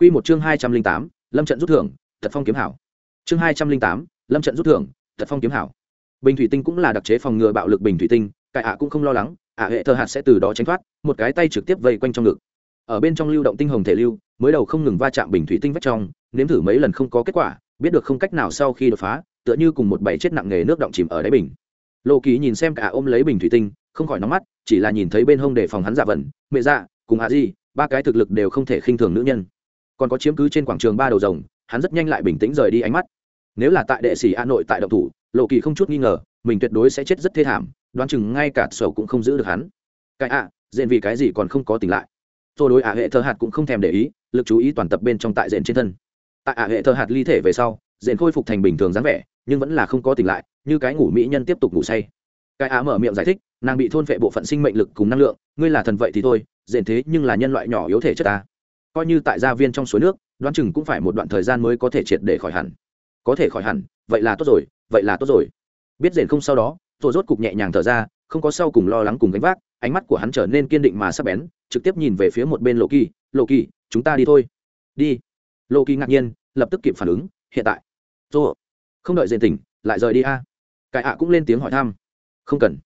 Quy một chương hai trăm linh tám lâm trận rút thưởng thật phong kiếm hảo. Chương hai trăm linh tám lâm trận rút thưởng thật phong kiếm hảo. Bình thủy tinh cũng là đặc chế phòng ngừa bạo lực bình thủy tinh cái ạ cũng không lo lắng ạ hệ thờ hạt sẽ từ đó tránh thoát một cái tay trực tiếp vây quanh trong ngực. Ở bên trong lưu động tinh hồng thể lưu mới đầu không ngừng va chạm bình thủy tinh vách trong nếm thử mấy lần không có kết quả biết được không cách nào sau khi đột phá tựa như cùng một bảy chết nặng nghề nước động chìm ở đáy bình. Lô ký nhìn xem cả ôm lấy bình thủy tinh không khỏi nóng mắt chỉ là nhìn thấy bên hông để phòng hắn dạ vẩn mẹ dạ cùng hạ gì, ba cái thực lực đều không thể khinh thường nữ nhân còn có chiếm cứ trên quảng trường ba đầu rồng hắn rất nhanh lại bình tĩnh rời đi ánh mắt. Nếu là tại đệ sĩ a nội tại động thủ lộ kỳ không chút nghi ngờ mình tuyệt đối sẽ chết rất thê thảm đoán chừng ngay cả sầu cũng không giữ được hắn. Cái ạ à, dện vì cái gì còn không có tỉnh lại? Tôi đối ả hệ thơ hạt cũng không thèm để ý lực chú ý toàn tập bên trong tại diện trên thân. Tại ả hệ thơ hạt ly thể về sau diện khôi phục thành bình thường dáng vẻ nhưng vẫn là không có tỉnh lại như cái ngủ mỹ nhân tiếp tục ngủ say. Cái á mở miệng giải thích nàng bị thôn vệ bộ phận sinh mệnh lực cùng năng lượng ngươi là thần vậy thì thôi diện thế nhưng là nhân loại nhỏ yếu thể chất ta coi như tại gia viên trong suối nước, đoán chừng cũng phải một đoạn thời gian mới có thể triệt để khỏi hẳn. Có thể khỏi hẳn, vậy là tốt rồi, vậy là tốt rồi. Biết rền không sau đó rồi rốt cục nhẹ nhàng thở ra, không có sau cùng lo lắng cùng gánh vác, ánh mắt của hắn trở nên kiên định mà sắp bén, trực tiếp nhìn về phía một bên lộ kỳ lộ kỳ, chúng ta đi thôi. Đi. Lộ kỳ ngạc nhiên, lập tức kịp phản ứng, hiện tại. Rồi không đợi rền tỉnh, lại rời đi a. À. cải ạ cũng lên tiếng hỏi thăm. Không cần.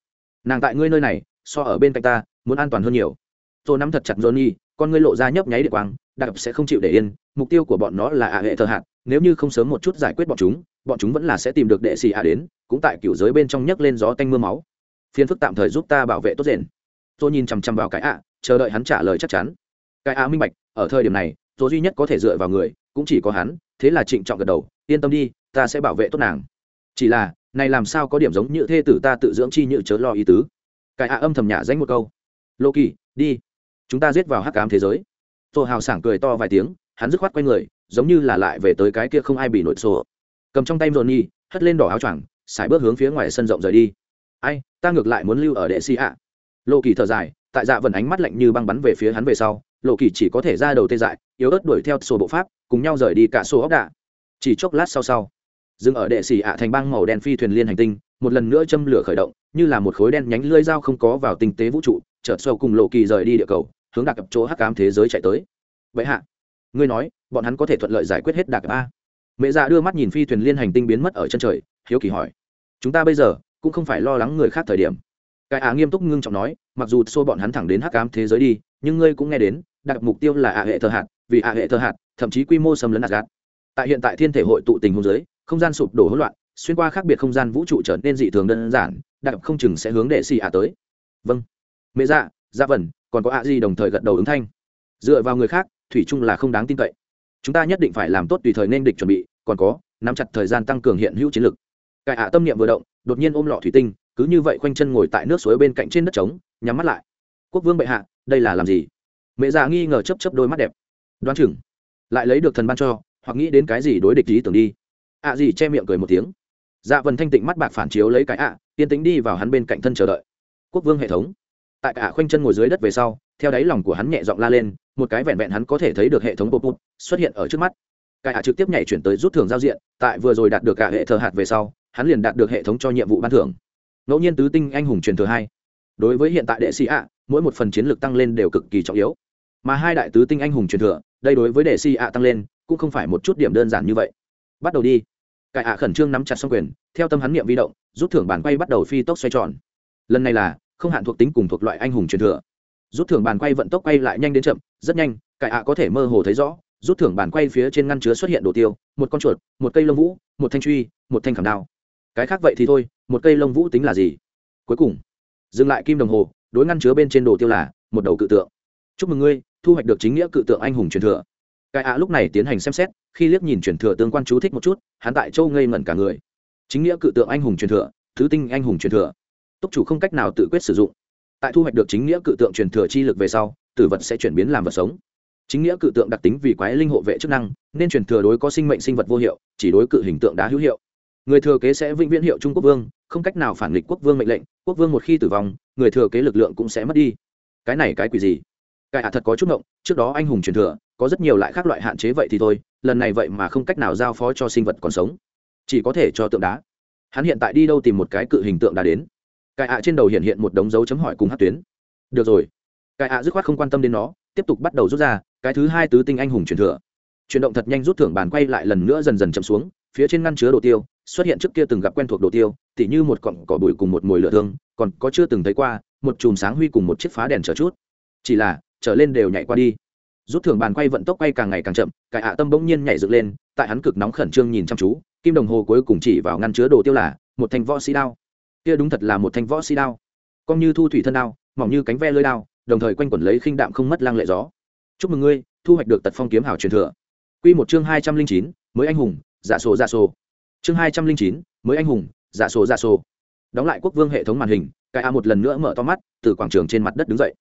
Nàng tại ngươi nơi này, so ở bên cạnh ta, muốn an toàn hơn nhiều. Rồi nắm thật chặt johnny con ngươi lộ ra nhấp nháy điện quang, đặc sẽ không chịu để yên, mục tiêu của bọn nó là ạ hệ thờ hạt, nếu như không sớm một chút giải quyết bọn chúng bọn chúng vẫn là sẽ tìm được đệ xì ạ đến, cũng tại cựu giới bên trong nhấc lên gió tanh mưa máu. Phiên phức tạm thời giúp ta bảo vệ tốt rền tôi nhìn chằm chằm vào cái ạ, chờ đợi hắn trả lời chắc chắn. Cái ạ minh bạch, ở thời điểm này tôi duy nhất có thể dựa vào người, cũng chỉ có hắn, thế là trịnh trọng gật đầu, yên tâm đi, ta sẽ bảo vệ tốt nàng. Chỉ là, này làm sao có điểm giống như thê tử ta tự dưỡng chi như chớ lo ý tứ. Cái ạ âm thầm nhả danh một câu. Lô kỳ đi chúng ta giết vào hắc ám thế giới. Tô hào sảng cười to vài tiếng, hắn dứt khoát q u a y người, giống như là lại về tới cái kia không ai bị nội sổ. Cầm trong tay johnny, hất lên đỏ áo choàng xài bước hướng phía ngoài sân rộng rời đi. Ai, ta ngược lại muốn lưu ở đệ sĩ ạ. Lộ kỳ thở dài, tại dạ vần ánh mắt lạnh như băng bắn về phía hắn về sau, lộ kỳ chỉ có thể ra đầu tê dại, yếu ớt đuổi theo sổ bộ pháp, cùng nhau rời đi cả sổ ốc đạ. Chỉ chốc lát sau sau, dừng ở đệ sĩ ạ thành bang màu đen phi thuyền liên hành tinh, một lần nữa châm lửa khởi động, như là một khối đen nhánh lưỡi dao không có vào tinh tế vũ trụ, chợt sâu cùng lộ kỳ rời đi địa cầu hướng đặc cập chỗ hắc ám thế giới chạy tới. Vậy hạ, ngươi nói, bọn hắn có thể thuận lợi giải quyết hết đặc a. Mẹ dạ đưa mắt nhìn phi thuyền liên hành tinh biến mất ở chân trời, hiếu kỳ hỏi. Chúng ta bây giờ cũng không phải lo lắng người khác thời điểm. Cái á nghiêm túc ngưng trọng nói, mặc dù xô bọn hắn thẳng đến hắc ám thế giới đi, nhưng ngươi cũng nghe đến đặc mục tiêu là ạ hệ thờ hạt, vì ạ hệ thờ hạt, thậm chí quy mô xâm lấn gạt tại hiện tại thiên thể hội tụ tình hôn giới không gian sụp đổ hỗn loạn, xuyên qua khác biệt không gian vũ trụ trở nên dị thường đơn giản đặc không chừng sẽ hướng đệ xì ạ tới. Vâng. Mẹ dạ dạ vần còn có ạ gì đồng thời gật đầu ứng thanh. Dựa vào người khác, thủy chung là không đáng tin cậy. Chúng ta nhất định phải làm tốt tùy thời nên địch chuẩn bị, còn có, nắm chặt thời gian tăng cường hiện hữu chiến lực. Cải ạ tâm niệm vừa động, đột nhiên ôm lọ thủy tinh, cứ như vậy khoanh chân ngồi tại nước suối bên cạnh trên đất trống, nhắm mắt lại. Quốc vương bệ hạ, đây là làm gì? Mẹ già nghi ngờ chấp chấp đôi mắt đẹp. Đoán chừng, lại lấy được thần ban cho, hoặc nghĩ đến cái gì đối địch lý tưởng đi. Ạ gì che miệng cười một tiếng. Dạ vần thanh tịnh mắt bạc phản chiếu lấy cái ạ tiên tính đi vào hắn bên cạnh thân chờ đợi. Quốc vương hệ thống tại cả khoanh chân ngồi dưới đất về sau, theo đáy lòng của hắn nhẹ giọng la lên, một cái vẹn vẹn hắn có thể thấy được hệ thống bột bột xuất hiện ở trước mắt. Cái hạ trực tiếp nhảy chuyển tới rút thưởng giao diện, tại vừa rồi đạt được cả hệ thờ hạt về sau, hắn liền đạt được hệ thống cho nhiệm vụ ban thưởng. Ngẫu nhiên tứ tinh anh hùng truyền thừa hai. Đối với hiện tại đệ sĩ ạ, mỗi một phần chiến lược tăng lên đều cực kỳ trọng yếu. Mà hai đại tứ tinh anh hùng truyền thừa, đây đối với đệ sĩ ạ tăng lên, cũng không phải một chút điểm đơn giản như vậy. Bắt đầu đi. Cải ạ khẩn trương nắm chặt xong quyền, theo tâm hắn niệm vi động, rút thưởng bàn quay bắt đầu phi tốc xoay tròn. Lần này là không hạn thuộc tính cùng thuộc loại anh hùng truyền thừa. Rút thưởng bàn quay vận tốc quay lại nhanh đến chậm, rất nhanh, cải ạ có thể mơ hồ thấy rõ, rút thưởng bàn quay phía trên ngăn chứa xuất hiện đồ tiêu, một con chuột, một cây lông vũ, một thanh truy, một thanh khảm đao. Cái khác vậy thì thôi, một cây lông vũ tính là gì? Cuối cùng, dừng lại kim đồng hồ, đối ngăn chứa bên trên đồ tiêu là, một đầu cự tượng. Chúc mừng ngươi, thu hoạch được chính nghĩa cự tượng anh hùng truyền thừa. Cái ạ lúc này tiến hành xem xét, khi liếc nhìn truyền thừa tương quan chú thích một chút, hắn tại châu ngây ngẩn cả người. Chính nghĩa cự tượng anh hùng truyền thừa, thứ tinh anh hùng truyền thừa túc chủ không cách nào tự quyết sử dụng. Tại thu hoạch được chính nghĩa cự tượng truyền thừa chi lực về sau, tử vật sẽ chuyển biến làm vật sống. Chính nghĩa cự tượng đặc tính vì quái linh hộ vệ chức năng, nên truyền thừa đối có sinh mệnh sinh vật vô hiệu, chỉ đối cự hình tượng đá hữu hiệu. Người thừa kế sẽ vĩnh viễn hiệu trung quốc vương, không cách nào phản nghịch quốc vương mệnh lệnh, quốc vương một khi tử vong, người thừa kế lực lượng cũng sẽ mất đi. Cái này cái quỷ gì? Cái hạ thật có chút ngộng, trước đó anh hùng truyền thừa, có rất nhiều lại khác loại hạn chế vậy thì thôi, lần này vậy mà không cách nào giao phó cho sinh vật còn sống. Chỉ có thể cho tượng đá. Hắn hiện tại đi đâu tìm một cái cự hình tượng đá đến? Cái ạ trên đầu hiện hiện một đống dấu chấm hỏi cùng hát tuyến. Được rồi. Cái ạ dứt khoát không quan tâm đến nó, tiếp tục bắt đầu rút ra, cái thứ hai tứ tinh anh hùng truyền thừa. Chuyển động thật nhanh rút thưởng bàn quay lại lần nữa dần dần chậm xuống, phía trên ngăn chứa đồ tiêu, xuất hiện trước kia từng gặp quen thuộc đồ tiêu, tỉ như một cọng cỏ bụi cùng một mồi lửa thương, còn có chưa từng thấy qua, một chùm sáng huy cùng một chiếc phá đèn trở chút. Chỉ là, trở lên đều nhảy qua đi. Rút thưởng bàn quay vận tốc quay càng ngày càng chậm cải hạ tâm bỗng nhiên nhảy dựng lên, tại hắn cực nóng khẩn trương nhìn chăm chú, kim đồng hồ cuối cùng chỉ vào ngăn chứa đồ tiêu là, một thanh võ sĩ đao kia đúng thật là một thanh võ sĩ đao. Cong như thu thủy thân đao, mỏng như cánh ve lơi đao, đồng thời quanh quẩn lấy khinh đạm không mất lang lệ gió. Chúc mừng ngươi, thu hoạch được tật phong kiếm hảo truyền thừa. Quy một chương hai trăm linh chín, mới anh hùng, giả sổ giả sổ. Chương hai trăm linh chín, mới anh hùng, giả sổ giả sổ. Đóng lại quốc vương hệ thống màn hình, cái a một lần nữa mở to mắt, từ quảng trường trên mặt đất đứng dậy.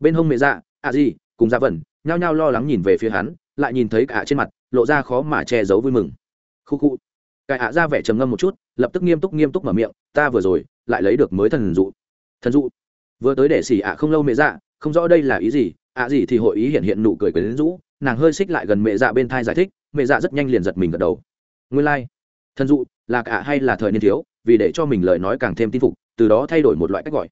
Bên hông mẹ dạ a di, cùng gia vẩn, nhao nhao lo lắng nhìn về phía hắn, lại nhìn thấy cả trên mặt, lộ ra khó mà che giấu vui mừng. Khu khu. Cái ạ ra vẻ trầm ngâm một chút, lập tức nghiêm túc nghiêm túc mở miệng ta vừa rồi lại lấy được mới thần dụ. Thần dụ? Vừa tới để xỉ ạ không lâu mẹ dạ không rõ đây là ý gì, ạ gì thì hội ý hiện hiện nụ cười quyến rũ, nàng hơi xích lại gần mẹ dạ bên thai giải thích, mẹ dạ rất nhanh liền giật mình gật đầu. Nguyên lai、like. thần dụ là cả hay là thời niên thiếu, vì để cho mình lời nói càng thêm tin phục, từ đó thay đổi một loại cách gọi.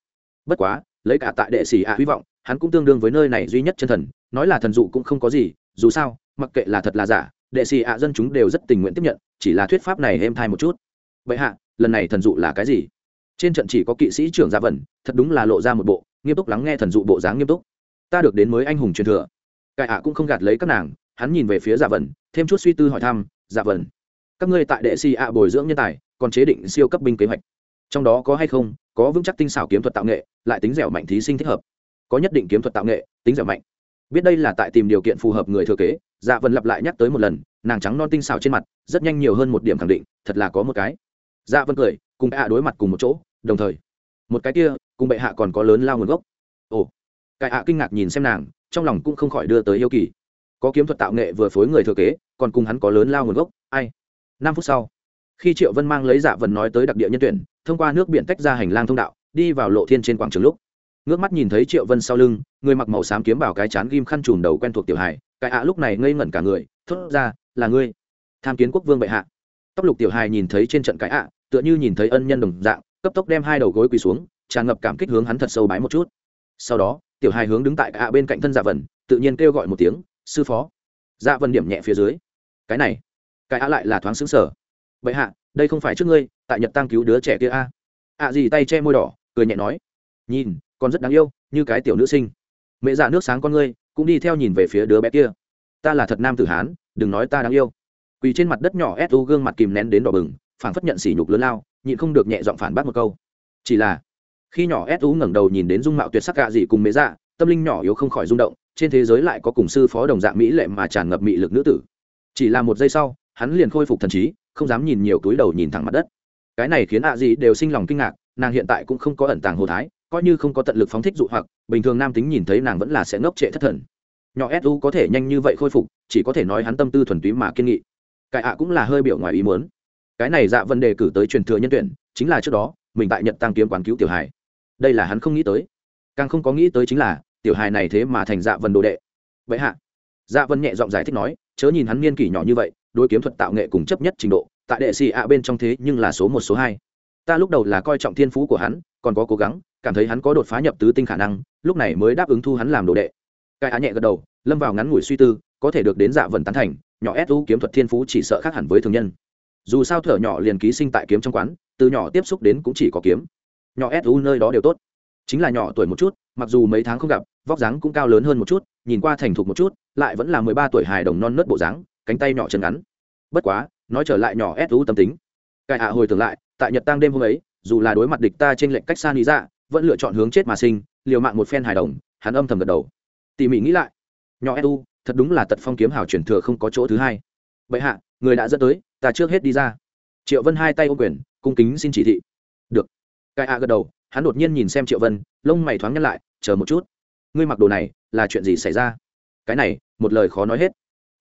Bất quá, lấy cả tại đệ sĩ ạ hy vọng, hắn cũng tương đương với nơi này duy nhất chân thần, nói là thần dụ cũng không có gì, dù sao, mặc kệ là thật là giả đệ sĩ ạ dân chúng đều rất tình nguyện tiếp nhận, chỉ là thuyết pháp này êm thai một chút. Vậy hạ lần này thần dụ là cái gì? Trên trận chỉ có kỵ sĩ trưởng gia vần thật đúng là lộ ra một bộ, nghiêm túc lắng nghe thần dụ bộ dáng nghiêm túc. Ta được đến mới anh hùng truyền thừa. Cải ạ cũng không gạt lấy các nàng, hắn nhìn về phía dạ vần thêm chút suy tư hỏi thăm dạ vần các ngươi tại đệ si ạ bồi dưỡng nhân tài, còn chế định siêu cấp binh kế hoạch. Trong đó có hay không, có vững chắc tinh xảo kiếm thuật tạo nghệ, lại tính dẻo mạnh thí sinh thích hợp. Có nhất định kiếm thuật tạo nghệ, tính dẻo mạnh. Biết đây là tại tìm điều kiện phù hợp người thừa kế. Dạ vần lặp lại nhắc tới một lần, nàng trắng non tinh xảo trên mặt, rất nhanh nhiều hơn một điểm khẳng định, thật là có một cái dạ vân cười, cùng bệ hạ đối mặt cùng một chỗ, đồng thời, một cái kia, cùng bệ hạ còn có lớn lao nguồn gốc. Ồ cái hạ kinh ngạc nhìn xem nàng, trong lòng cũng không khỏi đưa tới yêu kỳ. Có kiếm thuật tạo nghệ vừa phối người thừa kế, còn cùng hắn có lớn lao nguồn gốc, ai? Năm phút sau, khi triệu vân mang lấy dạ vần nói tới đặc địa nhân tuyển, thông qua nước biển tách ra hành lang thông đạo, đi vào lộ thiên trên quảng trường lúc. Ngước mắt nhìn thấy triệu vân sau lưng, người mặc màu xám kiếm bảo cái chán ghim khăn trùm đầu quen thuộc tiểu hải cái ạ lúc này ngây ngẩn cả người, thốt ra, là ngươi, tham kiến quốc vương bệ hạ. Tóc lục tiểu hài nhìn thấy trên trận cái ạ tựa như nhìn thấy ân nhân đồng dạng, cấp tốc đem hai đầu gối quỳ xuống, tràn ngập cảm kích hướng hắn thật sâu bái một chút. Sau đó, tiểu hài hướng đứng tại ạ bên cạnh thân dạ vần, tự nhiên kêu gọi một tiếng, sư phó. Dạ vần điểm nhẹ phía dưới. Cái này, cái ạ lại là thoáng xứng sở bệ hạ, đây không phải trước ngươi, tại nhật tăng cứu đứa trẻ kia a. Ạ gì tay che môi đỏ, cười nhẹ nói, nhìn, còn rất đáng yêu, như cái tiểu nữ sinh. Mẹ dạ nước sáng con ngươi, cũng đi theo nhìn về phía đứa bé kia. Ta là thật nam tử hán, đừng nói ta đáng yêu. Quỳ trên mặt đất nhỏ ép u gương mặt kìm nén đến đỏ bừng phảng phất nhận sỉ nhục lớn lao, nhịn không được nhẹ giọng phản bác một câu. Chỉ là, khi nhỏ ép u ngẩng đầu nhìn đến dung mạo tuyệt sắc gạ Dị cùng mế dạ tâm linh nhỏ yếu không khỏi rung động, trên thế giới lại có cùng sư phó đồng dạng mỹ lệ mà tràn ngập mị lực nữ tử. Chỉ là một giây sau, hắn liền khôi phục thần trí, không dám nhìn nhiều túi đầu nhìn thẳng mặt đất. Cái này khiến ạ Dị đều sinh lòng kinh ngạc, nàng hiện tại cũng không có ẩn tàng hồ thái, coi như không có tận lực phóng thích dụ hoặc, bình thường nam tính nhìn thấy nàng vẫn là sẽ ngốc trệ thất thần. Nhỏ su có thể nhanh như vậy khôi phục, chỉ có thể nói hắn tâm tư thuần túy mà kiên nghị. Cải ạ cũng là hơi biểu ngoài ý muốn cái này dạ vân đề cử tới truyền thừa nhân tuyển, chính là trước đó, mình tại nhật tăng kiếm quán cứu tiểu hải đây là hắn không nghĩ tới. Càng không có nghĩ tới chính là, tiểu hài này thế mà thành dạ vân đồ đệ. Vậy hạ. Dạ vân nhẹ giọng giải thích nói, chớ nhìn hắn niên kỷ nhỏ như vậy, đối kiếm thuật tạo nghệ cùng chấp nhất trình độ, tại đệ xì ạ bên trong thế nhưng là số một, số hai. Ta lúc đầu là coi trọng thiên phú của hắn, còn có cố gắng, cảm thấy hắn có đột phá nhập tứ tinh khả năng, lúc này mới đáp ứng thu hắn làm đồ đệ. Cái á nhẹ gật đầu, lâm vào ngắn ngủi suy tư, có thể được đến dạ vần tán thành, nhỏ su kiếm thuật thiên phú chỉ sợ khác hẳn với thường nhân dù sao thở nhỏ liền ký sinh tại kiếm trong quán, từ nhỏ tiếp xúc đến cũng chỉ có kiếm. Nhỏ su nơi đó đều tốt. Chính là nhỏ tuổi một chút, mặc dù mấy tháng không gặp, vóc dáng cũng cao lớn hơn một chút, nhìn qua thành thục một chút, lại vẫn là mười ba tuổi hài đồng non nớt bộ dáng, cánh tay nhỏ chân ngắn. Bất quá, nói trở lại nhỏ su tâm tính. Cải hạ hồi tưởng lại, tại nhật tăng đêm hôm ấy, dù là đối mặt địch ta trên lệnh cách xa lý dạ vẫn lựa chọn hướng chết mà sinh, liều mạng một phen hài đồng, hắn âm thầm gật đầu. Tỉ mỉ nghĩ lại, nhỏ su thật đúng là tật phong kiếm hào truyền thừa không có chỗ thứ hai. Vậy hạ người đã dẫn tới, ta trước hết đi ra. Triệu vân hai tay ô quyền, cung kính xin chỉ thị. Được. Cai a gật đầu, hắn đột nhiên nhìn xem triệu vân, lông mày thoáng nhăn lại, chờ một chút. Ngươi mặc đồ này, là chuyện gì xảy ra? Cái này, một lời khó nói hết.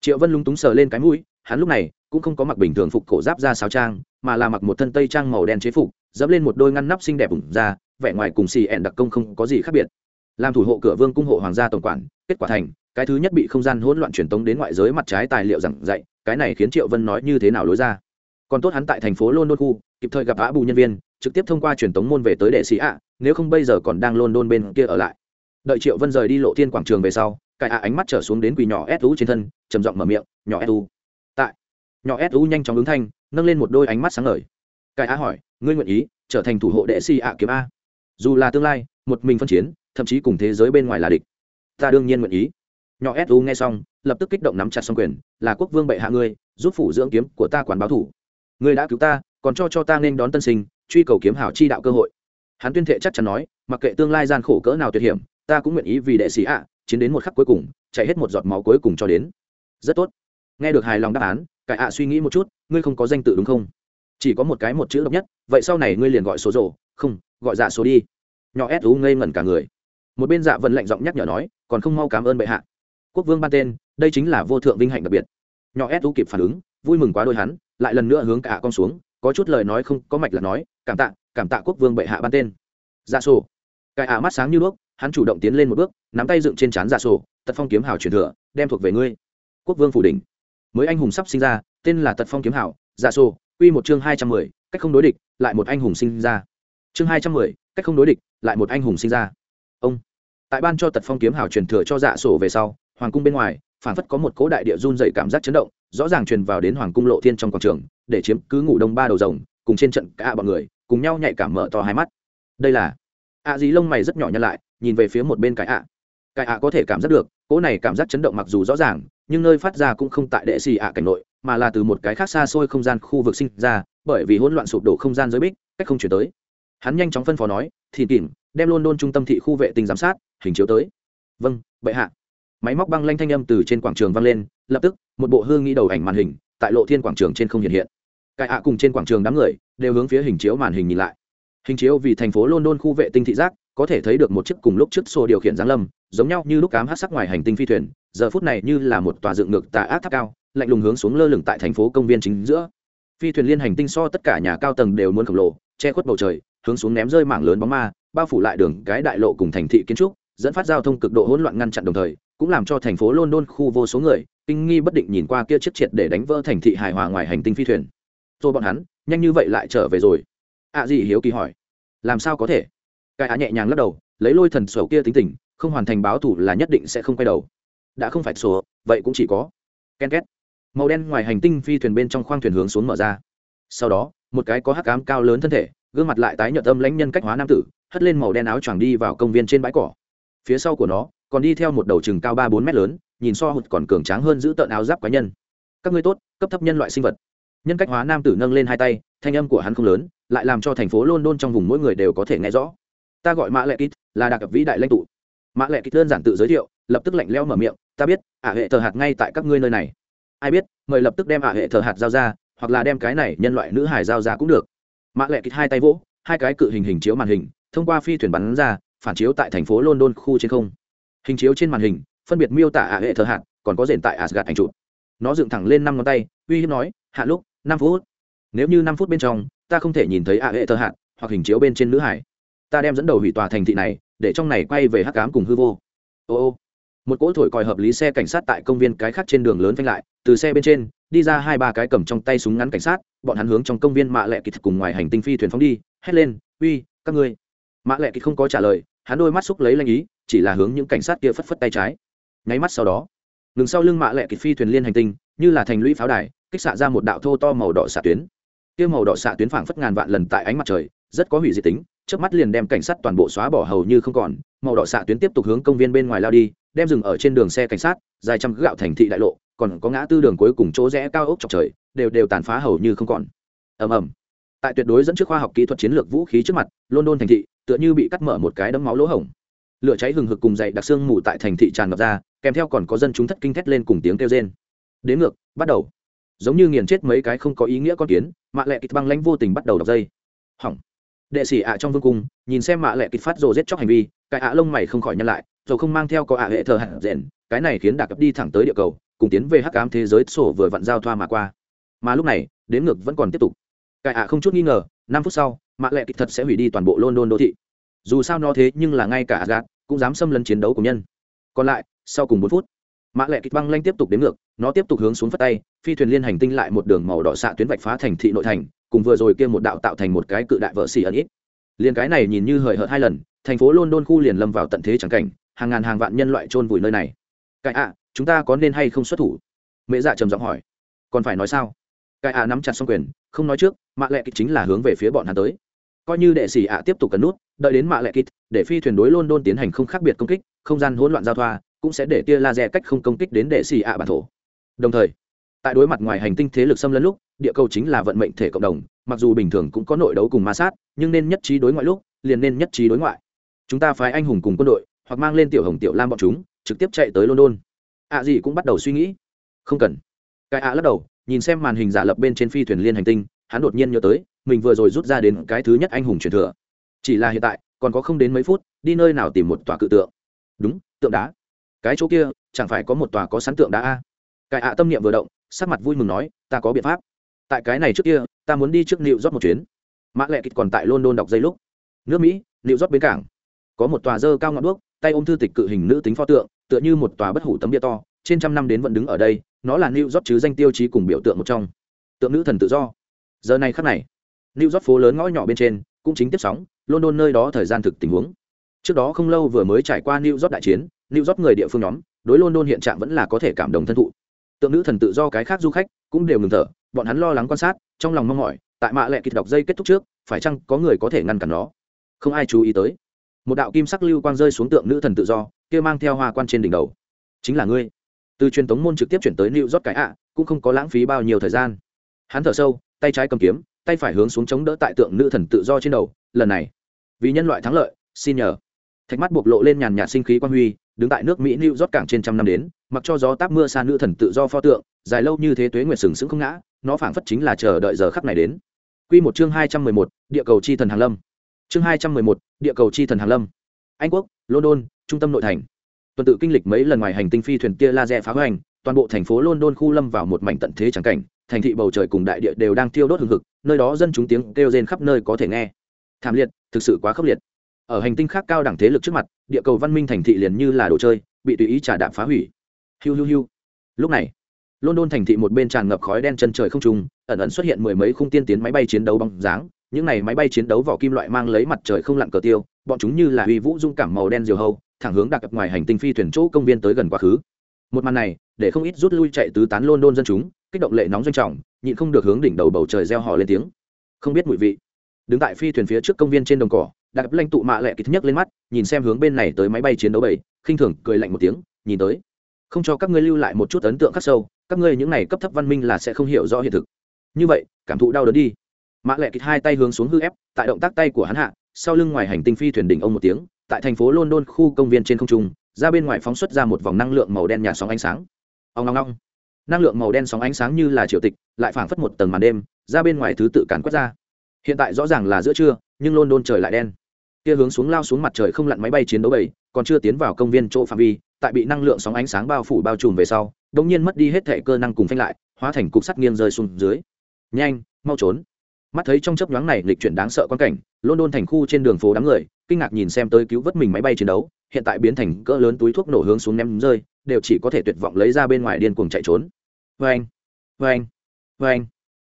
Triệu vân lúng túng sờ lên cái mũi, hắn lúc này cũng không có mặc bình thường phục cổ giáp ra sáo trang, mà là mặc một thân tây trang màu đen chế phục, dẫm lên một đôi ngăn nắp xinh đẹp ủng ra vẻ ngoài cùng xì ẹn đặc công không có gì khác biệt. Làm thủ hộ cửa vương cung hộ hoàng gia tổng quản, kết quả thành, cái thứ nhất bị không gian hỗn loạn truyền tống đến ngoại giới mặt trái tài liệu giảng dạy cái này khiến triệu vân nói như thế nào lối ra còn tốt hắn tại thành phố london khu kịp thời gặp á bù nhân viên trực tiếp thông qua truyền tống môn về tới đệ sĩ ạ nếu không bây giờ còn đang london bên kia ở lại đợi triệu vân rời đi lộ thiên quảng trường về sau cái ạ ánh mắt trở xuống đến quỳ nhỏ su trên thân trầm giọng mở miệng nhỏ su nhỏ su nhanh chóng ứng thanh nâng lên một đôi ánh mắt sáng ngời cái a hỏi ngươi nguyện ý trở thành thủ hộ đệ sĩ ạ kiếm a dù là tương lai một mình phân chiến thậm chí cùng thế giới bên ngoài là địch ta đương nhiên nguyện ý nhỏ su nghe xong lập tức kích động nắm chặt xong quyền, là quốc vương bệ hạ ngươi, giúp phủ dưỡng kiếm của ta quản báo thủ. Ngươi đã cứu ta, còn cho cho ta nên đón tân sinh, truy cầu kiếm hảo chi đạo cơ hội. Hắn tuyên thệ chắc chắn nói, mặc kệ tương lai gian khổ cỡ nào tuyệt hiểm, ta cũng nguyện ý vì đệ sĩ ạ, chiến đến một khắc cuối cùng, chạy hết một giọt máu cuối cùng cho đến. Rất tốt. Nghe được hài lòng đáp án, cải ạ suy nghĩ một chút, ngươi không có danh tự đúng không? Chỉ có một cái một chữ độc nhất, vậy sau này ngươi liền gọi số rổ không, gọi dạ số đi. Nhỏ ép tú ngây ngẩn cả người. Một bên dạ vẫn lạnh giọng nhắc nhở nói, còn không mau cảm ơn bệ hạ quốc vương ban tên, đây chính là vô thượng vinh hạnh đặc biệt. Nhỏ ép tú kịp phản ứng, vui mừng quá đôi hắn, lại lần nữa hướng cả con xuống, có chút lời nói không có mạch là nói, cảm tạ cảm tạ quốc vương bệ hạ ban tên. Dạ sổ. Cải ạ mắt sáng như đuốc, hắn chủ động tiến lên một bước, nắm tay dựng trên trán dạ sổ, tật phong kiếm hào truyền thừa, đem thuộc về ngươi. Quốc vương phủ đỉnh mới anh hùng sắp sinh ra, tên là tật phong kiếm hào dạ sổ, quy một chương hai trăm mười, cách không đối địch, lại một anh hùng sinh ra. Chương hai trăm mười, cách không đối địch, lại một anh hùng sinh ra. Ông. Tại ban cho tật phong kiếm hào truyền thừa cho dạ sổ về sau hoàng cung bên ngoài phản phất có một cố đại địa run dày cảm giác chấn động, rõ ràng truyền vào đến hoàng cung lộ thiên trong quảng trường, để chiếm cứ ngủ đông ba đầu rồng, cùng trên trận cả bọn người, cùng nhau nhạy cảm mở to hai mắt. Đây là, ạ dí lông mày rất nhỏ nhăn lại, nhìn về phía một bên cái ạ. Cái ạ có thể cảm giác được, cỗ này cảm giác chấn động mặc dù rõ ràng, nhưng nơi phát ra cũng không tại đệ xì ạ cảnh nội, mà là từ một cái khác xa xôi không gian khu vực sinh ra, bởi vì hỗn loạn sụp đổ không gian giới bích, cách không chuyển tới. Hắn nhanh chóng phân phó nói, thì tìm đem luôn đôn trung tâm thị khu vệ tinh giám sát, hình chiếu tới. Vâng bệ hạ máy móc băng lanh thanh âm từ trên quảng trường vang lên, lập tức, một bộ hương nghĩ đầu ảnh màn hình tại lộ thiên quảng trường trên không hiện hiện. Cải ạ cùng trên quảng trường đám người đều hướng phía hình chiếu màn hình nhìn lại. Hình chiếu vì thành phố london khu vệ tinh thị giác, có thể thấy được một chiếc cùng lúc trước xô điều khiển giáng lâm, giống nhau như lúc cám hát sắc ngoài hành tinh phi thuyền, giờ phút này như là một tòa dựng ngược tà ác tháp cao, lạnh lùng hướng xuống lơ lửng tại thành phố công viên chính giữa. Phi thuyền liên hành tinh so tất cả nhà cao tầng đều muốn khổng lồ, che khuất bầu trời, hướng xuống ném rơi mảng lớn bóng ma, bao phủ lại đường cái đại lộ cùng thành thị kiến trúc, dẫn phát giao thông cực độ hỗn loạn ngăn chặn đồng thời cũng làm cho thành phố london khu vô số người kinh nghi bất định nhìn qua kia chiếc triệt để đánh vỡ thành thị hài hòa ngoài hành tinh phi thuyền. Rồi bọn hắn, nhanh như vậy lại trở về rồi. Ạ à gì hiếu kỳ hỏi, làm sao có thể? Cái á nhẹ nhàng lắc đầu, lấy lôi thần sổ kia tính tình, không hoàn thành báo thủ là nhất định sẽ không quay đầu. Đã không phải sổ, vậy cũng chỉ có ken két. Màu đen ngoài hành tinh phi thuyền bên trong khoang thuyền hướng xuống mở ra. Sau đó, một cái có hắc ám cao lớn thân thể, gương mặt lại tái nhợt âm lãnh nhân cách hóa nam tử, hất lên màu đen áo choàng đi vào công viên trên bãi cỏ. Phía sau của nó còn đi theo một đầu chừng cao ba bốn mét lớn, nhìn so hụt còn cường tráng hơn giữ tợn áo giáp cá nhân. Các ngươi tốt, cấp thấp nhân loại sinh vật. Nhân cách hóa nam tử nâng lên hai tay, thanh âm của hắn không lớn, lại làm cho thành phố london trong vùng mỗi người đều có thể nghe rõ. Ta gọi mã lệ kít, là đặc vĩ đại lãnh tụ. Mã lệ kít đơn giản tự giới thiệu, lập tức lạnh leo mở miệng, ta biết, ả hệ thờ hạt ngay tại các ngươi nơi này. Ai biết, mời lập tức đem ả hệ thờ hạt giao ra, hoặc là đem cái này nhân loại nữ hải giao ra cũng được. Mã lệ kít hai tay vỗ, hai cái cự hình hình chiếu màn hình, thông qua phi thuyền bắn ra, phản chiếu tại thành phố london khu trên không hình chiếu trên màn hình, phân biệt miêu tả ả hệ thờ hạt, còn có rền tại asgad ảnh chụp. Nó dựng thẳng lên năm ngón tay, uy hiếp nói, hạ lúc năm phút. Nếu như năm phút bên trong, ta không thể nhìn thấy ả hệ thờ hạt hoặc hình chiếu bên trên nữ hải. Ta đem dẫn đầu hủy tòa thành thị này, để trong này quay về hắc cám cùng hư vô. Ô ô. Một cỗ thổi còi hợp lý xe cảnh sát tại công viên cái khác trên đường lớn phanh lại, từ xe bên trên, đi ra hai ba cái cầm trong tay súng ngắn cảnh sát, bọn hắn hướng trong công viên mạ lệ kịch cùng ngoài hành tinh phi thuyền phóng đi, hét lên, uy, các ngươi. Mạ lệ kịch không có trả lời, hắn đôi mắt xúc lấy lanh ý chỉ là hướng những cảnh sát kia phất phất tay trái. Nháy mắt sau đó, ngừng sau lưng mạ lệ kịch phi thuyền liên hành tinh, như là thành lũy pháo đài, kích xạ ra một đạo thô to màu đỏ xạ tuyến. Kia màu đỏ xạ tuyến phảng phất ngàn vạn lần tại ánh mặt trời, rất có hủy diệt tính trước mắt liền đem cảnh sát toàn bộ xóa bỏ hầu như không còn. Màu đỏ xạ tuyến tiếp tục hướng công viên bên ngoài lao đi, đem dừng ở trên đường xe cảnh sát, dài trăm gạo thành thị đại lộ, còn có ngã tư đường cuối cùng chỗ rẽ cao ốc chọc trời, đều đều tàn phá hầu như không còn. Ầm ầm. Tại tuyệt đối dẫn trước khoa học kỹ thuật chiến lược vũ khí trước mặt, london thành thị tựa như bị cắt mở một cái đấm máu lỗ hổng lửa cháy hừng hực cùng dậy đặc xương mù tại thành thị tràn ngập ra, kèm theo còn có dân chúng thất kinh thét lên cùng tiếng kêu rên. Đến ngược, bắt đầu. Giống như nghiền chết mấy cái không có ý nghĩa con kiến, mạ lệ kịch băng lãnh vô tình bắt đầu đọc dây. Hỏng. Đệ sĩ ạ trong vương cung, nhìn xem mạ lệ kịch phát rồ giết chóc hành vi, cái ạ lông mày không khỏi nhăn lại, rồi không mang theo có ạ hệ thờ hạt rèn, cái này khiến đạc đi thẳng tới địa cầu, cùng tiến về hắc ám thế giới sổ vừa vặn giao thoa mà qua. Mà lúc này, đến ngược vẫn còn tiếp tục. Cái ạ không chút nghi ngờ, năm phút sau, mạ lệ kịch thật sẽ hủy đi toàn bộ london đô thị. Dù sao nó thế nhưng là ngay cả gạt cũng dám xâm lấn chiến đấu của nhân. Còn lại, sau cùng bốn phút, mã lệ kịch băng lanh tiếp tục đến ngược, nó tiếp tục hướng xuống phất tay, phi thuyền liên hành tinh lại một đường màu đỏ xạ tuyến vạch phá thành thị nội thành, cùng vừa rồi kia một đạo tạo thành một cái cự đại vợ xỉ ẩn ít. Liền cái này nhìn như hời hợt hai lần, thành phố london khu liền lâm vào tận thế chẳng cảnh, hàng ngàn hàng vạn nhân loại trôn vùi nơi này. Cái ạ, chúng ta có nên hay không xuất thủ? Mẹ dạ trầm giọng hỏi. Còn phải nói sao? Cái ạ nắm chặt xong quyền, không nói trước mạ lệ kịch chính là hướng về phía bọn hắn tới coi như đệ sĩ ạ tiếp tục cấn nút, đợi đến mạ lệ kít để phi thuyền đối london tiến hành không khác biệt công kích, không gian hỗn loạn giao thoa, cũng sẽ để tia laser cách không công kích đến đệ sĩ ạ bản thổ. Đồng thời, tại đối mặt ngoài hành tinh thế lực xâm lấn lúc, địa cầu chính là vận mệnh thể cộng đồng, mặc dù bình thường cũng có nội đấu cùng ma sát, nhưng nên nhất trí đối ngoại lúc, liền nên nhất trí đối ngoại. Chúng ta phái anh hùng cùng quân đội, hoặc mang lên tiểu hồng tiểu lam bọn chúng, trực tiếp chạy tới london. Ạ gì cũng bắt đầu suy nghĩ. Không cần. Cái ạ lắc đầu, nhìn xem màn hình giả lập bên trên phi thuyền liên hành tinh, hắn đột nhiên nhớ tới mình vừa rồi rút ra đến cái thứ nhất anh hùng truyền thừa. Chỉ là hiện tại, còn có không đến mấy phút, đi nơi nào tìm một tòa cự tượng? Đúng, tượng đá. Cái chỗ kia, chẳng phải có một tòa có sắn tượng đá a? Cái ạ tâm niệm vừa động, sắc mặt vui mừng nói, ta có biện pháp. Tại cái này trước kia, ta muốn đi trước nịu rót một chuyến. Mã lệ kịch còn tại london đọc dây lúc. Nước mỹ nịu rót bến cảng. Có một tòa dơ cao ngọn đuốc, tay ôm thư tịch cự hình nữ tính pho tượng, tựa như một tòa bất hủ tấm bia to, trên trăm năm đến vẫn đứng ở đây, nó là new rót chứ danh tiêu chí cùng biểu tượng một trong. Tượng nữ thần tự do. Giờ này khắc này new york phố lớn ngõ nhỏ bên trên, cũng chính tiếp sóng, london nơi đó thời gian thực tình huống. Trước đó không lâu vừa mới trải qua new york đại chiến, new york người địa phương nhóm, đối london hiện trạng vẫn là có thể cảm động thân thụ. Tượng nữ thần tự do cái khác du khách cũng đều ngừng thở, bọn hắn lo lắng quan sát, trong lòng mong mỏi, tại mạ lệ kịch đọc dây kết thúc trước, phải chăng có người có thể ngăn cản nó? Không ai chú ý tới. Một đạo kim sắc lưu quang rơi xuống tượng nữ thần tự do, kia mang theo hoa quan trên đỉnh đầu. Chính là ngươi. Từ truyền tống môn trực tiếp chuyển tới new York cái ạ, cũng không có lãng phí bao nhiêu thời gian. Hắn thở sâu, tay trái cầm kiếm tay phải hướng xuống chống đỡ tại tượng nữ thần tự do trên đầu lần này vì nhân loại thắng lợi xin nhờ thạch mắt bộc lộ lên nhàn nhạt sinh khí quan huy đứng tại nước mỹ new rót cảng trên trăm năm đến mặc cho gió táp mưa xa nữ thần tự do pho tượng dài lâu như thế tuế nguyệt sừng sững không ngã nó phảng phất chính là chờ đợi giờ khắc này đến Quy một chương hai trăm mười một, địa cầu chi thần hàng lâm. Chương hai trăm mười một, địa cầu chi thần hàng lâm. Anh quốc, London, trung tâm nội thành. Tuần tự kinh lịch mấy lần ngoài hành tinh phi thuyền tia laser phá hoành, toàn bộ thành phố London khu lâm vào một mảnh tận thế trắng cảnh, thành thị bầu trời cùng đại địa đều đang thiêu đốt hừng hực, nơi đó dân chúng tiếng kêu rên khắp nơi có thể nghe. Thảm liệt, thực sự quá khốc liệt. Ở hành tinh khác cao đẳng thế lực trước mặt, địa cầu văn minh thành thị liền như là đồ chơi, bị tùy ý trả đạm phá hủy. Hiu hiu hiu. Lúc này, London thành thị một bên tràn ngập khói đen chân trời không trung, ẩn ẩn xuất hiện mười mấy khung tiên tiến máy bay chiến đấu bóng dáng, những này máy bay chiến đấu vỏ kim loại mang lấy mặt trời không lặn cờ tiêu, bọn chúng như là uy vũ dung cảm màu đen diều hâu, thẳng hướng đặc ngoài hành tinh phi thuyền chỗ công viên tới gần quá khứ. Một màn này, để không ít rút lui chạy tứ tán London dân chúng, kích động lệ nóng doanh trọng, nhịn không được hướng đỉnh đầu bầu trời reo hò lên tiếng. Không biết mùi vị. Đứng tại phi thuyền phía trước công viên trên đồng cỏ, đặc lãnh tụ mạ lệ kịch nhấc lên mắt, nhìn xem hướng bên này tới máy bay chiến đấu bảy, khinh thường cười lạnh một tiếng, nhìn tới. Không cho các ngươi lưu lại một chút ấn tượng khắc sâu các ngươi những này cấp thấp văn minh là sẽ không hiểu rõ hiện thực. Như vậy cảm thụ đau đớn đi. Mã lệ kịch hai tay hướng xuống hư ép tại động tác tay của hắn hạ sau lưng ngoài hành tinh phi thuyền đỉnh ông một tiếng tại thành phố london khu công viên trên không trung ra bên ngoài phóng xuất ra một vòng năng lượng màu đen nhà sóng ánh sáng. Ông long long năng lượng màu đen sóng ánh sáng như là triều tịch, lại phảng phất một tầng màn đêm, ra bên ngoài thứ tự càn quét ra. Hiện tại rõ ràng là giữa trưa, nhưng london trời lại đen. Kia hướng xuống lao xuống mặt trời không lặn máy bay chiến đấu bảy, còn chưa tiến vào công viên chỗ phạm vi, tại bị năng lượng sóng ánh sáng bao phủ bao trùm về sau đ ỗ n g nhiên mất đi hết thể cơ năng cùng phanh lại, hóa thành cục sắt nghiêng rơi xuống dưới. Nhanh, mau trốn. Mắt thấy trong chấp nhoáng này lịch chuyển đáng sợ quan cảnh, london thành khu trên đường phố đám người, kinh ngạc nhìn xem tới cứu vớt mình máy bay chiến đấu, hiện tại biến thành cỡ lớn túi thuốc nổ hướng xuống ném rơi đều chỉ có thể tuyệt vọng lấy ra bên ngoài điên cuồng chạy trốn. Vê anh vê anh vê anh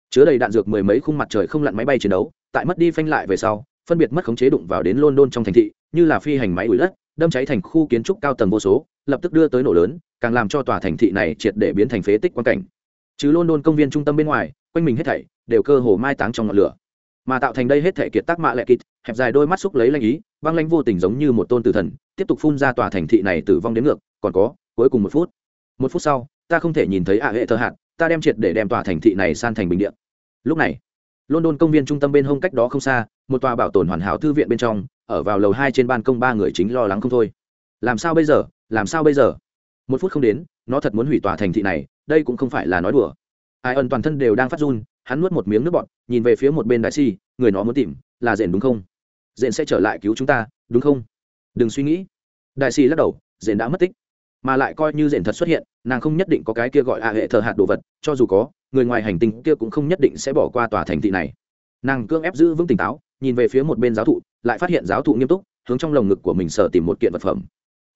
chứa đầy đạn dược mười mấy khung mặt trời không lặn máy bay chiến đấu, tại mất đi phanh lại về sau, phân biệt mất khống chế đụng vào đến london trong thành thị, như là phi hành máy đuổi đất đâm cháy thành khu kiến trúc cao tầng vô số, lập tức đưa tới nổ lớn, càng làm cho tòa thành thị này triệt để biến thành phế tích quan cảnh. Chứ london công viên trung tâm bên ngoài, quanh mình hết thảy đều cơ hồ mai táng trong ngọn lửa. Mà tạo thành đây hết thảy kiệt tác mạ lệ kịt, hẹp dài đôi mắt xúc lấy lanh ý, băng lanh vô tình giống như một tôn tử thần, tiếp tục phun ra tòa thành thị này tử vong đến ngược, còn có cuối cùng một phút. Một phút sau, ta không thể nhìn thấy ạ hệ thơ hạt, ta đem triệt để đem tòa thành thị này san thành bình điện lúc này, london công viên trung tâm bên hông cách đó không xa, một tòa bảo tồn hoàn hảo thư viện bên trong, ở vào lầu hai trên ban công ba người chính lo lắng không thôi. Làm sao bây giờ? Làm sao bây giờ? Một phút không đến, nó thật muốn hủy tòa thành thị này, đây cũng không phải là nói đùa. Ai ân toàn thân đều đang phát run, hắn nuốt một miếng nước bọt, nhìn về phía một bên đại si, người nó muốn tìm, là rền đúng không? Rền sẽ trở lại cứu chúng ta, đúng không? Đừng suy nghĩ. Đại si lắc đầu rền đã mất tích mà lại coi như rền thật xuất hiện, nàng không nhất định có cái kia gọi a hệ thờ hạt đồ vật, cho dù có, người ngoài hành tinh kia cũng không nhất định sẽ bỏ qua tòa thành thị này. Nàng cương ép giữ vững tỉnh táo, nhìn về phía một bên giáo thụ, lại phát hiện giáo thụ nghiêm túc, hướng trong lồng ngực của mình sở tìm một kiện vật phẩm.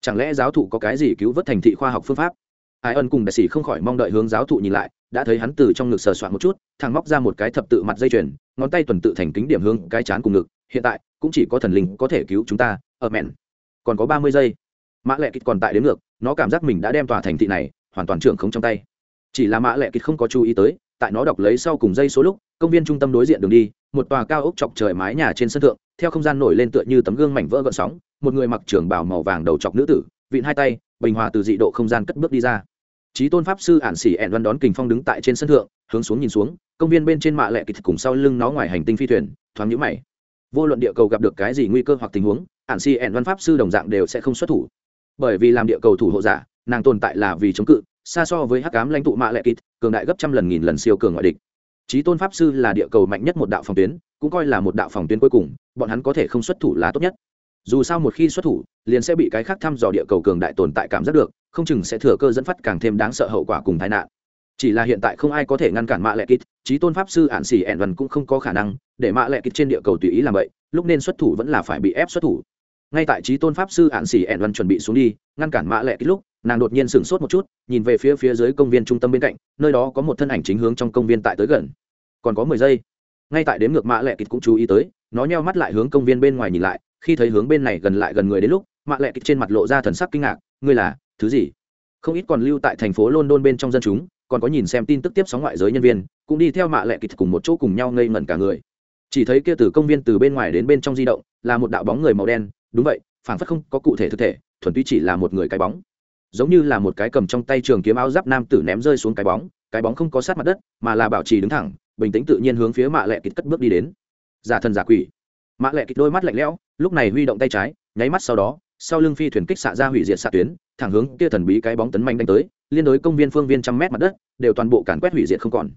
Chẳng lẽ giáo thụ có cái gì cứu vớt thành thị khoa học phương pháp? Ai ân cùng đại sĩ không khỏi mong đợi hướng giáo thụ nhìn lại, đã thấy hắn từ trong ngực sờ soạn một chút thằng móc ra một cái thập tự mặt dây chuyền, ngón tay tuần tự thành kính điểm hướng cái chán cùng ngực, hiện tại, cũng chỉ có thần linh có thể cứu chúng ta, ở mẹn. Còn có ba mươi giây. Mã lệ kịch còn tại đến ngược nó cảm giác mình đã đem tòa thành thị này hoàn toàn trưởng không trong tay. Chỉ là mã lệ kịch không có chú ý tới, tại nó đọc lấy sau cùng dây số lúc, công viên trung tâm đối diện đường đi, một tòa cao ốc chọc trời mái nhà trên sân thượng, theo không gian nổi lên tựa như tấm gương mảnh vỡ gợn sóng, một người mặc trưởng bào màu vàng đầu chọc nữ tử, vịn hai tay, bình hòa từ dị độ không gian cất bước đi ra. Trí tôn pháp sư ản xỉ ẹn văn đón kình phong đứng tại trên sân thượng, hướng xuống nhìn xuống, công viên bên trên mạ lệ kịch cùng sau lưng nó ngoài hành tinh phi thuyền, thoáng nhũ mày. Vô luận địa cầu gặp được cái gì nguy cơ hoặc tình huống, ản xỉ ẹn văn pháp sư đồng dạng đều sẽ không xuất thủ bởi vì làm địa cầu thủ hộ giả, nàng tồn tại là vì chống cự, xa so với hắc cám lãnh tụ mạ lệ kít cường đại gấp trăm lần nghìn lần siêu cường ngoại địch. Trí tôn pháp sư là địa cầu mạnh nhất một đạo phòng tuyến, cũng coi là một đạo phòng tuyến cuối cùng, bọn hắn có thể không xuất thủ là tốt nhất. Dù sao một khi xuất thủ, liền sẽ bị cái khác thăm dò địa cầu cường đại tồn tại cảm giác được, không chừng sẽ thừa cơ dẫn phát càng thêm đáng sợ hậu quả cùng tai nạn. Chỉ là hiện tại không ai có thể ngăn cản mạ lệ kít trí tôn pháp sư ạn xỉ ẹn vần cũng không có khả năng để mạ lệ kít trên địa cầu tùy ý làm vậy, lúc nên xuất thủ vẫn là phải bị ép xuất thủ ngay tại trí tôn pháp sư ạn xỉ ẹn văn chuẩn bị xuống đi, ngăn cản mạ lệ kít lúc, nàng đột nhiên sửng sốt một chút, nhìn về phía phía dưới công viên trung tâm bên cạnh, nơi đó có một thân ảnh chính hướng trong công viên tại tới gần. Còn có mười giây. Ngay tại đếm ngược mạ lệ kịch cũng chú ý tới, nó nheo mắt lại hướng công viên bên ngoài nhìn lại, khi thấy hướng bên này gần lại gần người đến lúc mạ lệ kịch trên mặt lộ ra thần sắc kinh ngạc, ngươi là, thứ gì? Không ít còn lưu tại thành phố london bên trong dân chúng, còn có nhìn xem tin tức tiếp sóng ngoại giới nhân viên, cũng đi theo mạ lệ kịch cùng một chỗ cùng nhau ngây ngẩn cả người. Chỉ thấy kia từ công viên từ bên ngoài đến bên trong di động, là một đạo bóng người màu đen đúng vậy phản phất không có cụ thể thực thể, thuần túy chỉ là một người cái bóng. Giống như là một cái cầm trong tay trường kiếm áo giáp nam tử ném rơi xuống cái bóng cái bóng không có sát mặt đất, mà là bảo trì đứng thẳng, bình tĩnh tự nhiên hướng phía mạ lệ kịt cất bước đi đến. Giả thần giả quỷ. Mạ lệ kịt đôi mắt lạnh lẽo, lúc này huy động tay trái, nháy mắt sau đó, sau lưng phi thuyền kích xạ ra hủy diệt xạ tuyến, thẳng hướng kia thần bí cái bóng tấn manh đánh tới, liên đối công viên phương viên trăm mét mặt đất, đều toàn bộ càn quét hủy diệt không còn.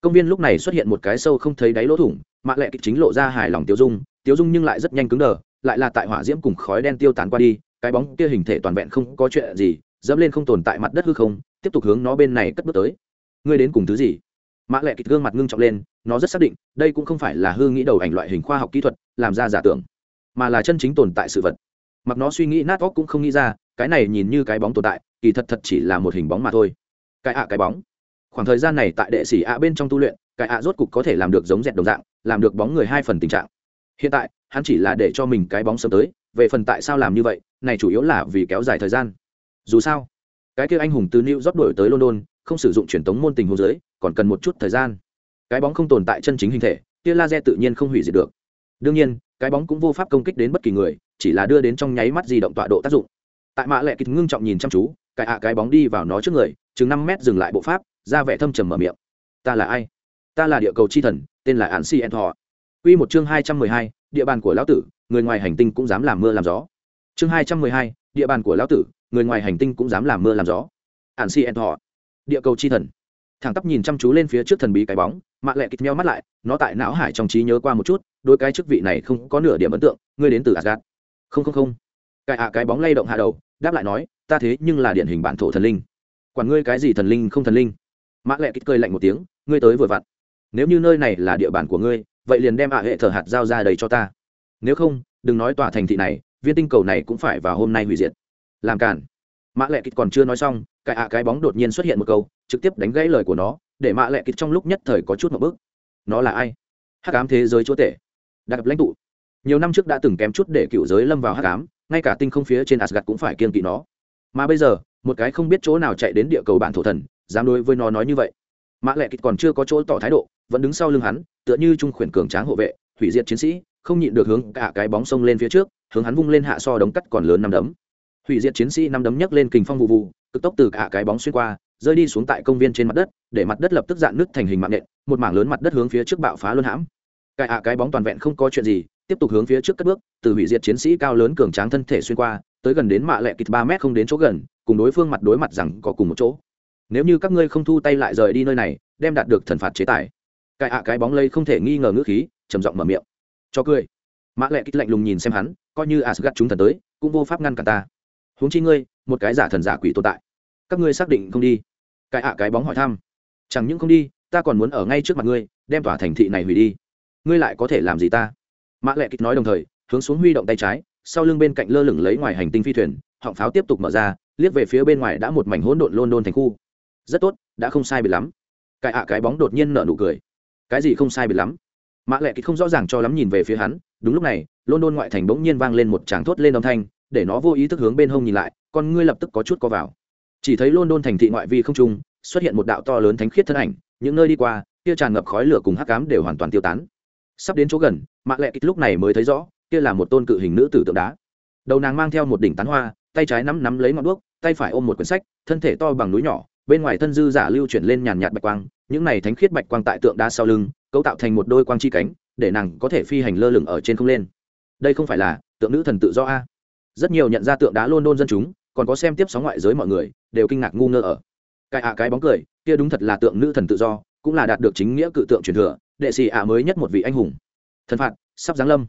Công viên lúc này xuất hiện một cái sâu không thấy đáy lỗ thủng, mạ lệ kịch chính lộ ra hài lòng tiêu dung tiêu dung nhưng lại rất nhanh cứng đờ lại là tại hỏa diễm cùng khói đen tiêu tán qua đi, cái bóng kia hình thể toàn vẹn không có chuyện gì, dẫm lên không tồn tại mặt đất hư không, tiếp tục hướng nó bên này cất bước tới. Ngươi đến cùng thứ gì? Mã lệ kịch gương mặt ngưng trọng lên, nó rất xác định, đây cũng không phải là hư nghĩ đầu ảnh loại hình khoa học kỹ thuật, làm ra giả tưởng, mà là chân chính tồn tại sự vật. Mặc nó suy nghĩ, nát óc cũng không nghĩ ra, cái này nhìn như cái bóng tồn tại, kỳ thật thật chỉ là một hình bóng mà thôi. Cái ạ cái bóng. Khoảng thời gian này tại đệ sĩ ạ bên trong tu luyện, cái ạ rốt cục có thể làm được giống dẹt đồng dạng, làm được bóng người hai phần tình trạng. Hiện tại hắn chỉ là để cho mình cái bóng sớm tới về phần tại sao làm như vậy này chủ yếu là vì kéo dài thời gian. Dù sao cái kia anh hùng từ new york đổi tới london không sử dụng truyền thống môn tình hồ dưới còn cần một chút thời gian. Cái bóng không tồn tại chân chính hình thể tia laser tự nhiên không hủy diệt được. Đương nhiên cái bóng cũng vô pháp công kích đến bất kỳ người chỉ là đưa đến trong nháy mắt di động tọa độ tác dụng. Tại mạ lệ kịch ngưng trọng nhìn chăm chú cái ạ cái bóng đi vào nó trước người chừng năm mét dừng lại bộ pháp ra vẻ thâm trầm mở miệng. Ta là ai? Ta là địa cầu chi thần tên là an si en thọ q một chương hai trăm mười hai, địa bàn của lão tử, người ngoài hành tinh cũng dám làm mưa làm gió. Chương hai trăm mười hai, địa bàn của lão tử, người ngoài hành tinh cũng dám làm mưa làm gió. Ản Si En Thọ, địa cầu chi thần. Thẳng tắp nhìn chăm chú lên phía trước thần bí cái bóng, mạ lẹ kịch meo mắt lại, nó tại não hải trong trí nhớ qua một chút, đôi cái chức vị này không có nửa điểm ấn tượng, ngươi đến từ Asgard. Không không không. Cái ạ cái bóng lay động hạ đầu, đáp lại nói, ta thế nhưng là điển hình bản thổ thần linh. Quản ngươi cái gì thần linh không thần linh? mạ lẹ kịch cười lạnh một tiếng, ngươi tới vừa vặn. Nếu như nơi này là địa bàn của ngươi, vậy liền đem ạ hệ thờ hạt giao ra đầy cho ta. Nếu không, đừng nói tòa thành thị này, viên tinh cầu này cũng phải vào hôm nay hủy diệt. Làm cản mã lệ kịch còn chưa nói xong cái ạ cái bóng đột nhiên xuất hiện một câu trực tiếp đánh gãy lời của nó để mã lệ kịch trong lúc nhất thời có chút một bước nó là ai? Hắc ám thế giới chúa tể. Đặc lãnh tụ. Nhiều năm trước đã từng kém chút để cựu giới lâm vào hắc ám ngay cả tinh không phía trên asgad cũng phải kiên kỵ nó. Mà bây giờ một cái không biết chỗ nào chạy đến địa cầu bản thổ thần dám đối với nó nói như vậy. Mã lệ kịch còn chưa có chỗ tỏ thái độ vẫn đứng sau lưng hắn tựa như trung khuyển cường tráng hộ vệ, hủy diệt chiến sĩ, không nhịn được hướng cả cái bóng sông lên phía trước, hướng hắn vung lên hạ so đống cắt còn lớn năm đấm. Hủy diệt chiến sĩ năm đấm nhấc lên kình phong vụ vụ, cực tốc từ cả cái bóng xuyên qua, rơi đi xuống tại công viên trên mặt đất, để mặt đất lập tức dạn nứt thành hình mạng nện, một mảng lớn mặt đất hướng phía trước bạo phá luân hãm. Cái hạ cái bóng toàn vẹn không có chuyện gì, tiếp tục hướng phía trước cất bước, từ hủy diệt chiến sĩ cao lớn cường tráng thân thể xuyên qua, tới gần đến mạ lệ kịch ba mét không đến chỗ gần, cùng đối phương mặt đối mặt rằng có cùng một chỗ. Nếu như các ngươi không thu tay lại rời đi nơi này, đem đạt được thần phạt chế tài cái ạ cái bóng lây không thể nghi ngờ ngữ khí, trầm giọng mở miệng. Cho cười. Mã lệ kích lạnh lùng nhìn xem hắn, coi như asgad chúng thần tới, cũng vô pháp ngăn cả ta. Huống chi ngươi, một cái giả thần giả quỷ tồn tại. Các ngươi xác định không đi. Cái ạ cái bóng hỏi thăm. Chẳng những không đi, ta còn muốn ở ngay trước mặt ngươi, đem tỏa thành thị này hủy đi. Ngươi lại có thể làm gì ta? Mã lệ kích nói đồng thời, hướng xuống huy động tay trái, sau lưng bên cạnh lơ lửng lấy ngoài hành tinh phi thuyền, họng pháo tiếp tục mở ra, liếc về phía bên ngoài đã một mảnh hỗn độn lôn đôn thành khu. Rất tốt, đã không sai biệt lắm. Cái ạ cái bóng đột nhiên nở nụ cười cái gì không sai biệt lắm. Mã lệ Kỳ không rõ ràng cho lắm nhìn về phía hắn, đúng lúc này, london ngoại thành bỗng nhiên vang lên một tràng thốt lên âm thanh, để nó vô ý thức hướng bên hông nhìn lại, con ngươi lập tức có chút co vào. Chỉ thấy london thành thị ngoại vi không trung, xuất hiện một đạo to lớn thánh khiết thân ảnh, những nơi đi qua, kia tràn ngập khói lửa cùng hắc cám đều hoàn toàn tiêu tán. Sắp đến chỗ gần mạ lệ Kỳ lúc này mới thấy rõ, kia là một tôn cự hình nữ tử tượng đá. Đầu nàng mang theo một đỉnh tán hoa, tay trái nắm nắm lấy ngọn đuốc, tay phải ôm một quyển sách, thân thể to bằng núi nhỏ bên ngoài thân dư giả lưu chuyển lên nhàn nhạt bạch quang, những này thánh khiết bạch quang tại tượng đá sau lưng, cấu tạo thành một đôi quang chi cánh, để nàng có thể phi hành lơ lửng ở trên không lên. Đây không phải là tượng nữ thần tự do a? Rất nhiều nhận ra tượng đá luôn đôn dân chúng, còn có xem tiếp sóng ngoại giới mọi người, đều kinh ngạc ngu ngơ ở. Cái ạ, cái bóng cười, kia đúng thật là tượng nữ thần tự do, cũng là đạt được chính nghĩa cự tượng truyền thừa, đệ sĩ ạ mới nhất một vị anh hùng. Thần phạt, sắp giáng lâm.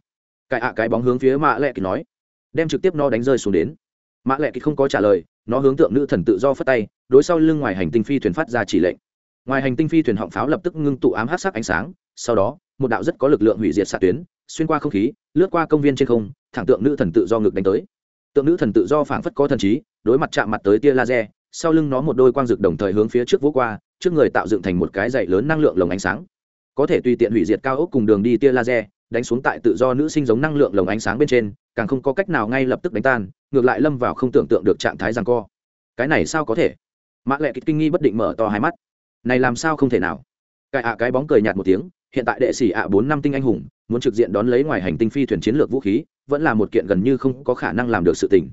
Cái ạ, cái bóng hướng phía mạ lệ kỳ nói, đem trực tiếp nó đánh rơi xuống đến. Mạ lệ kỳ không có trả lời, nó hướng tượng nữ thần tự do phất tay đối sau lưng ngoài hành tinh phi thuyền phát ra chỉ lệnh. Ngoài hành tinh phi thuyền họng pháo lập tức ngưng tụ ám hát sắc ánh sáng, sau đó, một đạo rất có lực lượng hủy diệt xạ tuyến, xuyên qua không khí, lướt qua công viên trên không, thẳng tượng nữ thần tự do ngực đánh tới. Tượng nữ thần tự do phảng phất có thần trí, đối mặt chạm mặt tới tia laser, sau lưng nó một đôi quang rực đồng thời hướng phía trước vỗ qua, trước người tạo dựng thành một cái dậy lớn năng lượng lồng ánh sáng. Có thể tùy tiện hủy diệt cao ốc cùng đường đi tia laser, đánh xuống tại tự do nữ sinh giống năng lượng lồng ánh sáng bên trên, càng không có cách nào ngay lập tức đánh tan, ngược lại lâm vào không tưởng tượng được trạng thái rằng co. Cái này sao có thể? Mã lệ kịch kinh nghi bất định mở to hai mắt này làm sao không thể nào cái ạ cái bóng cười nhạt một tiếng hiện tại đệ sĩ ạ bốn năm tinh anh hùng muốn trực diện đón lấy ngoài hành tinh phi thuyền chiến lược vũ khí vẫn là một kiện gần như không có khả năng làm được sự tình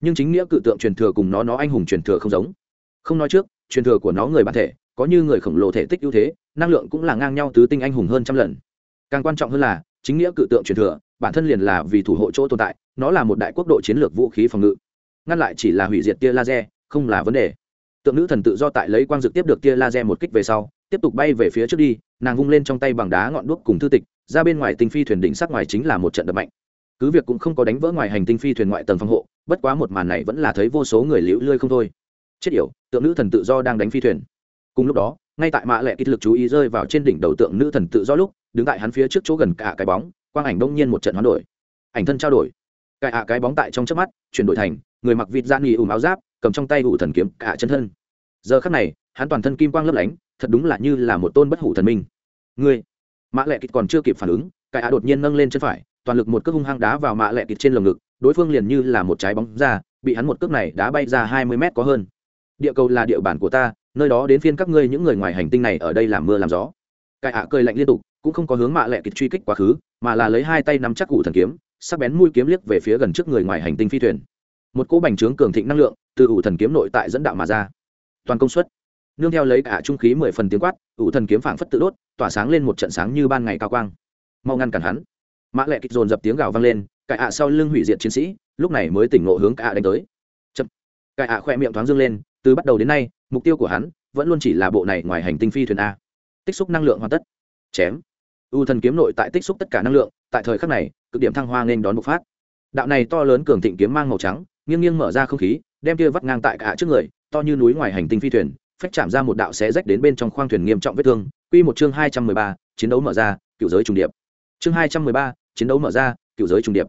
nhưng chính nghĩa cự tượng truyền thừa cùng nó nó anh hùng truyền thừa không giống không nói trước truyền thừa của nó người bản thể có như người khổng lồ thể tích ưu thế năng lượng cũng là ngang nhau tứ tinh anh hùng hơn trăm lần càng quan trọng hơn là chính nghĩa cự tượng truyền thừa bản thân liền là vì thủ hộ chỗ tồn tại nó là một đại quốc độ chiến lược vũ khí phòng ngự ngăn lại chỉ là hủy diệt tia laser không là vấn đề tượng nữ thần tự do tại lấy quang dực tiếp được tia laser một kích về sau, tiếp tục bay về phía trước đi, nàng vung lên trong tay bằng đá ngọn đuốc cùng thư tịch, ra bên ngoài tinh phi thuyền đỉnh sắc ngoài chính là một trận đập mạnh. Cứ việc cũng không có đánh vỡ ngoài hành tinh phi thuyền ngoại tầng phòng hộ, bất quá một màn này vẫn là thấy vô số người liễu lươi không thôi. Chết yểu, tượng nữ thần tự do đang đánh phi thuyền. Cùng lúc đó, ngay tại mạ lệ kích lực chú ý rơi vào trên đỉnh đầu tượng nữ thần tự do lúc, đứng tại hắn phía trước chỗ gần cả cái bóng, quang ảnh đông nhiên một trận hoán đổi. Ảnh thân trao đổi. Cải ạ cái bóng tại trong trước mắt, chuyển đổi thành, người mặc vịt da nghỉ ùm áo giáp, cầm trong tay ủ thần kiếm cả chân thân giờ khắc này, hắn toàn thân kim quang lấp lánh, thật đúng là như là một tôn bất hủ thần minh. Ngươi, mã lệ kịch còn chưa kịp phản ứng cải ạ đột nhiên nâng lên chân phải, toàn lực một cước hung hăng đá vào mã lệ kịch trên lồng ngực, đối phương liền như là một trái bóng ra, bị hắn một cước này đá bay ra hai mươi mét có hơn. Địa cầu là địa bàn của ta, nơi đó đến phiên các ngươi những người ngoài hành tinh này ở đây làm mưa làm gió. Cải ạ cười lạnh liên tục, cũng không có hướng mạ lệ kịch truy kích quá khứ, mà là lấy hai tay nắm chắc cụ thần kiếm, sắc bén mũi kiếm liếc về phía gần trước người ngoài hành tinh phi thuyền. Một cỗ bành trướng cường thịnh năng lượng từ ủ thần kiếm nội tại dẫn đạo mà ra toàn công suất. Nương theo lấy cả trung khí mười phần tiếng quát, ủ thần kiếm phảng phất tự đốt, tỏa sáng lên một trận sáng như ban ngày cao quang. Mau ngăn cản hắn. Mã lệ kịch dồn dập tiếng gào vang lên, cải ạ sau lưng hủy diệt chiến sĩ, lúc này mới tỉnh ngộ hướng cả đánh tới. Chậm. Cải ạ khoe miệng thoáng dương lên, từ bắt đầu đến nay, mục tiêu của hắn vẫn luôn chỉ là bộ này ngoài hành tinh phi thuyền a. Tích xúc năng lượng hoàn tất. Chém. U thần kiếm nội tại tích xúc tất cả năng lượng, tại thời khắc này, cực điểm thăng hoa nên đón bộc phát. Đạo này to lớn cường thịnh kiếm mang màu trắng, nghiêng nghiêng mở ra không khí đem kia vắt ngang tại cả trước người, to như núi ngoài hành tinh phi thuyền, phách chạm ra một đạo xé rách đến bên trong khoang thuyền nghiêm trọng vết thương. Quy một chương hai trăm mười ba, chiến đấu mở ra, cựu giới trùng điệp. Chương hai trăm mười ba, chiến đấu mở ra, cựu giới trùng điệp.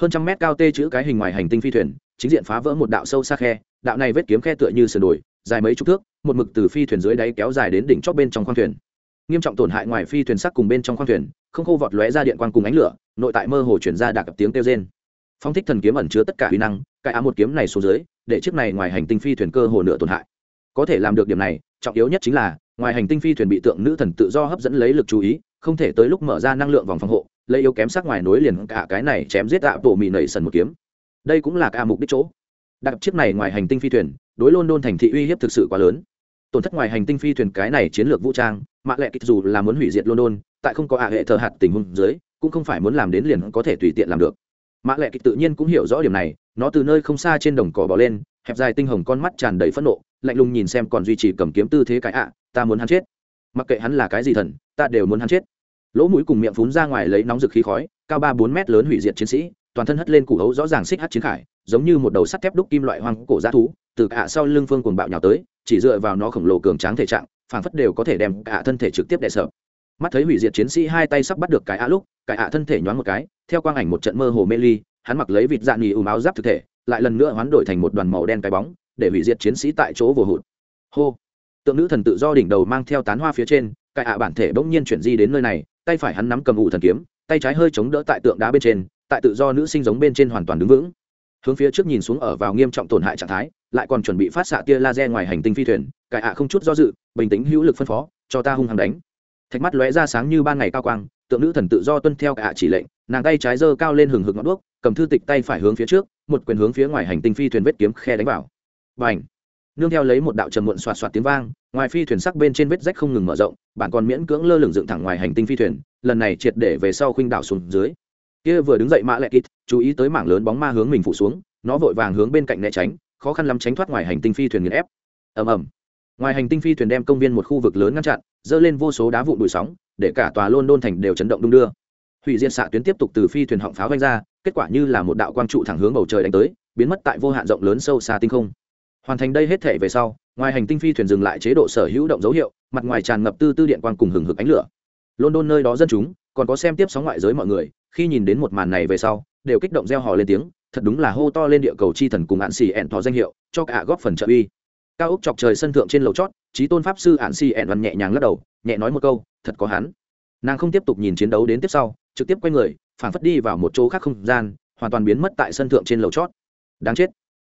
Hơn trăm mét cao tê chữ cái hình ngoài hành tinh phi thuyền, chính diện phá vỡ một đạo sâu xa khe, đạo này vết kiếm khe tựa như sườn đồi, dài mấy chục thước, một mực từ phi thuyền dưới đáy kéo dài đến đỉnh chóp bên trong khoang thuyền. Nghiêm trọng tổn hại ngoài phi thuyền sắc cùng bên trong khoang thuyền, không khô vọt lóe ra điện quang cùng ánh lửa, nội tại mơ hồ chuyển ra đạc tiếng kêu rên phong thích thần kiếm ẩn chứa tất cả huy năng, cái á một kiếm này xuống dưới, để chiếc này ngoài hành tinh phi thuyền cơ hồ nửa tổn hại. Có thể làm được điểm này, trọng yếu nhất chính là, ngoài hành tinh phi thuyền bị tượng nữ thần tự do hấp dẫn lấy lực chú ý, không thể tới lúc mở ra năng lượng vòng phòng hộ, lấy yếu kém sắc ngoài nối liền cả cái này chém giết tạ bộ mì nảy sần một kiếm. Đây cũng là cả mục đích chỗ. Đặt chiếc này ngoài hành tinh phi thuyền, đối london thành thị uy hiếp thực sự quá lớn. Tổn thất ngoài hành tinh phi thuyền cái này chiến lược vũ trang mạ lệ kịch dù là muốn hủy diệt london tại không có ạ hệ thờ hạt tình huống dưới, cũng không phải muốn làm đến liền có thể tùy tiện làm được mã lệ kịch tự nhiên cũng hiểu rõ điểm này, nó từ nơi không xa trên đồng cỏ bỏ lên, hẹp dài tinh hồng con mắt tràn đầy phẫn nộ, lạnh lùng nhìn xem còn duy trì cầm kiếm tư thế cái ạ, ta muốn hắn chết. Mặc kệ hắn là cái gì thần, ta đều muốn hắn chết. Lỗ mũi cùng miệng phún ra ngoài lấy nóng rực khí khói, cao ba bốn mét lớn hủy diệt chiến sĩ, toàn thân hất lên củ hấu rõ ràng xích hắt chiến khải, giống như một đầu sắt thép đúc kim loại hoang cổ giá thú, từ cả sau lưng phương cuồng bạo nhào tới, chỉ dựa vào nó khổng lồ cường tráng thể trạng, phảng phất đều có thể đem cả thân thể trực tiếp đè sợ mắt thấy hủy diệt chiến sĩ hai tay sắp bắt được cái ạ lúc, cái ạ thân thể nhoáng một cái theo quang ảnh một trận mơ hồ mê ly, hắn mặc lấy vịt dạng nghỉ ùm áo giáp thực thể, lại lần nữa hoán đổi thành một đoàn màu đen cái bóng, để hủy diệt chiến sĩ tại chỗ vồ hụt. Hô! Tượng nữ thần tự do đỉnh đầu mang theo tán hoa phía trên, cái ạ bản thể bỗng nhiên chuyển di đến nơi này, tay phải hắn nắm cầm ủ thần kiếm, tay trái hơi chống đỡ tại tượng đá bên trên, tại tự do nữ sinh giống bên trên hoàn toàn đứng vững. Hướng phía trước nhìn xuống ở vào nghiêm trọng tổn hại trạng thái, lại còn chuẩn bị phát xạ tia laser ngoài hành tinh phi thuyền cải ạ không chút do dự, bình tĩnh hữu lực phân phó, cho ta hung hăng đánh. Thạch mắt lóe ra sáng như ban ngày cao quang, tượng nữ thần tự do tuân theo cả chỉ lệnh nàng tay trái giơ cao lên hừng hực ngọn đuốc cầm thư tịch tay phải hướng phía trước một quyền hướng phía ngoài hành tinh phi thuyền vết kiếm khe đánh vào. Bành, nương theo lấy một đạo trầm muộn xoạt xoạt tiếng vang ngoài phi thuyền sắc bên trên vết rách không ngừng mở rộng bạn còn miễn cưỡng lơ lửng dựng thẳng ngoài hành tinh phi thuyền lần này triệt để về sau khuynh đảo xuống dưới. Kia vừa đứng dậy mã lệ kít chú ý tới mảng lớn bóng ma hướng mình phụ xuống nó vội vàng hướng bên cạnh né tránh khó khăn lắm tránh thoát ngoài hành tinh phi thuyền nghiền ép. Ầm ầm. Ngoài hành tinh phi thuyền đem công viên một khu vực lớn ngăn chặn dơ lên vô số đá vụn bụi sóng để cả tòa london thành đều chấn động đung đưa hủy diệt xạ tuyến tiếp tục từ phi thuyền họng pháo vanh ra, kết quả như là một đạo quang trụ thẳng hướng bầu trời đánh tới, biến mất tại vô hạn rộng lớn sâu xa tinh không. Hoàn thành đây hết thể về sau, ngoài hành tinh phi thuyền dừng lại chế độ sở hữu động dấu hiệu, mặt ngoài tràn ngập tư tư điện quang cùng hừng hực ánh lửa. London nơi đó dân chúng, còn có xem tiếp sóng ngoại giới mọi người, khi nhìn đến một màn này về sau, đều kích động reo hò lên tiếng, thật đúng là hô to lên địa cầu chi thần cùng hạn xì ẹn thọ danh hiệu, cho cả góp phần trợ uy. Cao úc chọc trời sân thượng trên lầu chót, trí tôn pháp sư hạn xì ẹn văn nhẹ nhàng lắc đầu, nhẹ nói một câu, thật có hắn. Nàng không tiếp tục nhìn chiến đấu đến tiếp sau trực tiếp quay người, phảng phất đi vào một chỗ khác không gian, hoàn toàn biến mất tại sân thượng trên lầu chót. Đáng chết.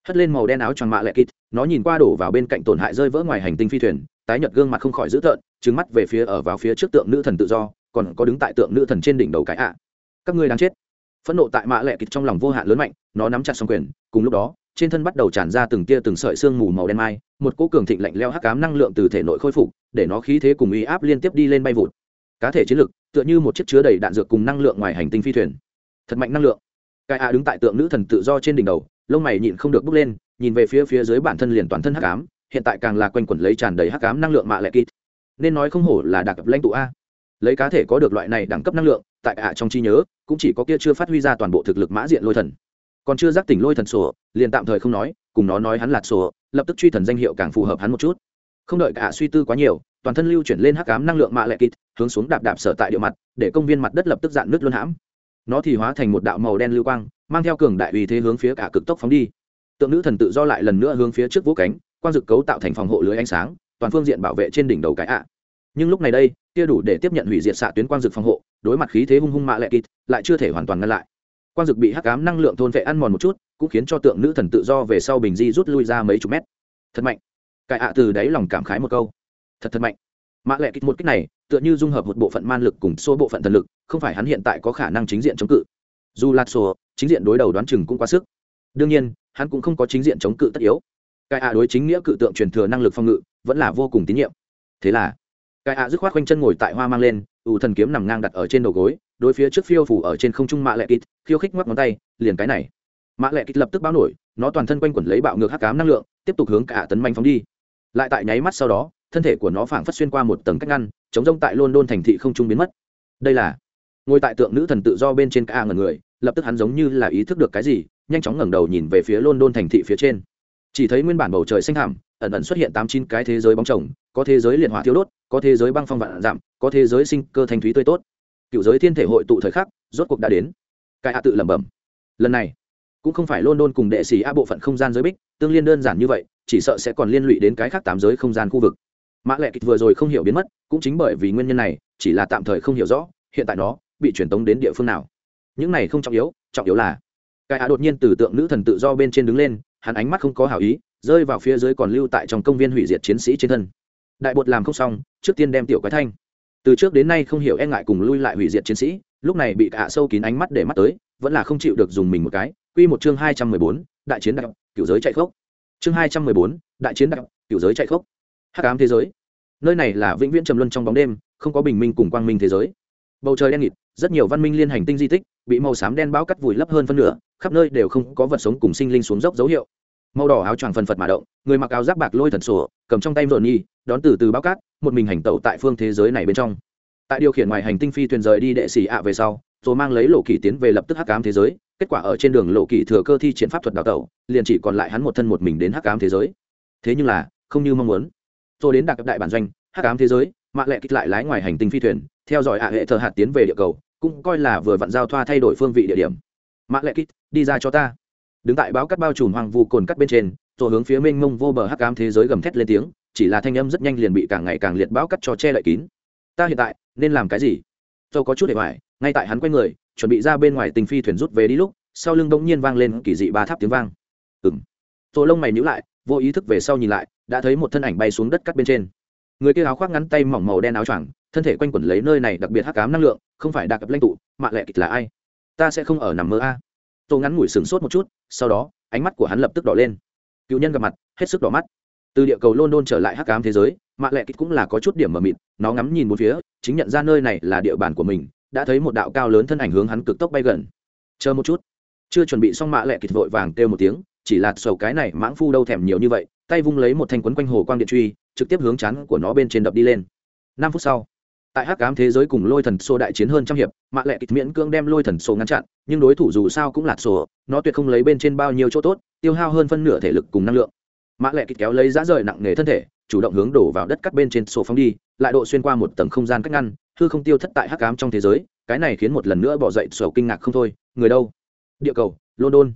Hất lên màu đen áo choàng mạ lẹ kịt, nó nhìn qua đổ vào bên cạnh tổn hại rơi vỡ ngoài hành tinh phi thuyền, tái nhợt gương mặt không khỏi dữ tợn trứng mắt về phía ở vào phía trước tượng nữ thần tự do, còn có đứng tại tượng nữ thần trên đỉnh đầu cái ạ. Các ngươi đáng chết. Phẫn nộ tại mạ lẹ kịt trong lòng vô hạn lớn mạnh, nó nắm chặt xong quyền, cùng lúc đó, trên thân bắt đầu tràn ra từng tia từng sợi xương mù màu đen mai, một cỗ cường thịnh lạnh leo hắc cám năng lượng từ thể nội khôi phục, để nó khí thế cùng uy áp liên tiếp đi lên bay vụt. Cá thể chiến lực tựa như một chiếc chứa đầy đạn dược cùng năng lượng ngoài hành tinh phi thuyền. Thật mạnh năng lượng. Cái a đứng tại tượng nữ thần tự do trên đỉnh đầu, lông mày nhịn không được bước lên, nhìn về phía phía dưới bản thân liền toàn thân hắc ám, hiện tại càng là quanh quẩn lấy tràn đầy hắc ám năng lượng mạ lệ kít nên nói không hổ là đặc cấp lãnh tụ a. Lấy cá thể có được loại này đẳng cấp năng lượng, tại ạ trong trí nhớ, cũng chỉ có kia chưa phát huy ra toàn bộ thực lực mã diện lôi thần. Còn chưa giác tỉnh lôi thần sổ, liền tạm thời không nói, cùng nó nói hắn lạt sổ, lập tức truy thần danh hiệu càng phù hợp hắn một chút không đợi cả suy tư quá nhiều, toàn thân lưu chuyển lên hắc ám năng lượng mạ lệ kít hướng xuống đạp đạp sở tại địa mặt, để công viên mặt đất lập tức dạn nước luân hãm. Nó thì hóa thành một đạo màu đen lưu quang, mang theo cường đại uy thế hướng phía cả cực tốc phóng đi. Tượng nữ thần tự do lại lần nữa hướng phía trước vũ cánh, quang dực cấu tạo thành phòng hộ lưới ánh sáng, toàn phương diện bảo vệ trên đỉnh đầu cái ạ. Nhưng lúc này đây, kia đủ để tiếp nhận hủy diệt xạ tuyến quang dực phòng hộ, đối mặt khí thế hung hung mạ lệ kịt, lại chưa thể hoàn toàn ngăn lại. Quang dực bị hắc ám năng lượng thôn vệ ăn mòn một chút, cũng khiến cho tượng nữ thần tự do về sau bình di rút lui ra mấy chục mét. Thật mạnh cái ạ từ đáy lòng cảm khái một câu. Thật thật mạnh. Mạ lệ Kích một cách này, tựa như dung hợp một bộ phận man lực cùng số bộ phận thần lực, không phải hắn hiện tại có khả năng chính diện chống cự. Dù lạt sổ, chính diện đối đầu đoán chừng cũng quá sức. Đương nhiên, hắn cũng không có chính diện chống cự tất yếu. Cái ạ đối chính nghĩa cự tượng truyền thừa năng lực phòng ngự, vẫn là vô cùng tín nhiệm. Thế là, cái ạ dứt khoát quanh chân ngồi tại hoa mang lên ủ thần kiếm nằm ngang đặt ở trên đầu gối, đối phía trước phiêu phủ ở trên không trung mạ lệ Kích, khiêu khích ngoắc ngón tay, liền cái này. Mạ lệ Kích lập tức báo nổi, nó toàn thân quanh quẩn lấy bạo ngược hắc cám năng lượng, tiếp tục hướng cả tấn manh phóng đi lại tại nháy mắt sau đó, thân thể của nó phảng phất xuyên qua một tầng cách ngăn, chống rông tại london thành thị không trung biến mất. Đây là ngồi tại tượng nữ thần tự do bên trên ca ngần người, lập tức hắn giống như là ý thức được cái gì, nhanh chóng ngẩng đầu nhìn về phía london thành thị phía trên. Chỉ thấy nguyên bản bầu trời xanh thẳm ẩn ẩn xuất hiện tám chín cái thế giới bóng chồng, có thế giới liệt hỏa thiếu đốt, có thế giới băng phong vạn giảm, có thế giới sinh cơ thanh thúy tươi tốt. Cựu giới thiên thể hội tụ thời khắc, rốt cuộc đã đến. Cái hạ tự lẩm bẩm. Lần này cũng không phải london cùng đệ sĩ a bộ phận không gian giới bích, tương liên đơn giản như vậy, chỉ sợ sẽ còn liên lụy đến cái khác tám giới không gian khu vực. Mã lệ kịch vừa rồi không hiểu biến mất, cũng chính bởi vì nguyên nhân này, chỉ là tạm thời không hiểu rõ, hiện tại nó bị truyền tống đến địa phương nào. Những này không trọng yếu trọng yếu là cái hạ đột nhiên từ tượng nữ thần tự do bên trên đứng lên, hắn ánh mắt không có hảo ý, rơi vào phía dưới còn lưu tại trong công viên hủy diệt chiến sĩ trên thân. Đại bột làm không xong, trước tiên đem tiểu quái thanh. Từ trước đến nay không hiểu e ngại cùng lui lại hủy diệt chiến sĩ, lúc này bị cả sâu kín ánh mắt để mắt tới, vẫn là không chịu được dùng mình một cái quy một chương hai trăm mười bốn, đại chiến đặc cựu giới chạy khốc. Chương hai trăm mười bốn, đại chiến đặc cựu giới chạy khốc. Hắc ám thế giới. Nơi này là vĩnh viễn trầm luân trong bóng đêm, không có bình minh cùng quang minh thế giới. Bầu trời đen nghịt, rất nhiều văn minh liên hành tinh di tích, bị màu xám đen bão cắt vùi lấp hơn phân nửa, khắp nơi đều không có vật sống cùng sinh linh xuống dốc dấu hiệu. Màu đỏ áo choàng phần phật mà động, người mặc áo giáp bạc lôi thần sổ cầm trong tay vợn nhi đón từ từ bão cát, một mình hành tẩu tại phương thế giới này bên trong. Tại điều khiển ngoài hành tinh phi thuyền rời đi đệ sĩ ạ về sau rồi mang lấy lộ kỳ tiến về lập tức hắc ám thế giới, kết quả ở trên đường lộ kỳ thừa cơ thi triển pháp thuật đào tẩu, liền chỉ còn lại hắn một thân một mình đến hắc ám thế giới. Thế nhưng là, không như mong muốn. Rồi đến đặc đại bản doanh, hắc ám thế giới mạng lệ kích lại lái ngoài hành tinh phi thuyền, theo dõi ạ hệ thờ hạt tiến về địa cầu, cũng coi là vừa vặn giao thoa thay đổi phương vị địa điểm. Mạng lệ kích đi ra cho ta. Đứng tại báo cắt bao trùm hoàng vu cồn cắt bên trên, rồi hướng phía mênh mông vô bờ hắc ám thế giới gầm thét lên tiếng, chỉ là thanh âm rất nhanh liền bị càng ngày càng liệt báo cắt cho che lại kín. Ta hiện tại, nên làm cái gì? Tôi có chút để hoài ngay tại hắn quay người, chuẩn bị ra bên ngoài tình phi thuyền rút về đi lúc, sau lưng bỗng nhiên vang lên kỳ dị ba tháp tiếng vang. Ừng tôi lông mày nhíu lại, vô ý thức về sau nhìn lại, đã thấy một thân ảnh bay xuống đất cắt bên trên. Người kia áo khoác ngắn tay mỏng màu đen áo choàng, thân thể quanh quẩn lấy nơi này đặc biệt hắc cám năng lượng, không phải đặc lãnh tụ mạ lệ kịch là ai? Ta sẽ không ở nằm mơ a. Tô ngắn ngủi sửng sốt một chút, sau đó, ánh mắt của hắn lập tức đỏ lên. Cựu nhân gặp mặt, hết sức đỏ mắt. Từ địa cầu london trở lại hắc cám thế giới mạ lệ kịch cũng là có chút điểm mờ mịt, nó ngắm nhìn một phía, chính nhận ra nơi này là địa bàn của mình đã thấy một đạo cao lớn thân ảnh hướng hắn cực tốc bay gần. Chờ một chút. Chưa chuẩn bị xong mạ lẹ kịt vội vàng kêu một tiếng, chỉ là sầu cái này mãng phu đâu thèm nhiều như vậy, tay vung lấy một thanh quấn quanh hồ quang điện truy, trực tiếp hướng chắn của nó bên trên đập đi lên. Năm phút sau, tại hắc ám thế giới cùng lôi thần xô đại chiến hơn trăm hiệp, mạ lệ kịch miễn cưỡng đem lôi thần xô ngăn chặn, nhưng đối thủ dù sao cũng là xô nó tuyệt không lấy bên trên bao nhiêu chỗ tốt, tiêu hao hơn phân nửa thể lực cùng năng lượng. Mạ lệ kịch kéo lấy giá rời nặng nề thân thể chủ động hướng đổ vào đất cắt bên trên sổ phóng đi, lại độ xuyên qua một tầng không gian cách ngăn, hư không tiêu thất tại hắc ám trong thế giới, cái này khiến một lần nữa bỏ dậy sổ kinh ngạc không thôi. Người đâu? Địa cầu, london.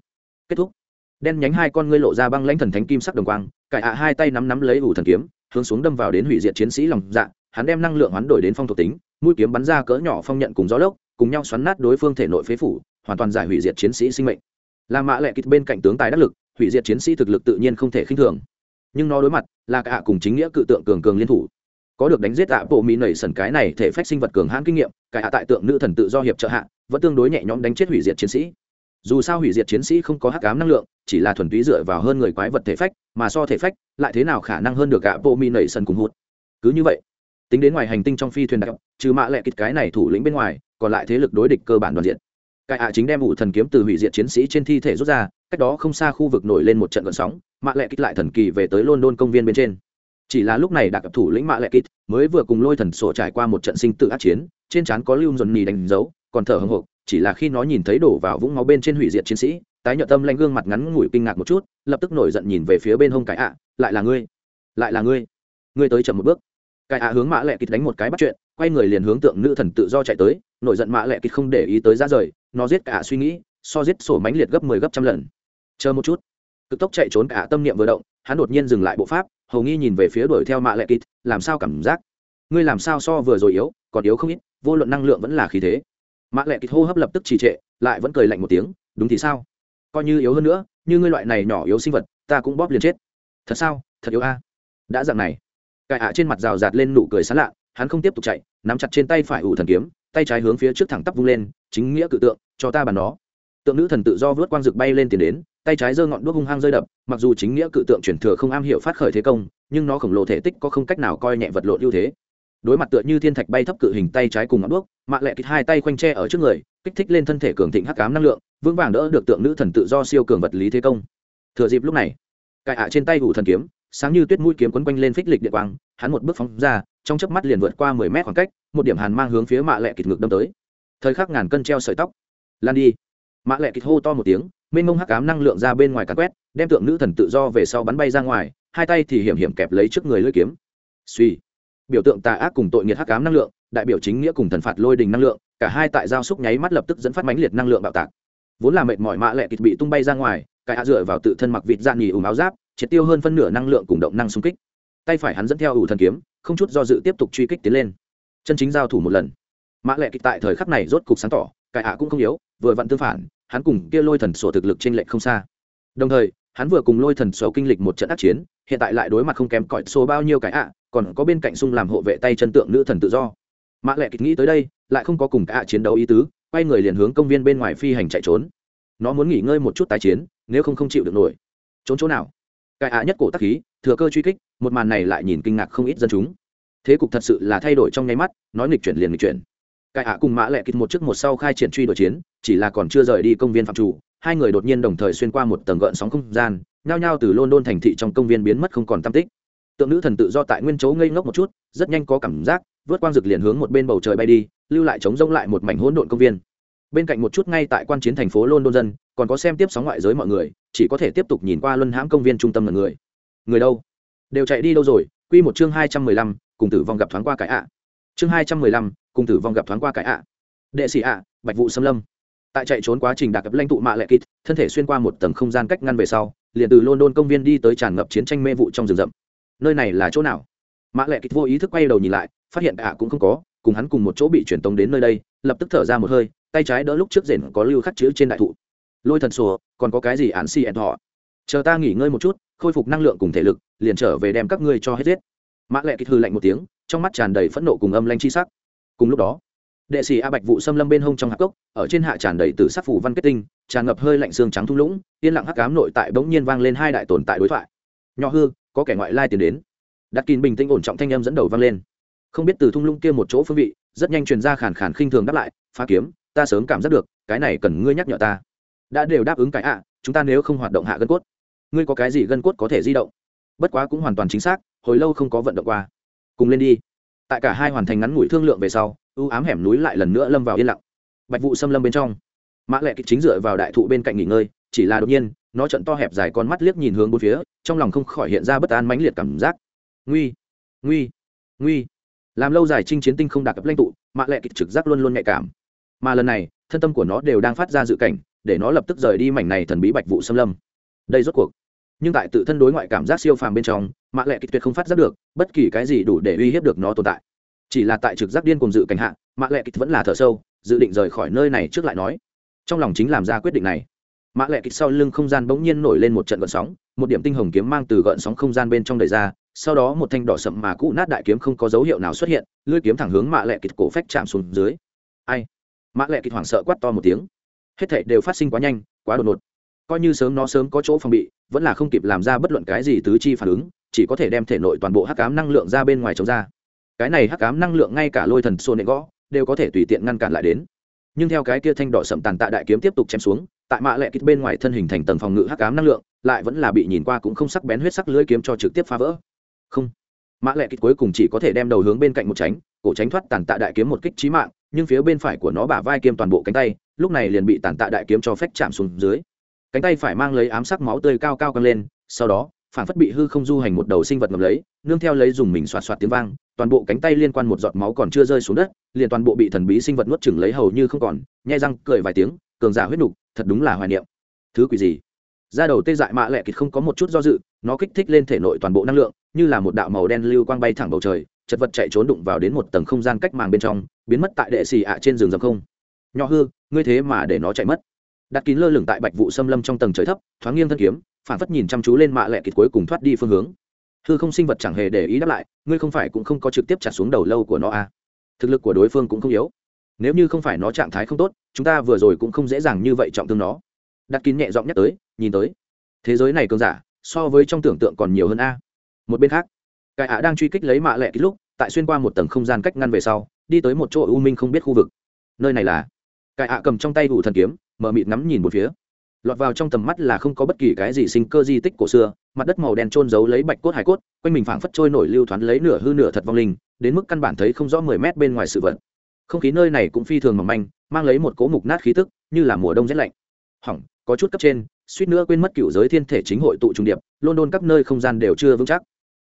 Kết thúc. Đen nhánh hai con ngươi lộ ra băng lãnh thần thánh kim sắc đồng quang, cải ạ hai tay nắm nắm lấy ủ thần kiếm, hướng xuống đâm vào đến hủy diệt chiến sĩ lòng dạ hắn đem năng lượng hoán đổi đến phong thuộc tính, mũi kiếm bắn ra cỡ nhỏ phong nhận cùng gió lốc, cùng nhau xoắn nát đối phương thể nội phế phủ, hoàn toàn giải hủy diệt chiến sĩ sinh mệnh. Là mạ lệ kịch bên cạnh tướng tài đắc lực, hủy diệt chiến sĩ thực lực tự nhiên không thể khinh thường nhưng nó đối mặt là cả cùng chính nghĩa cự tượng cường cường liên thủ. Có được đánh giết ạ bộ mỹ nảy sần cái này thể phách sinh vật cường hãn kinh nghiệm cả hạ tại tượng nữ thần tự do hiệp trợ hạ, vẫn tương đối nhẹ nhõm đánh chết hủy diệt chiến sĩ. Dù sao hủy diệt chiến sĩ không có hắc ám năng lượng, chỉ là thuần túy dựa vào hơn người quái vật thể phách, mà so thể phách, lại thế nào khả năng hơn được ạ bộ mỹ nảy sần cùng hụt? Cứ như vậy, tính đến ngoài hành tinh trong phi thuyền đặc trừ mạ lệ kịch cái này thủ lĩnh bên ngoài, còn lại thế lực đối địch cơ bản đoàn diện cải ạ chính đem ủ thần kiếm từ hủy diệt chiến sĩ trên thi thể rút ra, cách đó không xa khu vực nổi lên một trận gợn sóng, mạ lệ kích lại thần kỳ về tới london công viên bên trên. Chỉ là lúc này đặc cập thủ lĩnh mạ lệ kích mới vừa cùng lôi thần sổ trải qua một trận sinh tự ác chiến, trên trán có lưu dồn nì đánh dấu, còn thở hồng hộc, chỉ là khi nó nhìn thấy đổ vào vũng máu bên trên hủy diệt chiến sĩ, tái nhợt tâm lanh gương mặt ngắn ngủi kinh ngạc một chút, lập tức nổi giận nhìn về phía bên hông cái ạ, lại là ngươi, lại là ngươi ngươi tới chậm một bước. Cái ạ hướng mạ lệ kịch đánh một cái bắt chuyện, quay người liền hướng tượng nữ thần tự do chạy tới, nổi giận mạ lệ kịch không để ý tới ra rời nó giết cả suy nghĩ, so giết sổ mánh liệt gấp mười 10 gấp trăm lần. Chờ một chút. Cực tốc chạy trốn cả tâm niệm vừa động, hắn đột nhiên dừng lại bộ pháp, hầu nghi nhìn về phía đuổi theo mạ lệ kịt, làm sao cảm giác? Ngươi làm sao so vừa rồi yếu, còn yếu không ít, vô luận năng lượng vẫn là khí thế. Mạ lệ kịt hô hấp lập tức trì trệ, lại vẫn cười lạnh một tiếng, đúng thì sao? Coi như yếu hơn nữa, như ngươi loại này nhỏ yếu sinh vật, ta cũng bóp liền chết. Thật sao? Thật yếu a. Đã dạng này. Cải ạ trên mặt rào rạt lên nụ cười sán lạ hắn không tiếp tục chạy, nắm chặt trên tay phải ủ thần kiếm, tay trái hướng phía trước thẳng tắp vung lên, chính nghĩa cự tượng, cho ta bàn nó. Tượng nữ thần tự do vớt quang rực bay lên tiền đến, tay trái giơ ngọn đuốc hung hăng rơi đập, mặc dù chính nghĩa cự tượng chuyển thừa không am hiểu phát khởi thế công, nhưng nó khổng lồ thể tích có không cách nào coi nhẹ vật lộn ưu thế. Đối mặt tựa như thiên thạch bay thấp cự hình tay trái cùng ngọn đuốc, mạ lệ kích hai tay khoanh tre ở trước người, kích thích lên thân thể cường thịnh hắc cám năng lượng, vững vàng đỡ được tượng nữ thần tự do siêu cường vật lý thế công. Thừa dịp lúc này, cài ạ trên tay ủ thần kiếm, sáng như tuyết mũi kiếm quấn quanh lên phích lịch địa quang, hắn một bước phóng ra trong chớp mắt liền vượt qua mười mét khoảng cách, một điểm hàn mang hướng phía mạ lệ kịt ngược đâm tới. Thời khắc ngàn cân treo sợi tóc. Lan đi. Mạ lệ kịt hô to một tiếng, mênh mông hắc cám năng lượng ra bên ngoài cắn quét, đem tượng nữ thần tự do về sau bắn bay ra ngoài, hai tay thì hiểm hiểm kẹp lấy trước người lưỡi kiếm. Suy biểu tượng tà ác cùng tội nghiệt hắc cám năng lượng, đại biểu chính nghĩa cùng thần phạt lôi đình năng lượng, cả hai tại giao xúc nháy mắt lập tức dẫn phát mãnh liệt năng lượng bạo tạc. Vốn là mệt mỏi mạ lệ kịch bị tung bay ra ngoài, cái hạ dựa vào tự thân mặc vịt dạng nghỉ ủng áo giáp, triệt tiêu hơn phân nửa năng lượng cùng động năng xung kích. Tay phải hắn dẫn theo ủ thần kiếm không chút do dự tiếp tục truy kích tiến lên. Chân chính giao thủ một lần. Mã lệ kịch tại thời khắc này rốt cục sáng tỏ cải ạ cũng không yếu, vừa vặn tương phản, hắn cùng kia lôi thần sổ thực lực trên lệnh không xa. Đồng thời, hắn vừa cùng lôi thần sổ kinh lịch một trận ác chiến, hiện tại lại đối mặt không kém cõi số bao nhiêu cải ạ, còn có bên cạnh sung làm hộ vệ tay chân tượng nữ thần tự do. Mã lệ kịch nghĩ tới đây, lại không có cùng cải ạ chiến đấu ý tứ, quay người liền hướng công viên bên ngoài phi hành chạy trốn. Nó muốn nghỉ ngơi một chút tái chiến, nếu không không chịu được nổi. Trốn chỗ nào? Cải ạ nhất cổ tắc khí thừa cơ truy kích, một màn này lại nhìn kinh ngạc không ít dân chúng. Thế cục thật sự là thay đổi trong nháy mắt, nói nghịch chuyển liền nghịch chuyển. Cái ạ cùng mã lệ kịch một trước một sau khai triển truy đuổi chiến, chỉ là còn chưa rời đi công viên phạm chủ, hai người đột nhiên đồng thời xuyên qua một tầng gợn sóng không gian, nhao nhao từ london thành thị trong công viên biến mất không còn tam tích. Tượng nữ thần tự do tại nguyên chỗ ngây ngốc một chút, rất nhanh có cảm giác vớt quang rực liền hướng một bên bầu trời bay đi, lưu lại chống rông lại một mảnh hỗn độn công viên. Bên cạnh một chút ngay tại quan chiến thành phố london dân, còn có xem tiếp sóng ngoại giới mọi người, chỉ có thể tiếp tục nhìn qua luân hãm công viên trung tâm là người người đâu? Đều chạy đi đâu rồi? Quy một chương hai trăm mười lăm, cùng tử vong gặp thoáng qua cái ạ. Chương hai trăm mười lăm, cùng tử vong gặp thoáng qua cái ạ. Đệ sĩ ạ, bạch vụ xâm lâm. Tại chạy trốn quá trình đặc lãnh tụ mạ lệ kịt, thân thể xuyên qua một tầng không gian cách ngăn về sau, liền từ london công viên đi tới tràn ngập chiến tranh mê vụ trong rừng rậm. Nơi này là chỗ nào? Mạ lệ kịt vô ý thức quay đầu nhìn lại, phát hiện ạ cũng không có, cùng hắn cùng một chỗ bị truyền tống đến nơi đây, lập tức thở ra một hơi, tay trái đỡ lúc trước rền có lưu khắc chữ trên đại thụ. Lôi thần sùa còn có cái gì ạn xì ẹn họ? Chờ ta nghỉ ngơi một chút, khôi phục năng lượng cùng thể lực, liền trở về đem các ngươi cho hết giết. Mã lệ kịch hư lạnh một tiếng, trong mắt tràn đầy phẫn nộ cùng âm lanh chi sắc. Cùng lúc đó, đệ sĩ a bạch vụ xâm lâm bên hông trong hạc cốc, ở trên hạ tràn đầy từ sắc phủ văn kết tinh, tràn ngập hơi lạnh xương trắng thung lũng, yên lặng hắc cám nội tại bỗng nhiên vang lên hai đại tồn tại đối thoại. Nhỏ hư, có kẻ ngoại lai tiến đến. Đặt kín bình tĩnh ổn trọng thanh âm dẫn đầu vang lên. Không biết từ thung lũng kia một chỗ phương vị, rất nhanh truyền ra khàn khàn khinh thường đáp lại, phá kiếm, ta sớm cảm giác được, cái này cần ngươi nhắc nhở ta. Đã đều đáp ứng cái ạ, chúng ta nếu không hoạt động hạ gân cốt ngươi có cái gì gân cốt có thể di động? Bất quá cũng hoàn toàn chính xác, hồi lâu không có vận động qua. Cùng lên đi. Tại cả hai hoàn thành ngắn ngủi thương lượng về sau ưu ám hẻm núi lại lần nữa lâm vào yên lặng. Bạch vụ xâm lâm bên trong. Mã lệ kịch chính dựa vào đại thụ bên cạnh nghỉ ngơi, chỉ là đột nhiên, nó trận to hẹp dài con mắt liếc nhìn hướng bốn phía, trong lòng không khỏi hiện ra bất an mãnh liệt cảm giác. Nguy nguy nguy. Làm lâu dài chinh chiến tinh không đạt cấp lãnh tụ, mã lệ kịch trực giác luôn luôn nhạy cảm. Mà lần này, thân tâm của nó đều đang phát ra dự cảnh, để nó lập tức rời đi mảnh này thần bí bạch vụ xâm lâm đây rốt cuộc. Nhưng tại tự thân đối ngoại cảm giác siêu phàm bên trong, mã lệ kịch tuyệt không phát giác được bất kỳ cái gì đủ để uy hiếp được nó tồn tại. Chỉ là tại trực giác điên cùng dự cảnh hạ, mã lệ kịch vẫn là thở sâu, dự định rời khỏi nơi này trước lại nói. Trong lòng chính làm ra quyết định này. Mã lệ kịch sau lưng không gian bỗng nhiên nổi lên một trận gợn sóng, một điểm tinh hồng kiếm mang từ gợn sóng không gian bên trong đầy ra, sau đó một thanh đỏ sậm mà cũ nát đại kiếm không có dấu hiệu nào xuất hiện, lưỡi kiếm thẳng hướng mã lệ kịch cổ phách chạm xuống dưới. Ai? Mã lệ kịch hoảng sợ quát to một tiếng. Hết thảy đều phát sinh quá nhanh, quá đột ngột coi như sớm nó sớm có chỗ phòng bị, vẫn là không kịp làm ra bất luận cái gì tứ chi phản ứng, chỉ có thể đem thể nội toàn bộ hắc ám năng lượng ra bên ngoài chống ra. Cái này hắc ám năng lượng ngay cả lôi thần xô nệ gõ, đều có thể tùy tiện ngăn cản lại đến. Nhưng theo cái kia thanh đỏ sậm tàn tạ đại kiếm tiếp tục chém xuống, tại mạ lệ kít bên ngoài thân hình thành tầng phòng ngự hắc ám năng lượng, lại vẫn là bị nhìn qua cũng không sắc bén huyết sắc lưỡi kiếm cho trực tiếp phá vỡ. Không mã lệ kích cuối cùng chỉ có thể đem đầu hướng bên cạnh một tránh, cổ tránh thoát tàn tạ đại kiếm một kích trí mạng, nhưng phía bên phải của nó bả vai kiêm toàn bộ cánh tay, lúc này liền bị tàn tạ đại kiếm cho phách chạm xuống dưới cánh tay phải mang lấy ám sắc máu tươi cao cao căng lên, sau đó phản phất bị hư không du hành một đầu sinh vật ngầm lấy, nương theo lấy dùng mình xoạt xoạt tiếng vang, toàn bộ cánh tay liên quan một giọt máu còn chưa rơi xuống đất, liền toàn bộ bị thần bí sinh vật nuốt chửng lấy hầu như không còn, nhai răng, cười vài tiếng, cường giả huyết nục, thật đúng là hoài niệm. Thứ quỷ gì? Ra đầu tê dại mạ lẹ kịt không có một chút do dự, nó kích thích lên thể nội toàn bộ năng lượng, như là một đạo màu đen lưu quang bay thẳng bầu trời, chật vật chạy trốn đụng vào đến một tầng không gian cách màng bên trong, biến mất tại đệ xì ạ trên giường dầm không. Nhỏ hư, ngươi thế mà để nó chạy mất đặt kín lơ lửng tại bạch vụ xâm lâm trong tầng trời thấp, thoáng nghiêng thân kiếm, phản phất nhìn chăm chú lên mạ lẹ kịt cuối cùng thoát đi phương hướng. Hư không sinh vật chẳng hề để ý đáp lại, ngươi không phải cũng không có trực tiếp chặt xuống đầu lâu của nó à. thực lực của đối phương cũng không yếu. Nếu như không phải nó trạng thái không tốt, chúng ta vừa rồi cũng không dễ dàng như vậy trọng thương nó. Đặt kín nhẹ giọng nhắc tới, nhìn tới. Thế giới này cường giả, so với trong tưởng tượng còn nhiều hơn a. Một bên khác cải ạ đang truy kích lấy mạ lẹ kích lúc, tại xuyên qua một tầng không gian cách ngăn về sau, đi tới một chỗ u minh không biết khu vực. Nơi này là cải ạ cầm trong tay ủ thần kiếm, mở mịt ngắm nhìn một phía. Lọt vào trong tầm mắt là không có bất kỳ cái gì sinh cơ di tích cổ xưa, mặt đất màu đen trôn giấu lấy bạch cốt hải cốt, quanh mình phảng phất trôi nổi lưu thoáng lấy nửa hư nửa thật vong linh, đến mức căn bản thấy không rõ mười mét bên ngoài sự vật. Không khí nơi này cũng phi thường mỏng manh, mang lấy một cỗ mục nát khí tức, như là mùa đông rét lạnh. Hỏng, có chút cấp trên, suýt nữa quên mất cựu giới thiên thể chính hội tụ trung điệp london các nơi không gian đều chưa vững chắc.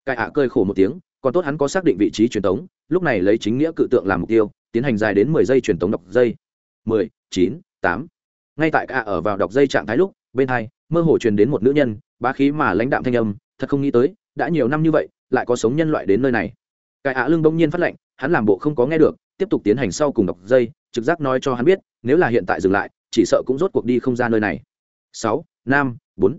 Cai ạ cơi khổ một tiếng, còn tốt hắn có xác định vị trí truyền tống, lúc này lấy chính nghĩa cự tượng làm mục tiêu, tiến hành dài đến mười giây truyền tống đọc dây mười, chín, tám. Ngay tại cả ở vào đọc dây trạng thái lúc, bên hai, mơ hồ truyền đến một nữ nhân, bá khí mà lãnh đạm thanh âm, thật không nghĩ tới, đã nhiều năm như vậy, lại có sống nhân loại đến nơi này. Cái ạ lưng bỗng nhiên phát lệnh hắn làm bộ không có nghe được, tiếp tục tiến hành sau cùng đọc dây, trực giác nói cho hắn biết, nếu là hiện tại dừng lại, chỉ sợ cũng rốt cuộc đi không ra nơi này. Sáu, năm, bốn.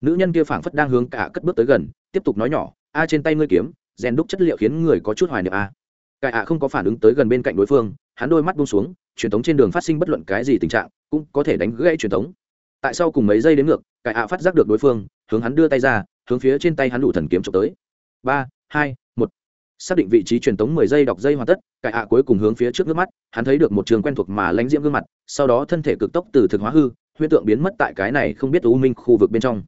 Nữ nhân kia phảng phất đang hướng cả cất bước tới gần, tiếp tục nói nhỏ, a, trên tay ngươi kiếm, rèn đúc chất liệu khiến người có chút hoài niệm a. Cái ạ không có phản ứng tới gần bên cạnh đối phương hắn đôi mắt buông xuống, truyền thống trên đường phát sinh bất luận cái gì tình trạng, cũng có thể đánh gãy truyền thống tại sau cùng mấy giây đến ngược cải ạ phát giác được đối phương, hướng hắn đưa tay ra, hướng phía trên tay hắn đủ thần kiếm trộm tới. Ba, hai, một. Xác định vị trí truyền tống mười giây đọc dây hoàn tất cải ạ cuối cùng hướng phía trước nước mắt, hắn thấy được một trường quen thuộc mà lánh diễm gương mặt, sau đó thân thể cực tốc từ thực hóa hư, huyễn tượng biến mất tại cái này không biết u minh khu vực bên trong.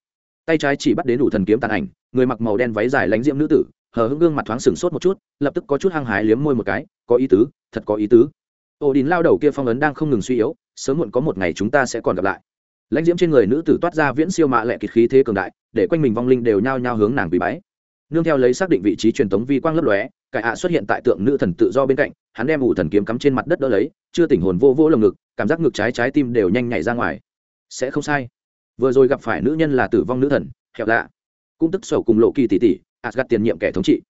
Tay trái chỉ bắt đến đủ thần kiếm tàn ảnh, người mặc màu đen váy dài lánh diễm nữ tử, hờ hững gương mặt thoáng sừng sốt một chút, lập tức có chút hăng hái liếm môi một cái, có ý tứ, thật có ý tứ ổ đình lao đầu kia phong ấn đang không ngừng suy yếu, sớm muộn có một ngày chúng ta sẽ còn gặp lại. Lãnh diễm trên người nữ tử toát ra viễn siêu mạ lệ kịch khí thế cường đại, để quanh mình vong linh đều nhao nhao hướng nàng bị bái. Nương theo lấy xác định vị trí truyền thống vi quang lấp lóe, cải ạ xuất hiện tại tượng nữ thần tự do bên cạnh, hắn đem ủ thần kiếm cắm trên mặt đất đỡ lấy, chưa tỉnh hồn vô vô lồng ngực, cảm giác ngực trái trái tim đều nhanh nhảy ra ngoài. Sẽ không sai. Vừa rồi gặp phải nữ nhân là tử vong nữ thần, hẹo lạ. Cũng tức sầu cùng lộ kỳ tỷ tỷ gặt tiền nhiệm kẻ thống trị.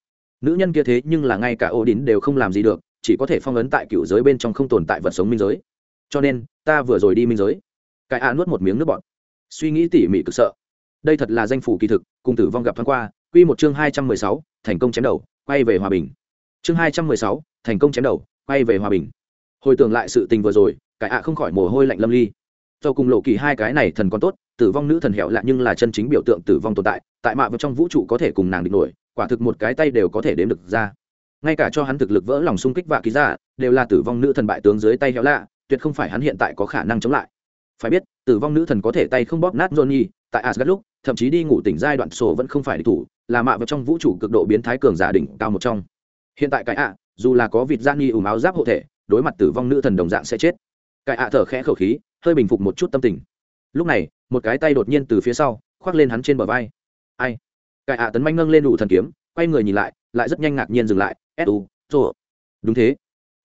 Nữ nhân kia thế nhưng là ngay cả ô đín đều không làm gì được chỉ có thể phong ấn tại cựu giới bên trong không tồn tại vật sống minh giới. Cho nên, ta vừa rồi đi minh giới. Cái a nuốt một miếng nước bọt. Suy nghĩ tỉ mỉ cực sợ. Đây thật là danh phủ kỳ thực, cùng tử vong gặp thoáng qua, quy một chương hai trăm mười sáu, thành công chém đầu, quay về hòa bình. Chương hai trăm mười sáu, thành công chém đầu, quay về hòa bình. Hồi tưởng lại sự tình vừa rồi, cái ạ không khỏi mồ hôi lạnh lâm ly. Do cùng lộ kỳ hai cái này thần còn tốt, tử vong nữ thần hẹo lạ nhưng là chân chính biểu tượng tử vong tồn tại tại mạ vào trong vũ trụ có thể cùng nàng địch nổi, quả thực một cái tay đều có thể đếm được ra ngay cả cho hắn thực lực vỡ lòng xung kích và ký giả, đều là tử vong nữ thần bại tướng dưới tay héo lạ, tuyệt không phải hắn hiện tại có khả năng chống lại. Phải biết, tử vong nữ thần có thể tay không bóp nát johnny, tại asgard lúc, thậm chí đi ngủ tỉnh giai đoạn sổ vẫn không phải địch thủ, là mạ vào trong vũ trụ cực độ biến thái cường giả đỉnh cao một trong. Hiện tại cái ạ, dù là có vịt gian nghi ủng áo giáp hộ thể, đối mặt tử vong nữ thần đồng dạng sẽ chết. Cái ạ thở khẽ khẩu khí, hơi bình phục một chút tâm tình. Lúc này, một cái tay đột nhiên từ phía sau, khoác lên hắn trên bờ vai. Ai? Cái ạ tấn manh nâng lên đủ thần kiếm, quay người nhìn lại lại rất nhanh ngạc nhiên dừng lại su rồ đúng thế.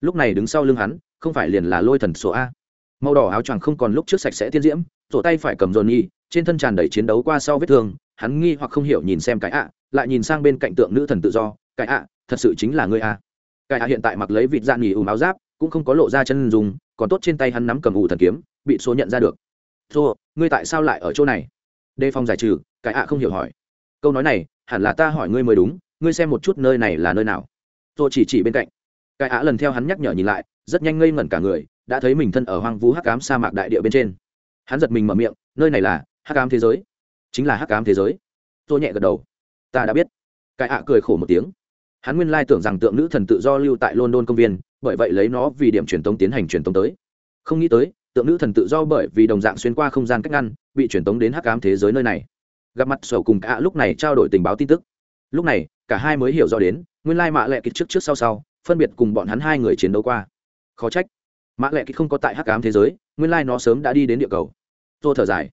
Lúc này đứng sau lưng hắn, không phải liền là lôi thần số a. Màu đỏ áo choàng không còn lúc trước sạch sẽ tiên diễm, sổ tay phải cầm dồn nhi trên thân tràn đầy chiến đấu qua sau vết thương, hắn nghi hoặc không hiểu nhìn xem cái ạ lại nhìn sang bên cạnh tượng nữ thần tự do, cái ạ thật sự chính là ngươi a. Cái ạ hiện tại mặc lấy vịt dạng nghỉ ùm áo giáp, cũng không có lộ ra chân dùng còn tốt trên tay hắn nắm cầm ủ thần kiếm, bị số nhận ra được. Số ngươi tại sao lại ở chỗ này? Đề phòng giải trừ, cái ạ không hiểu hỏi. Câu nói này, hẳn là ta hỏi ngươi mới đúng ngươi xem một chút nơi này là nơi nào. Tôi chỉ chỉ bên cạnh. Cái ạ lần theo hắn nhắc nhở nhìn lại, rất nhanh ngây ngẩn cả người, đã thấy mình thân ở hoang vu hắc ám sa mạc đại địa bên trên. Hắn giật mình mở miệng, nơi này là hắc ám thế giới. Chính là hắc ám thế giới. Tôi nhẹ gật đầu. Ta đã biết. Cái ạ cười khổ một tiếng. Hắn nguyên lai tưởng rằng tượng nữ thần tự do lưu tại london công viên, bởi vậy lấy nó vì điểm truyền tống tiến hành truyền tống tới. Không nghĩ tới, tượng nữ thần tự do bởi vì đồng dạng xuyên qua không gian cách ngăn, bị truyền tống đến hắc ám thế giới nơi này. Gặp mặt sầu cùng cả lúc này trao đổi tình báo tin tức. Lúc này cả hai mới hiểu rõ đến, nguyên lai mạ lệ kịch trước trước sau sau, phân biệt cùng bọn hắn hai người chiến đấu qua. Khó trách. Mạ lệ kịch không có tại hắc ám thế giới, nguyên lai nó sớm đã đi đến địa cầu. Tô thở dài.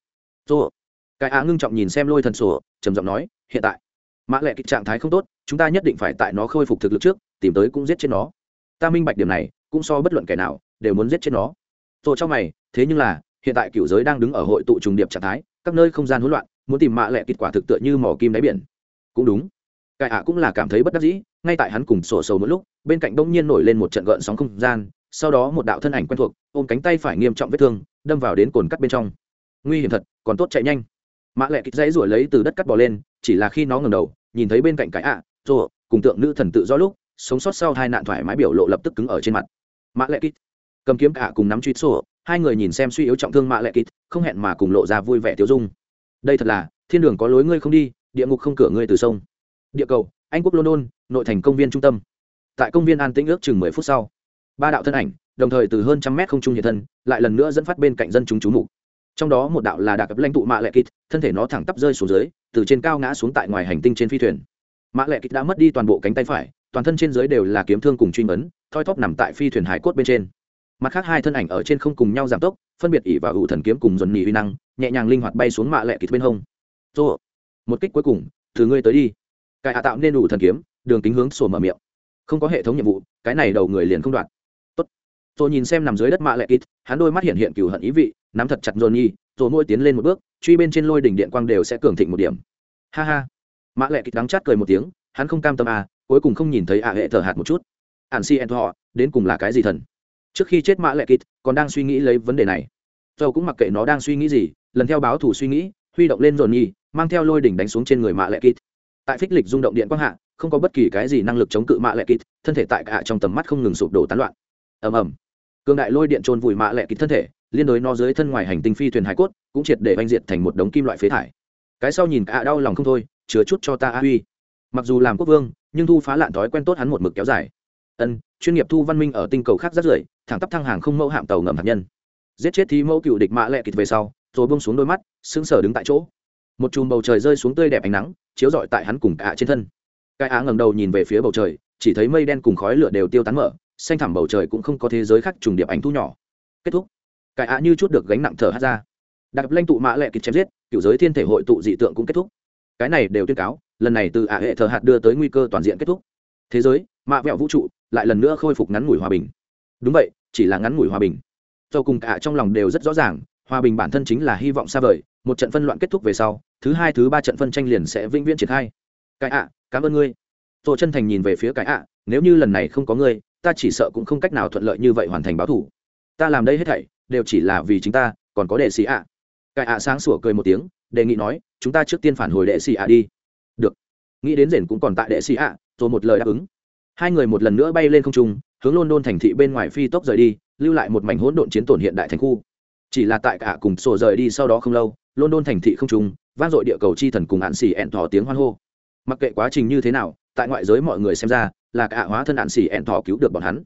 Tô. Cái á ngưng trọng nhìn xem lôi thần sổ, trầm giọng nói, hiện tại mã lệ kịch trạng thái không tốt, chúng ta nhất định phải tại nó khôi phục thực lực trước, tìm tới cũng giết chết nó. Ta minh bạch điểm này, cũng so bất luận kẻ nào, đều muốn giết chết nó. Tôi trong mày, thế nhưng là, hiện tại cựu giới đang đứng ở hội tụ trùng điệp trạng thái, các nơi không gian hỗn loạn, muốn tìm mạ lệ kịch quả thực tựa như mỏ kim đáy biển. Cũng đúng cải ạ cũng là cảm thấy bất đắc dĩ ngay tại hắn cùng sổ sầu một lúc bên cạnh đông nhiên nổi lên một trận gợn sóng không gian sau đó một đạo thân ảnh quen thuộc ôm cánh tay phải nghiêm trọng vết thương đâm vào đến cồn cắt bên trong. Nguy hiểm thật còn tốt chạy nhanh. Mã lệ kịch dãy ruổi lấy từ đất cắt bò lên chỉ là khi nó ngẩng đầu nhìn thấy bên cạnh cái ạ à, rồi cùng tượng nữ thần tự do lúc sống sót sau hai nạn thoải mái biểu lộ lập tức cứng ở trên mặt. Mã lệ kịch cầm kiếm cả cùng nắm truy sổ hai người nhìn xem suy yếu trọng thương mã lệ kịch không hẹn mà cùng lộ ra vui vẻ tiêu dung. Đây thật là thiên đường có lối ngươi không đi địa ngục không cửa ngươi từ sông địa cầu, anh quốc london, nội thành công viên trung tâm. Tại công viên an tĩnh ước chừng mười phút sau, ba đạo thân ảnh, đồng thời từ hơn trăm mét không trung nhiệt thân, lại lần nữa dẫn phát bên cạnh dân chúng chú mục. Trong đó một đạo là đặc lãnh tụ mạ lệ kít thân thể nó thẳng tắp rơi xuống dưới, từ trên cao ngã xuống tại ngoài hành tinh trên phi thuyền. Mạ lệ kít đã mất đi toàn bộ cánh tay phải, toàn thân trên dưới đều là kiếm thương cùng truy vấn, thoi thóp nằm tại phi thuyền hải cốt bên trên. Mặt khác hai thân ảnh ở trên không cùng nhau giảm tốc, phân biệt ỉ và ủ thần kiếm cùng dồn nhì uy năng, nhẹ nhàng linh hoạt bay xuống mạ lệ kít bên hông. Một kích cuối cùng từ ngươi tới đi cải hạ tạo nên đủ thần kiếm, đường kính hướng sổ mở miệng. Không có hệ thống nhiệm vụ, cái này đầu người liền không đoạt. Tốt. Tôi nhìn xem nằm dưới đất mạ lệ kít hắn đôi mắt hiện hiện cừu hận ý vị, nắm thật chặt johnny, rồi mỗi tiến lên một bước, truy bên trên lôi đỉnh điện quang đều sẽ cường thịnh một điểm. Ha ha. Mã lệ kịch đắng chát cười một tiếng, hắn không cam tâm à cuối cùng không nhìn thấy ạ hệ thở hạt một chút. Ạn si en họ đến cùng là cái gì thần? Trước khi chết mã lệ kịch còn đang suy nghĩ lấy vấn đề này. Dầu cũng mặc kệ nó đang suy nghĩ gì, lần theo báo thủ suy nghĩ, huy động lên johnny, mang theo lôi đỉnh đánh xuống trên người mã lệ kịch tại phích lịch rung động điện quang hạ, không có bất kỳ cái gì năng lực chống cự mã lệ kịt, thân thể tại cả trong tầm mắt không ngừng sụp đổ tán loạn. Ầm ầm. Cường đại lôi điện trôn vùi mã lệ kịt thân thể, liên đối nó dưới thân ngoài hành tinh phi thuyền hải cốt, cũng triệt để oanh diệt thành một đống kim loại phế thải. Cái sau nhìn cả đau lòng không thôi, chứa chút cho ta a huy. Mặc dù làm quốc vương, nhưng thu phá lạn thói quen tốt hắn một mực kéo dài. Ân, chuyên nghiệp thu văn minh ở tinh cầu khác rất rưởi, thẳng tắp thăng hàng không mẫu hạm tàu ngầm hạt nhân. Giết chết thì mẫu cựu địch mã lệ kịt về sau, rồi buông xuống đôi mắt, sững sờ đứng tại chỗ một chùm bầu trời rơi xuống tươi đẹp ánh nắng, chiếu rọi tại hắn cùng cả trên thân. Cái á ngẩng đầu nhìn về phía bầu trời, chỉ thấy mây đen cùng khói lửa đều tiêu tán mở, xanh thẳm bầu trời cũng không có thế giới khác trùng điệp ảnh thu nhỏ. Kết thúc. Cái á như chút được gánh nặng thở hát ra. Đặc lanh tụ mã lệ kịch chém giết cựu giới thiên thể hội tụ dị tượng cũng kết thúc. Cái này đều tuyên cáo, lần này từ ả hệ thờ hạt đưa tới nguy cơ toàn diện kết thúc. Thế giới, mạ vẹo vũ trụ, lại lần nữa khôi phục ngắn ngủi hòa bình. Đúng vậy, chỉ là ngắn ngủi hòa bình. Do cùng cả trong lòng đều rất rõ ràng, hòa bình bản thân chính là hy vọng xa vời một trận phân loạn kết thúc về sau, thứ hai, thứ ba trận phân tranh liền sẽ vĩnh viễn triển khai. Cái ạ, cảm ơn ngươi. Tôi chân thành nhìn về phía cái ạ, nếu như lần này không có ngươi, ta chỉ sợ cũng không cách nào thuận lợi như vậy hoàn thành báo thủ. Ta làm đây hết thảy, đều chỉ là vì chính ta, còn có đệ sĩ ạ. Cái ạ sáng sủa cười một tiếng, đề nghị nói, chúng ta trước tiên phản hồi đệ sĩ ạ đi. Được. Nghĩ đến rền cũng còn tại đệ sĩ ạ, rồi một lời đáp ứng. Hai người một lần nữa bay lên không trung, hướng london thành thị bên ngoài phi tốc rời đi, lưu lại một mảnh hỗn độn chiến tổn hiện đại thành khu. Chỉ là tại cả cùng sổ rời đi sau đó không lâu london thành thị không trung, vang dội địa cầu chi thần cùng hạn xỉ ẹn thỏ tiếng hoan hô. Mặc kệ quá trình như thế nào, tại ngoại giới mọi người xem ra, là cả hóa thân hạn xỉ ẹn thỏ cứu được bọn hắn.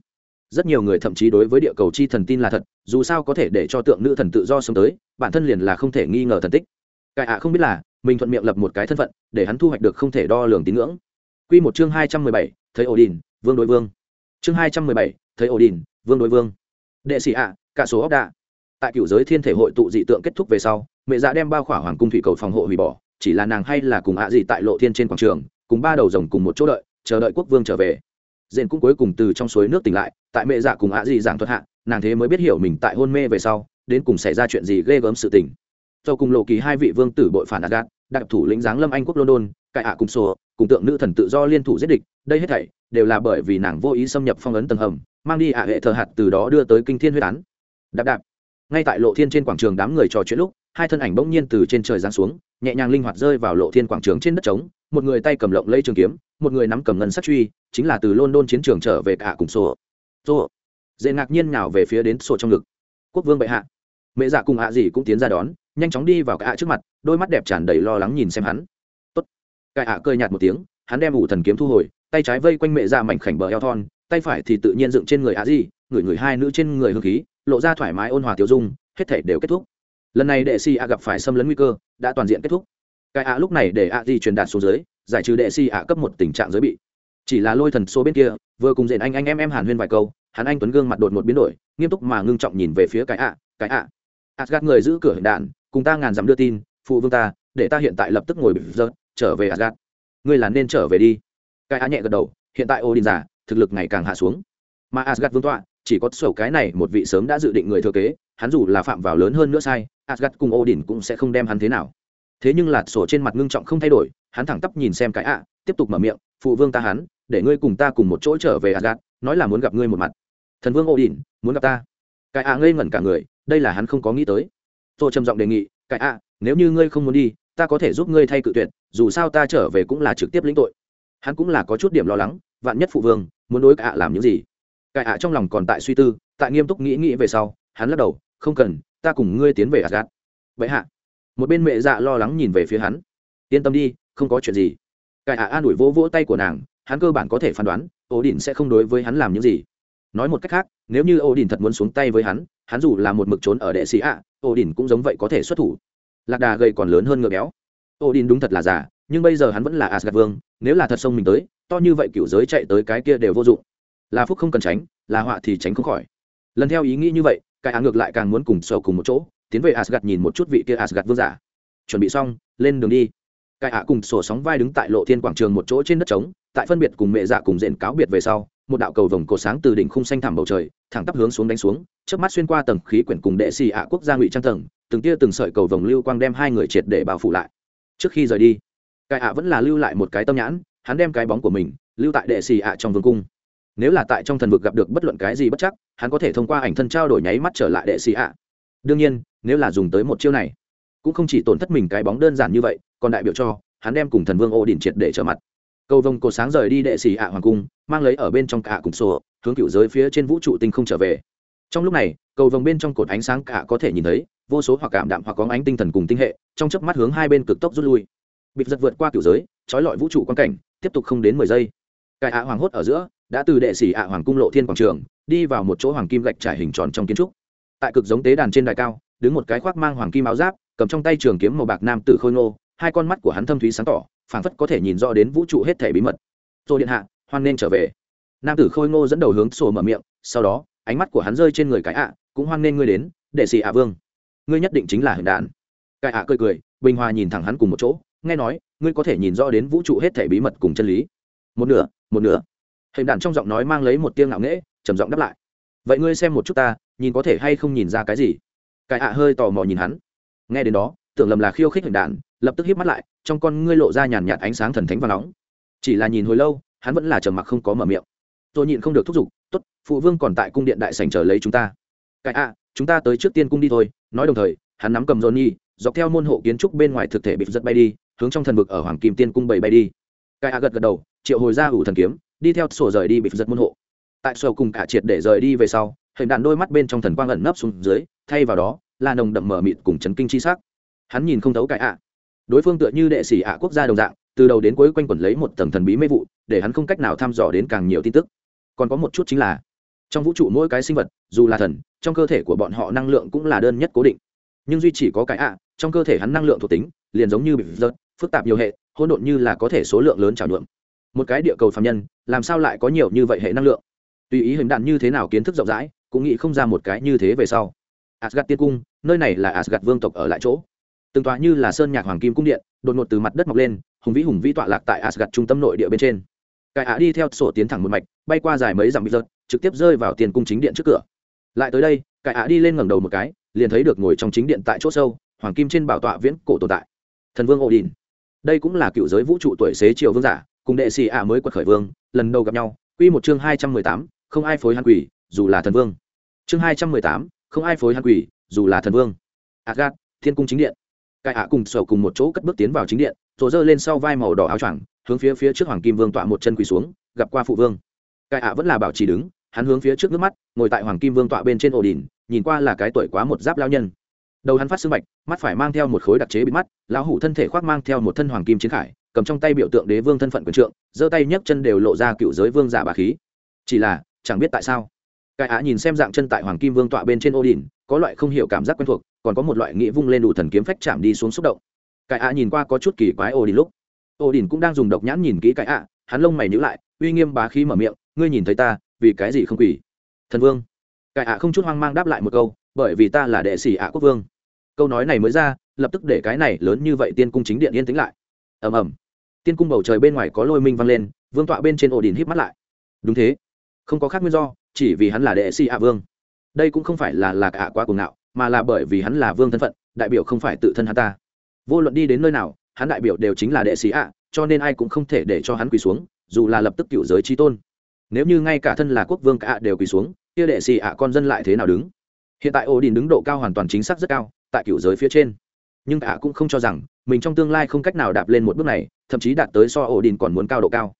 Rất nhiều người thậm chí đối với địa cầu chi thần tin là thật, dù sao có thể để cho tượng nữ thần tự do sống tới, bản thân liền là không thể nghi ngờ thần tích. Cải ạ không biết là, mình thuận miệng lập một cái thân phận, để hắn thu hoạch được không thể đo lường tín ngưỡng. Q một chương hai trăm mười bảy, thấy ổ đình vương đối vương. Chương hai trăm mười bảy, thấy ổ đình vương đối vương. Đệ sĩ ạ, cả số ốc đạ. Tại cựu giới thiên thể hội tụ dị tượng kết thúc về sau mẹ dạ đem bao khỏa hoàng cung thủy cầu phòng hộ hủy bỏ, chỉ là nàng hay là cùng ạ gì tại lộ thiên trên quảng trường, cùng ba đầu rồng cùng một chỗ đợi, chờ đợi quốc vương trở về. Dện cũng cuối cùng từ trong suối nước tỉnh lại, tại mẹ dạ cùng ạ gì giảng thuật hạ, nàng thế mới biết hiểu mình tại hôn mê về sau, đến cùng xảy ra chuyện gì ghê gớm sự tình. Sau cùng lộ kỳ hai vị vương tử bội phản agat, đặc thủ lĩnh giáng lâm anh quốc london, cải ạ cùng sổ, cùng tượng nữ thần tự do liên thủ giết địch, đây hết thảy đều là bởi vì nàng vô ý xâm nhập phong ấn tầng hầm, mang đi ạ hệ thờ hạt từ đó đưa tới kinh thiên huyết án. Đạp đạp ngay tại lộ thiên trên quảng trường đám người trò chuyện lúc, hai thân ảnh bỗng nhiên từ trên trời giáng xuống, nhẹ nhàng linh hoạt rơi vào lộ thiên quảng trường trên đất trống, một người tay cầm lộng lây trường kiếm, một người nắm cầm ngân sắt truy, chính là từ london chiến trường trở về cả cùng sổ. Sổ. Dễ ngạc nhiên nào về phía đến sổ trong ngực. Quốc vương bệ hạ. Mẹ dạ cùng hạ gì cũng tiến ra đón, nhanh chóng đi vào cả trước mặt, đôi mắt đẹp tràn đầy lo lắng nhìn xem hắn. Tốt. Cả ạ cơi nhạt một tiếng, hắn đem ủ thần kiếm thu hồi, tay trái vây quanh mẹ dạ mảnh khảnh bờ eo thon, tay phải thì tự nhiên dựng trên người ạ gì người người hai nữ trên người hương khí lộ ra thoải mái ôn hòa tiêu dung hết thể đều kết thúc lần này đệ si a gặp phải xâm lấn nguy cơ đã toàn diện kết thúc cái ạ lúc này để ạ gì truyền đạt xuống dưới giải trừ đệ si a cấp một tình trạng giới bị chỉ là lôi thần số bên kia vừa cùng diện anh anh em em hàn huyên vài câu hắn anh tuấn gương mặt đột một biến đổi nghiêm túc mà ngưng trọng nhìn về phía cái ạ cái ạ ạ gạt người giữ cửa hiện đạn cùng ta ngàn dặm đưa tin phụ vương ta để ta hiện tại lập tức ngồi bị rớt trở về Asgard. Ngươi là nên trở về đi. Cái á nhẹ gật đầu, hiện tại Odin giả, thực lực ngày càng hạ xuống. Mà Asgard vương tọa, chỉ có sổ cái này một vị sớm đã dự định người thừa kế, hắn dù là phạm vào lớn hơn nữa sai, Asgard cùng Odin cũng sẽ không đem hắn thế nào. Thế nhưng lạt sổ trên mặt ngưng trọng không thay đổi, hắn thẳng tắp nhìn xem cái ạ, tiếp tục mở miệng, phụ vương ta hắn, để ngươi cùng ta cùng một chỗ trở về Asgard, nói là muốn gặp ngươi một mặt. Thần vương Odin, muốn gặp ta. Cái ạ ngây ngẩn cả người, đây là hắn không có nghĩ tới. tôi trầm giọng đề nghị, cái ạ, nếu như ngươi không muốn đi, ta có thể giúp ngươi thay cự tuyệt dù sao ta trở về cũng là trực tiếp lĩnh tội hắn cũng là có chút điểm lo lắng vạn nhất phụ vương muốn đối cả làm những gì cải ạ trong lòng còn tại suy tư, tại nghiêm túc nghĩ nghĩ về sau, hắn lắc đầu, không cần, ta cùng ngươi tiến về asgad vậy hạ. Một bên mẹ dạ lo lắng nhìn về phía hắn. Yên tâm đi, không có chuyện gì. Cải ạ an ủi vỗ vỗ tay của nàng, hắn cơ bản có thể phán đoán ổ đỉnh sẽ không đối với hắn làm những gì. Nói một cách khác, nếu như ổ đỉnh thật muốn xuống tay với hắn hắn dù là một mực trốn ở đệ sĩ ạ ổ đỉnh cũng giống vậy có thể xuất thủ. Lạc đà gầy còn lớn hơn ngựa béo. Odin đúng thật là giả nhưng bây giờ hắn vẫn là asgad vương, nếu là thật sông mình tới, to như vậy cựu giới chạy tới cái kia đều vô dụng là phúc không cần tránh, là họa thì tránh không khỏi. Lần theo ý nghĩ như vậy, cái á ngược lại càng muốn cùng sầu cùng một chỗ, tiến về asgad nhìn một chút vị kia asgad vương giả. Chuẩn bị xong, lên đường đi. Cái ạ cùng sổ sóng vai đứng tại lộ thiên quảng trường một chỗ trên đất trống, tại phân biệt cùng mẹ dạ cùng diện cáo biệt về sau, một đạo cầu vồng cổ sáng từ đỉnh khung xanh thẳm bầu trời, thẳng tắp hướng xuống đánh xuống trước mắt xuyên qua tầng khí quyển cùng đệ xì ạ quốc gia ngụy trang tầng, từng tia từng sợi cầu vồng lưu quang đem hai người triệt để bao phủ lại. Trước khi rời đi, cái ạ vẫn là lưu lại một cái tâm nhãn, hắn đem cái bóng của mình, lưu tại đệ xì ạ trong vương cung nếu là tại trong thần vực gặp được bất luận cái gì bất chắc, hắn có thể thông qua ảnh thân trao đổi nháy mắt trở lại đệ sĩ ạ. Đương nhiên, nếu là dùng tới một chiêu này, cũng không chỉ tổn thất mình cái bóng đơn giản như vậy, còn đại biểu cho, hắn đem cùng thần vương ô đình triệt để trở mặt. Cầu vồng cột sáng rời đi đệ sĩ ạ hoàng cung, mang lấy ở bên trong cả cùng sổ, hướng cựu giới phía trên vũ trụ tinh không trở về. Trong lúc này, cầu vồng bên trong cột ánh sáng cả có thể nhìn thấy, vô số hoặc cảm đạm hoặc có ánh tinh thần cùng tinh hệ, trong chớp mắt hướng hai bên cực tốc rút lui. Bịt giật vượt qua cựu giới, trói lọi vũ trụ quan cảnh, tiếp tục không đến mười giây. Cải ạ hoàng hốt ở giữa đã từ đệ sĩ ạ hoàng cung lộ thiên quảng trường, đi vào một chỗ hoàng kim gạch trải hình tròn trong kiến trúc. Tại cực giống tế đàn trên đài cao, đứng một cái khoác mang hoàng kim áo giáp, cầm trong tay trường kiếm màu bạc nam tử khôi ngô, hai con mắt của hắn thâm thúy sáng tỏ, phảng phất có thể nhìn rõ đến vũ trụ hết thể bí mật. Tô điện hạ, hoan nên trở về. Nam tử khôi ngô dẫn đầu hướng sổ mở miệng, sau đó, ánh mắt của hắn rơi trên người cái ạ, cũng hoan nên ngươi đến, đệ sĩ ạ vương. Ngươi nhất định chính là hình đạn cái ạ cười cười, bình hòa nhìn thẳng hắn cùng một chỗ, nghe nói, ngươi có thể nhìn rõ đến vũ trụ hết thể bí mật cùng chân lý. Một nửa một nửa hình đàn trong giọng nói mang lấy một tiếng ngạo nghễ trầm giọng đáp lại. Vậy ngươi xem một chút ta nhìn có thể hay không nhìn ra cái gì? Cải ạ hơi tò mò nhìn hắn. Nghe đến đó tưởng lầm là khiêu khích hình đàn, lập tức hiếp mắt lại trong con ngươi lộ ra nhàn nhạt ánh sáng thần thánh và nóng. Chỉ là nhìn hồi lâu hắn vẫn là trầm mặc không có mở miệng. Tôi nhịn không được thúc giục tốt phụ vương còn tại cung điện đại sành chờ lấy chúng ta. Cái ạ chúng ta tới trước tiên cung đi thôi nói đồng thời hắn nắm cầm johnny dọc theo môn hộ kiến trúc bên ngoài thực thể bị giật bay đi hướng trong thần vực ở hoàng kim tiên cung bảy bay đi. Cái ạ gật gật đầu triệu hồi ra ủ thần kiếm đi theo sổ rời đi bị giật môn hộ. Tại sổ cùng cả triệt để rời đi về sau hệ đàn đôi mắt bên trong thần quang ẩn nấp xuống dưới, thay vào đó, là nồng đậm mở mịt cùng chấn kinh chi sắc. Hắn nhìn không thấu cái ạ. Đối phương tựa như đệ sĩ ạ quốc gia đồng dạng, từ đầu đến cuối quanh quẩn lấy một tầng thần bí mê vụ, để hắn không cách nào thăm dò đến càng nhiều tin tức. Còn có một chút chính là, trong vũ trụ mỗi cái sinh vật, dù là thần, trong cơ thể của bọn họ năng lượng cũng là đơn nhất cố định. Nhưng duy chỉ có cái ạ, trong cơ thể hắn năng lượng thuộc tính, liền giống như bị rớt phức tạp nhiều hệ, hỗn độn như là có thể số lượng lớn trào nhuộm một cái địa cầu phạm nhân, làm sao lại có nhiều như vậy hệ năng lượng? Tùy ý hình đạn như thế nào kiến thức rộng rãi, cũng nghĩ không ra một cái như thế về sau. Asgad tiên cung, nơi này là asgad vương tộc ở lại chỗ. Từng tòa như là sơn nhạc hoàng kim cung điện, đột ngột từ mặt đất mọc lên, hùng vĩ hùng vĩ tọa lạc tại asgad trung tâm nội địa bên trên. Cải á đi theo sổ tiến thẳng một mạch, bay qua dài mấy dặm bị rớt trực tiếp rơi vào tiền cung chính điện trước cửa. Lại tới đây cải á đi lên ngẩng đầu một cái, liền thấy được ngồi trong chính điện tại chỗ sâu, hoàng kim trên bảo tọa viễn cổ tồn tại. Thần vương ổ đình đây cũng là cựu giới vũ trụ tuổi xế triều vương giả cùng đệ sĩ ạ mới quật khởi vương, lần đầu gặp nhau, quy một chương hai trăm mười tám, không ai phối hắn quỷ, dù là thần vương. Chương hai trăm mười tám, không ai phối hắn quỷ, dù là thần vương. Agat thiên cung chính điện. Cải ạ cùng sầu cùng một chỗ cất bước tiến vào chính điện rồi giơ lên sau vai màu đỏ áo choàng, hướng phía phía trước hoàng kim vương tọa một chân quỳ xuống, gặp qua phụ vương. Cải ạ vẫn là bảo trì đứng, hắn hướng phía trước nước mắt, ngồi tại hoàng kim vương tọa bên trên ổ đỉnh, nhìn qua là cái tuổi quá một giáp lao nhân. Đầu hắn phát sưng bạch, mắt phải mang theo một khối đặc chế bị mắt, lão hủ thân thể khoác mang theo một thân hoàng kim chiến khải cầm trong tay biểu tượng đế vương thân phận quyền trượng giơ tay nhấc chân đều lộ ra cựu giới vương giả bà khí. Chỉ là chẳng biết tại sao. Cái á nhìn xem dạng chân tại hoàng kim vương tọa bên trên ô đình có loại không hiểu cảm giác quen thuộc còn có một loại nghĩ vung lên đủ thần kiếm phách chạm đi xuống xúc động. Cái á nhìn qua có chút kỳ quái ô đình lúc. Ô đình cũng đang dùng độc nhãn nhìn kỹ cái á, hắn lông mày nhữ lại uy nghiêm bá khí mở miệng ngươi nhìn thấy ta vì cái gì không quỷ thần vương. Cái á không chút hoang mang đáp lại một câu bởi vì ta là đệ sĩ ạ quốc vương. Câu nói này mới ra lập tức để cái này lớn như vậy tiên cung chính điện yên tĩnh lại ầm ầm. Tiên cung bầu trời bên ngoài có lôi minh vang lên, vương tọa bên trên ổ đình híp mắt lại. Đúng thế. Không có khác nguyên do, chỉ vì hắn là đệ sĩ ạ vương. Đây cũng không phải là lạc ạ quá cuồng ngạo, mà là bởi vì hắn là vương thân phận, đại biểu không phải tự thân hắn ta. Vô luận đi đến nơi nào, hắn đại biểu đều chính là đệ sĩ ạ, cho nên ai cũng không thể để cho hắn quỳ xuống, dù là lập tức cựu giới trí tôn. Nếu như ngay cả thân là quốc vương cả đều quỳ xuống, kia đệ sĩ ạ con dân lại thế nào đứng? Hiện tại ổ đình đứng độ cao hoàn toàn chính xác rất cao, tại cựu giới phía trên. Nhưng ạ cũng không cho rằng mình trong tương lai không cách nào đạp lên một bước này thậm chí đạt tới so ổ đình còn muốn cao độ cao.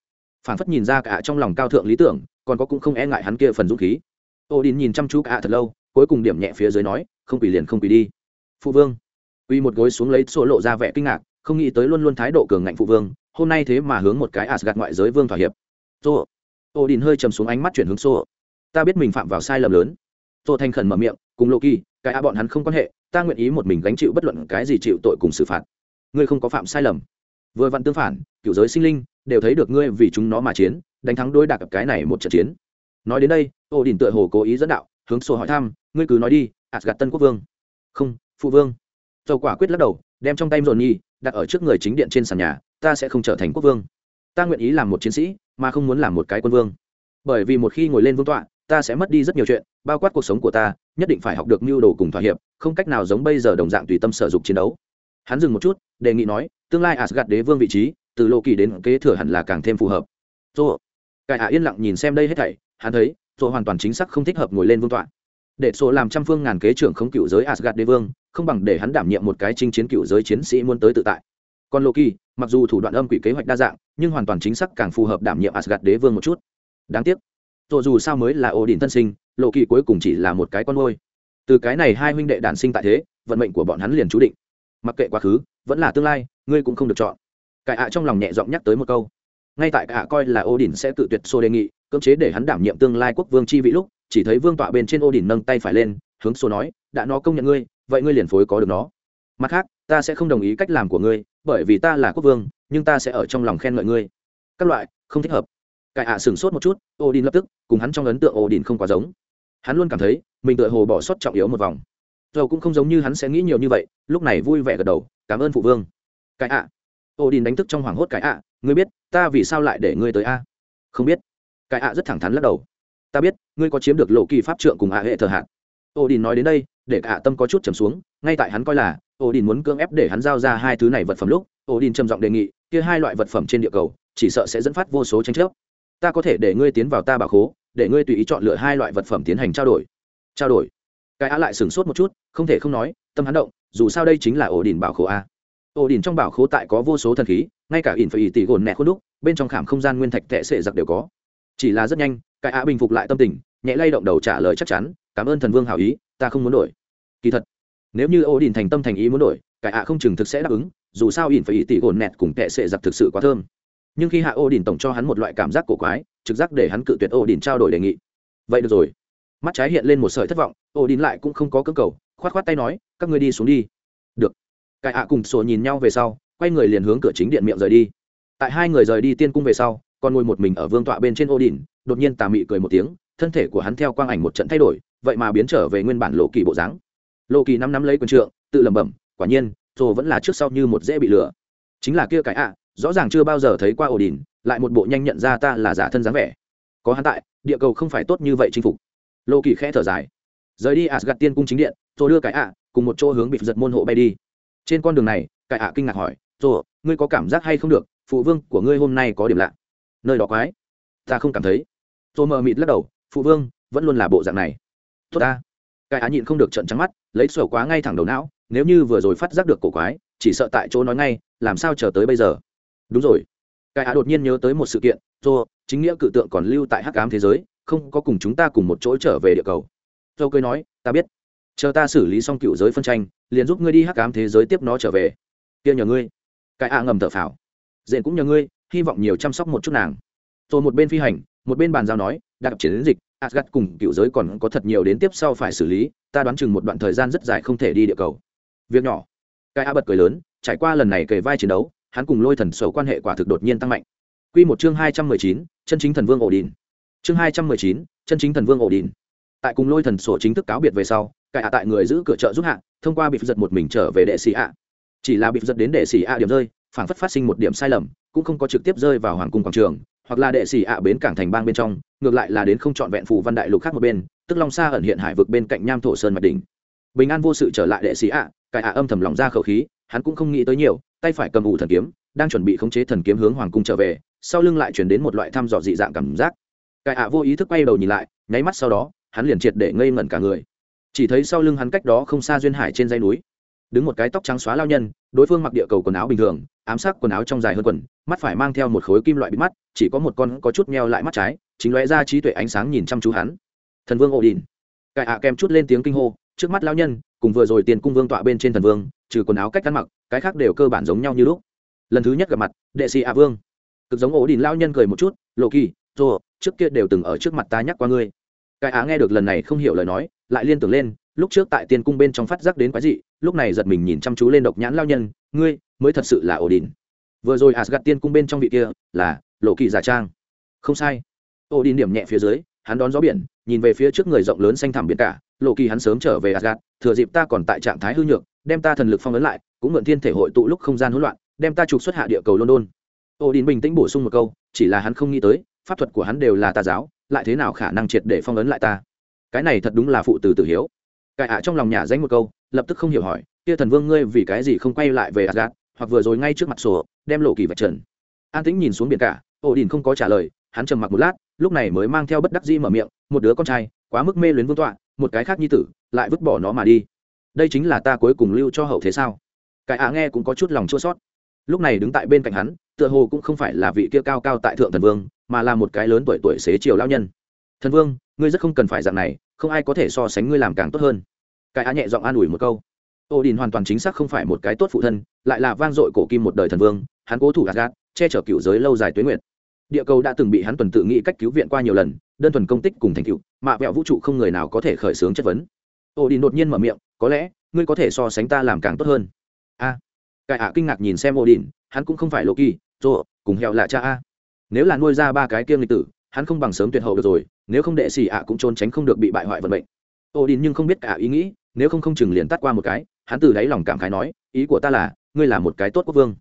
Phản phất nhìn ra cả trong lòng cao thượng lý tưởng còn có cũng không e ngại hắn kia phần dũng khí. Ổ đình nhìn chăm chú cả thật lâu cuối cùng điểm nhẹ phía dưới nói không quỳ liền không quỳ đi. Phụ vương. Uy một gối xuống lấy sổ lộ ra vẻ kinh ngạc không nghĩ tới luôn luôn thái độ cường ngạnh phụ vương hôm nay thế mà hướng một cái gạt ngoại giới vương thỏa hiệp. Tô ô đình hơi trầm xuống ánh mắt chuyển hướng xô ta biết mình phạm vào sai lầm lớn. Tô thanh khẩn mở miệng cùng Loki, kỳ cái a bọn hắn không quan hệ ta nguyện ý một mình gánh chịu bất luận cái gì chịu tội cùng xử phạt ngươi không có phạm sai lầm. Vừa vặn tương phản, cựu giới sinh linh đều thấy được ngươi vì chúng nó mà chiến, đánh thắng đối đạc cái này một trận chiến. Nói đến đây, ô đình tựa hồ cố ý dẫn đạo, hướng sổ hỏi thăm, ngươi cứ nói đi ạt gạt tân quốc vương. Không, phụ vương. Dầu quả quyết lắc đầu, đem trong tay dồn nhi đặt ở trước người chính điện trên sàn nhà, ta sẽ không trở thành quốc vương. Ta nguyện ý làm một chiến sĩ, mà không muốn làm một cái quân vương. Bởi vì một khi ngồi lên vương tọa, ta sẽ mất đi rất nhiều chuyện, bao quát cuộc sống của ta, nhất định phải học được mưu đồ cùng thỏa hiệp, không cách nào giống bây giờ đồng dạng tùy tâm sở dục chiến đấu hắn dừng một chút, đề nghị nói, tương lai asgad đế vương vị trí, từ lô kỳ đến kế thừa hẳn là càng thêm phù hợp. Dô cải hạ yên lặng nhìn xem đây hết thảy, hắn thấy dô hoàn toàn chính xác không thích hợp ngồi lên vương tọa. Để số làm trăm phương ngàn kế trưởng không cựu giới asgad đế vương, không bằng để hắn đảm nhiệm một cái chinh chiến cựu giới chiến sĩ muốn tới tự tại. Còn lô kỳ, mặc dù thủ đoạn âm quỷ kế hoạch đa dạng, nhưng hoàn toàn chính xác càng phù hợp đảm nhiệm asgad đế vương một chút. Đáng tiếc dù dù sao mới là ổ đình thân sinh lộ kỳ cuối cùng chỉ là một cái con ngôi từ cái này hai huynh đệ đản sinh tại thế, vận mệnh của bọn hắn liền chú định mặc kệ quá khứ, vẫn là tương lai, ngươi cũng không được chọn. Cải ạ trong lòng nhẹ giọng nhắc tới một câu. Ngay tại ạ coi là ô đình sẽ tự tuyệt xô đề nghị, cưỡng chế để hắn đảm nhiệm tương lai quốc vương chi vị lúc, chỉ thấy vương tọa bên trên ô đình nâng tay phải lên, hướng xô nói, đã nó công nhận ngươi, vậy ngươi liền phối có được nó. Mặt khác, ta sẽ không đồng ý cách làm của ngươi, bởi vì ta là quốc vương, nhưng ta sẽ ở trong lòng khen ngợi ngươi. Các loại, không thích hợp. Cải ạ sửng sốt một chút ô đình lập tức, cùng hắn trong ấn tượng ô đình không quá giống. Hắn luôn cảm thấy, mình tựa hồ bỏ sót trọng yếu một vòng dầu cũng không giống như hắn sẽ nghĩ nhiều như vậy, lúc này vui vẻ gật đầu, cảm ơn phụ vương. Cái ạ. Ô đình đánh thức trong hoảng hốt cái ạ, ngươi biết, ta vì sao lại để ngươi tới a? Không biết. Cái ạ rất thẳng thắn lắc đầu. Ta biết, ngươi có chiếm được lộ kỳ pháp trượng cùng ạ hệ thờ hạn ô đình nói đến đây, để cả tâm có chút trầm xuống, ngay tại hắn coi là ô đình muốn cưỡng ép để hắn giao ra hai thứ này vật phẩm lúc ô đình trầm giọng đề nghị, kia hai loại vật phẩm trên địa cầu, chỉ sợ sẽ dẫn phát vô số tranh chấp. Ta có thể để ngươi tiến vào ta bảo khố, để ngươi tùy ý chọn lựa hai loại vật phẩm tiến hành trao đổi. Trao đổi? Cái á lại sửng sốt một chút, không thể không nói, tâm hắn động, dù sao đây chính là ổ đỉnh bảo khố a. Ổ đỉnh trong bảo khố tại có vô số thần khí, ngay cả ỉn phải ỉ tỷ gồn nẹ khuôn đúc, bên trong khảm không gian nguyên thạch tệ sệ giặc đều có. Chỉ là rất nhanh, cái á bình phục lại tâm tình, nhẹ lay động đầu trả lời chắc chắn, cảm ơn thần vương hảo ý, ta không muốn đổi. Kỳ thật, nếu như ổ đỉnh thành tâm thành ý muốn đổi, cái á không chừng thực sẽ đáp ứng, dù sao ỉn phải ý tỷ gồn nẹt cùng tệ sệ giặc thực sự quá thơm. Nhưng khi hạ ổ đỉnh tổng cho hắn một loại cảm giác cổ quái, trực giác để hắn cự tuyệt ổ đỉnh trao đổi đề nghị. Vậy được rồi. Mắt trái hiện lên một sợi thất vọng ổ đình lại cũng không có cơ cầu, khoát khoát tay nói, các ngươi đi xuống đi. Được. Cái ạ cùng sổ nhìn nhau về sau, quay người liền hướng cửa chính điện miệng rời đi. Tại hai người rời đi tiên cung về sau, còn ngồi một mình ở vương tọa bên trên ô đình, đột nhiên tà mị cười một tiếng, thân thể của hắn theo quang ảnh một trận thay đổi, vậy mà biến trở về nguyên bản lộ kỳ bộ dáng. Lộ kỳ năm năm lấy quần trượng, tự lẩm bẩm, quả nhiên rồi vẫn là trước sau như một dễ bị lừa. Chính là kia cái ạ, rõ ràng chưa bao giờ thấy qua ổ đình, lại một bộ nhanh nhận ra ta là giả thân dáng vẻ. Có hắn tại, địa cầu không phải tốt như vậy chinh phục. Lộ kỳ khẽ thở dài rời đi asgad tiên cung chính điện rồi đưa cái ạ cùng một chỗ hướng bị giật môn hộ bay đi. Trên con đường này cái ạ kinh ngạc hỏi rồi ngươi có cảm giác hay không được, phụ vương của ngươi hôm nay có điểm lạ? Nơi đó quái. Ta không cảm thấy. Rồi mờ mịt lắc đầu, phụ vương, vẫn luôn là bộ dạng này. Tốt ta. Cái á nhịn không được trận trắng mắt, lấy sổ quá ngay thẳng đầu não, nếu như vừa rồi phát giác được cổ quái, chỉ sợ tại chỗ nói ngay, làm sao chờ tới bây giờ? Đúng rồi. Cái á đột nhiên nhớ tới một sự kiện do chính nghĩa cự tượng còn lưu tại hắc ám thế giới, không có cùng chúng ta cùng một chỗ trở về địa cầu dâu cười nói ta biết chờ ta xử lý xong cựu giới phân tranh liền giúp ngươi đi hắc ám thế giới tiếp nó trở về kia nhờ ngươi cái a ngầm thở phào dện cũng nhờ ngươi hy vọng nhiều chăm sóc một chút nàng rồi một bên phi hành một bên bàn giao nói đặc chiến dịch Asgard cùng cựu giới còn có thật nhiều đến tiếp sau phải xử lý, ta đoán chừng một đoạn thời gian rất dài không thể đi địa cầu. Việc nhỏ. Cái A bật cười lớn, trải qua lần này kề vai chiến đấu, hắn cùng Lôi Thần Sầu quan hệ quả thực đột nhiên tăng mạnh. Quy một chương hai trăm mười chín, chân chính thần vương ổ đỉnh. Chương hai trăm mười chín, chân chính thần vương ổ đỉnh. Tại cùng Lôi Thần Sổ chính thức cáo biệt về sau, cải hạ tại người giữ cửa chợ giúp hạ, thông qua bị giật một mình trở về đệ sĩ ạ. Chỉ là bị giật đến đệ sĩ ạ điểm rơi, phản phất phát sinh một điểm sai lầm, cũng không có trực tiếp rơi vào hoàng cung quảng trường, hoặc là đệ sĩ ạ bến cảng thành bang bên trong ngược lại là đến không trọn vẹn phù văn đại lục khác một bên tức long xa ẩn hiện hải vực bên cạnh nham thổ sơn mạch đỉnh bình an vô sự trở lại đệ sĩ ạ cải ạ âm thầm lòng ra khẩu khí hắn cũng không nghĩ tới nhiều tay phải cầm ủ thần kiếm đang chuẩn bị khống chế thần kiếm hướng hoàng cung trở về sau lưng lại chuyển đến một loại thăm dò dị dạng cảm giác cải ạ vô ý thức quay đầu nhìn lại nháy mắt sau đó hắn liền triệt để ngây ngẩn cả người. Chỉ thấy sau lưng hắn cách đó không xa duyên hải trên dây núi. Đứng một cái tóc trắng xóa lao nhân, đối phương mặc địa cầu quần áo bình thường, ám sát quần áo trong dài hơn quần, mắt phải mang theo một khối kim loại bị mắt, chỉ có một con có chút meo lại mắt trái, chính lóe ra trí tuệ ánh sáng nhìn chăm chú hắn. Thần vương ổ đình cải ạ kèm chút lên tiếng kinh hô, trước mắt lao nhân, cùng vừa rồi tiền cung vương tọa bên trên thần vương, trừ quần áo cách ăn mặc, cái khác đều cơ bản giống nhau như lúc. Lần thứ nhất gặp mặt, đệ sĩ ạ vương. Cực giống ổ đình lao nhân cười một chút lộ kỳ rồi trước kia đều từng ở trước mặt ta nhắc qua ngươi cái á nghe được lần này không hiểu lời nói, lại liên tưởng lên, lúc trước tại tiên cung bên trong phát giác đến quái dị, lúc này giật mình nhìn chăm chú lên độc nhãn lao nhân, ngươi, mới thật sự là ổ đình vừa rồi asgad tiên cung bên trong vị kia, là lộ kỳ giả trang. Không sai. Ổ đình điểm nhẹ phía dưới, hắn đón gió biển, nhìn về phía trước người rộng lớn xanh thẳm biển cả, lộ kỳ hắn sớm trở về asgad thừa dịp ta còn tại trạng thái hư nhược, đem ta thần lực phong ấn lại, cũng mượn thiên thể hội tụ lúc không gian hỗn loạn, đem ta trục xuất hạ địa cầu london. Ổ đình bình tĩnh bổ sung một câu, chỉ là hắn không nghĩ tới, pháp thuật của hắn đều là tà giáo lại thế nào khả năng triệt để phong ấn lại ta? Cái này thật đúng là phụ từ tử hiếu. Cải ạ trong lòng nhà danh một câu, lập tức không hiểu hỏi, kia thần vương ngươi vì cái gì không quay lại về asgad hoặc vừa rồi ngay trước mặt sổ, đem lộ kỳ vật trần? An tĩnh nhìn xuống biển cả, ổ đình không có trả lời, hắn trầm mặc một lát, lúc này mới mang theo bất đắc dĩ mở miệng, một đứa con trai, quá mức mê luyến vương tọa, một cái khác nhi tử, lại vứt bỏ nó mà đi. Đây chính là ta cuối cùng lưu cho hậu thế sao? Cái ạ nghe cũng có chút lòng chua sót lúc này đứng tại bên cạnh hắn, tựa hồ cũng không phải là vị kia cao cao tại thượng thần vương mà là một cái lớn tuổi tuổi xế chiều lao nhân. Thần vương ngươi rất không cần phải dạng này không ai có thể so sánh ngươi làm càng tốt hơn. Cái á nhẹ giọng an ủi một câu. Ô đình hoàn toàn chính xác không phải một cái tốt phụ thân lại là vang dội cổ kim một đời thần vương hắn cố thủ gạt gạt che chở cựu giới lâu dài tuyến nguyện địa cầu đã từng bị hắn tuần tự nghĩ cách cứu viện qua nhiều lần đơn thuần công tích cùng thành cựu mạ vẹo vũ trụ không người nào có thể khởi xướng chất vấn. Ô đình đột nhiên mở miệng có lẽ ngươi có thể so sánh ta làm càng tốt hơn. A. À, cải ạ kinh ngạc nhìn xem ô đình hắn cũng không phải lộ kỳ rồi cùng hẹo lạ cha a nếu là nuôi ra ba cái kiêm lịch tử, hắn không bằng sớm tuyệt hậu được rồi, nếu không đệ xì ạ cũng trốn tránh không được bị bại hoại vận mệnh. Ô đình nhưng không biết cả ý nghĩ, nếu không không chừng liền tắt qua một cái, hắn từ đáy lòng cảm khái nói, ý của ta là, ngươi là một cái tốt quốc vương.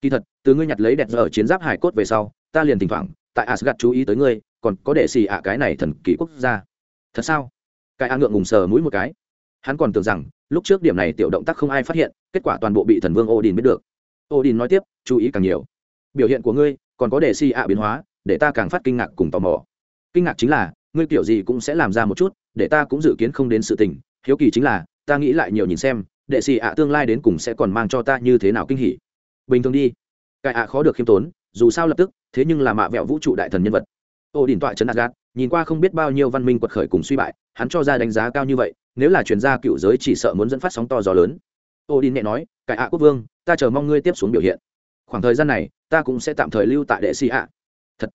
Kỳ thật, từ ngươi nhặt lấy đẹp giờ chiến giáp hải cốt về sau, ta liền thỉnh thoảng, tại asgad chú ý tới ngươi, còn có đệ xì ạ cái này thần kỳ quốc gia. Thật sao? Cái a ngượng ngùng sờ mũi một cái. Hắn còn tưởng rằng, lúc trước điểm này tiểu động tác không ai phát hiện, kết quả toàn bộ bị thần vương odin biết được. Odin nói tiếp, chú ý càng nhiều. Biểu hiện của ngươi còn có để si ạ biến hóa, để ta càng phát kinh ngạc cùng tò mò. Kinh ngạc chính là, ngươi kiểu gì cũng sẽ làm ra một chút, để ta cũng dự kiến không đến sự tình. Hiếu kỳ chính là, ta nghĩ lại nhiều nhìn xem đệ sĩ ạ tương lai đến cùng sẽ còn mang cho ta như thế nào kinh hỉ. Bình thường đi. Cải ạ khó được khiêm tốn, dù sao lập tức, thế nhưng là mạ vẹo vũ trụ đại thần nhân vật. Ô đình tọa trấn asgad nhìn qua không biết bao nhiêu văn minh quật khởi cùng suy bại, hắn cho ra đánh giá cao như vậy, nếu là chuyển gia cựu giới chỉ sợ muốn dẫn phát sóng to gió lớn. Ô đình nhẹ nói cải ạ quốc vương, ta chờ mong ngươi tiếp xuống biểu hiện khoảng thời gian này, ta cũng sẽ tạm thời lưu tại đệ sĩ ạ. Thật.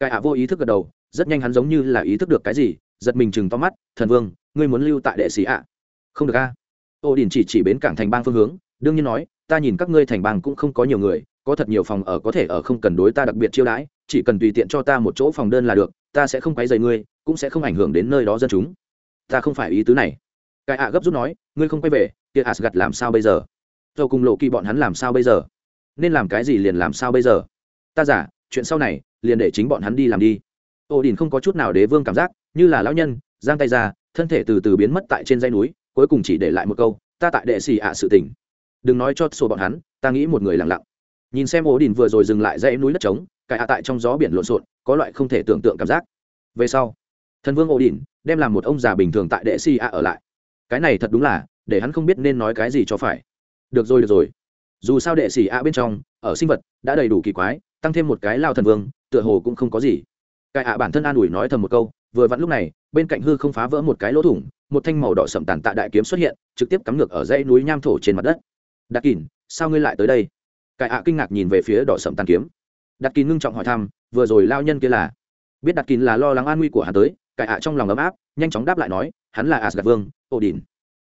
Cai ạ vô ý thức gật đầu, rất nhanh hắn giống như là ý thức được cái gì, giật mình chừng to mắt, thần vương, ngươi muốn lưu tại đệ sĩ ạ? Không được a. Ô đình chỉ chỉ bến cảng thành bang phương hướng, đương nhiên nói, ta nhìn các ngươi thành bang cũng không có nhiều người, có thật nhiều phòng ở có thể ở không cần đối ta đặc biệt chiêu đãi, chỉ cần tùy tiện cho ta một chỗ phòng đơn là được, ta sẽ không quấy rầy ngươi, cũng sẽ không ảnh hưởng đến nơi đó dân chúng. Ta không phải ý tứ này. Cái ạ gấp rút nói, ngươi không quay về, kia asgad làm sao bây giờ? Rồi cùng lộ kỳ bọn hắn làm sao bây giờ? Nên làm cái gì liền làm sao bây giờ? Ta giả, chuyện sau này, liền để chính bọn hắn đi làm đi. Ô đình không có chút nào đế vương cảm giác, như là lão nhân, giang tay ra, thân thể từ từ biến mất tại trên dây núi, cuối cùng chỉ để lại một câu, ta tại đệ xì ạ sự tình. Đừng nói cho sổ bọn hắn, ta nghĩ một người lặng lặng. Nhìn xem ổ đình vừa rồi dừng lại dãy núi đất trống cải hạ tại trong gió biển lộn xộn, có loại không thể tưởng tượng cảm giác. Về sau, thần vương ổ đình đem làm một ông già bình thường tại đệ si a ở lại. Cái này thật đúng là, để hắn không biết nên nói cái gì cho phải. Được rồi được rồi dù sao đệ sĩ a bên trong ở sinh vật đã đầy đủ kỳ quái tăng thêm một cái lao thần vương tựa hồ cũng không có gì. Cải ạ bản thân an ủi nói thầm một câu vừa vặn lúc này bên cạnh hư không phá vỡ một cái lỗ thủng một thanh màu đỏ sậm tàn tạ đại kiếm xuất hiện trực tiếp cắm ngược ở dãy núi nham thổ trên mặt đất. Đặc kín, sao ngươi lại tới đây? Cải ạ kinh ngạc nhìn về phía đỏ sậm tàn kiếm. Đặt kín ngưng trọng hỏi thăm vừa rồi lao nhân kia là? Biết đặt kín là lo lắng an nguy của hắn tới cải ạ trong lòng ấm áp nhanh chóng đáp lại nói hắn là asgad vương ổ đình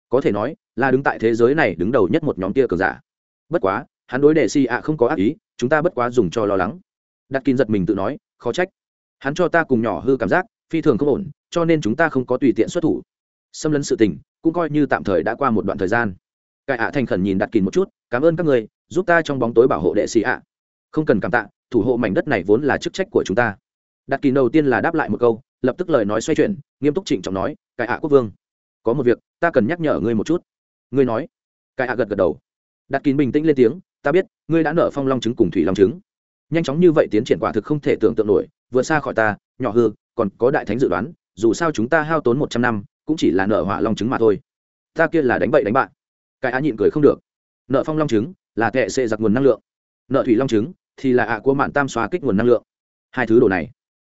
có thể nói là đứng tại thế giới này đứng đầu nhất một nhóm kia cường giả bất quá, hắn đối đệ si ạ không có ác ý, chúng ta bất quá dùng cho lo lắng. Đặt kín giật mình tự nói, khó trách. Hắn cho ta cùng nhỏ hư cảm giác, phi thường không ổn, cho nên chúng ta không có tùy tiện xuất thủ. Xâm lấn sự tình, cũng coi như tạm thời đã qua một đoạn thời gian. Cải ạ thành khẩn nhìn đặt kín một chút, cảm ơn các người, giúp ta trong bóng tối bảo hộ đệ sĩ ạ. Không cần cảm tạ, thủ hộ mảnh đất này vốn là chức trách của chúng ta. Đặt kín đầu tiên là đáp lại một câu, lập tức lời nói xoay chuyển, nghiêm túc trịnh trọng nói, cải ạ quốc vương, có một việc, ta cần nhắc nhở ngươi một chút. Ngươi nói. Cải ạ gật gật đầu đặt kín bình tĩnh lên tiếng, ta biết, ngươi đã nợ phong long trứng cùng thủy long trứng. Nhanh chóng như vậy tiến triển quả thực không thể tưởng tượng nổi, vượt xa khỏi ta, nhỏ hư, còn có đại thánh dự đoán, dù sao chúng ta hao tốn một trăm năm, cũng chỉ là nợ hỏa long trứng mà thôi. Ta kia là đánh bậy đánh bạn. Cái á nhịn cười không được. Nợ phong long trứng, là tệ sẽ giặc nguồn năng lượng. Nợ thủy long trứng, thì là ạ của mạn tam xóa kích nguồn năng lượng. Hai thứ đồ này,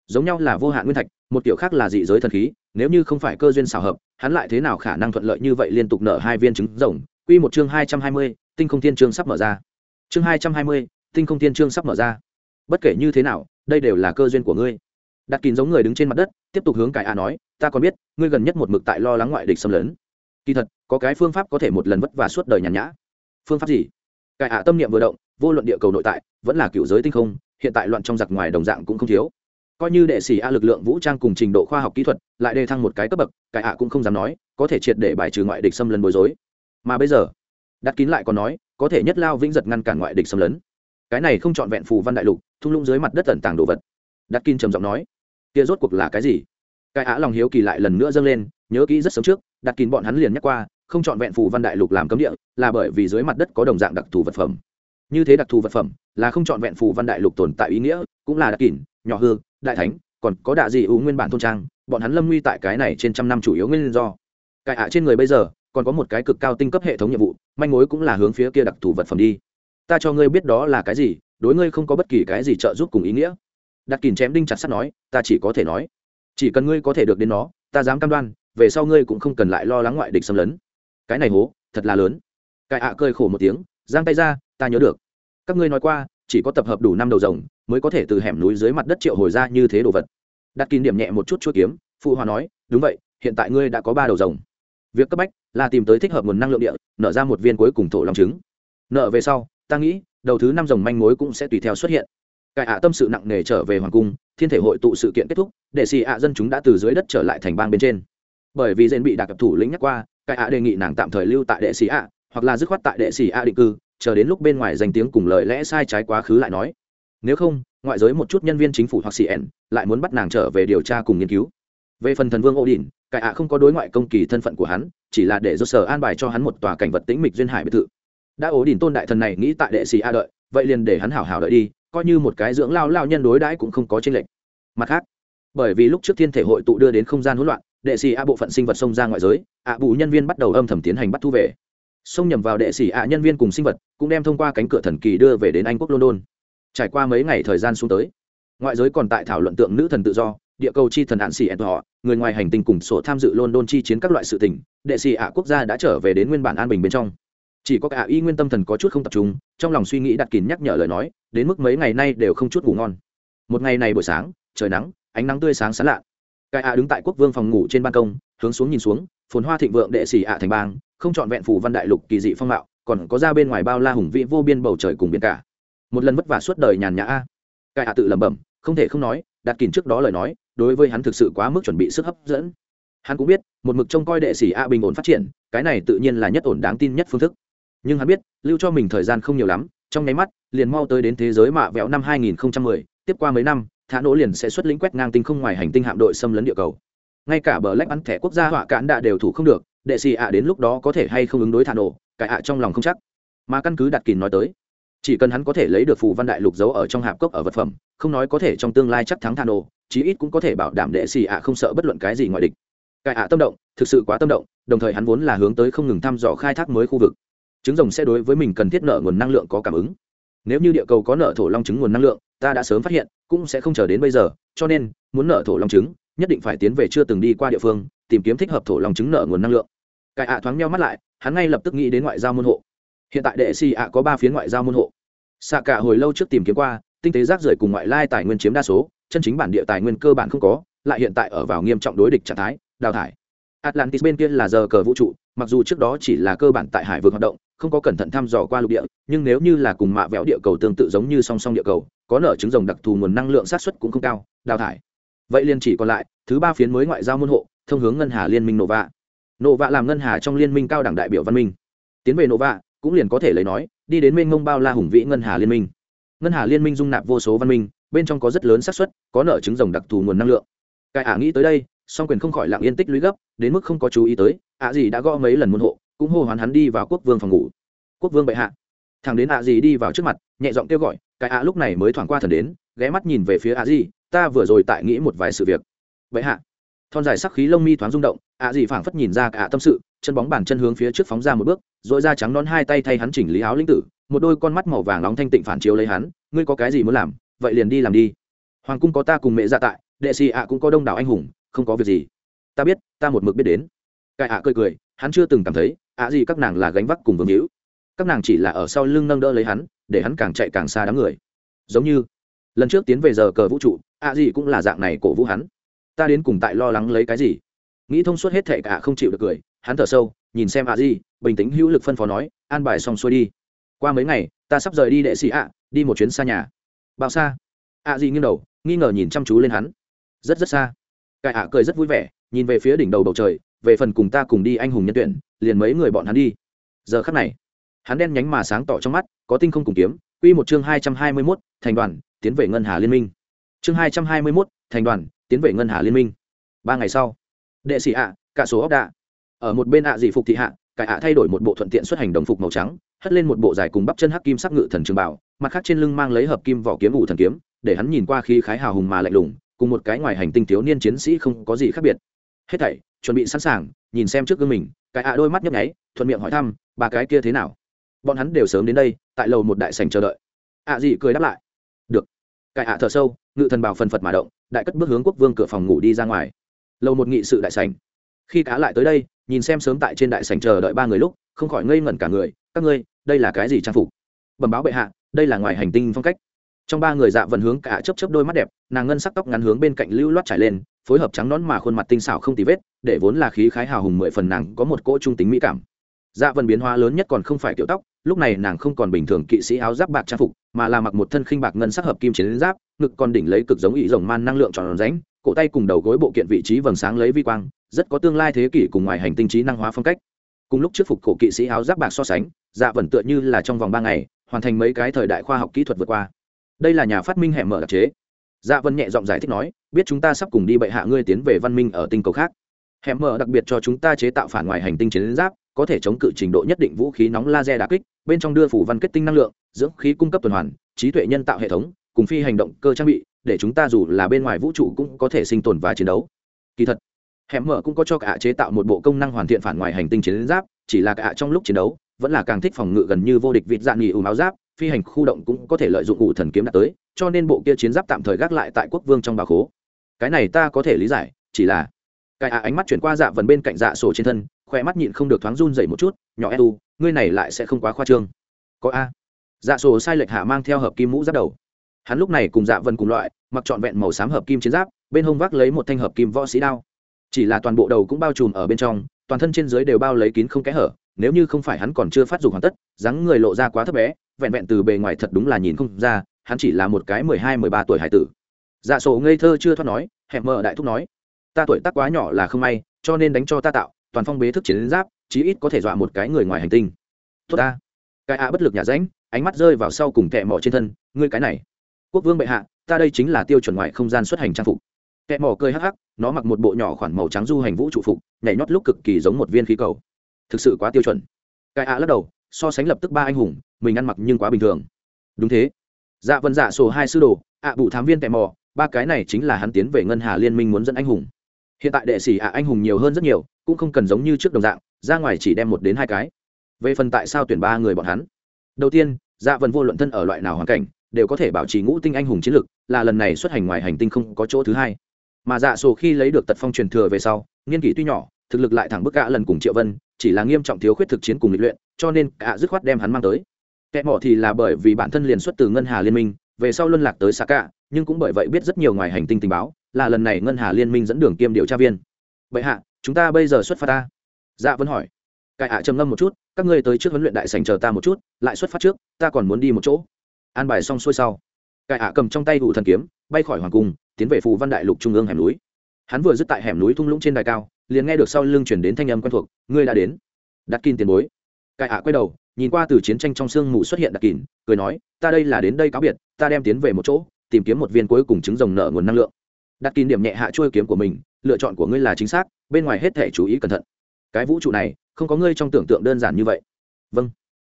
giống nhau là vô hạn nguyên thạch, một kiểu khác là dị giới thần khí, nếu như không phải cơ duyên xảo hợp, hắn lại thế nào khả năng thuận lợi như vậy liên tục nợ hai viên trứng rồng? Quy một chương hai trăm hai mươi, tinh không thiên chương sắp mở ra. Chương hai trăm hai mươi, tinh không thiên chương sắp mở ra. Bất kể như thế nào, đây đều là cơ duyên của ngươi. Đặt kín giống người đứng trên mặt đất, tiếp tục hướng cải a nói, ta còn biết, ngươi gần nhất một mực tại lo lắng ngoại địch xâm lấn. Kỳ thật, có cái phương pháp có thể một lần vất và suốt đời nhàn nhã. Phương pháp gì? Cải A tâm niệm vừa động, vô luận địa cầu nội tại, vẫn là cựu giới tinh không, hiện tại loạn trong giặc ngoài đồng dạng cũng không thiếu. Coi như đệ sĩ a lực lượng vũ trang cùng trình độ khoa học kỹ thuật, lại đề thăng một cái cấp bậc, cải A cũng không dám nói, có thể triệt để bài trừ ngoại địch xâm lấn bối rối mà bây giờ, đặt kín lại còn nói, có thể nhất lao vĩnh giật ngăn cản ngoại địch xâm lấn. Cái này không trọn vẹn phù văn đại lục, thung lũng dưới mặt đất tẩn tàng đồ vật. Đặt kín trầm giọng nói, kia rốt cuộc là cái gì? Cái á lòng hiếu kỳ lại lần nữa dâng lên, nhớ kỹ rất sớm trước, đặt kín bọn hắn liền nhắc qua, không trọn vẹn phù văn đại lục làm cấm địa, là bởi vì dưới mặt đất có đồng dạng đặc thù vật phẩm. Như thế đặc thù vật phẩm, là không trọn vẹn phù văn đại lục tồn tại ý nghĩa, cũng là đặc kỷ nhỏ hư, đại thánh, còn có đạ dị ưu nguyên bản thôn trang, bọn hắn lâm nguy tại cái này trên trăm năm chủ yếu nguyên do. Cải ạ trên người bây giờ còn có một cái cực cao tinh cấp hệ thống nhiệm vụ, manh mối cũng là hướng phía kia đặc thù vật phẩm đi. Ta cho ngươi biết đó là cái gì, đối ngươi không có bất kỳ cái gì trợ giúp cùng ý nghĩa. Đặt kìm chém đinh chặt sắt nói, ta chỉ có thể nói. Chỉ cần ngươi có thể được đến nó, ta dám cam đoan, về sau ngươi cũng không cần lại lo lắng ngoại địch xâm lấn. Cái này hố, thật là lớn. Cái ạ cơi khổ một tiếng, giang tay ra, ta nhớ được. Các ngươi nói qua, chỉ có tập hợp đủ năm đầu rồng, mới có thể từ hẻm núi dưới mặt đất triệu hồi ra như thế đồ vật. Đặt kín điểm nhẹ một chút chuỗi kiếm, phụ hòa nói, đúng vậy, hiện tại ngươi đã có ba đầu rồng việc cấp bách là tìm tới thích hợp nguồn năng lượng địa, nở ra một viên cuối cùng thổ lòng trứng. Nợ về sau, ta nghĩ, đầu thứ năm dòng manh mối cũng sẽ tùy theo xuất hiện. Cải ạ tâm sự nặng nề trở về hoàng cung, thiên thể hội tụ sự kiện kết thúc, để xì ạ dân chúng đã từ dưới đất trở lại thành bang bên trên. Bởi vì dên bị đặc cập thủ lĩnh nhắc qua, cải ạ đề nghị nàng tạm thời lưu tại đệ xì ạ, hoặc là dứt khoát tại đệ xì ạ định cư, chờ đến lúc bên ngoài danh tiếng cùng lời lẽ sai trái quá khứ lại nói. Nếu không, ngoại giới một chút nhân viên chính phủ hoặc cn lại muốn bắt nàng trở về điều tra cùng nghiên cứu. Về phần thần vương ô đình cải ạ không có đối ngoại công kỳ thân phận của hắn, chỉ là để do sở an bài cho hắn một tòa cảnh vật tĩnh mịch duyên hải biệt thự. Đã ố đình tôn đại thần này nghĩ tại đệ sĩ a đợi, vậy liền để hắn hảo hảo đợi đi, coi như một cái dưỡng lao lao nhân đối đãi cũng không có tranh lệch. Mặt khác, bởi vì lúc trước thiên thể hội tụ đưa đến không gian hỗn loạn, đệ sĩ a bộ phận sinh vật xông ra ngoại giới, ạ bù nhân viên bắt đầu âm thầm tiến hành bắt thu về. Xông nhầm vào đệ sĩ ạ nhân viên cùng sinh vật, cũng đem thông qua cánh cửa thần kỳ đưa về đến anh quốc london. Trải qua mấy ngày thời gian xuống tới, ngoại giới còn tại thảo luận tượng nữ thần tự do địa cầu chi thần hạn xỉ ẹn họ người ngoài hành tinh cùng sổ tham dự london chi chiến các loại sự tình, đệ sĩ ạ quốc gia đã trở về đến nguyên bản an bình bên trong. Chỉ có cả y nguyên tâm thần có chút không tập trung trong lòng suy nghĩ đặt kín nhắc nhở lời nói đến mức mấy ngày nay đều không chút ngủ ngon. Một ngày này buổi sáng trời nắng ánh nắng tươi sáng sán lạ. Cái ạ đứng tại quốc vương phòng ngủ trên ban công hướng xuống nhìn xuống phồn hoa thịnh vượng đệ sĩ ạ thành bang không trọn vẹn phủ văn đại lục kỳ dị phong mạo còn có ra bên ngoài bao la hùng vĩ vô biên bầu trời cùng biển cả. Một lần vất vả suốt đời nhàn nhã. A cái ạ tự lẩm bẩm không thể không nói đặt kín trước đó lời nói đối với hắn thực sự quá mức chuẩn bị sức hấp dẫn. Hắn cũng biết một mực trông coi đệ sĩ a bình ổn phát triển cái này tự nhiên là nhất ổn đáng tin nhất phương thức. Nhưng hắn biết lưu cho mình thời gian không nhiều lắm trong nháy mắt liền mau tới đến thế giới mạ vẹo năm 2010, tiếp qua mấy năm thả nỗ liền sẽ xuất lĩnh quét ngang tinh không ngoài hành tinh hạm đội xâm lấn địa cầu. Ngay cả bờ lách bắn thẻ quốc gia họa cạn đã đều thủ không được đệ sĩ ạ đến lúc đó có thể hay không ứng đối thả nổ cải ạ trong lòng không chắc. Mà căn cứ đặt kín nói tới chỉ cần hắn có thể lấy được phù văn đại lục giấu ở trong hạp cốc ở vật phẩm không nói có thể trong tương lai chắc thắng thả nổ chí ít cũng có thể bảo đảm đệ xì ạ không sợ bất luận cái gì ngoại địch. Cải ạ tâm động, thực sự quá tâm động, đồng thời hắn vốn là hướng tới không ngừng thăm dò khai thác mới khu vực. Trứng rồng sẽ đối với mình cần thiết nợ nguồn năng lượng có cảm ứng. Nếu như địa cầu có nợ thổ long trứng nguồn năng lượng, ta đã sớm phát hiện, cũng sẽ không chờ đến bây giờ, cho nên, muốn nợ thổ long trứng, nhất định phải tiến về chưa từng đi qua địa phương, tìm kiếm thích hợp thổ long trứng nợ nguồn năng lượng. Cải ạ thoáng meo mắt lại, hắn ngay lập tức nghĩ đến ngoại giao môn hộ. Hiện tại đệ xì ạ có ba phiến ngoại giao môn hộ. Xạ cả hồi lâu trước tìm kiếm qua tinh tế rác rưởi cùng ngoại lai tài nguyên chiếm đa số, chân chính bản địa tài nguyên cơ bản không có, lại hiện tại ở vào nghiêm trọng đối địch trạng thái, đào thải. Atlantis bên kia là giờ cờ vũ trụ, mặc dù trước đó chỉ là cơ bản tại hải vực hoạt động, không có cẩn thận thăm dò qua lục địa, nhưng nếu như là cùng mạ vẽo địa cầu tương tự giống như song song địa cầu, có nở trứng rồng đặc thù nguồn năng lượng sát xuất cũng không cao, đào thải. Vậy liền chỉ còn lại, thứ ba phiến mới ngoại giao môn hộ, thông hướng ngân hà liên minh nổ vạ. Nổ vạ làm ngân hà trong liên minh cao đẳng đại biểu văn minh. Tiến về nổ vạ, cũng liền có thể lấy nói, đi đến mênh mông bao la hùng vĩ ngân hà liên minh ngân hà liên minh dung nạp vô số văn minh, bên trong có rất lớn xác suất, có nợ trứng rồng đặc thù nguồn năng lượng. Cải ả nghĩ tới đây, song quyền không khỏi lặng yên tích lũy gấp, đến mức không có chú ý tới ạ gì đã gõ mấy lần môn hộ, cũng hô hoán hắn đi vào quốc vương phòng ngủ. Quốc vương bệ hạ. Thằng đến ạ gì đi vào trước mặt, nhẹ giọng kêu gọi, cái ạ lúc này mới thoảng qua thần đến, ghé mắt nhìn về phía ạ gì, ta vừa rồi tại nghĩ một vài sự việc. Bệ hạ. Thon dài sắc khí lông mi thoáng rung động ạ gì phảng phất nhìn ra cả tâm sự, chân bóng bàn chân hướng phía trước phóng ra một bước dội ra trắng non hai tay thay hắn chỉnh lý áo linh tử một đôi con mắt màu vàng nóng thanh tịnh phản chiếu lấy hắn, ngươi có cái gì muốn làm? Vậy liền đi làm đi. Hoàng cung có ta cùng mẹ dạ tại, đệ sĩ ạ cũng có đông đảo anh hùng, không có việc gì. Ta biết, ta một mực biết đến. Cải ạ cười cười, hắn chưa từng cảm thấy, ạ gì các nàng là gánh vác cùng vương hữu. Các nàng chỉ là ở sau lưng nâng đỡ lấy hắn, để hắn càng chạy càng xa đám người. Giống như, lần trước tiến về giờ cờ vũ trụ, ạ gì cũng là dạng này cổ vũ hắn. Ta đến cùng tại lo lắng lấy cái gì? Nghĩ thông suốt hết thệ cả không chịu được cười, hắn thở sâu, nhìn xem ạ gì, bình tĩnh hữu lực phân phó nói, an bài xong xuôi đi qua mấy ngày ta sắp rời đi đệ sĩ ạ đi một chuyến xa nhà. Bao xa. Ạ gì nghiêng đầu nghi ngờ nhìn chăm chú lên hắn. Rất rất xa. Cải ạ cười rất vui vẻ nhìn về phía đỉnh đầu bầu trời về phần cùng ta cùng đi anh hùng nhân tuyển liền mấy người bọn hắn đi. Giờ khắc này hắn đen nhánh mà sáng tỏ trong mắt có tinh không cùng kiếm quy một chương hai trăm hai mươi 221, thành đoàn tiến về ngân hà liên minh. Chương hai trăm hai mươi 221, thành đoàn tiến về ngân hà liên minh. Ba ngày sau đệ sĩ ạ cả số ốc đạ ở một bên ạ dị phục thị hạ cải ạ thay đổi một bộ thuận tiện xuất hành đồng phục màu trắng, hất lên một bộ dài cùng bắp chân hắc kim sắc ngự thần trường bảo, mặt khác trên lưng mang lấy hợp kim vỏ kiếm ủ thần kiếm, để hắn nhìn qua khi khái hào hùng mà lạnh lùng, cùng một cái ngoài hành tinh thiếu niên chiến sĩ không có gì khác biệt. Hết thảy, chuẩn bị sẵn sàng, nhìn xem trước gương mình cái ạ đôi mắt nhấp nháy, thuận miệng hỏi thăm ba cái kia thế nào? Bọn hắn đều sớm đến đây, tại lầu một đại sành chờ đợi. Ạ à gì cười đáp lại, được. Cái ạ thở sâu, ngự thần bảo phần phật mà động, đại cất bước hướng quốc vương cửa phòng ngủ đi ra ngoài. Lầu một nghị sự đại sành khi cá lại tới đây nhìn xem sớm tại trên đại sảnh chờ đợi ba người lúc, không khỏi ngây ngẩn cả người, các ngươi, đây là cái gì trang phục? Bẩm báo bệ hạ, đây là ngoài hành tinh phong cách. Trong ba người dạ vận hướng cả chấp chấp đôi mắt đẹp, nàng ngân sắc tóc ngắn hướng bên cạnh lưu loát trải lên, phối hợp trắng nón mà khuôn mặt tinh xảo không tì vết, để vốn là khí khái hào hùng mười phần nàng có một cỗ trung tính mỹ cảm. Dạ vần biến hóa lớn nhất còn không phải kiểu tóc, lúc này nàng không còn bình thường kỵ sĩ áo giáp bạc trang phục, mà là mặc một thân khinh bạc ngân sắc hợp kim chiến giáp, ngực còn đỉnh lấy cực giống ý rồng man năng lượng tròn ránh cổ tay cùng đầu gối bộ kiện vị trí vầng sáng lấy vi quang rất có tương lai thế kỷ cùng ngoài hành tinh trí năng hóa phong cách. Cùng lúc trước phục cổ kỵ sĩ áo giáp bạc so sánh dạ vần tựa như là trong vòng ba ngày, hoàn thành mấy cái thời đại khoa học kỹ thuật vượt qua. Đây là nhà phát minh hẻm mở đặc chế. Dạ vân nhẹ giọng giải thích nói, biết chúng ta sắp cùng đi bệ hạ ngươi tiến về văn minh ở tinh cầu khác. Hẻm mở đặc biệt cho chúng ta chế tạo phản ngoài hành tinh chiến giáp, có thể chống cự trình độ nhất định vũ khí nóng laser đà kích, bên trong đưa phủ văn kết tinh năng lượng, dưỡng khí cung cấp tuần hoàn, trí tuệ nhân tạo hệ thống, cùng phi hành động cơ trang bị, để chúng ta dù là bên ngoài vũ trụ cũng có thể sinh tồn và chiến đấu. Kỳ thật hẻm mở cũng có cho cả chế tạo một bộ công năng hoàn thiện phản ngoài hành tinh chiến giáp, chỉ là cả trong lúc chiến đấu, vẫn là càng thích phòng ngự gần như vô địch vịt dạng nghỉ ủ áo giáp, phi hành khu động cũng có thể lợi dụng ủ thần kiếm đạt tới, cho nên bộ kia chiến giáp tạm thời gác lại tại quốc vương trong bà khố. Cái này ta có thể lý giải, chỉ là cái ạ ánh mắt chuyển qua dạ vần bên cạnh dạ sổ trên thân khoe mắt nhịn không được thoáng run dậy một chút, nhỏ edu, ngươi này lại sẽ không quá khoa trương. Có a. Dạ sổ sai lệch hạ mang theo hợp kim mũ giáp đầu. Hắn lúc này cùng dạ vần cùng loại, mặc trọn vẹn màu xám hợp kim chiến giáp, bên hông vác lấy một thanh hợp kim võ sĩ đao chỉ là toàn bộ đầu cũng bao trùm ở bên trong, toàn thân trên dưới đều bao lấy kín không kẽ hở, nếu như không phải hắn còn chưa phát dục hoàn tất, dáng người lộ ra quá thấp bé, vẹn vẹn từ bề ngoài thật đúng là nhìn không ra, hắn chỉ là một cái mười hai, mười ba tuổi hải tử. Dạ sổ ngây thơ chưa thoát nói hẹn mờ đại thúc nói, ta tuổi tác quá nhỏ là không may, cho nên đánh cho ta tạo, toàn phong bế thức chiến giáp, chí ít có thể dọa một cái người ngoài hành tinh. Tốt ta. Cái ạ bất lực nhà ránh, ánh mắt rơi vào sau cùng kẹ mỏ trên thân, ngươi cái này, quốc vương bệ hạ, ta đây chính là tiêu chuẩn ngoại không gian xuất hành trang phục kẹt mỏ cười hắc hắc, nó mặc một bộ nhỏ khoản màu trắng du hành vũ trụ phục, nhảy nhót lúc cực kỳ giống một viên khí cầu. Thực sự quá tiêu chuẩn. Cái ạ lắc đầu, so sánh lập tức ba anh hùng, mình ăn mặc nhưng quá bình thường. Đúng thế. Dạ vân dạ sổ hai sư đồ, ạ à bụ thám viên kẹt mỏ, ba cái này chính là hắn tiến về ngân hà liên minh muốn dẫn anh hùng. Hiện tại đệ sĩ ạ anh hùng nhiều hơn rất nhiều, cũng không cần giống như trước đồng dạng, ra ngoài chỉ đem một đến hai cái. Về phần tại sao tuyển ba người bọn hắn? Đầu tiên dạ vân vô luận thân ở loại nào hoàn cảnh, đều có thể bảo trì ngũ tinh anh hùng chiến lực, là lần này xuất hành ngoài hành tinh không có chỗ thứ hai mà dạ sổ khi lấy được tật phong truyền thừa về sau, nghiên kỷ tuy nhỏ, thực lực lại thẳng bức cả lần cùng triệu vân, chỉ là nghiêm trọng thiếu khuyết thực chiến cùng lịch luyện, cho nên cả dứt khoát đem hắn mang tới. Kẻ mỏ thì là bởi vì bản thân liền xuất từ ngân hà liên minh, về sau luân lạc tới xa cả nhưng cũng bởi vậy biết rất nhiều ngoài hành tinh tình báo, là lần này ngân hà liên minh dẫn đường kiêm điều tra viên. Vậy hạ, chúng ta bây giờ xuất phát ta. Dạ vẫn hỏi. Cải hạ trầm ngâm một chút, các ngươi tới trước huấn luyện đại sành chờ ta một chút, lại xuất phát trước, ta còn muốn đi một chỗ. An bài xong xuôi sau cải hạ cầm trong tay đủ thần kiếm, bay khỏi hoàng cung, tiến về phù văn đại lục trung ương hẻm núi. Hắn vừa dứt tại hẻm núi thung lũng trên đài cao, liền nghe được sau lưng chuyển đến thanh âm quen thuộc, ngươi đã đến. Đặt kín tiền bối. Cải hạ quay đầu, nhìn qua từ chiến tranh trong sương mù xuất hiện đặt kín, cười nói, ta đây là đến đây cáo biệt, ta đem tiến về một chỗ, tìm kiếm một viên cuối cùng trứng rồng nợ nguồn năng lượng. Đặt kín điểm nhẹ hạ trôi kiếm của mình, lựa chọn của ngươi là chính xác, bên ngoài hết thể chú ý cẩn thận. Cái vũ trụ này, không có ngươi trong tưởng tượng đơn giản như vậy. Vâng.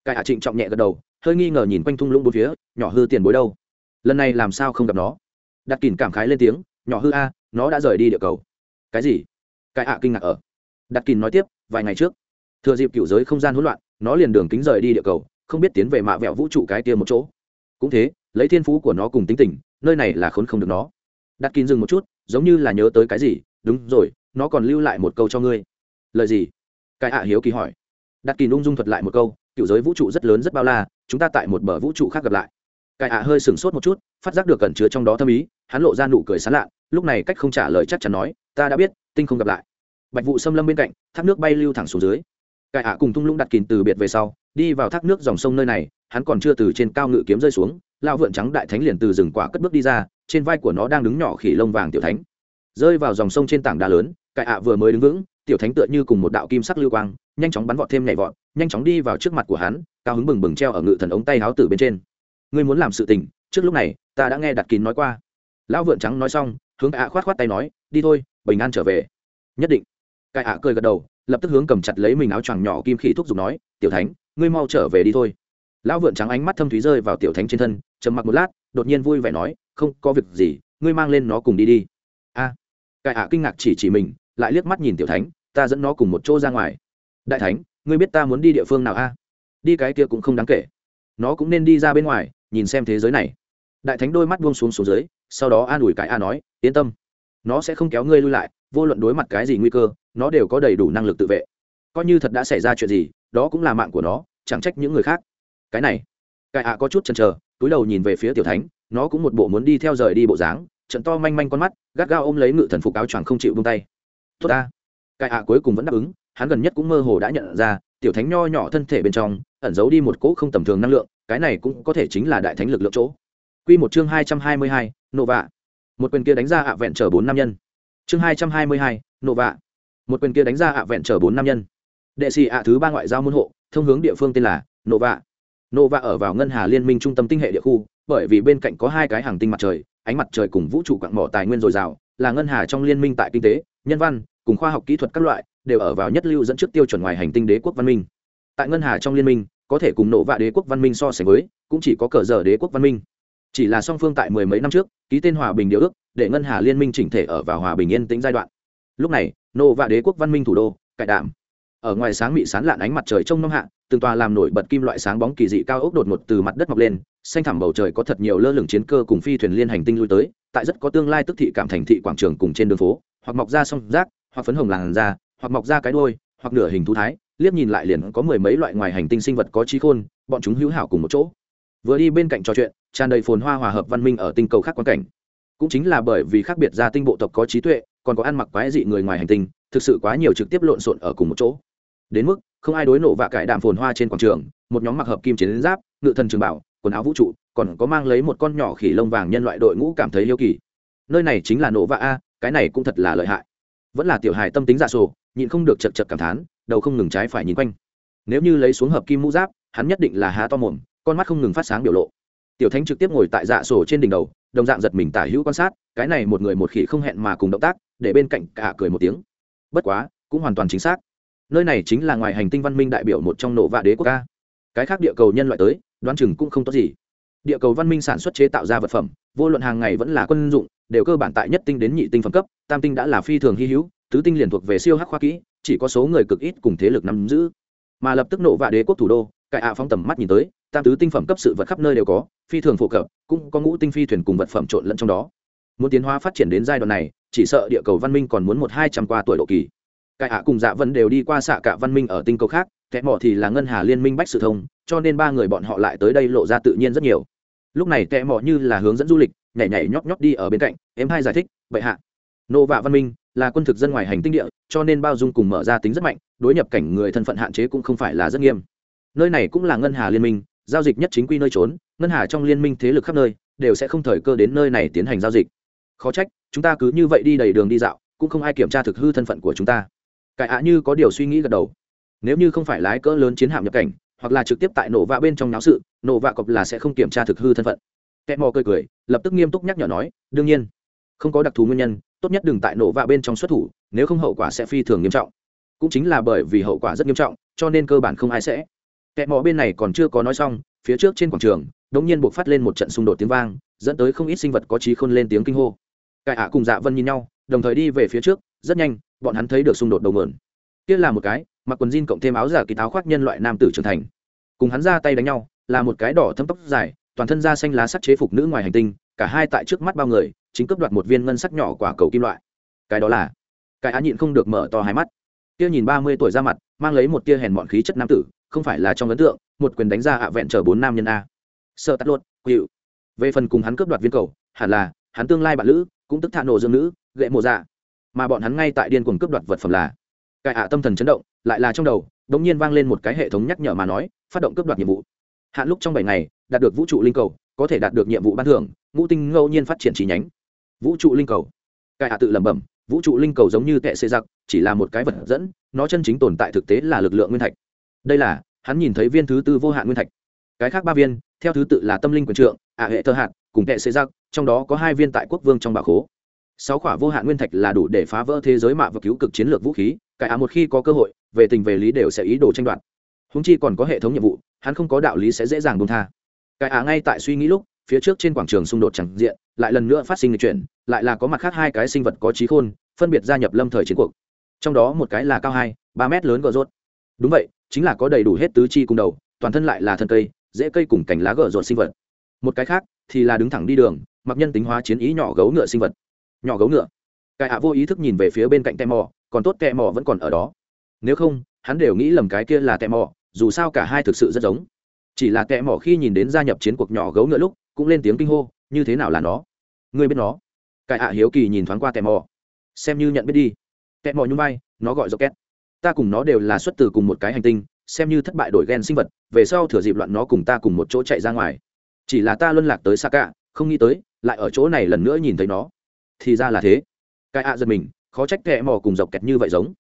Cải hạ trịnh trọng nhẹ gật đầu, hơi nghi ngờ nhìn quanh thung lũng bốn phía, nhỏ hư tiền bối đâu? Lần này làm sao không gặp nó? Đặt kìn cảm khái lên tiếng, nhỏ hư a, nó đã rời đi địa cầu. Cái gì? Cái ạ kinh ngạc ở. Đặt kìn nói tiếp, vài ngày trước, thừa dịp cựu giới không gian hỗn loạn, nó liền đường kính rời đi địa cầu, không biết tiến về mạ vẹo vũ trụ cái kia một chỗ. Cũng thế, lấy thiên phú của nó cùng tính tình, nơi này là khốn không được nó. Đặt kín dừng một chút, giống như là nhớ tới cái gì, đúng rồi, nó còn lưu lại một câu cho ngươi. Lời gì? Cái ạ hiếu kỳ hỏi. Đặt kín ung dung thuật lại một câu, cựu giới vũ trụ rất lớn rất bao la, chúng ta tại một bờ vũ trụ khác gặp lại cái ạ hơi sửng sốt một chút, phát giác được cẩn chứa trong đó thâm ý, hắn lộ ra nụ cười sán lạ lúc này cách không trả lời chắc chắn nói, ta đã biết, tinh không gặp lại. Bạch vụ xâm lâm bên cạnh, thác nước bay lưu thẳng xuống dưới. Cải ạ cùng thung lũng đặt kín từ biệt về sau, đi vào thác nước dòng sông nơi này, hắn còn chưa từ trên cao ngự kiếm rơi xuống lao vượn trắng đại thánh liền từ rừng quả cất bước đi ra, trên vai của nó đang đứng nhỏ khỉ lông vàng tiểu thánh. Rơi vào dòng sông trên tảng đá lớn cải ạ vừa mới đứng vững, tiểu thánh tựa như cùng một đạo kim sắc lưu quang, nhanh chóng bắn vọt thêm nhảy vọt, nhanh chóng đi vào trước mặt của hắn, cao hứng bừng bừng treo ở ngự thần ống tay háo tử bên trên ngươi muốn làm sự tình trước lúc này ta đã nghe đặt kín nói qua. Lão vượn trắng nói xong hướng ạ khoát khoát tay nói đi thôi bình an trở về. Nhất định. Cai ạ cười gật đầu lập tức hướng cầm chặt lấy mình áo choàng nhỏ kim khỉ thúc giục nói tiểu thánh ngươi mau trở về đi thôi. Lão vượn trắng ánh mắt thâm thúy rơi vào tiểu thánh trên thân trầm mặc một lát đột nhiên vui vẻ nói không có việc gì ngươi mang lên nó cùng đi đi. A. À, ạ kinh ngạc chỉ chỉ mình lại liếc mắt nhìn tiểu thánh ta dẫn nó cùng một chỗ ra ngoài. Đại thánh ngươi biết ta muốn đi địa phương nào a? Đi cái kia cũng không đáng kể. Nó cũng nên đi ra bên ngoài nhìn xem thế giới này. Đại thánh đôi mắt buông xuống xuống dưới, sau đó an ủi cái a nói, yên tâm, nó sẽ không kéo ngươi lui lại, vô luận đối mặt cái gì nguy cơ, nó đều có đầy đủ năng lực tự vệ. Coi như thật đã xảy ra chuyện gì, đó cũng là mạng của nó, chẳng trách những người khác. Cái này, cái a có chút chần chờ, túi đầu nhìn về phía tiểu thánh, nó cũng một bộ muốn đi theo rời đi bộ dáng, trận to manh manh con mắt, gắt gao ôm lấy ngự thần phục áo choàng không chịu bông tay. Tốt ta. Cái ạ cuối cùng vẫn đáp ứng, hắn gần nhất cũng mơ hồ đã nhận ra, tiểu thánh nho nhỏ thân thể bên trong, ẩn giấu đi một cỗ không tầm thường năng lượng cái này cũng có thể chính là đại thánh lực lượng chỗ. Quy một chương hai trăm hai mươi hai, nộ vạ. Một quyền kia đánh ra ạ vẹn trở bốn nam nhân. Chương hai trăm hai mươi hai, nộ vạ. Một quyền kia đánh ra ạ vẹn chở bốn nam nhân. Đệ sĩ ạ thứ ba ngoại giao môn hộ thông hướng địa phương tên là nova nova ở vào ngân hà liên minh trung tâm tinh hệ địa khu bởi vì bên cạnh có hai cái hàng tinh mặt trời ánh mặt trời cùng vũ trụ quặng mỏ tài nguyên dồi dào là ngân hà trong liên minh tại kinh tế nhân văn cùng khoa học kỹ thuật các loại đều ở vào nhất lưu dẫn trước tiêu chuẩn ngoài hành tinh đế quốc văn minh. Tại ngân hà trong liên minh có thể cùng nổ vạ đế quốc văn minh so sánh với, cũng chỉ có cờ giờ đế quốc văn minh. Chỉ là song phương tại mười mấy năm trước, ký tên hòa bình điều ước, để ngân hà liên minh chỉnh thể ở vào hòa bình yên tĩnh giai đoạn. Lúc này nổ vạ đế quốc văn minh thủ đô, cải đảm ở ngoài sáng bị sán lạn ánh mặt trời trong năm hạ, từng tòa làm nổi bật kim loại sáng bóng kỳ dị cao ốc đột ngột từ mặt đất mọc lên, xanh thẳm bầu trời có thật nhiều lơ lửng chiến cơ cùng phi thuyền liên hành tinh lui tới, tại rất có tương lai tức thị cảm thành thị quảng trường cùng trên đường phố, hoặc mọc ra song rác, hoặc phấn hồng làn da, hoặc mọc ra cái đôi hoặc nửa hình thú thái liếc nhìn lại liền có mười mấy loại ngoài hành tinh sinh vật có trí khôn, bọn chúng hữu hảo cùng một chỗ. Vừa đi bên cạnh trò chuyện, tràn đầy phồn hoa hòa hợp văn minh ở tinh cầu khác quan cảnh. Cũng chính là bởi vì khác biệt gia tinh bộ tộc có trí tuệ, còn có ăn mặc quái dị người ngoài hành tinh, thực sự quá nhiều trực tiếp lộn xộn ở cùng một chỗ. Đến mức, không ai đối nộ vạ cải đạm phồn hoa trên quảng trường, một nhóm mặc hợp kim chiến giáp, ngự thần trường bảo, quần áo vũ trụ, còn có mang lấy một con nhỏ khỉ lông vàng nhân loại đội ngũ cảm thấy yêu kỳ. Nơi này chính là nộ vạ a, cái này cũng thật là lợi hại. Vẫn là tiểu hài tâm tính giả sổ, nhịn không được chật chật cảm thán đầu không ngừng trái phải nhìn quanh. Nếu như lấy xuống hợp kim mũ giáp, hắn nhất định là há to mồm, con mắt không ngừng phát sáng biểu lộ. Tiểu thánh trực tiếp ngồi tại dạ sổ trên đỉnh đầu, đồng dạng giật mình tả hữu quan sát, cái này một người một khỉ không hẹn mà cùng động tác, để bên cạnh cả cười một tiếng. Bất quá, cũng hoàn toàn chính xác. Nơi này chính là ngoài hành tinh văn minh đại biểu một trong nổ vạ đế quốc ca. Cái khác địa cầu nhân loại tới, đoán chừng cũng không tốt gì. Địa cầu văn minh sản xuất chế tạo ra vật phẩm, vô luận hàng ngày vẫn là quân dụng, đều cơ bản tại nhất tinh đến nhị tinh phẩm cấp, tam tinh đã là phi thường hy hữu, tứ tinh liền thuộc về siêu hắc khoa kỹ chỉ có số người cực ít cùng thế lực nắm giữ. Mà lập tức nộ vạ đế quốc thủ đô, cải ạ phóng tầm mắt nhìn tới, tam tứ tinh phẩm cấp sự vật khắp nơi đều có, phi thường phổ cập, cũng có ngũ tinh phi thuyền cùng vật phẩm trộn lẫn trong đó. Muốn tiến hóa phát triển đến giai đoạn này, chỉ sợ địa cầu văn minh còn muốn một hai trăm qua tuổi độ kỳ. Cải ạ cùng dạ vân đều đi qua xạ cả văn minh ở tinh cầu khác, kẻ mỏ thì là ngân hà liên minh bách sự thông, cho nên ba người bọn họ lại tới đây lộ ra tự nhiên rất nhiều. Lúc này kẻ mỏ như là hướng dẫn du lịch, nhảy nhảy nhóp nhóp đi ở bên cạnh, em hai giải thích, bệ hạ nô vạ văn minh là quân thực dân ngoài hành tinh địa, cho nên bao dung cùng mở ra tính rất mạnh, đối nhập cảnh người thân phận hạn chế cũng không phải là rất nghiêm. Nơi này cũng là ngân hà liên minh, giao dịch nhất chính quy nơi trốn, ngân hà trong liên minh thế lực khắp nơi, đều sẽ không thời cơ đến nơi này tiến hành giao dịch. Khó trách, chúng ta cứ như vậy đi đầy đường đi dạo, cũng không ai kiểm tra thực hư thân phận của chúng ta. Cải ạ như có điều suy nghĩ gật đầu. Nếu như không phải lái cỡ lớn chiến hạm nhập cảnh, hoặc là trực tiếp tại nổ vạ bên trong náo sự, nổ vạ cọp là sẽ không kiểm tra thực hư thân phận. Kẻ mò cười cười, lập tức nghiêm túc nhắc nhở nói, đương nhiên, không có đặc thù nguyên nhân tốt nhất đừng tại nổ vạ bên trong xuất thủ, nếu không hậu quả sẽ phi thường nghiêm trọng. Cũng chính là bởi vì hậu quả rất nghiêm trọng, cho nên cơ bản không ai sẽ. Kẻ mò bên này còn chưa có nói xong, phía trước trên quảng trường, đống nhiên buộc phát lên một trận xung đột tiếng vang, dẫn tới không ít sinh vật có trí khôn lên tiếng kinh hô. Cải ạ cùng dạ vân nhìn nhau, đồng thời đi về phía trước, rất nhanh, bọn hắn thấy được xung đột đầu mượn kia là một cái, mặc quần jean cộng thêm áo giả kỳ táo khoác nhân loại nam tử trưởng thành. Cùng hắn ra tay đánh nhau, là một cái đỏ thâm tóc dài, toàn thân da xanh lá sắc chế phục nữ ngoài hành tinh, cả hai tại trước mắt bao người chính cướp đoạt một viên ngân sắc nhỏ quả cầu kim loại. Cái đó là, cái á nhịn không được mở to hai mắt. Kia nhìn ba mươi tuổi ra mặt, mang lấy một tia hèn mọn khí chất nam tử, không phải là trong ấn tượng, một quyền đánh ra hạ vẹn chờ bốn nam nhân a. Sợ tắt luôn hiệu về phần cùng hắn cướp đoạt viên cầu, hẳn là, hắn tương lai bạn lữ, cũng tức thạ nổ dương nữ gậy mộ dạ. Mà bọn hắn ngay tại điên cuồng cướp đoạt vật phẩm là cải hạ tâm thần chấn động, lại là trong đầu, đống nhiên vang lên một cái hệ thống nhắc nhở mà nói, phát động cướp đoạt nhiệm vụ. Hạn lúc trong bảy ngày, đạt được vũ trụ linh cầu, có thể đạt được nhiệm vụ ban thưởng, ngũ tinh ngẫu nhiên phát triển chi nhánh vũ trụ linh cầu. Cải hạ tự lẩm bẩm, vũ trụ linh cầu giống như tệ xê giặc, chỉ là một cái vật dẫn, nó chân chính tồn tại thực tế là lực lượng nguyên thạch. Đây là, hắn nhìn thấy viên thứ tư vô hạn nguyên thạch. Cái khác ba viên, theo thứ tự là tâm linh quyền trượng ả hệ thơ hạn cùng tệ xê giặc, trong đó có hai viên tại quốc vương trong bà khố. Sáu quả vô hạn nguyên thạch là đủ để phá vỡ thế giới mạ và cứu cực chiến lược vũ khí cải hạ một khi có cơ hội, về tình về lý đều sẽ ý đồ tranh đoạt. Húng chi còn có hệ thống nhiệm vụ, hắn không có đạo lý sẽ dễ dàng buông tha. Cái hạ ngay tại suy nghĩ lúc phía trước trên quảng trường xung đột chẳng diện, lại lần nữa phát sinh lịch chuyển, lại là có mặt khác hai cái sinh vật có trí khôn, phân biệt gia nhập lâm thời chiến cuộc. Trong đó một cái là cao hai, ba mét lớn gờ rốt đúng vậy, chính là có đầy đủ hết tứ chi cùng đầu, toàn thân lại là thân cây, dễ cây cùng cành lá gờ rột sinh vật. Một cái khác thì là đứng thẳng đi đường, mặc nhân tính hóa chiến ý nhỏ gấu ngựa sinh vật. Nhỏ gấu ngựa. Cái ạ vô ý thức nhìn về phía bên cạnh tè mò, còn tốt tè mò vẫn còn ở đó. Nếu không, hắn đều nghĩ lầm cái kia là tè mò, dù sao cả hai thực sự rất giống. Chỉ là tè mỏ khi nhìn đến gia nhập chiến cuộc nhỏ gấu ngựa lúc cũng lên tiếng kinh hô như thế nào là nó? Ngươi biết nó? Cải ạ hiếu kỳ nhìn thoáng qua tệ mò, xem như nhận biết đi. Tệ mò nhung vai, nó gọi do két ta cùng nó đều là xuất từ cùng một cái hành tinh xem như thất bại đổi ghen sinh vật về sau thừa dịp loạn nó cùng ta cùng một chỗ chạy ra ngoài. Chỉ là ta luân lạc tới xa cả không nghĩ tới lại ở chỗ này lần nữa nhìn thấy nó. Thì ra là thế. Cái ạ giật mình khó trách kẹ mò cùng dọc kẹt như vậy giống.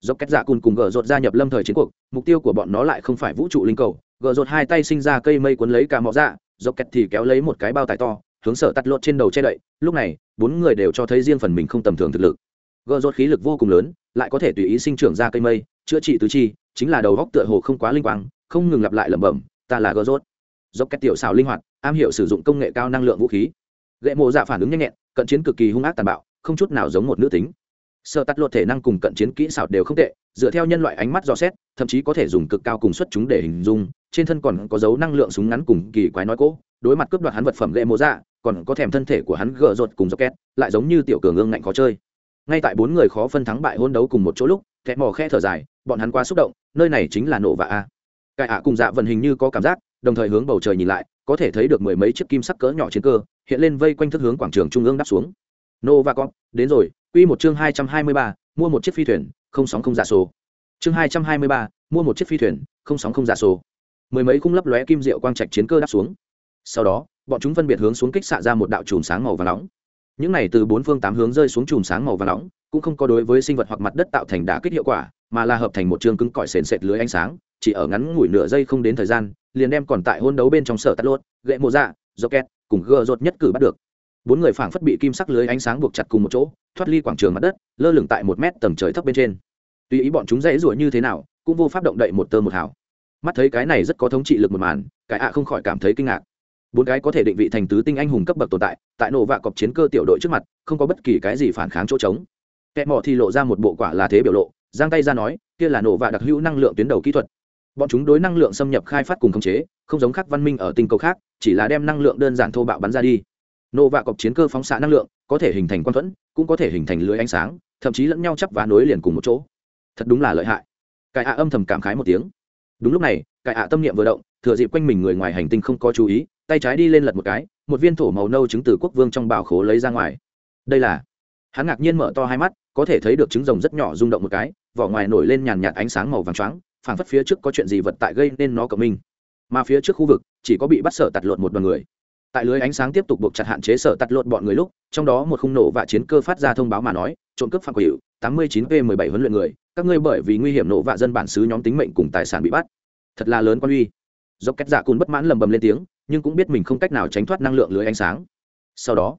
Dọc kẹt dạ cùng cùng gờ rột gia nhập lâm thời chiến cuộc mục tiêu của bọn nó lại không phải vũ trụ linh cầu. Gờ rột hai tay sinh ra cây mây cuốn lấy cả mọ dạ dọc kẹt thì kéo lấy một cái bao tải to, hướng sở tắt lột trên đầu che đậy, lúc này, bốn người đều cho thấy riêng phần mình không tầm thường thực lực. Gợ rột khí lực vô cùng lớn, lại có thể tùy ý sinh trưởng ra cây mây, chữa trị tứ chi, chính là đầu góc tựa hồ không quá linh quang, không ngừng lặp lại lẩm bẩm, ta là gợ rột dọc kẹt tiểu xảo linh hoạt, am hiểu sử dụng công nghệ cao năng lượng vũ khí. Gậy mộ dạ phản ứng nhanh nhẹn, cận chiến cực kỳ hung ác tàn bạo, không chút nào giống một nữ tính sợ tắt lột thể năng cùng cận chiến kỹ xảo đều không tệ, dựa theo nhân loại ánh mắt dò xét, thậm chí có thể dùng cực cao cùng xuất chúng để hình dung, trên thân còn có dấu năng lượng súng ngắn cùng kỳ quái nói cỗ đối mặt cướp đoạt hắn vật phẩm lệ mộ dạ còn có thèm thân thể của hắn gờ rột cùng dọc két lại giống như tiểu cường ương ngạnh khó chơi. Ngay tại bốn người khó phân thắng bại hôn đấu cùng một chỗ lúc, kẻ mò khe thở dài, bọn hắn quá xúc động, nơi này chính là nổ và a. Cải ạ cùng dạ vận hình như có cảm giác, đồng thời hướng bầu trời nhìn lại, có thể thấy được mười mấy chiếc kim sắc cỡ nhỏ chiến cơ, hiện lên vây quanh thức hướng quảng trường trung ương đáp xuống. Nô và con, đến rồi quy một chương hai trăm hai mươi ba, mua một chiếc phi thuyền, không sóng không giả số. Chương hai trăm hai mươi ba, mua một chiếc phi thuyền, không sóng không giả số. Mười mấy khung lấp lóe kim diệu quang trạch chiến cơ đáp xuống. Sau đó, bọn chúng phân biệt hướng xuống kích xạ ra một đạo chùm sáng màu và nóng. Những này từ bốn phương tám hướng rơi xuống chùm sáng màu và nóng, cũng không có đối với sinh vật hoặc mặt đất tạo thành đả kích hiệu quả, mà là hợp thành một chương cứng cỏi sền sệt lưới ánh sáng, chỉ ở ngắn ngủi nửa giây không đến thời gian, liền đem còn tại hôn đấu bên trong sở tắt lốt, gậy mồ dạ rocket, cùng gờ rột nhất cử bắt được bốn người phảng phất bị kim sắc lưới ánh sáng buộc chặt cùng một chỗ, thoát ly quảng trường mặt đất, lơ lửng tại một mét tầng trời thấp bên trên. Tùy ý bọn chúng dãy rủa như thế nào, cũng vô pháp động đậy một tơ một hào. Mắt thấy cái này rất có thống trị lực một màn, cái ạ không khỏi cảm thấy kinh ngạc. Bốn cái có thể định vị thành tứ tinh anh hùng cấp bậc tồn tại tại nổ vạ cọp chiến cơ tiểu đội trước mặt, không có bất kỳ cái gì phản kháng chỗ trống. Kẻ mỏ thì lộ ra một bộ quả là thế biểu lộ, giang tay ra nói, kia là nổ vạ đặc hữu năng lượng tuyến đầu kỹ thuật. Bọn chúng đối năng lượng xâm nhập khai phát cùng khống chế, không giống khác văn minh ở tinh cầu khác, chỉ là đem năng lượng đơn giản thô bạo bắn ra đi nổ vạ cọc chiến cơ phóng xạ năng lượng, có thể hình thành quan thuẫn, cũng có thể hình thành lưới ánh sáng, thậm chí lẫn nhau chắp và nối liền cùng một chỗ. Thật đúng là lợi hại. Cải ạ âm thầm cảm khái một tiếng. Đúng lúc này, cải ạ tâm niệm vừa động, thừa dịp quanh mình người ngoài hành tinh không có chú ý, tay trái đi lên lật một cái, một viên thổ màu nâu trứng từ quốc vương trong bảo khố lấy ra ngoài. Đây là. Hắn ngạc nhiên mở to hai mắt, có thể thấy được trứng rồng rất nhỏ rung động một cái, vỏ ngoài nổi lên nhàn nhạt ánh sáng màu vàng choáng, phảng phất phía trước có chuyện gì vật tại gây nên nó cộng minh. Mà phía trước khu vực, chỉ có bị bắt sở tạt lột một đoàn người tại lưới ánh sáng tiếp tục buộc chặt hạn chế sở tắt lột bọn người lúc, trong đó một khung nổ và chiến cơ phát ra thông báo mà nói, trộm cướp phạm quỷ tám mươi chín p mười bảy huấn luyện người, các ngươi bởi vì nguy hiểm nổ vạ dân bản xứ nhóm tính mệnh cùng tài sản bị bắt. Thật là lớn quan uy. Do cách dạ cùn bất mãn lầm bầm lên tiếng, nhưng cũng biết mình không cách nào tránh thoát năng lượng lưới ánh sáng. Sau đó,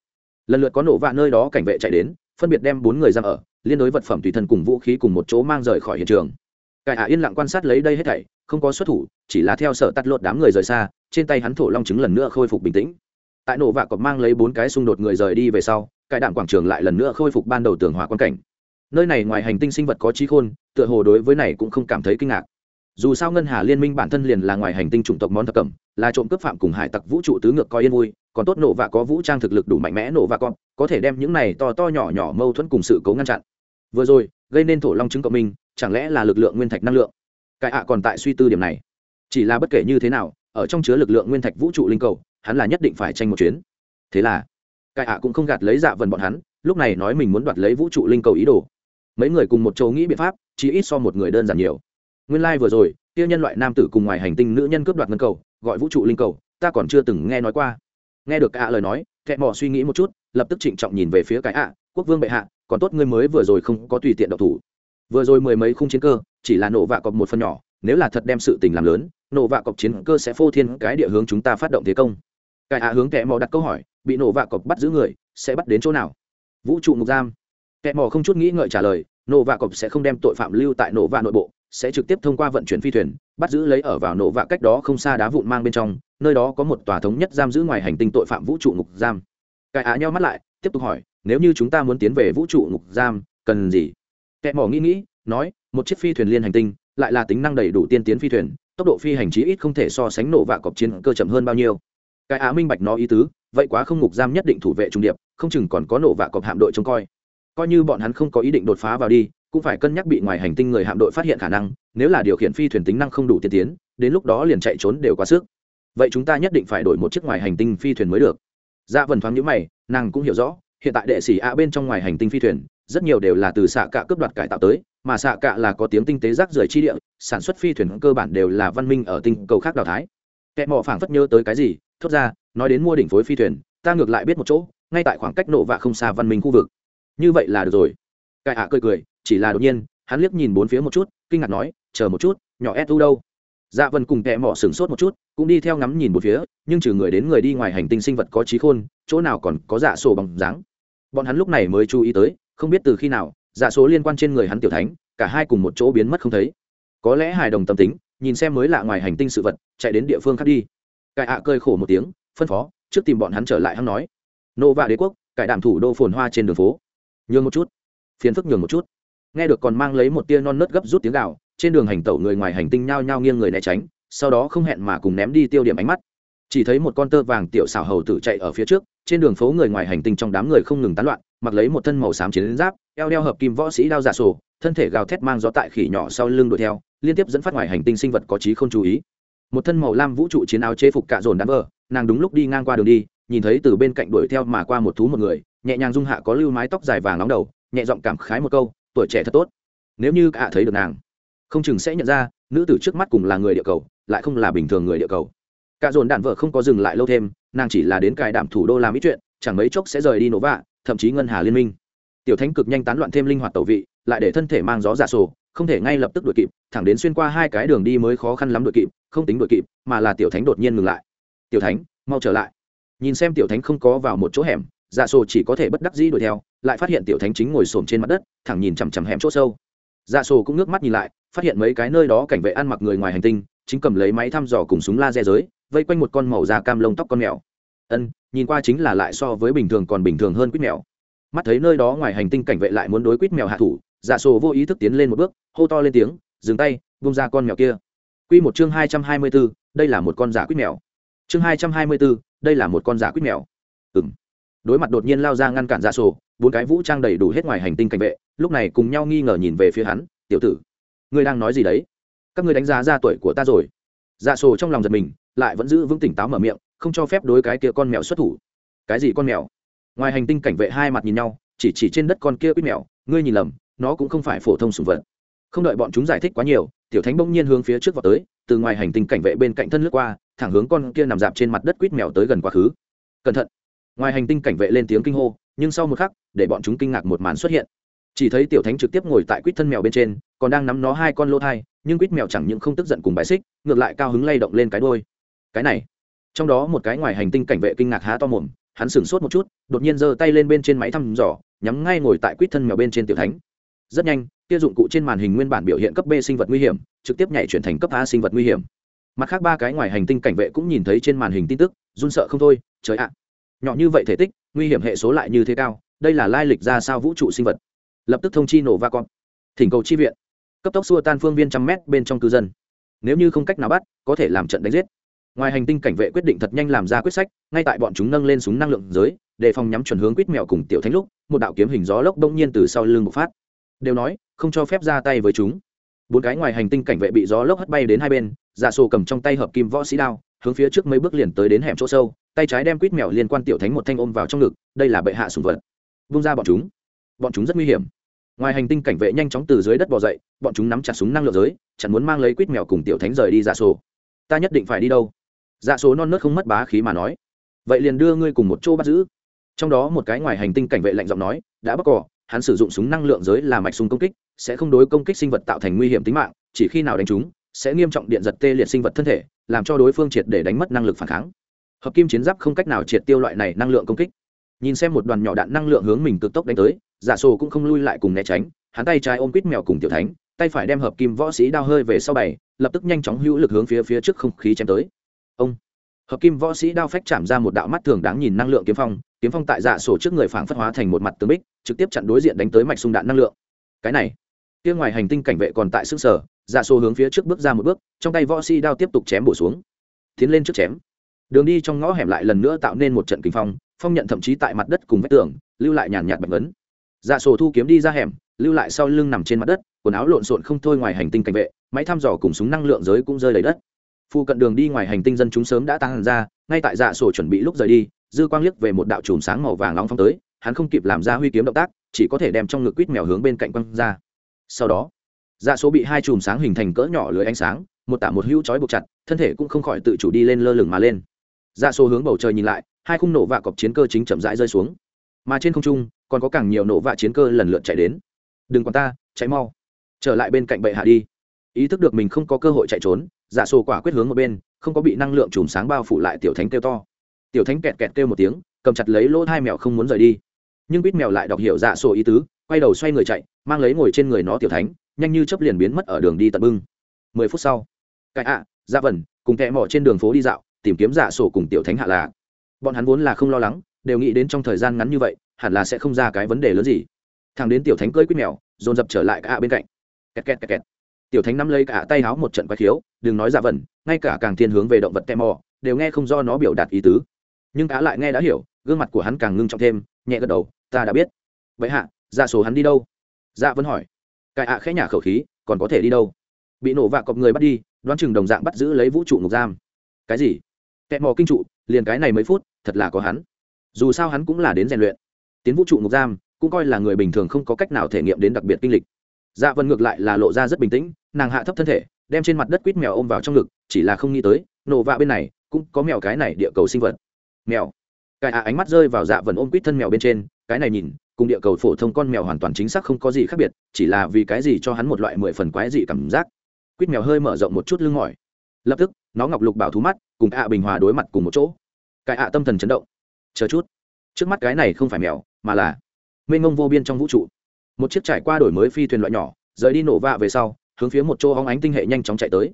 lần lượt có nổ vạ nơi đó cảnh vệ chạy đến, phân biệt đem bốn người giam ở, liên đối vật phẩm tùy thân cùng vũ khí cùng một chỗ mang rời khỏi hiện trường. Cải hạ yên lặng quan sát lấy đây hết thảy, không có xuất thủ, chỉ là theo sở tắt lột đám người rời xa, trên tay hắn thổ long chứng lần nữa khôi phục bình tĩnh tại nổ vạ cọp mang lấy bốn cái xung đột người rời đi về sau, cải đảm quảng trường lại lần nữa khôi phục ban đầu tường hòa quan cảnh. Nơi này ngoài hành tinh sinh vật có trí khôn, tựa hồ đối với này cũng không cảm thấy kinh ngạc. Dù sao ngân hà liên minh bản thân liền là ngoài hành tinh chủng tộc món thập cẩm, là trộm cướp phạm cùng hải tặc vũ trụ tứ ngược coi yên vui, còn tốt nổ và có vũ trang thực lực đủ mạnh mẽ nổ và con có thể đem những này to to nhỏ nhỏ mâu thuẫn cùng sự cố ngăn chặn. Vừa rồi, gây nên thổ long chứng cộng minh, chẳng lẽ là lực lượng nguyên thạch năng lượng? Cái ạ còn tại suy tư điểm này. Chỉ là bất kể như thế nào, ở trong chứa lực lượng nguyên thạch vũ trụ linh cầu hắn là nhất định phải tranh một chuyến. Thế là cái ạ cũng không gạt lấy dạ vần bọn hắn, lúc này nói mình muốn đoạt lấy vũ trụ linh cầu ý đồ. Mấy người cùng một châu nghĩ biện pháp chỉ ít so một người đơn giản nhiều. Nguyên lai、like、vừa rồi tiêu nhân loại nam tử cùng ngoài hành tinh nữ nhân cướp đoạt ngân cầu, gọi vũ trụ linh cầu, ta còn chưa từng nghe nói qua. Nghe được cả lời nói kẻ mò suy nghĩ một chút, lập tức trịnh trọng nhìn về phía cái ạ quốc vương bệ hạ, còn tốt ngươi mới vừa rồi không có tùy tiện độc thủ. Vừa rồi mười mấy khung chiến cơ, chỉ là nổ vạ cọp một phần nhỏ, nếu là thật đem sự tình làm lớn, nổ vạ cọp chiến cơ sẽ phô thiên cái địa hướng chúng ta phát động thế công cải ạ hướng kẻ mò đặt câu hỏi, bị nổ vạ cọp bắt giữ người, sẽ bắt đến chỗ nào? Vũ trụ ngục giam. Kẻ mò không chút nghĩ ngợi trả lời, nổ vạ cọp sẽ không đem tội phạm lưu tại nổ vạ nội bộ, sẽ trực tiếp thông qua vận chuyển phi thuyền, bắt giữ lấy ở vào nổ vạ cách đó không xa đá vụn mang bên trong, nơi đó có một tòa thống nhất giam giữ ngoài hành tinh tội phạm vũ trụ ngục giam. Cải ạ nhau mắt lại, tiếp tục hỏi, nếu như chúng ta muốn tiến về vũ trụ ngục giam, cần gì? Kẻ mò nghĩ nghĩ, nói, một chiếc phi thuyền liên hành tinh, lại là tính năng đầy đủ tiên tiến phi thuyền, tốc độ phi hành chí ít không thể so sánh nổ vạ cọp chiến cơ chậm hơn bao nhiêu cái á minh bạch nó ý tứ, vậy quá không ngục giam nhất định thủ vệ trung điệp, không chừng còn có nổ vạ cọp hạm đội trông coi. Coi như bọn hắn không có ý định đột phá vào đi, cũng phải cân nhắc bị ngoài hành tinh người hạm đội phát hiện khả năng, nếu là điều khiển phi thuyền tính năng không đủ tiên tiến, đến lúc đó liền chạy trốn đều quá sức. Vậy chúng ta nhất định phải đổi một chiếc ngoài hành tinh phi thuyền mới được. Dạ vần thoáng nhữ mày, nàng cũng hiểu rõ, hiện tại đệ sĩ a bên trong ngoài hành tinh phi thuyền, rất nhiều đều là từ xạ cạ cướp đoạt cải tạo tới, mà xạ cạ là có tiếng tinh tế rác rưởi chi địa, sản xuất phi thuyền cơ bản đều là văn minh ở tinh cầu khác đào thái kẻ mỏ phảng phất nhớ tới cái gì, thốt ra, nói đến mua đỉnh phối phi thuyền, ta ngược lại biết một chỗ, ngay tại khoảng cách nộ và không xa văn minh khu vực. Như vậy là được rồi. Cải ạ cười cười, chỉ là đột nhiên, hắn liếc nhìn bốn phía một chút, kinh ngạc nói, chờ một chút, nhỏ su đâu? Dạ vân cùng kẻ mỏ sửng sốt một chút, cũng đi theo ngắm nhìn một phía, nhưng trừ người đến người đi ngoài hành tinh sinh vật có trí khôn, chỗ nào còn có dạ sổ bằng dáng. Bọn hắn lúc này mới chú ý tới, không biết từ khi nào dạ số liên quan trên người hắn tiểu thánh, cả hai cùng một chỗ biến mất không thấy. Có lẽ hài đồng tâm tính nhìn xem mới lạ ngoài hành tinh sự vật, chạy đến địa phương khác đi. Cải ạ cơi khổ một tiếng, phân phó, trước tìm bọn hắn trở lại hắn nói. Nô vạ đế quốc, cải đảm thủ đô phồn hoa trên đường phố. Nhường một chút. Phiền phức nhường một chút. Nghe được còn mang lấy một tia non nớt gấp rút tiếng gạo trên đường hành tẩu người ngoài hành tinh nhao nhao nghiêng người né tránh, sau đó không hẹn mà cùng ném đi tiêu điểm ánh mắt. Chỉ thấy một con tơ vàng tiểu xảo hầu tử chạy ở phía trước, trên đường phố người ngoài hành tinh trong đám người không ngừng tán loạn, mặc lấy một thân màu xám chiến giáp, eo đeo hợp kim võ sĩ đao giả sổ, thân thể gào thét mang gió tại khỉ nhỏ sau lưng đuổi theo liên tiếp dẫn phát ngoài hành tinh sinh vật có trí không chú ý. Một thân màu lam vũ trụ chiến áo chế phục cạ dồn đám vờ, nàng đúng lúc đi ngang qua đường đi, nhìn thấy từ bên cạnh đuổi theo mà qua một thú một người, nhẹ nhàng dung hạ có lưu mái tóc dài vàng nóng đầu, nhẹ giọng cảm khái một câu, tuổi trẻ thật tốt. Nếu như cả thấy được nàng, không chừng sẽ nhận ra, nữ tử trước mắt cùng là người địa cầu, lại không là bình thường người địa cầu. Cả dồn đạn vợ không có dừng lại lâu thêm, nàng chỉ là đến cài đảm thủ đô làm ít chuyện, chẳng mấy chốc sẽ rời đi nổ vạ, thậm chí ngân hà liên minh. Tiểu thánh cực nhanh tán loạn thêm linh hoạt tẩu vị lại để thân thể mang gió giả sổ, không thể ngay lập tức đuổi kịp, thẳng đến xuyên qua hai cái đường đi mới khó khăn lắm đuổi kịp, không tính đuổi kịp, mà là tiểu thánh đột nhiên ngừng lại. Tiểu thánh, mau trở lại. Nhìn xem tiểu thánh không có vào một chỗ hẻm dạ sổ chỉ có thể bất đắc dĩ đuổi theo, lại phát hiện tiểu thánh chính ngồi xổm trên mặt đất, thẳng nhìn chằm chằm hẻm chỗ sâu. Dạ sổ cũng nước mắt nhìn lại, phát hiện mấy cái nơi đó cảnh vệ ăn mặc người ngoài hành tinh, chính cầm lấy máy thăm dò cùng súng laser giới, vây quanh một con màu da cam lông tóc con mèo. Ân, nhìn qua chính là lại so với bình thường còn bình thường hơn quýt mèo. Mắt thấy nơi đó ngoài hành tinh cảnh vệ lại muốn đối quýt mèo hạ thủ dạ sổ vô ý thức tiến lên một bước, hô to lên tiếng, dừng tay bung ra con mèo kia. Q một chương hai trăm hai mươi b ố đây là một con giả quýt mèo. Chương hai trăm hai mươi b ố đây là một con giả quýt mèo. Ừng đối mặt đột nhiên lao ra ngăn cản dạ sổ, bốn cái vũ trang đầy đủ hết ngoài hành tinh cảnh vệ, lúc này cùng nhau nghi ngờ nhìn về phía hắn, tiểu tử, ngươi đang nói gì đấy? Các ngươi đánh giá ra tuổi của ta rồi. Dạ sổ trong lòng giật mình, lại vẫn giữ vững tỉnh táo mở miệng, không cho phép đối cái kia con mèo xuất thủ. Cái gì con mèo? Ngoài hành tinh cảnh vệ hai mặt nhìn nhau, chỉ chỉ trên đất con kia quýt mèo, ngươi nhìn lầm nó cũng không phải phổ thông sùng vật. Không đợi bọn chúng giải thích quá nhiều, tiểu thánh bỗng nhiên hướng phía trước vào tới, từ ngoài hành tinh cảnh vệ bên cạnh thân lướt qua, thẳng hướng con kia nằm dạp trên mặt đất quýt mèo tới gần quá khứ. Cẩn thận! Ngoài hành tinh cảnh vệ lên tiếng kinh hô, nhưng sau một khắc, để bọn chúng kinh ngạc một màn xuất hiện. Chỉ thấy tiểu thánh trực tiếp ngồi tại quýt thân mèo bên trên, còn đang nắm nó hai con lô thai, nhưng quýt mèo chẳng những không tức giận cùng bài xích, ngược lại cao hứng lay động lên cái đôi cái này! Trong đó một cái ngoài hành tinh cảnh vệ kinh ngạc há to mồm, hắn sửng sốt một chút, đột nhiên giơ tay lên bên trên máy thăm dò, nhắm ngay ngồi tại quýt thân mèo bên trên tiểu thánh rất nhanh, kia dụng cụ trên màn hình nguyên bản biểu hiện cấp b sinh vật nguy hiểm, trực tiếp nhảy chuyển thành cấp a sinh vật nguy hiểm. Mặt khác ba cái ngoài hành tinh cảnh vệ cũng nhìn thấy trên màn hình tin tức, run sợ không thôi, trời ạ. Nhỏ như vậy thể tích, nguy hiểm hệ số lại như thế cao, đây là lai lịch ra sao vũ trụ sinh vật. Lập tức thông chi nổ va con. Thỉnh cầu chi viện. Cấp tốc xua tan phương viên trăm mét bên trong cư dân. Nếu như không cách nào bắt, có thể làm trận đánh giết. Ngoài hành tinh cảnh vệ quyết định thật nhanh làm ra quyết sách, ngay tại bọn chúng nâng lên súng năng lượng giới, đề phòng nhắm chuẩn hướng quýt mèo cùng tiểu thánh lúc, một đạo kiếm hình gió lốc đông nhiên từ sau lưng bộc phát đều nói, không cho phép ra tay với chúng. Bốn cái ngoài hành tinh cảnh vệ bị gió lốc hất bay đến hai bên giả sổ cầm trong tay hợp kim võ sĩ đao, hướng phía trước mấy bước liền tới đến hẻm chỗ sâu, tay trái đem quýt mèo liên quan tiểu thánh một thanh ôm vào trong ngực, đây là bệ hạ sùng vật. Vung ra bọn chúng. Bọn chúng rất nguy hiểm. Ngoài hành tinh cảnh vệ nhanh chóng từ dưới đất bỏ dậy, bọn chúng nắm chặt súng năng lượng giới, chẳng muốn mang lấy quýt mèo cùng tiểu thánh rời đi giả sổ. Ta nhất định phải đi đâu? Dạ số non nớt không mất bá khí mà nói. Vậy liền đưa ngươi cùng một chỗ bắt giữ. Trong đó một cái ngoài hành tinh cảnh vệ lạnh giọng nói, đã bắt cỏ hắn sử dụng súng năng lượng giới là mạch súng công kích, sẽ không đối công kích sinh vật tạo thành nguy hiểm tính mạng, chỉ khi nào đánh chúng, sẽ nghiêm trọng điện giật tê liệt sinh vật thân thể, làm cho đối phương triệt để đánh mất năng lực phản kháng. Hợp kim chiến giáp không cách nào triệt tiêu loại này năng lượng công kích. Nhìn xem một đoàn nhỏ đạn năng lượng hướng mình cực tốc đánh tới dạ giả sổ cũng không lui lại cùng né tránh, hắn tay trái ôm quýt mèo cùng tiểu thánh, tay phải đem hợp kim võ sĩ đao hơi về sau bày, lập tức nhanh chóng hữu lực hướng phía phía trước không khí chém tới. Ông! Hợp kim võ sĩ đao phách chạm ra một đạo mắt thường đáng nhìn năng lượng kiếm phong kiếm phong tại dạ sổ trước người phảng phất hóa thành một mặt tướng bích, trực tiếp chặn đối diện đánh tới mạch xung đạn năng lượng. Cái này, kia ngoài hành tinh cảnh vệ còn tại xương sở dạ sổ hướng phía trước bước ra một bước, trong tay võ sĩ đao tiếp tục chém bổ xuống. Tiến lên trước chém. Đường đi trong ngõ hẻm lại lần nữa tạo nên một trận kinh phong phong nhận thậm chí tại mặt đất cùng vách tường, lưu lại nhàn nhạt bạch vấn dạ sổ thu kiếm đi ra hẻm, lưu lại sau lưng nằm trên mặt đất, quần áo lộn xộn không thôi ngoài hành tinh cảnh vệ, máy thăm dò cùng súng năng lượng giới cũng rơi đầy đất. Phu cận đường đi ngoài hành tinh dân chúng sớm đã tăng ra, ngay tại dạ sổ chuẩn bị lúc rời đi, dư quang liếc về một đạo chùm sáng màu vàng nóng phong tới, hắn không kịp làm ra huy kiếm động tác, chỉ có thể đem trong ngực quýt mèo hướng bên cạnh quăng ra. Sau đó dạ số bị hai chùm sáng hình thành cỡ nhỏ lưới ánh sáng, một tả một hữu chói buộc chặt, thân thể cũng không khỏi tự chủ đi lên lơ lửng mà lên. Dạ số hướng bầu trời nhìn lại, hai khung nổ vạ cọc chiến cơ chính chậm rãi rơi xuống. Mà trên không trung, còn có càng nhiều nổ vạ chiến cơ lần lượt chạy đến. Đừng còn ta, chạy mau, trở lại bên cạnh bệ hạ đi. Ý thức được mình không có cơ hội chạy trốn dạ sổ quả quyết hướng một bên không có bị năng lượng chùm sáng bao phủ lại tiểu thánh kêu to. Tiểu thánh kẹt kẹt kêu một tiếng cầm chặt lấy lỗ hai mèo không muốn rời đi. Nhưng bít mèo lại đọc hiểu dạ sổ ý tứ quay đầu xoay người chạy mang lấy ngồi trên người nó tiểu thánh nhanh như chấp liền biến mất ở đường đi tận bưng. Mười phút sau cái ạ à, dạ vần cùng kẹ mỏ trên đường phố đi dạo tìm kiếm dạ sổ cùng tiểu thánh hạ là. Bọn hắn vốn là không lo lắng đều nghĩ đến trong thời gian ngắn như vậy hẳn là sẽ không ra cái vấn đề lớn gì. Thằng đến tiểu thánh cưỡi quýt mèo dồn dập trở lại cả bên cạnh. Kẹt kẹt kẹt kẹt tiểu thánh nắm lấy cả tay háo một trận quái khiếu, đừng nói ra vần, ngay cả càng thiên hướng về động vật tem mò, đều nghe không do nó biểu đạt ý tứ. Nhưng cá lại nghe đã hiểu, gương mặt của hắn càng ngưng trọng thêm, nhẹ gật đầu, ta đã biết. Vậy hạ dạ số hắn đi đâu? Dạ vẫn hỏi. Cải ạ khẽ nhả khẩu khí, còn có thể đi đâu? Bị nổ vạ cọp người bắt đi, đoán chừng đồng dạng bắt giữ lấy vũ trụ ngục giam. Cái gì? Kẹt mò kinh trụ, liền cái này mấy phút, thật là có hắn. Dù sao hắn cũng là đến rèn luyện. Tiến vũ trụ ngục giam, cũng coi là người bình thường không có cách nào thể nghiệm đến đặc biệt kinh lịch dạ vân ngược lại là lộ ra rất bình tĩnh, nàng hạ thấp thân thể, đem trên mặt đất quýt mèo ôm vào trong ngực, chỉ là không nghĩ tới, nổ vạ bên này, cũng có mèo cái này địa cầu sinh vật. Mèo. Cái ạ ánh mắt rơi vào dạ vần ôm quýt thân mèo bên trên, cái này nhìn, cùng địa cầu phổ thông con mèo hoàn toàn chính xác không có gì khác biệt, chỉ là vì cái gì cho hắn một loại mười phần quái dị cảm giác. Quýt mèo hơi mở rộng một chút lưng mỏi. Lập tức, nó ngọc lục bảo thú mắt, cùng ạ bình hòa đối mặt cùng một chỗ. Cái ạ tâm thần chấn động. Chờ chút. Trước mắt cái này không phải mèo, mà là mênh ngông vô biên trong vũ trụ một chiếc trải qua đổi mới phi thuyền loại nhỏ, rời đi nổ vạ về sau, hướng phía một chỗ hóng ánh tinh hệ nhanh chóng chạy tới.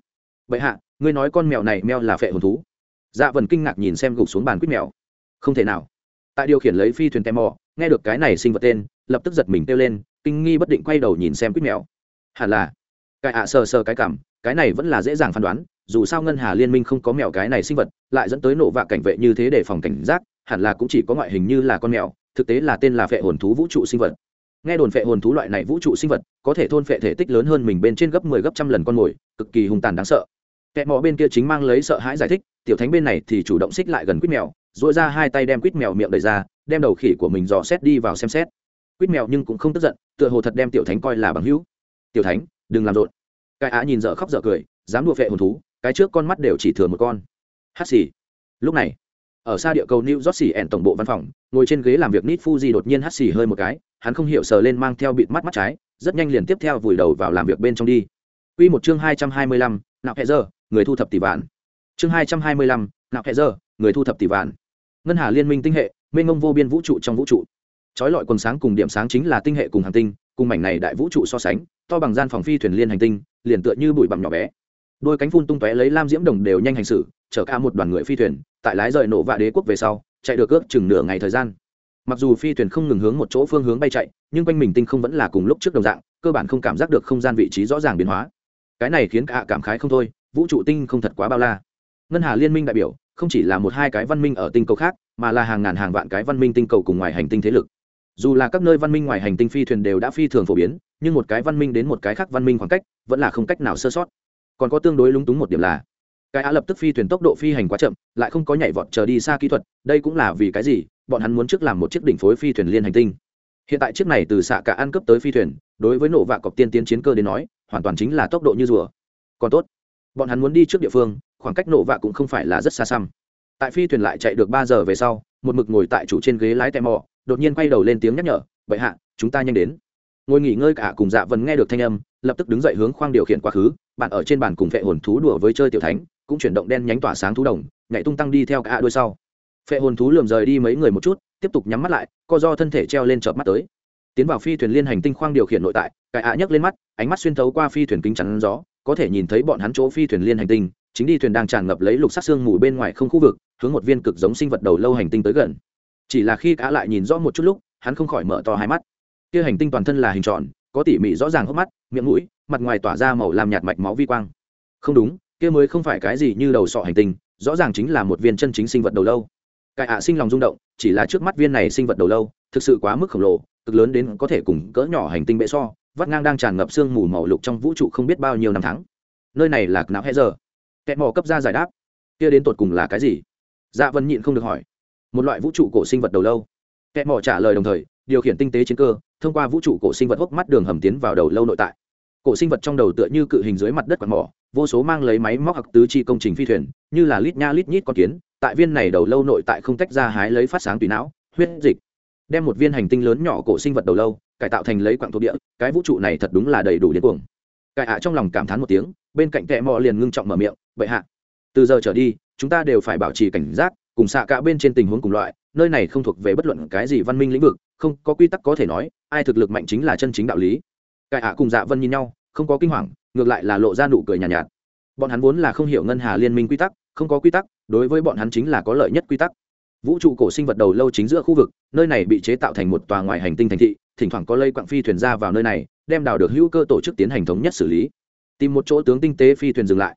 Vậy hạ, ngươi nói con mèo này mèo là phệ hồn thú. Dạ vần kinh ngạc nhìn xem gục xuống bàn quýt mèo. Không thể nào. Tại điều khiển lấy phi thuyền tem mò nghe được cái này sinh vật tên, lập tức giật mình kêu lên, kinh nghi bất định quay đầu nhìn xem quýt mèo. Hẳn là. Cái ạ sờ sờ cái cảm, cái này vẫn là dễ dàng phán đoán, dù sao ngân hà liên minh không có mèo cái này sinh vật, lại dẫn tới nổ vạ cảnh vệ như thế để phòng cảnh giác, hẳn là cũng chỉ có ngoại hình như là con mèo, thực tế là tên là phệ hồn thú vũ trụ sinh vật nghe đồn phệ hồn thú loại này vũ trụ sinh vật, có thể thôn phệ thể tích lớn hơn mình bên trên gấp mười 10 gấp trăm lần con mồi, cực kỳ hung tàn đáng sợ. Kẻ mò bên kia chính mang lấy sợ hãi giải thích, tiểu thánh bên này thì chủ động xích lại gần quýt mèo dội ra hai tay đem quýt mèo miệng đầy ra, đem đầu khỉ của mình dò xét đi vào xem xét. Quýt mèo nhưng cũng không tức giận, tựa hồ thật đem tiểu thánh coi là bằng hữu. Tiểu thánh, đừng làm rộn. Cái á nhìn dở khóc dở cười, dám đùa phệ hồn thú, cái trước con mắt đều chỉ thừa một con. Hát xì. Lúc này ở xa địa cầu new york xì ẻn tổng bộ văn phòng ngồi trên ghế làm việc nít fuji đột nhiên hắt xì hơi một cái hắn không hiểu sờ lên mang theo bịt mắt mắt trái rất nhanh liền tiếp theo vùi đầu vào làm việc bên trong đi Quy một chương hai trăm hai mươi lăm, nạo hệ giờ, người thu thập tỷ vạn. Chương hai trăm hai mươi lăm, nạo hệ giờ, người thu thập tỷ vạn. Ngân Hà Liên minh tinh hệ, mênh mông vô biên vũ trụ trong vũ trụ. Chói lọi quần sáng cùng điểm sáng chính là tinh hệ cùng hành tinh, cùng mảnh này đại vũ trụ so sánh, to bằng gian phòng phi thuyền liên hành tinh, liền tựa như bụi bặm nhỏ bé. Đôi cánh phun tung tóe lấy lam diễm đồng đều nhanh hành xử, chở cả một đoàn người phi thuyền, tại lái rời nổ vạ đế quốc về sau, chạy được ước chừng nửa ngày thời gian. Mặc dù phi thuyền không ngừng hướng một chỗ phương hướng bay chạy nhưng quanh mình tinh không vẫn là cùng lúc trước đồng dạng cơ bản không cảm giác được không gian vị trí rõ ràng biến hóa. Cái này khiến cả cảm khái không thôi vũ trụ tinh không thật quá bao la. Ngân hà liên minh đại biểu không chỉ là một hai cái văn minh ở tinh cầu khác mà là hàng ngàn hàng vạn cái văn minh tinh cầu cùng ngoài hành tinh thế lực. Dù là các nơi văn minh ngoài hành tinh phi thuyền đều đã phi thường phổ biến nhưng một cái văn minh đến một cái khác văn minh khoảng cách vẫn là không cách nào sơ sót. Còn có tương đối lúng túng một điểm là cái á lập tức phi thuyền tốc độ phi hành quá chậm, lại không có nhảy vọt chờ đi xa kỹ thuật, đây cũng là vì cái gì? Bọn hắn muốn trước làm một chiếc đỉnh phối phi thuyền liên hành tinh. Hiện tại chiếc này từ xạ cả ăn cấp tới phi thuyền, đối với nổ vạ cọc tiên tiến chiến cơ đến nói, hoàn toàn chính là tốc độ như rùa. Còn tốt, bọn hắn muốn đi trước địa phương, khoảng cách nổ vạ cũng không phải là rất xa xăm. Tại phi thuyền lại chạy được ba giờ về sau, một mực ngồi tại chủ trên ghế lái tem mò, đột nhiên quay đầu lên tiếng nhắc nhở vậy hạ, chúng ta nhanh đến. Ngồi nghỉ ngơi cả cùng dạ vần nghe được thanh âm, lập tức đứng dậy hướng khoang điều khiển quá khứ, bạn ở trên bàn cùng vệ hồn thú đùa với chơi tiểu thánh cũng chuyển động đen nhánh tỏa sáng thú đồng, nhảy tung tăng đi theo cả đuôi sau. Phệ hồn thú lườm rời đi mấy người một chút, tiếp tục nhắm mắt lại, co do thân thể treo lên chợp mắt tới. Tiến vào phi thuyền liên hành tinh khoang điều khiển nội tại cải ạ nhấc lên mắt, ánh mắt xuyên thấu qua phi thuyền kính chắn gió, có thể nhìn thấy bọn hắn chỗ phi thuyền liên hành tinh, chính đi thuyền đang tràn ngập lấy lục sắc xương mù bên ngoài không khu vực, hướng một viên cực giống sinh vật đầu lâu hành tinh tới gần. Chỉ là khi cả lại nhìn rõ một chút lúc, hắn không khỏi mở to hai mắt. Kia hành tinh toàn thân là hình tròn, có tỉ mỉ rõ ràng hốc mắt, miệng mũi, mặt ngoài tỏa ra màu làm nhạt mạch máu vi quang. Không đúng kia mới không phải cái gì như đầu sọ hành tinh, rõ ràng chính là một viên chân chính sinh vật đầu lâu. Cải ạ sinh lòng rung động, chỉ là trước mắt viên này sinh vật đầu lâu, thực sự quá mức khổng lồ, cực lớn đến có thể cùng cỡ nhỏ hành tinh bệ so, vắt ngang đang tràn ngập sương mù màu lục trong vũ trụ không biết bao nhiêu năm tháng. Nơi này là não hẹ giờ kẹt mò cấp ra giải đáp. Kia đến tột cùng là cái gì? Dạ vân nhịn không được hỏi. Một loại vũ trụ cổ sinh vật đầu lâu. Kẹt mò trả lời đồng thời, điều khiển tinh tế chiến cơ, thông qua vũ trụ cổ sinh vật hốc mắt đường hầm tiến vào đầu lâu nội tại. Cổ sinh vật trong đầu tựa như cự hình dưới mặt đất quạt mỏ vô số mang lấy máy móc hoặc tứ chi công trình phi thuyền, như là lít nha lít nhít con kiến, tại viên này đầu lâu nội tại không tách ra hái lấy phát sáng tùy não, huyết dịch. Đem một viên hành tinh lớn nhỏ cổ sinh vật đầu lâu, cải tạo thành lấy quặng thuộc địa, cái vũ trụ này thật đúng là đầy đủ điên cuồng. Cải hạ trong lòng cảm thán một tiếng, bên cạnh kẹ mò liền ngưng trọng mở miệng vậy hạ, từ giờ trở đi, chúng ta đều phải bảo trì cảnh giác, cùng xạ cả bên trên tình huống cùng loại, nơi này không thuộc về bất luận cái gì văn minh lĩnh vực, không có quy tắc có thể nói, ai thực lực mạnh chính là chân chính đạo lý. Cải hạ cùng dạ vân nhìn nhau, không có kinh hoàng ngược lại là lộ ra nụ cười nhàn nhạt, nhạt. Bọn hắn vốn là không hiểu ngân hà liên minh quy tắc không có quy tắc đối với bọn hắn chính là có lợi nhất quy tắc. Vũ trụ cổ sinh vật đầu lâu chính giữa khu vực nơi này bị chế tạo thành một tòa ngoài hành tinh thành thị thỉnh thoảng có lây quặng phi thuyền ra vào nơi này đem đào được hữu cơ tổ chức tiến hành thống nhất xử lý. Tìm một chỗ tướng tinh tế phi thuyền dừng lại.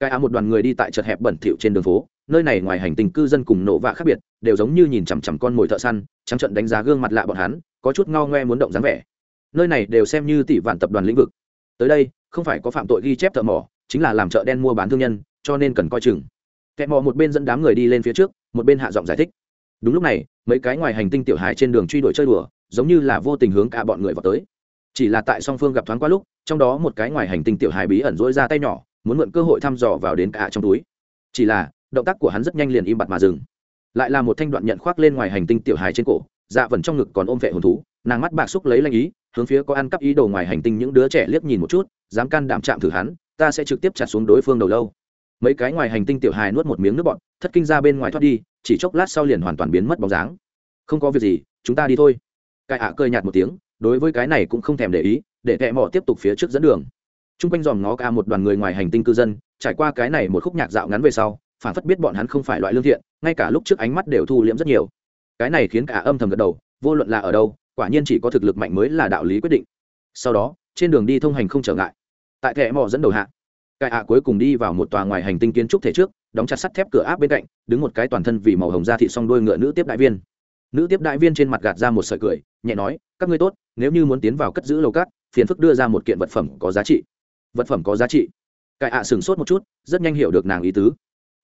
Cái á một đoàn người đi tại chật hẹp bẩn thỉu trên đường phố nơi này ngoài hành tinh cư dân cùng nổ vạ khác biệt đều giống như nhìn chằm chằm con mồi thợ săn trắng trận đánh giá gương mặt lạ bọn hắn có chút ngao ngoe muốn động dáng vẻ. Nơi này đều xem như tỷ vạn tập đoàn lĩnh vực tới đây, không phải có phạm tội ghi chép thợ mỏ, chính là làm chợ đen mua bán thương nhân, cho nên cần coi chừng. Kẻ mò một bên dẫn đám người đi lên phía trước, một bên hạ giọng giải thích. Đúng lúc này, mấy cái ngoài hành tinh tiểu hài trên đường truy đuổi chơi đùa, giống như là vô tình hướng cả bọn người vào tới. Chỉ là tại song phương gặp thoáng qua lúc, trong đó một cái ngoài hành tinh tiểu hài bí ẩn dỗi ra tay nhỏ, muốn mượn cơ hội thăm dò vào đến cả trong túi. Chỉ là, động tác của hắn rất nhanh liền im bặt mà dừng. Lại là một thanh đoạn nhận khoác lên ngoài hành tinh tiểu hài trên cổ dạ vần trong ngực còn ôm vệ hồn thú, nàng mắt bạc xúc lấy lanh ý hướng phía có ăn cắp ý đồ ngoài hành tinh những đứa trẻ liếc nhìn một chút, dám can đảm chạm thử hắn, ta sẽ trực tiếp chặt xuống đối phương đầu lâu. Mấy cái ngoài hành tinh tiểu hài nuốt một miếng nước bọn thất kinh ra bên ngoài thoát đi, chỉ chốc lát sau liền hoàn toàn biến mất bóng dáng. Không có việc gì, chúng ta đi thôi. Cai ạ à nhạt một tiếng, đối với cái này cũng không thèm để ý, để kẹ mỏ tiếp tục phía trước dẫn đường. T r u n g quanh dòm ngó ca một đoàn người ngoài hành tinh cư dân, trải qua cái này một khúc nhạc dạo ngắn về sau phản phất biết bọn hắn không phải loại lương thiện, ngay cả lúc trước ánh mắt đều thu liễm rất nhiều. Cái này khiến cả âm thầm gật đầu, vô luận là ở đâu quả nhiên chỉ có thực lực mạnh mới là đạo lý quyết định. Sau đó, trên đường đi thông hành không trở ngại. Tại thẻ mỏ dẫn đầu hạ cải ạ cuối cùng đi vào một tòa ngoài hành tinh kiến trúc thể trước, đóng chặt sắt thép cửa áp bên cạnh, đứng một cái toàn thân vì màu hồng da thị song đôi ngựa nữ tiếp đại viên. Nữ tiếp đại viên trên mặt gạt ra một sợi cười, nhẹ nói, các ngươi tốt, nếu như muốn tiến vào cất giữ lầu cát, phiền phức đưa ra một kiện vật phẩm có giá trị. Vật phẩm có giá trị? Cải ạ sửng sốt một chút, rất nhanh hiểu được nàng ý tứ.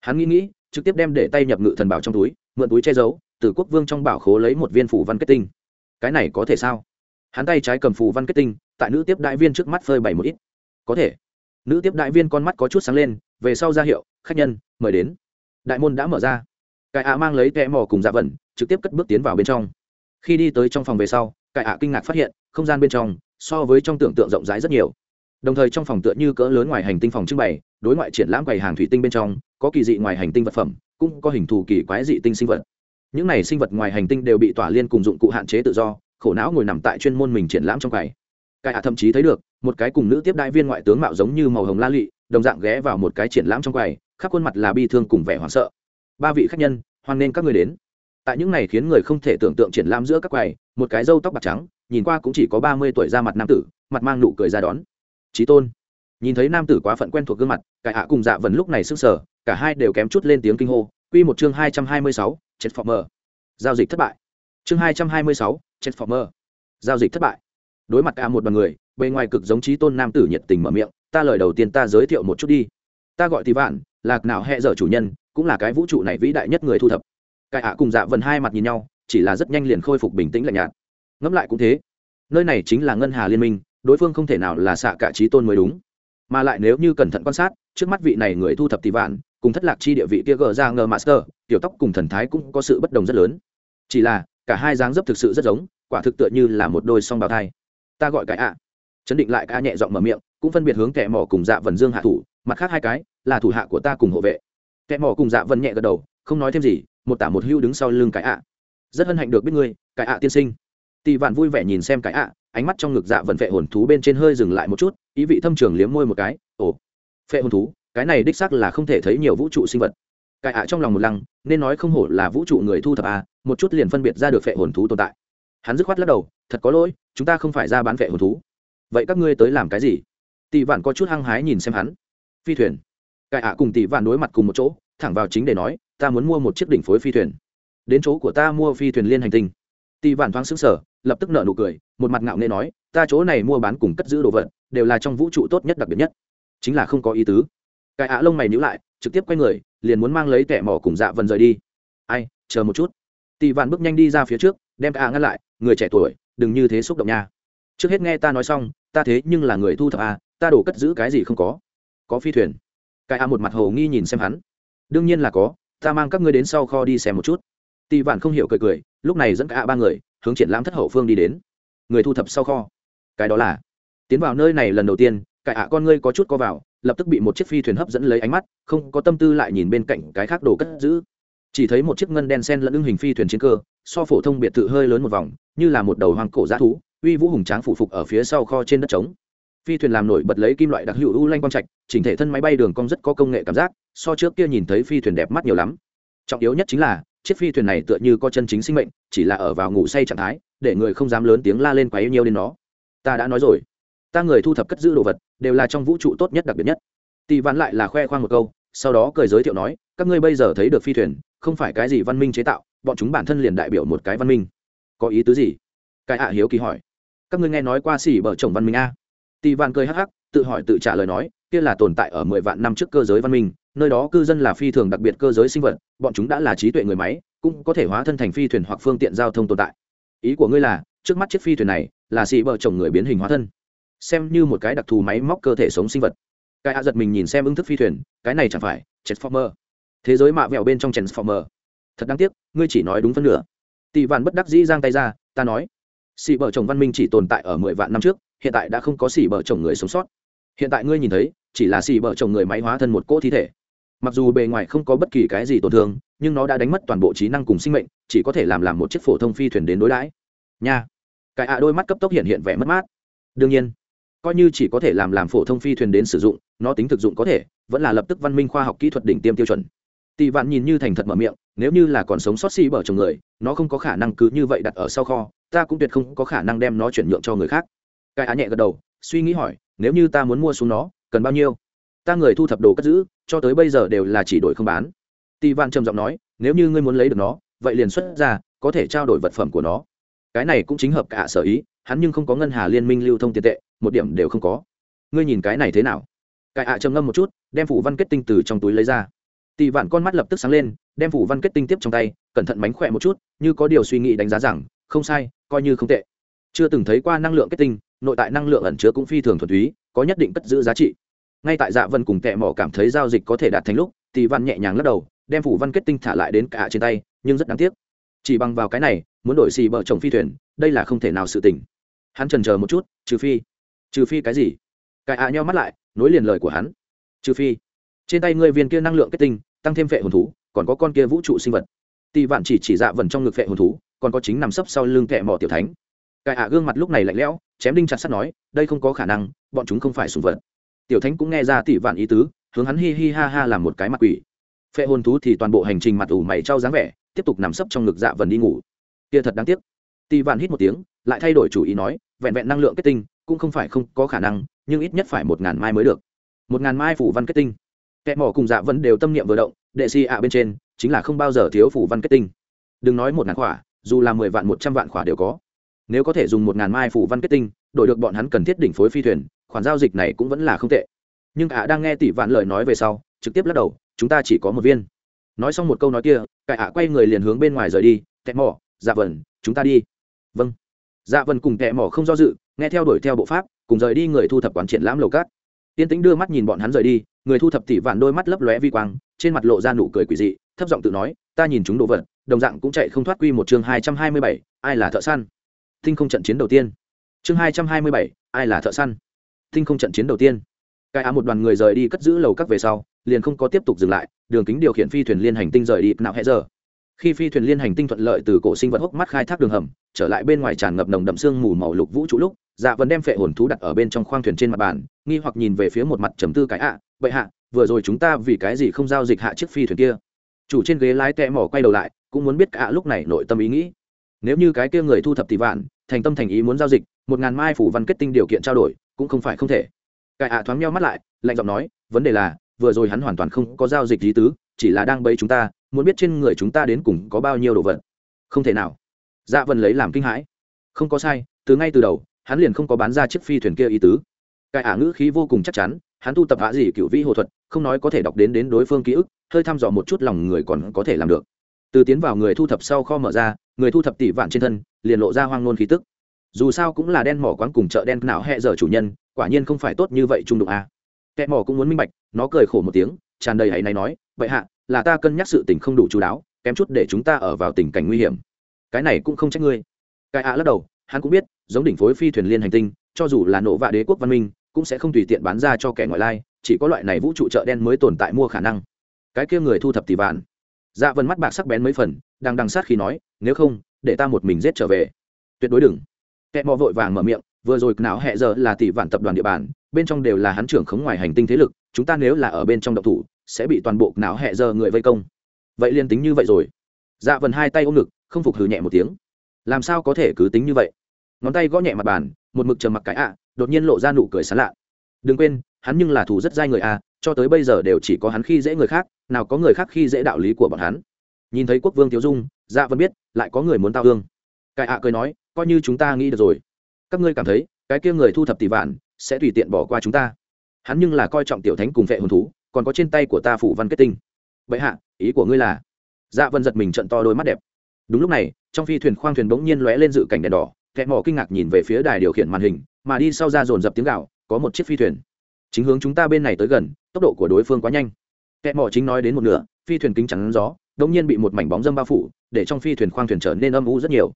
Hắn nghĩ nghĩ, trực tiếp đem để tay nhập ngự thần bảo trong túi, mượn túi che giấu, từ quốc vương trong bảo khố lấy một viên phủ văn kết tinh cái này có thể sao? Hắn tay trái cầm phù văn kết tinh, tại nữ tiếp đại viên trước mắt phơi bày một ít. Có thể. Nữ tiếp đại viên con mắt có chút sáng lên, về sau ra hiệu, khách nhân, mời đến. Đại môn đã mở ra. Cải ạ mang lấy tẹ mò cùng dạ vẩn trực tiếp cất bước tiến vào bên trong. Khi đi tới trong phòng về sau, cải ạ kinh ngạc phát hiện, không gian bên trong, so với trong tưởng tượng rộng rãi rất nhiều. Đồng thời trong phòng tựa như cỡ lớn ngoài hành tinh phòng trưng bày, đối ngoại triển lãm quầy hàng thủy tinh bên trong, có kỳ dị ngoài hành tinh vật phẩm, cũng có hình thù kỳ quái dị tinh sinh vật những này sinh vật ngoài hành tinh đều bị tỏa liên cùng dụng cụ hạn chế tự do, khổ não ngồi nằm tại chuyên môn mình triển lãm trong cài. cải hạ thậm chí thấy được, một cái cùng nữ tiếp đại viên ngoại tướng mạo giống như màu hồng la lụy đồng dạng ghé vào một cái triển lãm trong quầy, khắp khuôn mặt là bi thương cùng vẻ hoảng sợ. Ba vị khách nhân, hoan nên các người đến. Tại những này khiến người không thể tưởng tượng triển lãm giữa các quầy, một cái râu tóc bạc trắng, nhìn qua cũng chỉ có ba mươi tuổi ra mặt nam tử, mặt mang nụ cười ra đón. Trí tôn. Nhìn thấy nam tử quá phận quen thuộc gương mặt cải hạ cùng dạ vần lúc này sức sở cả hai đều kém chút lên tiếng kinh hô. Quy một chương hai trăm hai mươi sáu chết giao dịch thất bại. Chương hai trăm hai mươi sáu chết giao dịch thất bại. Đối mặt cả một bằng người, bề ngoài cực giống trí tôn nam tử nhiệt tình mở miệng, ta lời đầu tiên ta giới thiệu một chút đi. Ta gọi thì vạn, lạc nào hẹ dở chủ nhân, cũng là cái vũ trụ này vĩ đại nhất người thu thập. Cải hạ cùng dạ vần hai mặt nhìn nhau, chỉ là rất nhanh liền khôi phục bình tĩnh lạnh nhạt. Ngẫm lại cũng thế. Nơi này chính là ngân hà liên minh, đối phương không thể nào là xạ cả trí tôn mới đúng. Mà lại nếu như cẩn thận quan sát, trước mắt vị này người thu thập thì vạn cùng thất lạc chi địa vị kia gờ ra ngờ master, tiểu tóc cùng thần thái cũng có sự bất đồng rất lớn. Chỉ là, cả hai dáng dấp thực sự rất giống, quả thực tựa như là một đôi song bào thai. Ta gọi cái ạ. Chấn định lại ca nhẹ giọng mở miệng, cũng phân biệt hướng kẻ mỏ cùng dạ vần dương hạ thủ, mặt khác hai cái, là thủ hạ của ta cùng hộ vệ. Kẻ mỏ cùng dạ vần nhẹ gật đầu, không nói thêm gì, một tả một hưu đứng sau lưng cái ạ. Rất hân hạnh được biết ngươi, cái ạ tiên sinh. Tỷ vạn vui vẻ nhìn xem cái ạ, ánh mắt trong ngực dạ vần phệ hồn thú bên trên hơi dừng lại một chút, ý vị thâm trường liếm môi một cái, ồ, phệ hồn thú cái này đích xác là không thể thấy nhiều vũ trụ sinh vật. Cải ạ trong lòng một lăng, nên nói không hổ là vũ trụ người thu thập à một chút liền phân biệt ra được phệ hồn thú tồn tại. Hắn dứt khoát lắc đầu, thật có lỗi, chúng ta không phải ra bán phệ hồn thú. Vậy các ngươi tới làm cái gì? Tỷ vạn có chút hăng hái nhìn xem hắn. Phi thuyền. Cải ạ cùng tỷ vạn đối mặt cùng một chỗ, thẳng vào chính để nói, ta muốn mua một chiếc đỉnh phối phi thuyền. Đến chỗ của ta mua phi thuyền liên hành tinh. Tỷ vạn thoáng xứng sở lập tức nợ nụ cười, một mặt ngạo nghê nói, ta chỗ này mua bán cùng cất giữ đồ vật, đều là trong vũ trụ tốt nhất đặc biệt nhất. Chính là không có ý tứ cái ạ lông mày nhíu lại, trực tiếp quay người, liền muốn mang lấy tẻ mỏ cùng dạ vần rời đi. Ai, chờ một chút. Tỷ vạn bước nhanh đi ra phía trước, đem ạ ngăn lại, người trẻ tuổi, đừng như thế xúc động nha. Trước hết nghe ta nói xong, ta thế nhưng là người thu thập a ta đổ cất giữ cái gì không có. Có phi thuyền. Cái a một mặt hồ nghi nhìn xem hắn. Đương nhiên là có, ta mang các ngươi đến sau kho đi xem một chút. Tỷ vạn không hiểu cười cười, lúc này dẫn cả a ba người, hướng triển lãm thất hậu phương đi đến. Người thu thập sau kho. Cái đó là, tiến vào nơi này lần đầu tiên cải ạ con ngươi có chút co vào lập tức bị một chiếc phi thuyền hấp dẫn lấy ánh mắt, không có tâm tư lại nhìn bên cạnh cái khác đồ cất giữ. Chỉ thấy một chiếc ngân đen sen lẫn ưng hình phi thuyền chiến cơ, so phổ thông biệt thự hơi lớn một vòng, như là một đầu hoang cổ g thú, uy vũ hùng tráng phủ phục ở phía sau kho trên đất trống. Phi thuyền làm nổi bật lấy kim loại đặc hữu u lanh quang trạch, chỉnh thể thân máy bay đường cong rất có công nghệ cảm giác, so trước kia nhìn thấy phi thuyền đẹp mắt nhiều lắm. Trọng yếu nhất chính là, chiếc phi thuyền này tựa như có chân chính sinh mệnh, chỉ là ở vào ngủ say trạng thái, để người không dám lớn tiếng la lên quá yêu nhiều đến nó. Ta đã nói rồi. Ta người thu thập cất giữ đồ vật đều là trong vũ trụ tốt nhất đặc biệt nhất. Tỷ vạn lại là khoe khoang một câu, sau đó cười giới thiệu nói, các ngươi bây giờ thấy được phi thuyền, không phải cái gì văn minh chế tạo, bọn chúng bản thân liền đại biểu một cái văn minh. Có ý tứ gì? Cái ạ hiếu kỳ hỏi. Các ngươi nghe nói qua xỉ bờ chồng văn minh a? Tỷ vạn cười hắc hắc, tự hỏi tự trả lời nói, kia là tồn tại ở mười vạn năm trước cơ giới văn minh, nơi đó cư dân là phi thường đặc biệt cơ giới sinh vật, bọn chúng đã là trí tuệ người máy, cũng có thể hóa thân thành phi thuyền hoặc phương tiện giao thông tồn tại. Ý của ngươi là, trước mắt chiếc phi thuyền này, là xì bờ chồng người biến hình hóa thân xem như một cái đặc thù máy móc cơ thể sống sinh vật. Cái a giật mình nhìn xem ứng thức phi thuyền, cái này chẳng phải transformer. Thế giới mạ vẹo bên trong transformer. Thật đáng tiếc, ngươi chỉ nói đúng phân nửa. Tỷ vạn bất đắc dĩ giang tay ra, ta nói, xì bờ chồng văn minh chỉ tồn tại ở mười vạn năm trước, hiện tại đã không có xì bờ chồng người sống sót. Hiện tại ngươi nhìn thấy, chỉ là xì bờ chồng người máy hóa thân một cỗ thi thể. Mặc dù bề ngoài không có bất kỳ cái gì tổn thương, nhưng nó đã đánh mất toàn bộ trí năng cùng sinh mệnh, chỉ có thể làm làm một chiếc phổ thông phi thuyền đến đối đãi. Nha. Cái ạ đôi mắt cấp tốc hiện hiện vẻ mất mát. Đương nhiên coi như chỉ có thể làm làm phổ thông phi thuyền đến sử dụng, nó tính thực dụng có thể, vẫn là lập tức văn minh khoa học kỹ thuật đỉnh tiêm tiêu chuẩn. Tỷ vạn nhìn như thành thật mở miệng, nếu như là còn sống sót xi bở chồng người, nó không có khả năng cứ như vậy đặt ở sau kho, ta cũng tuyệt không có khả năng đem nó chuyển nhượng cho người khác. Cái á nhẹ gật đầu, suy nghĩ hỏi, nếu như ta muốn mua xuống nó, cần bao nhiêu? Ta người thu thập đồ cất giữ, cho tới bây giờ đều là chỉ đổi không bán. Tỷ vạn trầm giọng nói, nếu như ngươi muốn lấy được nó, vậy liền xuất ra, có thể trao đổi vật phẩm của nó. Cái này cũng chính hợp cả sở ý hắn nhưng không có ngân hà liên minh lưu thông tiền tệ, một điểm đều không có. Ngươi nhìn cái này thế nào? Cái ạ trầm ngâm một chút, đem phủ văn kết tinh từ trong túi lấy ra. Tỷ vạn con mắt lập tức sáng lên, đem phủ văn kết tinh tiếp trong tay, cẩn thận mánh khỏe một chút, như có điều suy nghĩ đánh giá rằng, không sai, coi như không tệ. Chưa từng thấy qua năng lượng kết tinh, nội tại năng lượng ẩn chứa cũng phi thường thuần túy, có nhất định cất giữ giá trị. Ngay tại dạ vân cùng tệ mỏ cảm thấy giao dịch có thể đạt thành lúc, tỷ văn nhẹ nhàng lắc đầu, đem phủ văn kết tinh thả lại đến cả trên tay, nhưng rất đáng tiếc. Chỉ bằng vào cái này, muốn đổi xì bờ chồng phi thuyền, đây là không thể nào sự tình hắn trần chờ một chút, trừ phi trừ phi cái gì? Cài ạ à nhau mắt lại, nối liền lời của hắn. Trừ phi, trên tay ngươi viên kia năng lượng kết tinh, tăng thêm phệ hồn thú, còn có con kia vũ trụ sinh vật. Tỷ vạn chỉ chỉ dạ vần trong ngực phệ hồn thú, còn có chính nằm sấp sau lưng kẹ mỏ tiểu thánh. Cài ạ gương mặt lúc này lạnh lẽo, chém đinh chặt sắt nói, đây không có khả năng, bọn chúng không phải sùng vật. Tiểu thánh cũng nghe ra tỷ vạn ý tứ, hướng hắn hi hi ha ha làm một cái mặt quỷ. Phệ hồn thú thì toàn bộ hành trình mặt ủ mày trao dáng vẻ, tiếp tục nằm sấp trong ngực dạ vần đi ngủ. Kia thật đáng tiếc tỷ vạn hít một tiếng, lại thay đổi chủ ý nói, vẹn vẹn năng lượng kết tinh, cũng không phải không có khả năng, nhưng ít nhất phải một ngàn mai mới được. Một ngàn mai phủ văn kết tinh. Kẻ mỏ cùng dạ vẫn đều tâm niệm vừa động, đệ si ạ bên trên, chính là không bao giờ thiếu phủ văn kết tinh. Đừng nói một ngàn khỏa, dù là mười vạn, một trăm vạn khỏa đều có. Nếu có thể dùng một ngàn mai phủ văn kết tinh, đổi được bọn hắn cần thiết đỉnh phối phi thuyền, khoản giao dịch này cũng vẫn là không tệ. Nhưng ạ đang nghe tỷ vạn lời nói về sau, trực tiếp lắc đầu, chúng ta chỉ có một viên. Nói xong một câu nói kia, cải ạ quay người liền hướng bên ngoài rời đi, kẻ mỏ dạ vần chúng ta đi vâng. Dạ vần cùng kẻ mỏ không do dự, nghe theo đuổi theo bộ pháp, cùng rời đi người thu thập quán triển lãm lầu cát. Tiên tĩnh đưa mắt nhìn bọn hắn rời đi, người thu thập tỷ vạn đôi mắt lấp lóe vi quang, trên mặt lộ ra nụ cười quỷ dị, thấp giọng tự nói, ta nhìn chúng đồ vật, đồng dạng cũng chạy không thoát quy một chương hai trăm hai mươi bảy, ai là thợ săn? Tinh không trận chiến đầu tiên. Chương hai trăm hai mươi bảy, ai là thợ săn? Tinh không trận chiến đầu tiên. Cái á một đoàn người rời đi cất giữ lầu các về sau, liền không có tiếp tục dừng lại, đường kính điều khiển phi thuyền liên hành tinh rời đi nạo hẹ giờ khi phi thuyền liên hành tinh thuận lợi từ cổ sinh vật hốc mắt khai thác đường hầm, trở lại bên ngoài tràn ngập nồng đậm sương mù màu lục vũ trụ lúc dạ vẫn đem phệ hồn thú đặt ở bên trong khoang thuyền trên mặt bàn, nghi hoặc nhìn về phía một mặt trầm tư cái ạ vậy hạ, vừa rồi chúng ta vì cái gì không giao dịch hạ chiếc phi thuyền kia? Chủ trên ghế lái tẹ mỏ quay đầu lại, cũng muốn biết cả lúc này nội tâm ý nghĩ. Nếu như cái kia người thu thập tỷ vạn, thành tâm thành ý muốn giao dịch, một ngàn mai phủ văn kết tinh điều kiện trao đổi, cũng không phải không thể. Cái ạ thoáng nhau mắt lại, lạnh giọng nói, vấn đề là, vừa rồi hắn hoàn toàn không có giao dịch lý tứ, chỉ là đang bấy chúng ta muốn biết trên người chúng ta đến cùng có bao nhiêu đồ vật. Không thể nào. Dạ vân lấy làm kinh hãi. Không có sai, từ ngay từ đầu, hắn liền không có bán ra chiếc phi thuyền kia ý tứ. Cải ả ngữ khí vô cùng chắc chắn, hắn tu tập hạ gì cựu vĩ hồ thuật, không nói có thể đọc đến đến đối phương ký ức, hơi thăm dò một chút lòng người còn có thể làm được. Từ tiến vào người thu thập sau kho mở ra, người thu thập tỷ vạn trên thân, liền lộ ra hoang nôn khí tức. Dù sao cũng là đen mỏ quán cùng chợ đen não hẹ giờ chủ nhân, quả nhiên không phải tốt như vậy trung đụng a. À. kẻ mỏ cũng muốn minh bạch, nó cười khổ một tiếng, tràn đầy hãy này nói vậy hạ là ta cân nhắc sự tình không đủ chú đáo, kém chút để chúng ta ở vào tình cảnh nguy hiểm. Cái này cũng không trách ngươi. Cái ạ lắc đầu, hắn cũng biết, giống đỉnh phối phi thuyền liên hành tinh, cho dù là nổ vạ đế quốc văn minh, cũng sẽ không tùy tiện bán ra cho kẻ ngoại lai, chỉ có loại này vũ trụ chợ đen mới tồn tại mua khả năng. Cái kia người thu thập tỷ vạn. Dạ vân mắt bạc sắc bén mấy phần, đang đằng sát khi nói, nếu không, để ta một mình giết trở về. Tuyệt đối đừng. Kẻ mò vội vàng mở miệng, vừa rồi não hẹ giờ là tỷ vạn tập đoàn địa bàn, bên trong đều là hắn trưởng khống ngoài hành tinh thế lực, chúng ta nếu là ở bên trong độc thủ sẽ bị toàn bộ não hẹ giờ người vây công. Vậy liên tính như vậy rồi. Dạ vần hai tay ôm ngực không phục hừ nhẹ một tiếng. Làm sao có thể cứ tính như vậy? Ngón tay gõ nhẹ mặt bàn một mực trầm mặc cái ạ đột nhiên lộ ra nụ cười sán lạ. Đừng quên hắn nhưng là thủ rất dai người à, cho tới bây giờ đều chỉ có hắn khi dễ người khác nào có người khác khi dễ đạo lý của bọn hắn. Nhìn thấy quốc vương thiếu dung dạ vẫn biết lại có người muốn tao hương cái ạ cười nói coi như chúng ta nghĩ được rồi. Các ngươi cảm thấy cái kia người thu thập tỷ vạn sẽ tùy tiện bỏ qua chúng ta. Hắn nhưng là coi trọng tiểu thánh cùng vệ hồn thú còn có trên tay của ta phủ văn kết tinh. Vậy hạ, ý của ngươi là? Dạ vân giật mình trận to đôi mắt đẹp. Đúng lúc này, trong phi thuyền khoang thuyền bỗng nhiên lóe lên dự cảnh đèn đỏ kẹt mỏ kinh ngạc nhìn về phía đài điều khiển màn hình, mà đi sau ra dồn dập tiếng gạo có một chiếc phi thuyền. Chính hướng chúng ta bên này tới gần, tốc độ của đối phương quá nhanh. Kẹt mỏ chính nói đến một nửa, phi thuyền kính chắn gió đống nhiên bị một mảnh bóng dâm bao phủ, để trong phi thuyền khoang thuyền trở nên âm u rất nhiều.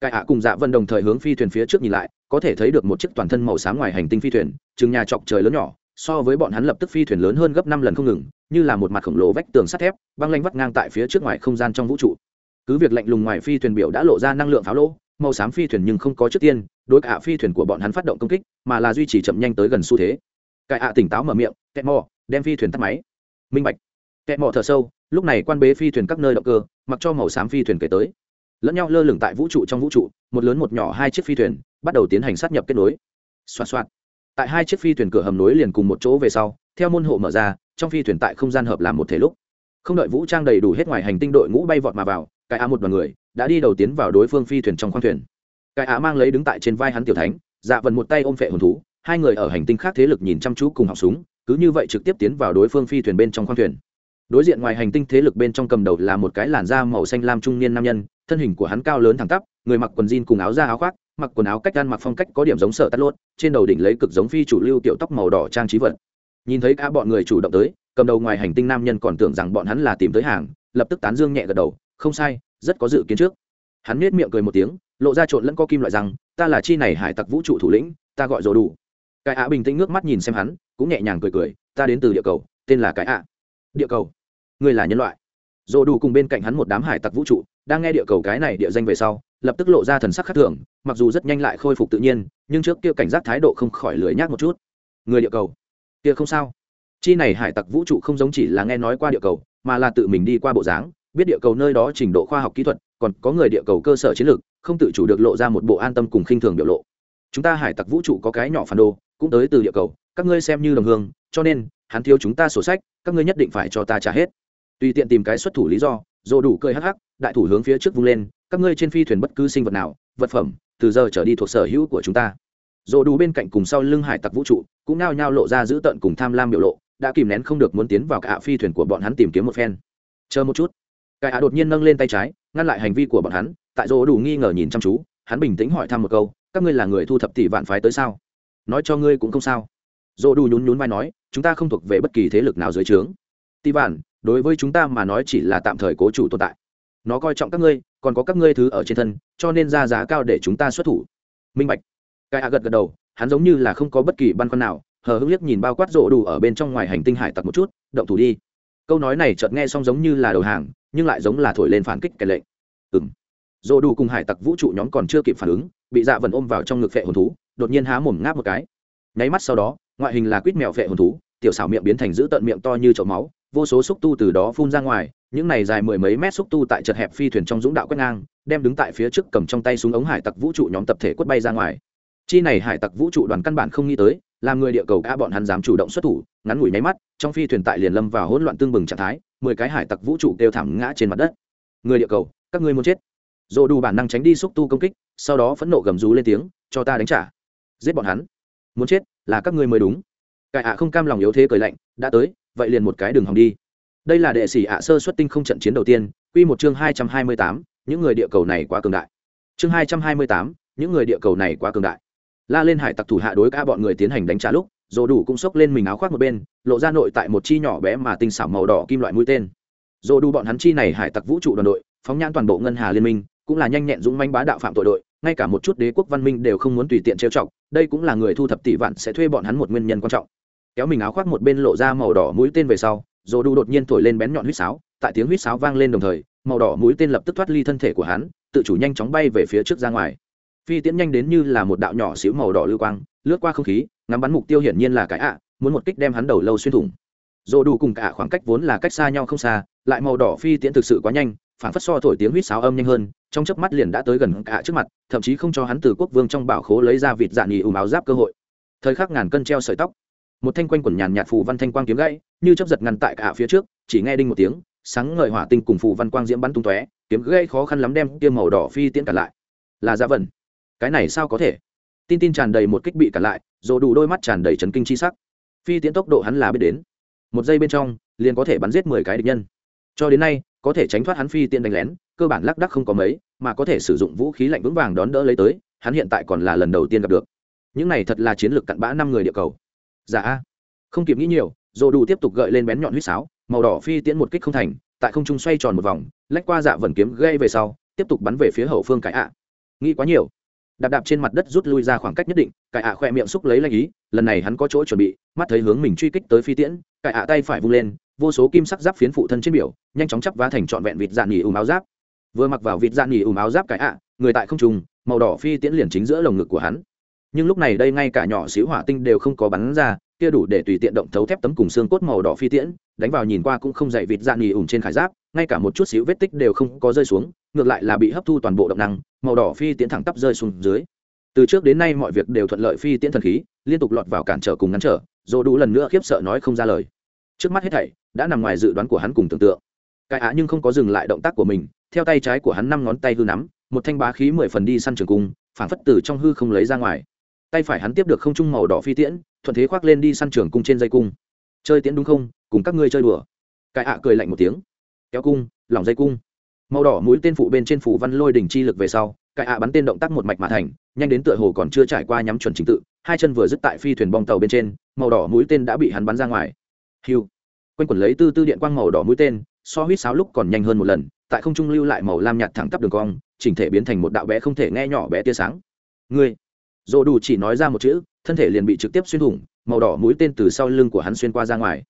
Cải hạ cùng dạ vân đồng thời hướng phi thuyền phía trước nhìn lại, có thể thấy được một chiếc toàn thân màu xám ngoài hành tinh phi thuyền, chừng nhà chọc trời lớn nhỏ so với bọn hắn lập tức phi thuyền lớn hơn gấp năm lần không ngừng, như là một mặt khổng lồ vách tường sắt thép, băng lanh vắt ngang tại phía trước ngoài không gian trong vũ trụ. Cứ việc lạnh lùng ngoài phi thuyền biểu đã lộ ra năng lượng pháo lỗ, màu xám phi thuyền nhưng không có trước tiên, đối cả phi thuyền của bọn hắn phát động công kích, mà là duy trì chậm nhanh tới gần xu thế. Cải ạ tỉnh táo mở miệng kẹt mò, đem phi thuyền tắt máy. Minh bạch. Kẹt mò thở sâu, lúc này quan bế phi thuyền các nơi động cơ, mặc cho màu xám phi thuyền kể tới. Lẫn nhau lơ lửng tại vũ trụ trong vũ trụ, một lớn một nhỏ hai chiếc phi thuyền, bắt đầu tiến hành sát nhập kết nối. Xoa xoa tại hai chiếc phi thuyền cửa hầm nối liền cùng một chỗ về sau, theo môn hộ mở ra, trong phi thuyền tại không gian hợp làm một thể lúc. Không đợi vũ trang đầy đủ hết ngoài hành tinh đội ngũ bay vọt mà vào, cái á một đoàn người đã đi đầu tiến vào đối phương phi thuyền trong khoang thuyền. Cái á mang lấy đứng tại trên vai hắn tiểu thánh dạ vần một tay ôm phệ hồn thú, hai người ở hành tinh khác thế lực nhìn chăm chú cùng học súng, cứ như vậy trực tiếp tiến vào đối phương phi thuyền bên trong khoang thuyền. Đối diện ngoài hành tinh thế lực bên trong cầm đầu là một cái làn da màu xanh lam trung niên nam nhân, thân hình của hắn cao lớn thẳng tắp, người mặc quần jean cùng áo da áo khoác mặc quần áo cách ăn mặc phong cách có điểm giống sợ tắt lốt, trên đầu đỉnh lấy cực giống phi chủ lưu tiểu tóc màu đỏ trang trí vật. Nhìn thấy cả bọn người chủ động tới, cầm đầu ngoài hành tinh nam nhân còn tưởng rằng bọn hắn là tìm tới hàng, lập tức tán dương nhẹ gật đầu, không sai, rất có dự kiến trước. Hắn nết miệng cười một tiếng, lộ ra trộn lẫn có kim loại rằng, ta là chi này hải tặc vũ trụ thủ lĩnh, ta gọi rồ đủ. Cái ạ bình tĩnh nước mắt nhìn xem hắn, cũng nhẹ nhàng cười cười, ta đến từ địa cầu, tên là cái ạ. Địa cầu? Người là nhân loại? Rồ đủ cùng bên cạnh hắn một đám hải tặc vũ trụ, đang nghe địa cầu cái này địa danh về sau lập tức lộ ra thần sắc khác thường, mặc dù rất nhanh lại khôi phục tự nhiên, nhưng trước kia cảnh giác thái độ không khỏi lười nhác một chút. Người địa cầu, kia không sao. Chi này hải tặc vũ trụ không giống chỉ là nghe nói qua địa cầu, mà là tự mình đi qua bộ dáng, biết địa cầu nơi đó trình độ khoa học kỹ thuật, còn có người địa cầu cơ sở chiến lược, không tự chủ được lộ ra một bộ an tâm cùng khinh thường biểu lộ. Chúng ta hải tặc vũ trụ có cái nhỏ phản đồ, cũng tới từ địa cầu, các ngươi xem như đồng hương, cho nên, hắn thiếu chúng ta sổ sách, các ngươi nhất định phải cho ta trả hết. Tùy tiện tìm cái xuất thủ lý do, dồ đủ cười hắc hắc, đại thủ hướng phía trước vung lên các ngươi trên phi thuyền bất cứ sinh vật nào, vật phẩm, từ giờ trở đi thuộc sở hữu của chúng ta. Dồ đủ bên cạnh cùng sau lưng hải tặc vũ trụ, cũng nao nhao lộ ra giữ tận cùng tham lam biểu lộ, đã kìm nén không được muốn tiến vào cả phi thuyền của bọn hắn tìm kiếm một phen. Chờ một chút. Cái ạ đột nhiên nâng lên tay trái, ngăn lại hành vi của bọn hắn, tại dồ đủ nghi ngờ nhìn chăm chú, hắn bình tĩnh hỏi thăm một câu, các ngươi là người thu thập tỷ vạn phái tới sao? Nói cho ngươi cũng không sao. Dồ đủ nhún nhún vai nói, chúng ta không thuộc về bất kỳ thế lực nào dưới trướng. Tỷ vạn, đối với chúng ta mà nói chỉ là tạm thời cố chủ tồn tại nó coi trọng các ngươi, còn có các ngươi thứ ở trên thân, cho nên ra giá cao để chúng ta xuất thủ. Minh bạch. Cái ạ gật gật đầu, hắn giống như là không có bất kỳ băn khoăn nào, hờ hững liếc nhìn bao quát rộ đủ ở bên trong ngoài hành tinh hải tặc một chút, động thủ đi. Câu nói này chợt nghe xong giống như là đầu hàng, nhưng lại giống là thổi lên phản kích kẻ lệnh ừng rộ đủ cùng hải tặc vũ trụ nhóm còn chưa kịp phản ứng, bị dạ vần ôm vào trong ngực phệ hồn thú, đột nhiên há mồm ngáp một cái. Nháy mắt sau đó, ngoại hình là quýt mèo phệ hồn thú, tiểu xảo miệng biến thành giữ tận miệng to như chậu máu, vô số xúc tu từ đó phun ra ngoài những này dài mười mấy mét xúc tu tại chật hẹp phi thuyền trong dũng đạo quét ngang, đem đứng tại phía trước cầm trong tay súng ống hải tặc vũ trụ nhóm tập thể quất bay ra ngoài. Chi này hải tặc vũ trụ đoàn căn bản không nghĩ tới, làm người địa cầu a bọn hắn dám chủ động xuất thủ, ngắn ngủi nháy mắt, trong phi thuyền tại liền lâm vào hỗn loạn tương bừng trạng thái, mười cái hải tặc vũ trụ đều thảm ngã trên mặt đất. Người địa cầu, các ngươi muốn chết. Dồ đủ bản năng tránh đi xúc tu công kích, sau đó phẫn nộ gầm rú lên tiếng, cho ta đánh trả. Giết bọn hắn. Muốn chết là các ngươi mới đúng. Cải ạ không cam lòng yếu thế cười lạnh, đã tới, vậy liền một cái đường hòng đi đây là đệ sĩ ạ sơ xuất tinh không trận chiến đầu tiên, quy một chương hai trăm hai mươi tám, những người địa cầu này quá cường đại. Chương hai trăm hai mươi tám, những người địa cầu này quá cường đại. La lên hải tặc thủ hạ đối cả bọn người tiến hành đánh trả lúc dồ đủ cũng xốc lên mình áo khoác một bên, lộ ra nội tại một chi nhỏ bé mà tinh xảo màu đỏ kim loại mũi tên. Dồ đủ bọn hắn chi này hải tặc vũ trụ đoàn đội, phóng nhãn toàn bộ ngân hà liên minh, cũng là nhanh nhẹn dũng manh bá đạo phạm tội đội, ngay cả một chút đế quốc văn minh đều không muốn tùy tiện trêu chọc, đây cũng là người thu thập tỷ vạn sẽ thuê bọn hắn một nguyên nhân quan trọng. Kéo mình áo khoác một bên lộ ra màu đỏ mũi tên về sau rồ đủ đột nhiên thổi lên bén nhọn huýt sáo, tại tiếng huýt sáo vang lên đồng thời, màu đỏ mũi tên lập tức thoát ly thân thể của hắn, tự chủ nhanh chóng bay về phía trước ra ngoài. Phi tiễn nhanh đến như là một đạo nhỏ xíu màu đỏ lưu quang, lướt qua không khí, ngắm bắn mục tiêu hiển nhiên là cái ạ, muốn một kích đem hắn đầu lâu xuyên thủng. Rồ đủ cùng cả khoảng cách vốn là cách xa nhau không xa, lại màu đỏ phi tiễn thực sự quá nhanh, phản phất so thổi tiếng huýt sáo âm nhanh hơn, trong chớp mắt liền đã tới gần cả trước mặt, thậm chí không cho hắn từ quốc vương trong bảo khố lấy ra vịt dạn nhì ùm áo giáp cơ hội. Thời khắc ngàn cân treo sợi tóc một thanh quanh quần nhàn nhạt phù văn thanh quang kiếm gãy, như chấp giật ngăn tại cả phía trước, chỉ nghe đinh một tiếng, sáng ngời hỏa tinh cùng phù văn quang diễm bắn tung tóe, kiếm gãy khó khăn lắm đem kia màu đỏ phi tiễn cả lại. Là dạ vần. Cái này sao có thể? Tin tin tràn đầy một kích bị cả lại rồi đủ đôi mắt tràn đầy chấn kinh chi sắc. Phi tiễn tốc độ hắn là biết đến. Một giây bên trong, liền có thể bắn giết mười cái địch nhân. Cho đến nay, có thể tránh thoát hắn phi tiễn đánh lén, cơ bản lắc đắc không có mấy, mà có thể sử dụng vũ khí lạnh vững vàng đón đỡ lấy tới, hắn hiện tại còn là lần đầu tiên gặp được. Những này thật là chiến lược cặn bã năm người địa cầu dạ. Không kịp nghĩ nhiều dồ đủ tiếp tục gợi lên bén nhọn huýt sáo, màu đỏ phi tiễn một kích không thành, tại không trung xoay tròn một vòng, lách qua dạ vần kiếm gây về sau, tiếp tục bắn về phía hậu phương cải ạ. Nghĩ quá nhiều. Đạp đạp trên mặt đất rút lui ra khoảng cách nhất định, cải ạ khoe miệng xúc lấy lanh ý, lần này hắn có chỗ chuẩn bị, mắt thấy hướng mình truy kích tới phi tiễn, cải ạ tay phải vung lên, vô số kim sắc giáp phiến phụ thân trên biểu, nhanh chóng chắp vá thành trọn vẹn vịt dạn nghỉ ùm áo giáp. Vừa mặc vào vịt dạn nghỉ ùm áo giáp cải ạ, người tại không trùng màu đỏ phi tiễn liền chính giữa lồng ngực của hắn nhưng lúc này đây ngay cả nhỏ xíu hỏa tinh đều không có bắn ra, kia đủ để tùy tiện động thấu thép tấm cùng xương cốt màu đỏ phi tiễn, đánh vào nhìn qua cũng không dậy vịt dạn nghỉ ủng trên khải giáp, ngay cả một chút xíu vết tích đều không có rơi xuống, ngược lại là bị hấp thu toàn bộ động năng, màu đỏ phi tiễn thẳng tắp rơi xuống dưới. Từ trước đến nay mọi việc đều thuận lợi phi tiễn thần khí, liên tục lọt vào cản trở cùng ngăn trở, dỗ đủ lần nữa khiếp sợ nói không ra lời. Trước mắt hết thảy, đã nằm ngoài dự đoán của hắn cùng tưởng tượng. Cái á nhưng không có dừng lại động tác của mình, theo tay trái của hắn năm ngón tay hư nắm, một thanh bá khí mười phần đi săn trường cung, phảng phất từ trong hư không lấy ra ngoài tay phải hắn tiếp được không trung màu đỏ phi tiễn, thuận thế khoác lên đi săn trường cung trên dây cung. Chơi tiễn đúng không? Cùng các ngươi chơi đùa. Cải ạ cười lạnh một tiếng. Kéo cung, lỏng dây cung. Màu đỏ mũi tên phụ bên trên phủ văn lôi đỉnh chi lực về sau Cải ạ bắn tên động tác một mạch mà thành, nhanh đến tựa hồ còn chưa trải qua nhắm chuẩn trình tự, hai chân vừa dứt tại phi thuyền bong tàu bên trên, màu đỏ mũi tên đã bị hắn bắn ra ngoài. Hiu. Quanh quẩn lấy tư tư điện quang màu đỏ mũi tên, so huýt sáo lúc còn nhanh hơn một lần, tại không trung lưu lại màu lam nhạt thẳng tắp đường cong, chỉnh thể biến thành một đạo bé không thể nghe nhỏ bé tia sáng. Ngươi dồ đủ chỉ nói ra một chữ, thân thể liền bị trực tiếp xuyên thủng, màu đỏ mũi tên từ sau lưng của hắn xuyên qua ra ngoài.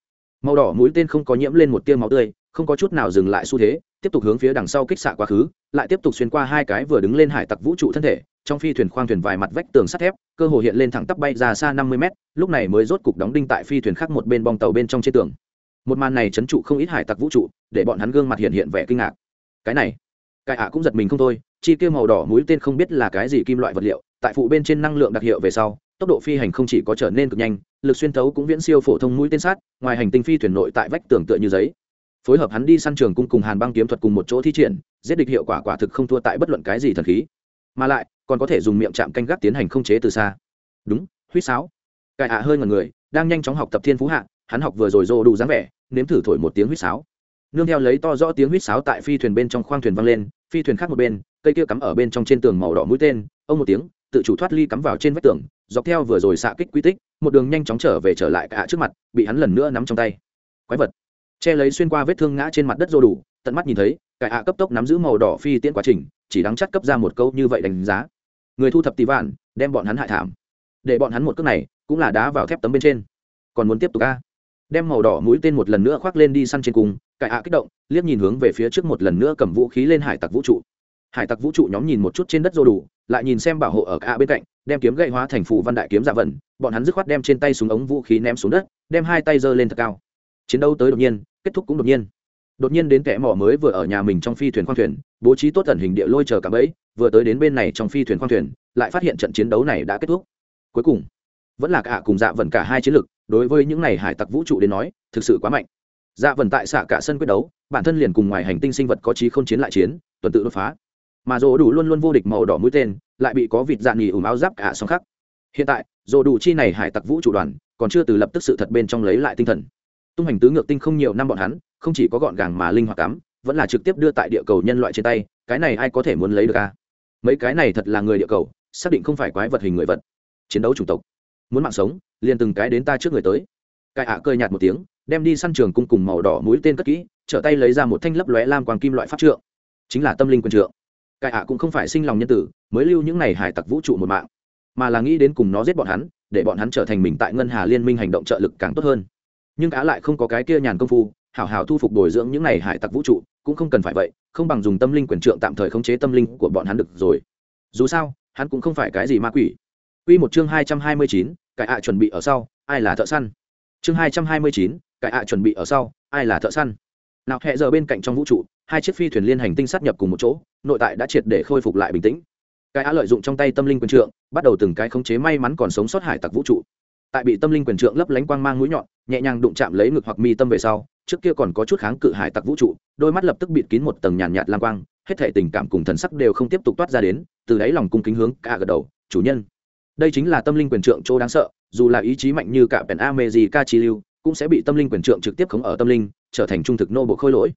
Màu đỏ mũi tên không có nhiễm lên một tia máu tươi, không có chút nào dừng lại xu thế, tiếp tục hướng phía đằng sau kích xạ quá khứ, lại tiếp tục xuyên qua hai cái vừa đứng lên hải tặc vũ trụ thân thể, trong phi thuyền khoang thuyền vài mặt vách tường sắt thép, cơ hồ hiện lên thẳng tắp bay ra xa năm mươi mét, lúc này mới rốt cục đóng đinh tại phi thuyền khác một bên bong tàu bên trong trên tường. Một màn này chấn trụ không ít hải tặc vũ trụ, để bọn hắn gương mặt hiện hiện vẻ kinh ngạc. Cái này cái ạ cũng giật mình không thôi, chi tiêu màu đỏ mũi tên không biết là cái gì kim loại vật liệu, tại phụ bên trên năng lượng đặc hiệu về sau, tốc độ phi hành không chỉ có trở nên cực nhanh, lực xuyên thấu cũng viễn siêu phổ thông mũi tên sát, ngoài hành tinh phi thuyền nội tại vách tường tựa như giấy. Phối hợp hắn đi săn trường cung cùng hàn băng kiếm thuật cùng một chỗ thi triển, giết địch hiệu quả quả thực không thua tại bất luận cái gì thần khí. Mà lại, còn có thể dùng miệng chạm canh gác tiến hành không chế từ xa. Đúng, huýt sáo. Cải ạ hơi ngần người, đang nhanh chóng học tập thiên phú hạ, hắn học vừa rồi rô đủ dáng vẻ, nếm thử thổi một tiếng huýt sáo nương theo lấy to rõ tiếng huýt sáo tại phi thuyền bên trong khoang thuyền vang lên, phi thuyền khác một bên, cây kia cắm ở bên trong trên tường màu đỏ mũi tên, ông một tiếng, tự chủ thoát ly cắm vào trên vách tường, dọc theo vừa rồi xạ kích quy tích, một đường nhanh chóng trở về trở lại cả trước mặt, bị hắn lần nữa nắm trong tay. Quái vật. Che lấy xuyên qua vết thương ngã trên mặt đất rô đủ, tận mắt nhìn thấy, cải ạ cấp tốc nắm giữ màu đỏ phi tiễn quá trình, chỉ đáng chắc cấp ra một câu như vậy đánh giá. Người thu thập tỷ vạn, đem bọn hắn hại thảm. Để bọn hắn một cước này, cũng là đá vào thép tấm bên trên. Còn muốn tiếp tục a? Đem màu đỏ mũi tên một lần nữa khoác lên đi săn trên cùng cải ạ kích động, liếc nhìn hướng về phía trước một lần nữa cầm vũ khí lên hải tặc vũ trụ. Hải tặc vũ trụ nhóm nhìn một chút trên đất rô đủ, lại nhìn xem bảo hộ ở cả bên cạnh, đem kiếm gậy hóa thành phủ văn đại kiếm dạ vần, bọn hắn dứt khoát đem trên tay súng ống vũ khí ném xuống đất, đem hai tay giơ lên thật cao. Chiến đấu tới đột nhiên, kết thúc cũng đột nhiên. Đột nhiên đến kẻ mỏ mới vừa ở nhà mình trong phi thuyền khoang thuyền, bố trí tốt tận hình địa lôi chờ cả bẫy, vừa tới đến bên này trong phi thuyền khoang thuyền, lại phát hiện trận chiến đấu này đã kết thúc. Cuối cùng, vẫn là cả cùng dạ vần cả hai chiến lực đối với những này hải tặc vũ trụ đến nói, thực sự quá mạnh dạ vần tại xạ cả sân quyết đấu, bản thân liền cùng ngoài hành tinh sinh vật có trí không chiến lại chiến, tuần tự đột phá. Mà rỗ đủ luôn luôn vô địch màu đỏ mũi tên, lại bị có vịt dạn nghỉ ủng áo giáp cả song khắc. Hiện tại rỗ đủ chi này hải tặc vũ trụ đoàn, còn chưa từ lập tức sự thật bên trong lấy lại tinh thần. Tung hành tứ ngược tinh không nhiều năm bọn hắn, không chỉ có gọn gàng mà linh hoạt cắm, vẫn là trực tiếp đưa tại địa cầu nhân loại trên tay, cái này ai có thể muốn lấy được a? Mấy cái này thật là người địa cầu, xác định không phải quái vật hình người vật. Chiến đấu chủng tộc. Muốn mạng sống, liền từng cái đến ta trước người tới. Cái ạ à cơi nhạt một tiếng đem đi săn trường cung cùng màu đỏ mũi tên cất kỹ trở tay lấy ra một thanh lấp lóe lam quang kim loại pháp trượng. Chính là tâm linh quân trượng. Cái ạ cũng không phải sinh lòng nhân tử mới lưu những này hải tặc vũ trụ một mạng mà là nghĩ đến cùng nó giết bọn hắn để bọn hắn trở thành mình tại ngân hà liên minh hành động trợ lực càng tốt hơn. Nhưng cá lại không có cái kia nhàn công phu hảo hảo thu phục bồi dưỡng những này hải tặc vũ trụ cũng không cần phải vậy không bằng dùng tâm linh quyền trượng tạm thời khống chế tâm linh của bọn hắn được rồi. Dù sao hắn cũng không phải cái gì ma quỷ. Quy một chương hai trăm hai mươi chín, cái ạ chuẩn bị ở sau, ai là thợ săn? Chương hai trăm hai mươi chín, cái ạ chuẩn bị ở sau, ai là thợ săn? Nào hệ giờ bên cạnh trong vũ trụ, hai chiếc phi thuyền liên hành tinh sát nhập cùng một chỗ nội tại đã triệt để khôi phục lại bình tĩnh. Cái á lợi dụng trong tay tâm linh quyền trượng bắt đầu từng cái khống chế may mắn còn sống sót hải tặc vũ trụ. Tại bị tâm linh quyền trượng lấp lánh quang mang mũi nhọn nhẹ nhàng đụng chạm lấy ngực hoặc mi tâm về sau trước kia còn có chút kháng cự hải tặc vũ trụ đôi mắt lập tức bịt kín một tầng nhàn nhạt lang quang hết thể tình cảm cùng thần sắc đều không tiếp tục toát ra đến từ đáy lòng cung kính hướng cả gật đầu chủ nhân. Đây chính là tâm linh quyền trượng chỗ đáng sợ dù là ý chí mạnh như cả pèn a mê gì ca chi lưu cũng sẽ bị tâm linh quyền trượng trực tiếp khống ở tâm linh trở thành trung thực nô bộ khôi lỗi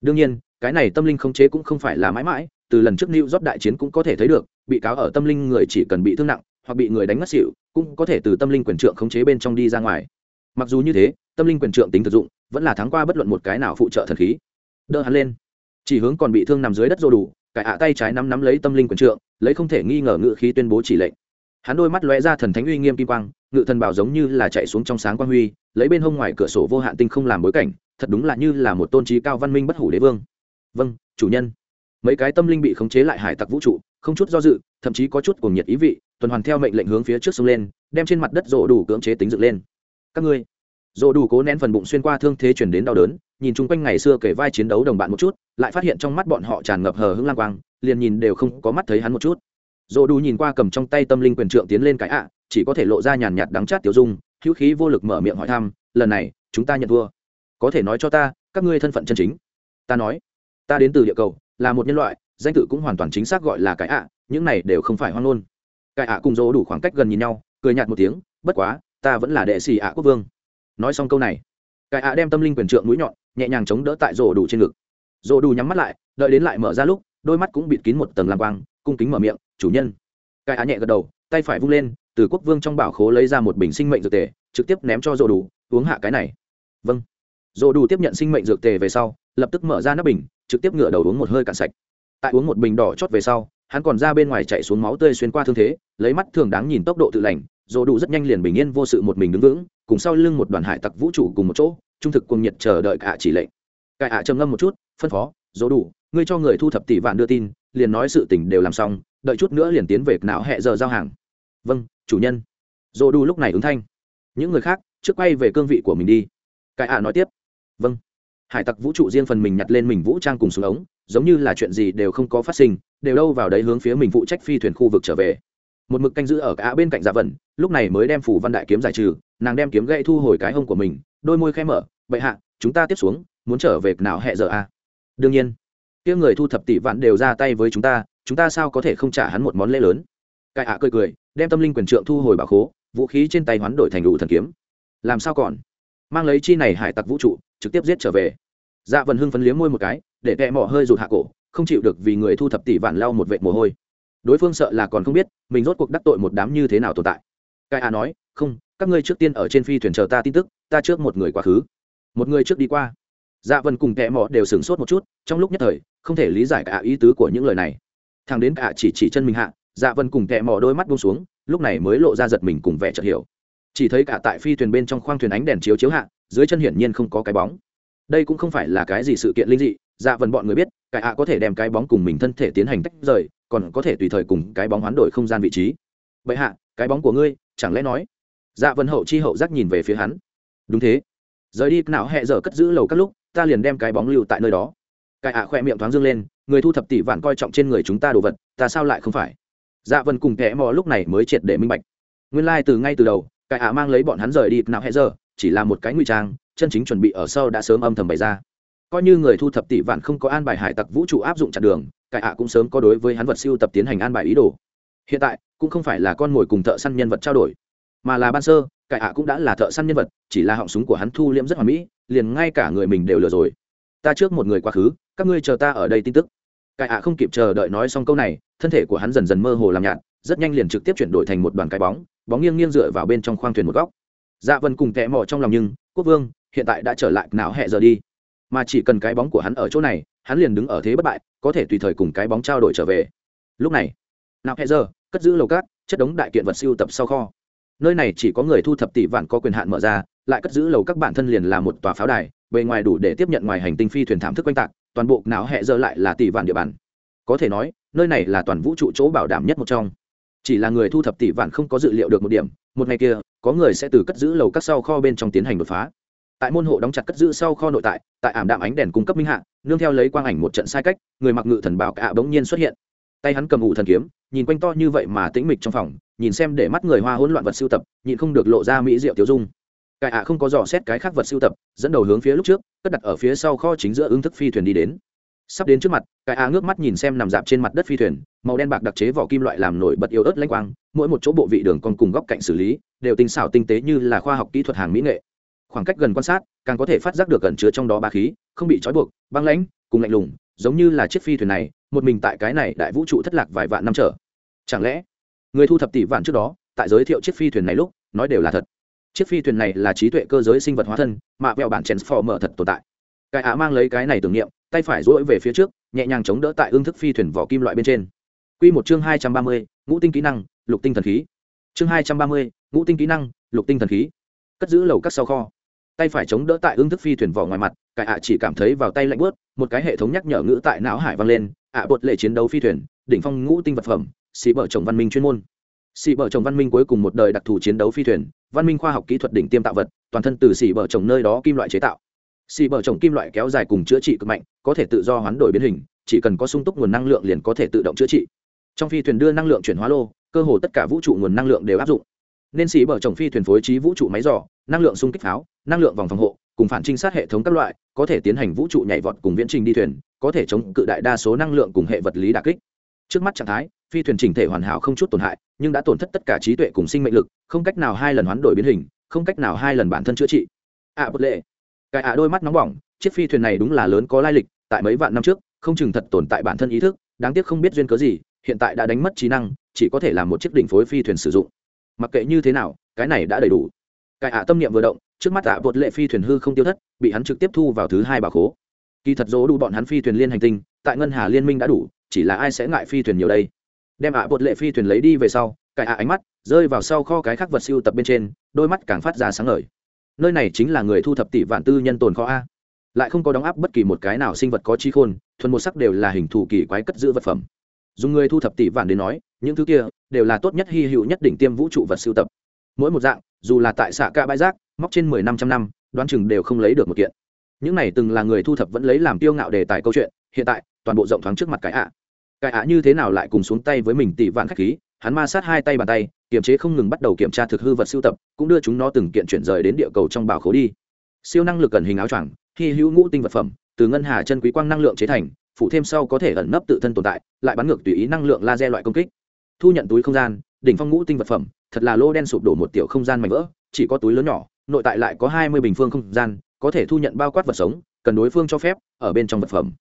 đương nhiên cái này tâm linh khống chế cũng không phải là mãi mãi từ lần trước New job đại chiến cũng có thể thấy được, bị cáo ở tâm linh người chỉ cần bị thương nặng, hoặc bị người đánh ngất xỉu, cũng có thể từ tâm linh quyền trượng khống chế bên trong đi ra ngoài. Mặc dù như thế, tâm linh quyền trượng tính thực dụng, vẫn là thắng qua bất luận một cái nào phụ trợ thần khí. Đỡ hắn lên, chỉ hướng còn bị thương nằm dưới đất rô đủ, cải ạ tay trái nắm nắm lấy tâm linh quyền trượng, lấy không thể nghi ngờ ngự khí tuyên bố chỉ lệnh. Hắn đôi mắt lóe ra thần thánh uy nghiêm kim quang, ngự thần bảo giống như là chạy xuống trong sáng quang huy, lấy bên hông ngoài cửa sổ vô hạn tinh không làm bối cảnh, thật đúng là như là một tôn trí cao văn minh bất hủ đế vương. Vâng, chủ nhân. Mấy cái tâm linh bị khống chế lại hải tặc vũ trụ không chút do dự thậm chí có chút cuồng nhiệt ý vị tuần hoàn theo mệnh lệnh hướng phía trước sông lên đem trên mặt đất rộ đủ cưỡng chế tính dựng lên. Các ngươi. Rộ đủ cố nén phần bụng xuyên qua thương thế chuyển đến đau đớn nhìn chung quanh ngày xưa kể vai chiến đấu đồng bạn một chút lại phát hiện trong mắt bọn họ tràn ngập hờ hững lang quang liền nhìn đều không có mắt thấy hắn một chút rộ đủ nhìn qua cầm trong tay tâm linh quyền trượng tiến lên cái ạ, chỉ có thể lộ ra nhàn nhạt đắng chát tiểu dung, hữu khí vô lực mở miệng hỏi thăm, lần này, chúng ta nhận thua. Có thể nói cho ta, các ngươi thân phận chân chính. Ta nói, ta đến từ địa cầu, là một nhân loại, danh tự cũng hoàn toàn chính xác gọi là cái ạ, những này đều không phải hoang ngôn. Cái ạ cùng dỗ đủ khoảng cách gần nhìn nhau, cười nhạt một tiếng, bất quá, ta vẫn là đệ sĩ ạ quốc vương. Nói xong câu này, cái ạ đem tâm linh quyền trượng mũi nhọn, nhẹ nhàng chống đỡ tại rổ đủ trên ngực. Rổ đủ nhắm mắt lại, đợi đến lại mở ra lúc, đôi mắt cũng bịt kín một tầng lam quang, cung kính mở miệng chủ nhân. Cái á nhẹ gật đầu, tay phải vung lên, từ quốc vương trong bảo khố lấy ra một bình sinh mệnh dược tề, trực tiếp ném cho rổ đủ, uống hạ cái này. Vâng. Rổ đủ tiếp nhận sinh mệnh dược tề về sau, lập tức mở ra nắp bình, trực tiếp ngửa đầu uống một hơi cạn sạch. Tại uống một bình đỏ chót về sau, hắn còn ra bên ngoài chạy xuống máu tươi xuyên qua thương thế, lấy mắt thường đáng nhìn tốc độ tự lành dồ đủ rất nhanh liền bình yên vô sự một mình đứng vững, cùng sau lưng một đoàn hải tặc vũ trụ cùng một chỗ, trung thực cùng nhiệt chờ đợi cả chỉ lệnh. Cai ạ trầm ngâm một chút, phân phó dồ đủ, ngươi cho người thu thập tỷ vạn đưa tin, liền nói sự tình đều làm xong đợi chút nữa liền tiến về não hẹ giờ giao hàng. Vâng chủ nhân. Dô đu lúc này ứng thanh. Những người khác, trước quay về cương vị của mình đi. Cải ạ nói tiếp. Vâng. Hải tặc vũ trụ riêng phần mình nhặt lên mình vũ trang cùng xuống ống, giống như là chuyện gì đều không có phát sinh, đều đâu vào đấy hướng phía mình phụ trách phi thuyền khu vực trở về. Một mực canh giữ ở cả bên cạnh dạ vần lúc này mới đem phủ văn đại kiếm giải trừ, nàng đem kiếm gậy thu hồi cái hông của mình, đôi môi khẽ mở. Bệ hạ, chúng ta tiếp xuống, muốn trở về nào hẹ giờ à? đương nhiên kia người thu thập tỷ vạn đều ra tay với chúng ta chúng ta sao có thể không trả hắn một món lễ lớn? Cai ạ cười cười, đem tâm linh quyền trượng thu hồi bảo khố, vũ khí trên tay hoán đổi thành đủ thần kiếm. Làm sao còn? Mang lấy chi này hải tặc vũ trụ, trực tiếp giết trở về. Dạ vần hưng phấn liếm môi một cái, để kẹ mỏ hơi rụt hạ cổ, không chịu được vì người thu thập tỷ vạn lau một vệ mồ hôi. Đối phương sợ là còn không biết, mình rốt cuộc đắc tội một đám như thế nào tồn tại. Cai a nói, không, các ngươi trước tiên ở trên phi thuyền chờ ta tin tức, ta trước một người quá khứ. Một người trước đi qua dạ vân cùng kẹ mỏ đều sửng sốt một chút, trong lúc nhất thời, không thể lý giải cả ý tứ của những lời này. Thằng đến cả chỉ chỉ chân mình hạ dạ vân cùng kẹ mỏ đôi mắt buông xuống, lúc này mới lộ ra giật mình cùng vẻ chợt hiểu. Chỉ thấy cả tại phi thuyền bên trong khoang thuyền ánh đèn chiếu chiếu hạ, dưới chân hiển nhiên không có cái bóng. Đây cũng không phải là cái gì sự kiện linh dị dạ vần bọn người biết, cái ạ có thể đem cái bóng cùng mình thân thể tiến hành tách rời, còn có thể tùy thời cùng cái bóng hoán đổi không gian vị trí. Vậy hạ, cái bóng của ngươi, chẳng lẽ nói? Dạ vần hậu chi hậu giác nhìn về phía hắn. Đúng thế. Rời đi nào hẹ giờ cất giữ lầu các lúc ta liền đem cái bóng lưu tại nơi đó. Cái ạ khoe miệng thoáng dương lên, người thu thập tỷ vạn coi trọng trên người chúng ta đồ vật, ta sao lại không phải? Dạ vân cùng kẻ mò lúc này mới triệt để minh bạch. Nguyên lai、like、từ ngay từ đầu, cái ạ mang lấy bọn hắn rời đi nào hẹ giờ, chỉ là một cái ngụy trang, chân chính chuẩn bị ở sau đã sớm âm thầm bày ra. Coi như người thu thập tỷ vạn không có an bài hải tặc vũ trụ áp dụng chặn đường, cái ạ cũng sớm có đối với hắn vật siêu tập tiến hành an bài ý đồ. Hiện tại, cũng không phải là con mồi cùng thợ săn nhân vật trao đổi, mà là ban sơ cải ạ cũng đã là thợ săn nhân vật, chỉ là họng súng của hắn thu liễm rất hoàn mỹ liền ngay cả người mình đều lừa rồi. Ta trước một người quá khứ, các ngươi chờ ta ở đây tin tức. Cải ạ không kịp chờ đợi nói xong câu này, thân thể của hắn dần dần mơ hồ làm nhạt, rất nhanh liền trực tiếp chuyển đổi thành một đoàn cái bóng bóng nghiêng nghiêng dựa vào bên trong khoang thuyền một góc. Dạ vân cùng tẹ mò trong lòng nhưng, quốc vương, hiện tại đã trở lại não hẹ giờ đi. Mà chỉ cần cái bóng của hắn ở chỗ này, hắn liền đứng ở thế bất bại, có thể tùy thời cùng cái bóng trao đổi trở về. Lúc này, nào hẹ giờ, cất giữ lầu cát, chất đống đại kiện vật siêu tập sau kho nơi này chỉ có người thu thập tỷ vạn có quyền hạn mở ra, lại cất giữ lầu các bản thân liền là một tòa pháo đài, bề ngoài đủ để tiếp nhận ngoài hành tinh phi thuyền thảm thức quanh tạc, toàn bộ não hẹ dơ lại là tỷ vạn địa bàn. Có thể nói, nơi này là toàn vũ trụ chỗ bảo đảm nhất một trong. Chỉ là người thu thập tỷ vạn không có dự liệu được một điểm, một ngày kia, có người sẽ từ cất giữ lầu các sau kho bên trong tiến hành đột phá. Tại môn hộ đóng chặt cất giữ sau kho nội tại tại ảm đạm ánh đèn cung cấp minh hạ, nương theo lấy quang ảnh một trận sai cách, người mặc ngự thần bảo cạ bỗng nhiên xuất hiện. Tay hắn cầm ủ thần kiếm, nhìn quanh to như vậy mà tĩnh mịch trong phòng nhìn xem để mắt người hoa hỗn loạn vật sưu tập, nhịn không được lộ ra mỹ diệu tiêu dung. Cải ạ không có dò xét cái khác vật sưu tập, dẫn đầu hướng phía lúc trước, cất đặt ở phía sau kho chính giữa ứng thức phi thuyền đi đến. Sắp đến trước mặt cải ạ ngước mắt nhìn xem nằm dạp trên mặt đất phi thuyền, màu đen bạc đặc chế vỏ kim loại làm nổi bật yếu ớt lãnh quang, mỗi một chỗ bộ vị đường còn cùng góc cạnh xử lý, đều tinh xảo tinh tế như là khoa học kỹ thuật hàng mỹ nghệ. Khoảng cách gần quan sát, càng có thể phát giác được cẩn chứa trong đó ba khí, không bị trói buộc, băng lãnh, cùng lạnh lùng, giống như là chiếc phi thuyền này, một mình tại cái này đại vũ trụ thất lạc vài vạn năm trở. Chẳng lẽ người thu thập tỷ vạn trước đó, tại giới thiệu chiếc phi thuyền này lúc, nói đều là thật. Chiếc phi thuyền này là trí tuệ cơ giới sinh vật hóa thân, mà vẹo bản chèn phò mở thật tồn tại. Cái á mang lấy cái này tưởng niệm, tay phải dỗi về phía trước, nhẹ nhàng chống đỡ tại ương thức phi thuyền vỏ kim loại bên trên. Q một chương hai trăm ba mươi, ngũ tinh kỹ năng, lục tinh thần khí. Chương hai trăm ba mươi, ngũ tinh kỹ năng, lục tinh thần khí. Cất giữ lầu các sau kho. Tay phải chống đỡ tại ương thức phi thuyền vỏ ngoài mặt, cái ạ chỉ cảm thấy vào tay lạnh bớt một cái hệ thống nhắc nhở ngữ tại não hải vang lên, ạ bột lệ chiến đấu phi thuyền, đỉnh phong ngũ tinh vật phẩm xì bở chồng văn minh chuyên môn. Xì bở chồng văn minh cuối cùng một đời đặc thù chiến đấu phi thuyền, văn minh khoa học kỹ thuật đỉnh tiêm tạo vật, toàn thân từ xì bở chồng nơi đó kim loại chế tạo. Xì bở chồng kim loại kéo dài cùng chữa trị cực mạnh, có thể tự do hoán đổi biến hình, chỉ cần có sung túc nguồn năng lượng liền có thể tự động chữa trị. Trong phi thuyền đưa năng lượng chuyển hóa lô, cơ hồ tất cả vũ trụ nguồn năng lượng đều áp dụng. Nên xì bở chồng phi thuyền phối trí vũ trụ máy giỏ năng lượng xung kích pháo, năng lượng vòng phòng hộ, cùng phản trinh sát hệ thống các loại, có thể tiến hành vũ trụ nhảy vọt cùng viễn trình đi thuyền, có thể chống cự đại đa số năng lượng cùng hệ vật lý đà kích. Trước mắt trạng thái phi thuyền chỉnh thể hoàn hảo không chút tổn hại, nhưng đã tổn thất tất cả trí tuệ cùng sinh mệnh lực, không cách nào hai lần hoán đổi biến hình, không cách nào hai lần bản thân chữa trị. Ạ bất lệ. Cái ạ đôi mắt nóng bỏng, chiếc phi thuyền này đúng là lớn có lai lịch, tại mấy vạn năm trước, không chừng thật tồn tại bản thân ý thức, đáng tiếc không biết duyên cớ gì, hiện tại đã đánh mất trí năng, chỉ có thể là một chiếc đỉnh phối phi thuyền sử dụng. Mặc kệ như thế nào, cái này đã đầy đủ. Cái ạ tâm niệm vừa động, trước mắt ạ bột lệ phi thuyền hư không tiêu thất, bị hắn trực tiếp thu vào thứ hai bà khố. Kỳ thật dỗ đủ bọn hắn phi thuyền liên hành tinh, tại ngân hà liên minh đã đủ, chỉ là ai sẽ ngại phi thuyền nhiều đây? Đem ạ bột lệ phi thuyền lấy đi về sau cải ạ ánh mắt rơi vào sau kho cái khác vật siêu tập bên trên, đôi mắt càng phát ra sáng ngời. Nơi này chính là người thu thập tỷ vạn tư nhân tồn kho a. Lại không có đóng áp bất kỳ một cái nào sinh vật có trí khôn, thuần một sắc đều là hình thù kỳ quái cất giữ vật phẩm. Dùng người thu thập tỷ vạn đến nói, những thứ kia đều là tốt nhất hy hữu nhất đỉnh tiêm vũ trụ vật siêu tập. Mỗi một dạng, dù là tại xạ ca bãi rác, móc trên mười năm trăm năm, đoán chừng đều không lấy được một kiện. Những này từng là người thu thập vẫn lấy làm tiêu ngạo đề tài câu chuyện, hiện tại, toàn bộ rộng thoáng trước mặt cái ạ cái ạ như thế nào lại cùng xuống tay với mình tỷ vạn khách khí, hắn ma sát hai tay bàn tay, kiềm chế không ngừng bắt đầu kiểm tra thực hư vật sưu tập, cũng đưa chúng nó từng kiện chuyển rời đến địa cầu trong bảo khố đi. Siêu năng lực cần hình áo choàng, hy hữu ngũ tinh vật phẩm, từ ngân hà chân quý quang năng lượng chế thành phụ thêm sau có thể ẩn nấp tự thân tồn tại, lại bắn ngược tùy ý năng lượng laser loại công kích. Thu nhận túi không gian, đỉnh phong ngũ tinh vật phẩm, thật là lô đen sụp đổ một tiểu không gian mảnh vỡ, chỉ có túi lớn nhỏ, nội tại lại có hai mươi bình phương không gian, có thể thu nhận bao quát vật sống, cần đối phương cho phép, ở bên trong vật phẩm.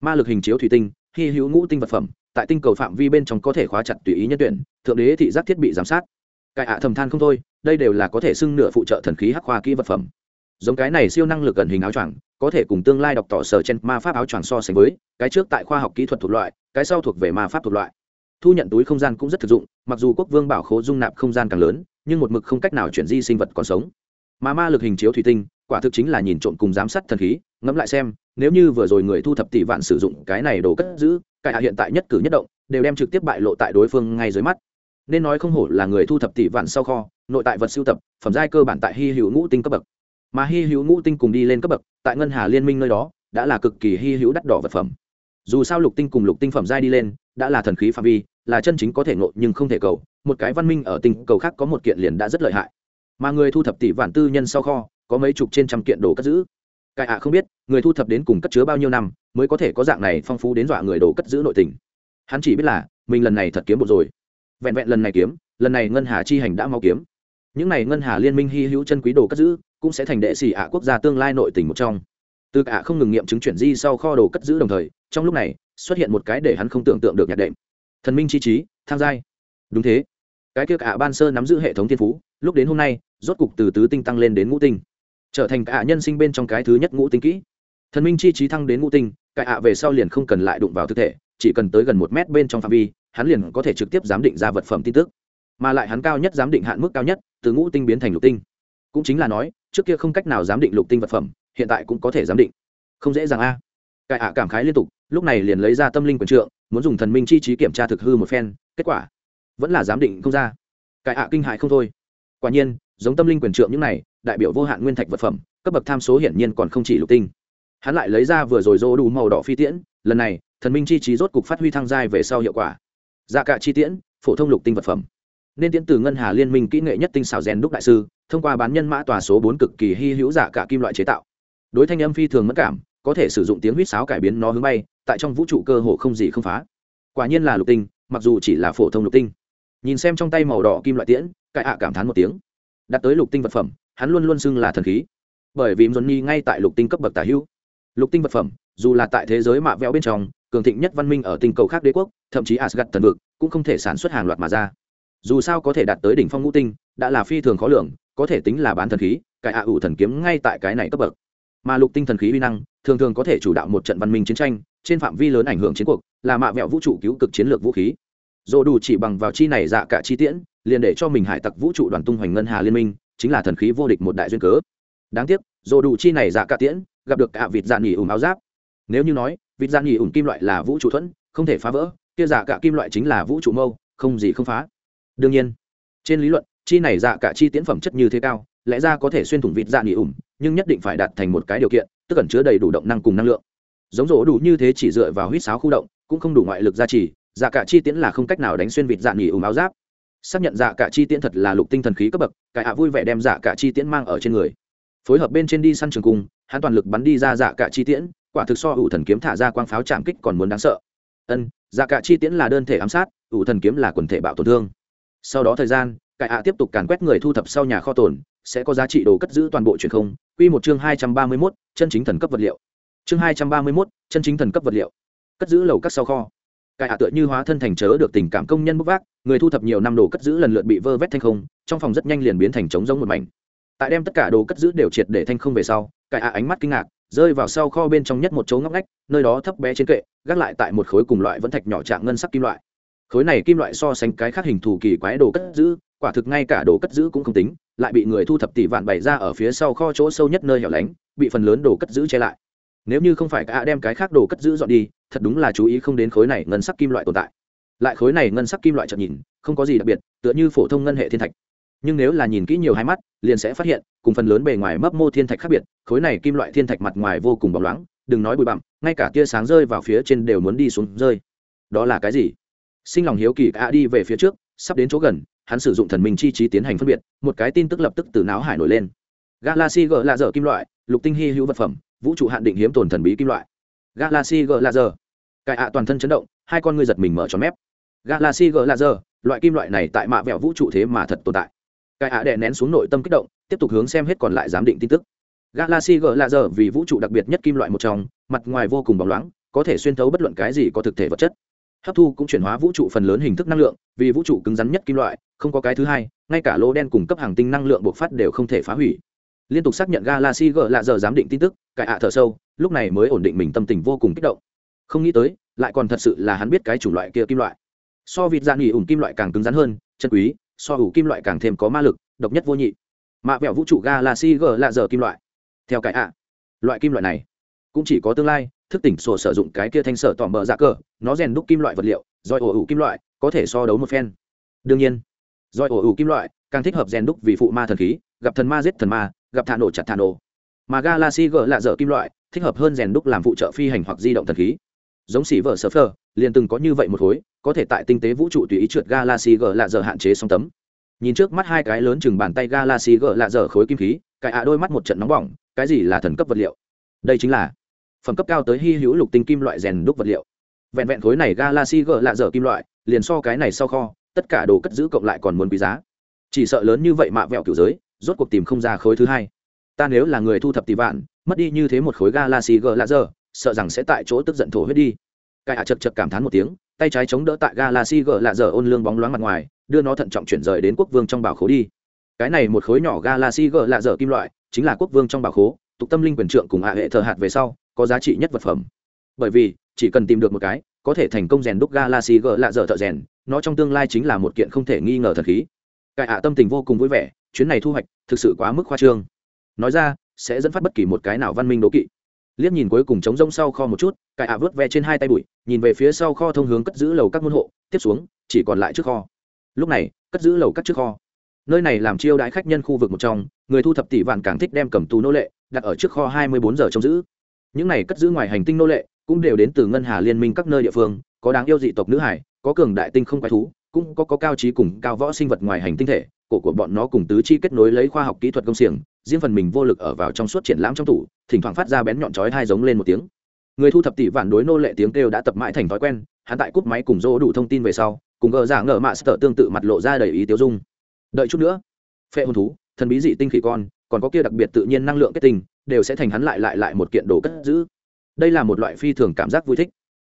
Ma lực hình chiếu thủy tinh hy hữu ngũ tinh vật phẩm, tại tinh cầu phạm vi bên trong có thể khóa chặt tùy ý nhân tuyển, thượng đế thị giác thiết bị giám sát. Cải ạ thầm than không thôi, đây đều là có thể xưng nửa phụ trợ thần khí hắc khoa kỹ vật phẩm. Giống cái này siêu năng lực gần hình áo choàng, có thể cùng tương lai đọc tỏ sở trên ma pháp áo choàng so sánh với, cái trước tại khoa học kỹ thuật thuộc loại, cái sau thuộc về ma pháp thuộc loại. Thu nhận túi không gian cũng rất thực dụng, mặc dù quốc vương bảo khố dung nạp không gian càng lớn, nhưng một mực không cách nào chuyển di sinh vật còn sống. Mà ma lực hình chiếu thủy tinh, quả thực chính là nhìn trộm cùng giám sát thần khí ngẫm lại xem, nếu như vừa rồi người thu thập tỷ vạn sử dụng cái này đồ cất giữ cải hạ à hiện tại nhất cử nhất động, đều đem trực tiếp bại lộ tại đối phương ngay dưới mắt. Nên nói không hổ là người thu thập tỷ vạn sau kho, nội tại vật sưu tập, phẩm giai cơ bản tại hy hữu ngũ tinh cấp bậc. Mà hy hữu ngũ tinh cùng đi lên cấp bậc, tại ngân hà liên minh nơi đó, đã là cực kỳ hy hữu đắt đỏ vật phẩm. Dù sao lục tinh cùng lục tinh phẩm giai đi lên, đã là thần khí phạm vi, là chân chính có thể ngộ nhưng không thể cầu. Một cái văn minh ở tinh cầu khác có một kiện liền đã rất lợi hại. Mà người thu thập tỷ vạn tư nhân sau kho, có mấy chục trên trăm kiện đồ cất giữ cải ạ không biết, người thu thập đến cùng cất chứa bao nhiêu năm, mới có thể có dạng này phong phú đến dọa người đồ cất giữ nội tình. Hắn chỉ biết là, mình lần này thật kiếm một rồi. Vẹn vẹn lần này kiếm, lần này ngân hà chi hành đã mau kiếm. Những này ngân hà liên minh hy hữu chân quý đồ cất giữ, cũng sẽ thành đệ sĩ ạ quốc gia tương lai nội tình một trong. Từ cả không ngừng nghiệm chứng chuyển di sau kho đồ cất giữ đồng thời, trong lúc này, xuất hiện một cái để hắn không tưởng tượng được nhạc đệm. Thần minh chi trí tham giai. Đúng thế. Cái kia cả ban sơ nắm giữ hệ thống thiên phú, lúc đến hôm nay, rốt cục từ tứ tinh tăng lên đến ngũ tinh trở thành cả nhân sinh bên trong cái thứ nhất ngũ tinh kỹ. Thần minh chi trí thăng đến ngũ tinh cải ạ về sau liền không cần lại đụng vào thực thể, chỉ cần tới gần một mét bên trong phạm vi, hắn liền có thể trực tiếp giám định ra vật phẩm tin tức. Mà lại hắn cao nhất giám định hạn mức cao nhất, từ ngũ tinh biến thành lục tinh. Cũng chính là nói, trước kia không cách nào giám định lục tinh vật phẩm, hiện tại cũng có thể giám định. Không dễ dàng a. Cải ạ cảm khái liên tục, lúc này liền lấy ra tâm linh quần trượng, muốn dùng thần minh chi trí kiểm tra thực hư một phen, kết quả vẫn là giám định không ra. Cải ạ kinh hại không thôi. Quả nhiên, giống tâm linh quyền trượng những này đại biểu vô hạn nguyên thạch vật phẩm, cấp bậc tham số hiển nhiên còn không chỉ lục tinh. Hắn lại lấy ra vừa rồi rô đủ màu đỏ phi tiễn, lần này, thần minh chi trí rốt cục phát huy thăng giai về sau hiệu quả. Dạ cả chi tiễn, phổ thông lục tinh vật phẩm. Nên tiễn từ ngân hà liên minh kỹ nghệ nhất tinh xảo rèn đúc đại sư, thông qua bán nhân mã tòa số bốn cực kỳ hy hữu giả cả kim loại chế tạo. Đối thanh âm phi thường mất cảm, có thể sử dụng tiếng huýt sáo cải biến nó hướng bay, tại trong vũ trụ cơ hồ không gì không phá. Quả nhiên là lục tinh, mặc dù chỉ là phổ thông lục tinh. Nhìn xem trong tay màu đỏ kim loại tiễn, cải ạ cảm thán một tiếng. Đặt tới lục tinh vật phẩm hắn luôn luôn xưng là thần khí. Bởi vì johnny ngay tại lục tinh cấp bậc tả hữu. Lục tinh vật phẩm, dù là tại thế giới mạ vẽo bên trong, cường thịnh nhất văn minh ở tinh cầu khác đế quốc, thậm chí asgad thần vực, cũng không thể sản xuất hàng loạt mà ra. Dù sao có thể đạt tới đỉnh phong ngũ tinh, đã là phi thường khó lường, có thể tính là bán thần khí cải ạ ủ thần kiếm ngay tại cái này cấp bậc. Mà lục tinh thần khí uy năng, thường thường có thể chủ đạo một trận văn minh chiến tranh, trên phạm vi lớn ảnh hưởng chiến cuộc, là mạ vẹo vũ trụ cứu cực chiến lược vũ khí. Dồ đủ chỉ bằng vào chi này dạ cả chi tiễn, liền để cho mình hải tặc vũ trụ đoàn tung hoành ngân hà liên minh chính là thần khí vô địch một đại duyên cớ. Đáng tiếc dồ đủ chi này dạ cả tiễn, gặp được cả vịt dạ nghỉ ủng áo giáp. Nếu như nói, vịt dạ nghỉ ủng kim loại là vũ trụ thuẫn, không thể phá vỡ, kia dạ cả kim loại chính là vũ trụ mâu, không gì không phá. Đương nhiên, trên lý luận, chi này dạ cả chi tiễn phẩm chất như thế cao, lẽ ra có thể xuyên thủng vịt dạ nghỉ ủng, nhưng nhất định phải đạt thành một cái điều kiện, tức ẩn chứa đầy đủ động năng cùng năng lượng. Giống rổ đủ như thế chỉ dựa vào huýt sáo khu động, cũng không đủ ngoại lực gia trì dạ cả chi tiễn là không cách nào đánh xuyên vịt dạ nghỉ ủng áo giáp xác nhận dạ cả chi tiễn thật là lục tinh thần khí cấp bậc cải ạ vui vẻ đem dạ cả chi tiễn mang ở trên người. Phối hợp bên trên đi săn trường cung hắn toàn lực bắn đi ra dạ cả chi tiễn quả thực so ủ thần kiếm thả ra quang pháo chạm kích còn muốn đáng sợ. Ân dạ cả chi tiễn là đơn thể ám sát ủ thần kiếm là quần thể bạo tổn thương. Sau đó thời gian cải ạ tiếp tục càn quét người thu thập sau nhà kho tồn sẽ có giá trị đồ cất giữ toàn bộ truyền không. Quy một chương hai trăm ba mươi 231, chân chính thần cấp vật liệu. Chương hai trăm ba mươi 231, chân chính thần cấp vật liệu. Cất giữ lầu các sau kho cải ạ tựa như hóa thân thành chớ được tình cảm công nhân bốc vác, người thu thập nhiều năm đồ cất giữ lần lượt bị vơ vét thanh không, trong phòng rất nhanh liền biến thành trống giống một mảnh. Tại đem tất cả đồ cất giữ đều triệt để thanh không về sau cải ạ ánh mắt kinh ngạc, rơi vào sau kho bên trong nhất một chỗ ngóc ngách, nơi đó thấp bé trên kệ, gác lại tại một khối cùng loại vẫn thạch nhỏ trạng ngân sắc kim loại. Khối này kim loại so sánh cái khác hình thù kỳ quái đồ cất giữ, quả thực ngay cả đồ cất giữ cũng không tính, lại bị người thu thập tỷ vạn bày ra ở phía sau kho chỗ sâu nhất nơi hẻo lánh, bị phần lớn đồ cất giữ che lại. Nếu như không phải cả đem cái khác đồ cất giữ dọn đi thật đúng là chú ý không đến khối này ngân sắc kim loại tồn tại. Lại khối này ngân sắc kim loại chợt nhìn, không có gì đặc biệt, tựa như phổ thông ngân hệ thiên thạch. Nhưng nếu là nhìn kỹ nhiều hai mắt, liền sẽ phát hiện, cùng phần lớn bề ngoài mấp mô thiên thạch khác biệt, khối này kim loại thiên thạch mặt ngoài vô cùng bóng loáng, đừng nói bụi bặm, ngay cả tia sáng rơi vào phía trên đều muốn đi xuống rơi. Đó là cái gì? Sinh lòng hiếu kỳ cả đi về phía trước, sắp đến chỗ gần, hắn sử dụng thần minh chi trí tiến hành phân biệt, một cái tin tức lập tức từ não hải nổi lên. Galaxy g là dở kim loại, lục tinh hy hữu vật phẩm, vũ trụ hạn định hiếm tồn thần bí kim loại. Galaxy g là dở cải ạ toàn thân chấn động, hai con ngươi giật mình mở cho mép. Galaxy g là loại kim loại này tại mạ vẹo vũ trụ thế mà thật tồn tại. Cải ạ đè nén xuống nội tâm kích động, tiếp tục hướng xem hết còn lại giám định tin tức. Galaxy g là vì vũ trụ đặc biệt nhất kim loại một trong, mặt ngoài vô cùng bóng loáng, có thể xuyên thấu bất luận cái gì có thực thể vật chất. Hấp thu cũng chuyển hóa vũ trụ phần lớn hình thức năng lượng, vì vũ trụ cứng rắn nhất kim loại, không có cái thứ hai, ngay cả lô đen cung cấp hàng tinh năng lượng bộc phát đều không thể phá hủy. Liên tục xác nhận galaxy g lạ giờ giám định tin tức, cải ạ thở sâu, lúc này mới ổn định mình tâm tình vô cùng kích động không nghĩ tới, lại còn thật sự là hắn biết cái chủng loại kia kim loại. So vịt dạng nghỉ ủng kim loại càng cứng rắn hơn, chân quý, so ủ kim loại càng thêm có ma lực, độc nhất vô nhị. Mạ vẹo vũ trụ galaxy g là giờ kim loại. Theo cái ạ, loại kim loại này cũng chỉ có tương lai, thức tỉnh sổ sử dụng cái kia thanh sở tỏ mở ra dạ cờ, nó rèn đúc kim loại vật liệu doi ổ ủ kim loại, có thể so đấu một phen. Đương nhiên doi ổ ủ kim loại càng thích hợp rèn đúc vì phụ ma thần khí, gặp thần ma giết thần ma, gặp thả nổ chặt thả nổ. Mà galaxy g là dở kim loại thích hợp hơn rèn đúc làm phụ trợ phi hành hoặc di động thần khí giống xỉ vợ sơ phơ liền từng có như vậy một khối, có thể tại tinh tế vũ trụ tùy ý trượt galaxy g lạ dở hạn chế song tấm. Nhìn trước mắt hai cái lớn chừng bàn tay galaxy g lạ dở khối kim khí cải ạ đôi mắt một trận nóng bỏng, cái gì là thần cấp vật liệu? Đây chính là phẩm cấp cao tới hy hữu lục tinh kim loại rèn đúc vật liệu. Vẹn vẹn khối này galaxy g lạ dở kim loại, liền so cái này sau kho, tất cả đồ cất giữ cộng lại còn muốn quý giá. Chỉ sợ lớn như vậy mạ vẹo kiểu giới, rốt cuộc tìm không ra khối thứ hai. Ta nếu là người thu thập tỷ vạn, mất đi như thế một khối galaxy g lạ dở sợ rằng sẽ tại chỗ tức giận thổ huyết đi. Cai hạ chật chật cảm thán một tiếng, tay trái chống đỡ tại galaxy g lạ dở ôn lương bóng loáng mặt ngoài, đưa nó thận trọng chuyển rời đến quốc vương trong bảo khố đi. Cái này một khối nhỏ galaxy g lạ dở kim loại, chính là quốc vương trong bảo khố, tục tâm linh quyền trượng cùng hạ hệ thờ hạt về sau, có giá trị nhất vật phẩm. Bởi vì, chỉ cần tìm được một cái, có thể thành công rèn đúc galaxy g lạ dở thợ rèn, nó trong tương lai chính là một kiện không thể nghi ngờ thật khí. Cải ạ tâm tình vô cùng vui vẻ, chuyến này thu hoạch thực sự quá mức khoa trương. Nói ra, sẽ dẫn phát bất kỳ một cái nào văn minh đố kỵ liếc nhìn cuối cùng trống rông sau kho một chút cải ạ vớt ve trên hai tay bụi nhìn về phía sau kho thông hướng cất giữ lầu các môn hộ tiếp xuống chỉ còn lại trước kho. Lúc này cất giữ lầu các trước kho. Nơi này làm chiêu đãi khách nhân khu vực một trong người thu thập tỷ vạn càng thích đem cầm tù nô lệ đặt ở trước kho hai mươi bốn giờ trông giữ. Những này cất giữ ngoài hành tinh nô lệ cũng đều đến từ ngân hà liên minh các nơi địa phương có đáng yêu dị tộc nữ hải có cường đại tinh không quái thú cũng có, có cao trí cùng cao võ sinh vật ngoài hành tinh thể cổ của bọn nó cùng tứ chi kết nối lấy khoa học kỹ thuật công xiềng riêng phần mình vô lực ở vào trong suốt triển lãm trong tủ, thỉnh thoảng phát ra bén nhọn chói hai giống lên một tiếng. Người thu thập tỷ vạn đối nô lệ tiếng kêu đã tập mãi thành thói quen, hắn tại cúp máy cùng dỗ đủ thông tin về sau, cùng gờ giả ngờ mạ sợ tương tự mặt lộ ra đầy ý tiêu dung. Đợi chút nữa, phệ hồn thú, thần bí dị tinh khỉ con, còn có kia đặc biệt tự nhiên năng lượng kết tinh, đều sẽ thành hắn lại lại lại một kiện đồ cất giữ. Đây là một loại phi thường cảm giác vui thích.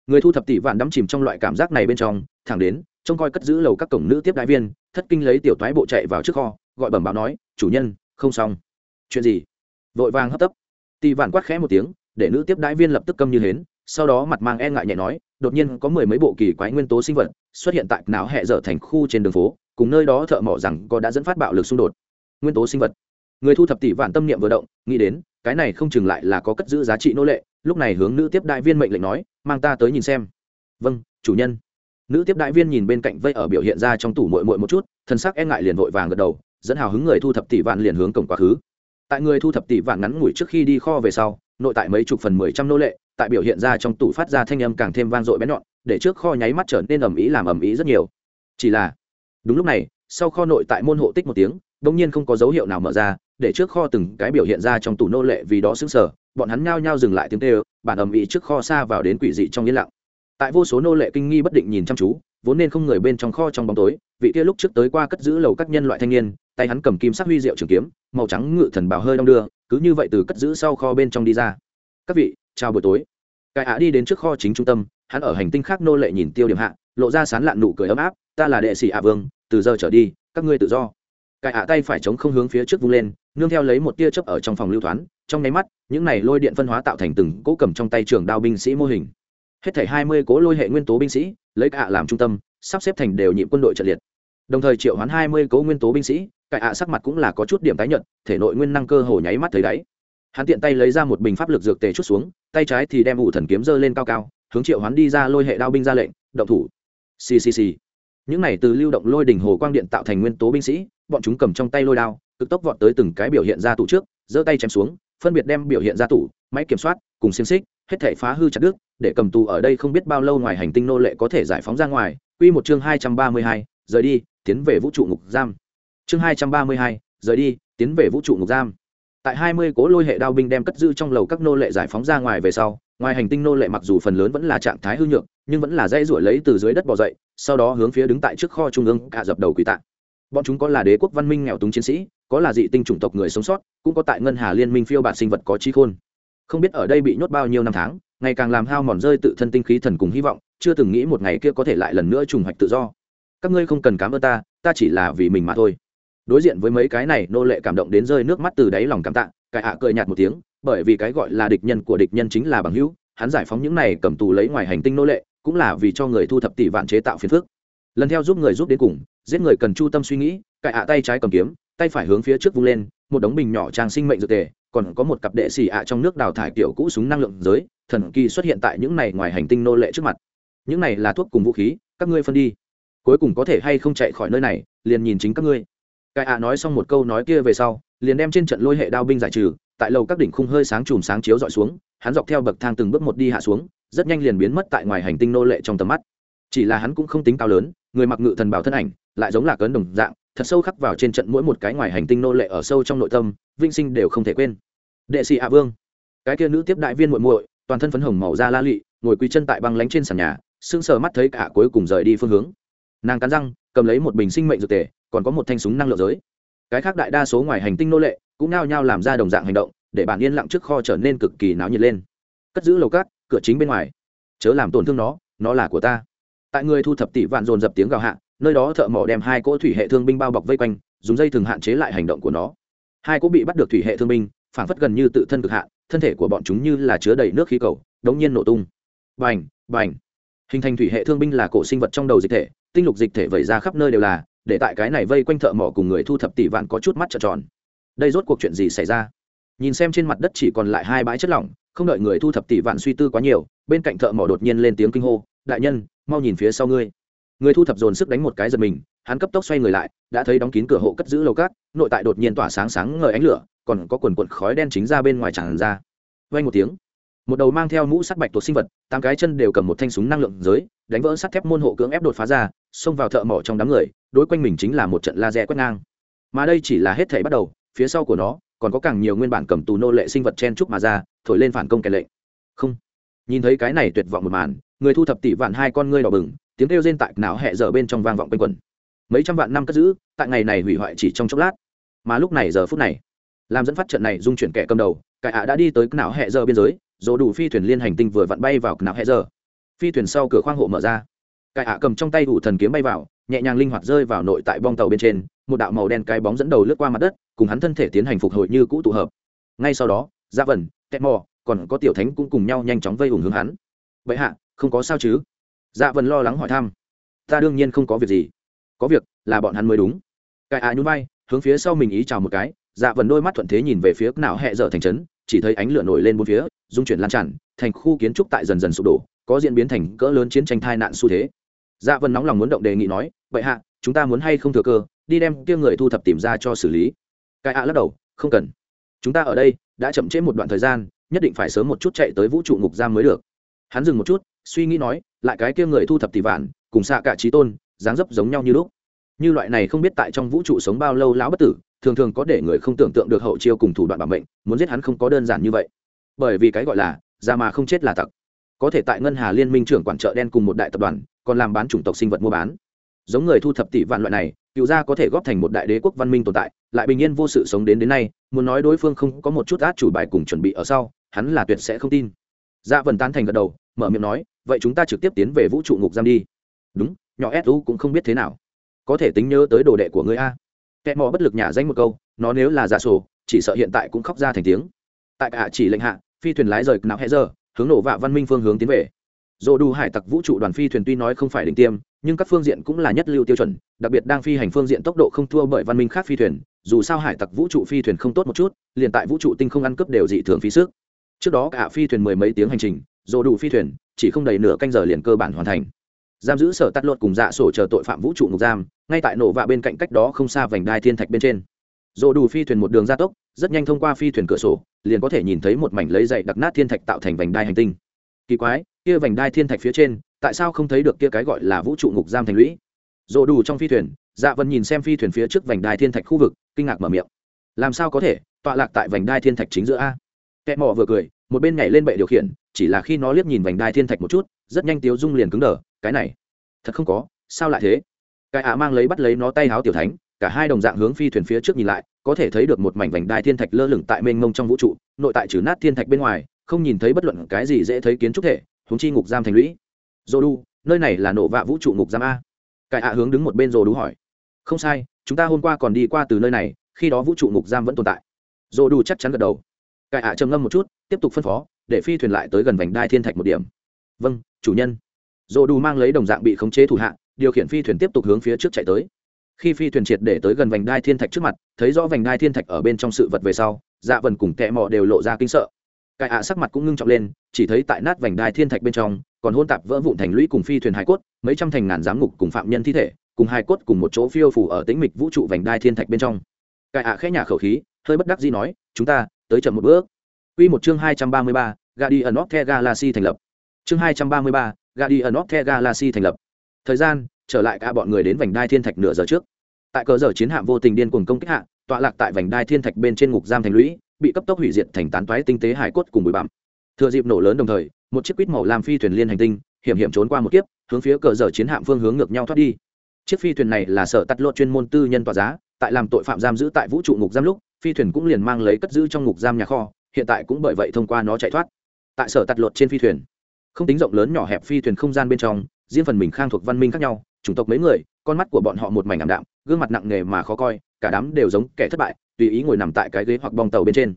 Người thu thập tỷ vạn đắm chìm trong loại cảm giác này bên trong, thẳng đến, trông coi cất giữ lầu các cổng nữ tiếp đại viên, thất kinh lấy tiểu toái bộ chạy vào trước kho, gọi bẩm báo nói, chủ nhân, không xong chuyện gì? Vội vàng hấp tấp. Tỷ vạn quát khẽ một tiếng, để nữ tiếp đại viên lập tức câm như hến, sau đó mặt mang e ngại nhẹ nói, đột nhiên có mười mấy bộ kỳ quái nguyên tố sinh vật xuất hiện tại não hệ dở thành khu trên đường phố, cùng nơi đó thợ mỏ rằng có đã dẫn phát bạo lực xung đột. Nguyên tố sinh vật. Người thu thập tỷ vạn tâm niệm vừa động, nghĩ đến, cái này không chừng lại là có cất giữ giá trị nô lệ. Lúc này hướng nữ tiếp đại viên mệnh lệnh nói, mang ta tới nhìn xem. Vâng chủ nhân. Nữ tiếp đại viên nhìn bên cạnh vây ở biểu hiện ra trong tủ mội mội một chút thân xác e ngại liền vội vàng gật đầu, dẫn hào hứng người thu thập tỷ vạn liền hướng cổng quá khứ tại người thu thập tỷ vạn ngắn ngủi trước khi đi kho về sau, nội tại mấy chục phần mười trăm nô lệ, tại biểu hiện ra trong tủ phát ra thanh âm càng thêm vang dội bén nhọn, để trước kho nháy mắt trở nên ầm ĩ làm ầm ĩ rất nhiều. Chỉ là, đúng lúc này, sau kho nội tại môn hộ tích một tiếng đông nhiên không có dấu hiệu nào mở ra, để trước kho từng cái biểu hiện ra trong tủ nô lệ vì đó xứng sở bọn hắn nhao nhao dừng lại tiếng tê bản ầm ĩ trước kho xa vào đến quỷ dị trong yên lặng. Tại vô số nô lệ kinh nghi bất định nhìn chăm chú, vốn nên không người bên trong kho trong bóng tối, vị kia lúc trước tới qua cất giữ lầu các nhân loại thanh niên tay hắn cầm kim sắc huy diệu trường kiếm, màu trắng ngự thần bào hơi đong đưa, cứ như vậy từ cất giữ sau kho bên trong đi ra. Các vị, chào buổi tối. Cái ạ đi đến trước kho chính trung tâm, hắn ở hành tinh khác nô lệ nhìn tiêu điểm hạ, lộ ra sán lạn nụ cười ấm áp, ta là đệ sĩ ạ vương, từ giờ trở đi, các ngươi tự do. Cái ạ tay phải chống không hướng phía trước vung lên, nương theo lấy một tia chớp ở trong phòng lưu thoáng trong nháy mắt, những này lôi điện phân hóa tạo thành từng cỗ cầm trong tay trường đao binh sĩ mô hình. Hết thảy hai mươi cỗ lôi hệ nguyên tố binh sĩ, lấy cả làm trung tâm, sắp xếp thành đều nhịp quân đội trận liệt. Đồng thời triệu hoán hai mươi cỗ nguyên tố binh sĩ cải ạ sắc mặt cũng là có chút điểm tái nhợt, thể nội nguyên năng cơ hồ nháy mắt thấy đáy. Hắn tiện tay lấy ra một bình pháp lực dược tề chút xuống, tay trái thì đem ủ thần kiếm giơ lên cao cao, hướng triệu hoán đi ra lôi hệ đao binh ra lệnh, động thủ. Ccc những này từ lưu động lôi đỉnh hồ quang điện tạo thành nguyên tố binh sĩ, bọn chúng cầm trong tay lôi đao, cực tốc vọt tới từng cái biểu hiện ra tủ trước, giơ tay chém xuống, phân biệt đem biểu hiện ra tủ, máy kiểm soát, cùng xiềng xích, hết thể phá hư chặt đứt, để cầm tù ở đây không biết bao lâu ngoài hành tinh nô lệ có thể giải phóng ra ngoài. Quy một chương hai trăm ba mươi hai, rời đi, tiến về vũ trụ ngục giam chương hai trăm ba mươi hai, rời đi, tiến về vũ trụ ngục giam. Tại hai mươi cố lôi hệ đao binh đem cất giữ trong lầu các nô lệ giải phóng ra ngoài về sau, ngoài hành tinh nô lệ mặc dù phần lớn vẫn là trạng thái hư nhược, nhưng vẫn là dây ruổi lấy từ dưới đất bò dậy, sau đó hướng phía đứng tại trước kho trung ương cả dập đầu quỳ tạ. Bọn chúng có là đế quốc văn minh nghèo túng chiến sĩ, có là dị tinh chủng tộc người sống sót, cũng có tại ngân hà liên minh phiêu bản sinh vật có trí khôn. Không biết ở đây bị nhốt bao nhiêu năm tháng, ngày càng làm hao mòn rơi tự thân tinh khí thần cùng hy vọng, chưa từng nghĩ một ngày kia có thể lại lần nữa trùng hoạch tự do. Các ngươi không cần cám ơn ta ta chỉ là vì mình mà thôi đối diện với mấy cái này, nô lệ cảm động đến rơi nước mắt từ đáy lòng cảm tạ cải hạ cười nhạt một tiếng, bởi vì cái gọi là địch nhân của địch nhân chính là bằng hữu, hắn giải phóng những này cầm tù lấy ngoài hành tinh nô lệ, cũng là vì cho người thu thập tỷ vạn chế tạo phiền phức. Lần theo giúp người giúp đến cùng, giết người cần chu tâm suy nghĩ cải hạ tay trái cầm kiếm, tay phải hướng phía trước vung lên, một đống bình nhỏ trang sinh mệnh dược tề, còn có một cặp đệ xỉ ạ trong nước đào thải kiểu cũ súng năng lượng giới, thần kỳ xuất hiện tại những này ngoài hành tinh nô lệ trước mặt. Những này là thuốc cùng vũ khí, các ngươi phân đi. Cuối cùng có thể hay không chạy khỏi nơi này, liền nhìn chính các ngươi. Cái ạ nói xong một câu nói kia về sau, liền đem trên trận lôi hệ đao binh giải trừ, tại lầu các đỉnh khung hơi sáng chùm sáng chiếu dọi xuống, hắn dọc theo bậc thang từng bước một đi hạ xuống, rất nhanh liền biến mất tại ngoài hành tinh nô lệ trong tầm mắt. Chỉ là hắn cũng không tính cao lớn, người mặc ngự thần bảo thân ảnh, lại giống là cấn đồng dạng, thật sâu khắc vào trên trận mỗi một cái ngoài hành tinh nô lệ ở sâu trong nội tâm vinh sinh đều không thể quên. Đệ sĩ hạ vương. Cái kia nữ tiếp đại viên muội muội, toàn thân phấn hồng màu da la lị, ngồi quỳ chân tại băng lánh trên sàn nhà, sững sờ mắt thấy cả cuối cùng rời đi phương hướng. Nàng cắn răng, cầm lấy một bình sinh mệnh dược tề còn có một thanh súng năng lượng giới. Cái khác đại đa số ngoài hành tinh nô lệ cũng nao nhao làm ra đồng dạng hành động, để bản yên lặng trước kho trở nên cực kỳ náo nhiệt lên. Cất giữ lầu cát, cửa chính bên ngoài. Chớ làm tổn thương nó nó là của ta. Tại người thu thập tỷ vạn dồn dập tiếng gào hạ, nơi đó thợ mỏ đem hai cỗ thủy hệ thương binh bao bọc vây quanh, dùng dây thường hạn chế lại hành động của nó. Hai cỗ bị bắt được thủy hệ thương binh phản phất gần như tự thân cực hạn thân thể của bọn chúng như là chứa đầy nước khí cầu, đống nhiên nổ tung. Bành bành. Hình thành thủy hệ thương binh là cổ sinh vật trong đầu dịch thể, tinh lục dịch thể vẩy ra khắp nơi đều là để tại cái này vây quanh thợ mỏ cùng người thu thập tỷ vạn có chút mắt trợn tròn. Đây rốt cuộc chuyện gì xảy ra? Nhìn xem trên mặt đất chỉ còn lại hai bãi chất lỏng, không đợi người thu thập tỷ vạn suy tư quá nhiều, bên cạnh thợ mỏ đột nhiên lên tiếng kinh hô, đại nhân, mau nhìn phía sau ngươi. Người thu thập dồn sức đánh một cái giật mình, hắn cấp tốc xoay người lại, đã thấy đóng kín cửa hộ cất giữ lầu cát, nội tại đột nhiên tỏa sáng sáng ngời ánh lửa, còn có quần quần khói đen chính ra bên ngoài tràn ra. Vay một tiếng, một đầu mang theo mũ sắt bạch tuộc sinh vật, tám cái chân đều cầm một thanh súng năng lượng giới, đánh vỡ sắt thép môn hộ cưỡng ép đột phá ra, xông vào thợ mỏ trong đám người đối quanh mình chính là một trận laser quét ngang. Mà đây chỉ là hết thể bắt đầu, phía sau của nó, còn có càng nhiều nguyên bản cầm tù nô lệ sinh vật chen trúc mà ra, thổi lên phản công kẻ lệnh. Không. Nhìn thấy cái này tuyệt vọng một màn, người thu thập tỷ vạn hai con ngươi đỏ bừng, tiếng kêu rên tại não hẹ dở bên trong vang vọng quanh quẩn mấy trăm vạn năm cất giữ, tại ngày này hủy hoại chỉ trong chốc lát. Mà lúc này giờ phút này, làm dẫn phát trận này dung chuyển kẻ cầm đầu cải ạ đã đi tới não hẹ dở biên giới, dỗ đủ phi thuyền liên hành tinh vừa vặn bay vào não hẹ dở phi thuyền sau cửa khoang hộ mở ra. Cải ạ cầm trong tay đủ thần kiếm bay vào nhẹ nhàng linh hoạt rơi vào nội tại bong tàu bên trên, một đạo màu đen cái bóng dẫn đầu lướt qua mặt đất, cùng hắn thân thể tiến hành phục hồi như cũ tụ hợp. Ngay sau đó dạ gia vần kẹt mò, còn có tiểu thánh cũng cùng nhau nhanh chóng vây ủng hướng hắn. Vậy hạ, không có sao chứ? Dạ vần lo lắng hỏi thăm. Ta đương nhiên không có việc gì. Có việc là bọn hắn mới đúng. Cái ạ nhún vai, hướng phía sau mình ý chào một cái. Dạ vần đôi mắt thuận thế nhìn về phía nào hẹ dở thành trấn, chỉ thấy ánh lửa nổi lên bốn phía, dung chuyển lan tràn, thành khu kiến trúc tại dần dần sụp đổ, có diễn biến thành cỡ lớn chiến tranh thai nạn xu thế dạ vân nóng lòng muốn động đề nghị nói, vậy hạ, chúng ta muốn hay không thừa cơ, đi đem kia người thu thập tìm ra cho xử lý? Cái ạ lắc đầu, không cần. Chúng ta ở đây, đã chậm trễ một đoạn thời gian, nhất định phải sớm một chút chạy tới vũ trụ ngục giam mới được. Hắn dừng một chút, suy nghĩ nói, lại cái kia người thu thập tỷ vạn, cùng xạ cả trí tôn, dáng dấp giống nhau như lúc. Như loại này không biết tại trong vũ trụ sống bao lâu lão bất tử, thường thường có để người không tưởng tượng được hậu chiêu cùng thủ đoạn bảo mệnh, muốn giết hắn không có đơn giản như vậy. Bởi vì cái gọi là ra mà không chết là tặc. Có thể tại ngân hà liên minh trưởng quản trợ đen cùng một đại tập đoàn còn làm bán chủng tộc sinh vật mua bán. Giống người thu thập tỷ vạn loại này, cựu gia có thể góp thành một đại đế quốc văn minh tồn tại, lại bình yên vô sự sống đến đến nay, muốn nói đối phương không có một chút át chủ bài cùng chuẩn bị ở sau, hắn là tuyệt sẽ không tin. Dạ vần tán thành gật đầu, mở miệng nói, vậy chúng ta trực tiếp tiến về vũ trụ ngục giam đi. Đúng, nhỏ su cũng không biết thế nào. Có thể tính nhớ tới đồ đệ của người a. Kẻ mò bất lực nhả danh một câu, nó nếu là giả sổ, chỉ sợ hiện tại cũng khóc ra thành tiếng. Tại cả chỉ lệnh hạ, phi thuyền lái rời não hẹ giờ hướng nổ vạ văn minh phương hướng tiến về dồ đủ hải tặc vũ trụ đoàn phi thuyền tuy nói không phải đỉnh tiêm, nhưng các phương diện cũng là nhất lưu tiêu chuẩn, đặc biệt đang phi hành phương diện tốc độ không thua bởi văn minh khác phi thuyền, dù sao hải tặc vũ trụ phi thuyền không tốt một chút, liền tại vũ trụ tinh không ăn cướp đều dị thường phí sức. Trước đó cả phi thuyền mười mấy tiếng hành trình dồ đủ phi thuyền chỉ không đầy nửa canh giờ liền cơ bản hoàn thành. Giam giữ sở tắt luật cùng dạ sổ chờ tội phạm vũ trụ ngục giam, ngay tại nổ vạ bên cạnh cách đó không xa vành đai thiên thạch bên trên. Dồ đủ phi thuyền một đường gia tốc, rất nhanh thông qua phi thuyền cửa sổ, liền có thể nhìn thấy một mảnh lấy dậy đặc nát thiên thạch tạo thành vành đai hành tinh kỳ quái, kia vành đai thiên thạch phía trên, tại sao không thấy được kia cái gọi là vũ trụ ngục giam thành lũy? Dồ đủ trong phi thuyền dạ vân nhìn xem phi thuyền phía trước vành đai thiên thạch khu vực, kinh ngạc mở miệng. Làm sao có thể? Tọa lạc tại vành đai thiên thạch chính giữa a. Kẹt mỏ vừa cười, một bên nhảy lên bệ điều khiển, chỉ là khi nó liếc nhìn vành đai thiên thạch một chút, rất nhanh tiếu dung liền cứng đờ, cái này, thật không có, sao lại thế? Cái ạ mang lấy bắt lấy nó tay háo tiểu thánh, cả hai đồng dạng hướng phi thuyền phía trước nhìn lại, có thể thấy được một mảnh vành đai thiên thạch lơ lửng tại mênh mông trong vũ trụ, nội tại trừ nát thiên thạch bên ngoài không nhìn thấy bất luận cái gì dễ thấy kiến trúc thể húng chi ngục giam thành lũy. Dô đu nơi này là nổ vạ vũ trụ ngục giam a. Cái ạ hướng đứng một bên dô đu hỏi. Không sai, chúng ta hôm qua còn đi qua từ nơi này, khi đó vũ trụ ngục giam vẫn tồn tại. Dô đu chắc chắn gật đầu. Cái ạ trầm ngâm một chút, tiếp tục phân phó, để phi thuyền lại tới gần vành đai thiên thạch một điểm. Vâng chủ nhân. Dô đu mang lấy đồng dạng bị khống chế thủ hạ, điều khiển phi thuyền tiếp tục hướng phía trước chạy tới. Khi phi thuyền triệt để tới gần vành đai thiên thạch trước mặt, thấy rõ vành đai thiên thạch ở bên trong sự vật về sau dạ vần cùng kẹ mò đều lộ ra kinh sợ. Cai ạ sắc mặt cũng ngưng trọng lên chỉ thấy tại nát vành đai thiên thạch bên trong còn hôn tạp vỡ vụn thành lũy cùng phi thuyền hải cốt mấy trăm thành ngàn giám ngục cùng phạm nhân thi thể cùng hải cốt cùng một chỗ phiêu phủ ở tĩnh mịch vũ trụ vành đai thiên thạch bên trong Cai ạ khẽ nhả khẩu khí hơi bất đắc dĩ nói chúng ta tới chậm một bước Quy một chương hai trăm ba mươi ba, Guardian of the Galaxy thành lập. Chương hai trăm ba mươi ba, Guardian of the Galaxy thành lập. Thời gian, trở lại cả bọn người đến vành đai thiên thạch nửa giờ trước. Tại cờ giờ chiến hạm vô tình điên cuồng công kích hạ, tọa lạc tại vành đai thiên thạch bên trên ngục giam thành lũy, bị cấp tốc hủy diệt thành tán toái tinh tế hải cốt cùng bụi bặm. Thừa dịp nổ lớn đồng thời, một chiếc quýt màu làm phi thuyền liên hành tinh, hiểm hiểm trốn qua một kiếp, hướng phía cờ dở chiến hạm phương hướng ngược nhau thoát đi. Chiếc phi thuyền này là sở tắt lột chuyên môn tư nhân tòa giá, tại làm tội phạm giam giữ tại vũ trụ ngục giam lúc, phi thuyền cũng liền mang lấy cất giữ trong ngục giam nhà kho, hiện tại cũng bởi vậy thông qua nó chạy thoát. Tại sở tắt lột trên phi thuyền, không tính rộng lớn nhỏ hẹp phi thuyền không gian bên trong, riêng phần mình khang thuộc văn minh khác nhau, chủng tộc mấy người, con mắt của bọn họ một mảnh ảm đạm gương mặt nặng nề mà khó coi, cả đám đều giống kẻ thất bại, tùy ý ngồi nằm tại cái ghế hoặc bong tàu bên trên.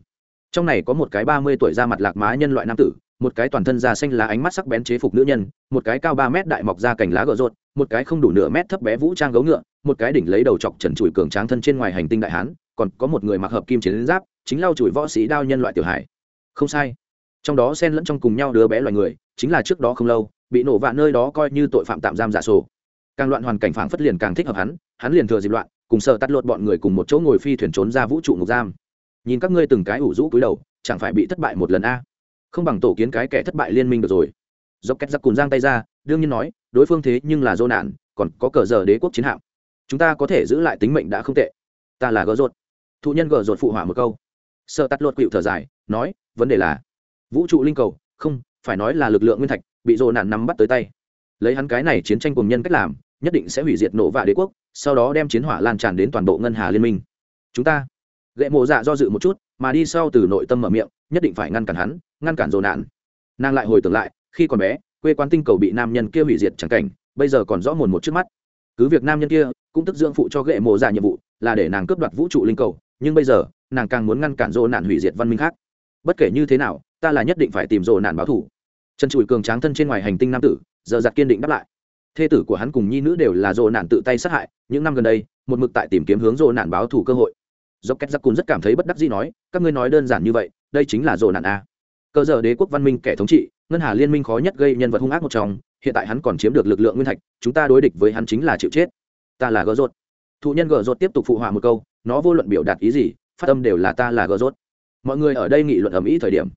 Trong này có một cái ba mươi tuổi da mặt lạc má nhân loại nam tử, một cái toàn thân da xanh lá ánh mắt sắc bén chế phục nữ nhân, một cái cao ba mét đại mọc da cành lá gờ rột, một cái không đủ nửa mét thấp bé vũ trang gấu ngựa, một cái đỉnh lấy đầu chọc trần trụi cường tráng thân trên ngoài hành tinh đại hán, còn có một người mặc hợp kim chiến giáp, chính lau chùi võ sĩ đao nhân loại tiểu hải. Không sai. Trong đó xen lẫn trong cùng nhau đứa bé loài người, chính là trước đó không lâu, bị nổ vạ nơi đó coi như tội phạm tạm giam giả sổ càng loạn hoàn cảnh phảng phất liền càng thích hợp hắn hắn liền thừa dịp loạn, cùng sợ tắt lột bọn người cùng một chỗ ngồi phi thuyền trốn ra vũ trụ ngục giam. Nhìn các ngươi từng cái ủ rũ cúi đầu, chẳng phải bị thất bại một lần a? Không bằng tổ kiến cái kẻ thất bại liên minh được rồi. Dốc két giặc cùn giang tay ra, đương nhiên nói, đối phương thế nhưng là dô nạn, còn có cờ giờ đế quốc chiến hạm. Chúng ta có thể giữ lại tính mệnh đã không tệ. Ta là gỡ rột. Thụ nhân gỡ rột phụ hỏa một câu. Sợ tắt lột quỵu thở dài, nói, vấn đề là, vũ trụ linh cầu, không, phải nói là lực lượng nguyên thạch, bị dô nạn nắm bắt tới tay. Lấy hắn cái này chiến tranh cùng nhân cách làm nhất định sẽ hủy diệt nổ vạ đế quốc, sau đó đem chiến hỏa lan tràn đến toàn bộ ngân hà liên minh. Chúng ta gậy mộ dạ do dự một chút, mà đi sau từ nội tâm mở miệng, nhất định phải ngăn cản hắn, ngăn cản dồn nạn. Nàng lại hồi tưởng lại, khi còn bé, quê quán tinh cầu bị nam nhân kia hủy diệt chẳng cảnh, bây giờ còn rõ mồn một trước mắt. Cứ việc nam nhân kia cũng tức dưỡng phụ cho gậy mộ dạ nhiệm vụ, là để nàng cướp đoạt vũ trụ linh cầu, nhưng bây giờ, nàng càng muốn ngăn cản dồn nạn hủy diệt văn minh khác. Bất kể như thế nào, ta là nhất định phải tìm dồn nạn báo thủ trần trụi cường tráng thân trên ngoài hành tinh nam tử, giờ giặt kiên định đáp lại thê tử của hắn cùng nhi nữ đều là dồ nạn tự tay sát hại, những năm gần đây, một mực tại tìm kiếm hướng dồ nạn báo thù cơ hội. Do két giặc cùn rất cảm thấy bất đắc dĩ nói, các ngươi nói đơn giản như vậy, đây chính là dồ nạn a. Cơ giờ đế quốc văn minh kẻ thống trị, ngân hà liên minh khó nhất gây nhân vật hung ác một trong, hiện tại hắn còn chiếm được lực lượng nguyên thạch, chúng ta đối địch với hắn chính là chịu chết. Ta là gỡ rốt. Thụ nhân gỡ rốt tiếp tục phụ họa một câu, nó vô luận biểu đạt ý gì, phát âm đều là ta là gỡ rốt. Mọi người ở đây nghị luận ầm ĩ thời điểm.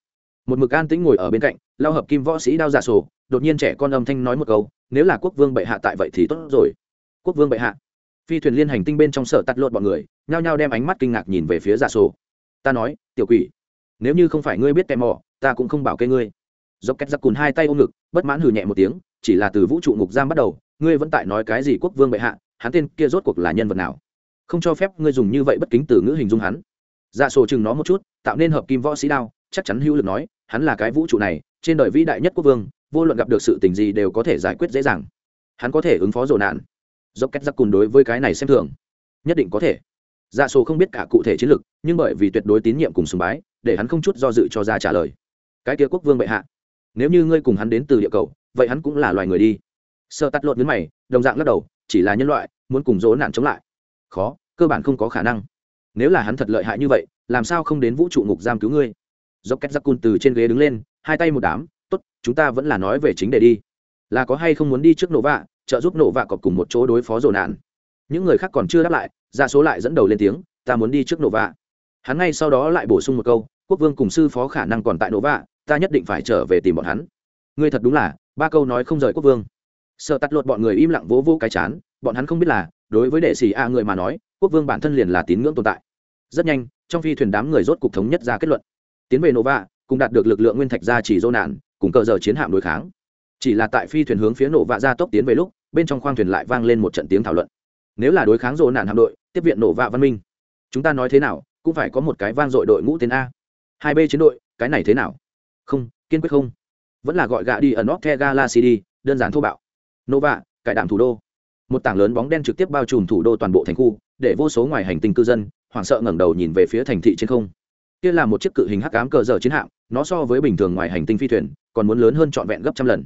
Một mực an tĩnh ngồi ở bên cạnh, lao hợp kim võ sĩ đao giả sổ đột nhiên trẻ con âm thanh nói một câu, nếu là quốc vương bệ hạ tại vậy thì tốt rồi. Quốc vương bệ hạ? Phi thuyền liên hành tinh bên trong sở tắt lột bọn người, nhao nhao đem ánh mắt kinh ngạc nhìn về phía giả sổ. Ta nói, tiểu quỷ, nếu như không phải ngươi biết kèm mỏ ta cũng không bảo kê ngươi. Dốc két giặc cùn hai tay ôm ngực, bất mãn hử nhẹ một tiếng, chỉ là từ vũ trụ ngục giam bắt đầu, ngươi vẫn tại nói cái gì quốc vương bệ hạ, hắn tên kia rốt cuộc là nhân vật nào? Không cho phép ngươi dùng như vậy bất kính từ ngữ hình dung hắn. Dạ sổ chừng nó một chút, tạo nên hợp kim võ sĩ đao, chắc chắn hữu lực nói hắn là cái vũ trụ này, trên đời vĩ đại nhất quốc vương, vô luận gặp được sự tình gì đều có thể giải quyết dễ dàng. Hắn có thể ứng phó rồ nạn. Dốc cách giặc cùn đối với cái này xem thường. Nhất định có thể. Dạ sổ không biết cả cụ thể chiến lược, nhưng bởi vì tuyệt đối tín nhiệm cùng sùng bái, để hắn không chút do dự cho ra trả lời. Cái kia quốc vương bệ hạ, nếu như ngươi cùng hắn đến từ địa cầu, vậy hắn cũng là loài người đi. Sơ tắt lột đến mày, đồng dạng lắc đầu, chỉ là nhân loại, muốn cùng dỗ nạn chống lại. Khó, cơ bản không có khả năng. Nếu là hắn thật lợi hại như vậy, làm sao không đến vũ trụ ngục giam cứu ngươi? Dốc két giặc cun từ trên ghế đứng lên, hai tay một đám, tốt, chúng ta vẫn là nói về chính đề đi. Là có hay không muốn đi trước nổ vạ, trợ giúp nổ vạ cọp cùng một chỗ đối phó rồ nạn. Những người khác còn chưa đáp lại, ra số lại dẫn đầu lên tiếng, ta muốn đi trước nổ vạ. Hắn ngay sau đó lại bổ sung một câu, quốc vương cùng sư phó khả năng còn tại nổ vạ, ta nhất định phải trở về tìm bọn hắn. Ngươi thật đúng là, ba câu nói không rời quốc vương. Sợ tắt lột bọn người im lặng vỗ vỗ cái chán, bọn hắn không biết là, đối với đệ sĩ a người mà nói, quốc vương bản thân liền là tín ngưỡng tồn tại. Rất nhanh, trong phi thuyền đám người rốt cục thống nhất ra kết luận tiến về nova cũng đạt được lực lượng nguyên thạch ra chỉ dô nạn, cùng cờ giờ chiến hạm đối kháng. Chỉ là tại phi thuyền hướng phía nổ vạ ra tốc tiến về lúc, bên trong khoang thuyền lại vang lên một trận tiếng thảo luận. Nếu là đối kháng dô nạn hạm đội, tiếp viện nổ vạ văn minh, chúng ta nói thế nào, cũng phải có một cái vang dội đội ngũ tên a. Hai b chiến đội, cái này thế nào? Không, kiên quyết không. Vẫn là gọi gạ đi ở north galaxy đi, đơn giản thô bạo. Nova, cải đảm thủ đô. Một tảng lớn bóng đen trực tiếp bao trùm thủ đô toàn bộ thành khu, để vô số ngoài hành tinh cư dân, hoảng sợ ngẩng đầu nhìn về phía thành thị trên không kia là một chiếc cự hình hắc ám cờ dở chiến hạm, nó so với bình thường ngoài hành tinh phi thuyền, còn muốn lớn hơn trọn vẹn gấp trăm lần.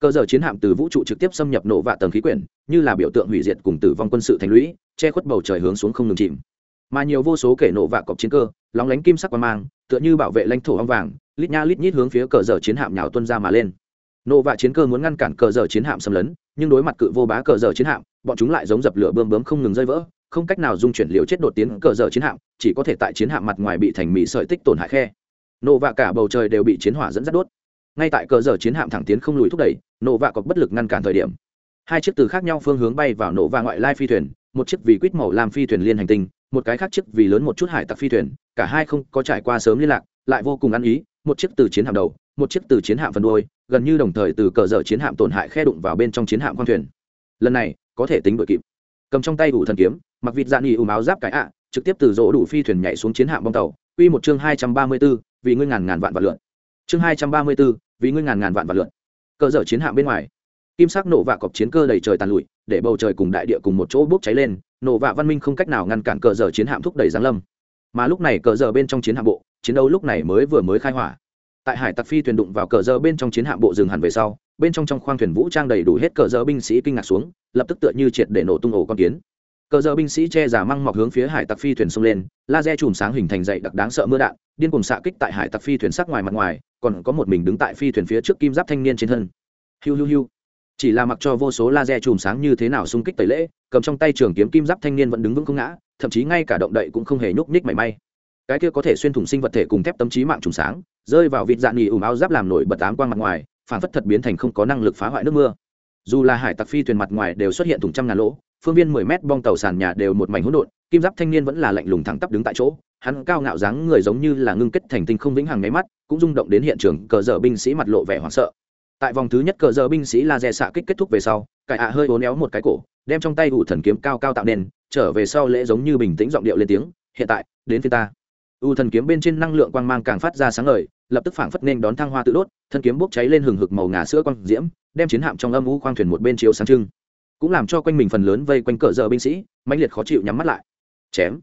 Cờ dở chiến hạm từ vũ trụ trực tiếp xâm nhập nổ vạ tầng khí quyển, như là biểu tượng hủy diệt cùng tử vong quân sự thành lũy, che khuất bầu trời hướng xuống không ngừng chìm. Mà nhiều vô số kể nổ vạ cọc chiến cơ, lóng lánh kim sắc qua mang, tựa như bảo vệ lãnh thổ ong vàng, lít nha lít nhít hướng phía cờ dở chiến hạm nhào tuân ra mà lên. Nổ vạ chiến cơ muốn ngăn cản cờ dở chiến hạm xâm lấn, nhưng đối mặt cự vô bá cờ dở chiến hạm, bọn chúng lại giống dập lửa bơm bướm không ngừng rơi vỡ không cách nào dung chuyển liều chết đột tiến cờ dở chiến hạm, chỉ có thể tại chiến hạm mặt ngoài bị thành mì sợi tích tổn hại khe. Nổ vạ cả bầu trời đều bị chiến hỏa dẫn dắt đốt. Ngay tại cờ dở chiến hạm thẳng tiến không lùi thúc đẩy, nổ vạ có bất lực ngăn cản thời điểm. Hai chiếc từ khác nhau phương hướng bay vào nổ vạ ngoại lai phi thuyền, một chiếc vì quýt màu làm phi thuyền liên hành tinh, một cái khác chiếc vì lớn một chút hải tặc phi thuyền, cả hai không có trải qua sớm liên lạc, lại vô cùng ăn ý, một chiếc từ chiến hạm đầu, một chiếc từ chiến hạm phần đuôi, gần như đồng thời từ cờ dở chiến hạm tổn hại khe đụng vào bên trong chiến hạm khoang thuyền. Lần này, có thể tính đội kịp cầm trong tay đủ thần kiếm mặc vịt dạn nghỉ ủ áo giáp cái ạ trực tiếp từ rỗ đủ phi thuyền nhảy xuống chiến hạm bong tàu. Quy một chương hai trăm ba mươi 234, vì ngươi ngàn ngàn vạn vạn lượn. Chương hai trăm ba mươi 234, vì ngươi ngàn ngàn vạn vạn lượn. Cờ dở chiến hạm bên ngoài. Kim sắc nổ vạ cọc chiến cơ đầy trời tàn lụi để bầu trời cùng đại địa cùng một chỗ bốc cháy lên nổ vạ văn minh không cách nào ngăn cản cờ dở chiến hạm thúc đẩy giáng lâm. Mà lúc này cờ dở bên trong chiến hạm bộ chiến đấu lúc này mới vừa mới khai hỏa. Tại hải tặc phi thuyền đụng vào cờ dở bên trong chiến hạm bộ dừng hẳn về sau bên trong trong khoang thuyền vũ trang đầy đủ hết cờ dở binh sĩ kinh ngạc xuống lập tức tựa như triệt để nổ tung ổ con kiến. Cờ giờ binh sĩ che giả măng mọc hướng phía hải tặc phi thuyền xông lên, laser chùm sáng hình thành dậy đặc đáng sợ mưa đạn, điên cùng xạ kích tại hải tặc phi thuyền sắc ngoài mặt ngoài, còn có một mình đứng tại phi thuyền phía trước kim giáp thanh niên trên thân. Hiu hiu hiu. Chỉ là mặc cho vô số laser chùm sáng như thế nào xung kích tẩy lễ, cầm trong tay trường kiếm kim giáp thanh niên vẫn đứng vững không ngã, thậm chí ngay cả động đậy cũng không hề nhúc nhích mảy may. Cái kia có thể xuyên thủng sinh vật thể cùng thép tấm chí mạng trùng sáng, rơi vào vịt dạng nghỉ ủng áo giáp làm nổi bật ám quang mặt ngoài phản phất thật biến thành không có năng lực phá hoại nước mưa dù là hải tặc phi thuyền mặt ngoài đều xuất hiện thùng trăm ngàn lỗ, phương viên mười mét bong tàu sàn nhà đều một mảnh hỗn độn, kim giáp thanh niên vẫn là lạnh lùng thẳng tắp đứng tại chỗ, hắn cao ngạo dáng người giống như là ngưng kết thành tinh không vĩnh hằng nháy mắt, cũng rung động đến hiện trường, cờ dở binh sĩ mặt lộ vẻ hoảng sợ. Tại vòng thứ nhất cờ dở binh sĩ laser xạ kích kết thúc về sau, cải ạ hơi uốn éo một cái cổ, đem trong tay ủ thần kiếm cao cao tạo nên trở về sau lễ giống như bình tĩnh giọng điệu lên tiếng, hiện tại, đến phía ta u thần kiếm bên trên năng lượng quang mang càng phát ra sáng ngời, lập tức phảng phất nên đón thăng hoa tự đốt, thân kiếm bốc cháy lên hừng hực màu ngà sữa quang diễm, đem chiến hạm trong âm u khoang thuyền một bên chiếu sáng trưng. Cũng làm cho quanh mình phần lớn vây quanh cờ giờ binh sĩ, mãnh liệt khó chịu nhắm mắt lại. Chém.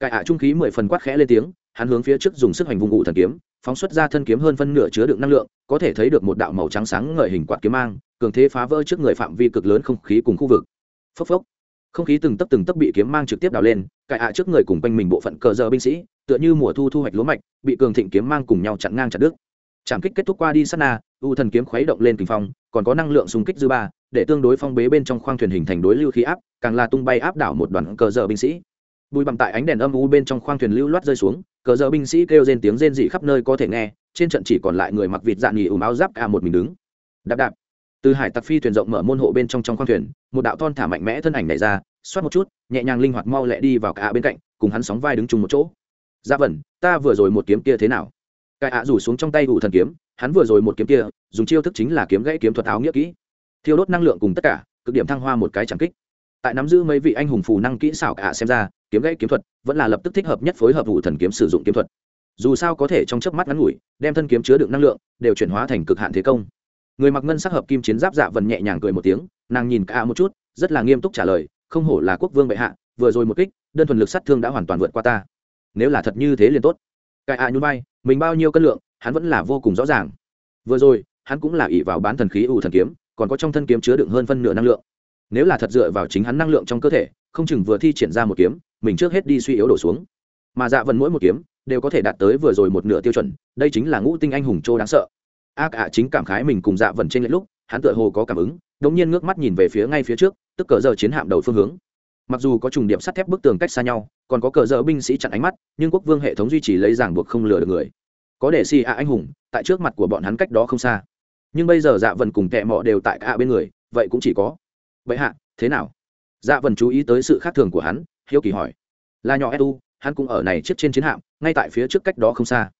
Cải ạ trung khí mười phần quát khẽ lên tiếng, hắn hướng phía trước dùng sức hành vùng ngụ thần kiếm, phóng xuất ra thân kiếm hơn phân nửa chứa đựng năng lượng, có thể thấy được một đạo màu trắng sáng ngời hình quạt kiếm mang, cường thế phá vỡ trước người phạm vi cực lớn không khí cùng khu vực. Phốc phốc. Không khí từng tấc từng tấc bị kiếm mang trực tiếp đào lên, cải ạ trước người cùng quanh mình bộ phận cờ giờ binh sĩ tựa như mùa thu thu hoạch lúa mạch, bị cường thịnh kiếm mang cùng nhau chặn ngang chặt đứt. Trảm kích kết thúc qua đi sát na, u thần kiếm khuấy động lên kinh phong, còn có năng lượng xung kích dư ba, để tương đối phong bế bên trong khoang thuyền hình thành đối lưu khí áp, càng là tung bay áp đảo một đoàn cờ dợ binh sĩ. Bùi bằng tại ánh đèn âm u bên trong khoang thuyền lưu loát rơi xuống, cờ dợ binh sĩ kêu rên tiếng rên dị khắp nơi có thể nghe, trên trận chỉ còn lại người mặc vịt dạng nghỉ ùm áo giáp cả một mình đứng. Đạp đạp. Từ hải tặc phi thuyền rộng mở môn hộ bên trong trong khoang thuyền, một đạo thon thả mạnh mẽ thân ảnh này ra, xoát một chút, nhẹ nhàng linh hoạt mau lẹ đi vào cả bên cạnh, cùng hắn sóng vai đứng chung một chỗ dạ vẩn ta vừa rồi một kiếm kia thế nào? Cải ạ rủ xuống trong tay ủ thần kiếm, hắn vừa rồi một kiếm kia, dùng chiêu thức chính là kiếm gãy kiếm thuật áo nghĩa kỹ. Thiêu đốt năng lượng cùng tất cả, cực điểm thăng hoa một cái chẳng kích. Tại nắm giữ mấy vị anh hùng phù năng kỹ xảo cả xem ra, kiếm gãy kiếm thuật vẫn là lập tức thích hợp nhất phối hợp ủ thần kiếm sử dụng kiếm thuật. Dù sao có thể trong chớp mắt ngắn ngủi, đem thân kiếm chứa đựng năng lượng, đều chuyển hóa thành cực hạn thế công. Người mặc ngân sắc hợp kim chiến giáp dạ vần nhẹ nhàng cười một tiếng, nàng nhìn cả một chút, rất là nghiêm túc trả lời, không hổ là quốc vương bệ hạ, vừa rồi một kích, đơn thuần lực sát thương đã hoàn toàn vượt qua ta nếu là thật như thế liền tốt. Cái a nhún vai, mình bao nhiêu cân lượng, hắn vẫn là vô cùng rõ ràng. Vừa rồi, hắn cũng là ỷ vào bán thần khí ủ thần kiếm, còn có trong thân kiếm chứa đựng hơn phân nửa năng lượng. Nếu là thật dựa vào chính hắn năng lượng trong cơ thể, không chừng vừa thi triển ra một kiếm, mình trước hết đi suy yếu đổ xuống. Mà dạ vần mỗi một kiếm, đều có thể đạt tới vừa rồi một nửa tiêu chuẩn, đây chính là ngũ tinh anh hùng châu đáng sợ. A cả chính cảm khái mình cùng dạ vần trên lệch lúc, hắn tựa hồ có cảm ứng đống nhiên ngước mắt nhìn về phía ngay phía trước, tức cờ giờ chiến hạm đầu phương hướng. Mặc dù có trùng điểm sắt thép bức tường cách xa nhau còn có cờ dỡ binh sĩ chặn ánh mắt, nhưng quốc vương hệ thống duy trì lấy ràng buộc không lừa được người. Có để si ạ anh hùng, tại trước mặt của bọn hắn cách đó không xa. Nhưng bây giờ dạ vần cùng kẹ mọ đều tại ạ bên người, vậy cũng chỉ có. Vậy hạ, thế nào? Dạ vần chú ý tới sự khác thường của hắn, hiếu kỳ hỏi. Là nhỏ edu, hắn cũng ở này chiếc trên chiến hạm, ngay tại phía trước cách đó không xa.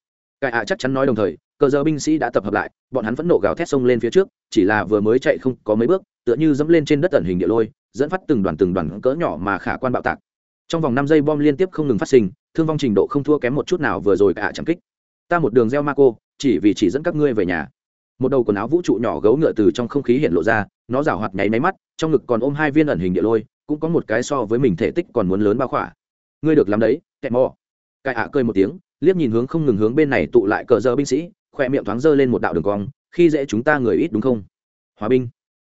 Cải ạ chắc chắn nói đồng thời, cờ giờ binh sĩ đã tập hợp lại, bọn hắn vẫn nộ gào thét sông lên phía trước, chỉ là vừa mới chạy không có mấy bước, tựa như dẫm lên trên đất tẩn hình địa lôi, dẫn phát từng đoàn từng đoàn cỡ nhỏ mà khả quan bạo tạc trong vòng năm giây bom liên tiếp không ngừng phát sinh, thương vong trình độ không thua kém một chút nào vừa rồi cả chẳng kích. Ta một đường gieo ma cô, chỉ vì chỉ dẫn các ngươi về nhà. Một đầu quần áo vũ trụ nhỏ gấu ngựa từ trong không khí hiện lộ ra, nó rảo hoạt nháy máy mắt, trong ngực còn ôm hai viên ẩn hình địa lôi, cũng có một cái so với mình thể tích còn muốn lớn bao khỏa. Ngươi được làm đấy, kẹt mò. Cài ạ cơi một tiếng, liếc nhìn hướng không ngừng hướng bên này tụ lại cờ dơ binh sĩ khoe miệng thoáng dơ lên một đạo đường cong, khi dễ chúng ta người ít đúng không? Hòa binh.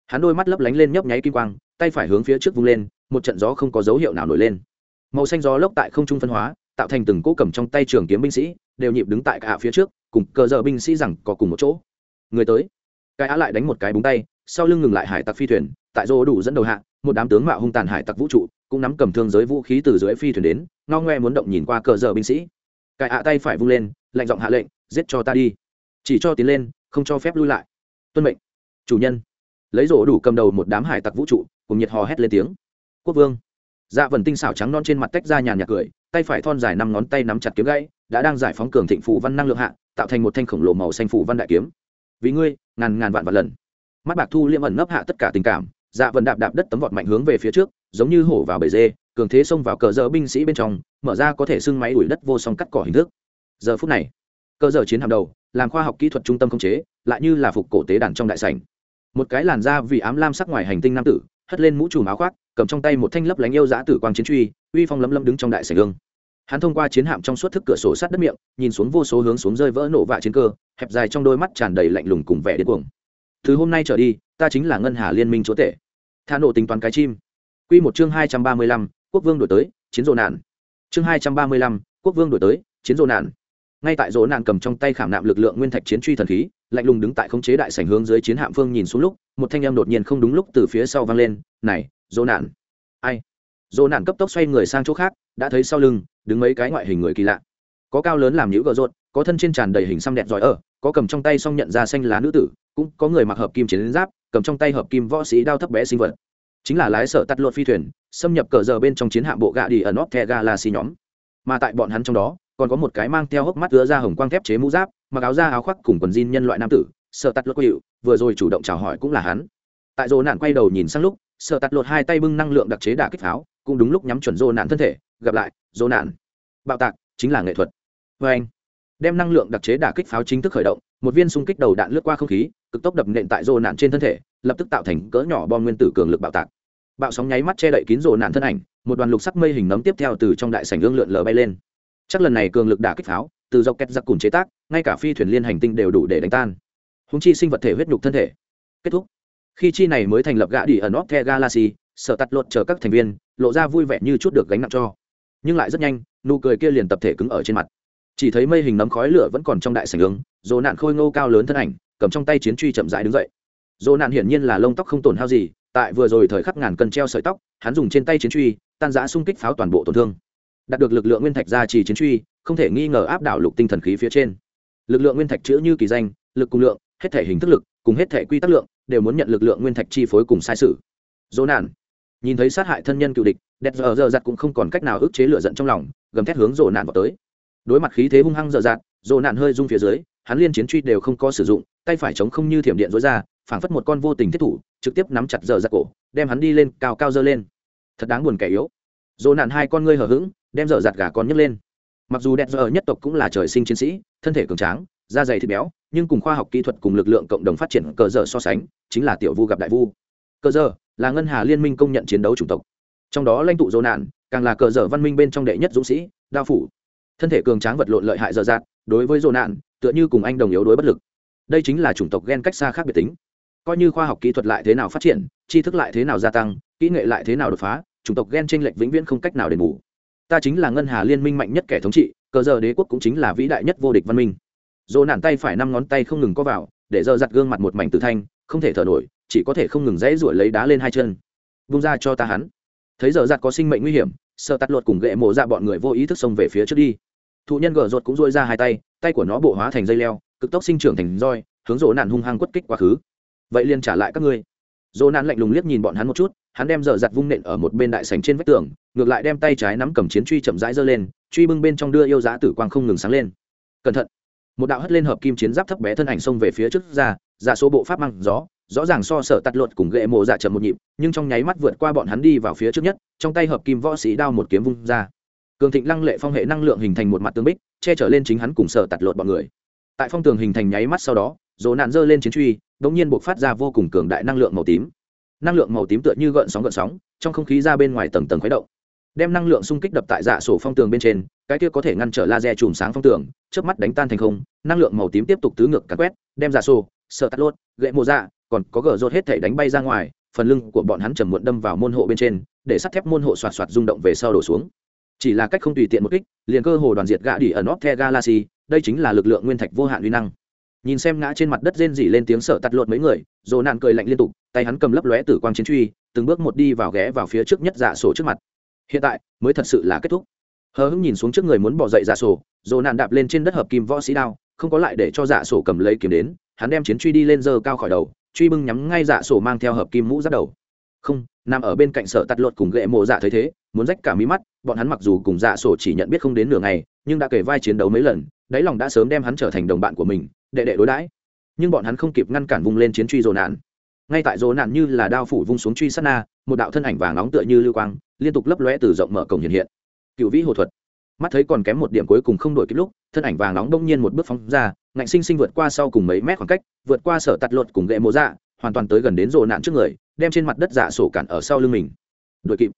Hắn đôi mắt lấp lánh lên nhấp nháy kim quang, tay phải hướng phía trước vung lên, một trận gió không có dấu hiệu nào nổi lên màu xanh gió lốc tại không trung phân hóa, tạo thành từng cỗ cầm trong tay trường kiếm binh sĩ, đều nhịp đứng tại cả phía trước, cùng cờ giờ binh sĩ rằng có cùng một chỗ. Người tới. Cái á lại đánh một cái búng tay, sau lưng ngừng lại hải tặc phi thuyền, tại rô đủ dẫn đầu hạ, một đám tướng mạo hung tàn hải tặc vũ trụ, cũng nắm cầm thương giới vũ khí từ dưới phi thuyền đến, ngao ngoe muốn động nhìn qua cờ giờ binh sĩ. Cái ạ tay phải vung lên, lạnh giọng hạ lệnh, giết cho ta đi. Chỉ cho tiến lên, không cho phép lui lại. Tuân mệnh. Chủ nhân. Lấy rổ đủ cầm đầu một đám hải tặc vũ trụ, cùng nhiệt hò hét lên tiếng. Quốc vương dạ vần tinh xảo trắng non trên mặt tách ra nhàn nhạt cười, tay phải thon dài năm ngón tay nắm chặt kiếm gãy, đã đang giải phóng cường thịnh phủ văn năng lượng hạ, tạo thành một thanh khổng lồ màu xanh phủ văn đại kiếm. Vì ngươi, ngàn ngàn vạn vạn lần. Mắt bạc thu liêm ẩn nấp hạ tất cả tình cảm dạ vần đạp đạp đất tấm vọt mạnh hướng về phía trước, giống như hổ vào bể dê, cường thế xông vào cờ dơ binh sĩ bên trong, mở ra có thể xưng máy đuổi đất vô song cắt cỏ hình thức. Giờ phút này cơ giờ chiến hạm đầu làm khoa học kỹ thuật trung tâm không chế, lại như là phục cổ tế đàn trong đại sảnh. Một cái làn da vì ám lam sắc ngoài hành tinh nam tử, hất lên mũ trùm áo khoác cầm trong tay một thanh lấp lánh yêu giã tử quang chiến truy, uy phong lấm lấm đứng trong đại sảnh gương. Hắn thông qua chiến hạm trong suốt thức cửa sổ sát đất miệng, nhìn xuống vô số hướng xuống rơi vỡ nổ vạ chiến cơ, hẹp dài trong đôi mắt tràn đầy lạnh lùng cùng vẻ điên cuồng. Từ hôm nay trở đi, ta chính là ngân hà liên minh chúa tể. Tha nổ tính toán cái chim. Quy một chương hai trăm ba mươi lăm, quốc vương đổi tới, chiến rồ nạn. Chương hai trăm ba mươi lăm, quốc vương đổi tới, chiến rồ nạn. Ngay tại rỗ nạn cầm trong tay khảm nạm lực lượng nguyên thạch chiến truy thần khí, lạnh lùng đứng tại khống chế đại sảnh hướng dưới chiến hạm phương nhìn xuống lúc, một thanh em đột nhiên không đúng lúc từ phía sau vang lên, này dỗ nạn. Ai? Dỗ nạn cấp tốc xoay người sang chỗ khác, đã thấy sau lưng, đứng mấy cái ngoại hình người kỳ lạ. Có cao lớn làm nhũ gờ rột có thân trên tràn đầy hình xăm đẹp giỏi ở, có cầm trong tay xong nhận ra xanh lá nữ tử, cũng có người mặc hợp kim chiến giáp, cầm trong tay hợp kim võ sĩ đao thấp bé sinh vật. Chính là lái sở tắt lột phi thuyền, xâm nhập cờ giờ bên trong chiến hạm bộ gạ đi ở nóc the galaxy nhóm. Mà tại bọn hắn trong đó, còn có một cái mang theo hốc mắt ứa ra hồng quang thép chế mũ giáp, mặc áo da áo khoác cùng quần jean nhân loại nam tử sợ tắt lột hiệu vừa rồi chủ động chào hỏi cũng là hắn. Tại dỗ nạn quay đầu nhìn sang lúc sợ Tạt lột hai tay bưng năng lượng đặc chế đả kích pháo, cũng đúng lúc nhắm chuẩn dô nạn thân thể, gặp lại, dô nạn. Bạo tạc, chính là nghệ thuật. Vê anh, đem năng lượng đặc chế đả kích pháo chính thức khởi động, một viên xung kích đầu đạn lướt qua không khí, cực tốc đập nện tại dô nạn trên thân thể, lập tức tạo thành cỡ nhỏ bom nguyên tử cường lực bạo tạc. Bạo sóng nháy mắt che đậy kín rồ nạn thân ảnh, một đoàn lục sắc mây hình nấm tiếp theo từ trong đại sảnh gương lượn lờ bay lên. Chắc lần này cường lực đả kích pháo, từ dọc kẹt giặc cùng chế tác, ngay cả phi thuyền liên hành tinh đều đủ để đánh tan. Húng chi sinh vật thể huyết nhục thân thể. Kết thúc khi chi này mới thành lập gã đi ở nóc the galaxy sợ tắt lột chờ các thành viên, lộ ra vui vẻ như chút được gánh nặng cho. Nhưng lại rất nhanh, nụ cười kia liền tập thể cứng ở trên mặt. Chỉ thấy mây hình nấm khói lửa vẫn còn trong đại sảnh ứng dồ nạn khôi ngô cao lớn thân ảnh, cầm trong tay chiến truy chậm rãi đứng dậy. Dồ nạn hiển nhiên là lông tóc không tổn hao gì, tại vừa rồi thời khắc ngàn cân treo sợi tóc, hắn dùng trên tay chiến truy, tan giã xung kích pháo toàn bộ tổn thương. Đạt được lực lượng nguyên thạch ra chỉ chiến truy, không thể nghi ngờ áp đảo lục tinh thần khí phía trên. Lực lượng nguyên thạch chữ như kỳ danh, lực cùng lượng, hết thể hình thức lực, cùng hết thể quy tắc lượng đều muốn nhận lực lượng nguyên thạch chi phối cùng sai sự. Dỗ nạn nhìn thấy sát hại thân nhân cựu địch đẹp giờ giờ giặt cũng không còn cách nào ức chế lửa giận trong lòng, gầm thét hướng dỗ nạn vào tới. Đối mặt khí thế hung hăng dở dạt, dỗ nạn hơi rung phía dưới, hắn liên chiến truy đều không có sử dụng, tay phải chống không như thiểm điện dối ra, phảng phất một con vô tình thiết thủ, trực tiếp nắm chặt dở dạt cổ, đem hắn đi lên, cao cao dơ lên. Thật đáng buồn kẻ yếu. Dỗ nạn hai con ngươi hở h đem dở dạt gà con nhấc lên. Mặc dù đẹp giờ nhất tộc cũng là trời sinh chiến sĩ, thân thể cường tráng, da dày thịt béo, nhưng cùng khoa học kỹ thuật cùng lực lượng cộng đồng phát triển cờ dở so sánh chính là tiểu vu gặp đại vu. Cờ dở là ngân hà liên minh công nhận chiến đấu chủng tộc. Trong đó lãnh tụ dỗ nạn, càng là cờ dở văn minh bên trong đệ nhất dũng sĩ, đao phủ. Thân thể cường tráng vật lộn lợi hại dở dạt, đối với dỗ nạn, tựa như cùng anh đồng yếu đối bất lực. Đây chính là chủng tộc ghen cách xa khác biệt tính. Coi như khoa học kỹ thuật lại thế nào phát triển, tri thức lại thế nào gia tăng, kỹ nghệ lại thế nào đột phá, chủng tộc ghen tranh lệch vĩnh viễn không cách nào đền bù. Ta chính là ngân hà liên minh mạnh nhất kẻ thống trị, cờ giờ đế quốc cũng chính là vĩ đại nhất vô địch văn minh. Dồ nản tay phải năm ngón tay không ngừng có vào, để dơ giặt gương mặt một mảnh tử thanh không thể thở nổi, chỉ có thể không ngừng dãy ruổi lấy đá lên hai chân. Vung ra cho ta hắn. Thấy giờ giặt có sinh mệnh nguy hiểm, sợ tắt luật cùng gậy mộ ra bọn người vô ý thức xông về phía trước đi. Thụ nhân gờ ruột cũng dôi ra hai tay tay của nó bộ hóa thành dây leo, cực tốc sinh trưởng thành roi, hướng rỗ nạn hung hăng quất kích quá khứ. Vậy liền trả lại các ngươi. Dỗ nạn lạnh lùng liếc nhìn bọn hắn một chút, hắn đem dở giặt vung nện ở một bên đại sành trên vách tường, ngược lại đem tay trái nắm cầm chiến truy chậm rãi giơ lên, truy bưng bên trong đưa yêu giá tử quang không ngừng sáng lên. Cẩn thận. Một đạo hất lên hợp kim chiến giáp thấp bé thân ảnh xông về phía trước ra giả số bộ pháp mang gió, rõ ràng so sở tắt luật cùng ghệ mộ dạ chậm một nhịp, nhưng trong nháy mắt vượt qua bọn hắn đi vào phía trước nhất, trong tay hợp kim võ sĩ đao một kiếm vung ra. Cường thịnh lăng lệ phong hệ năng lượng hình thành một mặt tương bích, che chở lên chính hắn cùng sở tạt luật bọn người. Tại phong tường hình thành nháy mắt sau đó dồ nạn dơ lên chiến truy đ ỗ n g nhiên buộc phát ra vô cùng cường đại năng lượng màu tím. Năng lượng màu tím tựa như gợn sóng gợn sóng, trong không khí ra bên ngoài tầng tầng khuấy động. Đem năng lượng xung kích đập tại dạ sổ phong tường bên trên, cái kia có thể ngăn trở laser chùm sáng phong tường trước mắt đánh tan thành không, năng lượng màu tím tiếp tục tứ ngược cắt quét, đem dạ sổ sợ tắt lốt, gậy mộ dạ còn có gờ rốt hết thể đánh bay ra ngoài, phần lưng của bọn hắn trầm muộn đâm vào môn hộ bên trên, để sắt thép môn hộ xoạt xoạt rung động về sau đổ xuống. Chỉ là cách không tùy tiện một kích, liền cơ hồ đoàn diệt gạ đi ở nóc the galaxy, đây chính là lực lượng nguyên thạch vô hạn uy năng. Nhìn xem ngã trên mặt đất rên rỉ lên tiếng sợ tắt lột mấy người dồ nạn cười lạnh liên tục, tay hắn cầm lấp lóe tử quang chiến truy, từng bước một đi vào ghé vào phía trước nhất dạ sổ trước mặt. Hiện tại, mới thật sự là kết thúc. Hờ hững nhìn xuống trước người muốn bỏ dậy dạ sổ dồ nạn đạp lên trên đất hợp kim võ sĩ đao, không có lại để cho dạ sổ cầm lấy kiếm đến hắn đem chiến truy đi lên giờ cao khỏi đầu, truy bưng nhắm ngay dạ sổ mang theo hợp kim mũ giáp đầu. Không, nằm ở bên cạnh sở tắt lột cùng ghệ mộ dạ thấy thế, muốn rách cả mí mắt, bọn hắn mặc dù cùng dạ sổ chỉ nhận biết không đến nửa ngày, nhưng đã kể vai chiến đấu mấy lần, đáy lòng đã sớm đem hắn trở thành đồng bạn của mình, đệ đệ đối đãi. Nhưng bọn hắn không kịp ngăn cản vung lên chiến truy dồ nạn. Ngay tại dồ nạn như là đao phủ vung xuống truy sát na, một đạo thân ảnh vàng nóng tựa như lưu quang, liên tục lấp lóe từ rộng mở cổng hiện hiện. Cựu vĩ hồ thuật mắt thấy còn kém một điểm cuối cùng không đổi kịp lúc, thân ảnh vàng nóng đông nhiên một bước phóng ra, ngạnh sinh sinh vượt qua sau cùng mấy mét khoảng cách, vượt qua sở tạt lột cùng gậy mộ dạ hoàn toàn tới gần đến rộ nạn trước người, đem trên mặt đất dạ sổ cản ở sau lưng mình. Đuổi kịp.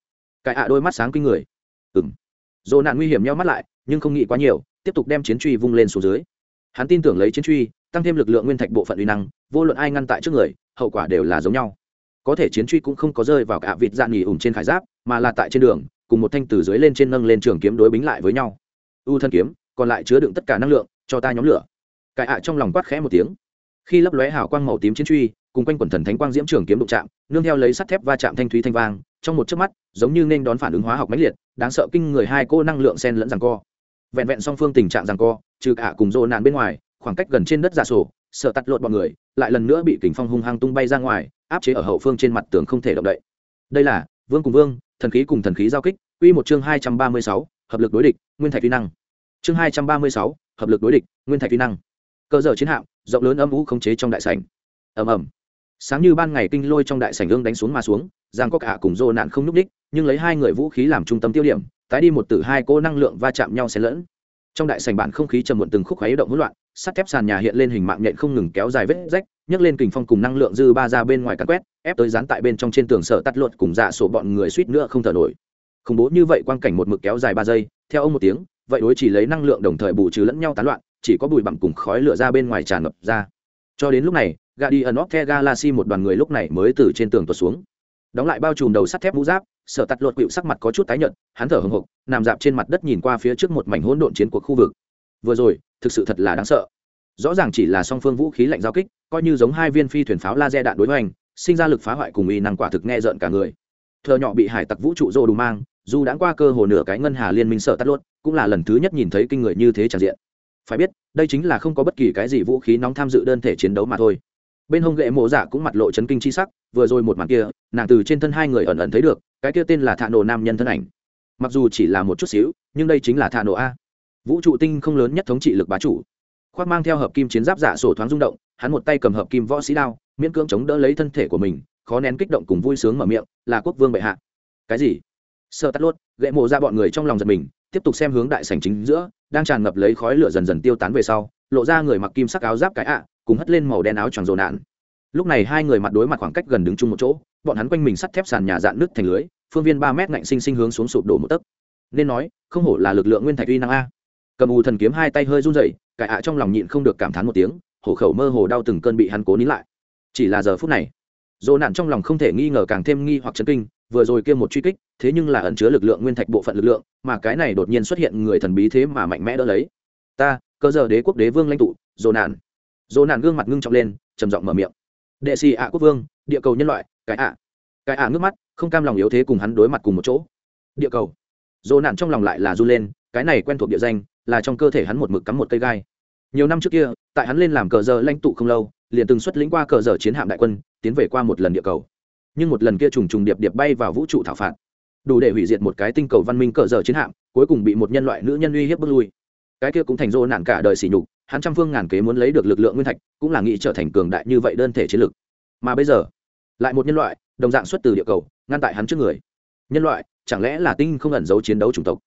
Cãi ạ đôi mắt sáng kinh người. Ừng rộ nạn nguy hiểm nhau mắt lại, nhưng không nghĩ quá nhiều, tiếp tục đem chiến truy vung lên xuống dưới. Hắn tin tưởng lấy chiến truy, tăng thêm lực lượng nguyên thạch bộ phận uy năng, vô luận ai ngăn tại trước người, hậu quả đều là giống nhau. Có thể chiến truy cũng không có rơi vào cả vịt dạ nghỉ ủng trên khải giáp, mà là tại trên đường cùng một thanh từ dưới lên trên nâng lên trường kiếm đối bính lại với nhau. U thân kiếm, còn lại chứa đựng tất cả năng lượng, cho ta nhóm lửa. Cải ạ trong lòng quát khẽ một tiếng. Khi lấp lóe hào quang màu tím chiến truy, cùng quanh quần thần thánh quang diễm trường kiếm đụng chạm, nương theo lấy sắt thép va chạm thanh thúy thanh vang, trong một chớp mắt, giống như nên đón phản ứng hóa học mãnh liệt, đáng sợ kinh người hai cô năng lượng sen lẫn rằng co. Vẹn vẹn song phương tình trạng rằng co, trừ cả cùng rô nạn bên ngoài, khoảng cách gần trên đất giả sổ, sợ tắt lột bọn người, lại lần nữa bị kình phong hung hăng tung bay ra ngoài, áp chế ở hậu phương trên mặt tường không thể động đậy. Đây là vương cùng vương thần khí cùng thần khí giao kích, Quy một chương hai trăm ba mươi sáu, hợp lực đối địch, nguyên thạch vi năng. Chương hai trăm ba mươi sáu, hợp lực đối địch, nguyên thạch vi năng. Cơ giờ chiến hạm, rộng lớn âm vũ khống chế trong đại sảnh. Ầm ầm. Sáng như ban ngày kinh lôi trong đại sảnh ương đánh xuống mà xuống, giang có cả cùng dô nạn không n ú c đích nhưng lấy hai người vũ khí làm trung tâm tiêu điểm, tái đi một tử hai cô năng lượng va chạm nhau xen lẫn. Trong đại sảnh bản không khí trầm muộn từng khúc khói động hỗn loạn sắt thép sàn nhà hiện lên hình mạng nhện không ngừng kéo dài vết rách, nhấc lên kình phong cùng năng lượng dư ba ra bên ngoài cắt quét, ép tới dán tại bên trong trên tường sở tắt luật cùng dạ sổ bọn người suýt nữa không thở nổi. Khủng bố như vậy quang cảnh một mực kéo dài ba giây, theo ông một tiếng, vậy đối chỉ lấy năng lượng đồng thời bù trừ lẫn nhau tán loạn, chỉ có bụi bặm cùng khói lửa ra bên ngoài tràn ngập ra. Cho đến lúc này gadi ẩn óc the galaxy một đoàn người lúc này mới từ trên tường tuột xuống. Đóng lại bao trùm đầu sắt thép mũ giáp, sở tắt luật quỵu sắc mặt có chút tái nhợt, hắn thở hồng hộc, nằm dạp trên mặt đất nhìn qua phía trước một mảnh hỗn độn chiến cuộc khu vực vừa rồi, thực sự thật là đáng sợ. Rõ ràng chỉ là song phương vũ khí lạnh giao kích, coi như giống hai viên phi thuyền pháo laser đạn đối hoành, sinh ra lực phá hoại cùng uy năng quả thực nghe rợn cả người. Thợ nhỏ bị hải tặc vũ trụ rô đủ mang, dù đã qua cơ hồ nửa cái ngân hà liên minh sợ tắt luôn, cũng là lần thứ nhất nhìn thấy kinh người như thế tràn diện. Phải biết, đây chính là không có bất kỳ cái gì vũ khí nóng tham dự đơn thể chiến đấu mà thôi. Bên hông ghệ mộ giả cũng mặt lộ chấn kinh chi sắc, vừa rồi một màn kia, nàng từ trên thân hai người ẩn ẩn thấy được, cái kia tên là thạ nổ nam nhân thân ảnh. Mặc dù chỉ là một chút xíu, nhưng đây chính là thạ nổ a vũ trụ tinh không lớn nhất thống trị lực bá chủ. Khoác mang theo hợp kim chiến giáp giả sổ thoáng rung động, hắn một tay cầm hợp kim võ sĩ đao, miễn cưỡng chống đỡ lấy thân thể của mình, khó nén kích động cùng vui sướng mở miệng, là quốc vương bệ hạ. Cái gì? Sợ tắt lốt, gậy mộ ra bọn người trong lòng giật mình, tiếp tục xem hướng đại sảnh chính giữa, đang tràn ngập lấy khói lửa dần dần tiêu tán về sau, lộ ra người mặc kim sắc áo giáp cái ạ, cùng hất lên màu đen áo choàng rồ nạn. Lúc này hai người mặt đối mặt khoảng cách gần đứng chung một chỗ, bọn hắn quanh mình sắt thép sàn nhà dạn nứt thành lưới, phương viên ba mét ngạnh sinh sinh hướng xuống sụp đổ một tấc. Nên nói, không hổ là lực lượng nguyên thạch uy năng a cầm u thần kiếm hai tay hơi run rẩy, cải ạ trong lòng nhịn không được cảm thán một tiếng, hổ khẩu mơ hồ đau từng cơn bị hắn cố nín lại. Chỉ là giờ phút này, dỗ nạn trong lòng không thể nghi ngờ càng thêm nghi hoặc chấn kinh, vừa rồi kia một truy kích, thế nhưng là ẩn chứa lực lượng nguyên thạch bộ phận lực lượng, mà cái này đột nhiên xuất hiện người thần bí thế mà mạnh mẽ đỡ lấy. Ta, cơ giờ đế quốc đế vương lãnh tụ, dỗ nạn. Dỗ nạn gương mặt ngưng trọng lên, trầm giọng mở miệng. Đệ sĩ ạ quốc vương, địa cầu nhân loại, cái ạ. Cái ạ ngước mắt, không cam lòng yếu thế cùng hắn đối mặt cùng một chỗ. Địa cầu. Dỗ nạn trong lòng lại là r u lên, cái này quen thuộc địa danh là trong cơ thể hắn một mực cắm một cây gai. Nhiều năm trước kia, tại hắn lên làm cờ giờ lãnh tụ không lâu, liền từng xuất lĩnh qua cờ giờ chiến hạm đại quân, tiến về qua một lần địa cầu. Nhưng một lần kia trùng trùng điệp điệp bay vào vũ trụ thảo phạt. Đủ để hủy diệt một cái tinh cầu văn minh cờ giờ chiến hạm, cuối cùng bị một nhân loại nữ nhân uy hiếp bước lui. Cái kia cũng thành rô nạn cả đời sỉ nhục, hắn trăm phương ngàn kế muốn lấy được lực lượng nguyên thạch, cũng là nghĩ trở thành cường đại như vậy đơn thể chiến lực. Mà bây giờ, lại một nhân loại, đồng dạng xuất từ địa cầu, ngăn tại hắn trước người. Nhân loại, chẳng lẽ là tinh không ẩn giấu chiến đấu chủng tộc?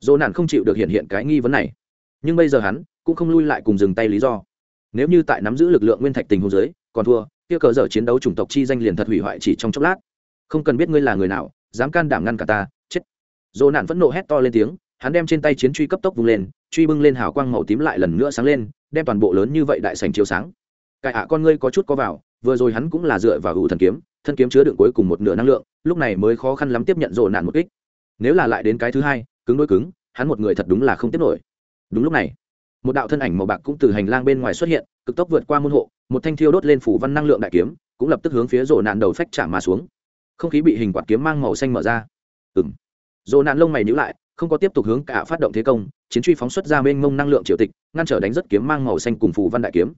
Dỗ nạn không chịu được hiện hiện cái nghi vấn này. Nhưng bây giờ hắn cũng không lui lại cùng dừng tay lý do. Nếu như tại nắm giữ lực lượng nguyên thạch tình hồ dưới, còn thua, kia cờ dở chiến đấu chủng tộc chi danh liền thật hủy hoại chỉ trong chốc lát. Không cần biết ngươi là người nào, dám can đảm ngăn cả ta, chết. Dỗ nạn phẫn nộ hét to lên tiếng, hắn đem trên tay chiến truy cấp tốc vung lên, truy bưng lên hào quang màu tím lại lần nữa sáng lên, đem toàn bộ lớn như vậy đại sành chiếu sáng. Cải ạ, con ngươi có chút có vào, vừa rồi hắn cũng là dựa vào hữu thần kiếm, thân kiếm chứa đựng cuối cùng một nửa năng lượng, lúc này mới khó khăn lắm tiếp nhận rộ nạn một kích. Nếu là lại đến cái thứ hai cứng đôi cứng, hắn một người thật đúng là không tiếp nổi. Đúng lúc này, một đạo thân ảnh màu bạc cũng từ hành lang bên ngoài xuất hiện, cực tốc vượt qua môn hộ, một thanh thiêu đốt lên phủ văn năng lượng đại kiếm, cũng lập tức hướng phía rổ nạn đầu phách chạm mà xuống. Không khí bị hình quạt kiếm mang màu xanh mở ra. Ừ m rổ nạn lông mày nhữ lại, không có tiếp tục hướng cả phát động thế công, chiến truy phóng xuất ra mênh mông năng lượng triều tịch, ngăn trở đánh rất kiếm mang màu xanh cùng phủ văn đại kiếm.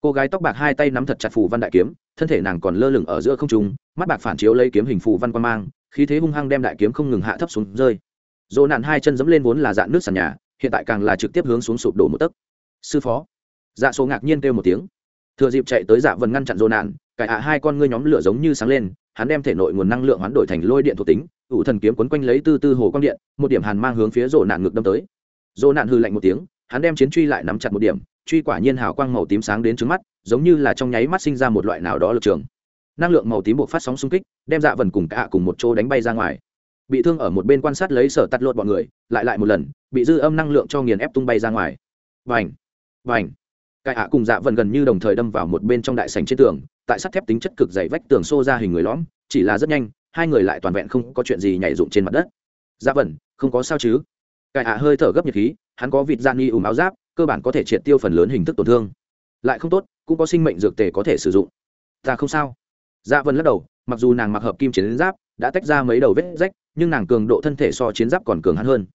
Cô gái tóc bạc hai tay nắm thật chặt phù văn đại kiếm, thân thể nàng còn lơ lửng ở giữa không trung, mắt bạc phản chiếu lấy kiếm hình phù văn quan mang, khí thế hung hăng đem đại kiếm không ngừng hạ thấp xuống, rơi dồ nạn hai chân dẫm lên vốn là dạn nước sàn nhà, hiện tại càng là trực tiếp hướng xuống sụp đổ một tấc. Sư phó. Dạ số ngạc nhiên kêu một tiếng. Thừa dịp chạy tới dạ vần ngăn chặn dồ nạn, cải hạ hai con ngươi nhóm lửa giống như sáng lên, hắn đem thể nội nguồn năng lượng hoán đổi thành lôi điện thuộc tính, ủ thần kiếm quấn quanh lấy tư tư hồ quang điện, một điểm hàn mang hướng phía dồ nạn ngược đâm tới. Dồ nạn hư lạnh một tiếng, hắn đem chiến truy lại nắm chặt một điểm, truy quả nhiên hào quang màu tím sáng đến trước mắt, giống như là trong nháy mắt sinh ra một loại nào đó lực trường. Năng lượng màu tím buộc phát sóng xung kích, đem dạ vần cùng cả cùng một chỗ đánh bay ra ngoài bị thương ở một bên quan sát lấy sở tắt lột bọn người, lại lại một lần, bị dư âm năng lượng cho nghiền ép tung bay ra ngoài. Vành vành. Cải hạ cùng dạ vần gần như đồng thời đâm vào một bên trong đại sành trên tường, tại sắt thép tính chất cực dày vách tường xô ra hình người lõm, chỉ là rất nhanh, hai người lại toàn vẹn không có chuyện gì nhảy dụng trên mặt đất. Dạ vần không có sao chứ? Cải hạ hơi thở gấp nhiệt khí, hắn có vịt gian nghi ủng áo giáp, cơ bản có thể triệt tiêu phần lớn hình thức tổn thương. Lại không tốt, cũng có sinh mệnh dược tề có thể sử dụng. Ta không sao. Dạ vân lắc đầu, mặc dù nàng mặc hợp kim chiến giáp, đã tách ra mấy đầu vết rách nhưng nàng cường độ thân thể so chiến giáp còn cường hắn hơn.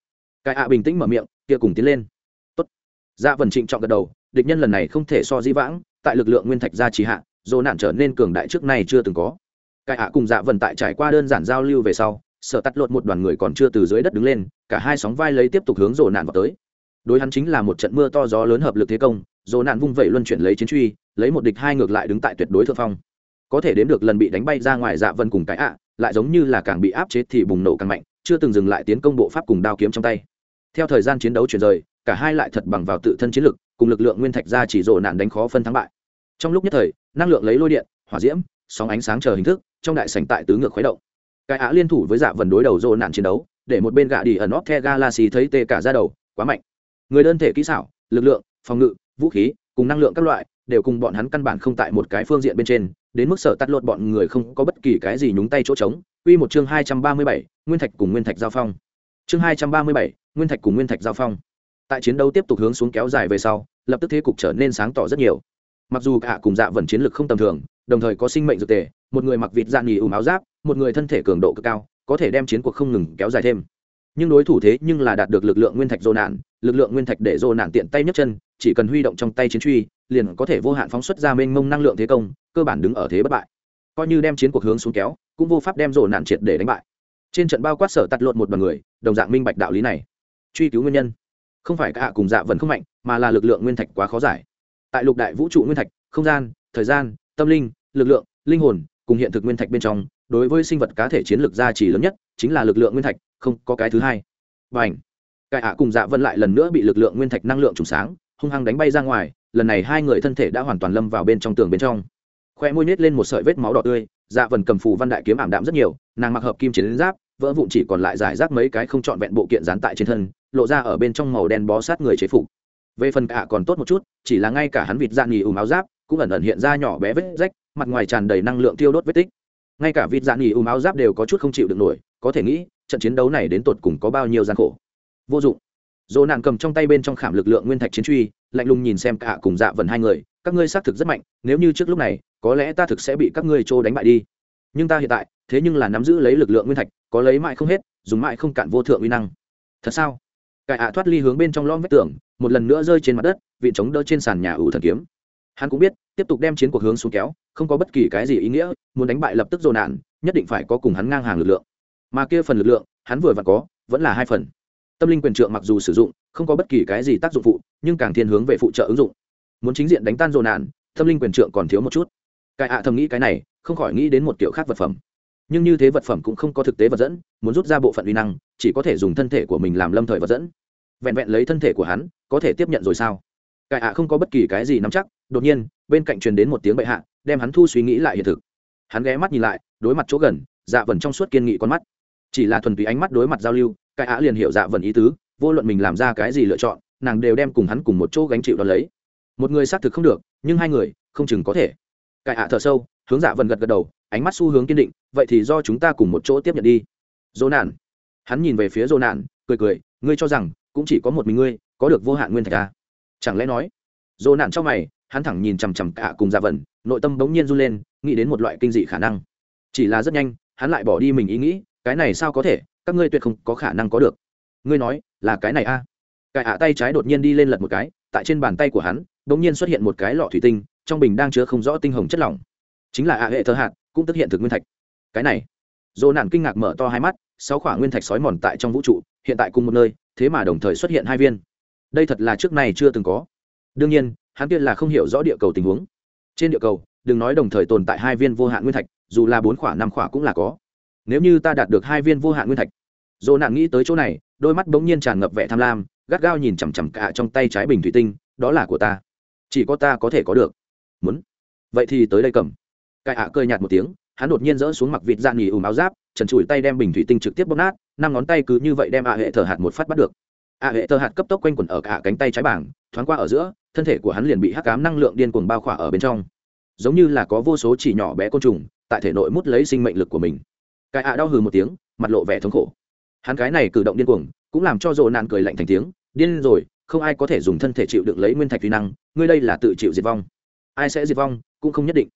Cái ạ bình tĩnh mở miệng, kia cùng tiến lên. Tốt. Dạ vần trịnh trọng gật đầu, địch nhân lần này không thể so di vãng, tại lực lượng nguyên thạch gia trì hạ dồ nạn trở nên cường đại trước nay chưa từng có. Cái ạ cùng dạ vần tại trải qua đơn giản giao lưu về sau, sợ tắt lột một đoàn người còn chưa từ dưới đất đứng lên, cả hai sóng vai lấy tiếp tục hướng dồ nạn vào tới. Đối hắn chính là một trận mưa to gió lớn hợp lực thế công dồ nạn vung vẩy luân chuyển lấy chiến truy, lấy một địch hai ngược lại đứng tại tuyệt đối thượng phong. Có thể đến được lần bị đánh bay ra ngoài dạ vân cùng cái ạ lại giống như là càng bị áp chế thì bùng nổ càng mạnh, chưa từng dừng lại tiến công bộ pháp cùng đao kiếm trong tay. Theo thời gian chiến đấu chuyển rời, cả hai lại thật bằng vào tự thân chiến lực, cùng lực lượng nguyên thạch ra chỉ rộ nạn đánh khó phân thắng bại. Trong lúc nhất thời, năng lượng lấy lôi điện, hỏa diễm, sóng ánh sáng chờ hình thức, trong đại sảnh tại tứ ngược khuấy động. Cái á liên thủ với dạ vần đối đầu rộ nạn chiến đấu, để một bên gạ đi ẩn óc the galaxy thấy tê cả ra đầu, quá mạnh. Người đơn thể kỹ xảo, lực lượng, phòng ngự, vũ khí, cùng năng lượng các loại, đều cùng bọn hắn căn bản không tại một cái phương diện bên trên đến mức sở tắt lột bọn người không có bất kỳ cái gì nhúng tay chỗ trống Quy một chương hai trăm ba mươi bảy, Nguyên Thạch cùng Nguyên Thạch giao phong. Chương hai trăm ba mươi bảy, Nguyên Thạch cùng Nguyên Thạch giao phong. Tại chiến đấu tiếp tục hướng xuống kéo dài về sau, lập tức thế cục trở nên sáng tỏ rất nhiều. Mặc dù cả cùng dạ vận chiến lực không tầm thường, đồng thời có sinh mệnh dược tề, một người mặc vịt dạng nhì ủm áo giáp, một người thân thể cường độ cực cao, có thể đem chiến cuộc không ngừng kéo dài thêm. Nhưng đối thủ thế nhưng là đạt được lực lượng nguyên thạch dồn nạn, lực lượng nguyên thạch để dồn nạn tiện tay nhấc chân, chỉ cần huy động trong tay chiến truy, liền có thể vô hạn phóng xuất ra mênh mông năng lượng thế công, cơ bản đứng ở thế bất bại. Coi như đem chiến cuộc hướng xuống kéo, cũng vô pháp đem rổ nạn triệt để đánh bại. Trên trận bao quát sở tạt lộn một đoàn người, đồng dạng minh bạch đạo lý này. Truy cứu nguyên nhân, không phải cả cùng dạ vẫn không mạnh, mà là lực lượng nguyên thạch quá khó giải. Tại lục đại vũ trụ nguyên thạch, không gian, thời gian, tâm linh, lực lượng, linh hồn, cùng hiện thực nguyên thạch bên trong, đối với sinh vật cá thể chiến lược gia trì lớn nhất chính là lực lượng nguyên thạch, không có cái thứ hai. và ảnh cải ạ cùng Dạ Vân lại lần nữa bị lực lượng nguyên thạch năng lượng trùng sáng, hung hăng đánh bay ra ngoài, lần này hai người thân thể đã hoàn toàn lâm vào bên trong tường bên trong. Khoe môi nết lên một sợi vết máu đỏ tươi, Dạ vần cầm phù văn đại kiếm ảm đạm rất nhiều, nàng mặc hợp kim chiến giáp, vỡ vụn chỉ còn lại giải rác mấy cái không trọn vẹn bộ kiện dán tại trên thân, lộ ra ở bên trong màu đen bó sát người chế phục. Về phần cả còn tốt một chút, chỉ là ngay cả hắn vịt dạ nghỉ ùm áo giáp, cũng ẩn ẩn hiện ra nhỏ bé vết rách, mặt ngoài tràn đầy năng lượng tiêu đốt vết tích. Ngay cả vịt dạ nghỉ ùm áo giáp đều có chút không chịu được nổi, có thể nghĩ, trận chiến đấu này đến tột cùng có bao nhiêu gian khổ. Vô dụng dỗ nạn cầm trong tay bên trong khảm lực lượng nguyên thạch chiến truy lạnh lùng nhìn xem cả cùng dạ vần hai người, các ngươi xác thực rất mạnh, nếu như trước lúc này, có lẽ ta thực sẽ bị các ngươi trô đánh bại đi. Nhưng ta hiện tại, thế nhưng là nắm giữ lấy lực lượng nguyên thạch, có lấy mãi không hết, dùng mãi không cạn vô thượng uy năng. Thật sao? Cải ạ thoát ly hướng bên trong lom vách tường, một lần nữa rơi trên mặt đất, vị chống đỡ trên sàn nhà ủ thần kiếm. Hắn cũng biết, tiếp tục đem chiến cuộc hướng xuống kéo, không có bất kỳ cái gì ý nghĩa, muốn đánh bại lập tức dồn nạn nhất định phải có cùng hắn ngang hàng lực lượng. Mà kia phần lực lượng, hắn vừa và có, vẫn là hai phần tâm linh quyền trượng mặc dù sử dụng, không có bất kỳ cái gì tác dụng phụ, nhưng càng thiên hướng về phụ trợ ứng dụng. Muốn chính diện đánh tan dồn nạn, tâm linh quyền trượng còn thiếu một chút. Cái ạ thầm nghĩ cái này, không khỏi nghĩ đến một kiểu khác vật phẩm. Nhưng như thế vật phẩm cũng không có thực tế vật dẫn, muốn rút ra bộ phận uy năng, chỉ có thể dùng thân thể của mình làm lâm thời vật dẫn. Vẹn vẹn lấy thân thể của hắn, có thể tiếp nhận rồi sao? Cái ạ không có bất kỳ cái gì nắm chắc, đột nhiên, bên cạnh truyền đến một tiếng bệ hạ, đem hắn thu suy nghĩ lại hiện thực. Hắn ghé mắt nhìn lại, đối mặt chỗ gần dạ vần trong suốt kiên nghị con mắt. Chỉ là thuần túy ánh mắt đối mặt giao lưu cái á liền hiểu dạ vần ý tứ, vô luận mình làm ra cái gì lựa chọn, nàng đều đem cùng hắn cùng một chỗ gánh chịu đón lấy. Một người xác thực không được, nhưng hai người, không chừng có thể. Cái ạ thở sâu, hướng dạ vần gật gật đầu, ánh mắt xu hướng kiên định, vậy thì do chúng ta cùng một chỗ tiếp nhận đi. Dỗ nạn. Hắn nhìn về phía dỗ nạn, cười cười, ngươi cho rằng, cũng chỉ có một mình ngươi, có được vô hạn nguyên thạch à? chẳng lẽ nói? Dỗ nạn trong mày, hắn thẳng nhìn chằm chằm cả cùng dạ vần, nội tâm bỗng nhiên run lên, nghĩ đến một loại kinh dị khả năng. Chỉ là rất nhanh, hắn lại bỏ đi mình ý nghĩ, cái này sao có thể? Các ngươi tuyệt không có khả năng có được. Ngươi nói, là cái này a? À. cải ạ tay trái đột nhiên đi lên lật một cái, tại trên bàn tay của hắn đ ỗ n g nhiên xuất hiện một cái lọ thủy tinh, trong bình đang chứa không rõ tinh hồng chất lỏng. Chính là ạ hệ thơ hạt, cũng tức hiện thực nguyên thạch. Cái này dồ nạn kinh ngạc mở to hai mắt, sáu khỏa nguyên thạch sói mòn tại trong vũ trụ, hiện tại cùng một nơi, thế mà đồng thời xuất hiện hai viên. Đây thật là trước này chưa từng có. Đương nhiên, hắn kia là không hiểu rõ địa cầu tình huống. Trên địa cầu, đừng nói đồng thời tồn tại hai viên vô hạn nguyên thạch, dù là bốn khỏa, năm khỏa cũng là có nếu như ta đạt được hai viên vô hạn nguyên thạch. Dỗ nạn nghĩ tới chỗ này, đôi mắt bỗng nhiên tràn ngập vẻ tham lam, gắt gao nhìn chằm chằm cả trong tay trái bình thủy tinh, đó là của ta. Chỉ có ta có thể có được. Muốn. Vậy thì tới đây cầm. Cải ạ à cười nhạt một tiếng, hắn đột nhiên rỡ xuống mặc vịt dạng nghỉ ùm áo giáp, trần trụi tay đem bình thủy tinh trực tiếp bóp nát, năm ngón tay cứ như vậy đem ạ hệ thờ hạt một phát bắt được. ạ hệ thờ hạt cấp tốc quanh quẩn ở cả cánh tay trái bảng, thoáng qua ở giữa, thân thể của hắn liền bị hắc cám năng lượng điên cuồng bao khỏa ở bên trong. Giống như là có vô số chỉ nhỏ bé côn trùng, tại thể nội mút lấy sinh mệnh lực của mình cái ạ đau hừ một tiếng, mặt lộ vẻ thống khổ. Hắn cái này cử động điên cuồng, cũng làm cho rộ nạn cười lạnh thành tiếng, điên rồi, không ai có thể dùng thân thể chịu được lấy nguyên thạch vi năng, ngươi đây là tự chịu diệt vong. Ai sẽ diệt vong, cũng không nhất định.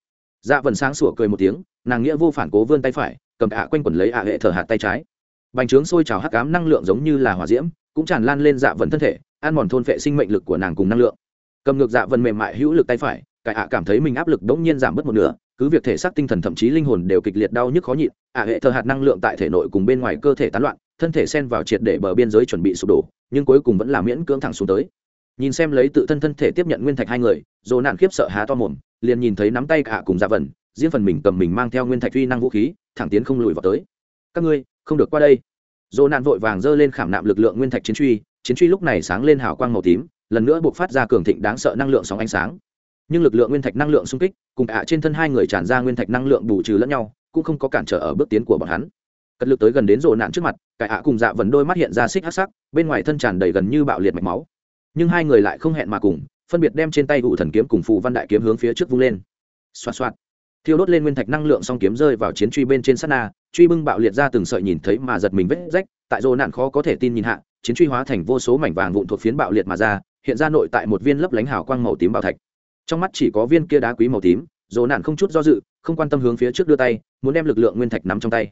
Dạ vần sáng sủa cười một tiếng, nàng nghĩa vô phản cố vươn tay phải, cầm ạ quanh quần lấy ạ hệ thở hạt tay trái. Bành trướng sôi trào hắc ám năng lượng giống như là hỏa diễm, cũng tràn lan lên dạ vần thân thể ăn mòn thôn phệ sinh mệnh lực của nàng cùng năng lượng. Cầm ngược dạ vần mềm mại hữu lực tay phải cải ạ cảm thấy mình áp lực đ ỗ n g nhiên giảm bớt một nửa cứ việc thể xác tinh thần thậm chí linh hồn đều kịch liệt đau nhức khó nhịn ạ hệ thờ hạt năng lượng tại thể nội cùng bên ngoài cơ thể tán loạn, thân thể xen vào triệt để bờ biên giới chuẩn bị sụp đổ, nhưng cuối cùng vẫn là miễn cưỡng thẳng xuống tới. Nhìn xem lấy tự thân thân thể tiếp nhận nguyên thạch hai người, dồ nạn khiếp sợ há to mồm, liền nhìn thấy nắm tay cả cùng dạ vần, riêng phần mình cầm mình mang theo nguyên thạch uy năng vũ khí, thẳng tiến không lùi vào tới. Các ngươi, không được qua đây. Dồ nạn vội vàng giơ lên khảm nạm lực lượng nguyên thạch chiến truy chiến truy lúc này sáng lên hào quang màu tím, lần nữa buộc phát ra cường thịnh đáng sợ năng lượng sóng ánh sáng nhưng lực lượng nguyên thạch năng lượng xung kích cùng ạ trên thân hai người tràn ra nguyên thạch năng lượng bù trừ lẫn nhau cũng không có cản trở ở bước tiến của bọn hắn. Cật lực tới gần đến rộ nạn trước mặt, cải ạ cùng dạ vần đôi mắt hiện ra xích hát sắc, bên ngoài thân tràn đầy gần như bạo liệt mạch máu. Nhưng hai người lại không hẹn mà cùng, phân biệt đem trên tay vụ thần kiếm cùng phù văn đại kiếm hướng phía trước vung lên. Xoạt xoạt. Thiêu đốt lên nguyên thạch năng lượng song kiếm rơi vào chiến truy bên trên sát na, truy bưng bạo liệt ra từng sợi nhìn thấy mà giật mình vết rách, tại rộ nạn khó có thể tin nhìn hạ, chiến truy hóa thành vô số mảnh vàng vụn thuộc phiến bạo liệt mà ra, hiện ra nội tại một viên lấp lánh hào quang màu tím bảo thạch trong mắt chỉ có viên kia đá quý màu tím dồ nạn không chút do dự, không quan tâm hướng phía trước đưa tay, muốn đem lực lượng nguyên thạch nắm trong tay.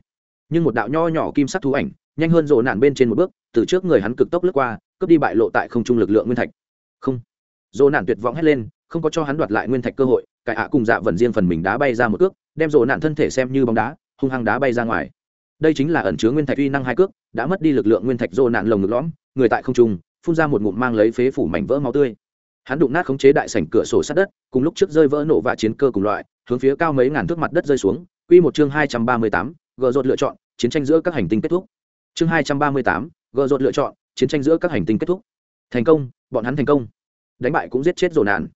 Nhưng một đạo nho nhỏ kim sắc thú ảnh, nhanh hơn dồ nạn bên trên một bước, từ trước người hắn cực tốc lướt qua, cướp đi bại lộ tại không trung lực lượng nguyên thạch. Không. Dồ nạn tuyệt vọng hét lên, không có cho hắn đoạt lại nguyên thạch cơ hội, cải ạ cùng dạ vần riêng phần mình đá bay ra một cước, đem dồ nạn thân thể xem như bóng đá, hung hăng đá bay ra ngoài. Đây chính là ẩn chứa nguyên thạch uy năng hai cước, đã mất đi lực lượng nguyên thạch dồ nạn lồng ngực lõm, người tại không trung, phun ra một ngụm mang lấy phế phủ mảnh vỡ máu tươi hắn đụng nát khống chế đại sảnh cửa sổ sát đất, cùng lúc trước rơi vỡ nổ và chiến cơ cùng loại, hướng phía cao mấy ngàn thước mặt đất rơi xuống. Quy một chương hai trăm ba mươi tám, gờ rột lựa chọn, chiến tranh giữa các hành tinh kết thúc. Chương hai trăm ba mươi tám, gờ rột lựa chọn, chiến tranh giữa các hành tinh kết thúc. Thành công, bọn hắn thành công. Đánh bại cũng giết chết rổ nạn.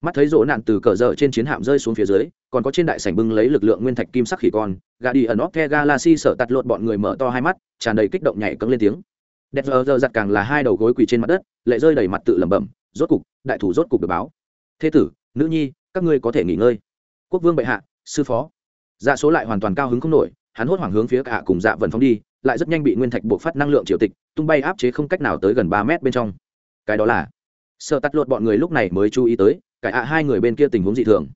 Mắt thấy rổ nạn từ cờ dở trên chiến hạm rơi xuống phía dưới, còn có trên đại sảnh bưng lấy lực lượng nguyên thạch kim sắc khỉ con gà đi ẩn óc the galaxy sợ tạt lột bọn người mở to hai mắt, tràn đầy kích động nhảy cẫng lên tiếng. Đẹp giờ giờ giặt càng là hai đầu gối quỳ trên mặt đất, lệ rơi đầy mặt tự lẩm bẩm rốt cục, đại thủ rốt cục được báo. Thế tử, nữ nhi, các ngươi có thể nghỉ ngơi. Quốc vương bệ hạ, sư phó. Dạ số lại hoàn toàn cao hứng không nổi, hắn hốt hoảng hướng phía cả cùng dạ vần phóng đi, lại rất nhanh bị nguyên thạch buộc phát năng lượng triều tịch, tung bay áp chế không cách nào tới gần ba mét bên trong. Cái đó là, sợ tắt lột bọn người lúc này mới chú ý tới cải ạ hai người bên kia tình huống dị thường.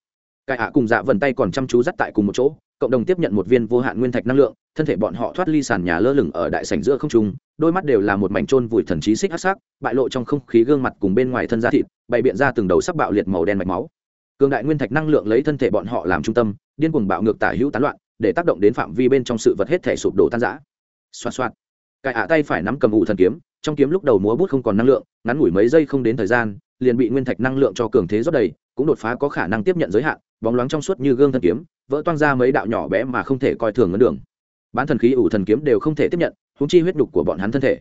Cải ạ cùng dạ vần tay còn chăm chú dắt tại cùng một chỗ cộng đồng tiếp nhận một viên vô hạn nguyên thạch năng lượng, thân thể bọn họ thoát ly sàn nhà lơ lửng ở đại sảnh giữa không trung, đôi mắt đều là một mảnh trôn vùi thần trí xích hắc sắc, bại lộ trong không khí gương mặt cùng bên ngoài thân da thịt, bày biện ra từng đầu sắc bạo liệt màu đen mạch máu. Cường đại nguyên thạch năng lượng lấy thân thể bọn họ làm trung tâm, điên cuồng bạo ngược tả hữu tán loạn, để tác động đến phạm vi bên trong sự vật hết thể sụp đổ tan rã. Xoa xoa cài ạ tay phải nắm cầm ủ thần kiếm, trong kiếm lúc đầu múa bút không còn năng lượng, ngắn ngủi mấy giây không đến thời gian, liền bị nguyên thạch năng lượng cho cường thế rót đầy, cũng đột phá có khả năng tiếp nhận giới hạn, bóng loáng trong suốt như gương thân kiếm vỡ toang ra mấy đạo nhỏ bé mà không thể coi thường ngấn đường. Bán thần khí, ủ thần kiếm đều không thể tiếp nhận húng chi huyết đục của bọn hắn thân thể.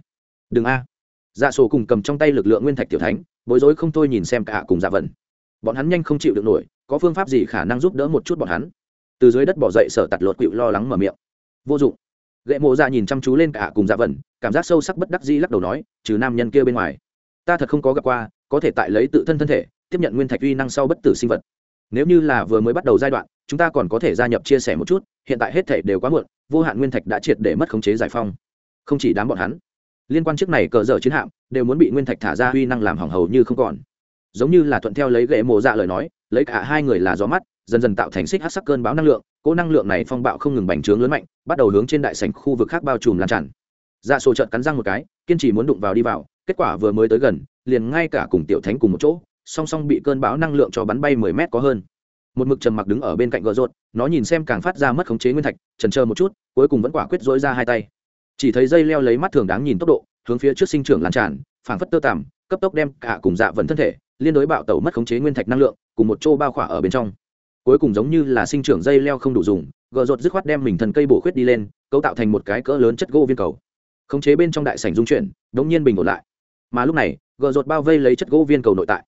Đừng a. Dạ sổ cùng cầm trong tay lực lượng nguyên thạch tiểu thánh, bối rối không thôi nhìn xem cả cùng dạ vần bọn hắn nhanh không chịu được nổi, có phương pháp gì khả năng giúp đỡ một chút bọn hắn? Từ dưới đất bỏ dậy sở tạt lột quỵu lo lắng mở miệng. Vô dụng. Ghệ mộ dạ nhìn chăm chú lên cả cùng dạ vần cảm giác sâu sắc bất đắc di lắc đầu nói, trừ nam nhân kia bên ngoài, ta thật không có gặp qua, có thể tại lấy tự thân thân thể, tiếp nhận nguyên thạch uy năng sau bất tử sinh vật. Nếu như là vừa mới bắt đầu giai đoạn chúng ta còn có thể gia nhập chia sẻ một chút, hiện tại hết thể đều quá muộn, vô hạn nguyên thạch đã triệt để mất khống chế giải phong. Không chỉ đám bọn hắn, liên quan trước này cờ dở chiến hạm, đều muốn bị nguyên thạch thả ra huy năng làm hỏng hầu như không còn. Giống như là thuận theo lấy ghệ mộ dạ lời nói, lấy cả hai người là gió mắt, dần dần tạo thành xích hát sắc cơn báo năng lượng, cỗ năng lượng này phong bạo không ngừng bành trướng lớn mạnh, bắt đầu hướng trên đại sảnh khu vực khác bao trùm lan tràn. Dạ sổ trợn cắn răng một cái, kiên trì muốn đụng vào đi vào, kết quả vừa mới tới gần, liền ngay cả cùng tiểu thánh cùng một chỗ, song song bị cơn bão năng lượng cho bắn bay mười mét có hơn một mực trầm mặc đứng ở bên cạnh gợ rột, nó nhìn xem càng phát ra mất khống chế nguyên thạch trần chờ một chút, cuối cùng vẫn quả quyết dối ra hai tay. Chỉ thấy dây leo lấy mắt thường đáng nhìn tốc độ, hướng phía trước sinh trưởng lan tràn, phảng phất tơ tằm, cấp tốc đem cả cùng dạ vẫn thân thể, liên đối bạo tẩu mất khống chế nguyên thạch năng lượng, cùng một chỗ bao khỏa ở bên trong. Cuối cùng giống như là sinh trưởng dây leo không đủ dùng gợ rột dứt khoát đem mình thân cây bổ khuyết đi lên, cấu tạo thành một cái cỡ lớn chất gỗ viên cầu. Khống chế bên trong đại sảnh dung chuyển, đống nhiên bình ổn lại. Mà lúc này gợ rột bao vây lấy chất gỗ viên cầu nội tại.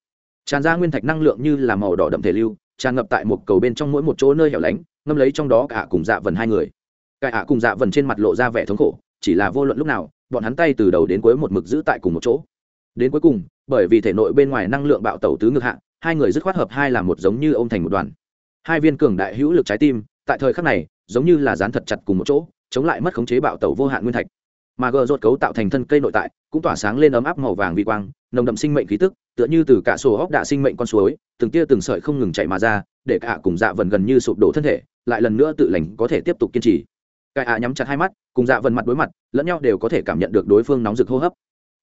Tràn ra nguyên thạch năng lượng như là màu đỏ đậm thể lưu tràn ngập tại một cầu bên trong mỗi một chỗ nơi hẻo lánh, ngâm lấy trong đó cả cùng dạ vần hai người. Cả ạ cùng dạ vần trên mặt lộ ra vẻ thống khổ, chỉ là vô luận lúc nào, bọn hắn tay từ đầu đến cuối một mực giữ tại cùng một chỗ. Đến cuối cùng, bởi vì thể nội bên ngoài năng lượng bạo tẩu tứ ngược hạ, hai người dứt khoát hợp hai là một giống như ô m thành một đoàn. Hai viên cường đại hữu lực trái tim, tại thời khắc này, giống như là dán thật chặt cùng một chỗ, chống lại mất khống chế bạo tẩu vô hạn nguyên thạch mà gờ rột cấu tạo thành thân cây nội tại, cũng tỏa sáng lên ấm áp màu vàng vi quang, nồng đậm sinh mệnh khí tức, tựa như từ cả sổ hóc đạ sinh mệnh con suối, từng tia từng sợi không ngừng chạy mà ra, để cả cùng dạ vần gần như sụp đổ thân thể, lại lần nữa tự lành có thể tiếp tục kiên trì. Cái ạ nhắm chặt hai mắt, cùng dạ vần mặt đối mặt, lẫn nhau đều có thể cảm nhận được đối phương nóng rực hô hấp.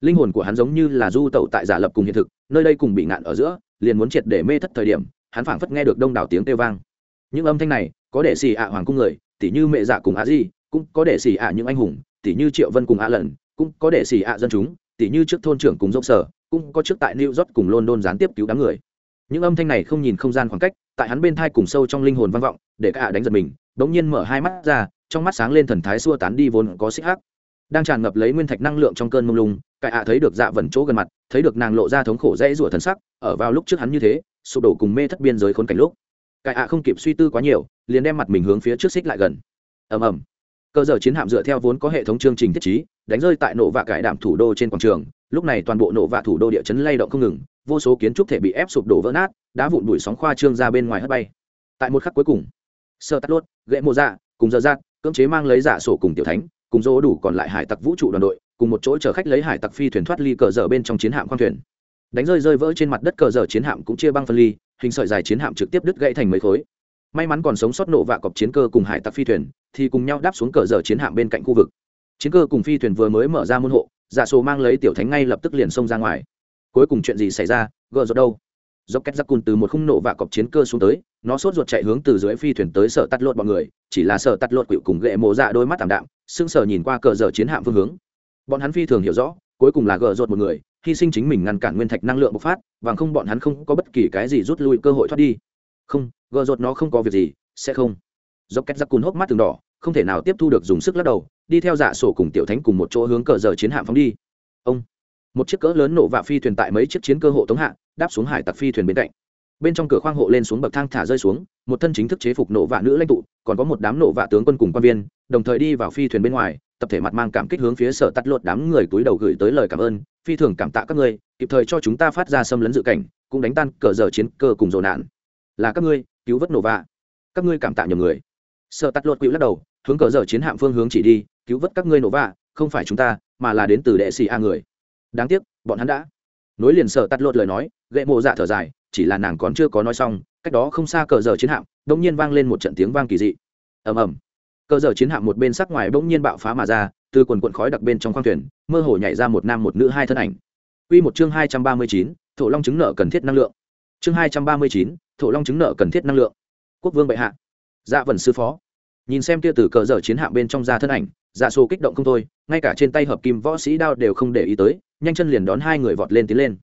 Linh hồn của hắn giống như là du tẩu tại giả lập cùng hiện thực, nơi đây cùng bị ngạn ở giữa, liền muốn triệt để mê thất thời điểm, hắn phảng phất nghe được đông đảo tiếng kêu vang. Những âm thanh này, có để xì ạ hoàng cung người, tỉ như mẹ dạ cùng á di, cũng có để xì ạ những anh hùng tỉ như triệu vân cùng ạ lần cũng có để xì ạ dân chúng tỉ như trước thôn trưởng cùng dốc sở, cũng có trước tại new york cùng london gián tiếp cứu đám người. Những âm thanh này không nhìn không gian khoảng cách, tại hắn bên thai cùng sâu trong linh hồn vang vọng, để cả đánh giật mình, bỗng nhiên mở hai mắt ra, trong mắt sáng lên thần thái xua tán đi vốn có xích hắc. Đang tràn ngập lấy nguyên thạch năng lượng trong cơn mông lung cải ạ thấy được dạ vẩn chỗ gần mặt, thấy được nàng lộ ra thống khổ dễ rủa thần sắc, ở vào lúc trước hắn như thế, sụp đổ cùng mê thất biên giới khốn cảnh lúc. Cải ạ không kịp suy tư quá nhiều, liền đem mặt mình hướng phía trước xích lại gần. Ầm ầm cơ giờ chiến hạm dựa theo vốn có hệ thống chương trình thiết trí, đánh rơi tại nổ vạ cải đảm thủ đô trên quảng trường. Lúc này toàn bộ nổ vạ thủ đô địa chấn lay động không ngừng, vô số kiến trúc thể bị ép sụp đổ vỡ nát, đá vụn bụi sóng khoa trương ra bên ngoài hất bay. Tại một khắc cuối cùng, sơ tắt lốt gậy mô dạ cùng giờ rác cưỡng chế mang lấy giả sổ cùng tiểu thánh, cùng dỗ đủ còn lại hải tặc vũ trụ đoàn đội, cùng một chỗ chở khách lấy hải tặc phi thuyền thoát ly cờ dở bên trong chiến hạm khoang thuyền. Đánh rơi rơi vỡ trên mặt đất cờ dở chiến hạm cũng chia băng phân ly, hình sợi dài chiến hạm trực tiếp đứt gãy thành mấy khối may mắn còn sống sót nổ vạ cọc chiến cơ cùng hải tặc phi thuyền, thì cùng nhau đáp xuống cờ dở chiến hạm bên cạnh khu vực. Chiến cơ cùng phi thuyền vừa mới mở ra môn hộ, giả sổ mang lấy tiểu thánh ngay lập tức liền xông ra ngoài. Cuối cùng chuyện gì xảy ra gờ rột đâu? Dốc két giặc cùn từ một khung nổ và cọc chiến cơ xuống tới, nó sốt ruột chạy hướng từ dưới phi thuyền tới sở tắt lột bọn người, chỉ là sở tắt lột quỵu cùng ghệ mộ dạ đôi mắt tảm đạm sưng sờ nhìn qua cờ giờ chiến hạm phương hướng. Bọn hắn phi thường hiểu rõ, cuối cùng là gờ rột một người, hy sinh chính mình ngăn cản nguyên thạch năng lượng bộc phát và không bọn hắn không có bất kỳ cái gì rút lui cơ hội thoát đi. Không gờ rột nó không có việc gì, sẽ không. Dốc két giặc cùn hốc mắt từng đỏ, không thể nào tiếp thu được dùng sức lắc đầu, đi theo dạ sổ cùng tiểu thánh cùng một chỗ hướng cờ giờ chiến hạm phóng đi. Ông. Một chiếc cỡ lớn nổ vạ phi thuyền tại mấy chiếc chiến cơ hộ tống hạ, đáp xuống hải tặc phi thuyền bên cạnh. Bên trong cửa khoang hộ lên xuống bậc thang thả rơi xuống, một thân chính thức chế phục nổ vạ nữ lãnh tụ, còn có một đám nổ vạ tướng quân cùng quan viên, đồng thời đi vào phi thuyền bên ngoài, tập thể mặt mang cảm kích hướng phía sở tắt lột đám người túi đầu gửi tới lời cảm ơn, phi thường cảm tạ các ngươi, kịp thời cho chúng ta phát ra xâm lấn dự cảnh, cũng đánh tan cờ giờ chiến cơ cùng dồn nạn. Là các ngươi cứu vớt nổ vạ. Các ngươi cảm tạ nhiều người. Sợ tắt lột quỵ lắc đầu hướng cờ giờ chiến hạm phương hướng chỉ đi cứu vớt các ngươi nổ vạ không phải chúng ta mà là đến từ đệ sĩ a người. Đáng tiếc bọn hắn đã. Nối liền sợ tắt lột lời nói gậy mộ dạ thở dài chỉ là nàng còn chưa có nói xong cách đó không xa cờ giờ chiến hạm đông nhiên vang lên một trận tiếng vang kỳ dị. Ầm ầm. Cờ giờ chiến hạm một bên sắc ngoài bỗng nhiên bạo phá mà ra từ quần quận khói đặc bên trong khoang thuyền mơ hồ nhảy ra một nam một nữ hai thân ảnh. Quy một chương hai trăm ba mươi chín, thổ long chứng nợ cần thiết năng lượng. Chương hai trăm ba mươi chín, thổ long chứng nợ cần thiết năng lượng. Quốc vương bệ hạ. Dạ vần sư phó. Nhìn xem kia từ cờ dở chiến hạm bên trong ra thân ảnh, dạ sô kích động không thôi, ngay cả trên tay hợp kim võ sĩ đao đều không để ý tới, nhanh chân liền đón hai người vọt lên tiến lên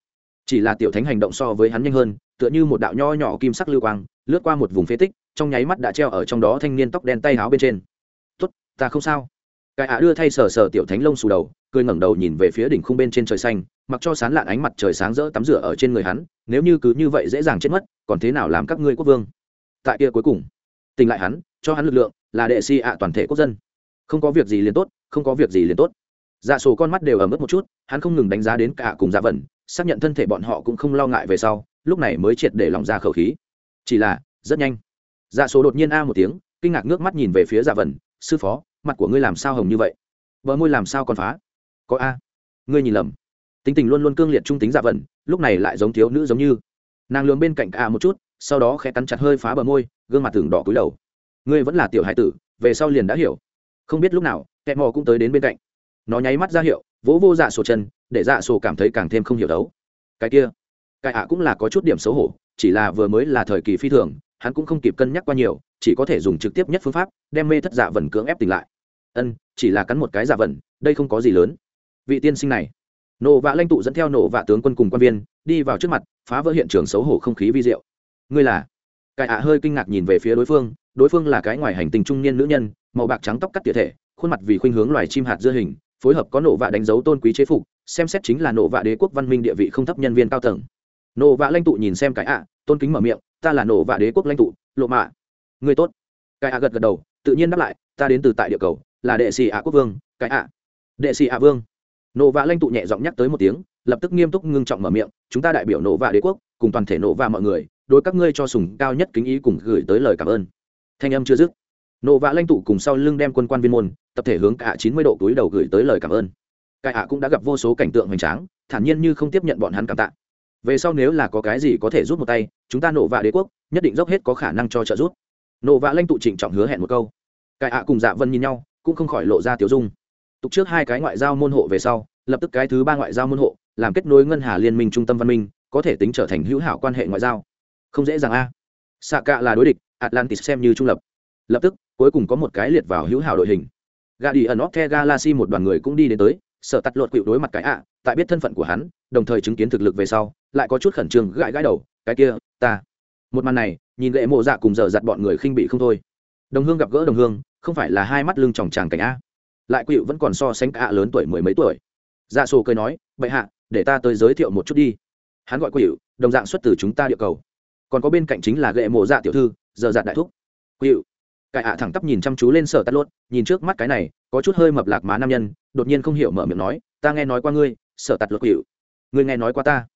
chỉ là tiểu thánh hành động so với hắn nhanh hơn tựa như một đạo nho nhỏ kim sắc lưu quang lướt qua một vùng phế tích trong nháy mắt đã treo ở trong đó thanh niên tóc đen tay áo bên trên tốt ta không sao cái ạ đưa thay sờ sờ tiểu thánh lông xù đầu cười ngẩng đầu nhìn về phía đỉnh khung bên trên trời xanh, mặc cho sán lạn ánh mặt trời sáng rỡ tắm rửa ở trên người hắn, nếu như cứ như vậy dễ dàng chết mất, còn thế nào làm các ngươi quốc vương? Tại kia cuối cùng tình lại hắn, cho hắn lực lượng, là đệ si ạ toàn thể quốc dân. Không có việc gì liền tốt, không có việc gì liền tốt. Dạ sổ con mắt đều ẩm ướt một chút, hắn không ngừng đánh giá đến cả cùng dạ vẩn xác nhận thân thể bọn họ cũng không lo ngại về sau, lúc này mới triệt để lòng ra khẩu khí. Chỉ là, rất nhanh. Dạ sổ đột nhiên a một tiếng, kinh ngạc nước mắt nhìn về phía dạ vẩn sư phó, mặt của ngươi làm sao hồng như vậy? Bờ môi làm sao còn phá? Có a ngươi nhìn lầm tính tình luôn luôn cương liệt trung tính dạ vẩn, lúc này lại giống thiếu nữ giống như. Nàng lường bên cạnh a một chút, sau đó khẽ cắn chặt hơi phá bờ môi, gương mặt tưởng đỏ cúi đầu. Ngươi vẫn là tiểu hải tử, về sau liền đã hiểu. Không biết lúc nào kẹ mò cũng tới đến bên cạnh. Nó nháy mắt ra hiệu, vỗ vô dạ sổ chân, để dạ sổ cảm thấy càng thêm không hiểu đấu. Cái kia, cái ạ cũng là có chút điểm xấu hổ, chỉ là vừa mới là thời kỳ phi thường, hắn cũng không kịp cân nhắc qua nhiều, chỉ có thể dùng trực tiếp nhất phương pháp, đem mê thất dạ vần cưỡng ép tỉnh lại. Ân, chỉ là cắn một cái dạ vần đây không có gì lớn vị tiên sinh này. Nổ vạ lãnh tụ dẫn theo nổ vạ tướng quân cùng quan viên, đi vào trước mặt, phá vỡ hiện trường xấu hổ không khí vi diệu. Ngươi là? Cái ạ hơi kinh ngạc nhìn về phía đối phương đối phương là cái ngoài hành tinh trung niên nữ nhân, màu bạc trắng tóc cắt tỉa thể, khuôn mặt vì khuynh hướng loài chim hạt dưa hình, phối hợp có nổ vạ đánh dấu tôn quý chế phục, xem xét chính là nổ vạ đế quốc văn minh địa vị không thấp nhân viên cao tầng. Nổ vạ lãnh tụ nhìn xem cái ạ, tôn kính mở miệng, ta là nổ vạ đế quốc lãnh tụ, lộ mạ. Người tốt. Cái ạ gật gật đầu, tự nhiên đáp lại, ta đến từ tại địa cầu, là đệ sĩ ạ quốc vương, cái ạ. Đệ sĩ ạ vương nổ vạ lãnh tụ nhẹ giọng nhắc tới một tiếng, lập tức nghiêm túc ngưng trọng mở miệng, chúng ta đại biểu nổ vạ đế quốc, cùng toàn thể nổ vạ mọi người, đối các ngươi cho sùng cao nhất kính ý cùng gửi tới lời cảm ơn. Thanh âm chưa dứt, nổ vạ lãnh tụ cùng sau lưng đem quân quan viên môn, tập thể hướng cả chín mươi độ túi đầu gửi tới lời cảm ơn. Cải ạ cũng đã gặp vô số cảnh tượng hoành tráng, thản nhiên như không tiếp nhận bọn hắn cảm tạ. Về sau nếu là có cái gì có thể rút một tay, chúng ta nổ vạ đế quốc, nhất định dốc hết có khả năng cho trợ rút. nổ vạ lãnh tụ trịnh trọng hứa hẹn một câu. Cải ạ cùng dạ vân nhìn nhau, cũng không khỏi lộ ra tiểu dung tục trước hai cái ngoại giao môn hộ về sau, lập tức cái thứ ba ngoại giao môn hộ, làm kết nối ngân hà liên minh, trung tâm văn minh, có thể tính trở thành hữu hảo quan hệ ngoại giao. Không dễ dàng a. Xạ cạ là đối địch, atlantis xem như trung lập. Lập tức, cuối cùng có một cái liệt vào hữu hảo đội hình. Gà đi ẩn óc the galaxy một đoàn người cũng đi đến tới, sợ tắt lột quỵu đối mặt cái ạ, tại biết thân phận của hắn, đồng thời chứng kiến thực lực về sau, lại có chút khẩn trương gãi gãi đầu, cái kia, ta. Một màn này, nhìn lệ mộ dạ cùng dở dặt bọn người khinh bị không thôi. Đồng hương gặp gỡ đồng hương, không phải là hai mắt lưng tròng tràng cảnh a lại quỵu vẫn còn so sánh cả lớn tuổi mười mấy tuổi. Dạ sổ cười nói, bệ hạ, để ta tới giới thiệu một chút đi. Hắn gọi quỵu, đồng dạng xuất từ chúng ta địa cầu. Còn có bên cạnh chính là gệ mộ dạ tiểu thư, giờ dạ đại thúc. Quỵu. Cải hạ thẳng tắp nhìn chăm chú lên sở tắt lốt, nhìn trước mắt cái này, có chút hơi mập lạc má nam nhân, đột nhiên không hiểu mở miệng nói, ta nghe nói qua ngươi, sở tắt lốt quỵu. Ngươi nghe nói qua ta.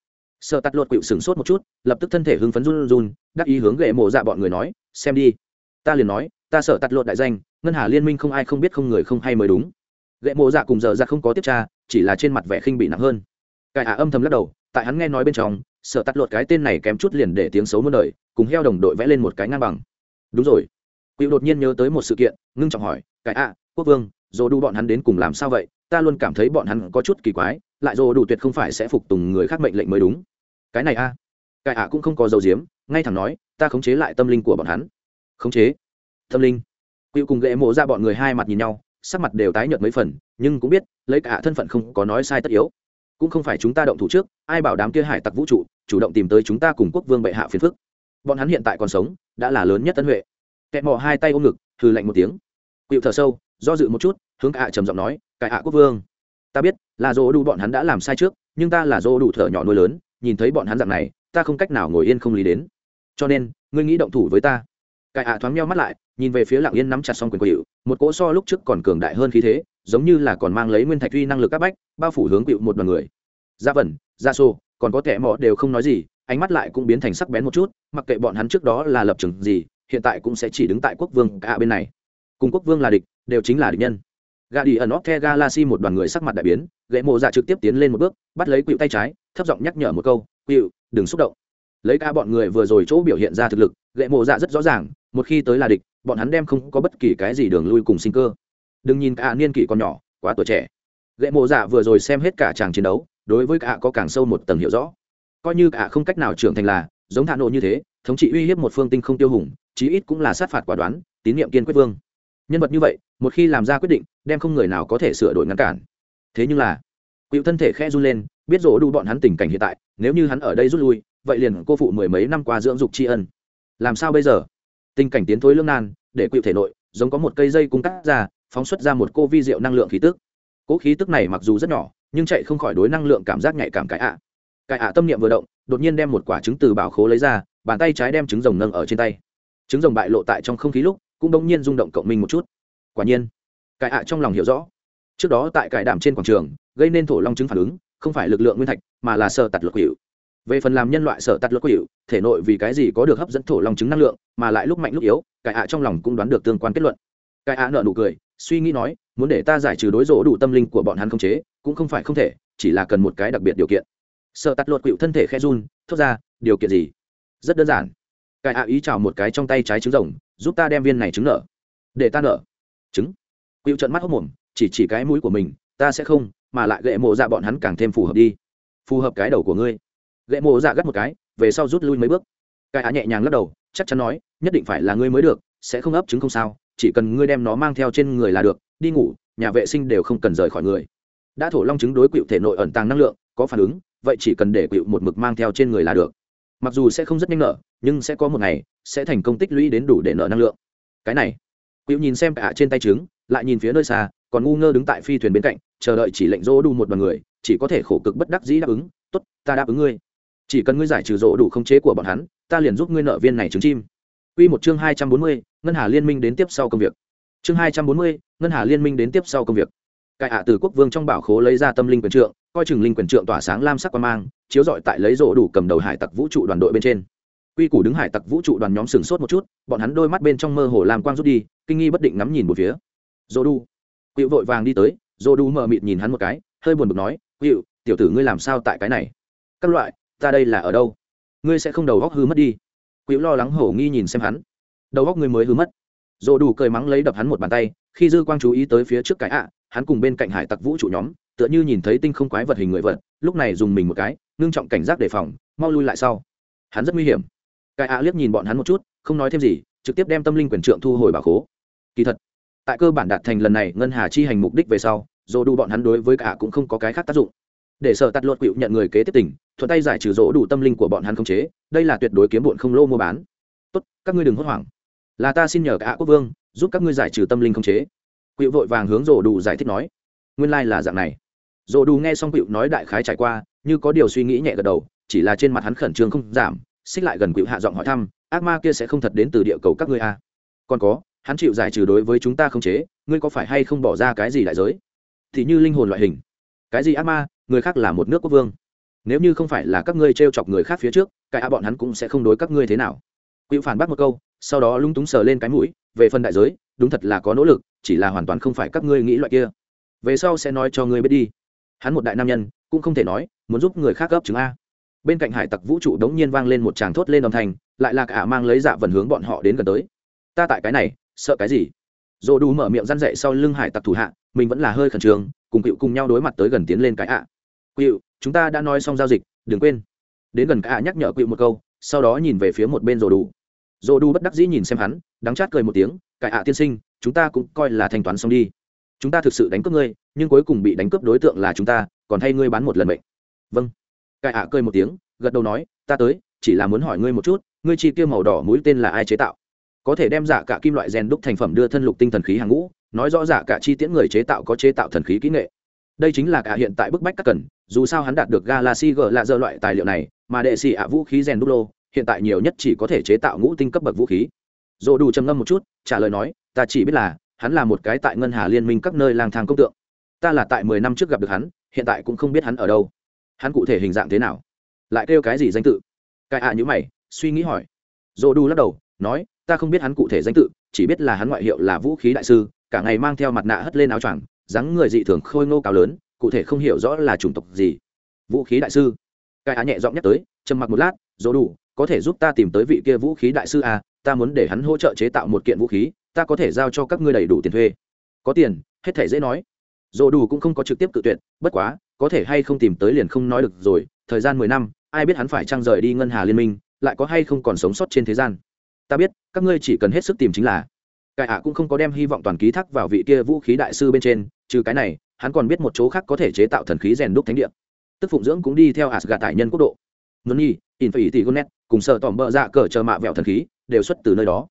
Sở tắt lốt quỵu sửng sốt một chút, lập tức thân thể hưng phấn run run, đắc ý hướng gệ mộ dạ bọn người nói, xem đi. Ta liền nói ta sợ tạt lộ đại danh, ngân hà liên minh không ai không biết không người không hay mới đúng. Gậy mộ dạ cùng giờ ra không có tiếp tra, chỉ là trên mặt vẻ khinh bị nặng hơn. Cải ạ âm thầm lắc đầu, tại hắn nghe nói bên trong, sợ tắt lột cái tên này kém chút liền để tiếng xấu muôn đời, cùng heo đồng đội vẽ lên một cái ngang bằng. Đúng rồi. Quỵu đột nhiên nhớ tới một sự kiện, ngưng trọng hỏi, cải ạ quốc vương, dồ đủ bọn hắn đến cùng làm sao vậy? Ta luôn cảm thấy bọn hắn có chút kỳ quái, lại dồ đủ tuyệt không phải sẽ phục tùng người khác mệnh lệnh mới đúng. Cái này a. À. cái ạ cũng không có dầu diếm, ngay thẳng nói, ta khống chế lại tâm linh của bọn hắn. Khống chế? Tâm linh. Cựu cùng ghệ mộ ra bọn người hai mặt nhìn nhau, sắc mặt đều tái nhợt mấy phần, nhưng cũng biết, lấy cả thân phận không có nói sai tất yếu. Cũng không phải chúng ta động thủ trước, ai bảo đám kia hải tặc vũ trụ, chủ động tìm tới chúng ta cùng quốc vương bệ hạ phiền phức. Bọn hắn hiện tại còn sống, đã là lớn nhất tân huệ. Kẹt mò hai tay ôm ngực, hừ lạnh một tiếng. Cựu thở sâu, do dự một chút, hướng cả trầm giọng nói cải hạ quốc vương, ta biết là dỗ đủ bọn hắn đã làm sai trước, nhưng ta là dỗ đủ thở nhỏ nuôi lớn, nhìn thấy bọn hắn dạng này, ta không cách nào ngồi yên không lý đến. Cho nên, ngươi nghĩ động thủ với ta. Cai hạ thoáng meo mắt lại, nhìn về phía lạng yên nắm chặt xong quyền quỵu một cỗ so lúc trước còn cường đại hơn khí thế, giống như là còn mang lấy nguyên thạch uy năng lực các bách, bao phủ hướng quỵu một đoàn người. Gia vẩn gia xô còn có kẻ mọ đều không nói gì, ánh mắt lại cũng biến thành sắc bén một chút, mặc kệ bọn hắn trước đó là lập trường gì, hiện tại cũng sẽ chỉ đứng tại quốc vương cả bên này. Cùng quốc vương là địch, đều chính là địch nhân. Gà đi ẩn óc the galaxy một đoàn người sắc mặt đại biến gậy mộ dạ trực tiếp tiến lên một bước, bắt lấy quỵu tay trái, thấp giọng nhắc nhở một câu, quỵu, đừng xúc động. Lấy ca bọn người vừa rồi chỗ biểu hiện ra thực lực gậy mộ dạ rất rõ ràng một khi tới là địch, bọn hắn đem không có bất kỳ cái gì đường lui cùng sinh cơ. Đừng nhìn cả niên kỷ còn nhỏ, quá tuổi trẻ. Gậy mộ dạ vừa rồi xem hết cả tràng chiến đấu, đối với cả có càng sâu một tầng hiểu rõ. Coi như cả không cách nào trưởng thành là, giống thả nộ như thế, thống trị uy hiếp một phương tinh không tiêu hùng, chí ít cũng là sát phạt quả đoán, tín nhiệm kiên quyết vương. Nhân vật như vậy, một khi làm ra quyết định, đem không người nào có thể sửa đổi ngăn cản. Thế nhưng là cựu thân thể khẽ run lên, biết rỗ đủ bọn hắn tình cảnh hiện tại, nếu như hắn ở đây rút lui, vậy liền cô phụ mười mấy năm qua dưỡng dục tri ân. Làm sao bây giờ? Tình cảnh tiến thối lương nan, để quỵu thể nội, giống có một cây dây cung cắt ra, phóng xuất ra một cô vi diệu năng lượng khí tức. Cỗ khí tức này mặc dù rất nhỏ, nhưng chạy không khỏi đối năng lượng cảm giác nhạy cảm cái ạ. Cái ạ tâm niệm vừa động, đột nhiên đem một quả trứng từ bảo khố lấy ra, bàn tay trái đem trứng rồng nâng ở trên tay. Trứng rồng bại lộ tại trong không khí lúc, cũng đống nhiên rung động cộng minh một chút. Quả nhiên cái ạ trong lòng hiểu rõ. Trước đó tại cải đảm trên quảng trường, gây nên thổ long trứng phản ứng, không phải lực lượng nguyên thạch, mà là sợ tạt lực hiệu về phần làm nhân loại sợ tạt lực quỷ, thể nội vì cái gì có được hấp dẫn thổ long chứng năng lượng mà lại lúc mạnh lúc yếu cái ạ trong lòng cũng đoán được tương quan kết luận. Cái ạ nợ nụ cười suy nghĩ nói muốn để ta giải trừ đối rỗ đủ tâm linh của bọn hắn không chế cũng không phải không thể chỉ là cần một cái đặc biệt điều kiện. Sợ tắt lột quỵu thân thể khe run thốt ra điều kiện gì? Rất đơn giản. Cái ạ ý chào một cái trong tay trái trứng rồng giúp ta đem viên này trứng nở. Để ta nở. Trứng. Quỵu trận mắt hốc mồm chỉ chỉ cái mũi của mình ta sẽ không mà lại gậy mộ dạ bọn hắn càng thêm phù hợp đi. Phù hợp cái đầu của ngươi gậy mộ dạ gắt một cái, về sau rút lui mấy bước. Cái á nhẹ nhàng lắc đầu, chắc chắn nói, nhất định phải là ngươi mới được, sẽ không ấp trứng không sao, chỉ cần ngươi đem nó mang theo trên người là được, đi ngủ, nhà vệ sinh đều không cần rời khỏi người. Đã thổ long chứng đối quỵu thể nội ẩn tàng năng lượng, có phản ứng, vậy chỉ cần để quỵu một mực mang theo trên người là được. Mặc dù sẽ không rất nhanh nợ nhưng sẽ có một ngày, sẽ thành công tích lũy đến đủ để nợ năng lượng. Cái này, quỵu nhìn xem cả trên tay trứng, lại nhìn phía nơi xa, còn ngu ngơ đứng tại phi thuyền bên cạnh, chờ đợi chỉ lệnh dỗ đủ một đoàn người, chỉ có thể khổ cực bất đắc dĩ đáp ứng, tốt, ta đáp ứng ngươi chỉ cần ngươi giải trừ rỗ đủ không chế của bọn hắn ta liền giúp ngươi nợ viên này trứng chim. Quy một chương hai trăm bốn mươi, ngân hà liên minh đến tiếp sau công việc. Chương hai trăm bốn mươi ngân hà liên minh đến tiếp sau công việc. Cải hạ từ quốc vương trong bảo khố lấy ra tâm linh quyền trượng coi chừng linh quyền trượng tỏa sáng lam sắc quan mang chiếu dọi tại lấy rỗ đủ cầm đầu hải tặc vũ trụ đoàn đội bên trên. Quy củ đứng hải tặc vũ trụ đoàn nhóm sừng sốt một chút bọn hắn đôi mắt bên trong mơ hồ làm quang rút đi kinh nghi bất định ngắm nhìn một phía. Rỗ đu quỵu vội vàng đi tới rỗ đu mờ mịt nhìn hắn một cái hơi buồn bực nói quỵu tiểu tử ngươi làm sao tại cái này? Các loại ta đây là ở đâu? Ngươi sẽ không đầu góc hư mất đi. Quỵu lo lắng hổ nghi nhìn xem hắn. Đầu góc ngươi mới hư mất. Dồ đủ cười mắng lấy đập hắn một bàn tay, khi dư quang chú ý tới phía trước cái ạ, hắn cùng bên cạnh hải tặc vũ trụ nhóm, tựa như nhìn thấy tinh không quái vật hình người vật, lúc này dùng mình một cái, ngưng trọng cảnh giác đề phòng, mau lui lại sau. Hắn rất nguy hiểm. Cái ạ liếc nhìn bọn hắn một chút, không nói thêm gì, trực tiếp đem tâm linh quyền trượng thu hồi bà khố. Kỳ thật, tại cơ bản đạt thành lần này, ngân hà chi hành mục đích về sau dồ đủ bọn hắn đối với cả cũng không có cái khác tác dụng để sợ tạt luật quỵu nhận người kế tiếp tỉnh thuận tay giải trừ rỗ đủ tâm linh của bọn hắn không chế, đây là tuyệt đối kiếm bụn không lô mua bán. Tốt, các ngươi đừng hốt hoảng. Là ta xin nhờ cả quốc vương, giúp các ngươi giải trừ tâm linh không chế. Quỵu vội vàng hướng rỗ đủ giải thích nói. Nguyên lai、like、là dạng này. Rỗ đủ nghe xong quỵu nói đại khái trải qua, như có điều suy nghĩ nhẹ gật đầu, chỉ là trên mặt hắn khẩn trương không giảm, xích lại gần quỵu hạ giọng hỏi thăm, ác ma kia sẽ không thật đến từ địa cầu các ngươi à. còn có, hắn chịu giải trừ đối với chúng ta không chế, ngươi có phải hay không bỏ ra cái gì đại giới? Thì như linh hồn loại hình. Cái gì ác ma người khác là một nước quốc vương. Nếu như không phải là các ngươi t r e o chọc người khác phía trước cái a bọn hắn cũng sẽ không đối các ngươi thế nào. Cựu phản bác một câu sau đó lung túng sờ lên cái mũi về phần đại giới đúng thật là có nỗ lực chỉ là hoàn toàn không phải các ngươi nghĩ loại kia. Về sau sẽ nói cho ngươi biết đi. Hắn một đại nam nhân cũng không thể nói muốn giúp người khác gấp chứng a. Bên cạnh hải tặc vũ trụ đống nhiên vang lên một tràng thốt lên đồng thành, lại là cả mang lấy dạ vần hướng bọn họ đến gần tới. Ta tại cái này sợ cái gì? Dồ đủ mở miệng răn dậy sau lưng hải tặc thủ hạ mình vẫn là hơi khẩn trương cùng cựu cùng nhau đối mặt tới gần tiến lên cái ạ à cựu chúng ta đã nói xong giao dịch, đừng quên. Đến gần cả nhắc nhở cựu một câu, sau đó nhìn về phía một bên dồ đủ dồ đủ bất đắc dĩ nhìn xem hắn, đắng chát cười một tiếng cái ạ tiên sinh, chúng ta cũng coi là thanh toán xong đi. Chúng ta thực sự đánh cướp ngươi, nhưng cuối cùng bị đánh cướp đối tượng là chúng ta, còn thay ngươi bán một lần mệnh. vâng. Cái ạ cười một tiếng, gật đầu nói, ta tới, chỉ là muốn hỏi ngươi một chút, ngươi chi kia màu đỏ mũi tên là ai chế tạo? Có thể đem giả cả kim loại rèn đúc thành phẩm đưa thân lục tinh thần khí hàng ngũ, nói rõ giả cả chi tiễn người chế tạo có chế tạo thần khí kỹ nghệ. Đây chính là cả hiện tại bức bách các cần dù sao hắn đạt được galaxy g là dơ loại tài liệu này, mà đệ sĩ ạ vũ khí rèn đúc lô, hiện tại nhiều nhất chỉ có thể chế tạo ngũ tinh cấp bậc vũ khí. Dồ đủ trầm ngâm một chút, trả lời nói, ta chỉ biết là, hắn là một cái tại ngân hà liên minh các nơi lang thang công tượng. Ta là tại mười năm trước gặp được hắn, hiện tại cũng không biết hắn ở đâu. Hắn cụ thể hình dạng thế nào? Lại kêu cái gì danh tự? Cái ạ à như mày, suy nghĩ hỏi. Dồ đủ lắc đầu, nói, ta không biết hắn cụ thể danh tự, chỉ biết là hắn ngoại hiệu là vũ khí đại sư, cả ngày mang theo mặt nạ hất lên áo choàng, dáng người dị thường khôi ngô cao lớn cụ thể không hiểu rõ là chủng tộc gì. Vũ khí đại sư. Cái á nhẹ giọng nhắc tới, trầm mặc một lát, dỗ đủ, có thể giúp ta tìm tới vị kia vũ khí đại sư à? Ta muốn để hắn hỗ trợ chế tạo một kiện vũ khí, ta có thể giao cho các ngươi đầy đủ tiền thuê. Có tiền? Hết thể dễ nói. Dỗ đủ cũng không có trực tiếp cự tuyệt, bất quá, có thể hay không tìm tới liền không nói được rồi, thời gian mười năm, ai biết hắn phải trăng rời đi ngân hà liên minh, lại có hay không còn sống sót trên thế gian? Ta biết, các ngươi chỉ cần hết sức tìm chính là. Cải ạ cũng không có đem hy vọng toàn ký thác vào vị kia vũ khí đại sư bên trên, trừ cái này hắn còn biết một chỗ khác có thể chế tạo thần khí rèn đúc thánh địa. Tức phụng dưỡng cũng đi theo asgad tại nhân quốc độ. Ngân nhi in phải tỷ gonet, cùng sợ tỏm bợ dạ cờ chờ mạ vẹo thần khí, đều xuất từ nơi đó.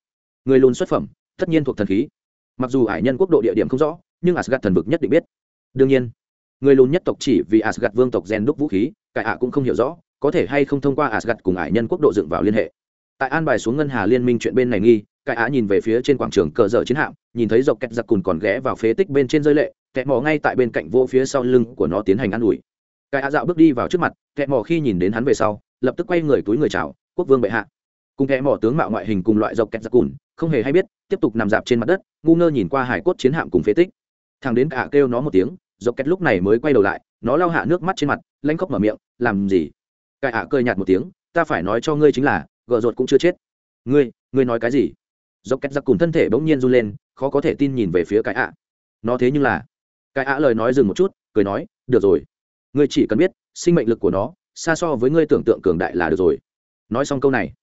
Người luôn xuất phẩm, tất nhiên thuộc thần khí. Mặc dù ải nhân quốc độ địa điểm không rõ, nhưng asgad thần vực nhất định biết. Đương nhiên, người lùn nhất tộc chỉ vì asgad vương tộc rèn đúc vũ khí cải ạ cũng không hiểu rõ, có thể hay không thông qua asgad cùng ải nhân quốc độ dựng vào liên hệ. Tại an bài xuống ngân hà liên minh chuyện bên này nghi, cái á nhìn về phía trên quảng trường cờ dở chiến hạm, nhìn thấy dọc kẹt giặc cùn còn ghé vào phế tích bên trên rơi lệ kẻ mò ngay tại bên cạnh vô phía sau lưng của nó tiến hành ă n ủi. Cái hạ dạo bước đi vào trước mặt, kẻ mò khi nhìn đến hắn về sau, lập tức quay người túi người chào, quốc vương bệ hạ. Cùng kẻ mò tướng mạo ngoại hình cùng loại dọc kẹt giặc cùn, không hề hay biết, tiếp tục nằm dạp trên mặt đất, ngu ngơ nhìn qua hải cốt chiến hạm cùng phế tích. Thằng đến cả kêu nó một tiếng, dọc kẹt lúc này mới quay đầu lại, nó lau hạ nước mắt trên mặt, lanh khóc mở miệng, làm gì? Cái ạ cơi nhạt một tiếng, ta phải nói cho ngươi chính là, gợ ruột cũng chưa chết. Ngươi ngươi nói cái gì? Dọc kẹt giặc cùn thân thể bỗng nhiên run lên, khó có thể tin nhìn về phía cái ạ. Nó thế nhưng là cái ạ lời nói dừng một chút, cười nói, được rồi. Ngươi chỉ cần biết, sinh mệnh lực của nó, xa so với ngươi tưởng tượng cường đại là được rồi. Nói xong câu này,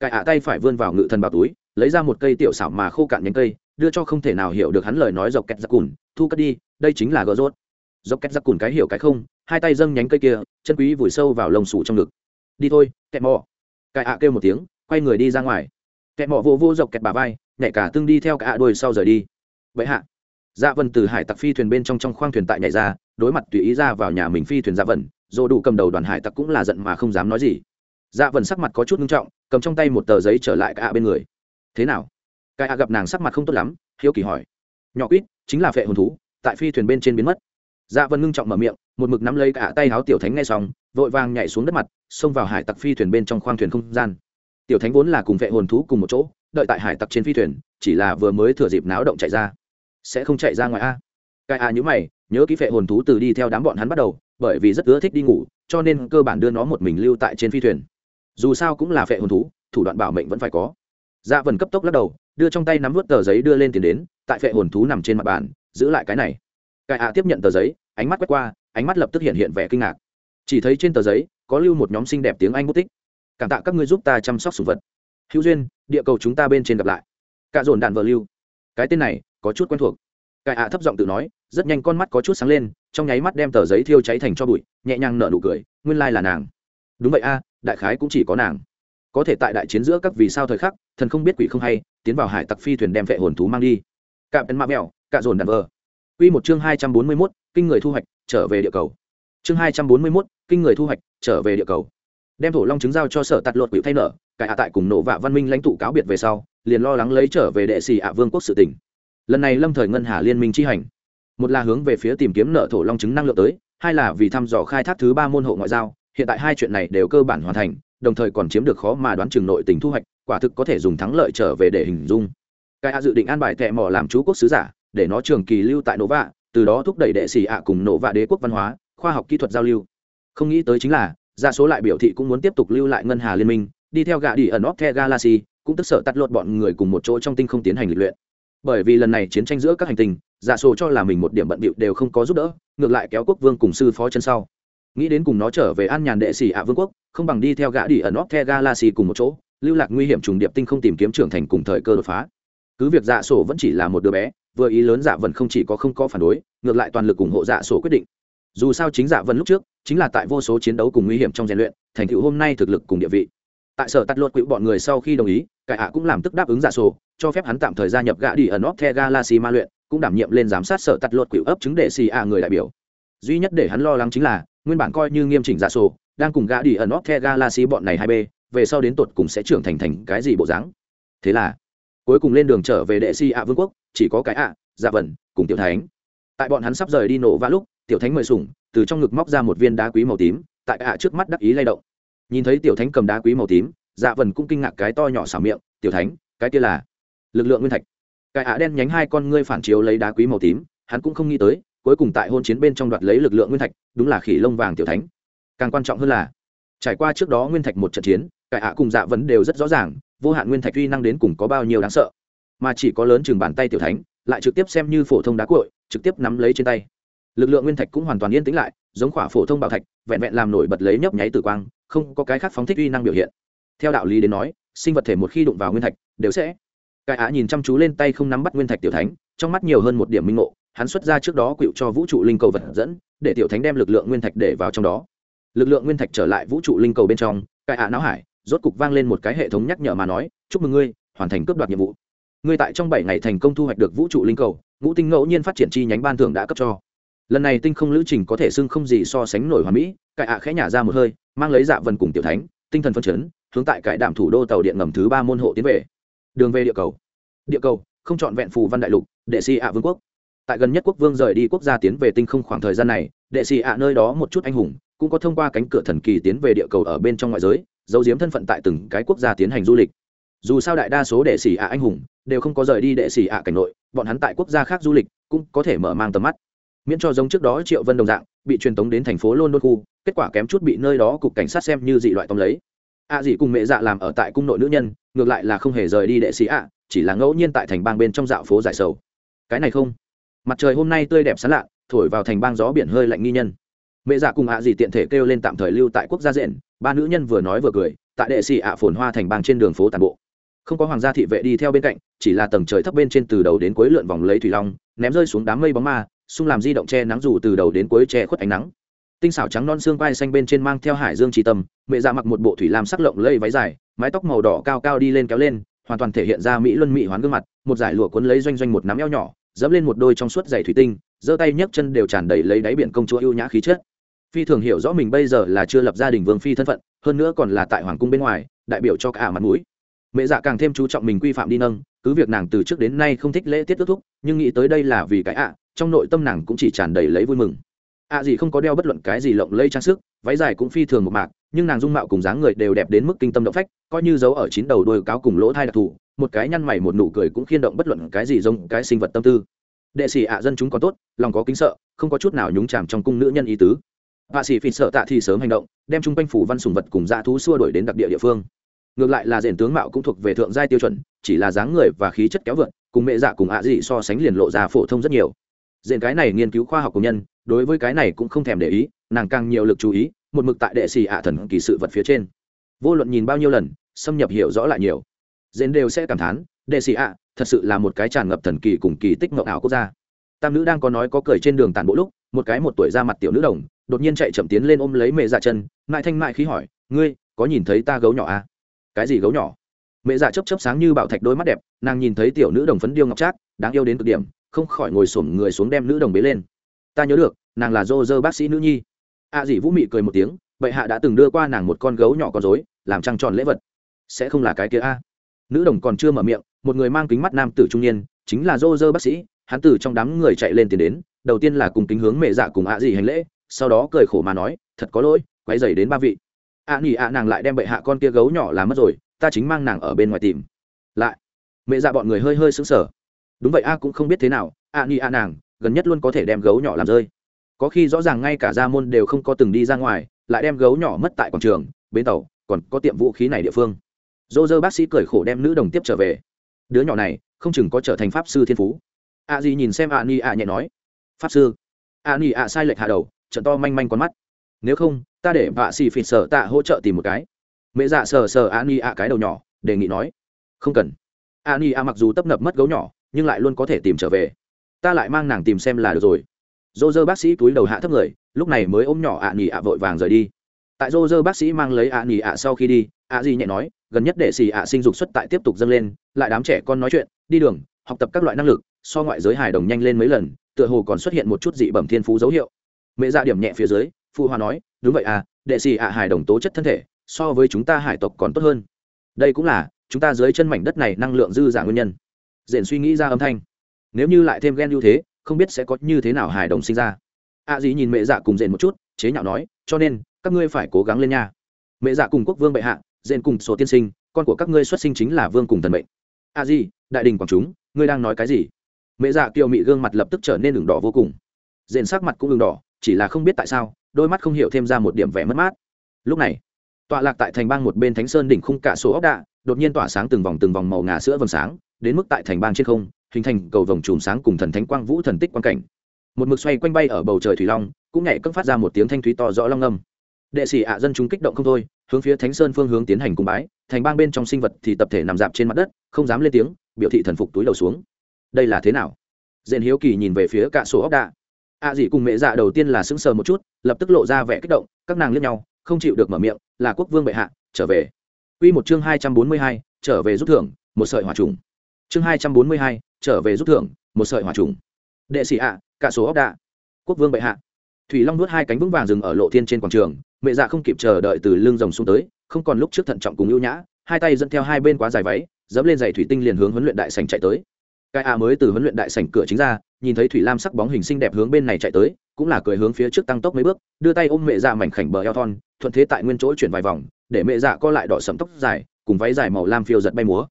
cái ạ tay phải vươn vào ngự thần bảo túi, lấy ra một cây tiểu xảo mà khô cạn nhánh cây, đưa cho không thể nào hiểu được hắn lời nói dọc kẹt giặc cùn, thu cất đi, đây chính là gỡ rốt. Dọc kẹt giặc cùn cái hiểu cái không, hai tay dâng nhánh cây kia, chân quý vùi sâu vào lồng sủ trong ngực. Đi thôi, kẹt mò. Cái ạ kêu một tiếng, quay người đi ra ngoài. Kẹt mỏ vô vô dọc kẹt bà vai nhẹ cả tương đi theo cả ạ đuôi sau rời đi. Vậy hạ dạ vần từ hải tặc phi thuyền bên trong trong khoang thuyền tại nhảy ra, đối mặt tùy ý ra vào nhà mình phi thuyền dạ vần dồ đủ cầm đầu đoàn hải tặc cũng là giận mà không dám nói gì. Dạ vần sắc mặt có chút nghiêm trọng, cầm trong tay một tờ giấy trở lại cả bên người. Thế nào? Cái a gặp nàng sắc mặt không tốt lắm, hiếu kỳ hỏi. Nhỏ quýt, chính là phệ hồn thú, tại phi thuyền bên trên biến mất. Dạ vần ngưng trọng mở miệng, một mực nắm lấy cả tay háo tiểu thánh ngay xong, vội vàng nhảy xuống đất mặt, xông vào hải tặc phi thuyền bên trong khoang thuyền không gian. Tiểu thánh vốn là cùng vệ hồn thú cùng một chỗ, đợi tại hải tặc trên phi thuyền, chỉ là vừa mới thừa dịp náo động chạy ra sẽ không chạy ra ngoài a. Cái a nhữ mày, nhớ ký vệ hồn thú từ đi theo đám bọn hắn bắt đầu, bởi vì rất ưa thích đi ngủ, cho nên cơ bản đưa nó một mình lưu tại trên phi thuyền. Dù sao cũng là vệ hồn thú, thủ đoạn bảo mệnh vẫn phải có. Dạ vần cấp tốc lắc đầu, đưa trong tay nắm vớt tờ giấy đưa lên tiền đến, tại vệ hồn thú nằm trên mặt bàn, giữ lại cái này. Cái a tiếp nhận tờ giấy, ánh mắt quét qua, ánh mắt lập tức hiện hiện vẻ kinh ngạc. Chỉ thấy trên tờ giấy, có lưu một nhóm xinh đẹp tiếng anh bút tích. Cảm tạ các ngươi giúp ta chăm sóc sủng vật. Hữu duyên, địa cầu chúng ta bên trên gặp lại. Cả dồn đạn vợ lưu. Cái tên này có chút quen thuộc cải ạ thấp giọng tự nói rất nhanh con mắt có chút sáng lên trong nháy mắt đem tờ giấy thiêu cháy thành cho bụi nhẹ nhàng nở nụ cười nguyên lai là nàng đúng vậy a đại khái cũng chỉ có nàng có thể tại đại chiến giữa các vì sao thời khắc thần không biết quỷ không hay tiến vào hải tặc phi thuyền đem vệ hồn thú mang đi cạm ấn mạ mẹo cạ dồn đàn vờ Quy một chương hai trăm bốn mươi 241, kinh người thu hoạch, trở về địa cầu. Chương hai trăm bốn mươi 241, kinh người thu hoạch, trở về địa cầu. Đem thổ long trứng giao cho sở tạt lột quỷ thay nợ, cải hạ tại cùng nổ vạ văn minh lãnh tụ cáo biệt về sau, liền lo lắng lấy trở về đệ sĩ ạ vương quốc sự tỉnh. Lần này Lâm thời ngân hà liên minh chi hành, một là hướng về phía tìm kiếm nợ thổ long chứng năng lượng tới, hai là vì thăm dò khai thác thứ ba môn hộ ngoại giao, hiện tại hai chuyện này đều cơ bản hoàn thành, đồng thời còn chiếm được khó mà đoán chừng nội tình thu hoạch, quả thực có thể dùng thắng lợi trở về để hình dung. Cái hạ dự định an bài tệ mỏ làm chú quốc sứ giả, để nó trường kỳ lưu tại nổ vạ từ đó thúc đẩy đệ sĩ ạ cùng nổ vạ đế quốc văn hóa khoa học kỹ thuật giao lưu. Không nghĩ tới chính là gia số lại biểu thị cũng muốn tiếp tục lưu lại ngân hà liên minh đi theo gạ đi ẩn óc the galaxy cũng tức sợ tắt lột bọn người cùng một chỗ trong tinh không tiến hành lịch luyện bởi vì lần này chiến tranh giữa các hành tinh, giả số cho là mình một điểm bận bịu đều không có giúp đỡ, ngược lại kéo quốc vương cùng sư phó chân sau. Nghĩ đến cùng nó trở về an nhàn đệ sĩ ạ vương quốc, không bằng đi theo gã đi ẩn óc the galaxy cùng một chỗ, lưu lạc nguy hiểm trùng điệp tinh không tìm kiếm trưởng thành cùng thời cơ đột phá. Cứ việc dạ sổ vẫn chỉ là một đứa bé, vừa ý lớn dạ vần không chỉ có không có phản đối, ngược lại toàn lực ủng hộ dạ sổ quyết định. Dù sao chính dạ vần lúc trước, chính là tại vô số chiến đấu cùng nguy hiểm trong rèn luyện, thành tựu hôm nay thực lực cùng địa vị. Tại sở tắt luật quỹ bọn người sau khi đồng ý, cải hạ cũng làm tức đáp ứng dạ sổ cho phép hắn tạm thời gia nhập gã đi ở nóc the galaxy ma luyện cũng đảm nhiệm lên giám sát sở tắt luật cựu ấp chứng đệ xì a người đại biểu. Duy nhất để hắn lo lắng chính là nguyên bản coi như nghiêm chỉnh giả sổ đang cùng gã đi ở nóc the galaxy bọn này hai b về sau đến tột cùng sẽ trưởng thành thành cái gì bộ dáng. Thế là cuối cùng lên đường trở về đệ si ạ vương quốc chỉ có cái ạ à, dạ vần cùng tiểu thánh. Tại bọn hắn sắp rời đi nổ vã lúc tiểu thánh mời sủng từ trong ngực móc ra một viên đá quý màu tím tại ạ trước mắt đắc ý lay động. Nhìn thấy tiểu thánh cầm đá quý màu tím dạ vần cũng kinh ngạc cái to nhỏ xảo miệng tiểu thánh cái kia là lực lượng nguyên thạch. Cải ạ đen nhánh hai con ngươi phản chiếu lấy đá quý màu tím, hắn cũng không nghĩ tới, cuối cùng tại hôn chiến bên trong đoạt lấy lực lượng nguyên thạch, đúng là khỉ lông vàng tiểu thánh. Càng quan trọng hơn là, trải qua trước đó nguyên thạch một trận chiến cải ạ cùng dạ vấn đều rất rõ ràng, vô hạn nguyên thạch uy năng đến cùng có bao nhiêu đáng sợ. Mà chỉ có lớn chừng bàn tay tiểu thánh, lại trực tiếp xem như phổ thông đá cội trực tiếp nắm lấy trên tay. Lực lượng nguyên thạch cũng hoàn toàn yên tĩnh lại, giống khỏa phổ thông bảo thạch, vẹn vẹn làm nổi bật lấy nhấp nháy tử quang, không có cái khác phóng thích uy năng biểu hiện. Theo đạo lý đến nói, sinh vật thể một khi đụng vào nguyên thạch, đều sẽ cái á nhìn chăm chú lên tay không nắm bắt nguyên thạch tiểu thánh, trong mắt nhiều hơn một điểm minh ngộ, hắn xuất ra trước đó quỵu cho vũ trụ linh cầu vật dẫn, để tiểu thánh đem lực lượng nguyên thạch để vào trong đó. Lực lượng nguyên thạch trở lại vũ trụ linh cầu bên trong, cái á não hải, rốt cục vang lên một cái hệ thống nhắc nhở mà nói, chúc mừng ngươi, hoàn thành cướp đoạt nhiệm vụ. Ngươi tại trong bảy ngày thành công thu hoạch được vũ trụ linh cầu, ngũ tinh ngẫu nhiên phát triển chi nhánh ban thưởng đã cấp cho. Lần này tinh không lữ trình có thể xưng không gì so sánh nổi Hoa mỹ. Cải ạ khẽ nhả ra một hơi, mang lấy dạ vần cùng tiểu thánh, tinh thần phân chấn, hướng tại cải đảm thủ đô tàu điện ngầm thứ ba môn hộ tiến về đường về địa cầu. Địa cầu, không chọn vẹn phù văn đại lục, đệ sĩ ạ vương quốc. Tại gần nhất quốc vương rời đi quốc gia tiến về tinh không khoảng thời gian này, đệ sĩ ạ nơi đó một chút anh hùng, cũng có thông qua cánh cửa thần kỳ tiến về địa cầu ở bên trong ngoại giới, giấu giếm thân phận tại từng cái quốc gia tiến hành du lịch. Dù sao đại đa số đệ sĩ ạ anh hùng, đều không có rời đi đệ sĩ ạ cảnh nội, bọn hắn tại quốc gia khác du lịch, cũng có thể mở mang tầm mắt. Miễn cho giống trước đó triệu vân đồng dạng, bị truyền tống đến thành phố london khu, kết quả kém chút bị nơi đó cục cảnh sát xem như dị loại tóm lấy ạ à dị cùng mẹ dạ làm ở tại cung nội nữ nhân, ngược lại là không hề rời đi đệ sĩ ạ, chỉ là ngẫu nhiên tại thành bang bên trong dạo phố giải sầu. Cái này không. Mặt trời hôm nay tươi đẹp sán lạ, thổi vào thành bang gió biển hơi lạnh nghi nhân. Mẹ dạ cùng ạ dị tiện thể kêu lên tạm thời lưu tại quốc gia diện, ba nữ nhân vừa nói vừa cười, tại đệ sĩ ạ phồn hoa thành bang trên đường phố tàn bộ. Không có hoàng gia thị vệ đi theo bên cạnh, chỉ là tầng trời thấp bên trên từ đầu đến cuối lượn vòng lấy thủy long, ném rơi xuống đám mây bóng ma, xung làm di động che nắng dù từ đầu đến cuối che khuất ánh nắng tinh xảo trắng non xương vai xanh bên trên mang theo hải dương tri tâm, mẹ dạ mặc một bộ thủy lam sắc lộng lây váy dài, mái tóc màu đỏ cao cao đi lên kéo lên, hoàn toàn thể hiện ra mỹ luân mỹ hoán gương mặt, một giải lụa cuốn lấy doanh doanh một nắm eo nhỏ, dẫm lên một đôi trong suốt giày thủy tinh, giơ tay nhấc chân đều tràn đầy lấy đáy biển công chúa ưu nhã khí chất. Phi thường hiểu rõ mình bây giờ là chưa lập gia đình vương phi thân phận, hơn nữa còn là tại hoàng cung bên ngoài, đại biểu cho cả mặt mũi. Mẹ dạ càng thêm chú trọng mình quy phạm đi nâng, cứ việc nàng từ trước đến nay không thích lễ tiết ước thúc, nhưng nghĩ tới đây là vì cái ạ, trong nội tâm nàng cũng chỉ tràn đầy lấy vui mừng ạ gì không có đeo bất luận cái gì lộng lây trang sức, váy dài cũng phi thường một mạc, nhưng nàng dung mạo cùng dáng người đều đẹp đến mức kinh tâm động phách, coi như giấu ở chín đầu đôi cáo cùng lỗ thai đặc thù, một cái nhăn mày một nụ cười cũng khiên động bất luận cái gì giống cái sinh vật tâm tư. Đệ sĩ ạ dân chúng có tốt, lòng có kính sợ, không có chút nào nhúng chàm trong cung nữ nhân ý tứ. Họa sĩ phỉ sợ tạ thì sớm hành động, đem chung quanh phủ văn sùng vật cùng dã thú xua đuổi đến đặc địa địa phương. Ngược lại là rèn tướng mạo cũng thuộc về thượng giai tiêu chuẩn, chỉ là dáng người và khí chất kéo vượt, cùng mẹ dạ cùng ạ dị so sánh liền lộ ra phổ thông rất nhiều. Rèn cái này nghiên cứu khoa học của nhân đối với cái này cũng không thèm để ý, nàng càng nhiều lực chú ý, một mực tại đệ xì ạ thần kỳ sự vật phía trên. Vô luận nhìn bao nhiêu lần, xâm nhập hiểu rõ lại nhiều. Dền đều sẽ cảm thán, đệ xì ạ, thật sự là một cái tràn ngập thần kỳ cùng kỳ tích mộng ảo quốc gia. Tam nữ đang có nói có cười trên đường tàn bộ lúc, một cái một tuổi ra mặt tiểu nữ đồng, đột nhiên chạy chậm tiến lên ôm lấy mẹ dạ chân, mại thanh mại khí hỏi, ngươi, có nhìn thấy ta gấu nhỏ à? cái gì gấu nhỏ? Mẹ dạ chấp chấp sáng như bảo thạch đôi mắt đẹp, nàng nhìn thấy tiểu nữ đồng phấn điêu ngọc trác, đáng yêu đến cực điểm, không khỏi ngồi xổm người xuống đem nữ đồng bế lên ta nhớ được, nàng là dô dơ bác sĩ nữ nhi. A à dì vũ mị cười một tiếng, bệ hạ đã từng đưa qua nàng một con gấu nhỏ con dối làm trăng tròn lễ vật. Sẽ không là cái kia a. Nữ đồng còn chưa mở miệng, một người mang kính mắt nam tử trung niên, chính là dô dơ bác sĩ. Hắn từ trong đám người chạy lên tiến đến, đầu tiên là cùng kính hướng mẹ dạ cùng ạ à dì hành lễ, sau đó cười khổ mà nói, thật có lỗi quay dày đến ba vị. Ạ à nghỉ ạ nàng lại đem bệ hạ con kia gấu nhỏ làm mất rồi, ta chính mang nàng ở bên ngoài tìm. Lại, mẹ dạ bọn người hơi hơi sững sờ. Đúng vậy a, cũng không biết thế nào. Ạ nghỉ ạ nàng gần nhất luôn có thể đem gấu nhỏ làm rơi. Có khi rõ ràng ngay cả gia môn đều không có từng đi ra ngoài, lại đem gấu nhỏ mất tại quảng trường, bến tàu, còn có tiệm vũ khí này địa phương. Dô dơ bác sĩ cười khổ đem nữ đồng tiếp trở về. Đứa nhỏ này, không chừng có trở thành pháp sư thiên phú. A Di nhìn xem a ni a nhẹ nói. Pháp sư? A ni a sai lệch hạ đầu trận to manh manh con mắt. Nếu không, ta để vạ xì phịt sở tạ hỗ trợ tìm một cái. Mẹ dạ sờ sờ a ni a cái đầu nhỏ, đề nghị nói. Không cần. A ni a mặc dù tấp nập mất gấu nhỏ, nhưng lại luôn có thể tìm trở về ta lại mang nàng tìm xem là được rồi. Dô dơ bác sĩ túi đầu hạ thấp người, lúc này mới ôm nhỏ ạ à nỉ ạ vội vàng rời đi. Tại dô dơ bác sĩ mang lấy ạ à nỉ ạ sau khi đi, ạ gì nhẹ nói, gần nhất để xì ạ sinh dục xuất tại tiếp tục dâng lên, lại đám trẻ con nói chuyện, đi đường, học tập các loại năng lực, so ngoại giới hài đồng nhanh lên mấy lần, tựa hồ còn xuất hiện một chút dị bẩm thiên phú dấu hiệu. Mẹ ra điểm nhẹ phía dưới, phụ hoa nói, đúng vậy à đệ xì ạ hài đồng tố chất thân thể, so với chúng ta hải tộc còn tốt hơn. Đây cũng là, chúng ta dưới chân mảnh đất này năng lượng dư giả nguyên nhân. Dện suy nghĩ ra âm thanh nếu như lại thêm ghen ưu thế, không biết sẽ có như thế nào hài đồng sinh ra. A dĩ nhìn mẹ dạ cùng dền một chút, chế nhạo nói, cho nên, các ngươi phải cố gắng lên nha. Mẹ dạ cùng quốc vương bệ hạ dền cùng số tiên sinh, con của các ngươi xuất sinh chính là vương cùng thần mệnh. A dì đại đình quảng chúng, ngươi đang nói cái gì? Mẹ dạ kiều mị gương mặt lập tức trở nên đường đỏ vô cùng. Dền sắc mặt cũng đường đỏ, chỉ là không biết tại sao, đôi mắt không hiểu thêm ra một điểm vẻ mất mát. Lúc này, tọa lạc tại thành bang một bên thánh sơn đỉnh khung cả số ốc đạ, đột nhiên tỏa sáng từng vòng từng vòng màu ngà sữa vầng sáng, đến mức tại thành bang trên không hình thành cầu vồng chùm sáng cùng thần thánh quang vũ thần tích quang cảnh. Một mực xoay quanh bay ở bầu trời thủy long cũng nhảy cất phát ra một tiếng thanh thúy to rõ long âm. Đệ sĩ ạ dân chúng kích động không thôi hướng phía thánh sơn phương hướng tiến hành cung bái thành bang bên trong sinh vật thì tập thể nằm dạp trên mặt đất không dám lên tiếng biểu thị thần phục túi đầu xuống. Đây là thế nào? Dện hiếu kỳ nhìn về phía cạ sổ ốc đạ. Ạ dị cùng mẹ dạ đầu tiên là sững sờ một chút lập tức lộ ra vẻ kích động các nàng liếc nhau không chịu được mở miệng là quốc vương bệ hạ trở về. Quy một chương hai trăm bốn mươi hai, trở về rút thưởng, một sợi hỏa trùng. Chương hai trăm bốn mươi hai, trở về rút thưởng, một sợi hỏa trùng. Đệ sĩ ạ, cả số ốc đạ. Quốc vương bệ hạ. Thủy Long nuốt hai cánh vững vàng dừng ở lộ thiên trên quảng trường, mẹ dạ không kịp chờ đợi từ lưng rồng xuống tới, không còn lúc trước thận trọng cùng ưu nhã, hai tay dẫn theo hai bên quá dài váy, dẫm lên giày thủy tinh liền hướng huấn luyện đại sảnh chạy tới. Cái a mới từ huấn luyện đại sảnh cửa chính ra, nhìn thấy thủy lam sắc bóng hình xinh đẹp hướng bên này chạy tới, cũng là cười hướng phía trước tăng tốc mấy bước, đưa tay ôm mẹ dạ mảnh khảnh bờ eo thon, thuận thế tại nguyên chỗ chuyển vài vòng, để mẹ dạ co lại đỏ sẫm tóc dài, cùng váy dài màu lam phiêu giật bay múa.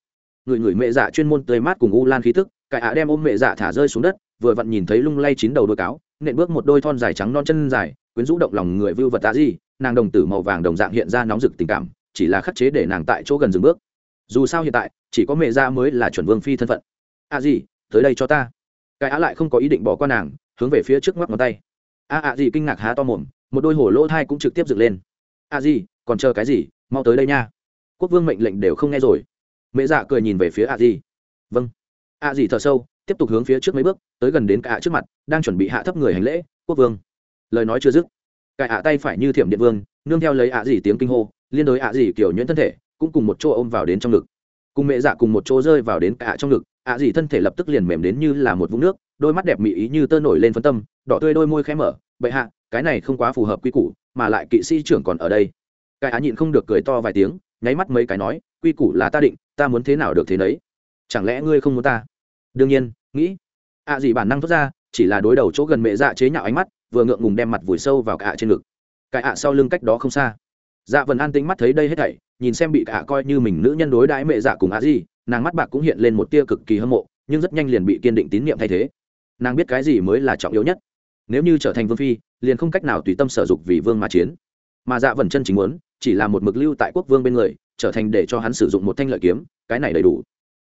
Người người mẹ dạ chuyên môn tươi mát cùng u lan khí tức, cái ạ đem ôm mẹ dạ thả rơi xuống đất, vừa vặn nhìn thấy lung lay chín đầu đôi cáo, nện bước một đôi thon dài trắng non chân dài, quyến rũ động lòng người vưu vật tạ gì, nàng đồng tử màu vàng đồng dạng hiện ra nóng rực tình cảm, chỉ là khắc chế để nàng tại chỗ gần dừng bước. Dù sao hiện tại, chỉ có mẹ dạ mới là chuẩn vương phi thân phận. A à gì, tới đây cho ta. Cái á lại không có ý định bỏ qua nàng, hướng về phía trước ngoắc ngón tay. A a gì kinh ngạc há to mồm, một đôi hổ lỗ thai cũng trực tiếp dựng lên. A gì, còn chờ cái gì, mau tới đây nha. Quốc vương mệnh lệnh đều không nghe rồi. Mẹ dạ cười nhìn về phía A gì. Vâng. A gì thở sâu, tiếp tục hướng phía trước mấy bước tới gần đến cả trước mặt đang chuẩn bị hạ thấp người hành lễ quốc vương. Lời nói chưa dứt cải ạ tay phải như thiểm điện vương nương theo lấy ạ dì tiếng kinh hô liên đối ạ dì kiểu nhuyễn thân thể cũng cùng một chỗ ôm vào đến trong ngực. Cùng mẹ dạ cùng một chỗ rơi vào đến cả trong ngực ạ dì thân thể lập tức liền mềm đến như là một vũng nước đôi mắt đẹp mị ý như tơ nổi lên phân tâm đỏ tươi đôi môi khẽ mở bệ hạ cái này không quá phù hợp quy củ mà lại kỵ sĩ trưởng còn ở đây. Cái á nhịn không được cười to vài tiếng nháy mắt mấy cái nói quy củ là ta định ta muốn thế nào được thế đấy chẳng lẽ ngươi không muốn ta? Đương nhiên, nghĩ. Ạ à gì bản năng thốt ra, chỉ là đối đầu chỗ gần mẹ dạ chế nhạo ánh mắt, vừa ngượng ngùng đem mặt vùi sâu vào cả trên ngực. Cái ạ sau lưng cách đó không xa. Dạ vẫn an tính mắt thấy đây hết thảy, nhìn xem bị cả coi như mình nữ nhân đối đãi mẹ dạ cùng ạ gì nàng mắt bạc cũng hiện lên một tia cực kỳ hâm mộ, nhưng rất nhanh liền bị kiên định tín nhiệm thay thế. Nàng biết cái gì mới là trọng yếu nhất. Nếu như trở thành vương phi, liền không cách nào tùy tâm sở dục vì vương mà chiến. Mà dạ vẫn chân chính muốn, chỉ là một mực lưu tại quốc vương bên người, trở thành để cho hắn sử dụng một thanh lợi kiếm, cái này đầy đủ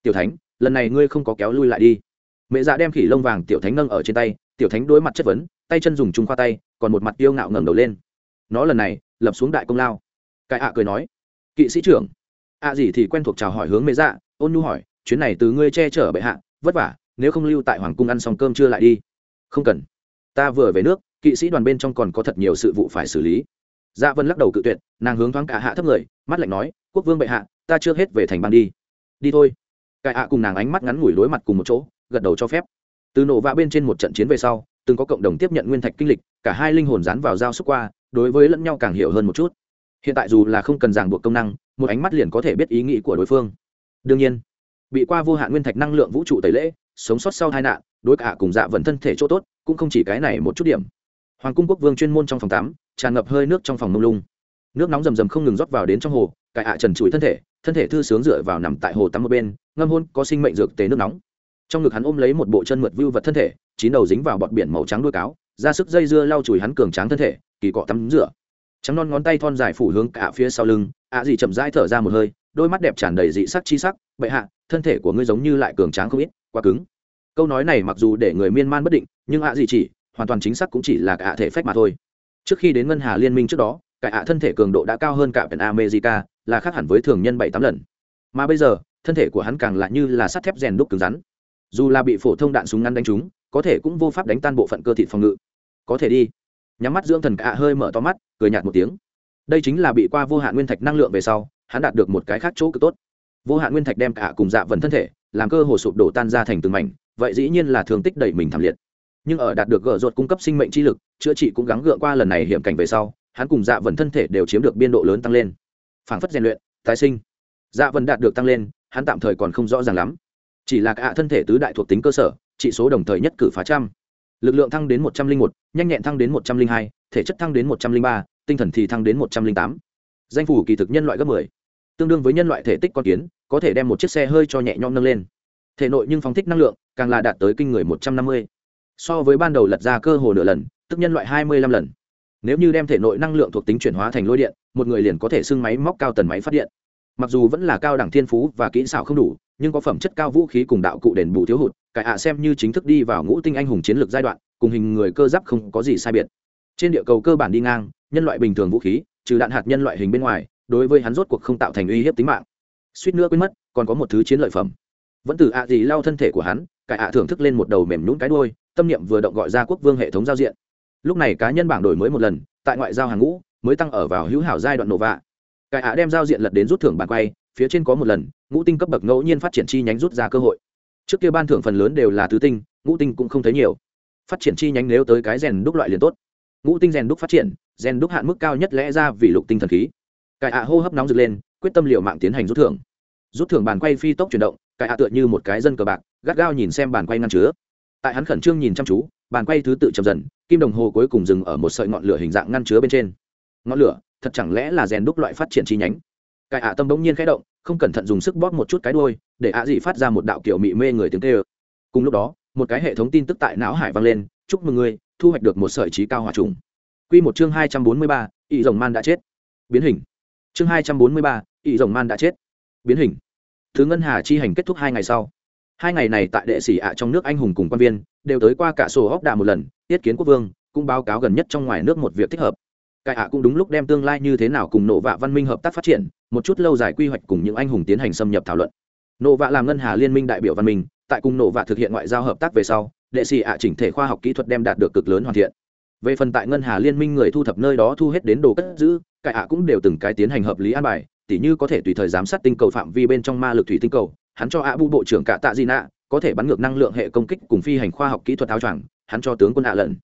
tiểu thánh, lần này ngươi không có kéo lui lại đi. Mẹ dạ đem khỉ lông vàng tiểu thánh nâng ở trên tay, tiểu thánh đối mặt chất vấn, tay chân dùng chung khoa tay, còn một mặt yêu ngạo ngẩng đầu lên. Nó lần này, lập xuống đại công lao. Cái ạ cười nói, kỵ sĩ trưởng, ạ gì thì quen thuộc chào hỏi hướng Mẹ dạ ôn nhu hỏi, chuyến này từ ngươi che chở bệ hạ, vất vả, nếu không lưu tại hoàng cung ăn xong cơm chưa lại đi. Không cần, ta vừa về nước, kỵ sĩ đoàn bên trong còn có thật nhiều sự vụ phải xử lý. Dạ vân lắc đầu cự tuyệt, nàng hướng thoáng cả hạ thấp người, mắt lạnh nói, quốc vương bệ hạ, ta chưa hết về thành bang đi. Đi thôi cải hạ cùng nàng ánh mắt ngắn ngủi đối mặt cùng một chỗ, gật đầu cho phép. Từ nổ vạ bên trên một trận chiến về sau, từng có cộng đồng tiếp nhận nguyên thạch kinh lịch, cả hai linh hồn dán vào giao xúc qua, đối với lẫn nhau càng hiểu hơn một chút. Hiện tại dù là không cần ràng buộc công năng, một ánh mắt liền có thể biết ý nghĩ của đối phương. Đương nhiên, bị qua vô hạn nguyên thạch năng lượng vũ trụ tẩy lễ, sống sót sau tai nạn, đối cả cùng dạ vần thân thể chỗ tốt, cũng không chỉ cái này một chút điểm. Hoàng cung quốc vương chuyên môn trong phòng tắm, tràn ngập hơi nước trong phòng mông lung. Nước nóng rầm rầm không ngừng rót vào đến trong hồ, cải ạ trần trụi thân thể thân thể thư sướng dựa vào nằm tại hồ tắm một bên, ngâm hôn, có sinh mệnh dược tế nước nóng. Trong ngực hắn ôm lấy một bộ chân mượt vưu vật thân thể, chín đầu dính vào bọt biển màu trắng đuôi cáo, ra sức dây dưa lau chùi hắn cường tráng thân thể, kỳ cọ tắm rửa. Trắng non ngón tay thon dài phủ hướng cả phía sau lưng, ạ à gì chậm rãi thở ra một hơi, đôi mắt đẹp tràn đầy dị sắc chi sắc, bệ hạ, thân thể của ngươi giống như lại cường tráng không ít, quá cứng. Câu nói này mặc dù để người miên man bất định, nhưng ạ gì chỉ, hoàn toàn chính xác cũng chỉ là cả thể phách mà thôi. Trước khi đến ngân hà liên minh trước đó, cả ạ thân thể cường độ đã cao hơn cả pεν america là khác hẳn với thường nhân bảy tám lần. Mà bây giờ, thân thể của hắn càng lại như là sắt thép rèn đúc cứng rắn. Dù là bị phổ thông đạn súng ngắn đánh trúng, có thể cũng vô pháp đánh tan bộ phận cơ thịt phòng ngự. Có thể đi. Nhắm mắt dưỡng thần cả hơi mở to mắt, cười nhạt một tiếng. Đây chính là bị qua vô hạn nguyên thạch năng lượng về sau, hắn đạt được một cái khác chỗ cực tốt. Vô hạn nguyên thạch đem cả cùng dạ vần thân thể, làm cơ hồ sụp đổ tan ra thành từng mảnh, vậy dĩ nhiên là thường tích đẩy mình thảm liệt. Nhưng ở đạt được gỡ ruột cung cấp sinh mệnh chi lực, chữa trị cũng gắng gượng qua lần này hiểm cảnh về sau, hắn cùng dạ vần thân thể đều chiếm được biên độ lớn tăng lên phảng phất rèn luyện, tái sinh. Dạ vần đạt được tăng lên, hắn tạm thời còn không rõ ràng lắm. Chỉ là cả thân thể tứ đại thuộc tính cơ sở trị số đồng thời nhất cử phá trăm. Lực lượng thăng đến một trăm linh một, nhanh nhẹn thăng đến một trăm linh hai, thể chất thăng đến một trăm linh ba, tinh thần thì thăng đến một trăm linh tám. Danh phủ kỳ thực nhân loại gấp mười. Tương đương với nhân loại thể tích con kiến, có thể đem một chiếc xe hơi cho nhẹ nhõm nâng lên. Thể nội nhưng phóng thích năng lượng, càng là đạt tới kinh người một trăm năm mươi. So với ban đầu lật ra cơ hồ nửa lần, tức nhân loại hai mươi lăm lần nếu như đem thể nội năng lượng thuộc tính chuyển hóa thành lôi điện, một người liền có thể xưng máy móc cao tần máy phát điện. Mặc dù vẫn là cao đẳng thiên phú và kỹ xảo không đủ, nhưng có phẩm chất cao vũ khí cùng đạo cụ đền bù thiếu hụt cải ạ xem như chính thức đi vào ngũ tinh anh hùng chiến lược giai đoạn, cùng hình người cơ giáp không có gì sai biệt. Trên địa cầu cơ bản đi ngang, nhân loại bình thường vũ khí, trừ đạn hạt nhân loại hình bên ngoài, đối với hắn rốt cuộc không tạo thành uy hiếp tính mạng. Suýt nữa quên mất, còn có một thứ chiến lợi phẩm. Vẫn từ ạ gì lau thân thể của hắn cải ạ thưởng thức lên một đầu mềm nhún cái đôi tâm niệm vừa động gọi ra quốc vương hệ thống giao diện lúc này cá nhân bảng đổi mới một lần, tại ngoại giao hàng ngũ, mới tăng ở vào hữu hảo giai đoạn nổ vạ. Cải ạ đem giao diện lật đến rút thưởng bàn quay, phía trên có một lần, ngũ tinh cấp bậc ngẫu nhiên phát triển chi nhánh rút ra cơ hội. Trước kia ban thưởng phần lớn đều là tứ tinh, ngũ tinh cũng không thấy nhiều. Phát triển chi nhánh nếu tới cái rèn đúc loại liền tốt. Ngũ tinh rèn đúc phát triển, rèn đúc hạn mức cao nhất lẽ ra vì lục tinh thần khí. Cải ạ hô hấp nóng rực lên, quyết tâm liệu mạng tiến hành rút thưởng. Rút thưởng bàn quay phi tốc chuyển động cải ạ tựa như một cái dân cờ bạc, gắt gao nhìn xem bàn quay ngăn chứa. Tại hắn khẩn trương nhìn chăm chú bàn quay thứ tự chậm dần, kim đồng hồ cuối cùng dừng ở một sợi ngọn lửa hình dạng ngăn chứa bên trên. Ngọn lửa, thật chẳng lẽ là rèn đúc loại phát triển chi nhánh? Cải ạ tâm bỗng nhiên khẽ động, không cẩn thận dùng sức bóp một chút cái đuôi, để ạ dị phát ra một đạo kiểu mị mê người tiếng tê ơ cùng lúc đó, một cái hệ thống tin tức tại não hải vang lên, chúc mừng ngươi, thu hoạch được một sợi trí cao hòa trùng. Q một chương hai trăm bốn mươi ba ỵ rồng man đã chết. Biến hình. Chương hai trăm bốn mươi ba ỵ rồng man đã chết. Biến hình. Thứ ngân hà chi hành kết thúc hai ngày sau hai ngày này tại đệ sĩ ạ trong nước anh hùng cùng quan viên đều tới qua cả sổ hóc đà một lần, tiết kiến quốc vương cũng báo cáo gần nhất trong ngoài nước một việc thích hợp. Cải ạ cũng đúng lúc đem tương lai như thế nào cùng nộ vạ văn minh hợp tác phát triển, một chút lâu dài quy hoạch cùng những anh hùng tiến hành xâm nhập thảo luận. Nộ vạ làm ngân hà liên minh đại biểu văn minh, tại cùng nộ vạ thực hiện ngoại giao hợp tác về sau, đệ sĩ ạ chỉnh thể khoa học kỹ thuật đem đạt được cực lớn hoàn thiện. Về phần tại ngân hà liên minh người thu thập nơi đó thu hết đến đồ cất giữ cải ạ cũng đều từng cái tiến hành hợp lý an bài, tỉ như có thể tùy thời giám sát tinh cầu phạm vi bên trong ma lực thủy tinh cầu hắn cho ạ bu bộ trưởng cả tạ di nạ có thể bắn ngược năng lượng hệ công kích cùng phi hành khoa học kỹ thuật áo choàng, hắn cho tướng quân ạ lần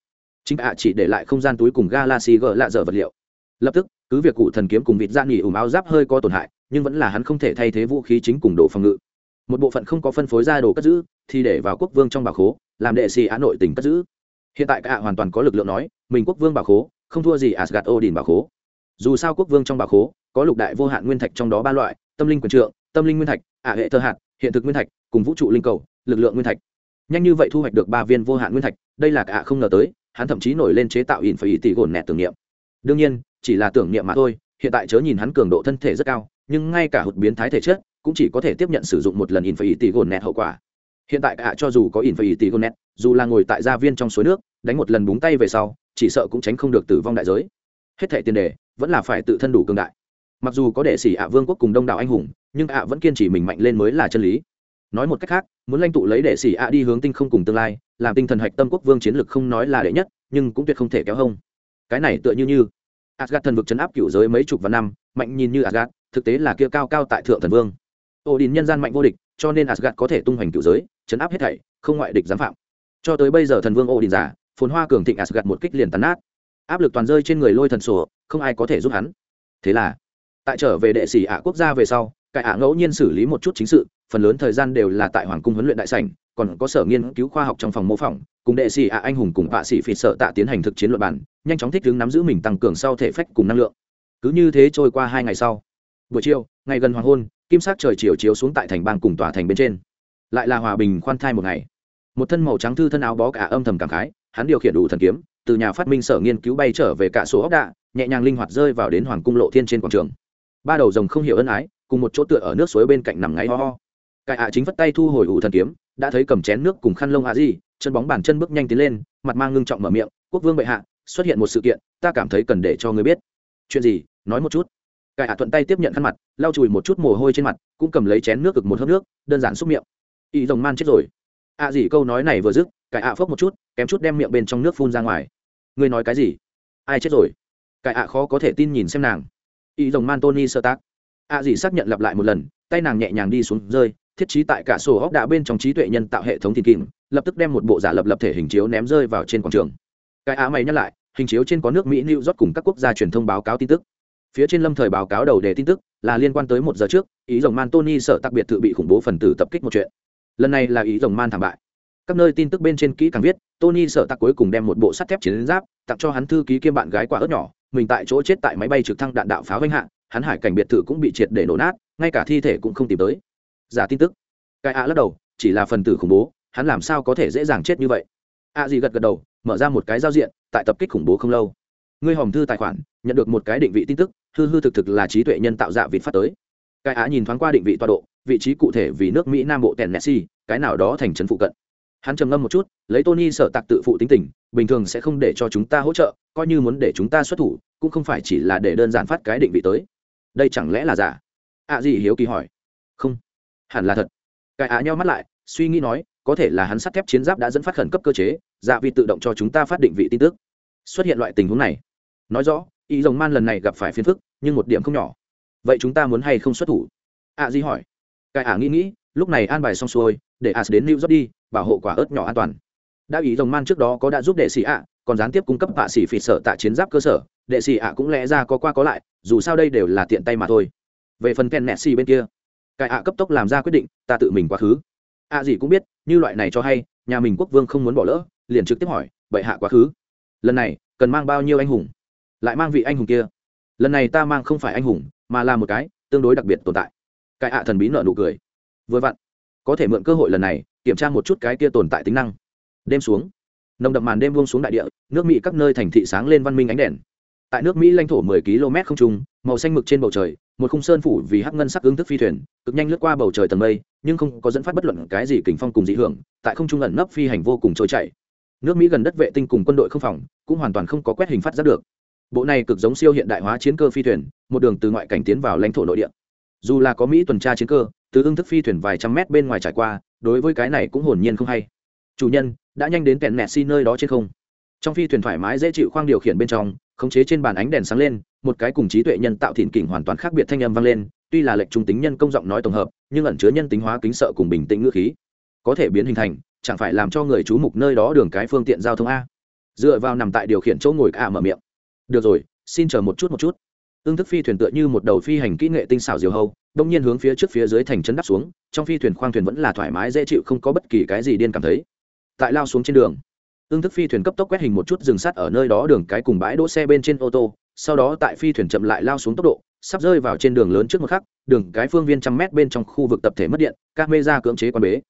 chính ạ chỉ để lại không gian túi cùng galaxy g lạ dở vật liệu. Lập tức, cứ việc cụ thần kiếm cùng vịt da nghỉ ủng áo giáp hơi có tổn hại, nhưng vẫn là hắn không thể thay thế vũ khí chính cùng đồ phòng ngự. Một bộ phận không có phân phối ra đồ cất giữ, thì để vào quốc vương trong bà khố, làm đệ xì á nội tỉnh cất giữ. Hiện tại cả hoàn toàn có lực lượng nói, mình quốc vương bà khố, không thua gì asgad odin bà khố. Dù sao quốc vương trong bà khố, có lục đại vô hạn nguyên thạch trong đó ba loại, tâm linh quyền trượng, tâm linh nguyên thạch ả hệ thơ hạt, hiện thực nguyên thạch, cùng vũ trụ linh cầu, lực lượng nguyên thạch. Nhanh như vậy thu hoạch được ba viên vô hạn nguyên thạch, đây là cả không ngờ tới, hắn thậm chí nổi lên chế tạo ỉn phải ý tỷ gồn nẹt tưởng niệm. Đương nhiên, chỉ là tưởng niệm mà thôi, hiện tại chớ nhìn hắn cường độ thân thể rất cao, nhưng ngay cả hụt biến thái thể chất, cũng chỉ có thể tiếp nhận sử dụng một lần ỉn phải ý tỷ gồn nẹt hậu quả. Hiện tại cả cho dù có ỉn phải ý tỷ gồn nẹt, dù là ngồi tại gia viên trong suối nước, đánh một lần búng tay về sau, chỉ sợ cũng tránh không được tử vong đại giới. Hết thệ tiền đề, vẫn là phải tự thân đủ cường đại. Mặc dù có đệ sĩ ạ vương quốc cùng đông đảo anh hùng nhưng ạ vẫn kiên trì mình mạnh lên mới là chân lý. Nói một cách khác, muốn lãnh tụ lấy đệ sĩ ạ đi hướng tinh không cùng tương lai, làm tinh thần hạch tâm quốc vương chiến lược không nói là đệ nhất, nhưng cũng tuyệt không thể kéo hông. Cái này tựa như như asgad thần vực chấn áp cựu giới mấy chục vạn năm, mạnh nhìn như asgad thực tế là kia cao cao tại thượng thần vương. Odin nhân gian mạnh vô địch, cho nên asgad có thể tung hoành cựu giới chấn áp hết thảy, không ngoại địch dám phạm. Cho tới bây giờ thần vương Odin giả phồn hoa cường thịnh asgad một kích liền tàn nát. Áp lực toàn rơi trên người lôi thần sổ, không ai có thể giúp hắn. Thế là, tại trở về đệ sĩ ạ quốc gia về sau cải ạ ngẫu nhiên xử lý một chút chính sự, phần lớn thời gian đều là tại hoàng cung huấn luyện đại sảnh, còn có sở nghiên cứu khoa học trong phòng mô phỏng, cùng đệ sĩ ạ anh hùng cùng vạ sĩ phỉ sợ tạ tiến hành thực chiến luật bản nhanh chóng thích ứng nắm giữ mình tăng cường sau thể phách cùng năng lượng. Cứ như thế trôi qua hai ngày sau, buổi chiều, ngày gần hoàng hôn, kim sắc trời chiều chiếu xuống tại thành bang cùng tòa thành bên trên. Lại là hòa bình khoan thai một ngày. Một thân màu trắng thư thân áo bó cả âm thầm cảm khái, hắn điều khiển đủ thần kiếm, từ nhà phát minh sở nghiên cứu bay trở về cả số ốc đạ, nhẹ nhàng linh hoạt rơi vào đến hoàng cung lộ thiên trên quảng trường. Ba đầu rồng không hiểu ân ái cùng một chỗ tựa ở nước suối bên cạnh nằm ngáy ho ho. Cải ạ chính vất tay thu hồi ủ thần kiếm, đã thấy cầm chén nước cùng khăn lông ạ gì, chân bóng bàn chân bước nhanh tiến lên, mặt mang ngưng trọng mở miệng, quốc vương bệ hạ, xuất hiện một sự kiện, ta cảm thấy cần để cho người biết. Chuyện gì? Nói một chút. Cải ạ thuận tay tiếp nhận khăn mặt, lau chùi một chút mồ hôi trên mặt, cũng cầm lấy chén nước cực một hớp nước, đơn giản xúc miệng. Y rồng man chết rồi. Ạ gì câu nói này vừa dứt cải ạ phốc một chút, kém chút đem miệng bên trong nước phun ra ngoài. Ngươi nói cái gì? Ai chết rồi? Cải ạ khó có thể tin nhìn xem nàng. Y rồng man tony sơ tác a dì xác nhận lặp lại một lần, tay nàng nhẹ nhàng đi xuống rơi, thiết trí tại cả sổ hóc đã bên trong trí tuệ nhân tạo hệ thống thìn kìm lập tức đem một bộ giả lập lập thể hình chiếu ném rơi vào trên quảng trường. Cái á mày nhắc lại, hình chiếu trên có nước mỹ, new york cùng các quốc gia truyền thông báo cáo tin tức. Phía trên lâm thời báo cáo đầu đề tin tức, là liên quan tới một giờ trước, ý rồng man tony sợ đặc biệt tự bị khủng bố phần tử tập kích một chuyện. Lần này là ý rồng man thảm bại. Các nơi tin tức bên trên kỹ càng viết, tony sợ tặc cuối cùng đem một bộ sắt thép chiến giáp, tặng cho hắn thư ký kiêm bạn gái quả ớt nhỏ, mình tại chỗ chết tại máy bay trực thăng đạn đạo pháo vanh hạ hắn hải cảnh biệt thự cũng bị triệt để nổ nát, ngay cả thi thể cũng không tìm tới. Giả tin tức. Cái a lắc đầu, chỉ là phần tử khủng bố, hắn làm sao có thể dễ dàng chết như vậy? A gì gật gật đầu, mở ra một cái giao diện, tại tập kích khủng bố không lâu. Ngươi hòm thư tài khoản, nhận được một cái định vị tin tức, hư hư thực thực là trí tuệ nhân tạo dạ vịt phát tới. Cái á nhìn thoáng qua định vị tọa độ, vị trí cụ thể vì nước mỹ nam bộ tèn messi cái nào đó thành trấn phụ cận. Hắn trầm ngâm một chút, lấy tony sở tạc tự phụ tính tình, bình thường sẽ không để cho chúng ta hỗ trợ, coi như muốn để chúng ta xuất thủ, cũng không phải chỉ là để đơn giản phát cái định vị tới đây chẳng lẽ là giả? Ạ gì hiếu kỳ hỏi. Không. Hẳn là thật. Cái ạ nhau mắt lại suy nghĩ nói có thể là hắn sắt thép chiến giáp đã dẫn phát khẩn cấp cơ chế dạ vị tự động cho chúng ta phát định vị tin tức. Xuất hiện loại tình huống này. Nói rõ ý rồng man lần này gặp phải phiền phức nhưng một điểm không nhỏ. Vậy chúng ta muốn hay không xuất thủ? Ạ à, di hỏi. Cái ả nghĩ nghĩ lúc này an bài xong xuôi để as đến new york đi bảo hộ quả ớt nhỏ an toàn. Đã ý rồng man trước đó có đã giúp đệ sĩ ạ còn gián tiếp cung cấp bạ sĩ phỉ sở tại chiến giáp cơ sở, đệ sĩ ạ cũng lẽ ra có qua có lại, dù sao đây đều là tiện tay mà thôi. Về phần ken nẹt xỉ bên kia, cái ạ cấp tốc làm ra quyết định, ta tự mình quá khứ. Ạ gì cũng biết, như loại này cho hay, nhà mình quốc vương không muốn bỏ lỡ, liền trực tiếp hỏi vậy hạ quá khứ? Lần này, cần mang bao nhiêu anh hùng? Lại mang vị anh hùng kia? Lần này ta mang không phải anh hùng, mà là một cái tương đối đặc biệt tồn tại. Cái ạ thần bí nợ nụ cười. Vừa vặn, có thể mượn cơ hội lần này, kiểm tra một chút cái kia tồn tại tính năng. Đêm xuống nồng đậm màn đêm buông xuống đại địa, nước mỹ các nơi thành thị sáng lên văn minh ánh đèn. Tại nước mỹ lãnh thổ 10 km không trung, màu xanh mực trên bầu trời, một khung sơn phủ vì hắc ngân sắc ứng thức phi thuyền, cực nhanh lướt qua bầu trời tầng mây, nhưng không có dẫn phát bất luận cái gì kình phong cùng dị hưởng, tại không trung ẩn nấp phi hành vô cùng trôi chảy. Nước mỹ gần đất vệ tinh cùng quân đội không phòng, cũng hoàn toàn không có quét hình phát ra được. Bộ này cực giống siêu hiện đại hóa chiến cơ phi thuyền, một đường từ ngoại cảnh tiến vào lãnh thổ nội địa. Dù là có mỹ tuần tra chiến cơ, từ ưng thức phi thuyền vài trăm mét bên ngoài trải qua, đối với cái này cũng hồn nhiên không hay chủ nhân, đã nhanh đến kẹn nẹt xi nơi đó trên không. Trong phi thuyền thoải mái dễ chịu khoang điều khiển bên trong, khống chế trên bàn ánh đèn sáng lên, một cái cùng trí tuệ nhân tạo thịnh kỉnh hoàn toàn khác biệt thanh âm vang lên, tuy là lệch trung tính nhân công giọng nói tổng hợp, nhưng ẩn chứa nhân tính hóa kính sợ cùng bình tĩnh ngữ khí. Có thể biến hình thành, chẳng phải làm cho người chú mục nơi đó đường cái phương tiện giao thông a. Dựa vào nằm tại điều khiển chỗ ngồi a mở miệng. Được rồi, xin chờ một chút một chút. Ương thức phi thuyền tựa như một đầu phi hành kỹ nghệ tinh xảo diều hâu, đông nhiên hướng phía trước phía dưới thành chân đắp xuống, trong phi thuyền khoang thuyền vẫn là thoải mái dễ chịu không có bất kỳ cái gì điên cảm thấy tại lao xuống trên đường. Ương thức phi thuyền cấp tốc quét hình một chút dừng sắt ở nơi đó đường cái cùng bãi đỗ xe bên trên ô tô, sau đó tại phi thuyền chậm lại lao xuống tốc độ, sắp rơi vào trên đường lớn trước một khắc, đường cái phương viên trăm mét bên trong khu vực tập thể mất điện, các mê ra cưỡng chế quan bế.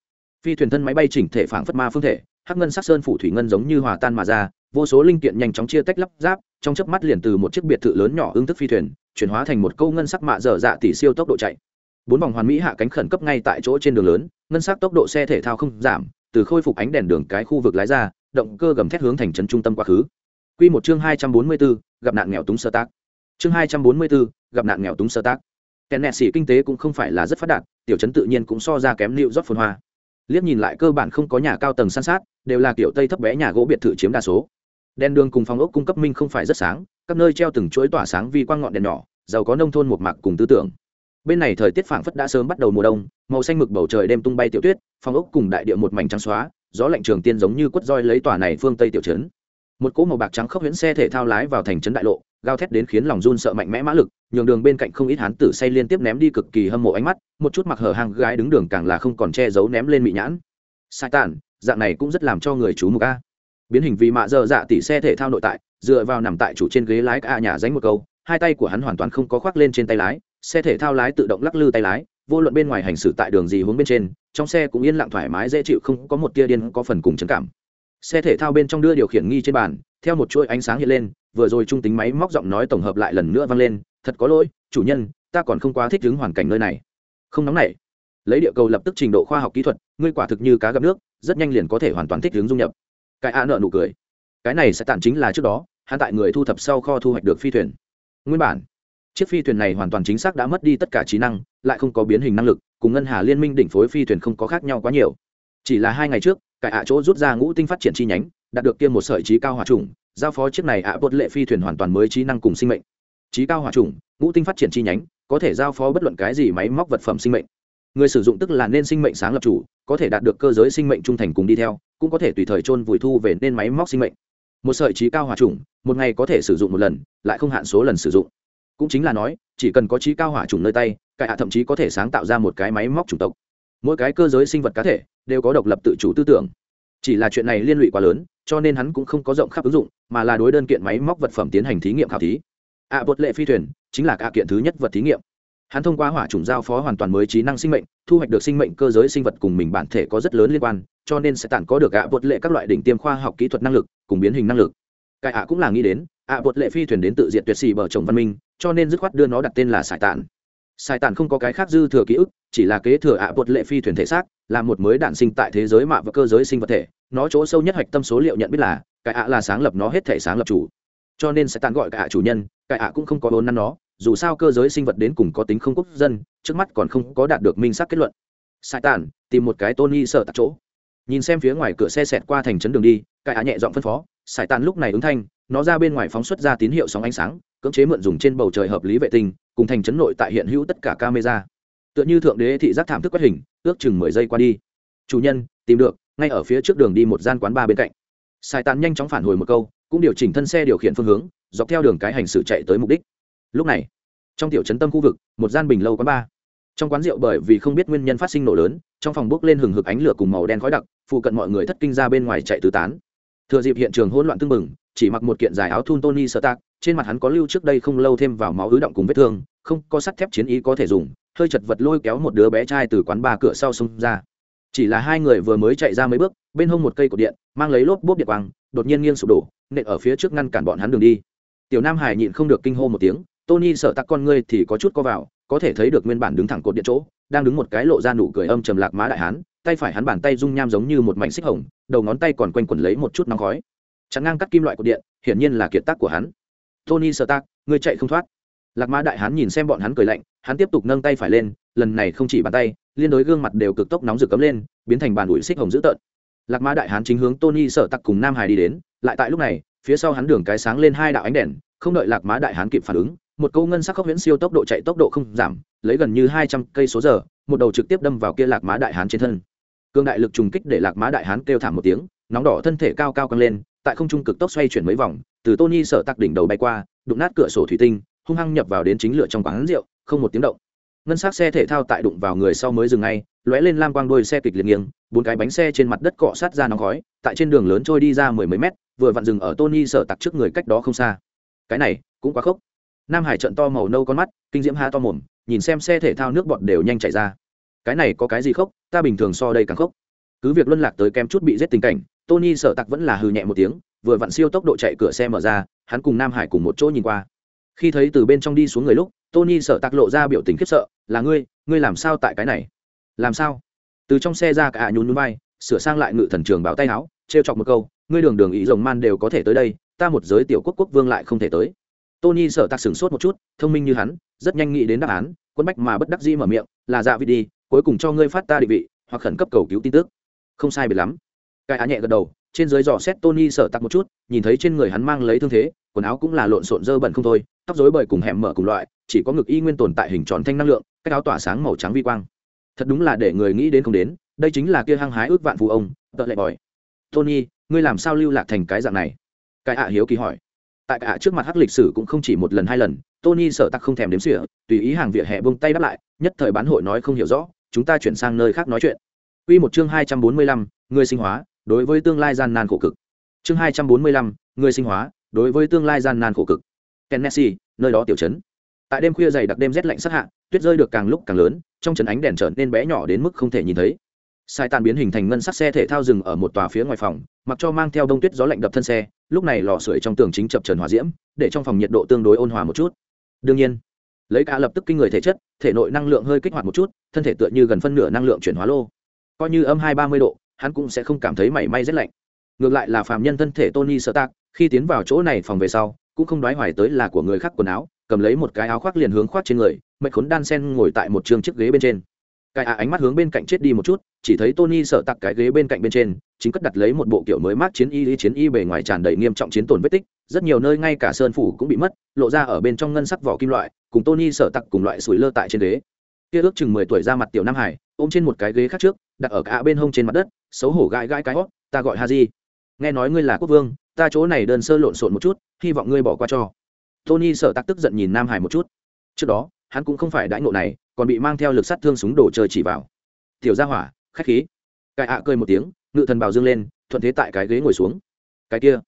Phi thuyền thân máy bay chỉnh thể phảng phất ma phương thể, hắc ngân sắc sơn phủ thủy ngân giống như hòa tan mà ra, vô số linh kiện nhanh chóng chia tách lắp ráp, trong chớp mắt liền từ một chiếc biệt thự lớn nhỏ ứng thức phi thuyền, chuyển hóa thành một câu ngân sắc mạ dở dạ tỷ siêu tốc độ chạy. Bốn vòng hoàn mỹ hạ cánh khẩn cấp ngay tại chỗ trên đường lớn, ngân sắc tốc độ xe thể thao không giảm từ khôi phục ánh đèn đường cái khu vực lái ra động cơ gầm thét hướng thành trấn trung tâm quá khứ. Quy một chương hai trăm bốn mươi 244, gặp nạn nghèo túng sơ tác. Chương hai trăm bốn mươi 244, gặp nạn nghèo túng sơ tác. Tennessee kinh tế cũng không phải là rất phát đạt tiểu trấn tự nhiên cũng so ra kém liệu rót phồn hoa. Liếc nhìn lại cơ bản không có nhà cao tầng san sát đều là kiểu tây thấp bé nhà gỗ biệt thự chiếm đa số. Đèn đường cùng phòng ốc cung cấp minh không phải rất sáng các nơi treo từng chuỗi tỏa sáng vì quang ngọn đèn nhỏ giàu có nông thôn một mạc cùng tư tưởng bên này thời tiết phảng phất đã sớm bắt đầu mùa đông, màu xanh mực bầu trời đêm tung bay tiểu tuyết, phong ốc cùng đại địa một mảnh trắng xóa, gió lạnh trường tiên giống như quất roi lấy tòa này phương tây tiểu trấn. Một cỗ màu bạc trắng khốc huyễn xe thể thao lái vào thành trấn đại lộ gao thét đến khiến lòng run sợ mạnh mẽ mã lực, nhường đường bên cạnh không ít hán tử say liên tiếp ném đi cực kỳ hâm mộ ánh mắt, một chút mặc hở hàng gái đứng đường càng là không còn che giấu ném lên mị nhãn. Sai tản dạng này cũng rất làm cho người chú mục a. Biến hình vì mạ dơ dạ tỉ xe thể thao nội tại, dựa vào nằm tại chủ trên ghế lái a nhà dánh một câu, hai tay của hắn hoàn toàn không có khoác lên trên tay lái xe thể thao lái tự động lắc lư tay lái, vô luận bên ngoài hành xử tại đường gì hướng bên trên, trong xe cũng yên lặng thoải mái dễ chịu không có một tia điên có phần cùng trấn cảm. Xe thể thao bên trong đưa điều khiển nghi trên bàn, theo một chuỗi ánh sáng hiện lên, vừa rồi trung tính máy móc giọng nói tổng hợp lại lần nữa vang lên, thật có lỗi, chủ nhân, ta còn không quá thích ứng hoàn cảnh nơi này. Không nóng nảy. Lấy địa cầu lập tức trình độ khoa học kỹ thuật, ngươi quả thực như cá gặp nước, rất nhanh liền có thể hoàn toàn thích ứng dung nhập. Cái a nợ nụ cười. Cái này sẽ tản chính là trước đó hạ tại người thu thập sau kho thu hoạch được phi thuyền. Nguyên bản chiếc phi thuyền này hoàn toàn chính xác đã mất đi tất cả trí năng, lại không có biến hình năng lực, cùng ngân hà liên minh đỉnh phối phi thuyền không có khác nhau quá nhiều. Chỉ là hai ngày trước, cải ạ chỗ rút ra ngũ tinh phát triển chi nhánh, đạt được kia một sợi trí cao hòa trùng, giao phó chiếc này ạ bột lệ phi thuyền hoàn toàn mới trí năng cùng sinh mệnh. Trí cao hòa trùng, ngũ tinh phát triển chi nhánh, có thể giao phó bất luận cái gì máy móc vật phẩm sinh mệnh. Người sử dụng tức là nên sinh mệnh sáng lập chủ, có thể đạt được cơ giới sinh mệnh trung thành cùng đi theo, cũng có thể tùy thời chôn vùi thu về nên máy móc sinh mệnh. Một sợi trí cao hòa trùng, một ngày có thể sử dụng một lần, lại không hạn số lần sử dụng cũng chính là nói chỉ cần có trí cao hỏa trùng nơi tay cải hạ thậm chí có thể sáng tạo ra một cái máy móc chủng tộc. Mỗi cái cơ giới sinh vật cá thể đều có độc lập tự chủ tư tưởng. Chỉ là chuyện này liên lụy quá lớn cho nên hắn cũng không có rộng khắp ứng dụng mà là đối đơn kiện máy móc vật phẩm tiến hành thí nghiệm khảo thí. Ạ à, bột lệ phi thuyền chính là cả kiện thứ nhất vật thí nghiệm. Hắn thông qua hỏa trùng giao phó hoàn toàn mới trí năng sinh mệnh thu hoạch được sinh mệnh cơ giới sinh vật cùng mình bản thể có rất lớn liên quan cho nên sẽ tản có được ạ à, bột lệ các loại đỉnh tiêm khoa học kỹ thuật năng lực cùng biến hình năng lực. Cải ạ cũng là nghĩ đến ạ bột lệ phi thuyền đến tự diệt tuyệt xì bờ chồng văn minh, cho nên dứt khoát đưa nó đặt tên là sài tàn sài tàn không có cái khác dư thừa ký ức, chỉ là kế thừa ạ bột lệ phi thuyền thể xác, là một mới đản sinh tại thế giới mạ và cơ giới sinh vật thể. Nó chỗ sâu nhất hạch tâm số liệu nhận biết là, cái ạ là sáng lập nó hết thể sáng lập chủ. Cho nên sài tàn gọi cái ạ chủ nhân, cái ạ cũng không có vốn năn nó, dù sao cơ giới sinh vật đến cùng có tính không quốc dân, trước mắt còn không có đạt được minh xác kết luận. Sai tàn tìm một cái tony sợ tại chỗ. Nhìn xem phía ngoài cửa xe xẹt qua thành trấn đường đi, cái ạ nhẹ giọng phân phó, sài tàn lúc này ứng thanh nó ra bên ngoài phóng xuất ra tín hiệu sóng ánh sáng, cưỡng chế mượn dùng trên bầu trời hợp lý vệ tinh, cùng thành chấn nội tại hiện hữu tất cả camera. Tựa như thượng đế thị giác thảm thức quét hình, ước chừng mười giây qua đi. Chủ nhân, tìm được, ngay ở phía trước đường đi một gian quán ba bên cạnh. Sai tàn nhanh chóng phản hồi một câu, cũng điều chỉnh thân xe điều khiển phương hướng, dọc theo đường cái hành xử chạy tới mục đích. Lúc này, trong tiểu trấn tâm khu vực, một gian bình lâu quán ba trong quán rượu bởi vì không biết nguyên nhân phát sinh nổ lớn, trong phòng bước lên hừng hực ánh lửa cùng màu đen khói đặc, phụ cận mọi người thất kinh ra bên ngoài chạy tứ tán. Thừa dịp hiện trường hỗn loạn tưng bừng chỉ mặc một kiện dài áo thun tony Stark, trên mặt hắn có lưu trước đây không lâu thêm vào máu ứ động cùng vết thương không có sắt thép chiến ý có thể dùng hơi chật vật lôi kéo một đứa bé trai từ quán ba cửa sau xông ra. Chỉ là hai người vừa mới chạy ra mấy bước bên hông một cây cột điện mang lấy lốp bốp điện quang đột nhiên nghiêng sụp đổ nện ở phía trước ngăn cản bọn hắn đường đi. Tiểu nam hải nhịn không được kinh hô một tiếng tony sợ tắc con ngươi thì có chút co vào có thể thấy được nguyên bản đứng thẳng cột điện chỗ đang đứng một cái lộ ra nụ cười âm trầm lạc má đại hán tay phải hắn bàn tay rung nham giống như một mảnh xích hồng đầu ngón tay còn quanh quẩn lấy một chút nóng khói chắn ngang cắt kim loại của điện, hiển nhiên là kiệt tác của hắn. Tony sơ tác ngươi chạy không thoát. Lạc mã đại hán nhìn xem bọn hắn cười lạnh, hắn tiếp tục nâng tay phải lên, lần này không chỉ bàn tay, liên đối gương mặt đều cực tốc nóng rực cấm lên, biến thành bàn ủi xích hồng dữ tợn. Lạc mã đại hán chính hướng tony sợ tặc cùng nam hải đi đến, lại tại lúc này, phía sau hắn đường cái sáng lên hai đạo ánh đèn, không đợi lạc mã đại hán kịp phản ứng, một câu ngân sắc khốc huyễn siêu tốc độ chạy tốc độ không giảm, lấy gần như hai trăm cây số giờ, một đầu trực tiếp đâm vào kia lạc mã đại hán trên thân. Cương đại lực trùng kích để lạc mã đại hán kêu thảm một tiếng, nóng đỏ thân thể cao cao căng lên tại không trung cực tốc xoay chuyển mấy vòng, từ tony sợ tặc đỉnh đầu bay qua, đụng nát cửa sổ thủy tinh, hung hăng nhập vào đến chính lửa trong quán rượu, không một tiếng động. Ngân s xe thể thao tại đụng vào người sau mới dừng ngay, lóe lên lam quang đôi xe kịch liệt nghiêng, bốn cái bánh xe trên mặt đất cọ sát ra nóng khói, tại trên đường lớn trôi đi ra mười mấy mét, vừa vặn dừng ở tony sợ tặc trước người cách đó không xa. Cái này, cũng quá khốc. Nam hải trận to màu nâu con mắt, kinh diễm ha to mồm, nhìn xem xe thể thao nước bọt đều nhanh chảy ra. Cái này có cái gì khốc? Ta bình thường so đây càng khốc. Cứ việc luân lạc tới kem chút bị giết tình cảnh tony sợ tặc vẫn là hừ nhẹ một tiếng, vừa vặn siêu tốc độ chạy cửa xe mở ra, hắn cùng nam hải cùng một chỗ nhìn qua. Khi thấy từ bên trong đi xuống người lúc, tony sợ tặc lộ ra biểu tình khiếp sợ, là ngươi ngươi làm sao tại cái này? Làm sao? Từ trong xe ra cả nhún núi bay sửa sang lại ngự thần trường bảo tay áo, trêu chọc một câu, ngươi đường đường ý rồng man đều có thể tới đây, ta một giới tiểu quốc quốc vương lại không thể tới. Tony sợ tạc sửng sốt một chút, thông minh như hắn, rất nhanh nghĩ đến đáp án, quân bách mà bất đắc dĩ mở miệng, là dạ vị đi, cuối cùng cho ngươi phát ta định vị, hoặc khẩn cấp cầu cứu tin tức. Không sai biệt lắm cái á nhẹ gật đầu trên dưới dò xét tony sợ tặc một chút nhìn thấy trên người hắn mang lấy thương thế quần áo cũng là lộn xộn dơ bẩn không thôi tóc rối bời cùng hẻm mở cùng loại chỉ có ngực y nguyên tồn tại hình tròn thanh năng lượng cách áo tỏa sáng màu trắng vi quang. Thật đúng là để người nghĩ đến không đến đây chính là kia hăng hái ước vạn phù ông tợ lệ bòi. Tony ngươi làm sao lưu lạc thành cái dạng này? Cái ạ hiếu kỳ hỏi. Tại cả trước mặt hắc lịch sử cũng không chỉ một lần hai lần tony sợ tặc không thèm đếm xỉa tùy ý hàng vỉa hè bông tay đáp lại nhất thời bán hội nói không hiểu rõ chúng ta chuyển sang nơi khác nói chuyện. Quy một chương hai trăm bốn mươi lăm, người sinh hóa, đối với tương lai gian nan khổ cực. Chương hai trăm bốn mươi lăm, người sinh hóa, đối với tương lai gian nan khổ cực. Tennessee, nơi đó tiểu trấn. Tại đêm khuya dày đặc đêm rét lạnh sát hạ, tuyết rơi được càng lúc càng lớn, trong trấn ánh đèn trở nên bé nhỏ đến mức không thể nhìn thấy. Sai tàn biến hình thành ngân sắc xe thể thao dừng ở một tòa phía ngoài phòng, mặc cho mang theo đông tuyết gió lạnh đập thân xe, lúc này lò sưởi trong tường chính chập trần hỏa diễm, để trong phòng nhiệt độ tương đối ôn hòa một chút. Đương nhiên, lấy cả lập tức kinh người thể chất, thể nội năng lượng hơi kích hoạt một chút, thân thể tựa như gần phân nửa năng lượng chuyển hóa lô coi như âm hai ba mươi độ hắn cũng sẽ không cảm thấy mảy may rét lạnh. Ngược lại là phàm nhân thân thể tony sơ tạc, khi tiến vào chỗ này phòng về sau, cũng không đoái hoài tới là của người khác quần áo, cầm lấy một cái áo khoác liền hướng khoác trên người mệnh khốn đan sen ngồi tại một trường chiếc ghế bên trên. Cái ạ, ánh mắt hướng bên cạnh chết đi một chút, chỉ thấy tony sợ tặc cái ghế bên cạnh bên trên, chính cất đặt lấy một bộ kiểu mới mát chiến y chiến y bề ngoài tràn đầy nghiêm trọng chiến tổn vết tích, rất nhiều nơi ngay cả sơn phủ cũng bị mất, lộ ra ở bên trong ngân sắc vỏ kim loại, cùng tony sợ tặc cùng loại sủi lơ tại trên ghế. Kia ước chừng mười tuổi ra mặt tiểu nam hải, ôm trên một cái ghế khác trước, đặt ở cả bên hông trên mặt đất xấu hổ gãi gãi cái hót, ta gọi ha di nghe nói ngươi là quốc vương, ta chỗ này đơn sơ lộn xộn một chút, hy vọng ngươi bỏ qua cho. Tony sợ tắc tức giận nhìn nam hải một chút. Trước đó, hắn cũng không phải đãi ngộ này, còn bị mang theo lực sát thương súng đồ chơi chỉ vào. Tiểu gia hỏa, khách khí. Cái ạ cười một tiếng, ngự thần bào dương lên, thuận thế tại cái ghế ngồi xuống. Cái kia.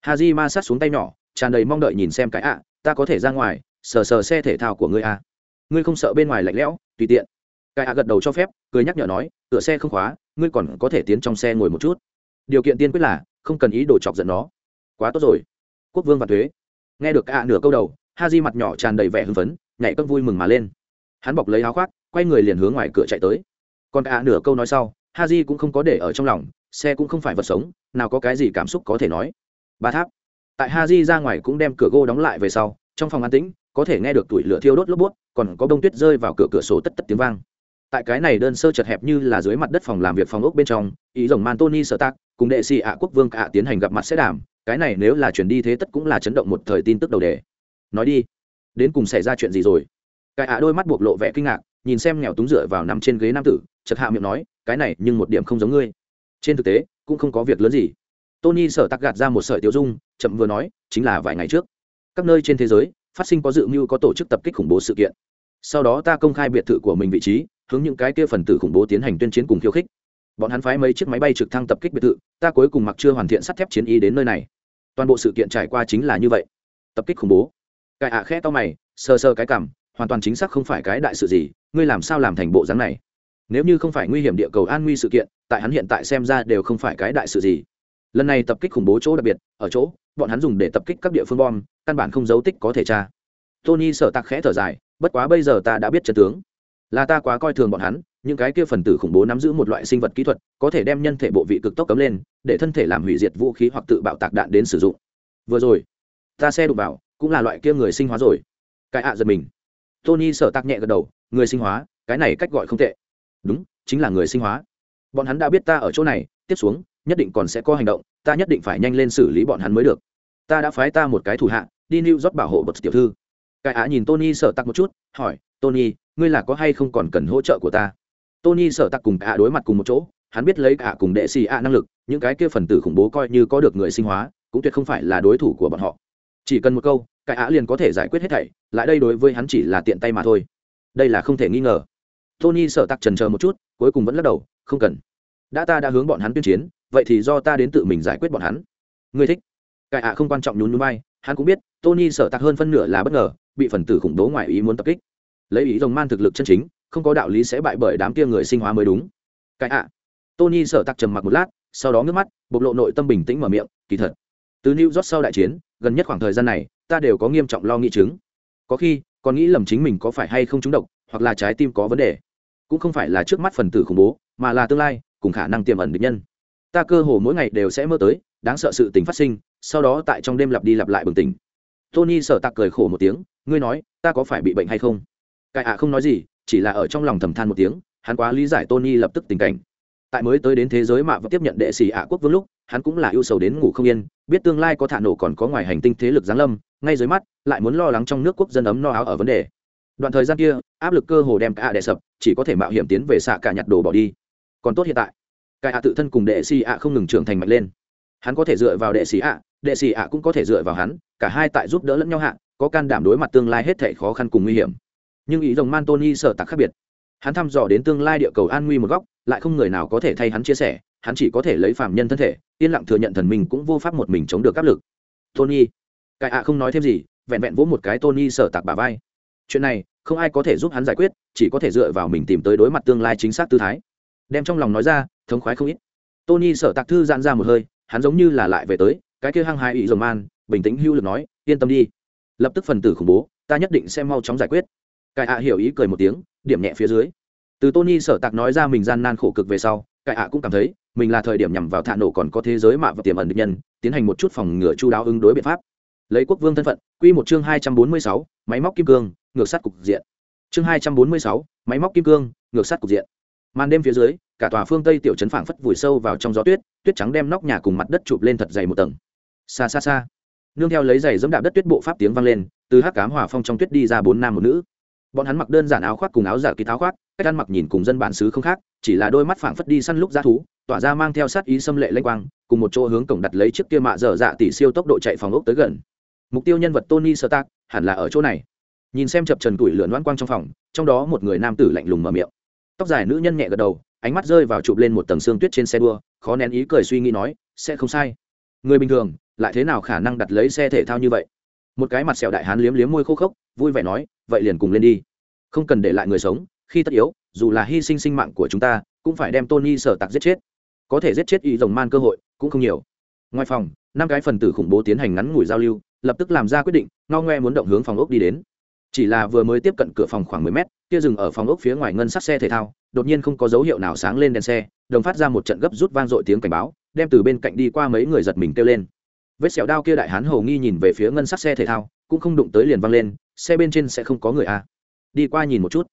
Ha di ma sát xuống tay nhỏ, tràn đầy mong đợi nhìn xem cái ạ, ta có thể ra ngoài, sờ sờ xe thể thao của ngươi à. ngươi không sợ bên ngoài lạnh lẽo, tùy tiện cái ạ gật đầu cho phép, cười nhắc nhở nói, cửa xe không khóa, ngươi còn có thể tiến trong xe ngồi một chút. Điều kiện tiên quyết là, không cần ý đồ chọc giận nó. Quá tốt rồi. Quốc vương và thuế. Nghe được ạ nửa câu đầu ha di mặt nhỏ tràn đầy vẻ hưng phấn, nhảy cất vui mừng mà lên. Hắn bọc lấy áo khoác, quay người liền hướng ngoài cửa chạy tới. Còn ạ nửa câu nói sau ha di cũng không có để ở trong lòng, xe cũng không phải vật sống, nào có cái gì cảm xúc có thể nói. Ba tháp. Tại ha di ra ngoài cũng đem cửa gỗ đóng lại về sau, trong phòng an tĩnh, có thể nghe được tuổi lửa thiêu đốt lốp bút, còn có bông tuyết rơi vào cửa cửa sổ tất tất tiếng vang tại cái này đơn sơ chật hẹp như là dưới mặt đất phòng làm việc phòng ốc bên trong, ý rồng man tony Sở tác cùng đệ sĩ ạ quốc vương ạ tiến hành gặp mặt sẽ đảm cái này nếu là chuyển đi thế tất cũng là chấn động một thời tin tức đầu đề. Nói đi, đến cùng xảy ra chuyện gì rồi? Cái ạ đôi mắt buộc lộ vẻ kinh ngạc, nhìn xem nghèo túng dựa vào nằm trên ghế nam tử chật hạ miệng nói, cái này nhưng một điểm không giống ngươi. Trên thực tế, cũng không có việc lớn gì. Tony sở tắc gạt ra một sợi tiêu dung, chậm vừa nói, chính là vài ngày trước. Các nơi trên thế giới, phát sinh có dự mưu có tổ chức tập kích khủng bố sự kiện. Sau đó ta công khai biệt thự của mình vị trí hướng những cái kia phần tử khủng bố tiến hành tuyên chiến cùng khiêu khích. Bọn hắn phái mấy chiếc máy bay trực thăng tập kích biệt thự, ta cuối cùng mặc chưa hoàn thiện sắt thép chiến y đến nơi này. Toàn bộ sự kiện trải qua chính là như vậy. Tập kích khủng bố. Cái ạ à khẽ to mày, sờ sờ cái cảm hoàn toàn chính xác không phải cái đại sự gì, ngươi làm sao làm thành bộ dáng này? Nếu như không phải nguy hiểm địa cầu an nguy sự kiện, tại hắn hiện tại xem ra đều không phải cái đại sự gì. Lần này tập kích khủng bố chỗ đặc biệt, ở chỗ, bọn hắn dùng để tập kích các địa phương bom, căn bản không dấu tích có thể tra. Tony sở tạc khẽ thở dài, bất quá bây giờ ta đã biết chân tướng là ta quá coi thường bọn hắn, những cái kia phần tử khủng bố nắm giữ một loại sinh vật kỹ thuật, có thể đem nhân thể bộ vị cực tốc cấm lên, để thân thể làm hủy diệt vũ khí hoặc tự bạo tạc đạn đến sử dụng. Vừa rồi, ta xe đụng vào, cũng là loại kia người sinh hóa rồi. Cái ạ giật mình. Tony sợ tạc nhẹ gật đầu, người sinh hóa, cái này cách gọi không tệ. Đúng, chính là người sinh hóa. Bọn hắn đã biết ta ở chỗ này, tiếp xuống, nhất định còn sẽ có hành động, ta nhất định phải nhanh lên xử lý bọn hắn mới được. Ta đã phái ta một cái thủ hạ, đi new york bảo hộ bậc tiểu thư cái ạ nhìn tony sợ tặc một chút, hỏi, tony, ngươi là có hay không còn cần hỗ trợ của ta? Tony sợ tặc cùng cả đối mặt cùng một chỗ, hắn biết lấy cả cùng đệ xì ạ năng lực, những cái kia phần tử khủng bố coi như có được người sinh hóa, cũng tuyệt không phải là đối thủ của bọn họ. Chỉ cần một câu, cái ạ liền có thể giải quyết hết thảy, lại đây đối với hắn chỉ là tiện tay mà thôi. Đây là không thể nghi ngờ. Tony sợ tặc trần chờ một chút, cuối cùng vẫn lắc đầu, không cần. Đã ta đã hướng bọn hắn tuyên chiến, vậy thì do ta đến tự mình giải quyết bọn hắn. Ngươi thích. Cái ạ không quan trọng nhún núi bay hắn cũng biết, tony sợ tặc hơn phân nửa là bất ngờ, bị phần tử khủng bố ngoài ý muốn tập kích. Lấy ý rồng man thực lực chân chính, không có đạo lý sẽ bại bởi đám kia người sinh hóa mới đúng. Cái ạ. Tony sợ tặc trầm mặc một lát, sau đó ngước mắt, bộc lộ nội tâm bình tĩnh mở miệng, kỳ thật, từ new york sau đại chiến, gần nhất khoảng thời gian này, ta đều có nghiêm trọng lo nghĩ chứng. Có khi, còn nghĩ lầm chính mình có phải hay không trúng độc, hoặc là trái tim có vấn đề. Cũng không phải là trước mắt phần tử khủng bố, mà là tương lai, cùng khả năng tiềm ẩn địch nhân. Ta cơ hồ mỗi ngày đều sẽ mơ tới, đáng sợ sự tình phát sinh sau đó tại trong đêm lặp đi lặp lại bừng tỉnh. Tony sợ tạc cười khổ một tiếng, ngươi nói, ta có phải bị bệnh hay không? Cải ạ không nói gì, chỉ là ở trong lòng thầm than một tiếng, hắn quá lý giải tony lập tức tình cảnh. Tại mới tới đến thế giới mạ và tiếp nhận đệ sĩ ạ quốc vương lúc, hắn cũng là ưu sầu đến ngủ không yên, biết tương lai có thả nổ còn có ngoài hành tinh thế lực giáng lâm, ngay dưới mắt, lại muốn lo lắng trong nước quốc dân ấm no áo ở vấn đề. Đoạn thời gian kia, áp lực cơ hồ đem cả đè sập, chỉ có thể mạo hiểm tiến về xạ cả nhặt đồ bỏ đi. Còn tốt hiện tại cai ạ tự thân cùng đệ sĩ ạ không ngừng trưởng thành mạnh lên hắn có thể dựa vào đệ sĩ ạ, đệ sĩ ạ cũng có thể dựa vào hắn, cả hai tại giúp đỡ lẫn nhau hạ, có can đảm đối mặt tương lai hết thể khó khăn cùng nguy hiểm. Nhưng ý rồng man tony sợ tặc khác biệt. Hắn thăm dò đến tương lai địa cầu an nguy một góc, lại không người nào có thể thay hắn chia sẻ, hắn chỉ có thể lấy phạm nhân thân thể, yên lặng thừa nhận thần mình cũng vô pháp một mình chống được áp lực. Tony, cái ạ không nói thêm gì, vẹn vẹn vỗ một cái tony sợ tặc bà vai. Chuyện này, không ai có thể giúp hắn giải quyết, chỉ có thể dựa vào mình tìm tới đối mặt tương lai chính xác tư thái. Đem trong lòng nói ra, thống khoái không ít. Tony sợ tặc thư giãn ra một hơi hắn giống như là lại về tới, cái kia hăng hai ý rồng man, bình tĩnh hưu lực nói, yên tâm đi, lập tức phần tử khủng bố, ta nhất định sẽ mau chóng giải quyết. Cải ạ hiểu ý cười một tiếng, điểm nhẹ phía dưới. Từ tony sở tạc nói ra mình gian nan khổ cực về sau, cải ạ cũng cảm thấy, mình là thời điểm nhằm vào thạ nổ còn có thế giới mạ và tiềm ẩn được nhân, tiến hành một chút phòng ngừa chu đáo ứng đối biện pháp. Lấy quốc vương thân phận, quy một chương hai trăm bốn mươi sáu, máy móc kim cương, ngược sát cục diện. Chương hai trăm bốn mươi sáu, máy móc kim cương, ngược sát cục diện. Màn đêm phía dưới cả tòa phương tây tiểu trấn phảng phất vùi sâu vào trong gió tuyết tuyết trắng đem nóc nhà cùng mặt đất chụp lên thật dày một tầng. Xa xa xa, nương theo lấy giày dẫm đạp đất tuyết bộ pháp tiếng vang lên, từ hắc cám hòa phong trong tuyết đi ra bốn nam một nữ. Bọn hắn mặc đơn giản áo khoác cùng áo giả kỳ tháo khoác, cách ăn mặc nhìn cùng dân bản xứ không khác, chỉ là đôi mắt phảng phất đi săn lúc ra thú, tỏa ra mang theo sát ý xâm lệ lênh quang, cùng một chỗ hướng cổng đặt lấy chiếc kia mạ dở dạ tỷ siêu tốc độ chạy phòng ốc tới gần. Mục tiêu nhân vật tony sơ tác hẳn là ở chỗ này. Nhìn xem chập trần tuổi lửa loan quang trong phòng, trong đó một người nam tử lạnh lùng mở miệng. Tóc dài nữ nhân nhẹ gật đầu ánh mắt rơi vào chụp lên một tầng xương tuyết trên xe đua, khó nén ý cười suy nghĩ nói, sẽ không sai. Người bình thường, lại thế nào khả năng đặt lấy xe thể thao như vậy? Một cái mặt sẹo đại hán liếm liếm môi khô khốc, vui vẻ nói, vậy liền cùng lên đi. Không cần để lại người sống, khi tất yếu, dù là hy sinh sinh mạng của chúng ta, cũng phải đem tony sở tặc giết chết. Có thể giết chết y rồng man cơ hội, cũng không nhiều. Ngoài phòng, năm cái phần tử khủng bố tiến hành ngắn ngủi giao lưu, lập tức làm ra quyết định ngao ngoe muốn động hướng phòng ốc đi đến. Chỉ là vừa mới tiếp cận cửa phòng khoảng mười mét, kia dừng ở phòng ốc phía ngoài ngân sắc xe thể thao đột nhiên không có dấu hiệu nào sáng lên đèn xe, đồng phát ra một trận gấp rút vang dội tiếng cảnh báo, đem từ bên cạnh đi qua mấy người giật mình kêu lên. Vết sẹo đao kia đại hán hầu nghi nhìn về phía ngân sắc xe thể thao, cũng không đụng tới liền văng lên, xe bên trên sẽ không có người à. đi qua nhìn một chút.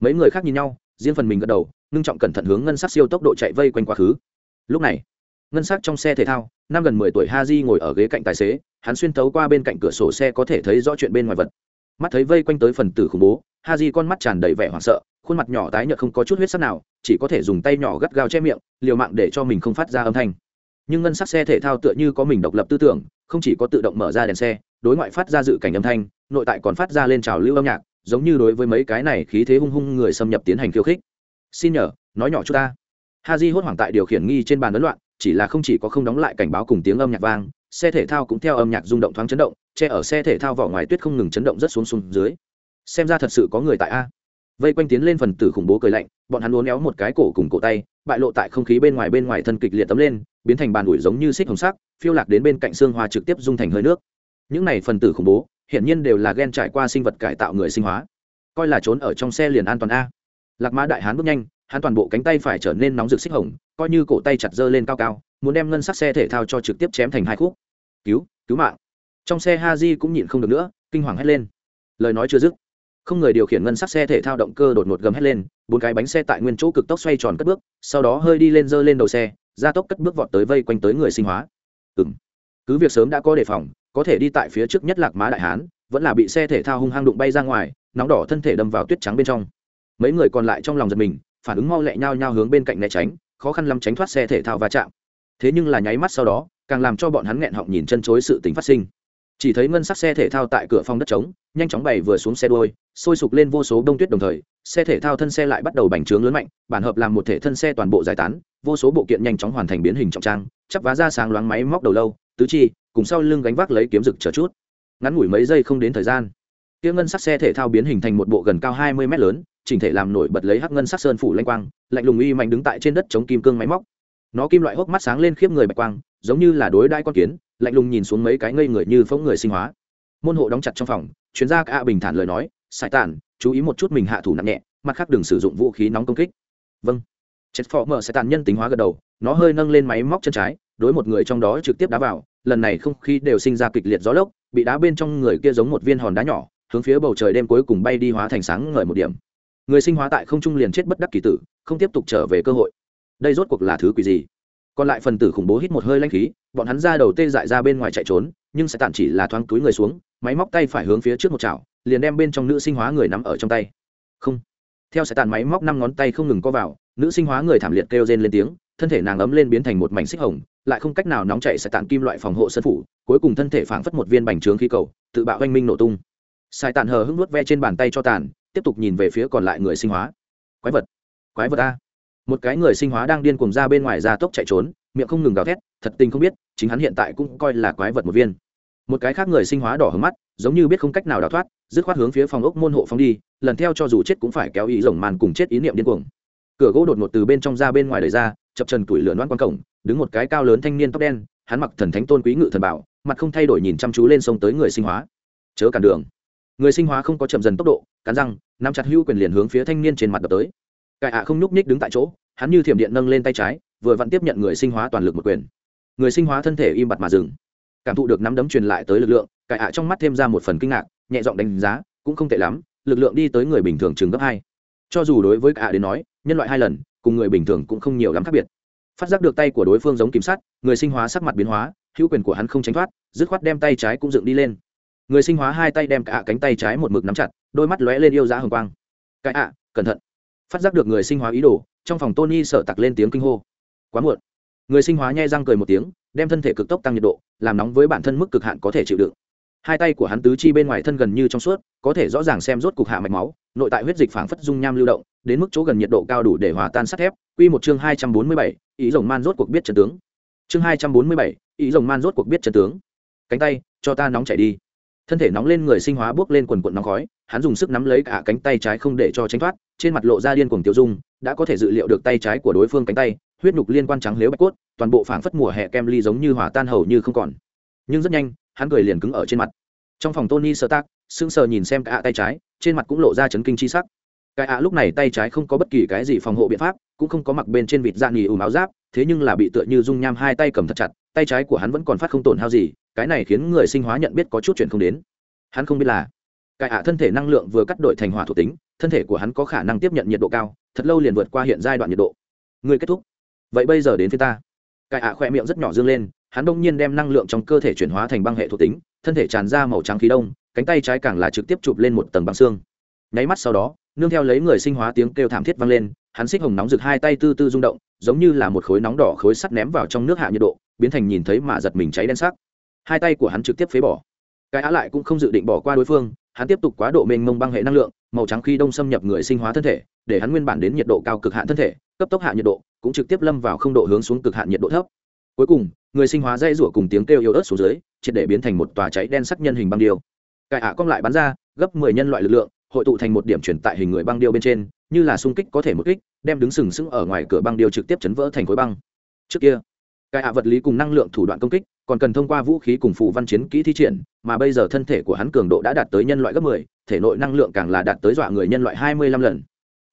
Mấy người khác nhìn nhau, riêng phần mình gật đầu, ngưng trọng cẩn thận hướng ngân sắc siêu tốc độ chạy vây quanh quá khứ. Lúc này, ngân sắc trong xe thể thao, năm gần mười tuổi ha di ngồi ở ghế cạnh tài xế, hắn xuyên tấu qua bên cạnh cửa sổ xe có thể thấy rõ chuyện bên ngoài vật. Mắt thấy vây quanh tới phần tử khủng bố ha di con mắt tràn đầy vẻ hoảng sợ khuôn mặt nhỏ tái nhợt không có chút huyết sắc nào, chỉ có thể dùng tay nhỏ gắt gao che miệng, liều mạng để cho mình không phát ra âm thanh. Nhưng ngân sắc xe thể thao tựa như có mình độc lập tư tưởng, không chỉ có tự động mở ra đèn xe, đối ngoại phát ra dự cảnh âm thanh, nội tại còn phát ra lên trào lưu âm nhạc, giống như đối với mấy cái này khí thế hung hung người xâm nhập tiến hành khiêu khích. Xin nhờ, nói nhỏ chút ta. Ha di hốt hoảng tại điều khiển nghi trên bàn ấn loạn, chỉ là không chỉ có không đóng lại cảnh báo cùng tiếng âm nhạc vang, xe thể thao cũng theo âm nhạc rung động thoáng chấn động, che ở xe thể thao vỏ ngoài tuyết không ngừng chấn động rất xuống xuống dưới. Xem ra thật sự có người tại a vây quanh tiến lên phần tử khủng bố cười lạnh, bọn hắn uốn éo một cái cổ cùng cổ tay, bại lộ tại không khí bên ngoài bên ngoài thân kịch liệt tấm lên, biến thành bàn ủi giống như xích hồng sắc, phiêu lạc đến bên cạnh xương hoa trực tiếp dung thành hơi nước. Những này phần tử khủng bố, hiển nhiên đều là ghen trải qua sinh vật cải tạo người sinh hóa. Coi là trốn ở trong xe liền an toàn a. Lạc mã đại hán bước nhanh, hắn toàn bộ cánh tay phải trở nên nóng rực xích hồng, coi như cổ tay chặt dơ lên cao cao, muốn đem ngân sắc xe thể thao cho trực tiếp chém thành hai khúc. Cứu cứu mạng. Trong xe ha di cũng nhịn không được nữa, kinh hoàng hét lên. Lời nói chưa dứt không người điều khiển ngân sắc xe thể thao động cơ đột ngột gầm hét lên, bốn cái bánh xe tại nguyên chỗ cực tốc xoay tròn cất bước, sau đó hơi đi lên dơ lên đầu xe gia tốc cất bước vọt tới vây quanh tới người sinh hóa. Ừng cứ việc sớm đã có đề phòng, có thể đi tại phía trước nhất lạc má đại hán, vẫn là bị xe thể thao hung hăng đụng bay ra ngoài, nóng đỏ thân thể đâm vào tuyết trắng bên trong. Mấy người còn lại trong lòng giật mình, phản ứng mau lẹ nhao nhau hướng bên cạnh né tránh, khó khăn lắm tránh thoát xe thể thao va chạm. Thế nhưng là nháy mắt sau đó, càng làm cho bọn hắn nghẹn họng nhìn chân chối sự tính phát sinh chỉ thấy ngân sắc xe thể thao tại cửa phòng đất trống, nhanh chóng bày vừa xuống xe đôi sôi sục lên vô số đông tuyết đồng thời, xe thể thao thân xe lại bắt đầu bành trướng lớn mạnh, bản hợp làm một thể thân xe toàn bộ giải tán, vô số bộ kiện nhanh chóng hoàn thành biến hình trọng trang, chắp vá ra sáng loáng máy móc đầu lâu, tứ chi, cùng sau lưng gánh vác lấy kiếm rực chờ chút. Ngắn ngủi mấy giây không đến thời gian, kia ngân sắc xe thể thao biến hình thành một bộ gần cao hai mươi mét lớn, chỉnh thể làm nổi bật lấy hắc ngân sắc sơn phủ lanh quang, lạnh lùng uy mạnh đứng tại trên đất chống kim cương máy móc. Nó kim loại hốc mắt sáng lên khiếp người bạch quang, giống như là đối đai con kiến lạnh lùng nhìn xuống mấy cái ngây người như phóng người sinh hóa. Môn hộ đóng chặt trong phòng, chuyên gia A bình thản lời nói, sải tản, chú ý một chút mình hạ thủ nặng nhẹ, mặt khác đừng sử dụng vũ khí nóng công kích. Vâng. Chết phó mở sẽ tàn nhân tính hóa gật đầu, nó hơi nâng lên máy móc chân trái, đối một người trong đó trực tiếp đá vào, lần này không khí đều sinh ra kịch liệt gió lốc, bị đá bên trong người kia giống một viên hòn đá nhỏ, hướng phía bầu trời đêm cuối cùng bay đi hóa thành sáng ngời một điểm. Người sinh hóa tại không trung liền chết bất đắc kỳ tử, không tiếp tục trở về cơ hội. Đây rốt cuộc là thứ quỷ gì? Còn lại phần tử khủng bố hít một hơi lanh khí, bọn hắn ra đầu tê dại ra bên ngoài chạy trốn, nhưng sẽ tản chỉ là thoáng túi người xuống, máy móc tay phải hướng phía trước một chảo, liền đem bên trong nữ sinh hóa người nắm ở trong tay. Không. Theo sẽ tàn máy móc năm ngón tay không ngừng co vào, nữ sinh hóa người thảm liệt kêu rên lên tiếng, thân thể nàng ấm lên biến thành một mảnh xích hồng, lại không cách nào nóng chạy sẽ tàn kim loại phòng hộ sân phủ, cuối cùng thân thể phảng phất một viên bành trướng khí cầu, tự bạo oanh minh nổ tung. Sai tàn hờ hưng nuốt ve trên bàn tay cho tàn, tiếp tục nhìn về phía còn lại người sinh hóa. Quái vật. Quái vật a một cái người sinh hóa đang điên cuồng ra bên ngoài ra tốc chạy trốn, miệng không ngừng gào thét, thật tình không biết, chính hắn hiện tại cũng coi là quái vật một viên. Một cái khác người sinh hóa đỏ hướng mắt, giống như biết không cách nào đào thoát, dứt khoát hướng phía phòng ốc môn hộ phóng đi, lần theo cho dù chết cũng phải kéo ý rồng màn cùng chết ý niệm điên cuồng. Cửa gỗ đột ngột từ bên trong ra bên ngoài đời ra, chập trần tuổi lửa loan quan cổng, đứng một cái cao lớn thanh niên tóc đen, hắn mặc thần thánh tôn quý ngự thần bảo, mặt không thay đổi nhìn chăm chú lên sông tới người sinh hóa. Chớ cản đường. Người sinh hóa không có chậm dần tốc độ, cắn răng, nắm chặt hữu quyền liền hướng phía thanh niên trên mặt đập tới cải ạ không nhúc nhích đứng tại chỗ, hắn như thiểm điện nâng lên tay trái, vừa vặn tiếp nhận người sinh hóa toàn lực một quyền. Người sinh hóa thân thể im bặt mà dừng. Cảm thụ được nắm đấm truyền lại tới lực lượng cải ạ trong mắt thêm ra một phần kinh ngạc, nhẹ giọng đánh giá, cũng không tệ lắm, lực lượng đi tới người bình thường chừng gấp hai. Cho dù đối với cả đến nói, nhân loại hai lần, cùng người bình thường cũng không nhiều lắm khác biệt. Phát giác được tay của đối phương giống kiểm sát người sinh hóa sắc mặt biến hóa, hữu quyền của hắn không tránh thoát, dứt khoát đem tay trái cũng dựng đi lên. Người sinh hóa hai tay đem cả cánh tay trái một mực nắm chặt, đôi mắt lóe lên yêu giá hồng quang. Cái ạ, cẩn thận phát giác được người sinh hóa ý đồ, trong phòng tony sợ tặc lên tiếng kinh hô. Quá muộn. Người sinh hóa nhai răng cười một tiếng, đem thân thể cực tốc tăng nhiệt độ, làm nóng với bản thân mức cực hạn có thể chịu đựng. Hai tay của hắn tứ chi bên ngoài thân gần như trong suốt, có thể rõ ràng xem rốt cục hạ mạch máu, nội tại huyết dịch phảng phất dung nham lưu động, đến mức chỗ gần nhiệt độ cao đủ để hòa tan sắt thép. Q một chương hai trăm bốn mươi bảy, ý rồng man rốt cuộc biết trần tướng. Chương hai trăm bốn mươi bảy, ý rồng man rốt cuộc biết trần tướng. Cánh tay, cho ta nóng chảy đi. Thân thể nóng lên người sinh hóa bước lên quần quần nóng khói hắn dùng sức nắm lấy cả cánh tay trái không để cho tránh thoát, trên mặt lộ ra điên cuồng tiêu dung, đã có thể dự liệu được tay trái của đối phương cánh tay, huyết nhục liên quan trắng lếu bạch cốt, toàn bộ phảng phất mùa hè kem ly giống như hỏa tan hầu như không còn. Nhưng rất nhanh, hắn cười liền cứng ở trên mặt. Trong phòng tony sơ tác sững sờ nhìn xem cả tay trái, trên mặt cũng lộ ra chấn kinh chi sắc. Cái ạ lúc này tay trái không có bất kỳ cái gì phòng hộ biện pháp, cũng không có mặc bên trên vịt da nghỉ ủ áo giáp, thế nhưng là bị tựa như dung nham hai tay cầm thật chặt, tay trái của hắn vẫn còn phát không tổn hao gì, cái này khiến người sinh hóa nhận biết có chút chuyện không đến. Hắn không biết là Cai ạ thân thể năng lượng vừa cắt đổi thành hỏa thuộc tính, thân thể của hắn có khả năng tiếp nhận nhiệt độ cao, thật lâu liền vượt qua hiện giai đoạn nhiệt độ. Người kết thúc. Vậy bây giờ đến phía ta. Cai ạ khỏe miệng rất nhỏ dương lên, hắn đông nhiên đem năng lượng trong cơ thể chuyển hóa thành băng hệ thuộc tính, thân thể tràn ra màu trắng khí đông, cánh tay trái càng là trực tiếp chụp lên một tầng băng xương. Nháy mắt sau đó, nương theo lấy người sinh hóa tiếng kêu thảm thiết vang lên, hắn xích hồng nóng rực hai tay tư tư rung động, giống như là một khối nóng đỏ khối sắt ném vào trong nước hạ nhiệt độ, biến thành nhìn thấy mà giật mình cháy đen sắc. Hai tay của hắn trực tiếp phế bỏ. Cái á lại cũng không dự định bỏ qua đối phương hắn tiếp tục quá độ mênh mông băng hệ năng lượng, màu trắng khi đông xâm nhập người sinh hóa thân thể, để hắn nguyên bản đến nhiệt độ cao cực hạn thân thể, cấp tốc hạ nhiệt độ, cũng trực tiếp lâm vào không độ hướng xuống cực hạn nhiệt độ thấp. Cuối cùng, người sinh hóa dây rủa cùng tiếng kêu yếu ớt xuống dưới, triệt để biến thành một tòa cháy đen sắc nhân hình băng điêu. Cải ạ cong lại bắn ra, gấp mười nhân loại lực lượng, hội tụ thành một điểm chuyển tại hình người băng điêu bên trên, như là xung kích có thể một kích, đem đứng sừng sững ở ngoài cửa băng điêu trực tiếp chấn vỡ thành khối băng. Trước kia cải ạ vật lý cùng năng lượng thủ đoạn công kích còn cần thông qua vũ khí cùng phụ văn chiến kỹ thi triển, mà bây giờ thân thể của hắn cường độ đã đạt tới nhân loại gấp mười, thể nội năng lượng càng là đạt tới dọa người nhân loại hai mươi lăm lần.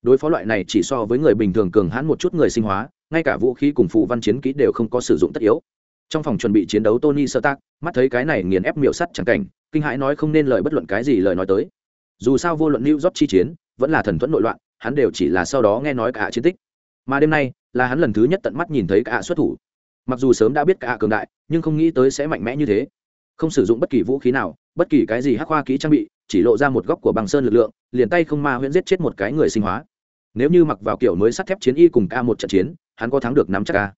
Đối phó loại này chỉ so với người bình thường cường hãn một chút người sinh hóa, ngay cả vũ khí cùng phụ văn chiến kỹ đều không có sử dụng tất yếu. Trong phòng chuẩn bị chiến đấu tony sơ tác mắt thấy cái này nghiền ép miệu sắt chẳng cảnh, kinh hãi nói không nên lời bất luận cái gì lời nói tới. Dù sao vô luận new job chi chiến, vẫn là thần thuẫn nội loạn, hắn đều chỉ là sau đó nghe nói cả chiến tích. Mà đêm nay, là hắn lần thứ nhất tận mắt nhìn thấy cả xuất thủ mặc dù sớm đã biết cả cường đại, nhưng không nghĩ tới sẽ mạnh mẽ như thế. Không sử dụng bất kỳ vũ khí nào, bất kỳ cái gì hắc hoa kỹ trang bị, chỉ lộ ra một góc của bằng sơn lực lượng, liền tay không ma huyễn giết chết một cái người sinh hóa. Nếu như mặc vào kiểu mới sắt thép chiến y cùng ca một trận chiến, hắn có thắng được nắm chắc ca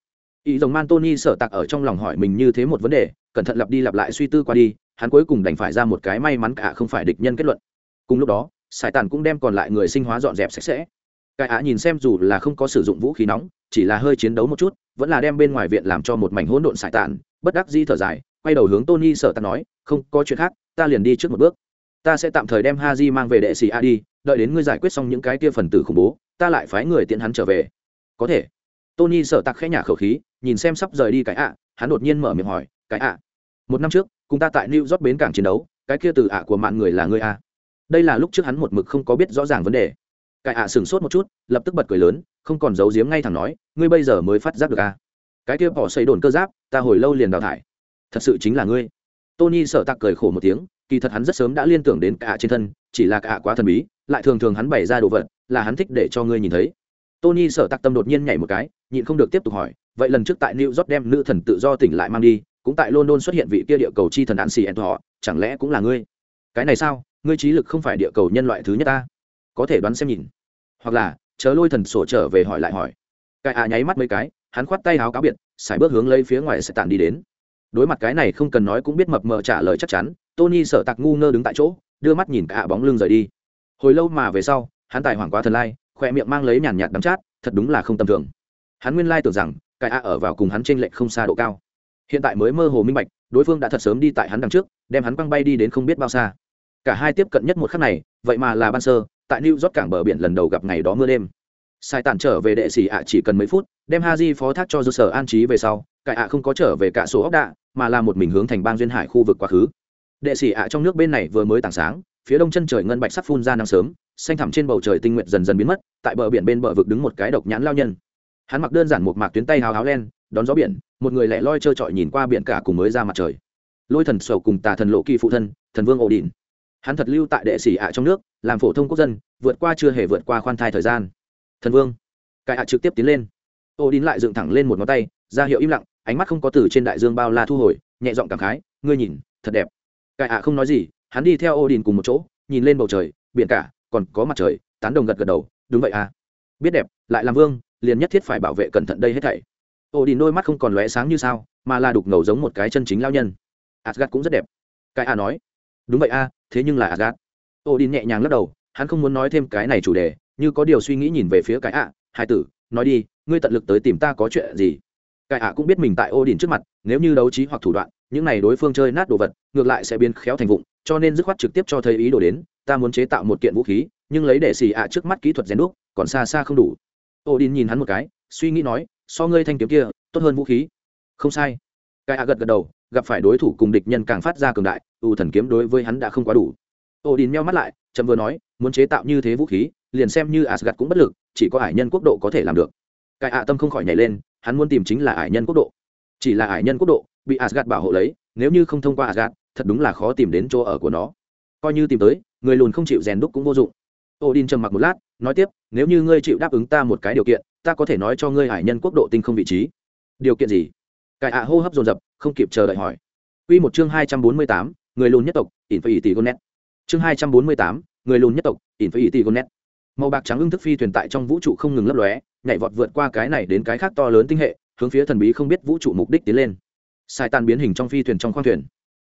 ý dòng man tony sợ tặc ở trong lòng hỏi mình như thế một vấn đề, cẩn thận lặp đi lặp lại suy tư qua đi, hắn cuối cùng đành phải ra một cái may mắn cả không phải địch nhân kết luận. Cùng lúc đó, sài tàn cũng đem còn lại người sinh hóa dọn dẹp sạch sẽ. Cái á nhìn xem dù là không có sử dụng vũ khí nóng, chỉ là hơi chiến đấu một chút vẫn là đem bên ngoài viện làm cho một mảnh hỗn độn sải tàn, bất đắc di thở dài, quay đầu hướng tony sợ tặc nói, không, có chuyện khác, ta liền đi trước một bước. Ta sẽ tạm thời đem ha di mang về đệ sĩ a đi, đợi đến ngươi giải quyết xong những cái kia phần tử khủng bố, ta lại phái người tiện hắn trở về. Có thể. Tony sợ tặc khẽ nhả khẩu khí, nhìn xem sắp rời đi cái ạ, hắn đột nhiên mở miệng hỏi, cái ạ, một năm trước, cùng ta tại new york bến cảng chiến đấu, cái kia từ ạ của mạng người là ngươi a đây là lúc trước hắn một mực không có biết rõ ràng vấn đề. Cái ạ sửng sốt một chút, lập tức bật cười lớn, không còn giấu giếm ngay thẳng nói ngươi bây giờ mới phát giác được a cái kia bỏ xây đồn cơ giáp, ta hồi lâu liền đào thải. Thật sự chính là ngươi. Tony sợ tặc cười khổ một tiếng, kỳ thật hắn rất sớm đã liên tưởng đến cả trên thân, chỉ là cả quá thần bí, lại thường thường hắn bày ra đồ vật, là hắn thích để cho ngươi nhìn thấy. Tony sợ tặc tâm đột nhiên nhảy một cái, nhịn không được tiếp tục hỏi, vậy lần trước tại new york đem nữ thần tự do tỉnh lại mang đi, cũng tại london xuất hiện vị kia địa cầu chi thần đạn xì ẹn họ chẳng lẽ cũng là ngươi? Cái này sao? Ngươi trí lực không phải địa cầu nhân loại thứ nhất ta? Có thể đoán xem nhìn. Hoặc là chớ lôi thần sổ trở về hỏi lại hỏi cái a nháy mắt mấy cái, hắn khoát tay háo cáo biệt xài bước hướng lấy phía ngoài sẽ tàn đi đến. Đối mặt cái này không cần nói cũng biết mập mờ trả lời chắc chắn, tony sợ tặc ngu ngơ đứng tại chỗ, đưa mắt nhìn cả bóng lưng rời đi. Hồi lâu mà về sau, hắn tài hoảng quá thần lai, khoe miệng mang lấy nhàn nhạt đắm chát, thật đúng là không tầm thường. Hắn nguyên lai tưởng rằng, cái a ở vào cùng hắn trên lệnh không xa độ cao. Hiện tại mới mơ hồ minh bạch, đối phương đã thật sớm đi tại hắn đằng trước, đem hắn băng bay đi đến không biết bao xa. Cả hai tiếp cận nhất một khắc này, vậy mà là ban sơ, tại new york cảng bờ biển lần đầu gặp ngày đó mưa đêm sai tản trở về đệ sĩ ạ chỉ cần mấy phút, đem ha di phó thác cho cơ sở an trí về sau, cải ạ không có trở về cả số ốc đạ, mà là một mình hướng thành bang duyên hải khu vực quá khứ. Đệ sĩ ạ trong nước bên này vừa mới tảng sáng, phía đông chân trời ngân bạch sắp phun ra nắng sớm, xanh thẳm trên bầu trời tinh nguyện dần dần biến mất, tại bờ biển bên bờ vực đứng một cái độc nhãn lao nhân. Hắn mặc đơn giản một mạc tuyến tay hào háo len, đón gió biển, một người lẻ loi trơ trọi nhìn qua biển cả cùng mới ra mặt trời. Lôi thần sầu cùng tà thần lộ kỳ phụ thân, thần vương ổ đỉnh. Hắn thật lưu tại đệ sĩ ạ trong nước, làm phổ thông quốc dân, vượt qua chưa hề vượt qua khoan thai thời gian thần vương. Cải ạ trực tiếp tiến lên. Ô đín lại dựng thẳng lên một ngón tay, ra hiệu im lặng, ánh mắt không có từ trên đại dương bao la thu hồi, nhẹ giọng cảm khái, ngươi nhìn, thật đẹp. Cải ạ không nói gì, hắn đi theo ô đín cùng một chỗ, nhìn lên bầu trời, biển cả, còn có mặt trời, tán đồng gật gật đầu, đúng vậy à. Biết đẹp, lại làm vương, liền nhất thiết phải bảo vệ cẩn thận đây hết thảy. Ô đín đôi mắt không còn lóe sáng như sao, mà là đục ngầu giống một cái chân chính lao nhân. Asgad cũng rất đẹp. Cái a nói, đúng vậy a thế nhưng là asgad ô đín nhẹ nhàng lắc đầu, hắn không muốn nói thêm cái này chủ đề như có điều suy nghĩ nhìn về phía cái ạ hai tử, nói đi, ngươi tận lực tới tìm ta có chuyện gì? Cái ạ cũng biết mình tại ô đình trước mặt, nếu như đấu trí hoặc thủ đoạn, những này đối phương chơi nát đồ vật, ngược lại sẽ biến khéo thành vụng, cho nên dứt khoát trực tiếp cho thấy ý đồ đến, ta muốn chế tạo một kiện vũ khí, nhưng lấy để xì ạ trước mắt kỹ thuật rèn đúc, còn xa xa không đủ. Ô đình nhìn hắn một cái, suy nghĩ nói, so ngươi thanh kiếm kia, tốt hơn vũ khí. Không sai. Cái ạ gật gật đầu, gặp phải đối thủ cùng địch nhân càng phát ra cường đại ưu thần kiếm đối với hắn đã không quá đủ. Ô đình meo mắt lại, chậm vừa nói muốn chế tạo như thế vũ khí liền xem như asgad cũng bất lực chỉ có ải nhân quốc độ có thể làm được. Cái ạ tâm không khỏi nhảy lên hắn muốn tìm chính là ải nhân quốc độ. Chỉ là ải nhân quốc độ bị asgad bảo hộ lấy nếu như không thông qua asgad thật đúng là khó tìm đến chỗ ở của nó. Coi như tìm tới người lùn không chịu rèn đúc cũng vô dụng. Odin trầm mặc một lát nói tiếp nếu như ngươi chịu đáp ứng ta một cái điều kiện ta có thể nói cho ngươi hải nhân quốc độ tinh không vị trí. Điều kiện gì? Cải ạ hô hấp dồn dập không kịp chờ đợi hỏi. Quy một chương hai trăm bốn mươi tám, người lùn nhất tộc, ỉn phải tỷ gonet. Chương hai trăm bốn mươi tám, người lùn nhất tộc, ỉn phải tỷ gonet màu bạc trắng ưng thức phi thuyền tại trong vũ trụ không ngừng lấp lóe nhảy vọt vượt qua cái này đến cái khác to lớn tinh hệ hướng phía thần bí không biết vũ trụ mục đích tiến lên. Sai tan biến hình trong phi thuyền trong khoang thuyền.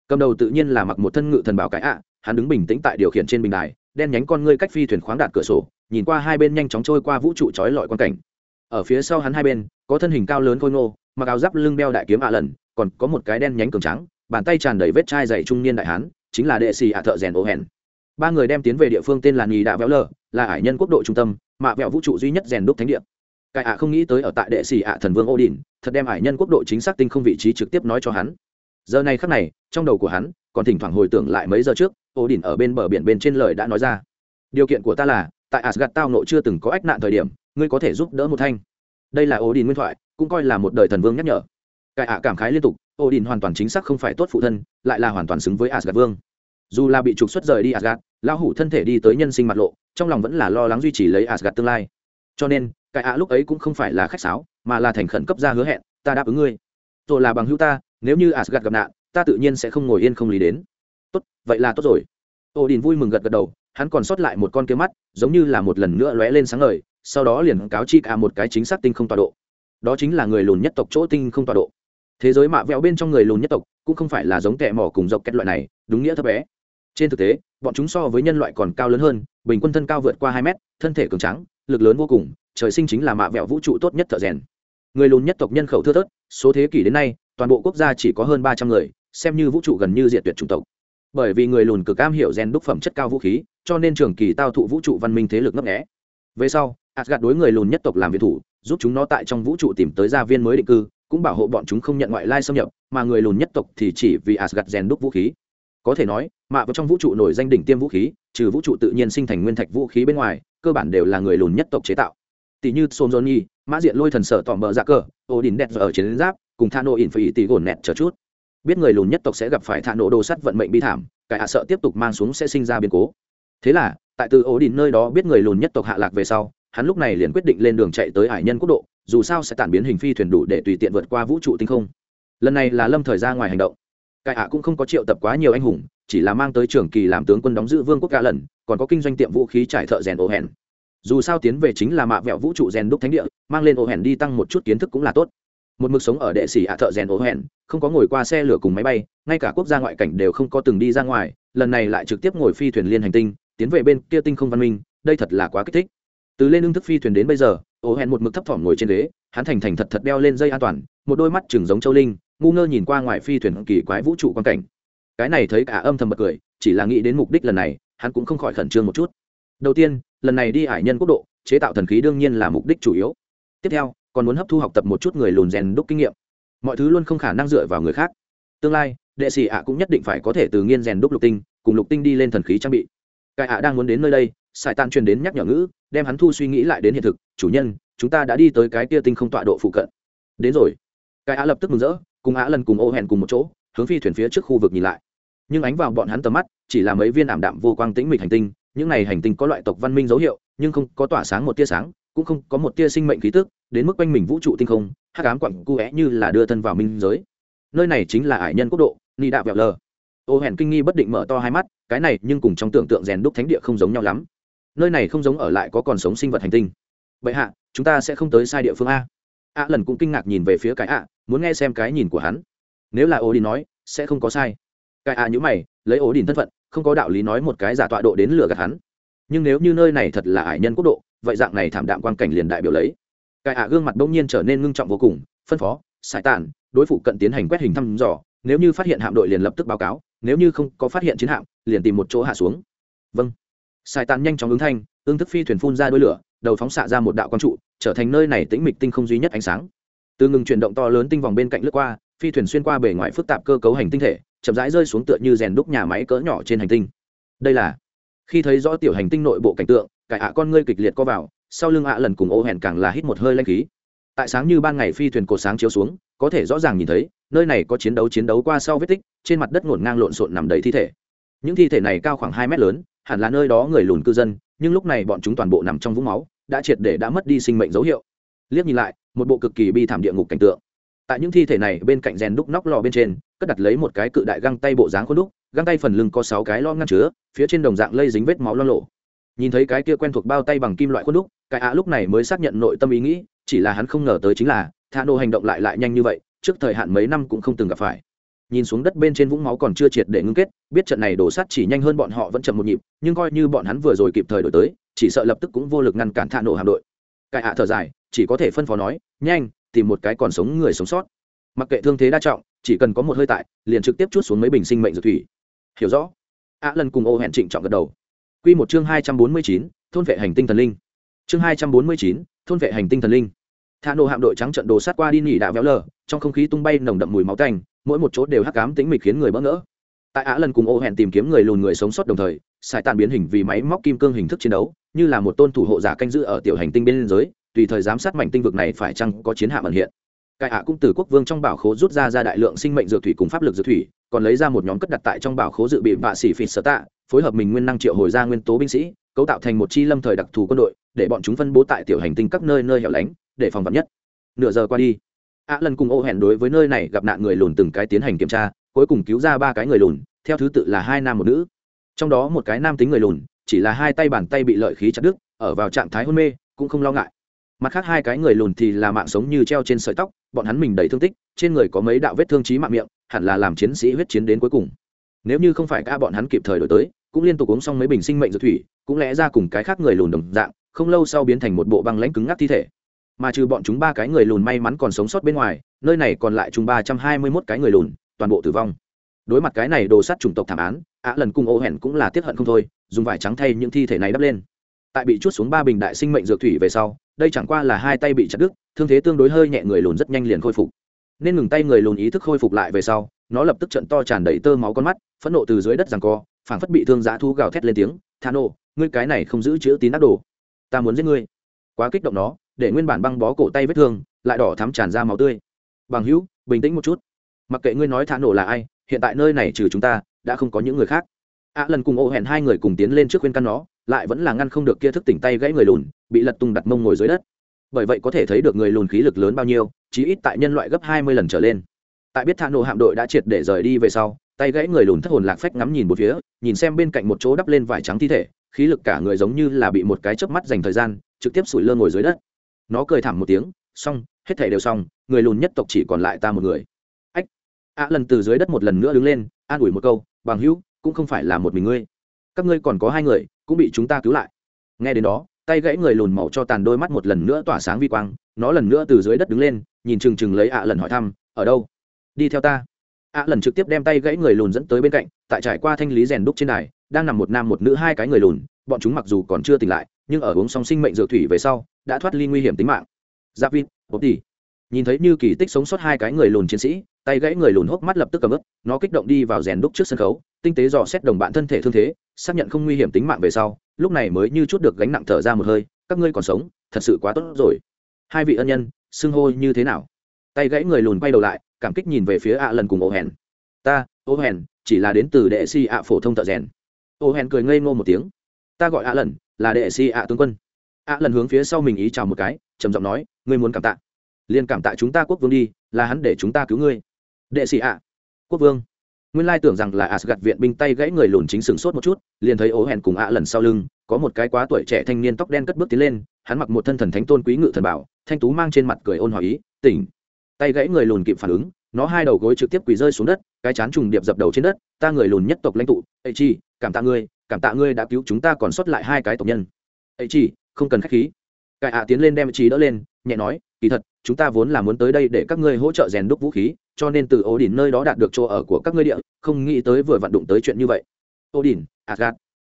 Cầm đầu tự nhiên là mặc một thân ngự thần bảo cái ạ hắn đứng bình tĩnh tại điều khiển trên bình đài đen nhánh con ngươi cách phi thuyền khoáng đạt cửa sổ nhìn qua hai bên nhanh chóng trôi qua vũ trụ trói lọi quan cảnh. Ở phía sau hắn hai bên có thân hình cao lớn khôi ngô mặc áo giáp lưng beo đại kiếm ạ lần còn có một cái đen nhánh cường trắng bàn tay tràn đầy vết chai dày trung niên đại hán chính là đệ xì ạ thợ rèn ô hèn ba người đem tiến về địa phương tên là nì đạ véo lờ, là ải nhân quốc độ trung tâm mạ vẹo vũ trụ duy nhất rèn đúc thánh địa. Cải ạ không nghĩ tới ở tại đệ sĩ ạ thần vương ô đình thật đem ải nhân quốc độ chính xác tinh không vị trí trực tiếp nói cho hắn. Giờ này khắc này, trong đầu của hắn, còn thỉnh thoảng hồi tưởng lại mấy giờ trước ô đình ở bên bờ biển bên trên lời đã nói ra. Điều kiện của ta là, tại asgad tao nộ chưa từng có ách nạn thời điểm, ngươi có thể giúp đỡ một thanh. Đây là ô đình nguyên thoại, cũng coi là một đời thần vương nhắc nhở. Cải ạ cảm khái liên tục ô đình hoàn toàn chính xác không phải tốt phụ thân, lại là hoàn toàn xứng với asgad vương dù là bị trục xuất rời đi asgad lão hủ thân thể đi tới nhân sinh mặt lộ, trong lòng vẫn là lo lắng duy trì lấy asgad tương lai. Cho nên, cái ạ lúc ấy cũng không phải là khách sáo, mà là thành khẩn cấp ra hứa hẹn, ta đáp ứng ngươi. Rồi là bằng hữu ta, nếu như asgad gặp nạn, ta tự nhiên sẽ không ngồi yên không lý đến. Tốt, vậy là tốt rồi. Ô đình vui mừng gật gật đầu, hắn còn sót lại một con kia mắt, giống như là một lần nữa lóe lên sáng ngời, sau đó liền cáo chi cả một cái chính xác tinh không tọa độ. Đó chính là người lùn nhất tộc chỗ tinh không tọa độ. Thế giới mạ vẹo bên trong người lùn nhất tộc cũng không phải là giống kẻ mỏ cùng dọc kết loại này, đúng nghĩa thấp bé trên thực tế, bọn chúng so với nhân loại còn cao lớn hơn, bình quân thân cao vượt qua hai mét, thân thể cường trắng lực lớn vô cùng, trời sinh chính là mạ vẹo vũ trụ tốt nhất thợ rèn. Người lùn nhất tộc nhân khẩu thưa thớt, số thế kỷ đến nay, toàn bộ quốc gia chỉ có hơn ba trăm người, xem như vũ trụ gần như diệt tuyệt chủng tộc. Bởi vì người lùn cực cam hiểu rèn đúc phẩm chất cao vũ khí, cho nên trường kỳ tao thụ vũ trụ văn minh thế lực ngấp nghẽ về sau gạt đối người lùn nhất tộc làm việc thủ, giúp chúng nó tại trong vũ trụ tìm tới gia viên mới định cư, cũng bảo hộ bọn chúng không nhận ngoại lai xâm nhập, mà người lùn nhất tộc thì chỉ vì gạt rèn đúc vũ khí có thể nói, mạ vào trong vũ trụ nổi danh đỉnh tiêm vũ khí, trừ vũ trụ tự nhiên sinh thành nguyên thạch vũ khí bên ngoài, cơ bản đều là người lùn nhất tộc chế tạo. Tỷ như sôm nhi mã diện lôi thần sở tỏm bờ dạ cờ ô đình đẹp ở chiến giáp, cùng tha nô ỉn phải tỷ gồn nẹt chờ chút. Biết người lùn nhất tộc sẽ gặp phải thả nổ đồ sắt vận mệnh bi thảm cải hạ sợ tiếp tục mang xuống sẽ sinh ra biến cố. Thế là, tại từ ổ đình nơi đó biết người lùn nhất tộc hạ lạc về sau, hắn lúc này liền quyết định lên đường chạy tới hải nhân quốc độ, dù sao sẽ tản biến hình phi thuyền đủ để tùy tiện vượt qua vũ trụ tinh không. Lần này là lâm thời ra ngoài hành động cải ạ cũng không có triệu tập quá nhiều anh hùng, chỉ là mang tới trường kỳ làm tướng quân đóng giữ vương quốc cả lần còn có kinh doanh tiệm vũ khí trải thợ rèn ô hèn dù sao tiến về chính là mạ vẹo vũ trụ rèn đúc thánh địa, mang lên ô hèn đi tăng một chút kiến thức cũng là tốt. Một mực sống ở đệ sĩ ạ thợ rèn ô hèn không có ngồi qua xe lửa cùng máy bay, ngay cả quốc gia ngoại cảnh đều không có từng đi ra ngoài, lần này lại trực tiếp ngồi phi thuyền liên hành tinh, tiến về bên kia tinh không văn minh, đây thật là quá kích thích. Từ lên lương thức phi thuyền đến bây giờ ô hèn một mực thấp thỏm ngồi trên ghế, hắn thành thành thật thật đeo lên dây an toàn, một đôi mắt chừng giống châu linh ngu ngơ nhìn qua ngoài phi thuyền kỳ quái vũ trụ quan cảnh. Cái này thấy cả âm thầm bật cười, chỉ là nghĩ đến mục đích lần này, hắn cũng không khỏi khẩn trương một chút. Đầu tiên, lần này đi hải nhân quốc độ, chế tạo thần khí đương nhiên là mục đích chủ yếu. Tiếp theo, còn muốn hấp thu học tập một chút người lùn rèn đúc kinh nghiệm. Mọi thứ luôn không khả năng dựa vào người khác. Tương lai, đệ sĩ ạ cũng nhất định phải có thể từ nghiên rèn đúc lục tinh, cùng lục tinh đi lên thần khí trang bị. Cải ạ đang muốn đến nơi đây, sài tan truyền đến nhắc nhở ngữ, đem hắn thu suy nghĩ lại đến hiện thực. Chủ nhân, chúng ta đã đi tới cái kia tinh không tọa độ phụ cận. Đến rồi. Cải ạ lập tức mừng rỡ cùng á lần cùng ô hẹn cùng một chỗ, hướng phi thuyền phía trước khu vực nhìn lại. Nhưng ánh vào bọn hắn tầm mắt, chỉ là mấy viên ảm đạm vô quang tĩnh mịch hành tinh, những này hành tinh có loại tộc văn minh dấu hiệu, nhưng không có tỏa sáng một tia sáng, cũng không có một tia sinh mệnh khí tức, đến mức quanh mình vũ trụ tinh không hát cám quặng cu é như là đưa thân vào minh giới. Nơi này chính là ải nhân quốc độ, ni đạo vẹo lờ. Ô hẹn kinh nghi bất định mở to hai mắt, cái này nhưng cùng trong tưởng tượng rèn đúc thánh địa không giống nhau lắm. Nơi này không giống ở lại có còn sống sinh vật hành tinh. Vậy hạ, chúng ta sẽ không tới sai địa phương a. A lần cũng kinh ngạc nhìn về phía cái a muốn nghe xem cái nhìn của hắn. Nếu là ô đi nói, sẽ không có sai. Cái à, a nhữ mày, lấy ố đình thân phận, không có đạo lý nói một cái giả tọa độ đến lừa gạt hắn. Nhưng nếu như nơi này thật là ải nhân quốc độ, vậy dạng này thảm đạm quan cảnh liền đại biểu lấy. Cái à gương mặt bỗng nhiên trở nên ngưng trọng vô cùng, phân phó, sải tàn, đối phụ cận tiến hành quét hình thăm dò, nếu như phát hiện hạm đội liền lập tức báo cáo, nếu như không có phát hiện chiến hạm, liền tìm một chỗ hạ xuống. Vâng. Sải tàn nhanh chóng ứng thanh, ương thức phi thuyền phun ra đôi lửa, đầu phóng xạ ra một đạo quang trụ, trở thành nơi này tĩnh mịch tinh không duy nhất ánh sáng từ ngừng chuyển động to lớn tinh vòng bên cạnh lướt qua, phi thuyền xuyên qua bề ngoài phức tạp cơ cấu hành tinh thể, chậm rãi rơi xuống tựa như rèn đúc nhà máy cỡ nhỏ trên hành tinh. Đây là, khi thấy rõ tiểu hành tinh nội bộ cảnh tượng, cải ạ con ngươi kịch liệt co vào, sau lưng ạ lần cùng ô hẹn càng là hít một hơi lanh khí. Tại sáng như ban ngày phi thuyền cột sáng chiếu xuống, có thể rõ ràng nhìn thấy, nơi này có chiến đấu chiến đấu qua sau vết tích, trên mặt đất ngổn ngang lộn xộn nằm đầy thi thể. Những thi thể này cao khoảng hai mét lớn, hẳn là nơi đó người lùn cư dân, nhưng lúc này bọn chúng toàn bộ nằm trong vũng máu, đã triệt để đã mất đi sinh mệnh dấu hiệu. Liếc nhìn lại một bộ cực kỳ bi thảm địa ngục cảnh tượng. Tại những thi thể này bên cạnh rèn đúc nóc lò bên trên, cất đặt lấy một cái cự đại găng tay bộ dáng khuôn đúc, găng tay phần lưng có sáu cái lo ngăn chứa, phía trên đồng dạng lây dính vết máu lo lộ nhìn thấy cái kia quen thuộc bao tay bằng kim loại khuôn đúc, cái ạ lúc này mới xác nhận nội tâm ý nghĩ, chỉ là hắn không ngờ tới chính là thà nô hành động lại lại nhanh như vậy, trước thời hạn mấy năm cũng không từng gặp phải. Nhìn xuống đất bên trên vũng máu còn chưa triệt để ngưng kết, biết trận này đổ sát chỉ nhanh hơn bọn họ vẫn chậm một nhịp, nhưng coi như bọn hắn vừa rồi kịp thời đổi tới, chỉ sợ lập tức cũng vô lực ngăn cản thạ nổ hạm đội. Cải ạ thở dài chỉ có thể phân phó nói, nhanh, tìm một cái còn sống người sống sót. Mặc kệ thương thế đa trọng, chỉ cần có một hơi tại, liền trực tiếp chút xuống mấy bình sinh mệnh dược thủy. Hiểu rõ? Ạ lần cùng ô hẹn trịnh trọng gật đầu. Q một chương hai trăm bốn mươi chín, thôn vệ hành tinh thần linh. Chương hai trăm bốn mươi chín, thôn vệ hành tinh thần linh. Thả nổ hạm đội trắng trận đồ sát qua đi nỉ đạo véo lờ, trong không khí tung bay nồng đậm mùi máu tanh, mỗi một chỗ đều hắc cám tính mịch khiến người bỡ ngỡ. Tại ạ lần cùng ô hẹn tìm kiếm người lùn người sống sót đồng thời sải tàn biến hình vì máy móc kim cương hình thức chiến đấu, như là một tôn thủ hộ giả canh giữ ở tiểu hành tinh bên giới tùy thời giám sát mảnh tinh vực này phải chăng có chiến hạm ẩn hiện. Cải ạ cũng từ quốc vương trong bảo khố rút ra ra đại lượng sinh mệnh dược thủy cùng pháp lực dược thủy, còn lấy ra một nhóm cất đặt tại trong bảo khố dự bị vạ xỉ phỉ sở tạ, phối hợp mình nguyên năng triệu hồi ra nguyên tố binh sĩ, cấu tạo thành một chi lâm thời đặc thù quân đội, để bọn chúng phân bố tại tiểu hành tinh các nơi nơi hẻo lánh, để phòng vật nhất. Nửa giờ qua đi, ạ lần cùng ô hẹn đối với nơi này gặp nạn người lùn từng cái tiến hành kiểm tra, cuối cùng cứu ra ba cái người lùn, theo thứ tự là hai nam một nữ. Trong đó một cái nam tính người lùn, chỉ là hai tay bàn tay bị lợi khí chặt đứt, ở vào trạng thái hôn mê, cũng không lo ngại mặt khác hai cái người lùn thì là mạng sống như treo trên sợi tóc, bọn hắn mình đầy thương tích, trên người có mấy đạo vết thương trí mạng miệng, hẳn là làm chiến sĩ huyết chiến đến cuối cùng. Nếu như không phải cả bọn hắn kịp thời đổi tới, cũng liên tục uống xong mấy bình sinh mệnh dược thủy, cũng lẽ ra cùng cái khác người lùn đồng dạng, không lâu sau biến thành một bộ băng lãnh cứng ngắc thi thể. Mà trừ bọn chúng ba cái người lùn may mắn còn sống sót bên ngoài, nơi này còn lại chung ba trăm hai mươi mốt cái người lùn, toàn bộ tử vong. Đối mặt cái này đồ sát chủng tộc thảm án, ạ lần cung ô hẹn cũng là tiếp hận không thôi, dùng vải trắng thay những thi thể này đắp lên. Tại bị chút xuống ba bình đại sinh mệnh dược thủy về sau đây chẳng qua là hai tay bị chặt đứt, thương thế tương đối hơi nhẹ, người lùn rất nhanh liền khôi phục. Nên ngừng tay người lùn ý thức khôi phục lại về sau, nó lập tức trận to tràn đầy tơ máu con mắt, phẫn nộ từ dưới đất rằng co, phảng phất bị thương giá thu gào thét lên tiếng tha nộ ngươi cái này không giữ chữ tín ác đồ. Ta muốn giết ngươi. Quá kích động nó, để nguyên bản băng bó cổ tay vết thương, lại đỏ thắm tràn ra máu tươi. Bằng hữu, bình tĩnh một chút. Mặc kệ ngươi nói thả nổ là ai, hiện tại nơi này trừ chúng ta, đã không có những người khác. Ạ lần cùng ô hẹn hai người cùng tiến lên trước khuyên căn nó lại vẫn là ngăn không được kia thức tỉnh tay gãy người lùn, bị lật tung đặt mông ngồi dưới đất. Bởi vậy có thể thấy được người lùn khí lực lớn bao nhiêu, chí ít tại nhân loại gấp hai mươi lần trở lên. Tại biết thạ nổ hạm đội đã triệt để rời đi về sau, tay gãy người lùn thất hồn lạc phách ngắm nhìn một phía, nhìn xem bên cạnh một chỗ đắp lên vải trắng thi thể, khí lực cả người giống như là bị một cái chớp mắt dành thời gian, trực tiếp sủi lơ ngồi dưới đất. Nó cười thảm một tiếng, xong, hết thể đều xong, người lùn nhất tộc chỉ còn lại ta một người. Ách ạ lần từ dưới đất một lần nữa đứng lên, an ủi một câu, bằng hữu, cũng không phải là một mình ngươi các ngươi còn có hai người, cũng bị chúng ta cứu lại. Nghe đến đó, tay gãy người lùn màu cho tàn đôi mắt một lần nữa tỏa sáng vi quang, nó lần nữa từ dưới đất đứng lên, nhìn chừng chừng lấy ạ lần hỏi thăm, ở đâu? Đi theo ta. ạ lần trực tiếp đem tay gãy người lùn dẫn tới bên cạnh, tại trải qua thanh lý rèn đúc trên đài, đang nằm một nam một nữ hai cái người lùn, bọn chúng mặc dù còn chưa tỉnh lại, nhưng ở uống song sinh mệnh dược thủy về sau, đã thoát ly nguy hiểm tính mạng. Giáp vịt, bột tỉ. Nhìn thấy như kỳ tích sống sót hai cái người lùn chiến sĩ, tay gãy người lùn hốc mắt lập tức cầm ướp nó kích động đi vào rèn đúc trước sân khấu tinh tế dò xét đồng bạn thân thể thương thế, xác nhận không nguy hiểm tính mạng về sau, lúc này mới như chút được gánh nặng thở ra một hơi, các ngươi còn sống, thật sự quá tốt rồi. Hai vị ân nhân, xưng hô như thế nào? Tay gãy người lùn quay đầu lại, cảm kích nhìn về phía ạ lần cùng ô hèn ta ô hèn chỉ là đến từ đệ si ạ phổ thông thợ rèn. Ô hèn cười ngây ngô một tiếng. Ta gọi ạ lần, là đệ si ạ tướng quân. Ạ lần hướng phía sau mình ý chào một cái, trầm giọng nói, ngươi muốn cảm tạ. Liền cảm tạ chúng ta quốc vương đi, là hắn để chúng ta cứu ngươi. Đệ sĩ ạ, quốc vương nguyên lai tưởng rằng là asgad viện binh tay gãy người lùn chính sừng sốt một chút, liền thấy ố hẹn cùng ạ lần sau lưng, có một cái quá tuổi trẻ thanh niên tóc đen cất bước tiến lên, hắn mặc một thân thần thánh tôn quý ngự thần bảo, thanh tú mang trên mặt cười ôn hỏi ý, tỉnh. Tay gãy người lùn kịp phản ứng, nó hai đầu gối trực tiếp quỳ rơi xuống đất, cái chán trùng điệp dập đầu trên đất, ta người lùn nhất tộc lãnh tụ ấy chi, cảm tạ ngươi, cảm tạ ngươi đã cứu chúng ta còn sót lại hai cái tộc nhân. Ấy chi, không cần khách khí. Cải ạ tiến lên đem trí đỡ lên, nhẹ nói kỳ thật, chúng ta vốn là muốn tới đây để các ngươi hỗ trợ rèn đúc vũ khí, cho nên từ ổ đỉnh nơi đó đạt được chỗ ở của các ngươi địa, không nghĩ tới vừa vặn đụng tới chuyện như vậy. Ổ đỉnh asgad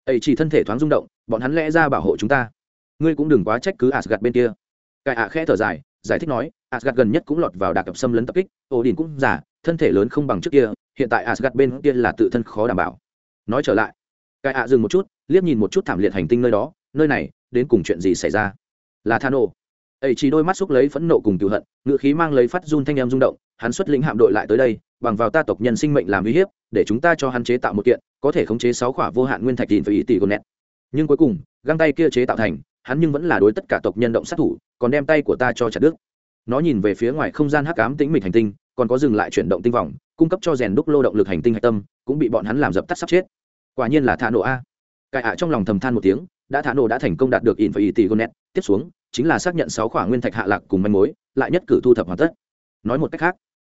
ấy chỉ thân thể thoáng rung động, bọn hắn lẽ ra bảo hộ chúng ta. Ngươi cũng đừng quá trách cứ asgad bên kia. Cài ạ khẽ thở dài, giải thích nói asgad gần nhất cũng lọt vào đạc cập xâm lấn tập kích ổ đỉnh cũng giả thân thể lớn không bằng trước kia, hiện tại asgad bên kia là tự thân khó đảm bảo. Nói trở lại cài ạ dừng một chút, liếc nhìn một chút thảm liệt hành tinh nơi đó, nơi này, đến cùng chuyện gì xảy ra? Là thano ấy chỉ đôi mắt xúc lấy phẫn nộ cùng cựu hận ngự khí mang lấy phát run thanh em rung động, hắn xuất lĩnh hạm đội lại tới đây, bằng vào ta tộc nhân sinh mệnh làm uy hiếp, để chúng ta cho hắn chế tạo một kiện, có thể khống chế sáu khỏa vô hạn nguyên thạch tìm phải ý tỷ của nẹt. Nhưng cuối cùng, găng tay kia chế tạo thành, hắn nhưng vẫn là đối tất cả tộc nhân động sát thủ, còn đem tay của ta cho chặt đứt. Nó nhìn về phía ngoài không gian hắc ám tĩnh mịch hành tinh, còn có dừng lại chuyển động tinh vòng, cung cấp cho rèn đúc lô động lực hành tinh hạch tâm, cũng bị bọn hắn làm dập tắt sắp chết. Quả nhiên là thả nổ a. Cải ạ trong lòng thầm than một tiếng, đã thả nổ đã thành công đạt được in phải tỷ gonet tiếp xuống chính là xác nhận sáu khỏa nguyên thạch hạ lạc cùng manh mối, lại nhất cử thu thập hoàn tất. Nói một cách khác,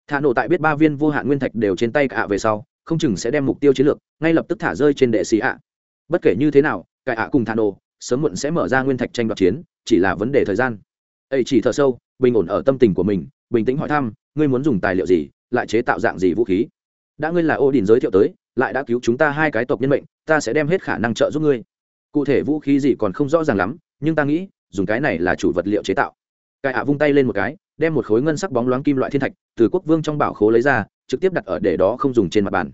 thả nổ tại biết ba viên vô hạn nguyên thạch đều trên tay cả về sau, không chừng sẽ đem mục tiêu chiến lược ngay lập tức thả rơi trên đệ sĩ ạ. Bất kể như thế nào cải ạ cùng thả nổ sớm muộn sẽ mở ra nguyên thạch tranh đoạt chiến, chỉ là vấn đề thời gian. Ấy chỉ thở sâu, bình ổn ở tâm tình của mình, bình tĩnh hỏi thăm, ngươi muốn dùng tài liệu gì, lại chế tạo dạng gì vũ khí? Đã ngươi là ô đình giới thiệu tới, lại đã cứu chúng ta hai cái tộc nhân mệnh, ta sẽ đem hết khả năng trợ giúp ngươi. Cụ thể vũ khí gì còn không rõ ràng lắm, nhưng ta nghĩ dùng cái này là chủ vật liệu chế tạo. Cai ạ vung tay lên một cái, đem một khối ngân sắc bóng loáng kim loại thiên thạch từ quốc vương trong bảo khố lấy ra, trực tiếp đặt ở để đó không dùng trên mặt bàn.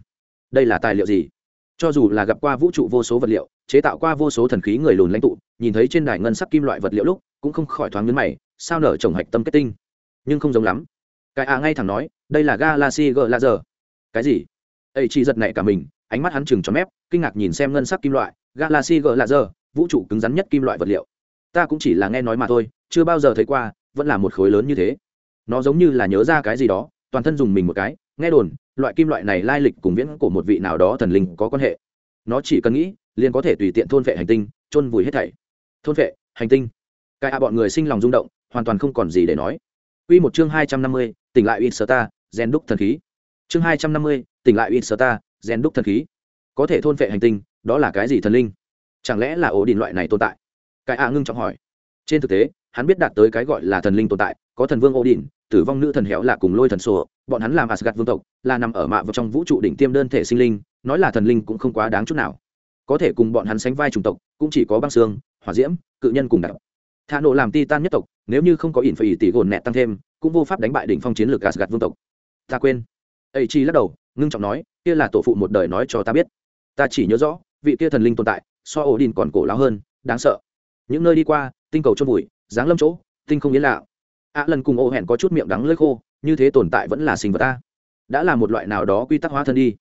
Đây là tài liệu gì? Cho dù là gặp qua vũ trụ vô số vật liệu, chế tạo qua vô số thần khí người lùn lãnh tụ, nhìn thấy trên đài ngân sắc kim loại vật liệu lúc, cũng không khỏi thoáng nhấn mày, sao nở trồng hạch tâm kết tinh? Nhưng không giống lắm. Cái ạ ngay thẳng nói, đây là galaxy g laser cái gì? Ấy chỉ giật nảy cả mình, ánh mắt hắn chừng cho mép, kinh ngạc nhìn xem ngân sắc kim loại, galaxy g laser vũ trụ cứng rắn nhất kim loại vật liệu ta cũng chỉ là nghe nói mà thôi chưa bao giờ thấy qua vẫn là một khối lớn như thế nó giống như là nhớ ra cái gì đó toàn thân dùng mình một cái nghe đồn loại kim loại này lai lịch cùng viễn của một vị nào đó thần linh có quan hệ nó chỉ cần nghĩ liền có thể tùy tiện thôn vệ hành tinh chôn vùi hết thảy thôn vệ hành tinh cái a bọn người sinh lòng rung động hoàn toàn không còn gì để nói Quy một chương hai trăm năm mươi, tỉnh lại Inserta, gen đúc thần khí. Chương hai trăm năm mươi, tỉnh lại Inserta, gen đúc thần khí. Có thể thôn vệ hành tinh, đó là cái gì thần linh? Chẳng lẽ là ổ đỉnh loại này tồn tại? Cái a ngưng trọng hỏi. Trên thực tế, hắn biết đạt tới cái gọi là thần linh tồn tại, có thần vương Odin, tử vong nữ thần héo là cùng lôi thần sổ, bọn hắn làm Asgard vương tộc, là nằm ở mạ vào trong vũ trụ đỉnh tiêm đơn thể sinh linh, nói là thần linh cũng không quá đáng chút nào. Có thể cùng bọn hắn sánh vai chủng tộc, cũng chỉ có băng xương, hỏa diễm, cự nhân cùng đạo. thà nộ làm titan nhất tộc, nếu như không có ỉn phải tỷ gồn nẹ tăng thêm, cũng vô pháp đánh bại đỉnh phong chiến lược Asgard vương tộc. Ta quên. Ấy chi lắc đầu, ngưng trọng nói, kia là tổ phụ một đời nói cho ta biết. Ta chỉ nhớ rõ, vị kia thần linh tồn tại, so Odin còn cổ láo hơn, đáng sợ. Những nơi đi qua, tinh cầu trôn bụi, dáng lâm chỗ tinh không yên lạ ạ lần cùng ô hẹn có chút miệng đắng lơi khô như thế tồn tại vẫn là sinh vật ta. Đã là một loại nào đó quy tắc hóa thân đi.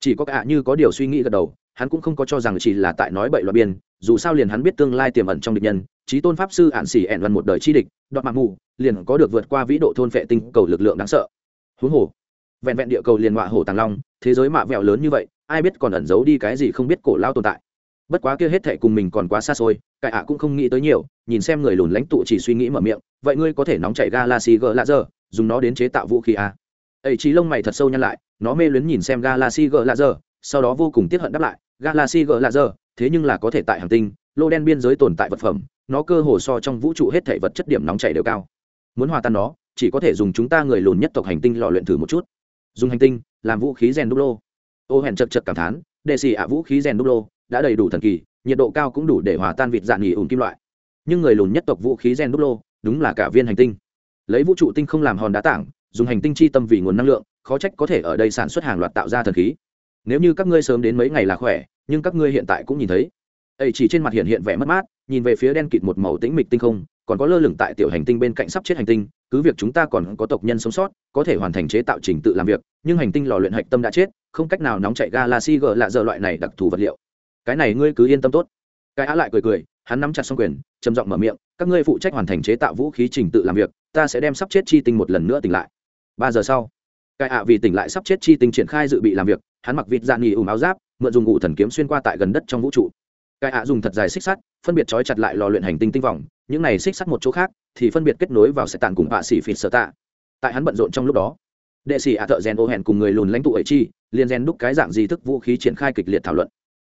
Chỉ có cả như có điều suy nghĩ gật đầu hắn cũng không có cho rằng chỉ là tại nói bậy loại biên dù sao liền hắn biết tương lai tiềm ẩn trong địch nhân trí tôn pháp sư ạn xỉ ẹn văn một đời chi địch đoạt mạng mù liền có được vượt qua vĩ độ thôn vệ tinh cầu lực lượng đáng sợ. Huống hồ vẹn vẹn địa cầu liền họa hổ tàng long thế giới mạ vẹo lớn như vậy ai biết còn ẩn giấu đi cái gì không biết cổ lao tồn tại bất quá kia hết thệ cùng mình còn quá xa xôi, cải ạ cũng không nghĩ tới nhiều, nhìn xem người lùn lãnh tụ chỉ suy nghĩ mở miệng, vậy ngươi có thể nóng chảy galaxy g lạ giờ, dùng nó đến chế tạo vũ khí a à? ấy trí lông mày thật sâu nhăn lại, nó mê luyến nhìn xem galaxy g lạ giờ, sau đó vô cùng tiếc hận đáp lại, galaxy g lạ giờ, thế nhưng là có thể tại hành tinh, lô đen biên giới tồn tại vật phẩm, nó cơ hồ so trong vũ trụ hết thể vật chất điểm nóng chảy đều cao. Muốn hòa tan nó, chỉ có thể dùng chúng ta người lùn nhất tộc hành tinh lò luyện thử một chút. Dùng hành tinh, làm vũ khí rèn đúc lô. Ô hẹn chật chật cảm thán, đệ sĩ ạ, vũ khí rèn đúc lô đã đầy đủ thần kỳ, nhiệt độ cao cũng đủ để hòa tan vịt dạng nghỉ ủn kim loại. Nhưng người lùn nhất tộc vũ khí gen đúc lô, đúng là cả viên hành tinh. Lấy vũ trụ tinh không làm hòn đá tảng, dùng hành tinh chi tâm vì nguồn năng lượng, khó trách có thể ở đây sản xuất hàng loạt tạo ra thần khí. Nếu như các ngươi sớm đến mấy ngày là khỏe, nhưng các ngươi hiện tại cũng nhìn thấy. Ấy chỉ trên mặt hiện hiện vẻ mất mát, nhìn về phía đen kịt một màu tĩnh mịch tinh không, còn có lơ lửng tại tiểu hành tinh bên cạnh sắp chết hành tinh, cứ việc chúng ta còn có tộc nhân sống sót, có thể hoàn thành chế tạo trình tự làm việc, nhưng hành tinh lò luyện hạch tâm đã chết, không cách nào nóng chạy galaxy g lạ giờ loại này đặc thù vật liệu cái này ngươi cứ yên tâm tốt. Cái á lại cười cười, hắn nắm chặt xong quyền, trầm giọng mở miệng, các ngươi phụ trách hoàn thành chế tạo vũ khí trình tự làm việc, ta sẽ đem sắp chết chi tinh một lần nữa tỉnh lại. Ba giờ sau, cái ạ vì tỉnh lại sắp chết chi tinh triển khai dự bị làm việc, hắn mặc vịt dạng nghỉ ủng áo giáp, mượn dùng ngụ thần kiếm xuyên qua tại gần đất trong vũ trụ. Cái ạ dùng thật dài xích sắt, phân biệt trói chặt lại lò luyện hành tinh tinh vòng, những này xích sắt một chỗ khác, thì phân biệt kết nối vào sẽ tàn cùng hạ xỉ phịt sở tạ. Tại hắn bận rộn trong lúc đó, đệ sĩ ạ thợ rèn ô hẹn cùng người lùn lãnh tụ ấy chi, liền rèn đúc cái dạng di thức vũ khí triển khai kịch liệt thảo luận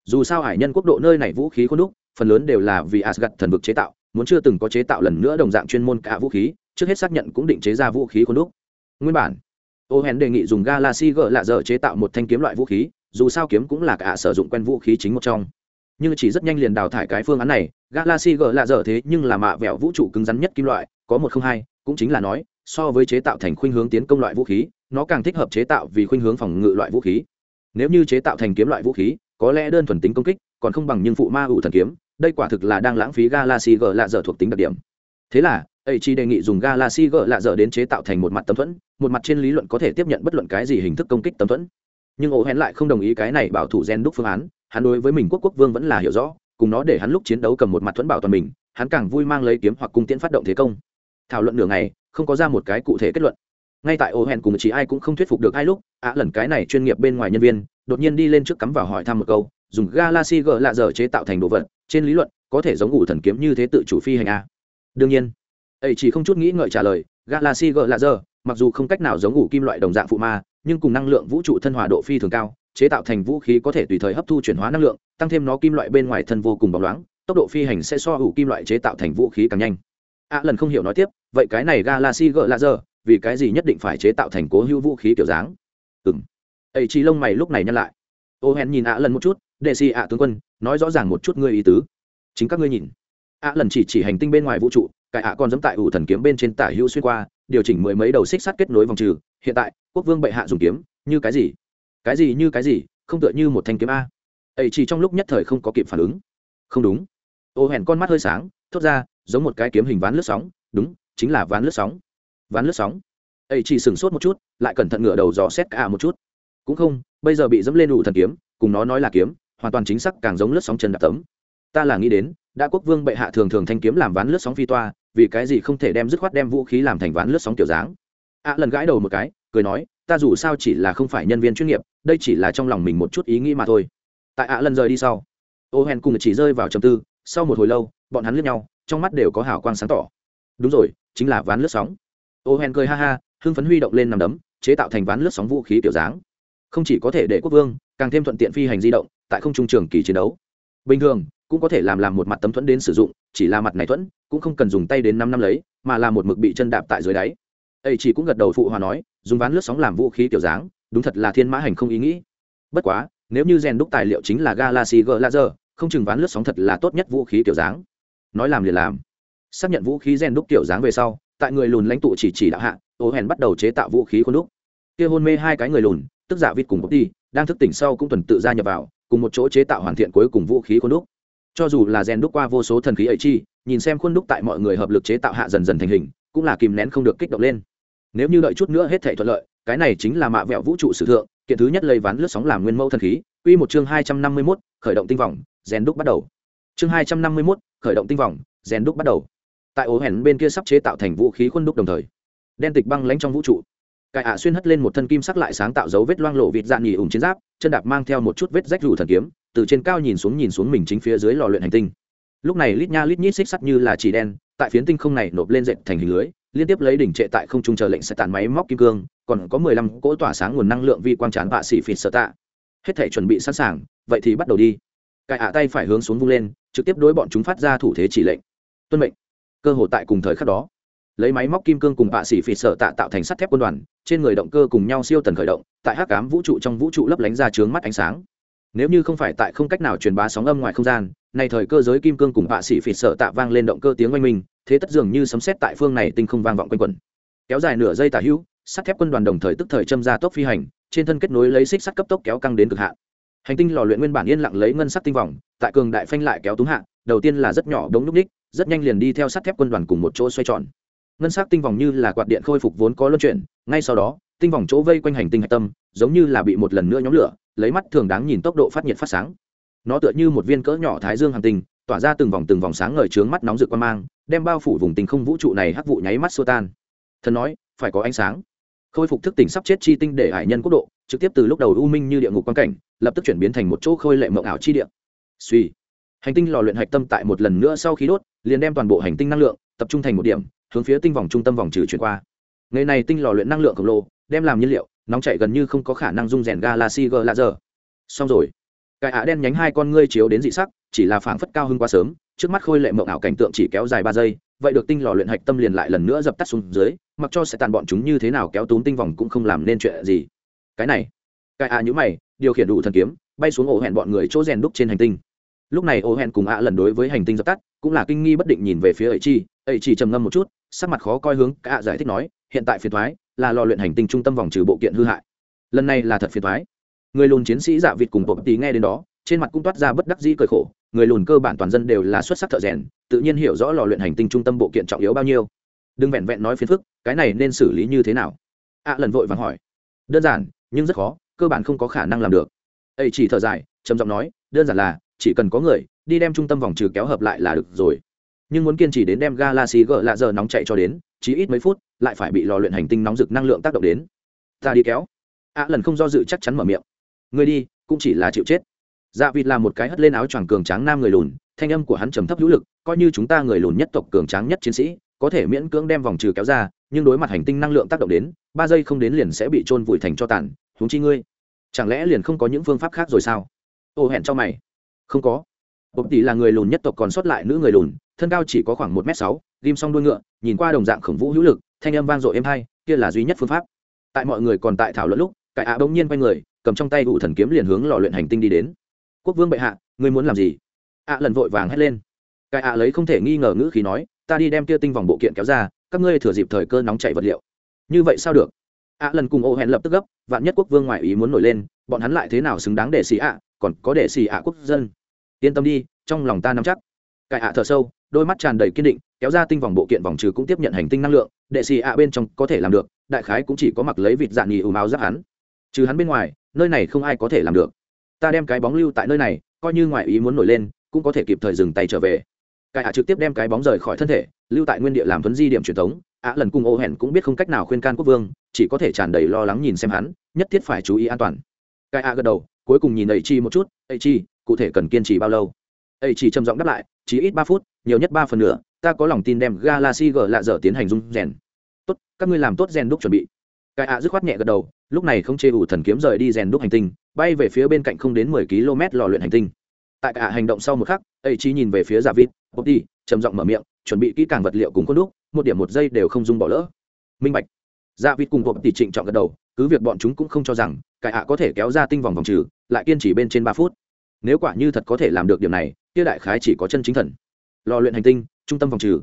dù sao hải nhân quốc độ nơi này vũ khí khuôn đúc, phần lớn đều là vì asgad thần vực chế tạo, muốn chưa từng có chế tạo lần nữa đồng dạng chuyên môn cả vũ khí, trước hết xác nhận cũng định chế ra vũ khí khuôn đúc. Nguyên bản ô hèn đề nghị dùng galaxy g lạ dở chế tạo một thanh kiếm loại vũ khí, dù sao kiếm cũng là cả sử dụng quen vũ khí chính một trong. Nhưng chỉ rất nhanh liền đào thải cái phương án này, galaxy g lạ dở thế nhưng là mạ vẹo vũ trụ cứng rắn nhất kim loại, có một không hai, cũng chính là nói, so với chế tạo thành khuynh hướng tiến công loại vũ khí, nó càng thích hợp chế tạo vì khuynh hướng phòng ngự loại vũ khí. Nếu như chế tạo thành kiếm loại vũ khí có lẽ đơn thuần tính công kích, còn không bằng nhưng phụ ma ủ thần kiếm, đây quả thực là đang lãng phí galaxy g lạ dở thuộc tính đặc điểm. Thế là ấy Chi đề nghị dùng galaxy g lạ dở đến chế tạo thành một mặt tấm thuẫn, một mặt trên lý luận có thể tiếp nhận bất luận cái gì hình thức công kích tấm thuẫn. Nhưng ổ hẹn lại không đồng ý cái này bảo thủ gen đúc phương án, hắn đối với mình quốc quốc vương vẫn là hiểu rõ, cùng nó để hắn lúc chiến đấu cầm một mặt thuẫn bảo toàn mình, hắn càng vui mang lấy kiếm hoặc cung tiễn phát động thế công. Thảo luận nửa ngày, không có ra một cái cụ thể kết luận. Ngay tại ổ hẹn cùng chị ai cũng không thuyết phục được ai lúc á lần cái này chuyên nghiệp bên ngoài nhân viên đột nhiên đi lên trước cắm vào hỏi thăm một câu, dùng galaxy g lạ dở chế tạo thành đồ vật, trên lý luận, có thể giống ngủ thần kiếm như thế tự chủ phi hành a đương nhiên. Ấy chỉ không chút nghĩ ngợi trả lời, galaxy g lạ dở mặc dù không cách nào giống ngủ kim loại đồng dạng phụ ma, nhưng cùng năng lượng vũ trụ thân hòa độ phi thường cao, chế tạo thành vũ khí có thể tùy thời hấp thu chuyển hóa năng lượng, tăng thêm nó kim loại bên ngoài thân vô cùng bóng loáng, tốc độ phi hành sẽ so hữu kim loại chế tạo thành vũ khí càng nhanh. A lần không hiểu nói tiếp, vậy cái này galaxy g laser vì cái gì nhất định phải chế tạo thành cố hữu vũ khí kiểu dáng? Ừng ấy chỉ lông mày lúc này nhăn lại. Ô hèn nhìn ạ lần một chút, đệ xì ạ tướng quân, nói rõ ràng một chút ngươi ý tứ. Chính các ngươi nhìn. Ạ lần chỉ chỉ hành tinh bên ngoài vũ trụ cải ạ còn dẫm tại ủ thần kiếm bên trên tả hữu xuyên qua, điều chỉnh mười mấy đầu xích sắt kết nối vòng trừ. Hiện tại, quốc vương bệ hạ dùng kiếm, như cái gì? Cái gì như cái gì, không tựa như một thanh kiếm a. Ấy chỉ trong lúc nhất thời không có kịp phản ứng. Không đúng. Ô hèn con mắt hơi sáng, thốt ra, giống một cái kiếm hình ván lướt sóng. Đúng, chính là ván lướt sóng. Ván lướt sóng. Ấy chỉ sửng sốt một chút, lại cẩn thận ngửa đầu dò xét cả một chút cũng không, bây giờ bị dẫm lên đủ thần kiếm, cùng nó nói là kiếm, hoàn toàn chính xác càng giống lướt sóng chân đạp tấm. Ta là nghĩ đến, đã quốc vương bệ hạ thường thường thanh kiếm làm ván lướt sóng phi toa, vì cái gì không thể đem dứt khoát đem vũ khí làm thành ván lướt sóng kiểu dáng? Ạ lần gãi đầu một cái, cười nói, ta dù sao chỉ là không phải nhân viên chuyên nghiệp, đây chỉ là trong lòng mình một chút ý nghĩ mà thôi. Tại ạ lần rời đi sau, ô hèn cùng chỉ rơi vào trầm tư, sau một hồi lâu, bọn hắn lướt nhau, trong mắt đều có hào quang sáng tỏ. Đúng rồi, chính là ván lướt sóng. Ô hèn cười ha ha, hưng phấn huy động lên nằm đấm, chế tạo thành ván lướt sóng vũ khí kiểu dáng không chỉ có thể để quốc vương càng thêm thuận tiện phi hành di động tại không trung trường kỳ chiến đấu. Bình thường, cũng có thể làm làm một mặt tấm thuẫn đến sử dụng, chỉ là mặt này thuẫn cũng không cần dùng tay đến năm năm lấy, mà là một mực bị chân đạp tại dưới đáy. Ấy chỉ cũng gật đầu phụ hòa nói, dùng ván lướt sóng làm vũ khí kiểu dáng, đúng thật là thiên mã hành không ý nghĩ. Bất quá, nếu như rèn đúc tài liệu chính là galaxy g laser không chừng ván lướt sóng thật là tốt nhất vũ khí kiểu dáng. Nói làm liền làm. Xác nhận vũ khí rèn đúc kiểu dáng về sau, tại người lùn lãnh tụ chỉ chỉ đạo hạ ô hèn bắt đầu chế tạo vũ khí khuôn đúc. Kia hôn mê hai cái người lùn tức giả vịt cùng bốc đi đang thức tỉnh sau cũng tuần tự ra nhập vào cùng một chỗ chế tạo hoàn thiện cuối cùng vũ khí khuôn đúc cho dù là rèn đúc qua vô số thần khí ấy chi nhìn xem khuôn đúc tại mọi người hợp lực chế tạo hạ dần dần thành hình cũng là kìm nén không được kích động lên nếu như đợi chút nữa hết thể thuận lợi cái này chính là mạ vẹo vũ trụ sử thượng kiện thứ nhất lây ván lướt sóng làm nguyên mẫu thần khí Quy một chương hai trăm năm mươi 251, khởi động tinh vòng, rèn đúc bắt đầu. Chương hai trăm năm mươi 251, khởi động tinh vòng, rèn đúc bắt đầu. Tại ố hẻn bên kia sắp chế tạo thành vũ khí khuôn đúc đồng thời. Đen tịch băng lãnh trong vũ trụ. Cải ạ xuyên hất lên một thân kim sắc lại sáng tạo dấu vết loang lộ vịt dạn nhì ủng chiến giáp, chân đạp mang theo một chút vết rách rủ thần kiếm, từ trên cao nhìn xuống nhìn xuống mình chính phía dưới lò luyện hành tinh. Lúc này lít nha lít nhít xích sắt như là chỉ đen, tại phiến tinh không này nộp lên dệt thành hình lưới, liên tiếp lấy đỉnh trệ tại không trung chờ lệnh sẽ tàn máy móc kim cương, còn có mười lăm cỗ tỏa sáng nguồn năng lượng vi quang chán vạ xỉ phịt sở tạ. Hết thể chuẩn bị sẵn sàng vậy thì bắt đầu đi. Cải ạ tay phải hướng xuống vung lên trực tiếp đối bọn chúng phát ra thủ thế chỉ lệnh. Tuân mệnh. Cơ hội tại cùng thời khắc đó lấy máy móc kim cương cùng bạ xỉ phỉ sợ tạ tạo thành sắt thép quân đoàn, trên người động cơ cùng nhau siêu tần khởi động, tại hắc cám vũ trụ trong vũ trụ lấp lánh ra trướng mắt ánh sáng. Nếu như không phải tại không cách nào truyền bá sóng âm ngoài không gian, nay thời cơ giới kim cương cùng bạ xỉ phỉ sợ tạ vang lên động cơ tiếng oanh minh, thế tất dường như sấm xét tại phương này tinh không vang vọng quanh quẩn. Kéo dài nửa giây tả hữu, sắt thép quân đoàn đồng thời tức thời châm ra tốc phi hành, trên thân kết nối lấy xích sắt cấp tốc kéo căng đến cực hạn. Hành tinh lò luyện nguyên bản yên lặng lấy ngân sắc tinh vòng, tại cường đại phanh lại kéo túng hạ, đầu tiên là rất nhỏ đống núc ních, rất nhanh liền đi theo sắt thép quân đoàn cùng một chỗ xoay tròn ngân sắc tinh vòng như là quạt điện khôi phục vốn có luân chuyển, ngay sau đó, tinh vòng chỗ vây quanh hành tinh hạch tâm, giống như là bị một lần nữa nhóm lửa, lấy mắt thường đáng nhìn tốc độ phát nhiệt phát sáng. Nó tựa như một viên cỡ nhỏ thái dương hành tinh, tỏa ra từng vòng từng vòng sáng ngời trướng mắt nóng rực quan mang, đem bao phủ vùng tinh không vũ trụ này hắc vụ nháy mắt xua tan. Thần nói, phải có ánh sáng. Khôi phục thức tỉnh sắp chết chi tinh để hải nhân quốc độ, trực tiếp từ lúc đầu u minh như địa ngục quan cảnh, lập tức chuyển biến thành một chỗ khôi lệ mộng ảo chi địa. Suy hành tinh lò luyện hạch tâm tại một lần nữa sau khi đốt, liền đem toàn bộ hành tinh năng lượng, tập trung thành một điểm hướng phía tinh vòng trung tâm vòng trừ chuyển qua. Ngày này tinh lò luyện năng lượng khổng lồ, đem làm nhiên liệu, nóng chảy gần như không có khả năng dung rèn galaxy g laser xong rồi. Cái ạ đen nhánh hai con ngươi chiếu đến dị sắc, chỉ là phảng phất cao hơn quá sớm, trước mắt khôi lệ mộng ảo cảnh tượng chỉ kéo dài ba giây, vậy được tinh lò luyện hạch tâm liền lại lần nữa dập tắt xuống dưới, mặc cho sẽ tàn bọn chúng như thế nào kéo túm tinh vòng cũng không làm nên chuyện gì. Cái này. Cái ạ à nhữ mày, điều khiển đủ thần kiếm, bay xuống ổ hẹn bọn người chỗ rèn đúc trên hành tinh lúc này ô hẹn cùng ạ lần đối với hành tinh dập tắt, cũng là kinh nghi bất định nhìn về phía ấy chi. Ấy chi trầm ngâm một chút, sắc mặt khó coi hướng cả giải thích nói, hiện tại phiền thoái là lò luyện hành tinh trung tâm vòng trừ bộ kiện hư hại. Lần này là thật phiền thoái người lùn chiến sĩ dạ vịt cùng bộ tí nghe đến đó, trên mặt cũng toát ra bất đắc dĩ cười khổ. Người lùn cơ bản toàn dân đều là xuất sắc thợ rèn, tự nhiên hiểu rõ lò luyện hành tinh trung tâm bộ kiện trọng yếu bao nhiêu. Đừng vẹn vẹn nói phiền phức, cái này nên xử lý như thế nào? Ạ lần vội vàng hỏi. Đơn giản, nhưng rất khó, cơ bản không có khả năng làm được. Ấy chỉ thở dài, trầm giọng nói, đơn giản là chỉ cần có người, đi đem trung tâm vòng trừ kéo hợp lại là được rồi. Nhưng muốn kiên trì đến đem galaxy gỡ lạ giờ nóng chạy cho đến, chỉ ít mấy phút, lại phải bị lò luyện hành tinh nóng rực năng lượng tác động đến. Ta đi kéo. Ạ lần không do dự chắc chắn mở miệng. Người đi, cũng chỉ là chịu chết. Dạ vịt là một cái hất lên áo choàng cường tráng nam người lùn, thanh âm của hắn trầm thấp hữu lực, coi như chúng ta người lùn nhất tộc cường tráng nhất chiến sĩ, có thể miễn cưỡng đem vòng trừ kéo ra, nhưng đối mặt hành tinh năng lượng tác động đến, ba giây không đến liền sẽ bị trôn vùi thành cho tàn, huống chi ngươi. Chẳng lẽ liền không có những phương pháp khác rồi sao? Ô hẹn cho mày không có. Bộc tỷ là người lùn nhất tộc còn sót lại nữ người lùn, thân cao chỉ có khoảng một m sáu, ghim xong đuôi ngựa, nhìn qua đồng dạng khổng vũ hữu lực, thanh âm vang dội êm hay, kia là duy nhất phương pháp. Tại mọi người còn tại thảo luận lúc cải ạ bỗng nhiên quay người, cầm trong tay ủ thần kiếm liền hướng lò luyện hành tinh đi đến. Quốc vương bệ hạ, ngươi muốn làm gì? ạ lần vội vàng hét lên. Cải ạ lấy không thể nghi ngờ ngữ khí nói, ta đi đem kia tinh vòng bộ kiện kéo ra, các ngươi thừa dịp thời cơ nóng chảy vật liệu. Như vậy sao được? ạ lần cùng ô hẹn lập tức gấp, vạn nhất quốc vương ngoại ý muốn nổi lên, bọn hắn lại thế nào xứng đáng để xì ạ? Còn có để xì ạ quốc dân. Yên tâm đi, trong lòng ta nắm chắc. Cải ạ thở sâu, đôi mắt tràn đầy kiên định, kéo ra tinh vòng bộ kiện vòng trừ cũng tiếp nhận hành tinh năng lượng đệ xì ạ bên trong có thể làm được, đại khái cũng chỉ có mặc lấy vịt dạng nghỉ ù máu giáp hắn. Trừ hắn bên ngoài, nơi này không ai có thể làm được. Ta đem cái bóng lưu tại nơi này, coi như ngoại ý muốn nổi lên, cũng có thể kịp thời dừng tay trở về. Cải ạ trực tiếp đem cái bóng rời khỏi thân thể, lưu tại nguyên địa làm thuấn di điểm truyền thống. Ạ lần cùng ô hẹn cũng biết không cách nào khuyên can quốc vương, chỉ có thể tràn đầy lo lắng nhìn xem hắn, nhất thiết phải chú ý an toàn. Cải ạ gật đầu cuối cùng nhìn ấy chi một chút ấy chi cụ thể cần kiên trì bao lâu? Ấy chi trầm giọng đáp lại chỉ ít ba phút nhiều nhất ba phần nửa, ta có lòng tin đem galaxy g lạ dở tiến hành dung rèn. Tốt các ngươi làm tốt rèn đúc chuẩn bị. Cái ạ dứt khoát nhẹ gật đầu lúc này không chê ủ thần kiếm rời đi rèn đúc hành tinh bay về phía bên cạnh không đến mười km lò luyện hành tinh. Tại cả hành động sau một khắc ấy chi nhìn về phía giả vịt bốc đi trầm giọng mở miệng chuẩn bị kỹ càng vật liệu cùng khuôn đúc một điểm một giây đều không dung bỏ lỡ. Minh bạch dạ vịt cùng hộp tỷ trịnh chọn gật đầu, cứ việc bọn chúng cũng không cho rằng cải hạ có thể kéo ra tinh vòng vòng trừ, lại kiên trì bên trên ba phút. Nếu quả như thật có thể làm được điểm này, kia đại khái chỉ có chân chính thần. Lò luyện hành tinh, trung tâm vòng trừ.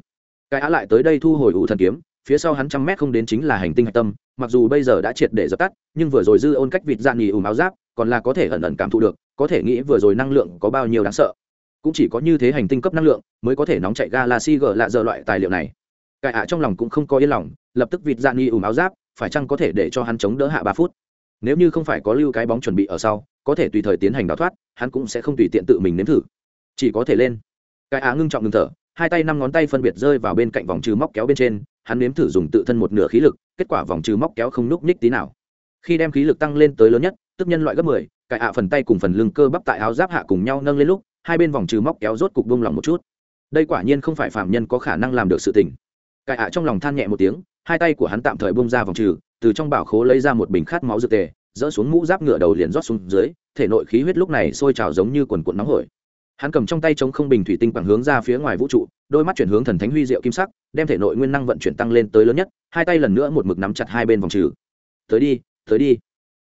Cải hạ lại tới đây thu hồi ủ thần kiếm, phía sau hắn trăm mét không đến chính là hành tinh hạch tâm, mặc dù bây giờ đã triệt để dập tắt, nhưng vừa rồi dư ôn cách vịt dạn nghỉ ủ áo giáp, còn là có thể ẩn ẩn cảm thụ được, có thể nghĩ vừa rồi năng lượng có bao nhiêu đáng sợ. Cũng chỉ có như thế hành tinh cấp năng lượng, mới có thể nóng chạy galaxy g lạ giờ loại tài liệu này. Cải ạ trong lòng cũng không có yên lòng lập tức vịt dạn nghi ủ áo giáp, phải chăng có thể để cho hắn chống đỡ hạ ba phút? Nếu như không phải có lưu cái bóng chuẩn bị ở sau, có thể tùy thời tiến hành đào thoát, hắn cũng sẽ không tùy tiện tự mình nếm thử. Chỉ có thể lên. Cái á ngưng trọng ngừng thở, hai tay năm ngón tay phân biệt rơi vào bên cạnh vòng trừ móc kéo bên trên, hắn nếm thử dùng tự thân một nửa khí lực, kết quả vòng trừ móc kéo không núc ních tí nào. Khi đem khí lực tăng lên tới lớn nhất, tức nhân loại gấp mười, cái ạ phần tay cùng phần lưng cơ bắp tại áo giáp hạ cùng nhau nâng lên lúc, hai bên vòng trừ móc kéo rốt cục bông lòng một chút. Đây quả nhiên không phải phạm nhân có khả năng làm được sự tình. Cái ạ trong lòng than nhẹ một tiếng hai tay của hắn tạm thời bung ra vòng trừ, từ trong bảo khố lấy ra một bình khát máu dược tề, dỡ xuống mũ giáp ngựa đầu liền rót xuống dưới, thể nội khí huyết lúc này sôi trào giống như quần cuộn nóng hổi. Hắn cầm trong tay chống không bình thủy tinh bằng hướng ra phía ngoài vũ trụ, đôi mắt chuyển hướng thần thánh huy diệu kim sắc, đem thể nội nguyên năng vận chuyển tăng lên tới lớn nhất, hai tay lần nữa một mực nắm chặt hai bên vòng trừ. Tới đi tới đi.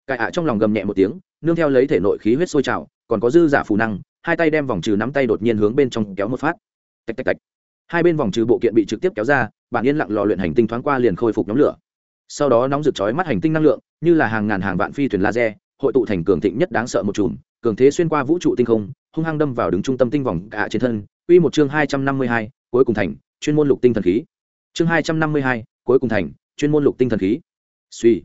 Cải ạ trong lòng gầm nhẹ một tiếng, nương theo lấy thể nội khí huyết sôi trào, còn có dư giả phù năng, hai tay đem vòng trừ nắm tay đột nhiên hướng bên trong kéo một phát. Tạch tạch tạch hai bên vòng trừ bộ kiện bị trực tiếp kéo ra bản yên lặng lò luyện hành tinh thoáng qua liền khôi phục nhóm lửa. Sau đó nóng rực chói mắt hành tinh năng lượng như là hàng ngàn hàng vạn phi thuyền laser hội tụ thành cường thịnh nhất đáng sợ một chùm cường thế xuyên qua vũ trụ tinh không hung hăng đâm vào đứng trung tâm tinh vòng cả trên thân. Quy một chương hai trăm năm mươi hai, cuối cùng thành chuyên môn lục tinh thần khí. Chương hai trăm năm mươi hai, cuối cùng thành chuyên môn lục tinh thần khí. Suy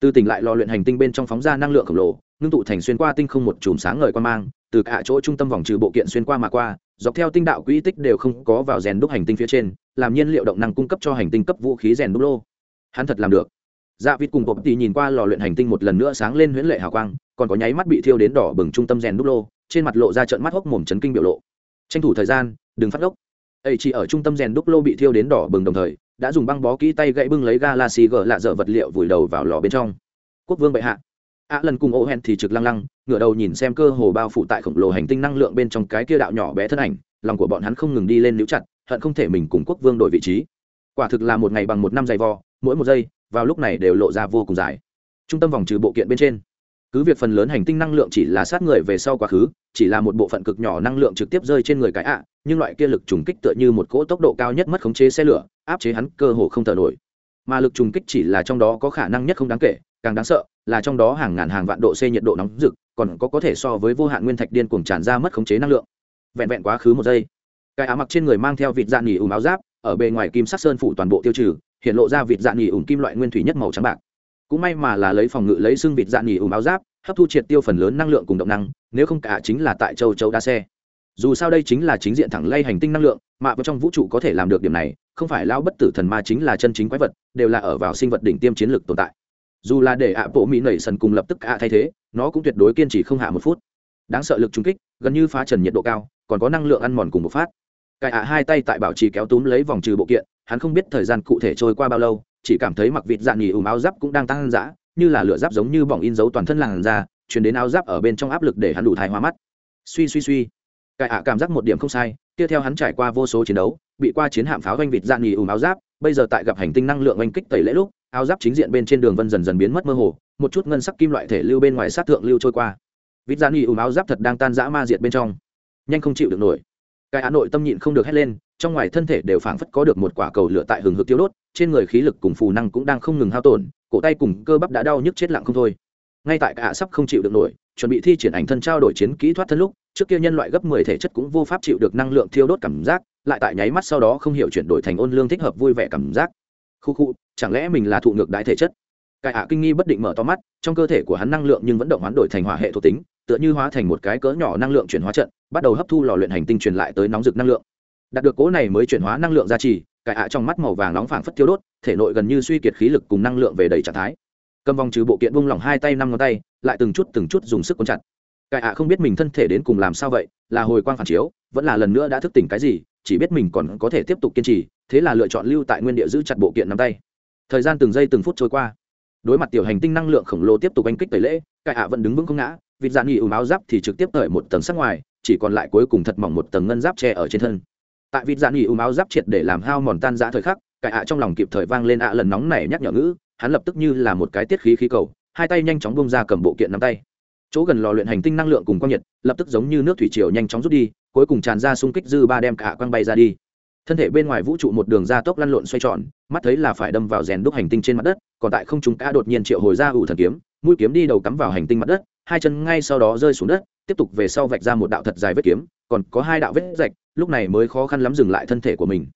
từ tỉnh lại lò luyện hành tinh bên trong phóng ra năng lượng khổng lồ ngưng tụ thành xuyên qua tinh không một chùm sáng ngời quan mang từ cả chỗ trung tâm vòng trừ bộ kiện xuyên qua mà qua dọc theo tinh đạo quỹ tích đều không có vào rèn đúc hành tinh phía trên, làm nhiên liệu động năng cung cấp cho hành tinh cấp vũ khí rèn đúc lô. Hắn thật làm được. Dạ vịt cùng bộc tì nhìn qua lò luyện hành tinh một lần nữa sáng lên huyễn lệ hào quang, còn có nháy mắt bị thiêu đến đỏ bừng trung tâm rèn đúc lô, trên mặt lộ ra trận mắt hốc mồm chấn kinh biểu lộ. Tranh thủ thời gian, đừng phát gốc ấy chỉ ở trung tâm rèn đúc lô bị thiêu đến đỏ bừng đồng thời, đã dùng băng bó kỹ tay gãy bưng lấy galaxy gỡ lạ dở vật liệu vùi đầu vào lò bên trong. Quốc vương bệ hạ ạ lần cùng ô hẹn thì trực lăng lăng, ngửa đầu nhìn xem cơ hồ bao phủ tại khổng lồ hành tinh năng lượng bên trong cái kia đạo nhỏ bé thân ảnh, lòng của bọn hắn không ngừng đi lên níu chặt, hận không thể mình cùng quốc vương đổi vị trí. Quả thực là một ngày bằng một năm dày vò, mỗi một giây, vào lúc này đều lộ ra vô cùng dài. Trung tâm vòng trừ bộ kiện bên trên, cứ việc phần lớn hành tinh năng lượng chỉ là sát người về sau quá khứ, chỉ là một bộ phận cực nhỏ năng lượng trực tiếp rơi trên người cái ạ, nhưng loại kia lực trùng kích tựa như một cỗ tốc độ cao nhất mất khống chế xe lửa, áp chế hắn cơ hồ không thở nổi. Mà lực trùng kích chỉ là trong đó có khả năng nhất không đáng kể, càng đáng sợ là trong đó hàng ngàn hàng vạn độ C nhiệt độ nóng rực, còn có có thể so với vô hạn nguyên thạch điên cuồng tràn ra mất khống chế năng lượng. Vẹn vẹn quá khứ một giây, cái áo mặc trên người mang theo vịt dạng nhỉ ủm áo giáp, ở bề ngoài kim sắc sơn phủ toàn bộ tiêu trừ, hiện lộ ra vịt dạng nhỉ ủm kim loại nguyên thủy nhất màu trắng bạc. Cũng may mà là lấy phòng ngự lấy xương vịt dạng nhỉ ủm áo giáp, hấp thu triệt tiêu phần lớn năng lượng cùng động năng, nếu không cả chính là tại châu châu đa xe. Dù sao đây chính là chính diện thẳng lay hành tinh năng lượng, mà vào trong vũ trụ có thể làm được điểm này, không phải lão bất tử thần ma chính là chân chính quái vật, đều là ở vào sinh vật đỉnh tiêm chiến lược tồn tại dù là để ạ bộ mỹ nảy sần cùng lập tức ạ thay thế, nó cũng tuyệt đối kiên trì không hạ một phút. Đáng sợ lực trung kích, gần như phá trần nhiệt độ cao, còn có năng lượng ăn mòn cùng một phát. Cài ạ hai tay tại bảo trì kéo túm lấy vòng trừ bộ kiện, hắn không biết thời gian cụ thể trôi qua bao lâu, chỉ cảm thấy mặc vịt dạng nghỉ ùm áo giáp cũng đang tăng dã, như là lửa giáp giống như bỏng in dấu toàn thân làn ra chuyển đến áo giáp ở bên trong áp lực để hắn đủ thai hoa mắt. Suy suy suy. Cài ạ cảm giác một điểm không sai, tiếp theo hắn trải qua vô số chiến đấu, bị qua chiến hạm pháo oanh vịt dạng nghỉ ùm áo giáp, bây giờ tại gặp hành tinh năng lượng oanh kích tẩy lễ lúc áo giáp chính diện bên trên đường vân dần dần biến mất mơ hồ, một chút ngân sắc kim loại thể lưu bên ngoài sát thượng lưu trôi qua. Vít gian y ùm áo giáp thật đang tan rã ma diệt bên trong. Nhanh không chịu được nổi. Cái á nội tâm nhịn không được hét lên, trong ngoài thân thể đều phảng phất có được một quả cầu lửa tại hừng hực tiêu đốt, trên người khí lực cùng phù năng cũng đang không ngừng hao tổn, cổ tay cùng cơ bắp đã đau nhức chết lặng không thôi. Ngay tại cả sắp không chịu được nổi, chuẩn bị thi triển ảnh thân trao đổi chiến kỹ thoát thân lúc, trước kia nhân loại gấp mười thể chất cũng vô pháp chịu được năng lượng thiêu đốt cảm giác, lại tại nháy mắt sau đó không hiểu chuyển đổi thành ôn lương thích hợp vui vẻ cảm giác khu khu, chẳng lẽ mình là thụ ngược đại thể chất? Cải ạ kinh nghi bất định mở to mắt, trong cơ thể của hắn năng lượng nhưng vẫn động hoán đổi thành hỏa hệ thuộc tính, tựa như hóa thành một cái cỡ nhỏ năng lượng chuyển hóa trận, bắt đầu hấp thu lò luyện hành tinh truyền lại tới nóng rực năng lượng. Đạt được cố này mới chuyển hóa năng lượng gia trì cải ạ trong mắt màu vàng nóng phảng phất tiêu đốt, thể nội gần như suy kiệt khí lực cùng năng lượng về đầy trạng thái. Cầm vòng trừ bộ kiện buông lỏng hai tay năm ngón tay, lại từng chút từng chút dùng sức cuốn chặt. Cải ạ không biết mình thân thể đến cùng làm sao vậy, là hồi quang phản chiếu, vẫn là lần nữa đã thức tỉnh cái gì chỉ biết mình còn có thể tiếp tục kiên trì, thế là lựa chọn lưu tại nguyên địa giữ chặt bộ kiện nắm tay. Thời gian từng giây từng phút trôi qua. Đối mặt tiểu hành tinh năng lượng khổng lồ tiếp tục oanh kích tẩy lễ, cải ạ vẫn đứng vững không ngã, vịt dạn nghỉ ủ áo giáp thì trực tiếp tởi một tầng sắc ngoài, chỉ còn lại cuối cùng thật mỏng một tầng ngân giáp che ở trên thân. Tại vịt dạn nghỉ ủ áo giáp triệt để làm hao mòn tan giã thời khắc, cải ạ trong lòng kịp thời vang lên ạ lần nóng này nhắc nhở ngữ, hắn lập tức như là một cái tiết khí khí cầu, hai tay nhanh chóng bông ra cầm bộ kiện nắm tay. Chỗ gần lò luyện hành tinh năng lượng cùng quang nhiệt, lập tức giống như nước thủy triều nhanh chóng rút đi cuối cùng tràn ra xung kích dư ba đem cả quang bay ra đi. Thân thể bên ngoài vũ trụ một đường ra tốc lăn lộn xoay tròn, mắt thấy là phải đâm vào rèn đúc hành tinh trên mặt đất, còn tại không chúng cá đột nhiên triệu hồi ra ủ thần kiếm, mũi kiếm đi đầu cắm vào hành tinh mặt đất, hai chân ngay sau đó rơi xuống đất, tiếp tục về sau vạch ra một đạo thật dài vết kiếm, còn có hai đạo vết rạch, lúc này mới khó khăn lắm dừng lại thân thể của mình.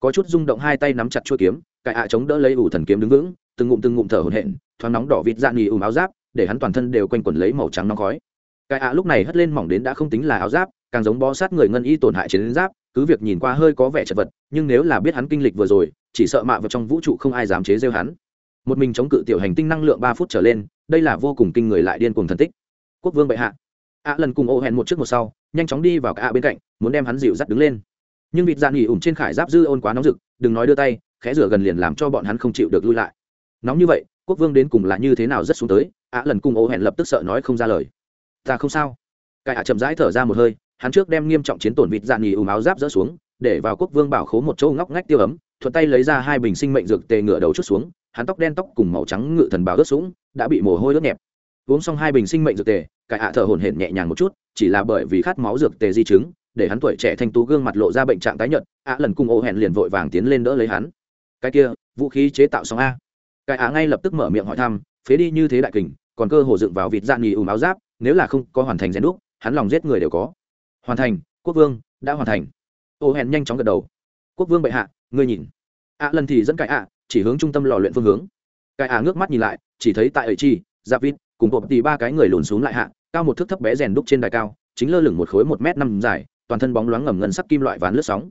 Có chút rung động hai tay nắm chặt chuôi kiếm, cải ạ chống đỡ lấy ủ thần kiếm đứng vững, từng ngụm từng ngụm thở hổn hển, thoáng nóng đỏ vịt dạn nghỉ ủ áo giáp, để hắn toàn thân đều quanh quẩn lấy màu trắng nóng khói. Cải ạ lúc này hất lên mỏng đến đã không tính là áo giáp càng giống bó sát người ngân y tổn hại chiến giáp, cứ việc nhìn qua hơi có vẻ chật vật, nhưng nếu là biết hắn kinh lịch vừa rồi, chỉ sợ mạ vào trong vũ trụ không ai dám chế rêu hắn. Một mình chống cự tiểu hành tinh năng lượng ba phút trở lên, đây là vô cùng kinh người lại điên cuồng thần tích. Quốc vương bệ hạ. Ạ lần cùng ô hẹn một trước một sau, nhanh chóng đi vào cả bên cạnh, muốn đem hắn dịu dắt đứng lên. Nhưng vịt dạn nghỉ ủng trên khải giáp dư ôn quá nóng rực, đừng nói đưa tay, khẽ rửa gần liền làm cho bọn hắn không chịu được lui lại. Nóng như vậy, quốc vương đến cùng là như thế nào rất xuống tới, ạ lần cùng ô hẹn lập tức sợ nói không ra lời. Ta không sao. Cải ạ chậm rãi thở ra một hơi hắn trước đem nghiêm trọng chiến tổn vịt dạn nghỉ ủng áo giáp dỡ xuống, để vào quốc vương bảo khố một chỗ ngóc ngách tiêu ấm, thuận tay lấy ra hai bình sinh mệnh dược tề ngựa đầu chút xuống, hắn tóc đen tóc cùng màu trắng ngự thần bào ướt sũng, đã bị mồ hôi ướt nhẹp. Uống xong hai bình sinh mệnh dược tề cải ạ thở hổn hển nhẹ nhàng một chút, chỉ là bởi vì khát máu dược tề di chứng, để hắn tuổi trẻ thanh tú gương mặt lộ ra bệnh trạng tái nhợt, ạ lần cùng ô hẹn liền vội vàng tiến lên đỡ lấy hắn. Cái kia, vũ khí chế tạo xong a. Cải ạ ngay lập tức mở miệng hỏi thăm, phế đi như thế đại kình, còn cơ hồ dựng vào vịt dạn nghỉ ùm áo giáp, nếu là không có hoàn thành rèn đúc, hắn lòng giết người đều có hoàn thành, quốc vương đã hoàn thành. Ô hẹn nhanh chóng gật đầu. Quốc vương bệ hạ, ngươi nhìn. Ạ lần thì dẫn cải ạ chỉ hướng trung tâm lò luyện phương hướng. Cải ạ ngước mắt nhìn lại, chỉ thấy tại ấy chi giáp vít cùng bộ tì ba cái người lùn xuống lại hạ, cao một thước thấp bé rèn đúc trên đài cao, chính lơ lửng một khối một m năm dài, toàn thân bóng loáng ngầm ngân sắc kim loại ván lướt sóng.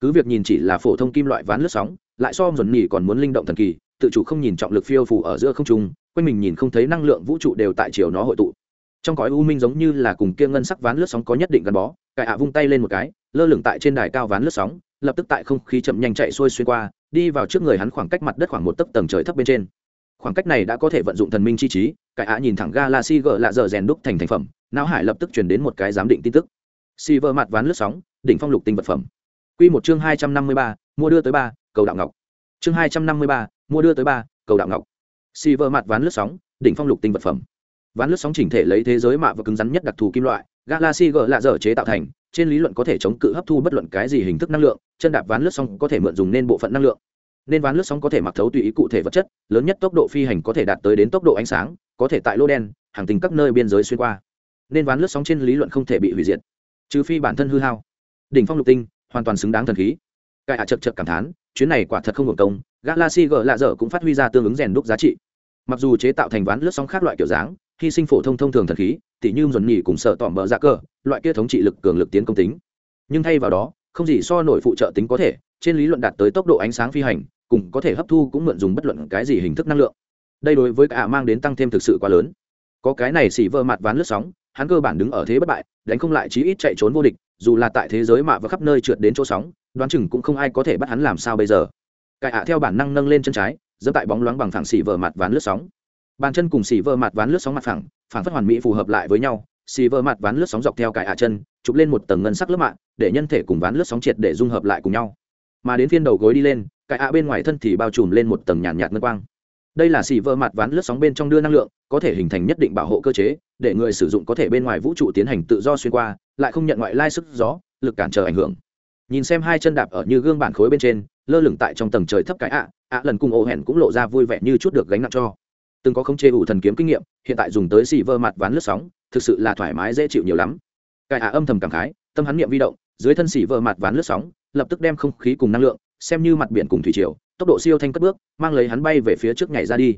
Cứ việc nhìn chỉ là phổ thông kim loại ván lướt sóng, lại so dồn nhỉ còn muốn linh động thần kỳ, tự chủ không nhìn trọng lực phiêu phủ ở giữa không trung, quanh mình nhìn không thấy năng lượng vũ trụ đều tại chiều nó hội tụ trong cõi u minh giống như là cùng kia ngân sắc ván lướt sóng có nhất định gắn bó cải ạ vung tay lên một cái, lơ lửng tại trên đài cao ván lướt sóng, lập tức tại không khí chậm nhanh chạy xuôi xuyên qua, đi vào trước người hắn khoảng cách mặt đất khoảng một tấc tầng trời thấp bên trên. Khoảng cách này đã có thể vận dụng thần minh chi trí cải ạ nhìn thẳng galaxy gờ lạ dở rèn đúc thành thành phẩm, não hải lập tức chuyển đến một cái giám định tin tức. Si vơ mặt ván lướt sóng, đỉnh phong lục tinh vật phẩm. Q một chương hai trăm năm mươi ba, mua đưa tới ba, cầu đạo ngọc. Chương hai trăm năm mươi ba, mua đưa tới ba, cầu đạo ngọc. Si vơ mặt ván lướt sóng, đỉnh phong lục tinh vật phẩm ván lướt sóng chỉnh thể lấy thế giới mạ và cứng rắn nhất đặc thù kim loại, galaxy G lạ dở chế tạo thành, trên lý luận có thể chống cự hấp thu bất luận cái gì hình thức năng lượng, chân đạp ván lướt sóng có thể mượn dùng nên bộ phận năng lượng. Nên ván lướt sóng có thể mặc thấu tùy ý cụ thể vật chất, lớn nhất tốc độ phi hành có thể đạt tới đến tốc độ ánh sáng, có thể tại lô đen, hàng tình các nơi biên giới xuyên qua. Nên ván lướt sóng trên lý luận không thể bị hủy diệt, trừ phi bản thân hư hao. Đỉnh phong lục tinh, hoàn toàn xứng đáng thần khí. Cải hạ chật chật cảm thán, chuyến này quả thật không hưởng công, galaxy g lạ dở cũng phát huy ra tương ứng rèn đúc giá trị. Mặc dù chế tạo thành ván lướt sóng khác loại kiểu dáng hy sinh phổ thông thông thường thần khí, tỉ như dồn nhỉ cùng sợ tỏm bờ dạ cơ loại kia thống trị lực cường lực tiến công tính. Nhưng thay vào đó, không gì so nổi phụ trợ tính có thể, trên lý luận đạt tới tốc độ ánh sáng phi hành, cùng có thể hấp thu cũng mượn dùng bất luận cái gì hình thức năng lượng. Đây đối với cả mang đến tăng thêm thực sự quá lớn. Có cái này xỉ vơ mặt ván lướt sóng, hắn cơ bản đứng ở thế bất bại, đánh không lại chí ít chạy trốn vô địch, dù là tại thế giới mạ và khắp nơi trượt đến chỗ sóng, đoán chừng cũng không ai có thể bắt hắn làm sao bây giờ. Cải ạ theo bản năng nâng lên chân trái dẫm tại bóng loáng bằng phẳng xỉ vờ mặt ván lướt sóng bàn chân cùng xì vơ mặt ván lướt sóng mặt phẳng phẳng phất hoàn mỹ phù hợp lại với nhau. Xì vơ mặt ván lướt sóng dọc theo cải ạ chân, chụp lên một tầng ngân sắc lớp mạng để nhân thể cùng ván lướt sóng triệt để dung hợp lại cùng nhau. Mà đến phiên đầu gối đi lên cải ạ bên ngoài thân thì bao trùm lên một tầng nhàn nhạt ngân quang. Đây là xì vơ mặt ván lướt sóng bên trong đưa năng lượng, có thể hình thành nhất định bảo hộ cơ chế, để người sử dụng có thể bên ngoài vũ trụ tiến hành tự do xuyên qua, lại không nhận ngoại lai sức gió, lực cản trở ảnh hưởng. Nhìn xem hai chân đạp ở như gương bản khối bên trên, lơ lửng tại trong tầng trời thấp cái ạ ạ lần cùng ô hẹn cũng lộ ra vui vẻ như chút được gánh nặng cho từng có không chế ủ thần kiếm kinh nghiệm, hiện tại dùng tới xì vơ mặt ván lướt sóng, thực sự là thoải mái dễ chịu nhiều lắm. Cái ạ âm thầm cảm khái, tâm hắn niệm vi động, dưới thân xì vơ mặt ván lướt sóng, lập tức đem không khí cùng năng lượng, xem như mặt biển cùng thủy triều, tốc độ siêu thanh cất bước, mang lấy hắn bay về phía trước nhảy ra đi.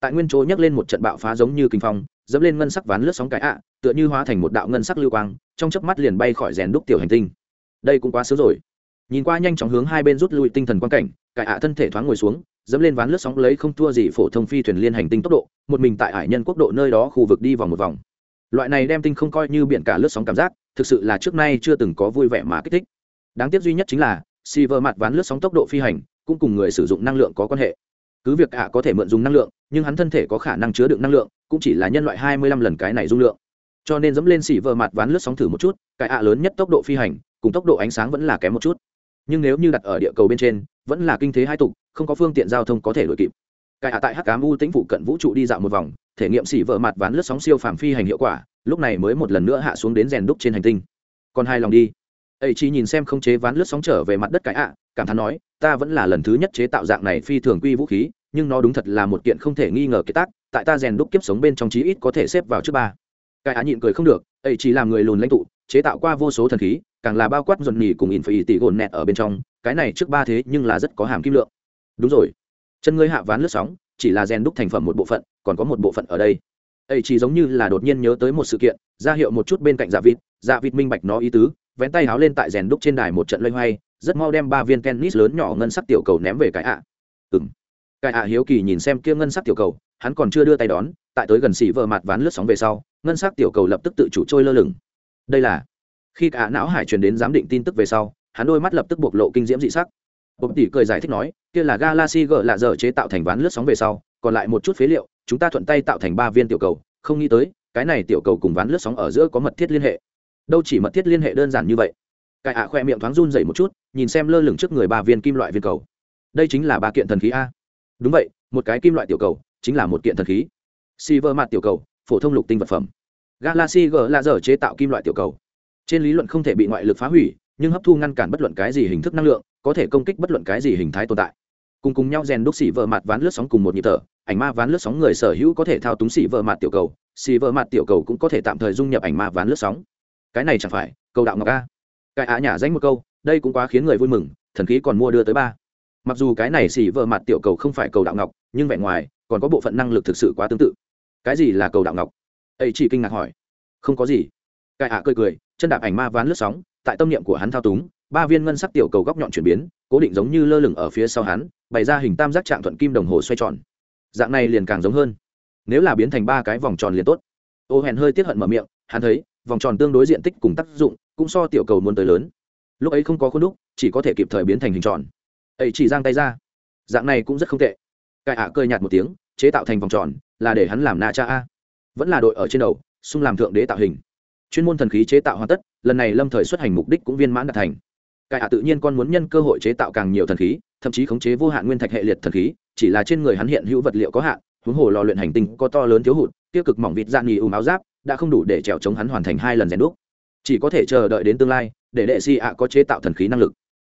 Tại nguyên chỗ nhấc lên một trận bạo phá giống như kinh phong, dẫm lên ngân sắc ván lướt sóng cái ạ, tựa như hóa thành một đạo ngân sắc lưu quang, trong chớp mắt liền bay khỏi rèn đúc tiểu hành tinh. Đây cũng quá sớm rồi. Nhìn qua nhanh chóng hướng hai bên rút lui tinh thần quan cảnh cải ạ thân thể thoáng ngồi xuống dẫm lên ván lướt sóng lấy không thua gì phổ thông phi thuyền liên hành tinh tốc độ, một mình tại hải nhân quốc độ nơi đó khu vực đi vòng một vòng. Loại này đem tinh không coi như biển cả lướt sóng cảm giác, thực sự là trước nay chưa từng có vui vẻ mà kích thích. Đáng tiếc duy nhất chính là, si vơ mặt ván lướt sóng tốc độ phi hành, cũng cùng người sử dụng năng lượng có quan hệ. Cứ việc ạ có thể mượn dùng năng lượng, nhưng hắn thân thể có khả năng chứa đựng năng lượng, cũng chỉ là nhân loại hai mươi lăm lần cái này dung lượng. Cho nên dẫm lên xỉ vờ mặt ván lướt sóng thử một chút, cái ạ lớn nhất tốc độ phi hành, cùng tốc độ ánh sáng vẫn là kém một chút nhưng nếu như đặt ở địa cầu bên trên, vẫn là kinh thế hai tục, không có phương tiện giao thông có thể đuổi kịp. Cái hạ tại hắc cám u tĩnh phụ cận vũ trụ đi dạo một vòng, thể nghiệm xỉ vợ mặt ván lướt sóng siêu phàm phi hành hiệu quả, lúc này mới một lần nữa hạ xuống đến rèn đúc trên hành tinh. Còn hai lòng đi. Ấy chỉ nhìn xem không chế ván lướt sóng trở về mặt đất cái ạ, cảm thán nói, ta vẫn là lần thứ nhất chế tạo dạng này phi thường quy vũ khí, nhưng nó đúng thật là một kiện không thể nghi ngờ kế tác, tại ta rèn đúc kiếp sống bên trong chí ít có thể xếp vào trước ba. Cái hạ nhịn cười không được, ấy chỉ làm người lùn lãnh tụ, chế tạo qua vô số thần khí càng là bao quát dồn nhì cùng in phải tỷ gồn nẹt ở bên trong, cái này trước ba thế nhưng là rất có hàm kim lượng. Đúng rồi. Chân ngươi hạ ván lướt sóng, chỉ là rèn đúc thành phẩm một bộ phận, còn có một bộ phận ở đây. Ấy chỉ giống như là đột nhiên nhớ tới một sự kiện, ra hiệu một chút bên cạnh dạ vịt dạ vịt minh bạch nó ý tứ, vén tay háo lên tại rèn đúc trên đài một trận loay hoay, rất mau đem ba viên tennis lớn nhỏ ngân sắc tiểu cầu ném về cái ạ. À. ừng cái ạ hiếu kỳ nhìn xem kia ngân sắc tiểu cầu, hắn còn chưa đưa tay đón, tại tới gần xỉ vợ mặt ván lướt sóng về sau, ngân sắc tiểu cầu lập tức tự chủ trôi lơ lửng. Đây là khi cả não hải truyền đến giám định tin tức về sau, hắn đôi mắt lập tức bộc lộ kinh diễm dị sắc. Bộc tỷ cười giải thích nói, kia là galaxy g lạ dở chế tạo thành ván lướt sóng về sau, còn lại một chút phế liệu, chúng ta thuận tay tạo thành ba viên tiểu cầu, không nghĩ tới, cái này tiểu cầu cùng ván lướt sóng ở giữa có mật thiết liên hệ. Đâu chỉ mật thiết liên hệ đơn giản như vậy. Cải ạ khoe miệng thoáng run dậy một chút, nhìn xem lơ lửng trước người ba viên kim loại viên cầu. Đây chính là ba kiện thần khí a. Đúng vậy, một cái kim loại tiểu cầu, chính là một kiện thần khí. Si vơ mặt tiểu cầu, phổ thông lục tinh vật phẩm. Galaxy g là giờ chế tạo kim loại tiểu cầu trên lý luận không thể bị ngoại lực phá hủy, nhưng hấp thu ngăn cản bất luận cái gì hình thức năng lượng, có thể công kích bất luận cái gì hình thái tồn tại. Cùng cùng nhau rèn đúc xỉ vợ mặt ván lướt sóng cùng một nhịp thở, ảnh ma ván lướt sóng người sở hữu có thể thao túng xỉ vợ mặt tiểu cầu, xỉ vợ mặt tiểu cầu cũng có thể tạm thời dung nhập ảnh ma ván lướt sóng. Cái này chẳng phải, cầu đạo ngọc a. Cái á nhả danh một câu, đây cũng quá khiến người vui mừng, thần khí còn mua đưa tới ba. Mặc dù cái này xỉ vợ mặt tiểu cầu không phải cầu đạo ngọc, nhưng vẻ ngoài, còn có bộ phận năng lực thực sự quá tương tự. Cái gì là cầu đạo ngọc? Ấy chỉ kinh ngạc hỏi. Không có gì cái ạ cười cười, chân đạp ảnh ma ván lướt sóng, tại tâm niệm của hắn thao túng, ba viên ngân sắc tiểu cầu góc nhọn chuyển biến, cố định giống như lơ lửng ở phía sau hắn, bày ra hình tam giác trạng thuận kim đồng hồ xoay tròn. Dạng này liền càng giống hơn. Nếu là biến thành ba cái vòng tròn liền tốt. Ô hèn hơi tiếp hận mở miệng, hắn thấy, vòng tròn tương đối diện tích cùng tác dụng, cũng so tiểu cầu muốn tới lớn. Lúc ấy không có khuôn đúc, chỉ có thể kịp thời biến thành hình tròn. Ấy chỉ giang tay ra. Dạng này cũng rất không tệ. Cải ạ à cười nhạt một tiếng, chế tạo thành vòng tròn, là để hắn làm na cha a. Vẫn là đội ở trên đầu, xung làm thượng đế tạo hình chuyên môn thần khí chế tạo hoàn tất, lần này lâm thời xuất hành mục đích cũng viên mãn đạt thành. Cải hạ tự nhiên con muốn nhân cơ hội chế tạo càng nhiều thần khí, thậm chí khống chế vô hạn nguyên thạch hệ liệt thần khí, chỉ là trên người hắn hiện hữu vật liệu có hạn, huống hồ lò luyện hành tinh có to lớn thiếu hụt tiêu cực mỏng vịt dạng nghỉ ùm áo giáp, đã không đủ để trèo chống hắn hoàn thành hai lần rèn đúc. Chỉ có thể chờ đợi đến tương lai, để đệ xì ạ có chế tạo thần khí năng lực.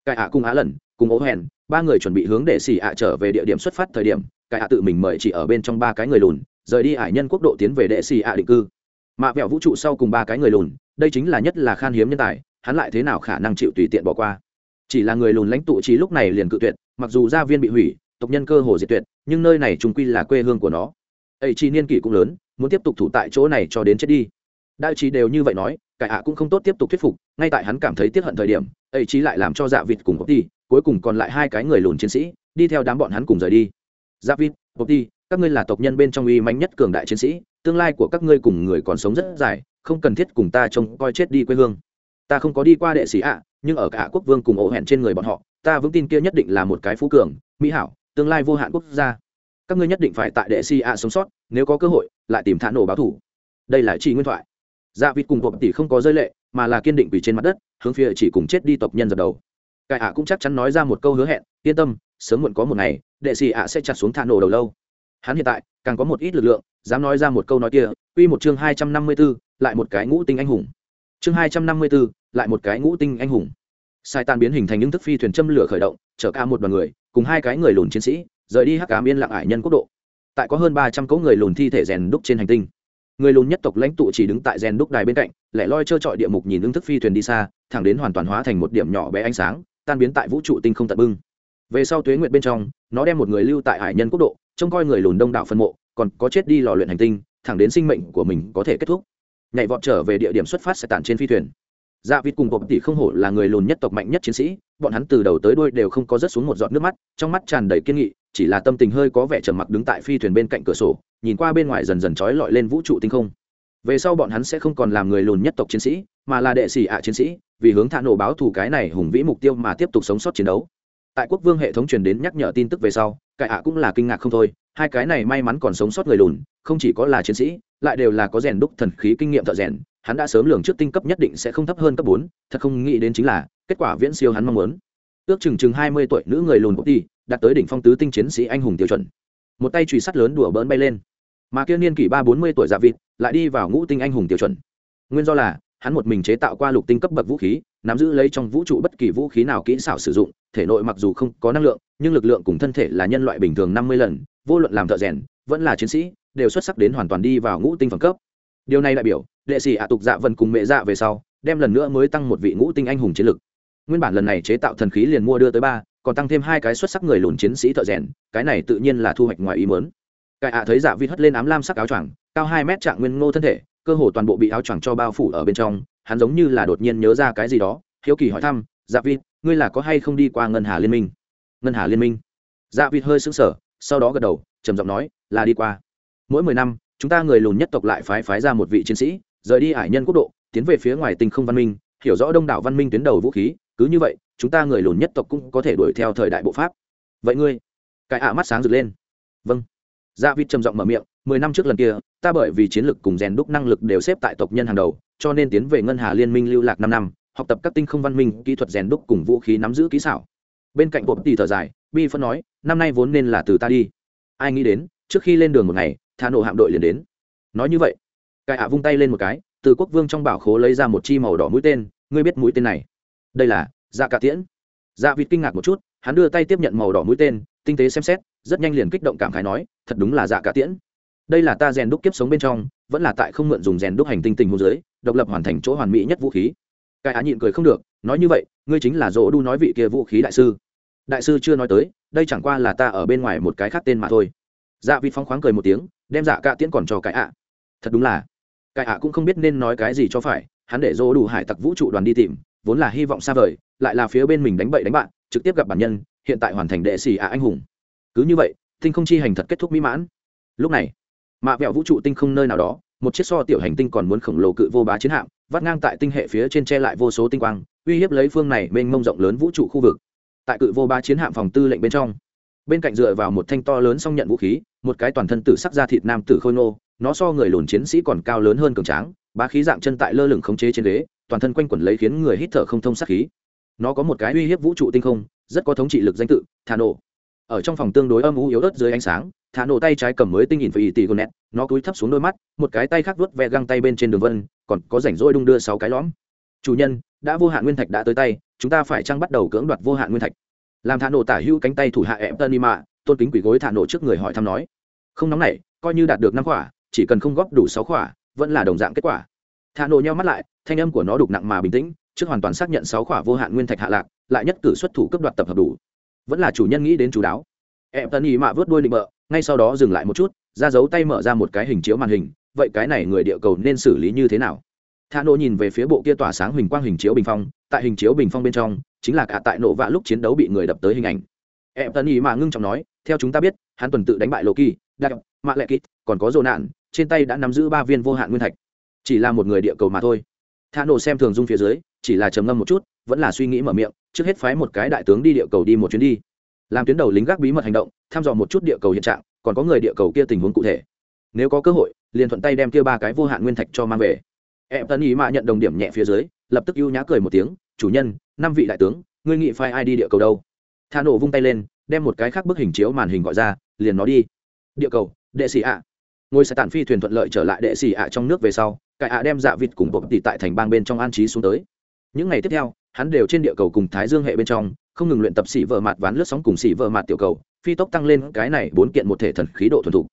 Cải hạ cùng á lần cùng ố hèn, ba người chuẩn bị hướng đệ xì ạ trở về địa điểm xuất phát thời điểm, cải hạ tự mình mời chỉ ở bên trong ba cái người lùn, rời đi ải nhân quốc độ tiến về đệ xì ạ định cư mạ vẹo vũ trụ sau cùng ba cái người lùn, đây chính là nhất là khan hiếm nhân tài, hắn lại thế nào khả năng chịu tùy tiện bỏ qua? Chỉ là người lùn lãnh tụ trí lúc này liền cự tuyệt, mặc dù gia viên bị hủy, tộc nhân cơ hồ diệt tuyệt, nhưng nơi này trung quy là quê hương của nó. Ấy chi niên kỷ cũng lớn, muốn tiếp tục thủ tại chỗ này cho đến chết đi. Đại trí đều như vậy nói, cải ạ cũng không tốt tiếp tục thuyết phục, ngay tại hắn cảm thấy tiếc hận thời điểm, ấy Chi lại làm cho dạ vịt cùng bốc đi cuối cùng còn lại hai cái người lùn chiến sĩ, đi theo đám bọn hắn cùng rời đi. Dạ vịt bốc đi các ngươi là tộc nhân bên trong uy mạnh nhất cường đại chiến sĩ tương lai của các ngươi cùng người còn sống rất dài, không cần thiết cùng ta trông coi chết đi quê hương. Ta không có đi qua đệ sĩ ạ, nhưng ở cả quốc vương cùng ổ hẹn trên người bọn họ, ta vững tin kia nhất định là một cái phú cường, mỹ hảo, tương lai vô hạn quốc gia. Các ngươi nhất định phải tại đệ sĩ ạ sống sót, nếu có cơ hội, lại tìm thả nổ báo thủ. Đây là chỉ nguyên thoại. Dạ vịt cùng hộp tỷ không có rơi lệ, mà là kiên định vì trên mặt đất, hướng phía chỉ cùng chết đi tộc nhân dập đầu. Cải ạ cũng chắc chắn nói ra một câu hứa hẹn, yên tâm, sớm muộn có một ngày, đệ sĩ ạ sẽ chặt xuống thả nổ đầu lâu hắn hiện tại càng có một ít lực lượng dám nói ra một câu nói kia quy một chương hai trăm năm mươi 254, lại một cái ngũ tinh anh hùng. Chương hai trăm năm mươi 254, lại một cái ngũ tinh anh hùng. Sai tan biến hình thành những thức phi thuyền châm lửa khởi động chở ca một đoàn người cùng hai cái người lùn chiến sĩ rời đi hắc cám yên lặng ải nhân quốc độ. Tại có hơn ba trăm cỗ người lùn thi thể rèn đúc trên hành tinh. Người lùn nhất tộc lãnh tụ chỉ đứng tại rèn đúc đài bên cạnh lẻ loi trơ trọi địa mục nhìn ứng thức phi thuyền đi xa thẳng đến hoàn toàn hóa thành một điểm nhỏ bé ánh sáng tan biến tại vũ trụ tinh không tận bưng. Về sau tuế nguyệt bên trong nó đem một người lưu tại hải nhân quốc độ trông coi người lùn đông đảo phân mộ, còn có chết đi lò luyện hành tinh, thẳng đến sinh mệnh của mình có thể kết thúc. Nhảy vọt trở về địa điểm xuất phát sẽ tản trên phi thuyền. Dạ vịt cùng bộc tỷ không hổ là người lùn nhất tộc mạnh nhất chiến sĩ, bọn hắn từ đầu tới đuôi đều không có rớt xuống một giọt nước mắt, trong mắt tràn đầy kiên nghị, chỉ là tâm tình hơi có vẻ trầm mặc đứng tại phi thuyền bên cạnh cửa sổ, nhìn qua bên ngoài dần dần trói lọi lên vũ trụ tinh không. Về sau bọn hắn sẽ không còn làm người lùn nhất tộc chiến sĩ, mà là đệ sĩ ạ chiến sĩ, vì hướng thả nổ báo thù cái này hùng vĩ mục tiêu mà tiếp tục sống sót chiến đấu. Tại quốc vương hệ thống truyền đến nhắc nhở tin tức về sau cải ạ cũng là kinh ngạc không thôi, hai cái này may mắn còn sống sót người lùn, không chỉ có là chiến sĩ, lại đều là có rèn đúc thần khí kinh nghiệm thợ rèn, hắn đã sớm lường trước tinh cấp nhất định sẽ không thấp hơn cấp bốn, thật không nghĩ đến chính là, kết quả viễn siêu hắn mong muốn. Ước chừng chừng hai mươi tuổi nữ người lùn bốc đi đạt tới đỉnh phong tứ tinh chiến sĩ anh hùng tiêu chuẩn. Một tay chùy sắt lớn đùa bỡn bay lên. Mà kia niên kỷ ba bốn mươi tuổi dạ vịt lại đi vào ngũ tinh anh hùng tiêu chuẩn. Nguyên do là, hắn một mình chế tạo qua lục tinh cấp bậc vũ khí nắm giữ lấy trong vũ trụ bất kỳ vũ khí nào kỹ xảo sử dụng, thể nội mặc dù không có năng lượng, nhưng lực lượng cùng thân thể là nhân loại bình thường năm mươi lần, vô luận làm thợ rèn, vẫn là chiến sĩ, đều xuất sắc đến hoàn toàn đi vào ngũ tinh phẩm cấp. Điều này đại biểu, đệ sĩ ạ tục dạ vần cùng mẹ dạ về sau, đem lần nữa mới tăng một vị ngũ tinh anh hùng chiến lực. Nguyên bản lần này chế tạo thần khí liền mua đưa tới ba, còn tăng thêm hai cái xuất sắc người lùn chiến sĩ thợ rèn, cái này tự nhiên là thu hoạch ngoài ý mớn cải ạ thấy dạ vịt hất lên ám lam sắc áo choàng, cao hai mét trạng nguyên ngô thân thể, cơ hồ toàn bộ bị áo choàng cho bao phủ ở bên trong hắn giống như là đột nhiên nhớ ra cái gì đó, hiếu kỳ hỏi thăm dạ vịt, ngươi là có hay không đi qua ngân hà liên minh? Ngân hà liên minh? Dạ vịt hơi sững sờ, sau đó gật đầu, trầm giọng nói, là đi qua. Mỗi mười năm, chúng ta người lùn nhất tộc lại phái phái ra một vị chiến sĩ, rời đi hải nhân quốc độ, tiến về phía ngoài tinh không văn minh, hiểu rõ đông đảo văn minh tuyến đầu vũ khí, cứ như vậy, chúng ta người lùn nhất tộc cũng có thể đuổi theo thời đại bộ pháp. Vậy ngươi? Cái ạ mắt sáng rực lên. Vâng. Dạ vịt trầm giọng mở miệng, mười năm trước lần kia ta bởi vì chiến lược cùng rèn đúc năng lực đều xếp tại tộc nhân hàng đầu, cho nên tiến về ngân hà liên minh lưu lạc năm năm, học tập các tinh không văn minh, kỹ thuật rèn đúc cùng vũ khí nắm giữ kỹ xảo. Bên cạnh bộp tỷ thở dài, bi phân nói, năm nay vốn nên là từ ta đi. Ai nghĩ đến, trước khi lên đường một ngày, thả nổ hạm đội liền đến. Nói như vậy cai ạ vung tay lên một cái, từ quốc vương trong bảo khố lấy ra một chi màu đỏ mũi tên, ngươi biết mũi tên này? Đây là dạ cả tiễn. Dạ vịt kinh ngạc một chút, hắn đưa tay tiếp nhận màu đỏ mũi tên, tinh tế xem xét, rất nhanh liền kích động cảm khái nói, thật đúng là dạ cả tiễn đây là ta rèn đúc kiếp sống bên trong, vẫn là tại không mượn dùng rèn đúc hành tinh tình hồ dưới, độc lập hoàn thành chỗ hoàn mỹ nhất vũ khí. Cái á nhịn cười không được, nói như vậy, ngươi chính là dỗ đu nói vị kia vũ khí đại sư. Đại sư chưa nói tới, đây chẳng qua là ta ở bên ngoài một cái khác tên mà thôi. Dạ vị phong khoáng cười một tiếng, đem dạ cạ tiễn còn cho cái ạ. Thật đúng là, cái ạ cũng không biết nên nói cái gì cho phải, hắn để dỗ đủ hải tặc vũ trụ đoàn đi tìm, vốn là hy vọng xa vời, lại là phía bên mình đánh bậy đánh bạn, trực tiếp gặp bản nhân, hiện tại hoàn thành đệ sĩ ạ anh hùng. Cứ như vậy, tinh không chi hành thật kết thúc mỹ mãn. Lúc này mạ vẹo vũ trụ tinh không nơi nào đó, một chiếc so tiểu hành tinh còn muốn khổng lồ cự vô bá chiến hạm, vắt ngang tại tinh hệ phía trên che lại vô số tinh quang, uy hiếp lấy phương này mênh mông rộng lớn vũ trụ khu vực. Tại cự vô bá chiến hạm phòng tư lệnh bên trong, bên cạnh dựa vào một thanh to lớn song nhận vũ khí, một cái toàn thân tử sắc da thịt nam tử khôi nô nó so người lùn chiến sĩ còn cao lớn hơn cường tráng, bá khí dạng chân tại lơ lửng khống chế trên ghế, toàn thân quanh quẩn lấy khiến người hít thở không thông sát khí. Nó có một cái uy hiếp vũ trụ tinh không, rất có thống trị lực danh tự thà nổ ở trong phòng tương đối âm u yếu ớt dưới ánh sáng, thả nổ tay trái cầm mới tinh nhìn phải ý tỷ gồn nét, nó cúi thấp xuống đôi mắt, một cái tay khác vớt ve găng tay bên trên đường vân, còn có rảnh rỗi đung đưa sáu cái lõm. Chủ nhân, đã vô hạn nguyên thạch đã tới tay, chúng ta phải chăng bắt đầu cưỡng đoạt vô hạn nguyên thạch? Làm thả nổ tả hữu cánh tay thủ hạ ẹp tân y mạ tôn kính quỷ gối thả nổ trước người hỏi thăm nói. Không nóng này, coi như đạt được năm quả, chỉ cần không góp đủ sáu quả, vẫn là đồng dạng kết quả. Thả nổ nhau mắt lại, thanh âm của nó đục nặng mà bình tĩnh, trước hoàn toàn xác nhận sáu quả vô hạn nguyên thạch hạ lạc, lại nhất cử xuất thủ cấp đoạt tập hợp đủ vẫn là chủ nhân nghĩ đến chú đáo. Em tân ý mạ vớt đuôi định bợ, ngay sau đó dừng lại một chút, ra dấu tay mở ra một cái hình chiếu màn hình, vậy cái này người địa cầu nên xử lý như thế nào? Thà nộ nhìn về phía bộ kia tỏa sáng huỳnh quang hình chiếu bình phong, tại hình chiếu bình phong bên trong, chính là cả tại nộ vạ lúc chiến đấu bị người đập tới hình ảnh. Em tân ý mạ ngưng trọng nói, theo chúng ta biết, hắn tuần tự đánh bại loki đặc mạ lệ kít còn có dồ nạn, trên tay đã nắm giữ ba viên vô hạn nguyên thạch. Chỉ là một người địa cầu mà thôi. Thà nộ xem thường dung phía dưới, chỉ là trầm ngâm một chút, vẫn là suy nghĩ mở miệng trước hết phái một cái đại tướng đi địa cầu đi một chuyến đi. Làm tuyến đầu lính gác bí mật hành động, thăm dò một chút địa cầu hiện trạng, còn có người địa cầu kia tình huống cụ thể. Nếu có cơ hội, liền thuận tay đem kia ba cái vô hạn nguyên thạch cho mang về. Em tân ý mạ nhận đồng điểm nhẹ phía dưới, lập tức ưu nhã cười một tiếng, chủ nhân, năm vị đại tướng, ngươi nghị phai ai đi địa cầu đâu? Tha nổ vung tay lên, đem một cái khác bức hình chiếu màn hình gọi ra, liền nó đi. Địa cầu, đệ sĩ ạ. Ngôi xe tản phi thuyền thuận lợi trở lại đệ sĩ ạ trong nước về sau, cải ạ đem dạ vịt cùng bộc tỷ tại thành bang bên trong an trí xuống tới. Những ngày tiếp theo hắn đều trên địa cầu cùng thái dương hệ bên trong, không ngừng luyện tập xỉ vợ mạt ván lướt sóng cùng xỉ vợ mạt tiểu cầu, phi tốc tăng lên cái này bốn kiện một thể thần khí độ thuần thục.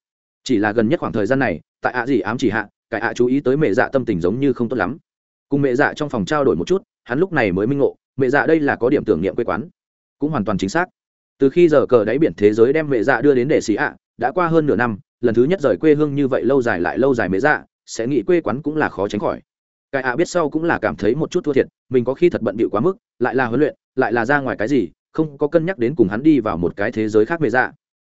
Chỉ là gần nhất khoảng thời gian này, tại ạ gì ám chỉ hạ, cái ạ chú ý tới mẹ dạ tâm tình giống như không tốt lắm. Cùng mẹ dạ trong phòng trao đổi một chút, hắn lúc này mới minh ngộ, mẹ dạ đây là có điểm tưởng niệm quê quán. Cũng hoàn toàn chính xác. Từ khi giờ cờ đáy biển thế giới đem mẹ dạ đưa đến để xỉ ạ, đã qua hơn nửa năm, lần thứ nhất rời quê hương như vậy lâu dài lại lâu dài mẹ dạ sẽ nghĩ quê quán cũng là khó tránh khỏi cái ạ biết sau cũng là cảm thấy một chút thua thiệt, mình có khi thật bận bịu quá mức, lại là huấn luyện, lại là ra ngoài cái gì, không có cân nhắc đến cùng hắn đi vào một cái thế giới khác mẹ dạ.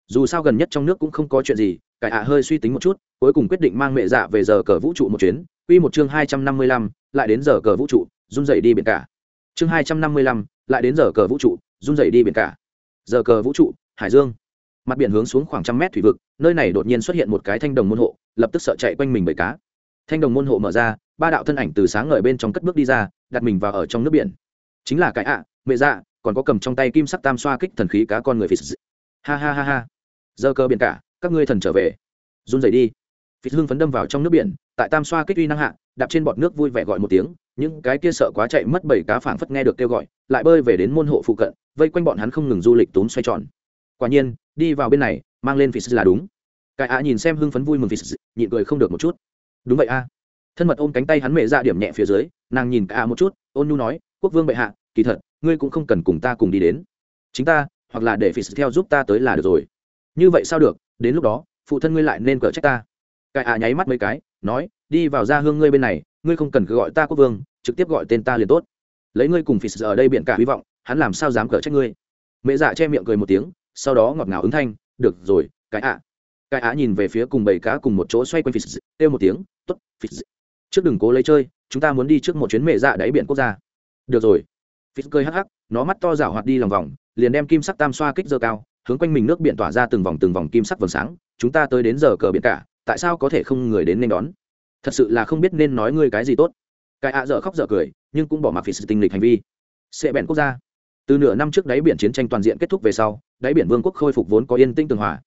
Dù sao gần nhất trong nước cũng không có chuyện gì, cái ạ hơi suy tính một chút, cuối cùng quyết định mang mẹ dạ về giờ cờ vũ trụ một chuyến. Quy một chương hai trăm năm mươi lăm, lại đến giờ cờ vũ trụ, run dậy đi biển cả. Chương hai trăm năm mươi lăm, lại đến giờ cờ vũ trụ, run dậy đi biển cả. Giờ cờ vũ trụ, hải dương. Mặt biển hướng xuống khoảng trăm mét thủy vực, nơi này đột nhiên xuất hiện một cái thanh đồng môn hộ, lập tức sợ chạy quanh mình bởi cá thanh đồng môn hộ mở ra, ba đạo thân ảnh từ sáng ngời bên trong cất bước đi ra, đặt mình vào ở trong nước biển. Chính là cái ạ, mẹ dạ còn có cầm trong tay kim sắc tam xoa kích thần khí cá con người phì ha ha ha ha. Giờ cơ biển cả, các ngươi thần trở về. Run rẩy đi. Phì hương phấn đâm vào trong nước biển, tại tam xoa kích uy năng hạ, đạp trên bọt nước vui vẻ gọi một tiếng, những cái kia sợ quá chạy mất bảy cá phảng phất nghe được kêu gọi, lại bơi về đến môn hộ phụ cận, vây quanh bọn hắn không ngừng du lịch tốn xoay tròn. Quả nhiên, đi vào bên này, mang lên phì là đúng. Cái ạ nhìn xem hưng phấn vui mừng phì nhịn cười không được một chút đúng vậy a. Thân mật ôm cánh tay hắn mẹ ra điểm nhẹ phía dưới, nàng nhìn cả một chút, ôn nhu nói, quốc vương bệ hạ, kỳ thật, ngươi cũng không cần cùng ta cùng đi đến. Chính ta, hoặc là để phi theo giúp ta tới là được rồi. Như vậy sao được, đến lúc đó, phụ thân ngươi lại nên cở trách ta. Cải ạ nháy mắt mấy cái, nói, đi vào ra hương ngươi bên này, ngươi không cần cứ gọi ta quốc vương, trực tiếp gọi tên ta liền tốt. Lấy ngươi cùng phi ở đây biện cả hy vọng, hắn làm sao dám cở trách ngươi? Mẹ dạ che miệng cười một tiếng, sau đó ngọt ngào ứng thanh, được rồi, cái ạ cái Á nhìn về phía cùng bầy cá cùng một chỗ xoay quanh phì kêu một tiếng t ố t phi trước đừng cố lấy chơi, chúng ta muốn đi trước một chuyến mệ dạ đáy biển quốc gia. Được rồi. Phì cười hắc hắc, nó mắt to rảo hoạt đi lòng vòng, liền đem kim sắc tam xoa kích dơ cao, hướng quanh mình nước biển tỏa ra từng vòng từng vòng kim sắc vầng sáng, chúng ta tới đến giờ cờ biển cả, tại sao có thể không người đến nên đón? Thật sự là không biết nên nói ngươi cái gì tốt. Cái ạ dở khóc dở cười, nhưng cũng bỏ mặc phì sự tinh lịch hành vi. Sẽ bèn quốc gia. Từ nửa năm trước đáy biển chiến tranh toàn diện kết thúc về sau, đáy biển vương quốc khôi phục vốn có yên tĩnh tường hòa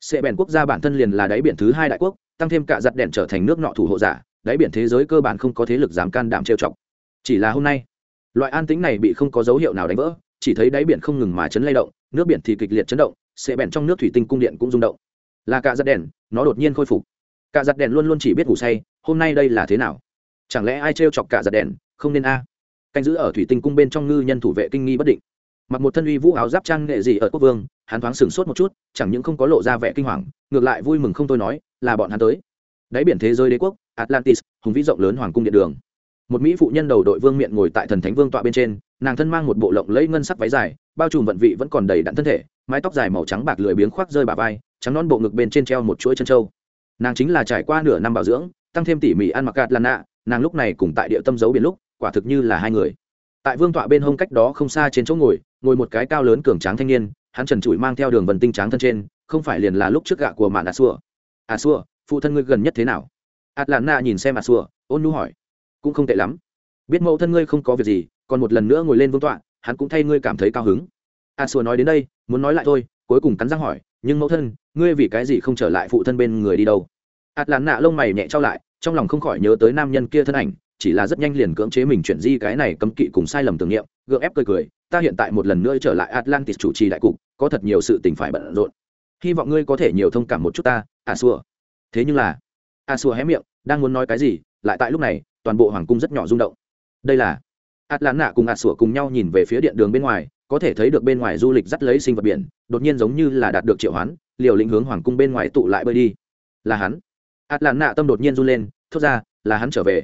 sẽ bèn quốc gia bản thân liền là đáy biển thứ hai đại quốc, tăng thêm cả giặt đèn trở thành nước nọ thủ hộ giả, đáy biển thế giới cơ bản không có thế lực dám can đảm trêu chọc. Chỉ là hôm nay, loại an tĩnh này bị không có dấu hiệu nào đánh vỡ, chỉ thấy đáy biển không ngừng mà chấn lay động, nước biển thì kịch liệt chấn động sệ bèn trong nước thủy tinh cung điện cũng rung động. Là cả giặt đèn, nó đột nhiên khôi phục. Cả giặt đèn luôn luôn chỉ biết ngủ say, hôm nay đây là thế nào? Chẳng lẽ ai trêu chọc cả giặt đèn, không nên a? Canh giữ ở thủy tinh cung bên trong ngư nhân thủ vệ kinh nghi bất định. Mặc một thân uy vũ áo giáp trang nghệ gì ở quốc vương hắn thoáng sửng sốt một chút, chẳng những không có lộ ra vẻ kinh hoàng, ngược lại vui mừng không tôi nói, là bọn hắn tới. Đáy biển thế giới đế quốc, atlantis, hùng vĩ rộng lớn hoàng cung điện đường. Một mỹ phụ nhân đầu đội vương miện ngồi tại thần thánh vương tọa bên trên, nàng thân mang một bộ lộng lẫy ngân sắc váy dài, bao trùm vận vị vẫn còn đầy đặn thân thể, mái tóc dài màu trắng bạc lười biếng khoác rơi bà vai, trắng non bộ ngực bên trên treo một chuỗi chân trâu. Nàng chính là trải qua nửa năm bảo dưỡng, tăng thêm tỉ mỉ ăn mặc gạt lan nạ nàng lúc này cùng tại địa tâm giấu biển lúc, quả thực như là hai người. Tại vương tọa bên hông cách đó không xa trên chỗ ngồi ngồi một cái cao lớn cường tráng thanh niên hắn trần trụi mang theo đường vần tinh tráng thân trên, không phải liền là lúc trước gạ của mạn a xua a xua phụ thân ngươi gần nhất thế nào? Atlanta nhìn xem a xua ôn nu hỏi. Cũng không tệ lắm. Biết mẫu thân ngươi không có việc gì, còn một lần nữa ngồi lên vương tọa, hắn cũng thay ngươi cảm thấy cao hứng. A xua nói đến đây, muốn nói lại thôi, cuối cùng cắn răng hỏi, nhưng mẫu thân, ngươi vì cái gì không trở lại phụ thân bên người đi đâu? Atlanta lông mày nhẹ trao lại, trong lòng không khỏi nhớ tới nam nhân kia thân ảnh, chỉ là rất nhanh liền cưỡng chế mình chuyển di cái này cấm kỵ cùng sai lầm tưởng niệm, gượng ép cười cười, ta hiện tại một lần nữa trở lại atlantis chủ trì đại cục có thật nhiều sự tình phải bận rộn. Hy vọng ngươi có thể nhiều thông cảm một chút ta à xua thế nhưng là à a xua hé miệng, đang muốn nói cái gì, lại tại lúc này, toàn bộ hoàng cung rất nhỏ rung động. Đây là ạt lán nạ cùng ạt sủa cùng nhau nhìn về phía điện đường bên ngoài, có thể thấy được bên ngoài du lịch dắt lấy sinh vật biển, đột nhiên giống như là đạt được triệu hoán, liều lĩnh hướng hoàng cung bên ngoài tụ lại bơi đi. Là hắn. Ạt lán nạ tâm đột nhiên run lên, thốt ra, là hắn trở về.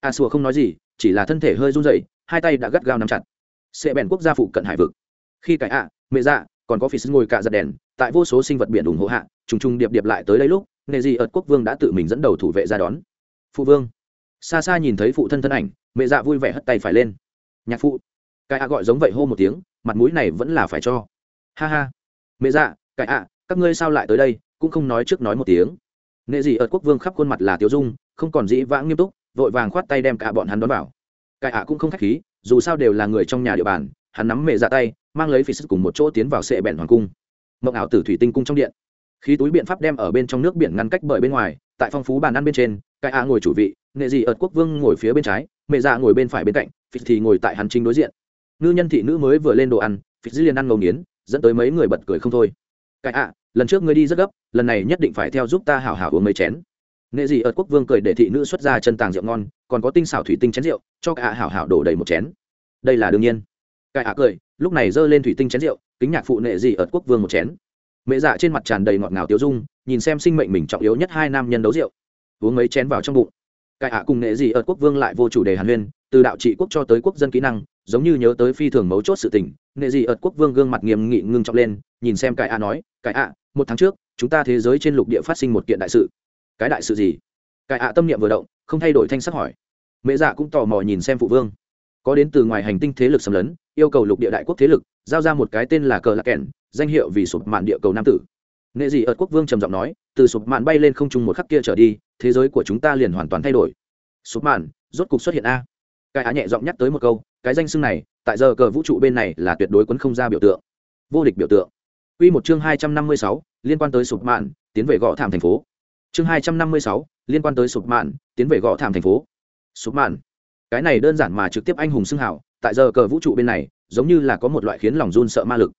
À a xua không nói gì, chỉ là thân thể hơi run rẩy, hai tay đã gắt gao nắm chặt. Sẽ bèn quốc gia phụ cận hải vực. Khi cải ạ, mẹ dạ còn có phi sức ngồi cạ giật đèn, tại vô số sinh vật biển ủng hộ hạ, trùng trùng điệp điệp lại tới đây lúc nghề gì ợt quốc vương đã tự mình dẫn đầu thủ vệ ra đón. Phụ vương. Xa xa nhìn thấy phụ thân thân ảnh, mẹ dạ vui vẻ hất tay phải lên. Nhạc phụ. Cái ạ gọi giống vậy hô một tiếng, mặt mũi này vẫn là phải cho. Ha ha. Mẹ dạ cái ạ, các ngươi sao lại tới đây, cũng không nói trước nói một tiếng. Nghệ gì ợt quốc vương khắp khuôn mặt là tiêu dung, không còn dĩ vãng nghiêm túc, vội vàng khoát tay đem cả bọn hắn đón vào. Cái ạ cũng không khách khí, dù sao đều là người trong nhà địa bàn, hắn nắm mẹ dạ tay mang lấy phi sức cùng một chỗ tiến vào sệ bẹn hoàng cung. Mộng ảo tử thủy tinh cung trong điện. Khí túi biện pháp đem ở bên trong nước biển ngăn cách bởi bên ngoài tại phong phú bàn ăn bên trên cai a ngồi chủ vị nghệ dị ợt quốc vương ngồi phía bên trái mẹ dạ ngồi bên phải bên cạnh phi thì ngồi tại hắn chính đối diện. Ngư nhân thị nữ mới vừa lên đồ ăn phi liền ăn ngầu nghiến dẫn tới mấy người bật cười không thôi. Cai a, lần trước ngươi đi rất gấp lần này nhất định phải theo giúp ta hảo hảo uống mấy chén. Nghệ dị ợt quốc vương cười để thị nữ xuất ra chân tàng rượu ngon còn có tinh xảo thủy tinh chén rượu cho cả hảo hảo đổ đầy một chén. Đây là đương nhiên cải ạ cười, lúc này giơ lên thủy tinh chén rượu, kính nhạc phụ nệ gì ở quốc vương một chén. Mẹ dạ trên mặt tràn đầy ngọt ngào tiêu dung, nhìn xem sinh mệnh mình trọng yếu nhất hai nam nhân đấu rượu. Uống mấy chén vào trong bụng. Cải ạ cùng nệ gì ở quốc vương lại vô chủ đề hàn huyên, từ đạo trị quốc cho tới quốc dân kỹ năng, giống như nhớ tới phi thường mấu chốt sự tình, nệ gì ở quốc vương gương mặt nghiêm nghị ngưng trọng lên, nhìn xem cải ạ nói, cải ạ một tháng trước, chúng ta thế giới trên lục địa phát sinh một kiện đại sự. Cái đại sự gì? Cải ạ tâm niệm vừa động, không thay đổi thanh sắc hỏi. Mẹ dạ cũng tò mò nhìn xem phụ vương. Có đến từ ngoài hành tinh thế lực xâm lấn yêu cầu lục địa đại quốc thế lực, giao ra một cái tên là cờ lạc kèn, danh hiệu vì sụp mạn địa cầu nam tử. Nghệ dị ợt quốc vương trầm giọng nói, từ sụp mạn bay lên không trung một khắc kia trở đi, thế giới của chúng ta liền hoàn toàn thay đổi. Sụp mạn, rốt cục xuất hiện a. Cái á nhẹ giọng nhắc tới một câu, cái danh xưng này, tại giờ cờ vũ trụ bên này là tuyệt đối quấn không ra biểu tượng. Vô địch biểu tượng. Quy một chương hai trăm năm mươi sáu, liên quan tới sụp mạn, tiến về gõ thảm thành phố. Chương hai trăm năm mươi sáu, liên quan tới sụp mạn, tiến về gõ thảm thành phố. Sụp mạn. Cái này đơn giản mà trực tiếp anh hùng xưng hảo tại giờ cờ vũ trụ bên này, giống như là có một loại khiến lòng run sợ ma lực.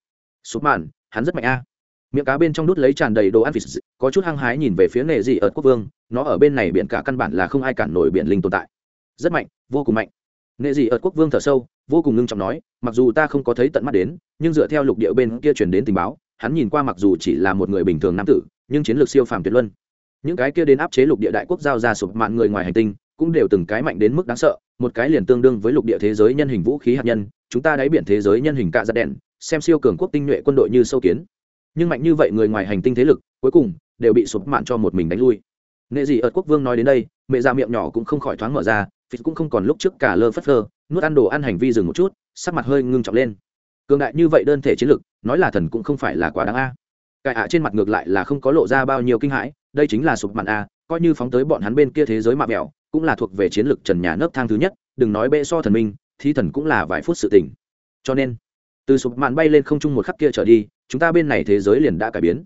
Sụp màn hắn rất mạnh a. Miệng cá bên trong đút lấy tràn đầy đồ ăn vịt, có chút hăng hái nhìn về phía nghề gì ở quốc vương, nó ở bên này biển cả căn bản là không ai cản nổi biển linh tồn tại. Rất mạnh, vô cùng mạnh. Nghệ gì ở quốc vương thở sâu, vô cùng ngưng trọng nói, mặc dù ta không có thấy tận mắt đến, nhưng dựa theo lục địa bên kia chuyển đến tình báo, hắn nhìn qua mặc dù chỉ là một người bình thường nam tử, nhưng chiến lược siêu phàm tuyệt luân. Những cái kia đến áp chế lục địa đại quốc giao ra sụp mạng người ngoài hành tinh cũng đều từng cái mạnh đến mức đáng sợ, một cái liền tương đương với lục địa thế giới nhân hình vũ khí hạt nhân, chúng ta đáy biển thế giới nhân hình cạ giật đèn, xem siêu cường quốc tinh nhuệ quân đội như sâu kiến. Nhưng mạnh như vậy người ngoài hành tinh thế lực, cuối cùng đều bị sụp mạn cho một mình đánh lui. Nệ gì ở quốc vương nói đến đây, mẹ ra miệng nhỏ cũng không khỏi thoáng mở ra phí cũng không còn lúc trước cả lơ phất lơ nuốt ăn đồ ăn hành vi dừng một chút, sắc mặt hơi ngưng trọng lên. Cường đại như vậy đơn thể chiến lực, nói là thần cũng không phải là quá đáng a. Cải ạ trên mặt ngược lại là không có lộ ra bao nhiêu kinh hãi, đây chính là sụp mạn a, coi như phóng tới bọn hắn bên kia thế giới mạ mẹo cũng là thuộc về chiến lược trần nhà nấc thang thứ nhất, đừng nói bệ so thần minh thì thần cũng là vài phút sự tỉnh cho nên, từ sụp mạn bay lên không trung một khắc kia trở đi, chúng ta bên này thế giới liền đã cải biến.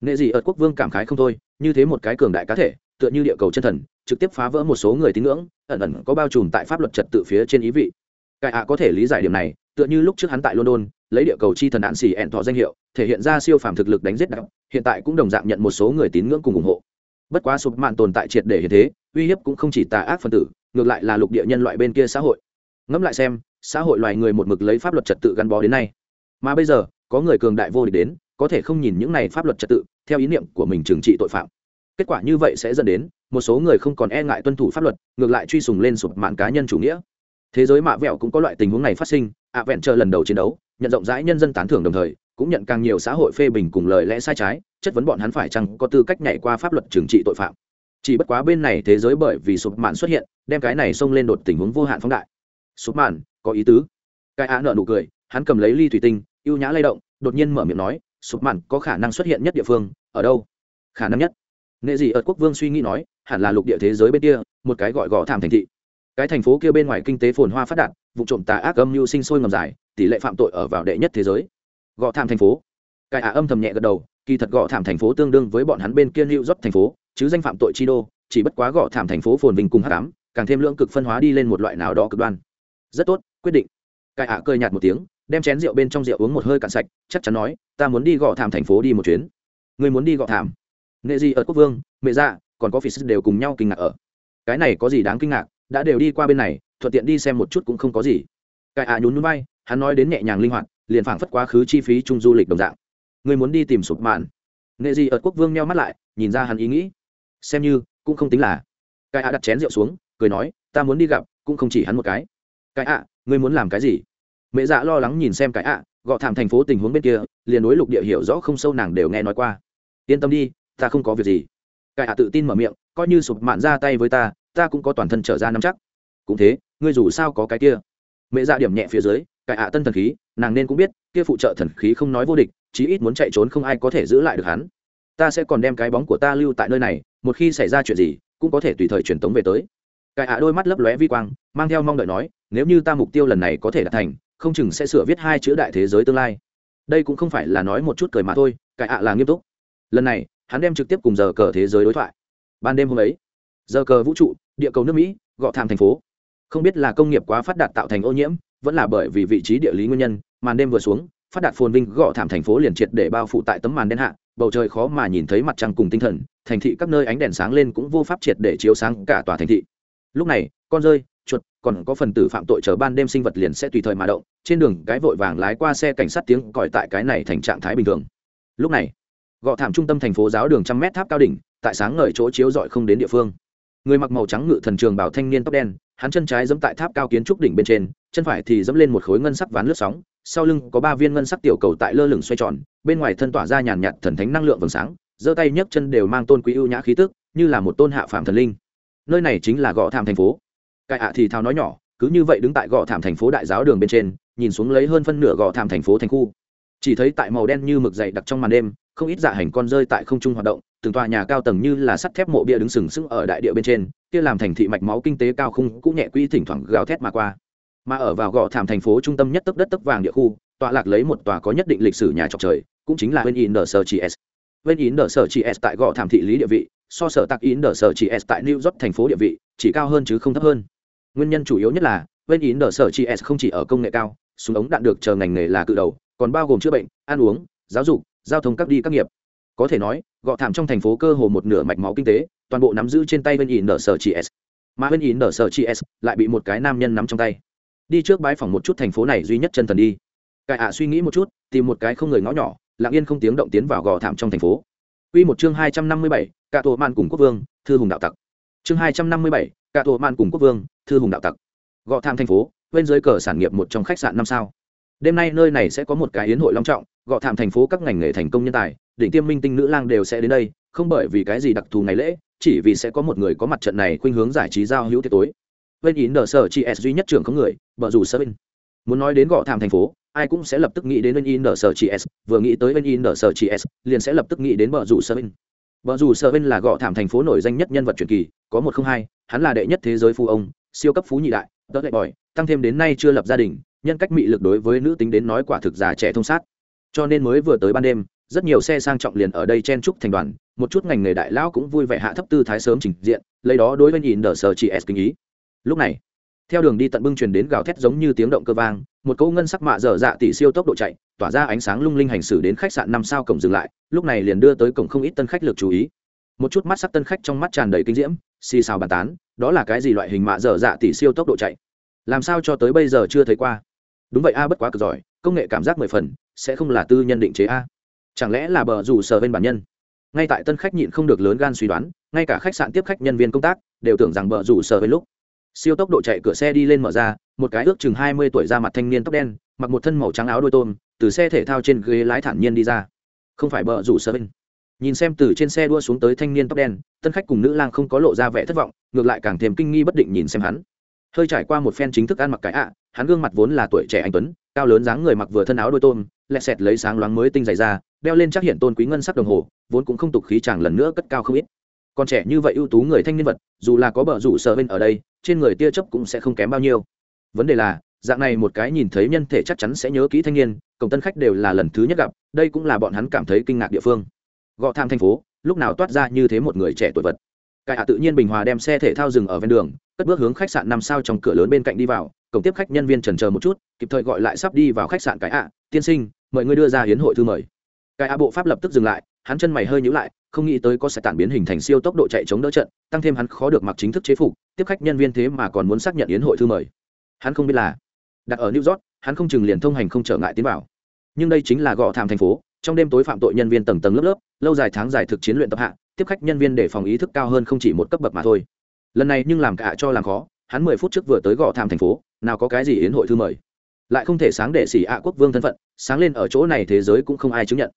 Nghệ gì ở quốc vương cảm khái không thôi, như thế một cái cường đại cá thể, tựa như địa cầu chân thần, trực tiếp phá vỡ một số người tín ngưỡng, ẩn ẩn có bao trùm tại pháp luật trật tự phía trên ý vị. Cải ạ có thể lý giải điểm này, tựa như lúc trước hắn tại london, lấy địa cầu chi thần đạn xì ẹn thọ danh hiệu, thể hiện ra siêu phàm thực lực đánh giết đạo hiện tại cũng đồng dạng nhận một số người tín ngưỡng cùng ủng hộ bất quá sụp mạn tồn tại triệt để hiện thế, uy hiếp cũng không chỉ tà ác phân tử, ngược lại là lục địa nhân loại bên kia xã hội. Ngẫm lại xem, xã hội loài người một mực lấy pháp luật trật tự gắn bó đến nay. Mà bây giờ, có người cường đại vô địch đến, có thể không nhìn những này pháp luật trật tự, theo ý niệm của mình trừng trị tội phạm. Kết quả như vậy sẽ dẫn đến, một số người không còn e ngại tuân thủ pháp luật, ngược lại truy sùng lên sụp mạng cá nhân chủ nghĩa. Thế giới mạ vẹo cũng có loại tình huống này phát sinh, ạ vẹn chờ lần đầu chiến đấu, nhận rộng rãi nhân dân tán thưởng đồng thời cũng nhận càng nhiều xã hội phê bình cùng lời lẽ sai trái, chất vấn bọn hắn phải chăng có tư cách nhảy qua pháp luật trừng trị tội phạm. Chỉ bất quá bên này thế giới bởi vì sụp mạn xuất hiện, đem cái này xông lên đột tình huống vô hạn phóng đại. Sụp mạn, có ý tứ. Cái á nợ nụ cười, hắn cầm lấy ly thủy tinh, ưu nhã lay động, đột nhiên mở miệng nói, sụp mạn, có khả năng xuất hiện nhất địa phương, ở đâu? Khả năng nhất. Nghệ gì ở quốc vương suy nghĩ nói, hẳn là lục địa thế giới bên kia, một cái gọi gò thảm thành thị. Cái thành phố kia bên ngoài kinh tế phồn hoa phát đạt, vụ trộm tà ác âm mưu sinh sôi ngầm dài, tỷ lệ phạm tội ở vào đệ nhất thế giới. Gõ thảm thành phố. Cái ả âm thầm nhẹ gật đầu, kỳ thật gõ thảm thành phố tương đương với bọn hắn bên kia new dốc thành phố, chứ danh phạm tội chi đô, chỉ bất quá gõ thảm thành phố phồn vinh cùng hắc ám, càng thêm lưỡng cực phân hóa đi lên một loại nào đó cực đoan. Rất tốt, quyết định. Cái ả cười nhạt một tiếng, đem chén rượu bên trong rượu uống một hơi cạn sạch, chắc chắn nói, ta muốn đi gõ thảm thành phố đi một chuyến. Người muốn đi gõ thảm? Nghệ gì ở quốc vương, mẹ dạ còn có phi sức đều cùng nhau kinh ngạc ở. Cái này có gì đáng kinh ngạc, đã đều đi qua bên này, thuận tiện đi xem một chút cũng không có gì. Cái ạ nhún núi bay hắn nói đến nhẹ nhàng linh hoạt liền phảng phất quá khứ chi phí chung du lịch đồng dạng. Người muốn đi tìm sụp mạn. Nghệ gì ở quốc vương nheo mắt lại, nhìn ra hắn ý nghĩ. Xem như, cũng không tính là. Cái ạ đặt chén rượu xuống, cười nói, ta muốn đi gặp, cũng không chỉ hắn một cái. Cái ạ ngươi muốn làm cái gì? Mẹ dạ lo lắng nhìn xem cái ạ, gọ thảm thành phố tình huống bên kia, liền đối lục địa hiểu rõ không sâu nàng đều nghe nói qua. Yên tâm đi, ta không có việc gì. Cái ạ tự tin mở miệng, coi như sụp mạn ra tay với ta ta cũng có toàn thân trở ra nắm chắc. Cũng thế, ngươi dù sao có cái kia. Mẹ dạ điểm nhẹ phía dưới cải ạ tân thần khí, nàng nên cũng biết, kia phụ trợ thần khí không nói vô địch, chí ít muốn chạy trốn không ai có thể giữ lại được hắn. Ta sẽ còn đem cái bóng của ta lưu tại nơi này, một khi xảy ra chuyện gì, cũng có thể tùy thời truyền tống về tới. Cải ạ đôi mắt lấp lóe vi quang, mang theo mong đợi nói, nếu như ta mục tiêu lần này có thể đạt thành, không chừng sẽ sửa viết hai chữ đại thế giới tương lai. Đây cũng không phải là nói một chút cười mà thôi, cải ạ là nghiêm túc. Lần này, hắn đem trực tiếp cùng giờ cờ thế giới đối thoại. Ban đêm hôm ấy, giờ cờ vũ trụ, địa cầu nước mỹ, gọ thảm thành phố. Không biết là công nghiệp quá phát đạt tạo thành ô nhiễm vẫn là bởi vì vị trí địa lý nguyên nhân, màn đêm vừa xuống, phát đạt phồn vinh gõ thảm thành phố liền triệt để bao phủ tại tấm màn đen hạ, bầu trời khó mà nhìn thấy mặt trăng cùng tinh thần, thành thị các nơi ánh đèn sáng lên cũng vô pháp triệt để chiếu sáng cả tòa thành thị. Lúc này, con rơi, chuột, còn có phần tử phạm tội chờ ban đêm sinh vật liền sẽ tùy thời mà động, trên đường, cái vội vàng lái qua xe cảnh sát tiếng còi tại cái này thành trạng thái bình thường. Lúc này gọ thảm trung tâm thành phố giáo đường trăm mét tháp cao đỉnh, tại sáng ngời chỗ chiếu dọi không đến địa phương người mặc màu trắng ngự thần trường bảo thanh niên tóc đen, hắn chân trái giẫm tại tháp cao kiến trúc đỉnh bên trên, chân phải thì giẫm lên một khối ngân sắc ván lướt sóng, sau lưng có ba viên ngân sắc tiểu cầu tại lơ lửng xoay tròn, bên ngoài thân tỏa ra nhàn nhạt thần thánh năng lượng vầng sáng, giơ tay nhấc chân đều mang tôn quý ưu nhã khí tức, như là một tôn hạ phạm thần linh. Nơi này chính là gò thảm thành phố. Cải ạ thì thào nói nhỏ, cứ như vậy đứng tại gò thảm thành phố đại giáo đường bên trên, nhìn xuống lấy hơn phân nửa gò thảm thành phố thành khu. Chỉ thấy tại màu đen như mực dày đặc trong màn đêm, không ít dạ hành con rơi tại không trung hoạt động từng tòa nhà cao tầng như là sắt thép mộ bia đứng sừng sững ở đại địa bên trên, kia làm thành thị mạch máu kinh tế cao khung cũng nhẹ quỹ thỉnh thoảng gào thét mà qua. Mà ở vào gò thảm thành phố trung tâm nhất tấc đất tấc vàng địa khu, tọa lạc lấy một tòa có nhất định lịch sử nhà trọc trời, cũng chính là bên in đờ sở chị s. Bên in đờ sở chị s tại gò thảm thị lý địa vị, so sở tạc in đờ sở chị s tại new york thành phố địa vị, chỉ cao hơn chứ không thấp hơn. Nguyên nhân chủ yếu nhất là bên in đờ sở chị s không chỉ ở công nghệ cao, súng ống đạn được chờ ngành nghề là cự đầu, còn bao gồm chữa bệnh, ăn uống, giáo dục, giao thông các đi các nghiệp. Có thể nói gọ thảm trong thành phố cơ hồ một nửa mạch máu kinh tế toàn bộ nắm giữ trên tay bên ỉ nở sở chị s mà bên ỉ nở sở chị s lại bị một cái nam nhân nắm trong tay đi trước bãi phòng một chút thành phố này duy nhất chân thần đi cải ạ suy nghĩ một chút tìm một cái không người ngõ nhỏ lặng yên không tiếng động tiến vào gò thảm trong thành phố Quy một chương hai trăm năm mươi bảy, Cả tổ man cùng quốc vương, thư hùng đạo tặc. Chương hai trăm năm mươi bảy, Cả tổ man cùng quốc vương, thư hùng đạo tặc. Gò thảm thành phố, bên dưới cờ sản nghiệp một trong khách sạn năm sao. Đêm nay nơi này sẽ có một cái yến hội long trọng, gò thảm thành phố các ngành nghề thành công nhân tài, định tiêm minh tinh nữ lang đều sẽ đến đây, không bởi vì cái gì đặc thù ngày lễ, chỉ vì sẽ có một người có mặt trận này khuynh hướng giải trí giao hữu tiệc tối. Bên ý nở sở chị S duy nhất trưởng có người, bờ rủ sơ bên. Muốn nói đến gò thảm thành phố, ai cũng sẽ lập tức nghĩ đến bên in sở chị s vừa nghĩ tới bên in sở chị s liền sẽ lập tức nghĩ đến bờ rủ sơ bên bờ rủ sơ bên là gõ thảm thành phố nổi danh nhất nhân vật truyền kỳ có một không hai hắn là đệ nhất thế giới phu ông siêu cấp phú nhị đại tớ lệ bòi tăng thêm đến nay chưa lập gia đình nhân cách mị lực đối với nữ tính đến nói quả thực già trẻ thông sát cho nên mới vừa tới ban đêm rất nhiều xe sang trọng liền ở đây chen trúc thành đoàn, một chút ngành nghề đại lão cũng vui vẻ hạ thấp tư thái sớm trình diện, lấy đó đối với nhìn đờ sờ chị s kinh ý. Lúc này, theo đường đi tận bưng truyền đến gào thét giống như tiếng động cơ vang, một cỗ ngân sắc mạ dở dạ tỷ siêu tốc độ chạy, tỏa ra ánh sáng lung linh hành xử đến khách sạn năm sao cổng dừng lại, lúc này liền đưa tới cổng không ít tân khách lực chú ý. Một chút mắt sắc tân khách trong mắt tràn đầy kinh diễm, xì xào bàn tán, đó là cái gì loại hình mạ dở dạ tỷ siêu tốc độ chạy? Làm sao cho tới bây giờ chưa thấy qua? Đúng vậy a, bất quá cực giỏi, công nghệ cảm giác mười phần, sẽ không là tư nhân định chế a chẳng lẽ là bờ rủ sở bên bản nhân? Ngay tại tân khách nhịn không được lớn gan suy đoán, ngay cả khách sạn tiếp khách nhân viên công tác đều tưởng rằng bờ rủ sở bên lúc. Siêu tốc độ chạy cửa xe đi lên mở ra, một cái ước chừng hai mươi tuổi ra mặt thanh niên tóc đen, mặc một thân màu trắng áo đôi tôm, từ xe thể thao trên ghế lái thản nhiên đi ra. Không phải bờ rủ sở bên. Nhìn xem từ trên xe đua xuống tới thanh niên tóc đen, tân khách cùng nữ lang không có lộ ra vẻ thất vọng, ngược lại càng thêm kinh nghi bất định nhìn xem hắn. Hơi trải qua một phen chính thức ăn mặc cái ạ, hắn gương mặt vốn là tuổi trẻ anh tuấn, cao lớn dáng người mặc vừa thân áo đôi tôm, lẹ sẹt lấy sáng loáng mới tinh dày ra đeo lên chắc hiện tôn quý ngân sắc đồng hồ, vốn cũng không tục khí chàng lần nữa cất cao không ít. Còn trẻ như vậy ưu tú người thanh niên vật, dù là có bờ rủ sợ bên ở đây, trên người tia chấp cũng sẽ không kém bao nhiêu. Vấn đề là, dạng này một cái nhìn thấy nhân thể chắc chắn sẽ nhớ kỹ thanh niên cổng tân khách đều là lần thứ nhất gặp, đây cũng là bọn hắn cảm thấy kinh ngạc địa phương. Gọ tham thành phố, lúc nào toát ra như thế một người trẻ tuổi vật. Cải hạ tự nhiên bình hòa đem xe thể thao dừng ở ven đường, cất bước hướng khách sạn năm sao trong cửa lớn bên cạnh đi vào, cổng tiếp khách nhân viên trần chờ một chút, kịp thời gọi lại sắp đi vào khách sạn cái ạ, tiên sinh, mời ngươi đưa ra hiến hội thư mời cái a bộ pháp lập tức dừng lại, hắn chân mày hơi nhíu lại, không nghĩ tới có sẽ tản biến hình thành siêu tốc độ chạy chống đỡ trận, tăng thêm hắn khó được mặc chính thức chế phục, tiếp khách nhân viên thế mà còn muốn xác nhận yến hội thư mời. Hắn không biết là đặt ở new york, hắn không chừng liền thông hành không trở ngại tiến vào. Nhưng đây chính là gò thảm thành phố, trong đêm tối phạm tội nhân viên tầng tầng lớp lớp, lâu dài tháng dài thực chiến luyện tập hạ, tiếp khách nhân viên để phòng ý thức cao hơn không chỉ một cấp bậc mà thôi. Lần này nhưng làm cả cho làm khó, hắn mười phút trước vừa tới gò thảm thành phố, nào có cái gì yến hội thư mời. Lại không thể sáng để xỉ ạ quốc vương thân phận, sáng lên ở chỗ này thế giới cũng không ai chứng nhận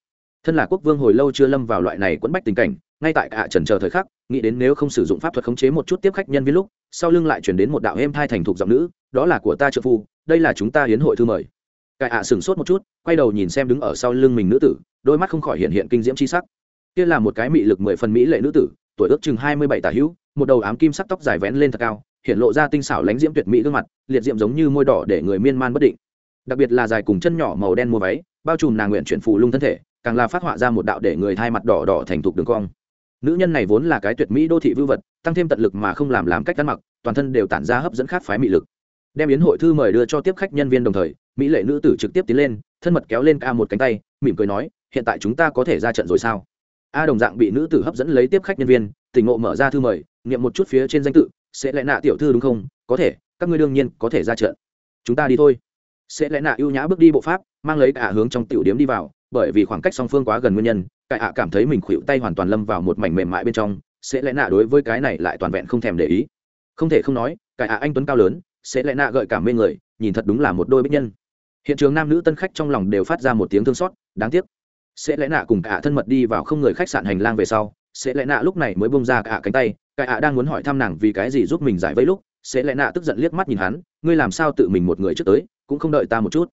thân là quốc vương hồi lâu chưa lâm vào loại này quẫn bách tình cảnh, ngay tại hạ à trần chờ thời khắc, nghĩ đến nếu không sử dụng pháp thuật khống chế một chút tiếp khách nhân viên lúc, sau lưng lại chuyển đến một đạo êm thai thành thục giọng nữ, đó là của ta trợ phu, đây là chúng ta hiến hội thư mời. Cải ạ à sửng sốt một chút, quay đầu nhìn xem đứng ở sau lưng mình nữ tử, đôi mắt không khỏi hiện hiện kinh diễm c h i sắc. Kia là một cái mị lực mười phần mỹ lệ nữ tử, tuổi ước chừng hai mươi bảy tả hữu, một đầu ám kim sắc tóc dài vén lên thật cao, hiện lộ ra tinh xảo lánh diễm tuyệt mỹ gương mặt, liệt diễm giống như môi đỏ để người miên man bất định. Đặc biệt là dài cùng chân nhỏ màu đen mua váy, bao trùm nàng nguyện chuyển phù lung thân thể càng là phát họa ra một đạo để người thay mặt đỏ đỏ thành thục đường cong. Nữ nhân này vốn là cái tuyệt mỹ đô thị vưu vật, tăng thêm tận lực mà không làm làm cách ăn mặc, toàn thân đều tản ra hấp dẫn khác phái mị lực. Đem yến hội thư mời đưa cho tiếp khách nhân viên đồng thời, mỹ lệ nữ tử trực tiếp tiến lên, thân mật kéo lên ca một cánh tay, mỉm cười nói, hiện tại chúng ta có thể ra trận rồi sao? A đồng dạng bị nữ tử hấp dẫn lấy tiếp khách nhân viên, tỉnh ngộ mở ra thư mời nghiệm một chút phía trên danh tự, sẽ lẽ nạ tiểu thư đúng không? Có thể, các ngươi đương nhiên có thể ra trận. Chúng ta đi thôi. Sẽ lẽ nạ ưu nhã bước đi bộ pháp, mang lấy cả hướng trong tiểu điếm đi vào bởi vì khoảng cách song phương quá gần nguyên nhân, cải ạ cảm thấy mình khuỵu tay hoàn toàn lâm vào một mảnh mềm mại bên trong, sẽ lẽ nạ đối với cái này lại toàn vẹn không thèm để ý. Không thể không nói, cải ạ anh tuấn cao lớn, sẽ lẽ nạ gợi cảm mê người, nhìn thật đúng là một đôi bích nhân. Hiện trường nam nữ tân khách trong lòng đều phát ra một tiếng thương xót, đáng tiếc. Sẽ lẽ nạ cùng cả thân mật đi vào không người khách sạn hành lang về sau, sẽ lẽ nạ lúc này mới bông ra cả cánh tay cả ạ đang muốn hỏi thăm nàng vì cái gì giúp mình giải vây lúc, sẽ lẽ nạ tức giận liếc mắt nhìn hắn, ngươi làm sao tự mình một người trước tới, cũng không đợi ta một chút?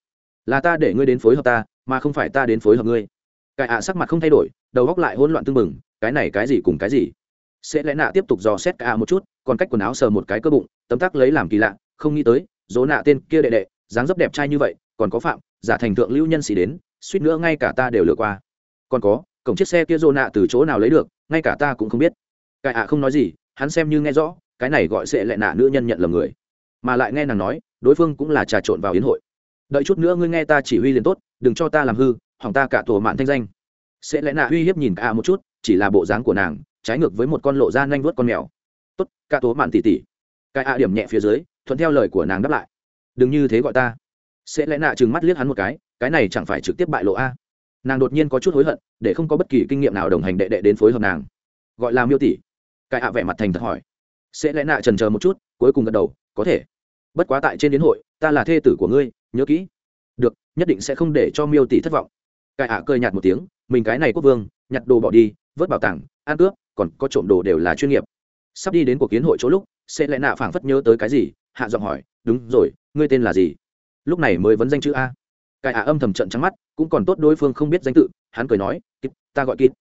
Là ta để ngươi đến phối hợp ta mà không phải ta đến phối hợp ngươi. Cái ạ sắc mặt không thay đổi, đầu góc lại hỗn loạn tưng bừng, cái này cái gì cùng cái gì? Sẽ lẽ nạ tiếp tục dò xét cả một chút, còn cách quần áo sờ một cái cơ bụng, tấm tắc lấy làm kỳ lạ, không nghĩ tới, dỗ nạ tên kia đệ đệ, dáng dấp đẹp trai như vậy, còn có phạm, giả thành thượng lưu nhân sĩ đến, suýt nữa ngay cả ta đều lừa qua. Còn có, cổng chiếc xe kia dỗ nạ từ chỗ nào lấy được, ngay cả ta cũng không biết. Cái ạ không nói gì, hắn xem như nghe rõ, cái này gọi sẽ lẽ nạ nữ nhân nhận lầm người. Mà lại nghe nàng nói, đối phương cũng là trà trộn vào yến hội đợi chút nữa ngươi nghe ta chỉ huy liền tốt, đừng cho ta làm hư, hỏng ta cả tổ mạn thanh danh. Sẽ lẽ nạ uy hiếp nhìn cả một chút, chỉ là bộ dáng của nàng, trái ngược với một con lộ da nhanh vuốt con mèo. Tốt, cả tổ mạn tỉ tỉ. Cái a điểm nhẹ phía dưới, thuận theo lời của nàng đáp lại. Đừng như thế gọi ta. Sẽ lẽ nạ trừng mắt liếc hắn một cái cái này chẳng phải trực tiếp bại lộ a? Nàng đột nhiên có chút hối hận, để không có bất kỳ kinh nghiệm nào đồng hành đệ đệ đến phối hợp nàng. Gọi là miêu tỷ cái ạ vẻ mặt thành thật hỏi. Sẽ lẽ nạ trần chờ một chút, cuối cùng gật đầu, có thể. Bất quá tại trên đến hội, ta là thê tử của ngươi nhớ kỹ. Được, nhất định sẽ không để cho miêu tỷ thất vọng. Cai ạ cười nhạt một tiếng, mình cái này quốc vương, nhặt đồ bỏ đi, vớt bảo tàng, ăn cướp, còn có trộm đồ đều là chuyên nghiệp. Sắp đi đến cuộc kiến hội chỗ lúc, sẽ lẽ nạ phảng phất nhớ tới cái gì, hạ giọng hỏi, đúng rồi, ngươi tên là gì? Lúc này mới vấn danh chữ a. Cai ạ âm thầm trận trắng mắt, cũng còn tốt đối phương không biết danh tự, hắn cười nói ta gọi kịp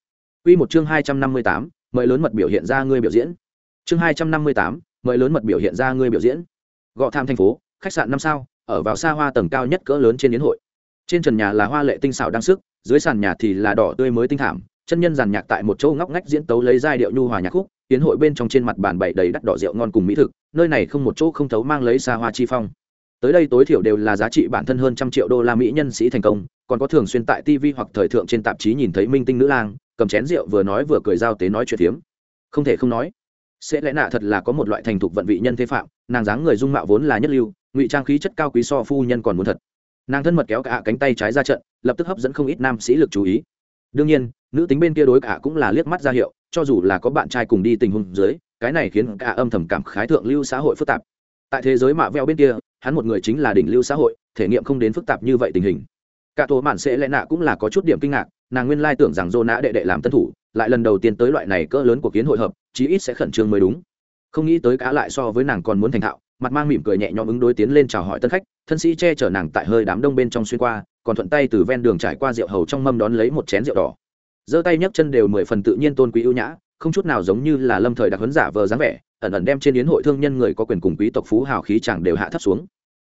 Quy một chương hai trăm năm mươi tám, mời lớn mật biểu hiện ra ngươi biểu diễn. Chương hai trăm năm mươi tám, mời lớn mật biểu hiện ra ngươi biểu diễn. Gọ tham thành phố khách sạn năm sao, ở vào xa hoa tầng cao nhất cỡ lớn trên yến hội. Trên trần nhà là hoa lệ tinh xảo đăng sức, dưới sàn nhà thì là đỏ tươi mới tinh thảm, chân nhân giàn nhạc tại một chỗ ngóc ngách diễn tấu lấy giai điệu nhu hòa nhạc khúc tiến hội bên trong trên mặt bàn bày đầy đắt đỏ rượu ngon cùng mỹ thực, nơi này không một chỗ không thấu mang lấy xa hoa chi phong. Tới đây tối thiểu đều là giá trị bản thân hơn trăm triệu đô la mỹ nhân sĩ thành công, còn có thường xuyên tại tv hoặc thời thượng trên tạp chí nhìn thấy minh tinh nữ lang, cầm chén rượu vừa nói vừa cười giao tế nói chuyện phiếm. Không thể không nói, sẽ lẽ nạ thật là có một loại thành thục vận vị nhân thế phạm, nàng dáng người dung mạo vốn là nhất lưu ngụy trang khí chất cao quý so phu nhân còn muốn thật. Nàng thân mật kéo cả cánh tay trái ra trận, lập tức hấp dẫn không ít nam sĩ lực chú ý. Đương nhiên, nữ tính bên kia đối cả cũng là liếc mắt ra hiệu, cho dù là có bạn trai cùng đi tình huống dưới, cái này khiến cả âm thầm cảm khái thượng lưu xã hội phức tạp. Tại thế giới mạ veo bên kia, hắn một người chính là đỉnh lưu xã hội, thể nghiệm không đến phức tạp như vậy tình hình. Cả tổ mạn sẽ lẽ nạ cũng là có chút điểm kinh ngạc, nàng nguyên lai tưởng rằng dô nã đệ đệ làm tân thủ, lại lần đầu tiên tới loại này cỡ lớn của kiến hội hợp, chí ít sẽ khẩn trương mới đúng không nghĩ tới cả lại so với nàng còn muốn thành thạo, mặt mang mỉm cười nhẹ nhõm ứng đối tiến lên chào hỏi tân khách, thân sĩ che chở nàng tại hơi đám đông bên trong xuyên qua, còn thuận tay từ ven đường trải qua rượu hầu trong mâm đón lấy một chén rượu đỏ. Giơ tay nhấc chân đều mười phần tự nhiên tôn quý ưu nhã, không chút nào giống như là lâm thời đặc huấn giả vờ dáng vẻ, ẩn ẩn đem trên yến hội thương nhân người có quyền cùng quý tộc phú hào khí chẳng đều hạ thấp xuống.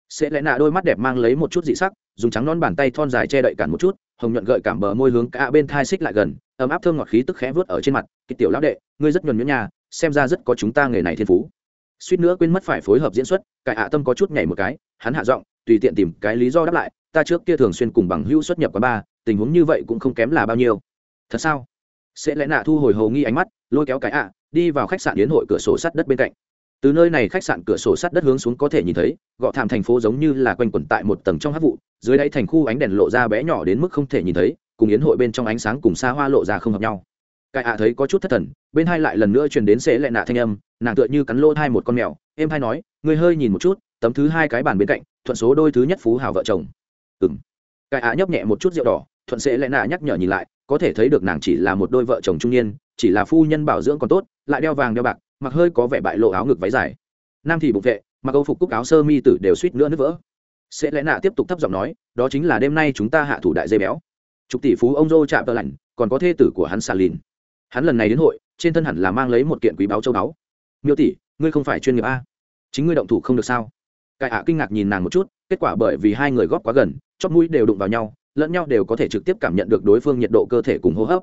Sẽ lẽ nạ đôi mắt đẹp mang lấy một chút dị sắc, dùng trắng non bàn tay thon dài che đậy cản một chút, hồng nhuận gợi cảm bờ môi hướng cả bên thai xích lại gần, ấm áp thơm ngọt khí tức khẽ vớt ở trên mặt cái tiểu lão đệ, ngươi rất nhuần nhuyễn nhà xem ra rất có chúng ta nghề này thiên phú. Suýt nữa quên mất phải phối hợp diễn xuất, cải hạ tâm có chút nhảy một cái, hắn hạ giọng, tùy tiện tìm cái lý do đáp lại, ta trước kia thường xuyên cùng bằng hữu xuất nhập quá ba tình huống như vậy cũng không kém là bao nhiêu. Thật sao? Sẽ lẽ nạ thu hồi hầu nghi ánh mắt, lôi kéo cái ạ, đi vào khách sạn yến hội cửa sổ sắt đất bên cạnh. Từ nơi này khách sạn cửa sổ sắt đất hướng xuống có thể nhìn thấy, gọ thảm thành phố giống như là quanh quẩn tại một tầng trong hát vụ, dưới đáy thành khu ánh đèn lộ ra bé nhỏ đến mức không thể nhìn thấy, cùng yến hội bên trong ánh sáng cùng xa hoa lộ ra không hợp nhau cái ạ thấy có chút thất thần, bên hai lại lần nữa truyền đến sẽ lệ nạ thanh âm, nàng tựa như cắn lỗ hai một con mèo. Em hai nói người hơi nhìn một chút, tấm thứ hai cái bàn bên cạnh, thuận số đôi thứ nhất phú hào vợ chồng. Ừng cái ạ nhấp nhẹ một chút rượu đỏ, thuận sẽ lệ nạ nhắc nhở nhìn lại, có thể thấy được nàng chỉ là một đôi vợ chồng trung niên, chỉ là phu nhân bảo dưỡng còn tốt, lại đeo vàng đeo bạc, mặc hơi có vẻ bại lộ áo ngực váy dài. Nam thì bục vệ, mặc âu phục cúc áo sơ mi tử đều suýt nữa nứt vỡ. Sẽ lẽ nạ tiếp tục thấp giọng nói, đó chính là đêm nay chúng ta hạ thủ đại dây béo. Chục tỷ phú ông dô chạm tơ lạnh, còn có thê tử của hắn xà lìn hắn lần này đến hội, trên thân hẳn là mang lấy một kiện quý báo châu báu. Miêu tỷ, ngươi không phải chuyên nghiệp a? Chính ngươi động thủ không được sao? Cải ạ kinh ngạc nhìn nàng một chút, kết quả bởi vì hai người góp quá gần chót mũi đều đụng vào nhau, lẫn nhau đều có thể trực tiếp cảm nhận được đối phương nhiệt độ cơ thể cùng hô hấp.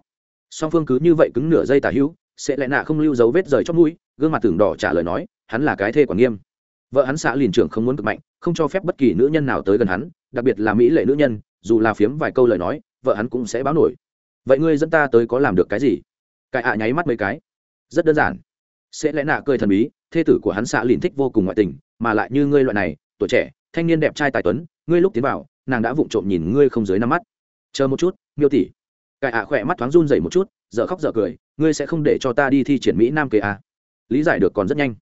Song phương cứ như vậy cứng nửa giây tả hữu, sẽ lẽ nạ không lưu dấu vết rời chót mũi, gương mặt tưởng đỏ trả lời nói, hắn là cái thê quản nghiêm. Vợ hắn xã liền trưởng không muốn cực mạnh, không cho phép bất kỳ nữ nhân nào tới gần hắn, đặc biệt là mỹ lệ nữ nhân, dù là phiếm vài câu lời nói, vợ hắn cũng sẽ báo nổi. Vậy ngươi dẫn ta tới có làm được cái gì? Cải ạ nháy mắt mấy cái. Rất đơn giản. Sẽ lẽ nạ cười thần bí, thê tử của hắn xạ liền thích vô cùng ngoại tình, mà lại như ngươi loại này, tuổi trẻ, thanh niên đẹp trai tài tuấn, ngươi lúc tiến vào, nàng đã vụng trộm nhìn ngươi không dưới năm mắt. Chờ một chút, miêu tỷ. cải ạ khỏe mắt thoáng run dày một chút dở khóc dở cười, ngươi sẽ không để cho ta đi thi triển mỹ nam kề à. lý giải được còn rất nhanh.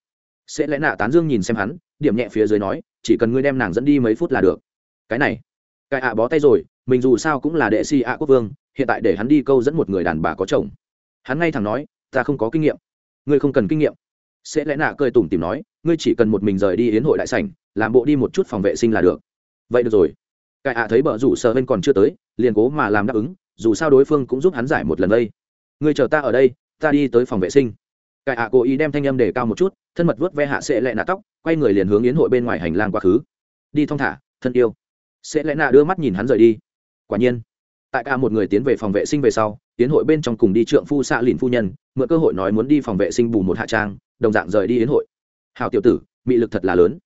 Sẽ lẽ nạ tán dương nhìn xem hắn, điểm nhẹ phía dưới nói, chỉ cần ngươi đem nàng dẫn đi mấy phút là được. Cái này. Cải ạ bó tay rồi, mình dù sao cũng là đệ si ạ quốc vương, hiện tại để hắn đi câu dẫn một người đàn bà có chồng hắn ngay thẳng nói, ta không có kinh nghiệm. Ngươi không cần kinh nghiệm. Sẽ lẽ nạ cười tủm tìm nói, ngươi chỉ cần một mình rời đi yến hội đại sảnh, làm bộ đi một chút phòng vệ sinh là được. Vậy được rồi. Cải ạ thấy bờ rủ sợ bên còn chưa tới, liền cố mà làm đáp ứng, dù sao đối phương cũng giúp hắn giải một lần đây. Ngươi chờ ta ở đây, ta đi tới phòng vệ sinh. Cải ạ cố ý đem thanh âm để cao một chút, thân mật vớt ve hạ sẽ lẽ nạ tóc, quay người liền hướng yến hội bên ngoài hành lang quá khứ. Đi thong thả, thân yêu. Sẽ lẽ nạ đưa mắt nhìn hắn rời đi. Quả nhiên, tại cả một người tiến về phòng vệ sinh về sau tiến hội bên trong cùng đi trượng phu xạ lìn phu nhân, mượn cơ hội nói muốn đi phòng vệ sinh bù một hạ trang, đồng dạng rời đi yến hội. Hào tiểu tử, mị lực thật là lớn.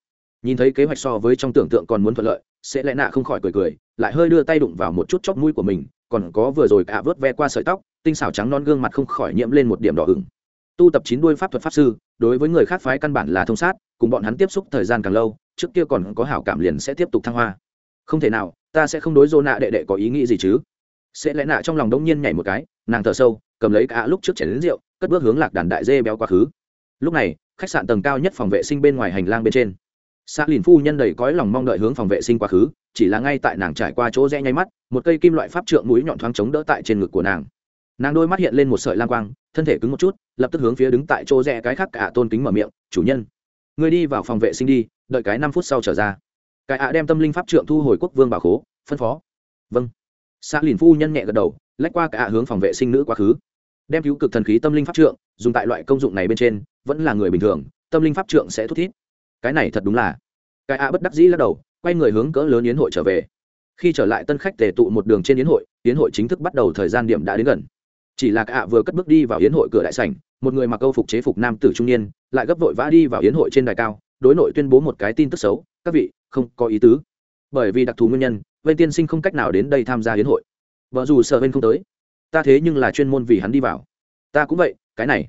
Nhìn thấy kế hoạch so với trong tưởng tượng còn muốn thuận lợi, sẽ lẽ nạ không khỏi cười cười, lại hơi đưa tay đụng vào một chút chóp mũi của mình, còn có vừa rồi cả vớt ve qua sợi tóc, tinh xảo trắng non gương mặt không khỏi nhiễm lên một điểm đỏ ửng. Tu tập chín đuôi pháp thuật pháp sư, đối với người khác phái căn bản là thông sát, cùng bọn hắn tiếp xúc thời gian càng lâu, trước kia còn có hảo cảm liền sẽ tiếp tục thăng hoa. Không thể nào, ta sẽ không đối dô nạ đệ đệ có ý nghĩ gì chứ? Sẽ lẽ nạ trong lòng đông nhiên nhảy một cái, nàng thở sâu, cầm lấy cả lúc trước chảy đến rượu, cất bước hướng lạc đàn đại dê béo quá khứ. Lúc này, khách sạn tầng cao nhất phòng vệ sinh bên ngoài hành lang bên trên. Xã lìn phu nhân đầy cõi lòng mong đợi hướng phòng vệ sinh quá khứ, chỉ là ngay tại nàng trải qua chỗ rẽ nháy mắt, một cây kim loại pháp trượng mũi nhọn thoáng chống đỡ tại trên ngực của nàng. Nàng đôi mắt hiện lên một sợi lang quang, thân thể cứng một chút, lập tức hướng phía đứng tại chỗ rẽ cái khác cả tôn kính mở miệng, chủ nhân người đi vào phòng vệ sinh đi, đợi cái năm phút sau trở ra. Cái ạ đem tâm linh pháp trượng thu hồi quốc vương bảo khố, phân phó. Vâng xã lìn phu nhân nhẹ gật đầu, lách qua cả hướng phòng vệ sinh nữ quá khứ. Đem cứu cực thần khí tâm linh pháp trượng, dùng tại loại công dụng này bên trên, vẫn là người bình thường, tâm linh pháp trượng sẽ thút thít. Cái này thật đúng là. Cái ạ bất đắc dĩ lắc đầu, quay người hướng cỡ lớn yến hội trở về. Khi trở lại tân khách tề tụ một đường trên yến hội yến hội chính thức bắt đầu thời gian điểm đã đến gần. Chỉ là cả ạ vừa cất bước đi vào yến hội cửa đại sảnh, một người mặc câu phục chế phục nam tử trung niên, lại gấp vội vã đi vào yến hội trên đài cao, đối nội tuyên bố một cái tin tức xấu, các vị, không có ý tứ. Bởi vì đặc thù nguyên nhân vân tiên sinh không cách nào đến đây tham gia hiến hội. Vợ dù sợ bên không tới, ta thế nhưng là chuyên môn vì hắn đi vào. Ta cũng vậy, cái này.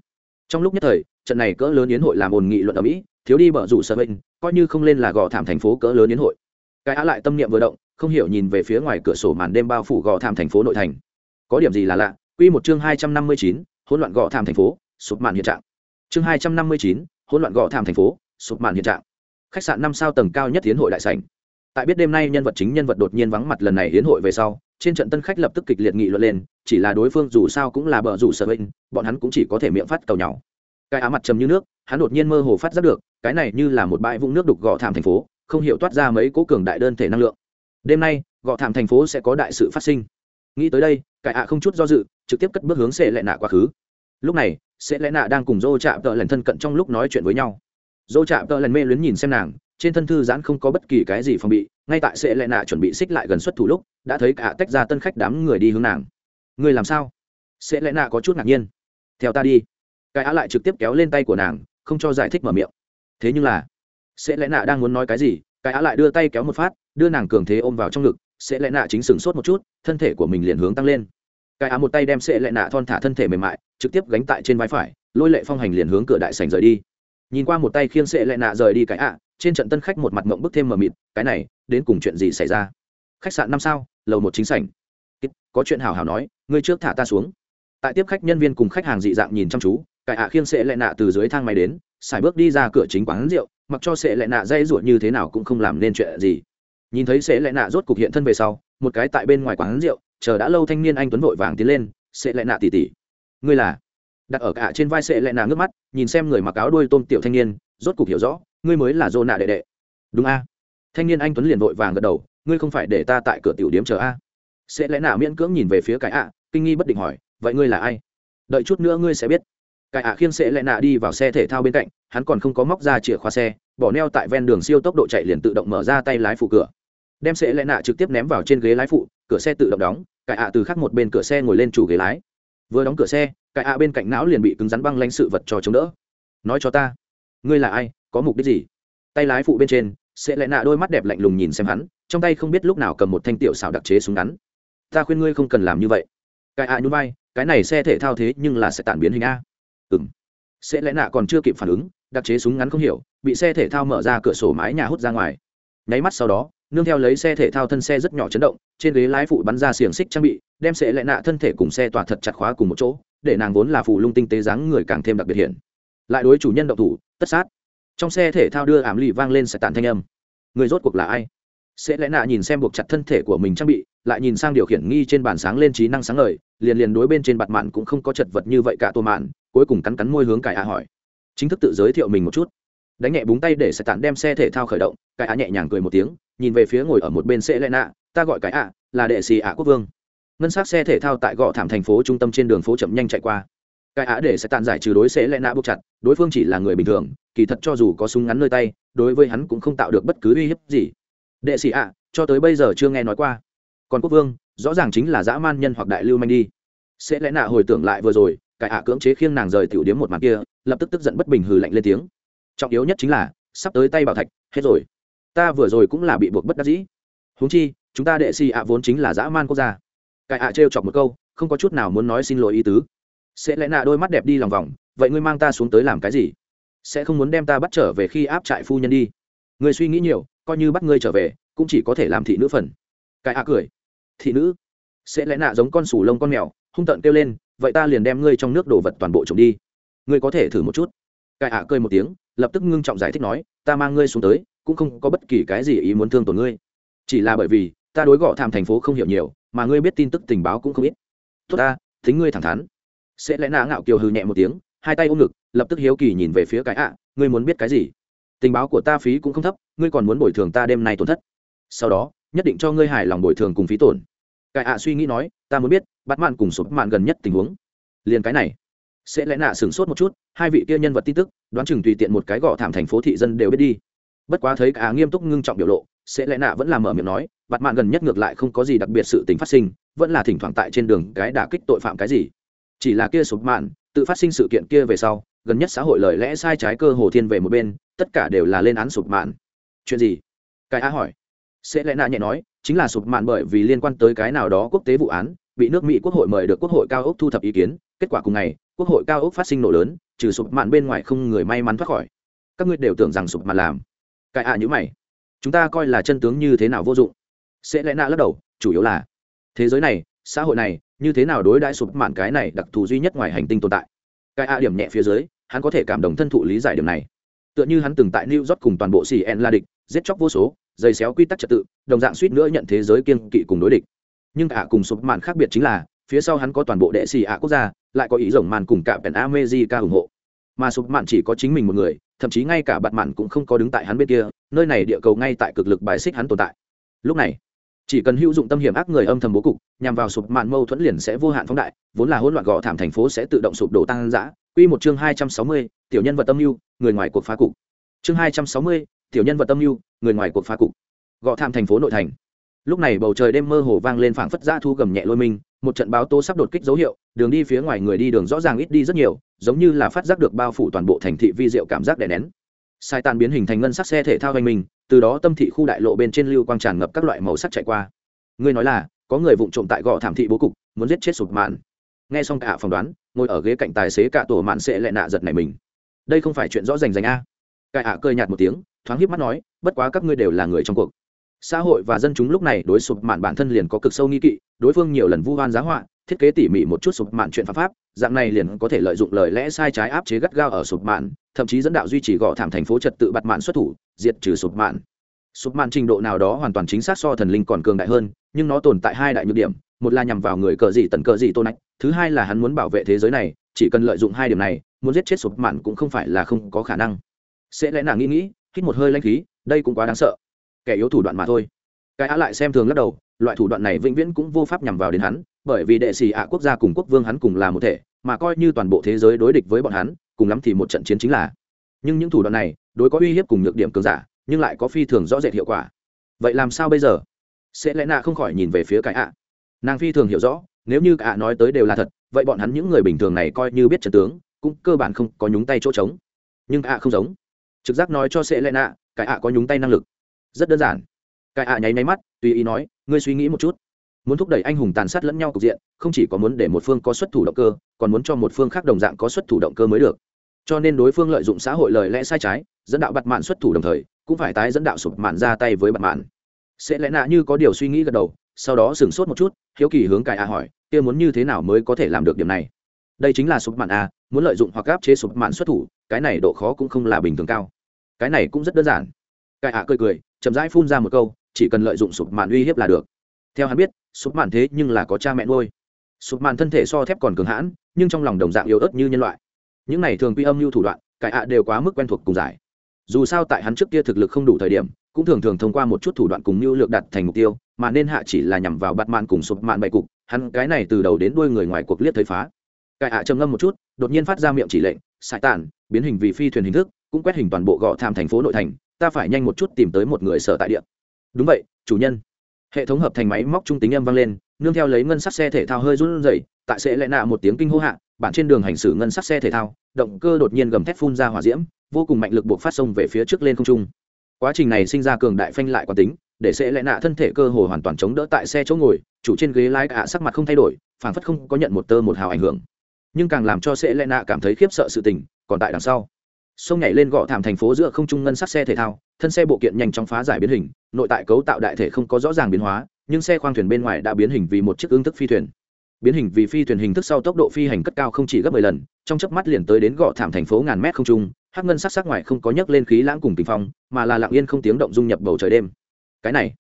Trong lúc nhất thời, trận này cỡ lớn yến hội làm ồn nghị luận ở mỹ, thiếu đi bờ rủ sợ bên coi như không lên là gò thảm thành phố cỡ lớn yến hội. Cái á lại tâm niệm vừa động, không hiểu nhìn về phía ngoài cửa sổ màn đêm bao phủ gò thảm thành phố nội thành. Có điểm gì là lạ? Quy một chương hai trăm năm mươi chín, hỗn loạn gò thảm thành phố, sụp màn hiện trạng. Chương hai trăm năm mươi chín, hỗn loạn gò thảm thành phố, sụp màn hiện trạng. Khách sạn năm sao tầng cao nhất tiến hội đại sảnh tại biết đêm nay nhân vật chính nhân vật đột nhiên vắng mặt lần này hiến hội về sau, trên trận tân khách lập tức kịch liệt nghị luận lên, chỉ là đối phương dù sao cũng là bờ rủ sợ bệnh bọn hắn cũng chỉ có thể miệng phát cầu nhau. Cái á mặt trầm như nước, hắn đột nhiên mơ hồ phát giác được, cái này như là một bãi vũng nước đục gọ thảm thành phố, không hiểu toát ra mấy cố cường đại đơn thể năng lượng. Đêm nay gọ thảm thành phố sẽ có đại sự phát sinh. Nghĩ tới đây, cái ạ không chút do dự, trực tiếp cất bước hướng sẽ lệ nạ quá khứ. Lúc này sẽ lẽ nạ đang cùng dô chạm tợ lần thân cận trong lúc nói chuyện với nhau. Dô chạm tợ lần mê luyến nhìn xem nàng trên thân thư giãn không có bất kỳ cái gì phòng bị, ngay tại sẽ lệ nạ chuẩn bị xích lại gần xuất thủ lúc, đã thấy cả tách ra tân khách đám người đi hướng nàng. Người làm sao? Sẽ lệ nạ có chút ngạc nhiên. Theo ta đi. Cái á lại trực tiếp kéo lên tay của nàng, không cho giải thích mở miệng. Thế nhưng là sẽ lệ nạ đang muốn nói cái gì, cái á lại đưa tay kéo một phát, đưa nàng cường thế ôm vào trong ngực. Sẽ lệ nạ chính sừng sốt một chút, thân thể của mình liền hướng tăng lên. Cái á một tay đem sẽ lệ nạ thon thả thân thể mềm mại, trực tiếp gánh tại trên vai phải, lôi lệ phong hành liền hướng cửa đại sảnh rời đi. Nhìn qua một tay khiêng sẽ lệ nạ rời đi cái ạ trên trận tân khách một mặt mộng bức thêm mờ mịt, cái này, đến cùng chuyện gì xảy ra? Khách sạn năm sao, lầu một chính sảnh. Có chuyện hào hào nói, ngươi trước thả ta xuống. Tại tiếp khách nhân viên cùng khách hàng dị dạng nhìn chăm chú, cải ạ khiêng sệ lệ nạ từ dưới thang máy đến, xài bước đi ra cửa chính quán rượu, mặc cho sệ lệ nạ dây ruột như thế nào cũng không làm nên chuyện gì. Nhìn thấy sệ lệ nạ rốt cục hiện thân về sau, một cái tại bên ngoài quán rượu, chờ đã lâu thanh niên anh tuấn vội vàng tiến lên, sệ lệ nạ tỉ tỉ, ngươi là? Đặt ở cả trên vai sệ lệ nạ ngước mắt, nhìn xem người mặc áo đuôi tôm tiểu thanh niên, rốt cục hiểu rõ ngươi mới là dô nạ đệ đệ. Đúng a. Thanh niên anh tuấn liền vội vàng gật đầu, ngươi không phải để ta tại cửa tiểu điếm chờ a. Sẽ lẽ nào miễn cưỡng nhìn về phía cái ạ, kinh nghi bất định hỏi, vậy ngươi là ai? Đợi chút nữa ngươi sẽ biết. Cái ạ khiêng sẽ lẽ nạ đi vào xe thể thao bên cạnh, hắn còn không có móc ra chìa khóa xe, bỏ neo tại ven đường siêu tốc độ chạy liền tự động mở ra tay lái phụ cửa. Đem sẽ lẽ nạ trực tiếp ném vào trên ghế lái phụ, cửa xe tự động đóng, cái ạ từ khắc một bên cửa xe ngồi lên chủ ghế lái. Vừa đóng cửa xe, cái ạ bên cạnh não liền bị cứng rắn băng lanh sự vật cho chống đỡ. Nói cho ta, ngươi là ai? Có mục đích gì? Tay lái phụ bên trên, sẽ lại nạ đôi mắt đẹp lạnh lùng nhìn xem hắn, trong tay không biết lúc nào cầm một thanh tiểu xảo đặc chế súng ngắn. Ta khuyên ngươi không cần làm như vậy. Cái ạ à nhún vai, cái này xe thể thao thế nhưng là sẽ tản biến hình a. Ừng sẽ lẽ nạ còn chưa kịp phản ứng, đặc chế súng ngắn không hiểu, bị xe thể thao mở ra cửa sổ mái nhà hút ra ngoài. Nháy mắt sau đó, nương theo lấy xe thể thao thân xe rất nhỏ chấn động, trên ghế lái phụ bắn ra xiềng xích trang bị, đem sẽ lẽ nạ thân thể cùng xe tỏa thật chặt khóa cùng một chỗ, để nàng vốn là phụ lung tinh tế dáng người càng thêm đặc biệt hiện. Lại đối chủ nhân động thủ, tất sát trong xe thể thao đưa ảm lì vang lên sẽ tàn thanh âm. Người rốt cuộc là ai? Sẽ lẽ nạ nhìn xem buộc chặt thân thể của mình trang bị, lại nhìn sang điều khiển nghi trên bàn sáng lên trí năng sáng ngời, liền liền đối bên trên bạt mạn cũng không có chật vật như vậy cả tô mạn, cuối cùng cắn cắn môi hướng cải ạ hỏi. Chính thức tự giới thiệu mình một chút. Đánh nhẹ búng tay để sẽ tản đem xe thể thao khởi động, cải ạ nhẹ nhàng cười một tiếng, nhìn về phía ngồi ở một bên sẽ lẽ nạ, ta gọi cải ạ, là đệ sĩ ạ quốc vương. Ngân s xe thể thao tại gò thảm thành phố trung tâm trên đường phố chậm nhanh chạy qua cái á để sẽ tàn giải trừ đối sẽ lẽ nạ buộc chặt, đối phương chỉ là người bình thường, kỳ thật cho dù có súng ngắn nơi tay, đối với hắn cũng không tạo được bất cứ uy hiếp gì. Đệ sĩ ạ, cho tới bây giờ chưa nghe nói qua. Còn quốc vương, rõ ràng chính là dã man nhân hoặc đại lưu manh đi. Sẽ lẽ nạ hồi tưởng lại vừa rồi, cái ạ cưỡng chế khiêng nàng rời tiểu điếm một mặt kia, lập tức tức giận bất bình hừ lạnh lên tiếng. Trọng yếu nhất chính là, sắp tới tay bảo thạch, hết rồi. Ta vừa rồi cũng là bị buộc bất đắc dĩ. Huống chi, chúng ta đệ sĩ ạ vốn chính là dã man quốc gia. Cải ạ trêu chọc một câu, không có chút nào muốn nói xin lỗi ý tứ sẽ lẽ nạ đôi mắt đẹp đi lòng vòng, vậy ngươi mang ta xuống tới làm cái gì? Sẽ không muốn đem ta bắt trở về khi áp trại phu nhân đi. Ngươi suy nghĩ nhiều, coi như bắt ngươi trở về, cũng chỉ có thể làm thị nữ phần. Cái ạ cười. Thị nữ? Sẽ lẽ nạ giống con sù lông con mèo, hung tợn kêu lên, vậy ta liền đem ngươi trong nước đồ vật toàn bộ trộm đi. Ngươi có thể thử một chút. Cái ạ cười một tiếng, lập tức ngưng trọng giải thích nói, ta mang ngươi xuống tới, cũng không có bất kỳ cái gì ý muốn thương tổn ngươi. Chỉ là bởi vì, ta đối gõ thảm thành phố không hiểu nhiều, mà ngươi biết tin tức tình báo cũng không ít. Tốt ta, thính ngươi thẳng thắn sẽ lẽ nạ ngạo kiều hư nhẹ một tiếng, hai tay ôm ngực, lập tức hiếu kỳ nhìn về phía cái ạ, ngươi muốn biết cái gì? Tình báo của ta phí cũng không thấp, ngươi còn muốn bồi thường ta đêm nay tổn thất. Sau đó, nhất định cho ngươi hài lòng bồi thường cùng phí tổn. Cái ạ suy nghĩ nói, ta muốn biết, bắt mạn cùng sụp mạn gần nhất tình huống. Liền cái này. Sẽ lẽ nạ sửng sốt một chút, hai vị kia nhân vật tin tức, đoán chừng tùy tiện một cái gõ thảm thành phố thị dân đều biết đi. Bất quá thấy cả nghiêm túc ngưng trọng biểu lộ, sẽ lẽ nạ vẫn là mở miệng nói, bắt mạn gần nhất ngược lại không có gì đặc biệt sự tình phát sinh, vẫn là thỉnh thoảng tại trên đường cái đả kích tội phạm cái gì chỉ là kia sụp mạn, tự phát sinh sự kiện kia về sau, gần nhất xã hội lời lẽ sai trái cơ hồ thiên về một bên, tất cả đều là lên án sụp mạn. Chuyện gì? Cái á hỏi. Sẽ lẽ nạ nhẹ nói, chính là sụp mạn bởi vì liên quan tới cái nào đó quốc tế vụ án, bị nước mỹ quốc hội mời được quốc hội cao ốc thu thập ý kiến. Kết quả cùng ngày, quốc hội cao ốc phát sinh nổ lớn, trừ sụp mạn bên ngoài không người may mắn thoát khỏi. Các ngươi đều tưởng rằng sụp mạn làm. Cái a nhữ mày. Chúng ta coi là chân tướng như thế nào vô dụng? Sẽ lẽ nạ lắc đầu, chủ yếu là thế giới này, xã hội này như thế nào đối đãi sụp mạn cái này đặc thù duy nhất ngoài hành tinh tồn tại? Cái a điểm nhẹ phía dưới, hắn có thể cảm động thân thụ lý giải điểm này. Tựa như hắn từng tại new york cùng toàn bộ cn la địch, giết chóc vô số, dày xéo quy tắc trật tự, đồng dạng suýt nữa nhận thế giới kiên kỵ cùng đối địch. Nhưng cả cùng sụp mạn khác biệt chính là, phía sau hắn có toàn bộ đệ xì ạ quốc gia, lại có ý rồng màn cùng cả pèn amejica ủng hộ. Mà sụp mạn chỉ có chính mình một người, thậm chí ngay cả bạn mạn cũng không có đứng tại hắn bên kia, nơi này địa cầu ngay tại cực lực bài xích hắn tồn tại. Lúc này chỉ cần hữu dụng tâm hiểm ác người âm thầm bố cục, nhằm vào sụp mạn mâu thuẫn liền sẽ vô hạn phóng đại, vốn là hỗn loạn gò thảm thành phố sẽ tự động sụp đổ tăng giã quy một chương hai trăm sáu mươi, tiểu nhân vật tâm mưu, người ngoài cuộc phá cục. Chương hai trăm sáu mươi, tiểu nhân vật tâm mưu, người ngoài cuộc phá cục. Gò thảm thành phố nội thành. Lúc này bầu trời đêm mơ hồ vang lên phảng phất ra thu gầm nhẹ lôi mình, một trận báo tố sắp đột kích dấu hiệu, đường đi phía ngoài người đi đường rõ ràng ít đi rất nhiều, giống như là phát giác được bao phủ toàn bộ thành thị vi diệu cảm giác đè nén sai tàn biến hình thành ngân sắc xe thể thao hành mình, từ đó tâm thị khu đại lộ bên trên lưu quang tràn ngập các loại màu sắc chạy qua. Ngươi nói là, có người vụng trộm tại gò thảm thị bố cục, muốn giết chết sụp mạn. Nghe xong cả phỏng đoán, ngồi ở ghế cạnh tài xế cả tổ mạn sẽ lại nạ giật này mình. Đây không phải chuyện rõ rành rành a. Cải ạ cười nhạt một tiếng, thoáng hiếp mắt nói, bất quá các ngươi đều là người trong cuộc. Xã hội và dân chúng lúc này đối sụp mạn bản thân liền có cực sâu nghi kỵ, đối phương nhiều lần vu oan giá họa thiết kế tỉ mỉ một chút sụp mạn chuyện pháp pháp, dạng này liền có thể lợi dụng lời lẽ sai trái áp chế gắt gao ở sụp mạn, thậm chí dẫn đạo duy trì gõ thảm thành phố trật tự bặt mạn xuất thủ, diệt trừ sụp mạn. Sụp mạn trình độ nào đó hoàn toàn chính xác so thần linh còn cường đại hơn, nhưng nó tồn tại hai đại nhược điểm, một là nhằm vào người cờ gì tần cờ gì tôn ách thứ hai là hắn muốn bảo vệ thế giới này, chỉ cần lợi dụng hai điểm này, muốn giết chết sụp mạn cũng không phải là không có khả năng. Sẽ lẽ nàng nghĩ nghĩ, hít một hơi lanh khí, đây cũng quá đáng sợ. Kẻ yếu thủ đoạn mà thôi. Cái á lại xem thường lắc đầu, loại thủ đoạn này vĩnh viễn cũng vô pháp nhằm vào đến hắn bởi vì đệ sĩ ạ quốc gia cùng quốc vương hắn cùng là một thể, mà coi như toàn bộ thế giới đối địch với bọn hắn, cùng lắm thì một trận chiến chính là. Nhưng những thủ đoạn này, đối có uy hiếp cùng nhược điểm cường giả, nhưng lại có phi thường rõ rệt hiệu quả. Vậy làm sao bây giờ? Sẽ lẽ nạ không khỏi nhìn về phía cái ạ. Nàng phi thường hiểu rõ, nếu như cả nói tới đều là thật, vậy bọn hắn những người bình thường này coi như biết trận tướng, cũng cơ bản không có nhúng tay chỗ trống. Nhưng ạ không giống. Trực giác nói cho sẽ lẽ nạ, cái ạ có nhúng tay năng lực. Rất đơn giản. Cái ạ nháy máy mắt, tùy ý nói, ngươi suy nghĩ một chút muốn thúc đẩy anh hùng tàn sát lẫn nhau cục diện, không chỉ có muốn để một phương có xuất thủ động cơ, còn muốn cho một phương khác đồng dạng có xuất thủ động cơ mới được. Cho nên đối phương lợi dụng xã hội lời lẽ sai trái, dẫn đạo bặt mạn xuất thủ đồng thời, cũng phải tái dẫn đạo sụp mạn ra tay với bặt mạn. Sẽ lẽ nạ như có điều suy nghĩ gật đầu, sau đó sửng sốt một chút, hiếu kỳ hướng cài a hỏi, kia muốn như thế nào mới có thể làm được điểm này? Đây chính là sụp mạn a, muốn lợi dụng hoặc áp chế sụp mạn xuất thủ, cái này độ khó cũng không là bình thường cao. Cái này cũng rất đơn giản. Cài a cười cười, chậm rãi phun ra một câu, chỉ cần lợi dụng sụp mạn uy hiếp là được theo hắn biết, sụp mạn thế nhưng là có cha mẹ nuôi. Sụp mạn thân thể so thép còn cường hãn, nhưng trong lòng đồng dạng yếu ớt như nhân loại. Những này thường quy âm mưu thủ đoạn cải ạ đều quá mức quen thuộc cùng giải. Dù sao tại hắn trước kia thực lực không đủ thời điểm, cũng thường thường thông qua một chút thủ đoạn cùng mưu lược đặt thành mục tiêu, mà nên hạ chỉ là nhằm vào bắt mạn cùng sụp mạn bậy cục, hắn cái này từ đầu đến đuôi người ngoài cuộc liếc thấy phá. Cải ạ trầm ngâm một chút, đột nhiên phát ra miệng chỉ lệnh, sải tản, biến hình vì phi thuyền hình thức, cũng quét hình toàn bộ gọ tham thành phố nội thành, ta phải nhanh một chút tìm tới một người sở tại địa. Đúng vậy, chủ nhân hệ thống hợp thành máy móc trung tính âm vang lên, nương theo lấy ngân sắc xe thể thao hơi run rẩy, tại sẽ lẽ nạ một tiếng kinh hô hạ, bản trên đường hành xử ngân sắc xe thể thao, động cơ đột nhiên gầm thép phun ra hỏa diễm, vô cùng mạnh lực buộc phát sông về phía trước lên không trung. Quá trình này sinh ra cường đại phanh lại quán tính, để sẽ lẽ nạ thân thể cơ hồ hoàn toàn chống đỡ tại xe chỗ ngồi, chủ trên ghế lái cả sắc mặt không thay đổi, phảng phất không có nhận một tơ một hào ảnh hưởng. Nhưng càng làm cho sẽ lẽ nạ cảm thấy khiếp sợ sự tình, còn tại đằng sau sông nhảy lên gõ thảm thành phố giữa không trung ngân sắc xe thể thao, thân xe bộ kiện nhanh chóng phá giải biến hình, nội tại cấu tạo đại thể không có rõ ràng biến hóa, nhưng xe khoang thuyền bên ngoài đã biến hình vì một chiếc ứng thức phi thuyền. Biến hình vì phi thuyền hình thức sau tốc độ phi hành cất cao không chỉ gấp 10 lần, trong chớp mắt liền tới đến gõ thảm thành phố ngàn mét không trung, hắc ngân sắc sắc ngoài không có nhấc lên khí lãng cùng tình phong, mà là lặng yên không tiếng động dung nhập bầu trời đêm. Cái này,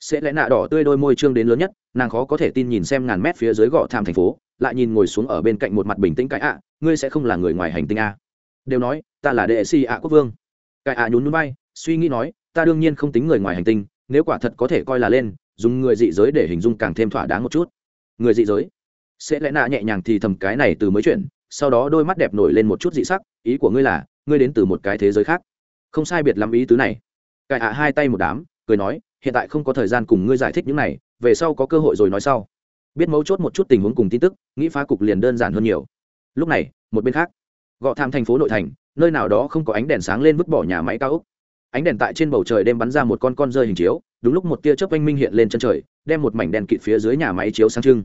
sẽ lẽ nạ đỏ tươi đôi môi trương đến lớn nhất, nàng khó có thể tin nhìn xem ngàn mét phía dưới gõ thảm thành phố, lại nhìn ngồi xuống ở bên cạnh một mặt bình tĩnh cái ạ, ngươi sẽ không là người ngoài hành tinh a? Đều nói ta là đệ si ạ quốc vương. Cái ạ nhún núi bay, suy nghĩ nói, ta đương nhiên không tính người ngoài hành tinh, nếu quả thật có thể coi là lên, dùng người dị giới để hình dung càng thêm thỏa đáng một chút. Người dị giới? Sẽ lẽ nạ nhẹ nhàng thì thầm cái này từ mới chuyện sau đó đôi mắt đẹp nổi lên một chút dị sắc, ý của ngươi là, ngươi đến từ một cái thế giới khác. Không sai biệt lắm ý tứ này. Cải ạ hai tay một đám, cười nói, hiện tại không có thời gian cùng ngươi giải thích những này, về sau có cơ hội rồi nói sau. Biết mấu chốt một chút tình huống cùng tin tức, nghĩ phá cục liền đơn giản hơn nhiều. Lúc này, một bên khác, gọ tham thành phố nội thành nơi nào đó không có ánh đèn sáng lên vứt bỏ nhà máy cao ốc. Ánh đèn tại trên bầu trời đem bắn ra một con con rơi hình chiếu, đúng lúc một tia chớp oanh minh hiện lên chân trời, đem một mảnh đèn kịt phía dưới nhà máy chiếu sang trưng.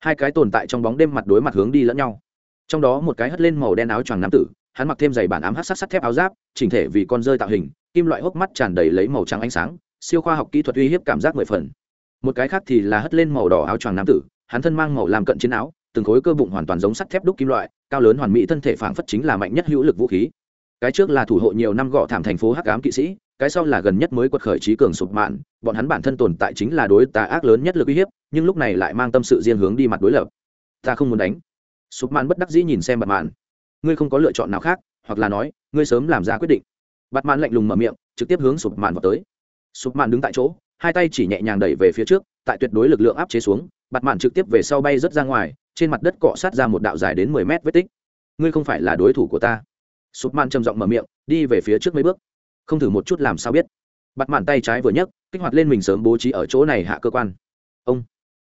Hai cái tồn tại trong bóng đêm mặt đối mặt hướng đi lẫn nhau. Trong đó một cái hất lên màu đen áo choàng nam tử, hắn mặc thêm giày bản ám hát sắt sắt thép áo giáp, chỉnh thể vì con rơi tạo hình, kim loại hốc mắt tràn đầy lấy màu trắng ánh sáng, siêu khoa học kỹ thuật uy hiếp cảm giác mười phần. Một cái khác thì là hất lên màu đỏ áo choàng nam tử, hắn thân mang màu làm cận chiến áo từng khối cơ bụng hoàn toàn giống sắt thép đúc kim loại, cao lớn hoàn mỹ thân thể phảng phất chính là mạnh nhất hữu lực vũ khí. Cái trước là thủ hộ nhiều năm gõ thảm thành phố hắc ám kỵ sĩ, cái sau là gần nhất mới quật khởi trí cường sụp mạn, bọn hắn bản thân tồn tại chính là đối tà ác lớn nhất lực uy hiếp, nhưng lúc này lại mang tâm sự riêng hướng đi mặt đối lập. Ta không muốn đánh. Sụp mạn bất đắc dĩ nhìn xem bạt mạn. Ngươi không có lựa chọn nào khác, hoặc là nói, ngươi sớm làm ra quyết định. Bạt mạn lạnh lùng mở miệng, trực tiếp hướng sụp mạn vào tới. Sụp mạn đứng tại chỗ, hai tay chỉ nhẹ nhàng đẩy về phía trước, tại tuyệt đối lực lượng áp chế xuống, bạt mạn trực tiếp về sau bay rớt ra ngoài trên mặt đất cọ sát ra một đạo dài đến mười mét vết tích. Ngươi không phải là đối thủ của ta. Sụp man trầm giọng mở miệng, đi về phía trước mấy bước. Không thử một chút làm sao biết. Bắt mạn tay trái vừa nhấc, kích hoạt lên mình sớm bố trí ở chỗ này hạ cơ quan. Ông.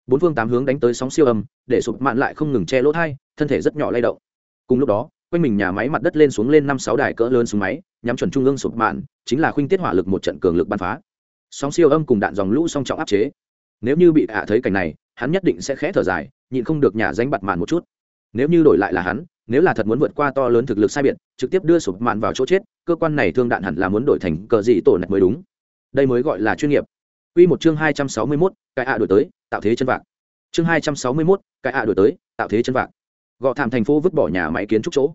Bốn phương tám hướng đánh tới sóng siêu âm, để sụp mạn lại không ngừng che lỗ thai, thân thể rất nhỏ lay động. Cùng lúc đó, quanh mình nhà máy mặt đất lên xuống lên năm sáu đài cỡ lớn xuống máy, nhắm chuẩn trung ương sụp mạn, chính là khuynh tiết hỏa lực một trận cường lực bắn phá. Sóng siêu âm cùng đạn dòng lũ song trọng áp chế. Nếu như bị hạ thấy cảnh này hắn nhất định sẽ khẽ thở dài nhịn không được nhà danh bặt màn một chút nếu như đổi lại là hắn nếu là thật muốn vượt qua to lớn thực lực sai biệt trực tiếp đưa sụp mạn vào chỗ chết cơ quan này thương đạn hẳn là muốn đổi thành cờ gì tổ nạch mới đúng đây mới gọi là chuyên nghiệp Quy một chương hai trăm sáu mươi 261, cái ạ đổi tới, tạo thế chân vạc. Chương hai trăm sáu mươi 261, cái ạ đổi tới, tạo thế chân vạc. Gọ thảm thành phố vứt bỏ nhà máy kiến trúc chỗ.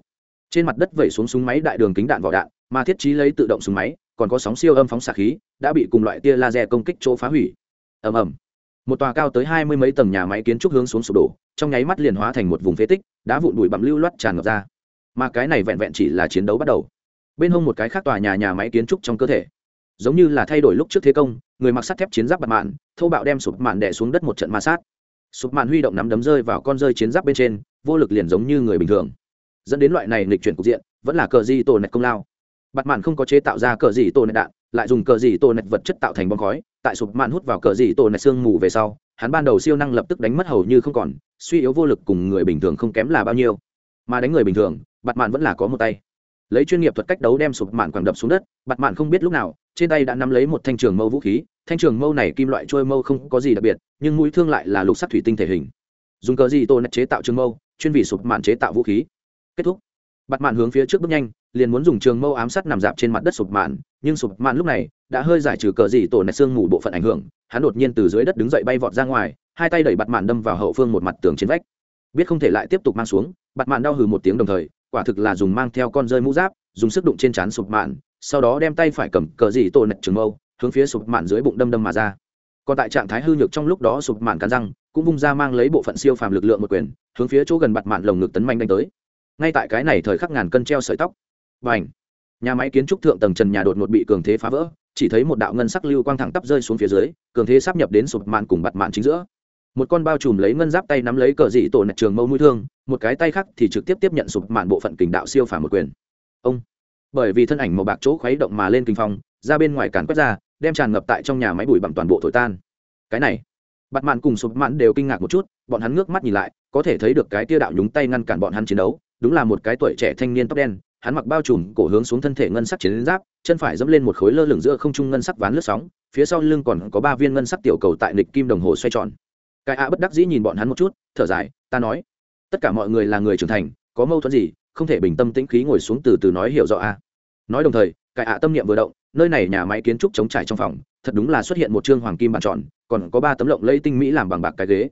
Trên mặt đất vẩy xuống súng máy đại đường kính đạn vỏ đạn, mà thiết trí lấy tự động súng máy, còn có sóng siêu âm phóng xạ khí, đã bị cùng loại tia laser công kích chỗ phá hủy. Ầm ầm. Một tòa cao tới hai mươi mấy tầng nhà máy kiến trúc hướng xuống sụp đổ, trong nháy mắt liền hóa thành một vùng phế tích, đá vụn bụi bặm lưu loát tràn ngập ra. Mà cái này vẹn vẹn chỉ là chiến đấu bắt đầu. Bên hông một cái khác tòa nhà nhà máy kiến trúc trong cơ thể. Giống như là thay đổi lúc trước thế công người mặc sắt thép chiến giáp bạt mạn thô bạo đem sụp mạn đẻ xuống đất một trận ma sát. Sụp mạn huy động nắm đấm rơi vào con rơi chiến giáp bên trên vô lực liền giống như người bình thường. Dẫn đến loại này nghịch chuyển cục diện vẫn là cờ di tổ nạch công lao. Bạt mạn không có chế tạo ra cờ di tổ nạch đạn lại dùng cờ di tổ nạch vật chất tạo thành bom khói tại sụp mạn hút vào cờ dị tổ này xương mù về sau, hắn ban đầu siêu năng lập tức đánh mất hầu như không còn, suy yếu vô lực cùng người bình thường không kém là bao nhiêu. Mà đánh người bình thường, bạt mạn vẫn là có một tay. Lấy chuyên nghiệp thuật cách đấu đem sụp mạn quẳng đập xuống đất, bạt mạn không biết lúc nào, trên tay đã nắm lấy một thanh trường mâu vũ khí, thanh trường mâu này kim loại trôi mâu không có gì đặc biệt, nhưng mũi thương lại là lục sắt thủy tinh thể hình. Dùng cờ gì tô này chế tạo trường mâu, chuyên vì sụp mạn chế tạo vũ khí. Kết thúc. Bạt mạn hướng phía trước bước nhanh liền muốn dùng trường mâu ám sát nằm dạp trên mặt đất sụp mạn, nhưng sụp mạn lúc này đã hơi giải trừ cờ dị tổ nẹt xương ngủ bộ phận ảnh hưởng, hắn đột nhiên từ dưới đất đứng dậy bay vọt ra ngoài, hai tay đẩy bạt mạn đâm vào hậu phương một mặt tường trên vách. Biết không thể lại tiếp tục mang xuống, bạt mạn đau hừ một tiếng đồng thời, quả thực là dùng mang theo con rơi mũ giáp, dùng sức đụng trên trán sụp mạn, sau đó đem tay phải cầm cờ dị tổ nẹt trường mâu, hướng phía sụp mạn dưới bụng đâm đâm mà ra. Còn tại trạng thái hư nhược trong lúc đó sụp mạn cắn răng, cũng vung ra mang lấy bộ phận siêu phàm lực lượng một quyền, hướng phía chỗ gần bạt mạn lồng ngực tấn manh đánh tới. Ngay tại cái này thời khắc ngàn cân treo sợi tóc và ảnh. Nhà máy kiến trúc thượng tầng trần nhà đột ngột bị cường thế phá vỡ, chỉ thấy một đạo ngân sắc lưu quang thẳng tắp rơi xuống phía dưới, cường thế sắp nhập đến sụp mạn cùng bạt mạn chính giữa. Một con bao trùm lấy ngân giáp tay nắm lấy cờ dị tổ nạch trường mâu mũi thương, một cái tay khác thì trực tiếp tiếp nhận sụp mạn bộ phận kình đạo siêu phả một quyền. Ông. Bởi vì thân ảnh màu bạc chỗ khuấy động mà lên kinh phong, ra bên ngoài càn quét ra, đem tràn ngập tại trong nhà máy bụi bặm toàn bộ thổi tan. Cái này. Bạt mạn cùng sụp mạn đều kinh ngạc một chút, bọn hắn ngước mắt nhìn lại, có thể thấy được cái tia đạo nhúng tay ngăn cản bọn hắn chiến đấu, đúng là một cái tuổi trẻ thanh niên tóc đen hắn mặc bao trùm cổ hướng xuống thân thể ngân sắc chiến giáp, chân phải dẫm lên một khối lơ lửng giữa không trung ngân sắc ván lướt sóng, phía sau lưng còn có ba viên ngân sắc tiểu cầu tại nịch kim đồng hồ xoay tròn. Cái ạ bất đắc dĩ nhìn bọn hắn một chút, thở dài, ta nói, tất cả mọi người là người trưởng thành, có mâu thuẫn gì, không thể bình tâm tĩnh khí ngồi xuống từ từ nói hiểu rõ a. Nói đồng thời, cái ạ tâm niệm vừa động, nơi này nhà máy kiến trúc chống trải trong phòng, thật đúng là xuất hiện một chương hoàng kim bàn tròn, còn có ba tấm lộng lẫy tinh mỹ làm bằng bạc cái ghế.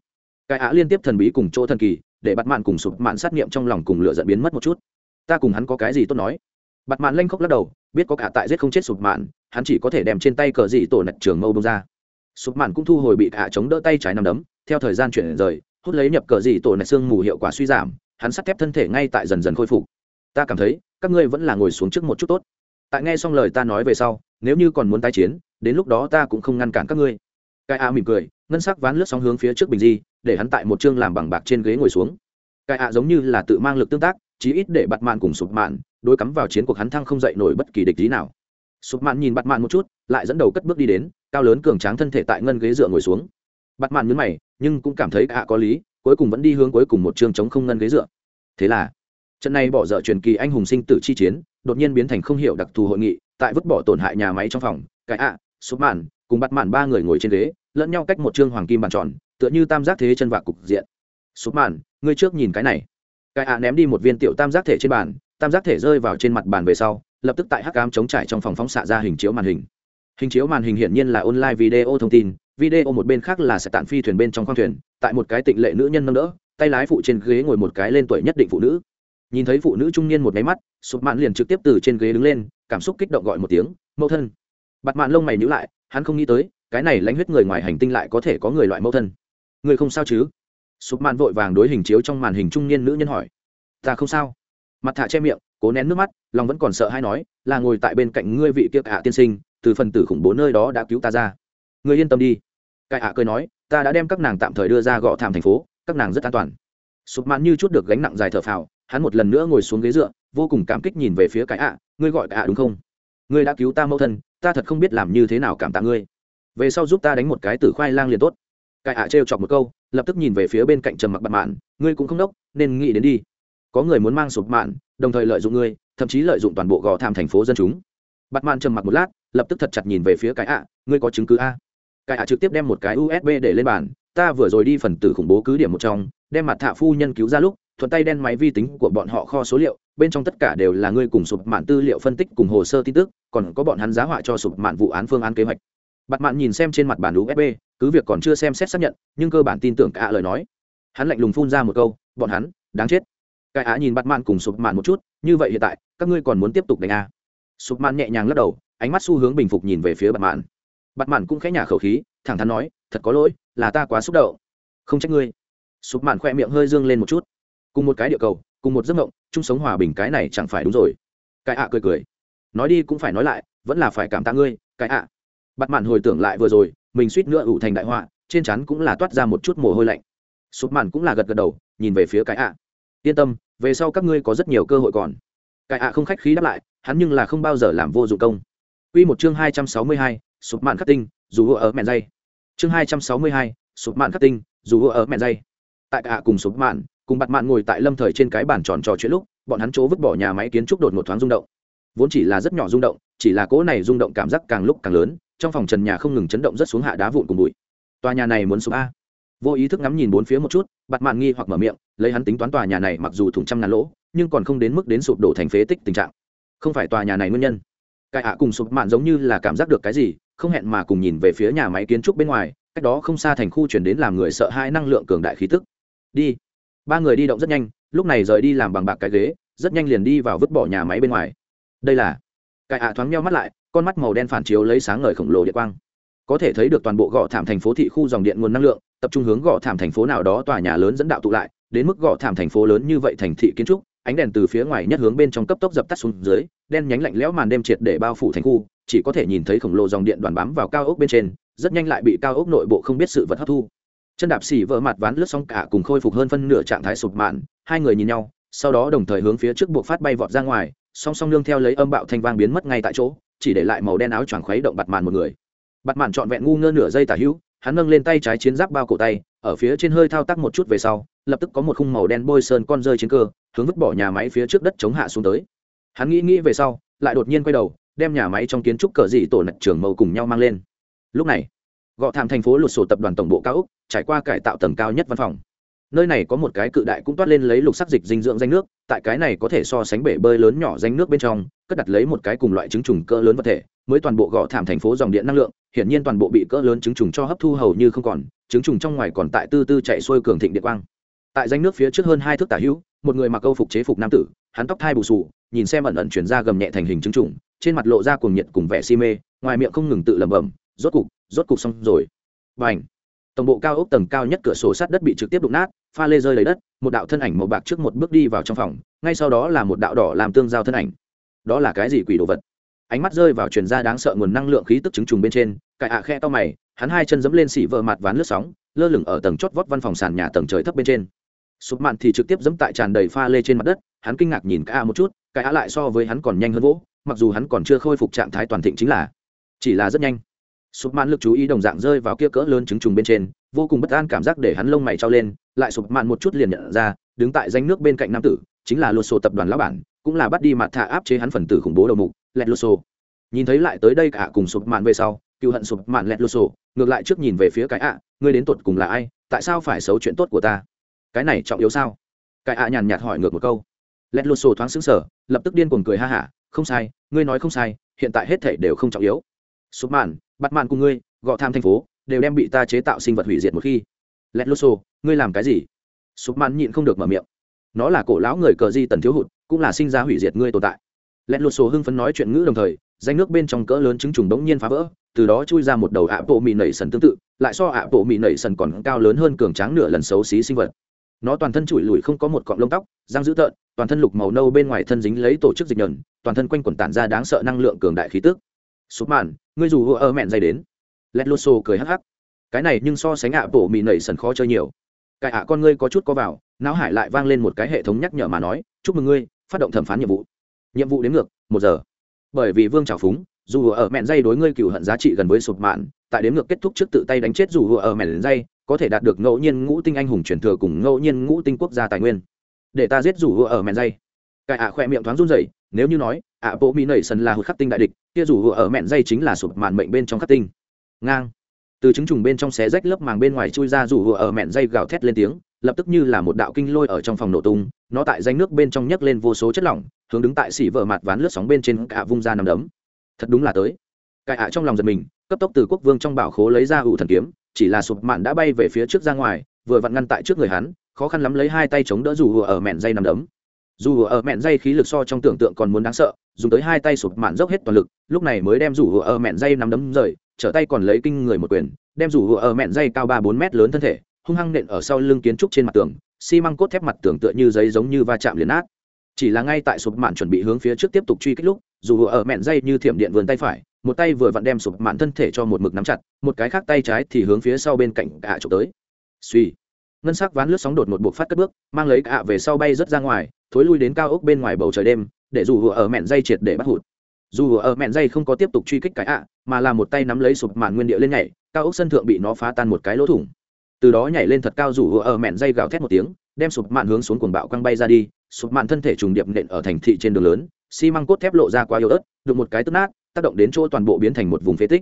Cái ạ liên tiếp thần bí cùng chỗ thần kỳ, để bắt mạn cùng sụp mạn sát nghiệm trong lòng cùng lửa dẫn biến mất một chút ta cùng hắn có cái gì tốt nói? Bặt mạn lanh khóc lắc đầu, biết có cả tại giết không chết sụp mạn, hắn chỉ có thể đem trên tay cờ dị tổ nạch trường mâu bông ra. Sụp mạn cũng thu hồi bị cả chống đỡ tay trái nằm đấm, theo thời gian chuyển rời, hút lấy nhập cờ dị tổ nạch xương mù hiệu quả suy giảm, hắn sắt thép thân thể ngay tại dần dần khôi phục. Ta cảm thấy, các ngươi vẫn là ngồi xuống trước một chút tốt. Tại nghe xong lời ta nói về sau, nếu như còn muốn tái chiến, đến lúc đó ta cũng không ngăn cản các ngươi. Cái a mỉm cười, ngân sắc ván lướt sóng hướng phía trước bình di, để hắn tại một chương làm bằng bạc trên ghế ngồi xuống. Cái a giống như là tự mang lực tương tác chí ít để bặt mạn cùng sụp mạn đối cắm vào chiến cuộc hắn thăng không dậy nổi bất kỳ địch lý nào. Sụp mạn nhìn bặt mạn một chút, lại dẫn đầu cất bước đi đến, cao lớn cường tráng thân thể tại ngân ghế dựa ngồi xuống. Bặt mạn nhấn mày, nhưng cũng cảm thấy ạ có lý, cuối cùng vẫn đi hướng cuối cùng một chương chống không ngân ghế dựa. Thế là, trận này bỏ dở truyền kỳ anh hùng sinh tử chi chiến, đột nhiên biến thành không hiểu đặc thù hội nghị, tại vứt bỏ tổn hại nhà máy trong phòng, cái ạ, sụp mạn cùng bặt mạn ba người ngồi trên ghế, lẫn nhau cách một chương hoàng kim bàn tròn, tựa như tam giác thế chân vạc cục diện. Sụp mạn, ngươi trước nhìn cái này cái ạ ném đi một viên tiểu tam giác thể trên bàn, tam giác thể rơi vào trên mặt bàn về sau, lập tức tại hắc cam chống trải trong phòng phóng xạ ra hình chiếu màn hình. Hình chiếu màn hình hiển nhiên là online video thông tin, video một bên khác là sẽ tạn phi thuyền bên trong khoang thuyền, tại một cái tịnh lệ nữ nhân nâng đỡ, tay lái phụ trên ghế ngồi một cái lên tuổi nhất định phụ nữ. Nhìn thấy phụ nữ trung niên một máy mắt, sụp mạn liền trực tiếp từ trên ghế đứng lên, cảm xúc kích động gọi một tiếng, mẫu thân. Bặt mạn lông mày nhữ lại, hắn không nghĩ tới, cái này lãnh huyết người ngoài hành tinh lại có thể có người loại mẫu thân. Người không sao chứ? Sụp mạn vội vàng đối hình chiếu trong màn hình trung niên nữ nhân hỏi. Ta không sao. Mặt thả che miệng, cố nén nước mắt, lòng vẫn còn sợ hay nói, là ngồi tại bên cạnh ngươi vị kia hạ tiên sinh, từ phần tử khủng bố nơi đó đã cứu ta ra. Ngươi yên tâm đi. Cải hạ cười nói, ta đã đem các nàng tạm thời đưa ra gõ thảm thành phố, các nàng rất an toàn. Sụp mạn như chút được gánh nặng dài thở phào, hắn một lần nữa ngồi xuống ghế dựa, vô cùng cảm kích nhìn về phía cái ạ, ngươi gọi hạ đúng không? Ngươi đã cứu ta mẫu thân, ta thật không biết làm như thế nào cảm tạ ngươi. Về sau giúp ta đánh một cái tử khoai lang liền tốt. Cái ạ trêu chọc một câu lập tức nhìn về phía bên cạnh trầm mặc bặt mạn, ngươi cũng không đốc, nên nghĩ đến đi. Có người muốn mang sụp mạn, đồng thời lợi dụng ngươi, thậm chí lợi dụng toàn bộ gò tham thành phố dân chúng. Bặt mạn trầm mặc một lát, lập tức thật chặt nhìn về phía cái ạ, ngươi có chứng cứ a? Cái ạ trực tiếp đem một cái usb để lên bàn, ta vừa rồi đi phần tử khủng bố cứ điểm một trong, đem mặt thạ phu nhân cứu ra lúc, thuận tay đen máy vi tính của bọn họ kho số liệu, bên trong tất cả đều là ngươi cùng sụp mạn tư liệu phân tích cùng hồ sơ tin tức, còn có bọn hắn giá họa cho sụp mạn vụ án phương án kế hoạch bặt mạn nhìn xem trên mặt bản usb cứ việc còn chưa xem xét xác nhận, nhưng cơ bản tin tưởng cả lời nói. Hắn lạnh lùng phun ra một câu, bọn hắn, đáng chết. Cái á nhìn bắt mạn cùng sụp mạn một chút, như vậy hiện tại, các ngươi còn muốn tiếp tục đánh a? À? sụp mạn nhẹ nhàng lắc đầu, ánh mắt xu hướng bình phục nhìn về phía bắt mạn. Bắt mạn cũng khẽ nhả khẩu khí, thẳng thắn nói, thật có lỗi, là ta quá xúc động. Không trách ngươi. Sụp mạn khoe miệng hơi dương lên một chút. Cùng một cái địa cầu, cùng một giấc mộng, chung sống hòa bình cái này chẳng phải đúng rồi. Cái ạ cười cười. Nói đi cũng phải nói lại, vẫn là phải cảm tạ ngươi, cái ạ bạt mạn hồi tưởng lại vừa rồi mình suýt nữa ủ thành đại họa trên chắn cũng là toát ra một chút mồ hôi lạnh sụp mạn cũng là gật gật đầu nhìn về phía cái ạ yên tâm về sau các ngươi có rất nhiều cơ hội còn cái ạ không khách khí đáp lại hắn nhưng là không bao giờ làm vô dụng công Quy một chương hai trăm sáu mươi hai, sụp mạn khắc tinh, dù ở mẹn dây. Chương hai trăm sáu mươi hai, sụp mạn khắc tinh, dù ở mẹn dây. Tại cả cùng sụp mạn, cùng bạt mạn ngồi tại lâm thời trên cái bàn tròn trò chuyện lúc, bọn hắn chỗ vứt bỏ nhà máy kiến trúc đột một thoáng rung động. Vốn chỉ là rất nhỏ rung động, chỉ là cỗ này rung động cảm giác càng lúc càng lớn, trong phòng trần nhà không ngừng chấn động rất xuống hạ đá vụn cùng bụi. Tòa nhà này muốn xuống a. Vô ý thức ngắm nhìn bốn phía một chút bặt mạn nghi hoặc mở miệng, lấy hắn tính toán tòa nhà này mặc dù thủng trăm ngàn lỗ, nhưng còn không đến mức đến sụp đổ thành phế tích tình trạng. Không phải tòa nhà này nguyên nhân. Cái ạ cùng sụp mạn giống như là cảm giác được cái gì, không hẹn mà cùng nhìn về phía nhà máy kiến trúc bên ngoài, cách đó không xa thành khu chuyển đến làm người sợ hãi năng lượng cường đại khí tức. Đi. Ba người đi động rất nhanh, lúc này rời đi làm bằng bạc cái ghế, rất nhanh liền đi vào vứt bỏ nhà máy bên ngoài. Đây là. Cái ạ thoáng meo mắt lại con mắt màu đen phản chiếu lấy sáng ngời khổng lồ điện quang. Có thể thấy được toàn bộ gò thảm thành phố thị khu dòng điện nguồn năng lượng, tập trung hướng gò thảm thành phố nào đó tòa nhà lớn dẫn đạo tụ lại, đến mức gò thảm thành phố lớn như vậy thành thị kiến trúc, ánh đèn từ phía ngoài nhất hướng bên trong cấp tốc dập tắt xuống dưới, đen nhánh lạnh lẽo màn đêm triệt để bao phủ thành khu, chỉ có thể nhìn thấy khổng lồ dòng điện đoàn bám vào cao ốc bên trên, rất nhanh lại bị cao ốc nội bộ không biết sự vật hấp thu. Chân đạp xỉ vỡ mặt ván lướt xong cả cùng khôi phục hơn phân nửa trạng thái sụp mạn, hai người nhìn nhau, sau đó đồng thời hướng phía trước buộc phát bay vọt ra ngoài, song song nương theo lấy âm bạo thanh vang biến mất ngay tại chỗ chỉ để lại màu đen áo choàng khuấy động bặt màn một người. Bặt màn trọn vẹn ngu ngơ nửa giây tả hữu, hắn nâng lên tay trái chiến giáp bao cổ tay, ở phía trên hơi thao tác một chút về sau, lập tức có một khung màu đen bôi sơn con rơi chiến cơ, hướng vứt bỏ nhà máy phía trước đất chống hạ xuống tới. Hắn nghĩ nghĩ về sau, lại đột nhiên quay đầu, đem nhà máy trong kiến trúc cờ dị tổ nạch trường mâu cùng nhau mang lên. Lúc này, gọ thảm thành phố lụt sổ tập đoàn tổng bộ cao úc trải qua cải tạo tầng cao nhất văn phòng. Nơi này có một cái cự đại cũng toát lên lấy lục sắc dịch dinh dưỡng danh nước, tại cái này có thể so sánh bể bơi lớn nhỏ danh nước bên trong cất đặt lấy một cái cùng loại trứng trùng cỡ lớn vật thể, mới toàn bộ gõ thảm thành phố dòng điện năng lượng, hiển nhiên toàn bộ bị cỡ lớn trứng trùng cho hấp thu hầu như không còn, trứng trùng trong ngoài còn tại tư tư chạy xuôi cường thịnh điện quang. Tại danh nước phía trước hơn hai thước tả hữu, một người mặc câu phục chế phục nam tử, hắn tóc thai bù sù nhìn xem ẩn ẩn chuyển ra gầm nhẹ thành hình trứng trùng, trên mặt lộ ra cuồng nhiệt cùng vẻ si mê, ngoài miệng không ngừng tự lẩm bẩm, rốt cục rốt cục xong rồi. Và ảnh tổng bộ cao ốc tầng cao nhất cửa sổ sát đất bị trực tiếp đụng nát, pha lê rơi lấy đất, một đạo thân ảnh màu bạc trước một bước đi vào trong phòng, ngay sau đó là một đạo đỏ làm tương giao thân ảnh đó là cái gì quỷ đồ vật? Ánh mắt rơi vào truyền ra đáng sợ nguồn năng lượng khí tức chứng trùng bên trên cải ạ khe to mày, hắn hai chân dẫm lên xỉ vợ mặt ván lướt sóng, lơ lửng ở tầng chót vót văn phòng sàn nhà tầng trời thấp bên trên. Sụp mạn thì trực tiếp dẫm tại tràn đầy pha lê trên mặt đất, hắn kinh ngạc nhìn cái a một chút cái a lại so với hắn còn nhanh hơn vỗ, mặc dù hắn còn chưa khôi phục trạng thái toàn thịnh chính là, chỉ là rất nhanh. Sụp mạn lực chú ý đồng dạng rơi vào kia cỡ lớn trứng trùng bên trên, vô cùng bất an cảm giác để hắn lông mày trao lên, lại sụp mạn một chút liền nhận ra, đứng tại danh nước bên cạnh nam tử, chính là lô sổ tập đoàn lão bản cũng là bắt đi mặt thả áp chế hắn phần tử khủng bố đầu mục, lẹt lô sổ nhìn thấy lại tới đây cả cùng sụp mạn về sau, cựu hận sụp mạn lẹt lô sổ ngược lại trước nhìn về phía cái ạ, ngươi đến tột cùng là ai, tại sao phải xấu chuyện tốt của ta? Cái này trọng yếu sao? Cái ạ nhàn nhạt hỏi ngược một câu. Lẹt lô sổ thoáng xứng sở lập tức điên cuồng cười ha hả, không sai, ngươi nói không sai, hiện tại hết thể đều không trọng yếu. Sụp mạn, bắt mạn cùng ngươi, gọ tham thành phố, đều đem bị ta chế tạo sinh vật hủy diệt một khi. Lẹt lô sổ ngươi làm cái gì? Sụp mạn nhịn không được mở miệng. Nó là cổ lão người cờ di tần thiếu hụt cũng là sinh ra hủy diệt ngươi tồn tại. Lẹn lô sổ hưng phấn nói chuyện ngữ đồng thời, danh nước bên trong cỡ lớn trứng trùng đống nhiên phá vỡ, từ đó chui ra một đầu ạ bộ mì nảy sần tương tự, lại so ạ bộ mì nảy sần còn cao lớn hơn cường tráng nửa lần xấu xí sinh vật. Nó toàn thân trụi lùi không có một cọng lông tóc, răng dữ tợn, toàn thân lục màu nâu bên ngoài thân dính lấy tổ chức dịch nhờn, toàn thân quanh quẩn tản ra đáng sợ năng lượng cường đại khí tức. Sụp màn, ngươi dù ở mẹn dày đến. Lét lô xô cười hắc hắc. Cái này nhưng so sánh ạ bộ mì nảy sần khó chơi nhiều. Cái ạ con ngươi có chút có vào, não hải lại vang lên một cái hệ thống nhắc nhở mà nói, chúc mừng ngươi phát động thẩm phán nhiệm vụ. Nhiệm vụ đến ngược, một giờ. Bởi vì vương trào phúng, dù ở mẹn dây đối ngươi cựu hận giá trị gần với sụp mạn, tại đến ngược kết thúc trước tự tay đánh chết dù ở mẹn dây, có thể đạt được ngẫu nhiên ngũ tinh anh hùng truyền thừa cùng ngẫu nhiên ngũ tinh quốc gia tài nguyên. Để ta giết dù ở mẹn dây. Cài ạ khoe miệng thoáng run rẩy, nếu như nói, ạ bộ mỹ nảy sân là hụt khắc tinh đại địch, kia dù ở mẹn dây chính là sụp mạn mệnh bên trong khắc tinh. Ngang. Từ trứng trùng bên trong xé rách lớp màng bên ngoài chui ra rủ ở mẹn dây gào thét lên tiếng lập tức như là một đạo kinh lôi ở trong phòng nổ tung, nó tại danh nước bên trong nhấc lên vô số chất lỏng, hướng đứng tại xỉ vợ mặt ván lướt sóng bên trên cả vung ra nằm đấm. Thật đúng là tới. Cải ạ trong lòng giật mình, cấp tốc từ quốc vương trong bảo khố lấy ra ủ thần kiếm, chỉ là sụp mạn đã bay về phía trước ra ngoài, vừa vặn ngăn tại trước người hắn, khó khăn lắm lấy hai tay chống đỡ dù ở mẹn dây nằm đấm. Dù ở mẹn dây khí lực so trong tưởng tượng còn muốn đáng sợ, dùng tới hai tay sụp mạn dốc hết toàn lực, lúc này mới đem rủ ở mẹn dây nằm đấm rời, trở tay còn lấy kinh người một quyền, đem rủ ở mẹn dây cao ba bốn mét lớn thân thể hung hăng nện ở sau lưng kiến trúc trên mặt tường, xi măng cốt thép mặt tường tựa như giấy giống như va chạm liền nát. Chỉ là ngay tại sụp mạn chuẩn bị hướng phía trước tiếp tục truy kích lúc, dù ở mẹn dây như thiểm điện vườn tay phải, một tay vừa vặn đem sụp mạn thân thể cho một mực nắm chặt, một cái khác tay trái thì hướng phía sau bên cạnh cả trộm tới. Suy ngân sắc ván lướt sóng đột một buộc phát cất bước, mang lấy cả về sau bay rất ra ngoài, thối lui đến cao ốc bên ngoài bầu trời đêm, để dù ở mẹn dây triệt để bắt hụt. Dù ở mẹn dây không có tiếp tục truy kích cái ạ, mà là một tay nắm lấy sụp mạn nguyên địa lên nhảy, cao ốc sân thượng bị nó phá tan một cái lỗ thủng từ đó nhảy lên thật cao rủ ở mẹn dây gào thét một tiếng, đem sụp mạn hướng xuống cuồng bạo quăng bay ra đi, sụp mạn thân thể trùng điệp nện ở thành thị trên đường lớn, xi măng cốt thép lộ ra quá yếu ớt được một cái tức nát, tác động đến chỗ toàn bộ biến thành một vùng phế tích.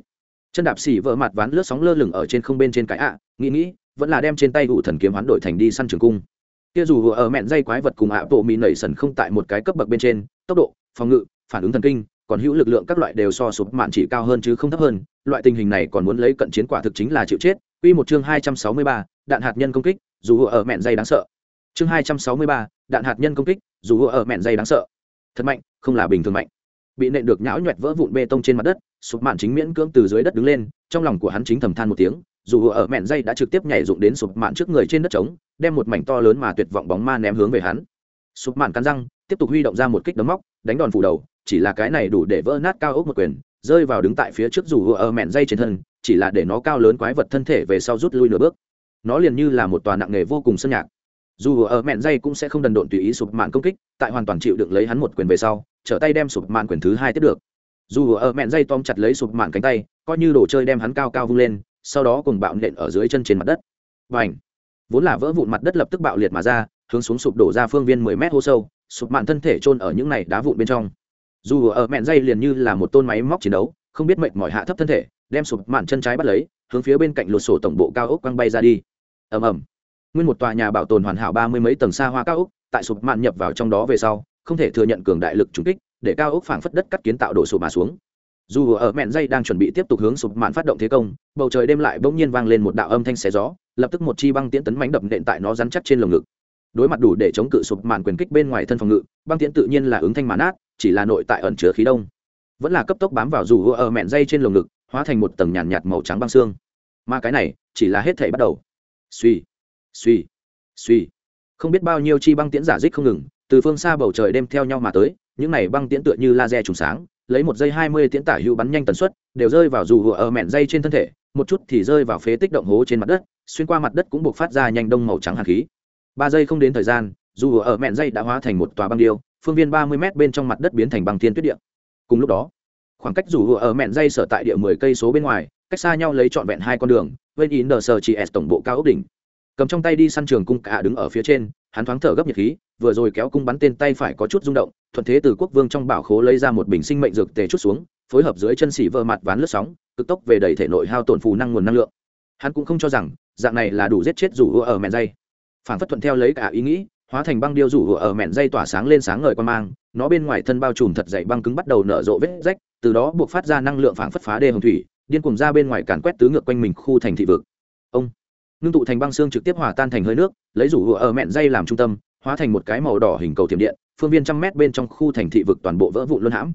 Chân đạp xỉ vỡ mặt ván lướt sóng lơ lửng ở trên không bên trên cái ạ, nghĩ nghĩ, vẫn là đem trên tay ủ thần kiếm hoán đổi thành đi săn trường cung. Kia dù ở mẹn dây quái vật cùng ạ bộ mì nảy sần không tại một cái cấp bậc bên trên, tốc độ, phòng ngự, phản ứng thần kinh, còn hữu lực lượng các loại đều so sụp mạn chỉ cao hơn chứ không thấp hơn loại tình hình này còn muốn lấy cận chiến quả thực chính là chịu chết Quy một chương 263, đạn hạt nhân công kích, dù ở mẹn dây đáng sợ. Chương 263, đạn hạt nhân công kích, dù ở mẹn dây đáng sợ. Thật mạnh, không là bình thường mạnh. Bị nện được nhão nhuyễn vỡ vụn bê tông trên mặt đất, sụp mạn chính miễn cưỡng từ dưới đất đứng lên, trong lòng của hắn chính thầm than một tiếng, dù ở mẹn dây đã trực tiếp nhảy dụng đến sụp mạn trước người trên đất trống, đem một mảnh to lớn mà tuyệt vọng bóng ma ném hướng về hắn. Sụp mạn cắn răng, tiếp tục huy động ra một kích đấm móc, đánh đòn phủ đầu, chỉ là cái này đủ để vỡ nát cao ốc một quyền, rơi vào đứng tại phía trước dù ở mẹn dây trên thân, chỉ là để nó cao lớn quái vật thân thể về sau rút lui nửa bước. Nó liền như là một tòa nặng nghề vô cùng sân nhạc. Dù ở mẹn dây cũng sẽ không đần độn tùy ý sụp mạn công kích tại hoàn toàn chịu được lấy hắn một quyền về sau trở tay đem sụp mạn quyền thứ hai tiếp được. Dù ở mẹn dây tóm chặt lấy sụp mạn cánh tay coi như đồ chơi đem hắn cao cao vung lên sau đó cùng bạo nện ở dưới chân trên mặt đất. Và ảnh vốn là vỡ vụn mặt đất lập tức bạo liệt mà ra hướng xuống sụp đổ ra phương viên mười mét hô sâu sụp mạn thân thể chôn ở những này đá vụn bên trong dù ở mẹn dây liền như là một tôn máy móc chiến đấu, không biết mệnh mỏi hạ thấp thân thể, đem sụp mạn chân trái bắt lấy, hướng phía bên cạnh lột sổ tổng bộ cao ốc quăng bay ra đi. Ầm ầm. Nguyên một tòa nhà bảo tồn hoàn hảo ba mươi mấy tầng xa hoa cao ốc, tại sụp mạn nhập vào trong đó về sau, không thể thừa nhận cường đại lực trúng kích, để cao ốc phảng phất đất cắt kiến tạo đổ sụp mà xuống. Dù ở mẹn dây đang chuẩn bị tiếp tục hướng sụp mạn phát động thế công, bầu trời đêm lại bỗng nhiên vang lên một đạo âm thanh xé gió, lập tức một chi băng tiễn tấn mánh đập nện tại nó rắn chắc trên lồng ngực đối mặt đủ để chống cự sụp màn quyền kích bên ngoài thân phòng ngự băng tiễn tự nhiên là ứng thanh màn át chỉ là nội tại ẩn chứa khí đông. Vẫn là cấp tốc bám vào dù ở mẹn dây trên lồng ngực hóa thành một tầng nhàn nhạt, nhạt màu trắng băng xương. Mà cái này chỉ là hết thể bắt đầu. Suy suy suy. Không biết bao nhiêu chi băng tiễn giả dích không ngừng từ phương xa bầu trời đem theo nhau mà tới những này băng tiễn tựa như laser trùng sáng lấy một giây hai mươi tiễn tả hữu bắn nhanh tần suất đều rơi vào dù ở mẹn dây trên thân thể một chút thì rơi vào phế tích động hố trên mặt đất xuyên qua mặt đất cũng buộc phát ra nhanh đông màu trắng hạt khí ba giây không đến thời gian, dù ở mẹn dây đã hóa thành một tòa băng điêu, phương viên ba mươi m bên trong mặt đất biến thành băng thiên tuyết địa. Cùng lúc đó, khoảng cách dù ở mẹn dây sở tại địa mười cây số bên ngoài, cách xa nhau lấy trọn vẹn hai con đường, bên in Nờ sờ chỉ s tổng bộ cao ốc đỉnh. Cầm trong tay đi săn trường cung cả đứng ở phía trên, hắn thoáng thở gấp nhiệt khí, vừa rồi kéo cung bắn tên tay phải có chút rung động, thuận thế từ quốc vương trong bảo khố lấy ra một bình sinh mệnh dược tề chút xuống, phối hợp dưới chân xỉ vơ mặt ván lướt sóng, cực tốc về đầy thể nội hao tổn phù năng nguồn năng lượng. Hắn cũng không cho rằng, dạng này là đủ giết chết rủ ở mẹn dây phản phất thuận theo lấy cả ý nghĩ, hóa thành băng điêu rủ ở mẹn dây tỏa sáng lên sáng ngời quan mang, nó bên ngoài thân bao trùm thật dày băng cứng bắt đầu nở rộ vết rách, từ đó buộc phát ra năng lượng phản phất phá đê hồng thủy, điên cùng ra bên ngoài càn quét tứ ngược quanh mình khu thành thị vực. Ông, ngưng tụ thành băng xương trực tiếp hòa tan thành hơi nước, lấy rủ ở mẹn dây làm trung tâm, hóa thành một cái màu đỏ hình cầu thiểm điện, phương viên trăm mét bên trong khu thành thị vực toàn bộ vỡ vụn luân hãm.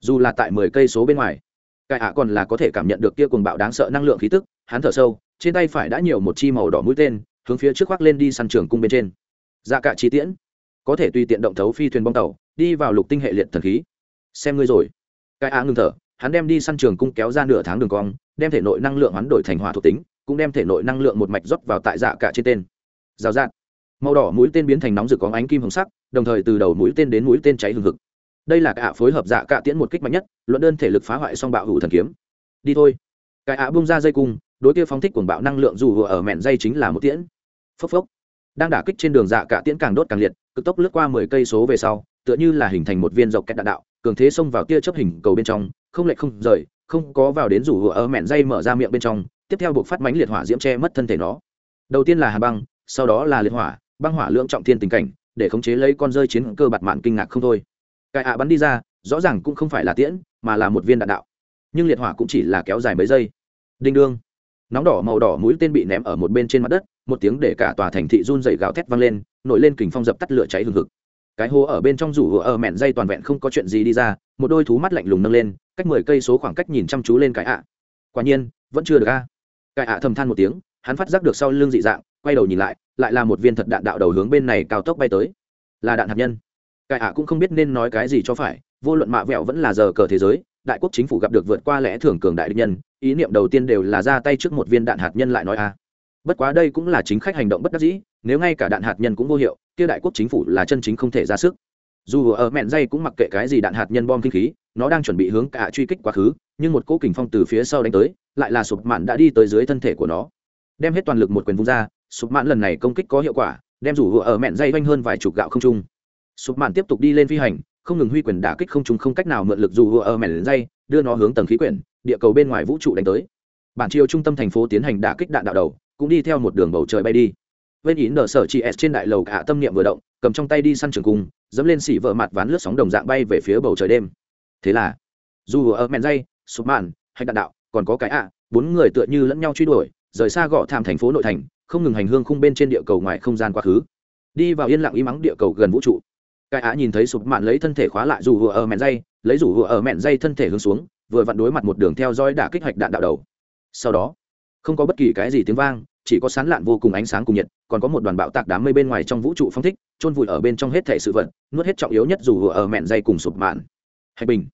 Dù là tại mười cây số bên ngoài cải ạ còn là có thể cảm nhận được kia cuồng bạo đáng sợ năng lượng khí tức, hắn thở sâu, trên tay phải đã nhiều một chi màu đỏ mũi tên hướng phía trước khoác lên đi săn trường cung bên trên. Dạ cả chi tiễn, có thể tùy tiện động thấu phi thuyền bong tàu, đi vào lục tinh hệ liệt thần khí. Xem ngươi rồi. Cái á ngưng thở, hắn đem đi săn trường cung kéo ra nửa tháng đường cong, đem thể nội năng lượng hắn đổi thành hỏa thuộc tính, cũng đem thể nội năng lượng một mạch rót vào tại dạ cả trên tên. Rào rạt. Màu đỏ mũi tên biến thành nóng rực có ánh kim hồng sắc, đồng thời từ đầu mũi tên đến mũi tên cháy hừng hực. Đây là cả phối hợp dạ cả tiễn một kích mạnh nhất, luận đơn thể lực phá hoại song bạo hủ thần kiếm. Đi thôi. Cái ạ bung ra dây cung đối kia phóng thích cuồng bạo năng lượng dù vừa ở mẹn dây chính là một tiễn. Phốc phốc. Đang đả kích trên đường dạ cả tiễn càng đốt càng liệt, cực tốc lướt qua mười cây số về sau, tựa như là hình thành một viên dọc kẹt đạn đạo, cường thế xông vào tia chấp hình cầu bên trong, không lệch không rời, không có vào đến rủ vừa ở mẹn dây mở ra miệng bên trong, tiếp theo buộc phát mánh liệt hỏa diễm che mất thân thể nó. Đầu tiên là hà băng, sau đó là liệt hỏa, băng hỏa lượng trọng thiên tình cảnh, để khống chế lấy con rơi chiến cơ bạt mạn kinh ngạc không thôi. Cái ạ bắn đi ra, rõ ràng cũng không phải là tiễn, mà là một viên đạn đạo. Nhưng liệt hỏa cũng chỉ là kéo dài mấy giây. Đinh đương nóng đỏ màu đỏ mũi tên bị ném ở một bên trên mặt đất, một tiếng để cả tòa thành thị run dày gào thét vang lên, nổi lên kình phong dập tắt lửa cháy hừng hực. Cái hố ở bên trong rủ ở mẹn dây toàn vẹn không có chuyện gì đi ra, một đôi thú mắt lạnh lùng nâng lên, cách mười cây số khoảng cách nhìn chăm chú lên cái ạ. Quả nhiên, vẫn chưa được a. Cái ạ thầm than một tiếng, hắn phát giác được sau lưng dị dạng, quay đầu nhìn lại lại là một viên thật đạn đạo đầu hướng bên này cao tốc bay tới. Là đạn hạt nhân. Cái ạ cũng không biết nên nói cái gì cho phải, vô luận mạ vẹo vẫn là giờ cờ thế giới, đại quốc chính phủ gặp được vượt qua lẽ thường cường đại địch nhân ý niệm đầu tiên đều là ra tay trước một viên đạn hạt nhân lại nói a. Bất quá đây cũng là chính khách hành động bất đắc dĩ, nếu ngay cả đạn hạt nhân cũng vô hiệu, kia đại quốc chính phủ là chân chính không thể ra sức. Dù ở mẹn dây cũng mặc kệ cái gì đạn hạt nhân bom kinh khí, nó đang chuẩn bị hướng cả truy kích quá khứ, nhưng một cỗ kình phong từ phía sau đánh tới, lại là sụp mạn đã đi tới dưới thân thể của nó. Đem hết toàn lực một quyền vung ra, sụp mạn lần này công kích có hiệu quả, đem rủ ở mẹn dây vanh hơn vài chục gạo không trung. Sụp mạn tiếp tục đi lên phi hành, không ngừng huy quyền đả kích không trung không cách nào mượn lực dù ở mẹn dây, đưa nó hướng tầng khí quyển địa cầu bên ngoài vũ trụ đánh tới. Bản chiều trung tâm thành phố tiến hành đả kích đạn đạo đầu, cũng đi theo một đường bầu trời bay đi. Vên ý nở sở chị s trên đại lầu cả tâm niệm vừa động, cầm trong tay đi săn trường cung, dẫm lên xỉ vợ mặt ván lướt sóng đồng dạng bay về phía bầu trời đêm. Thế là, dù ở mẹn dây, sụp mạn, hay đạn đạo, còn có cái ạ, bốn người tựa như lẫn nhau truy đuổi, rời xa gõ tham thành phố nội thành, không ngừng hành hương khung bên trên địa cầu ngoài không gian quá khứ. Đi vào yên lặng im mắng địa cầu gần vũ trụ. Cái ạ nhìn thấy sụp mạn lấy thân thể khóa lại dù vừa ở mẹn dây, lấy rủ vừa ở mẹn dây thân thể hướng xuống vừa vặn đối mặt một đường theo dõi đả kích hoạch đạn đạo đầu. Sau đó, không có bất kỳ cái gì tiếng vang, chỉ có sán lạn vô cùng ánh sáng cùng nhiệt, còn có một đoàn bạo tạc đám mây bên ngoài trong vũ trụ phong thích, chôn vùi ở bên trong hết thể sự vật, nuốt hết trọng yếu nhất dù vừa ở mẹn dây cùng sụp mạn. Hạch bình,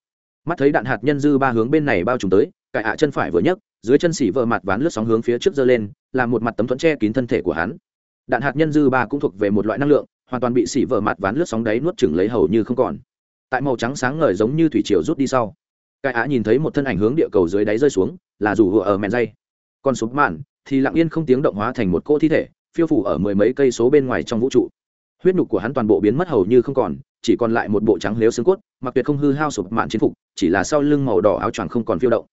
mắt thấy đạn hạt nhân dư ba hướng bên này bao trùm tới, cải hạ chân phải vừa nhấc, dưới chân xỉ vợ mặt ván lướt sóng hướng phía trước giơ lên, làm một mặt tấm thuẫn che kín thân thể của hắn. Đạn hạt nhân dư ba cũng thuộc về một loại năng lượng, hoàn toàn bị xỉ vợ mặt ván lướt sóng đáy nuốt chừng lấy hầu như không còn. Tại màu trắng sáng ngời giống như thủy triều rút đi sau cái á nhìn thấy một thân ảnh hướng địa cầu dưới đáy rơi xuống, là rủ hựa ở mẹn dây. Còn sụp mạn, thì lặng yên không tiếng động hóa thành một cỗ thi thể, phiêu phủ ở mười mấy cây số bên ngoài trong vũ trụ. Huyết nhục của hắn toàn bộ biến mất hầu như không còn, chỉ còn lại một bộ trắng lếu xương cốt, mặc tuyệt không hư hao sụp mạn chiến phục, chỉ là sau lưng màu đỏ áo choàng không còn phiêu động.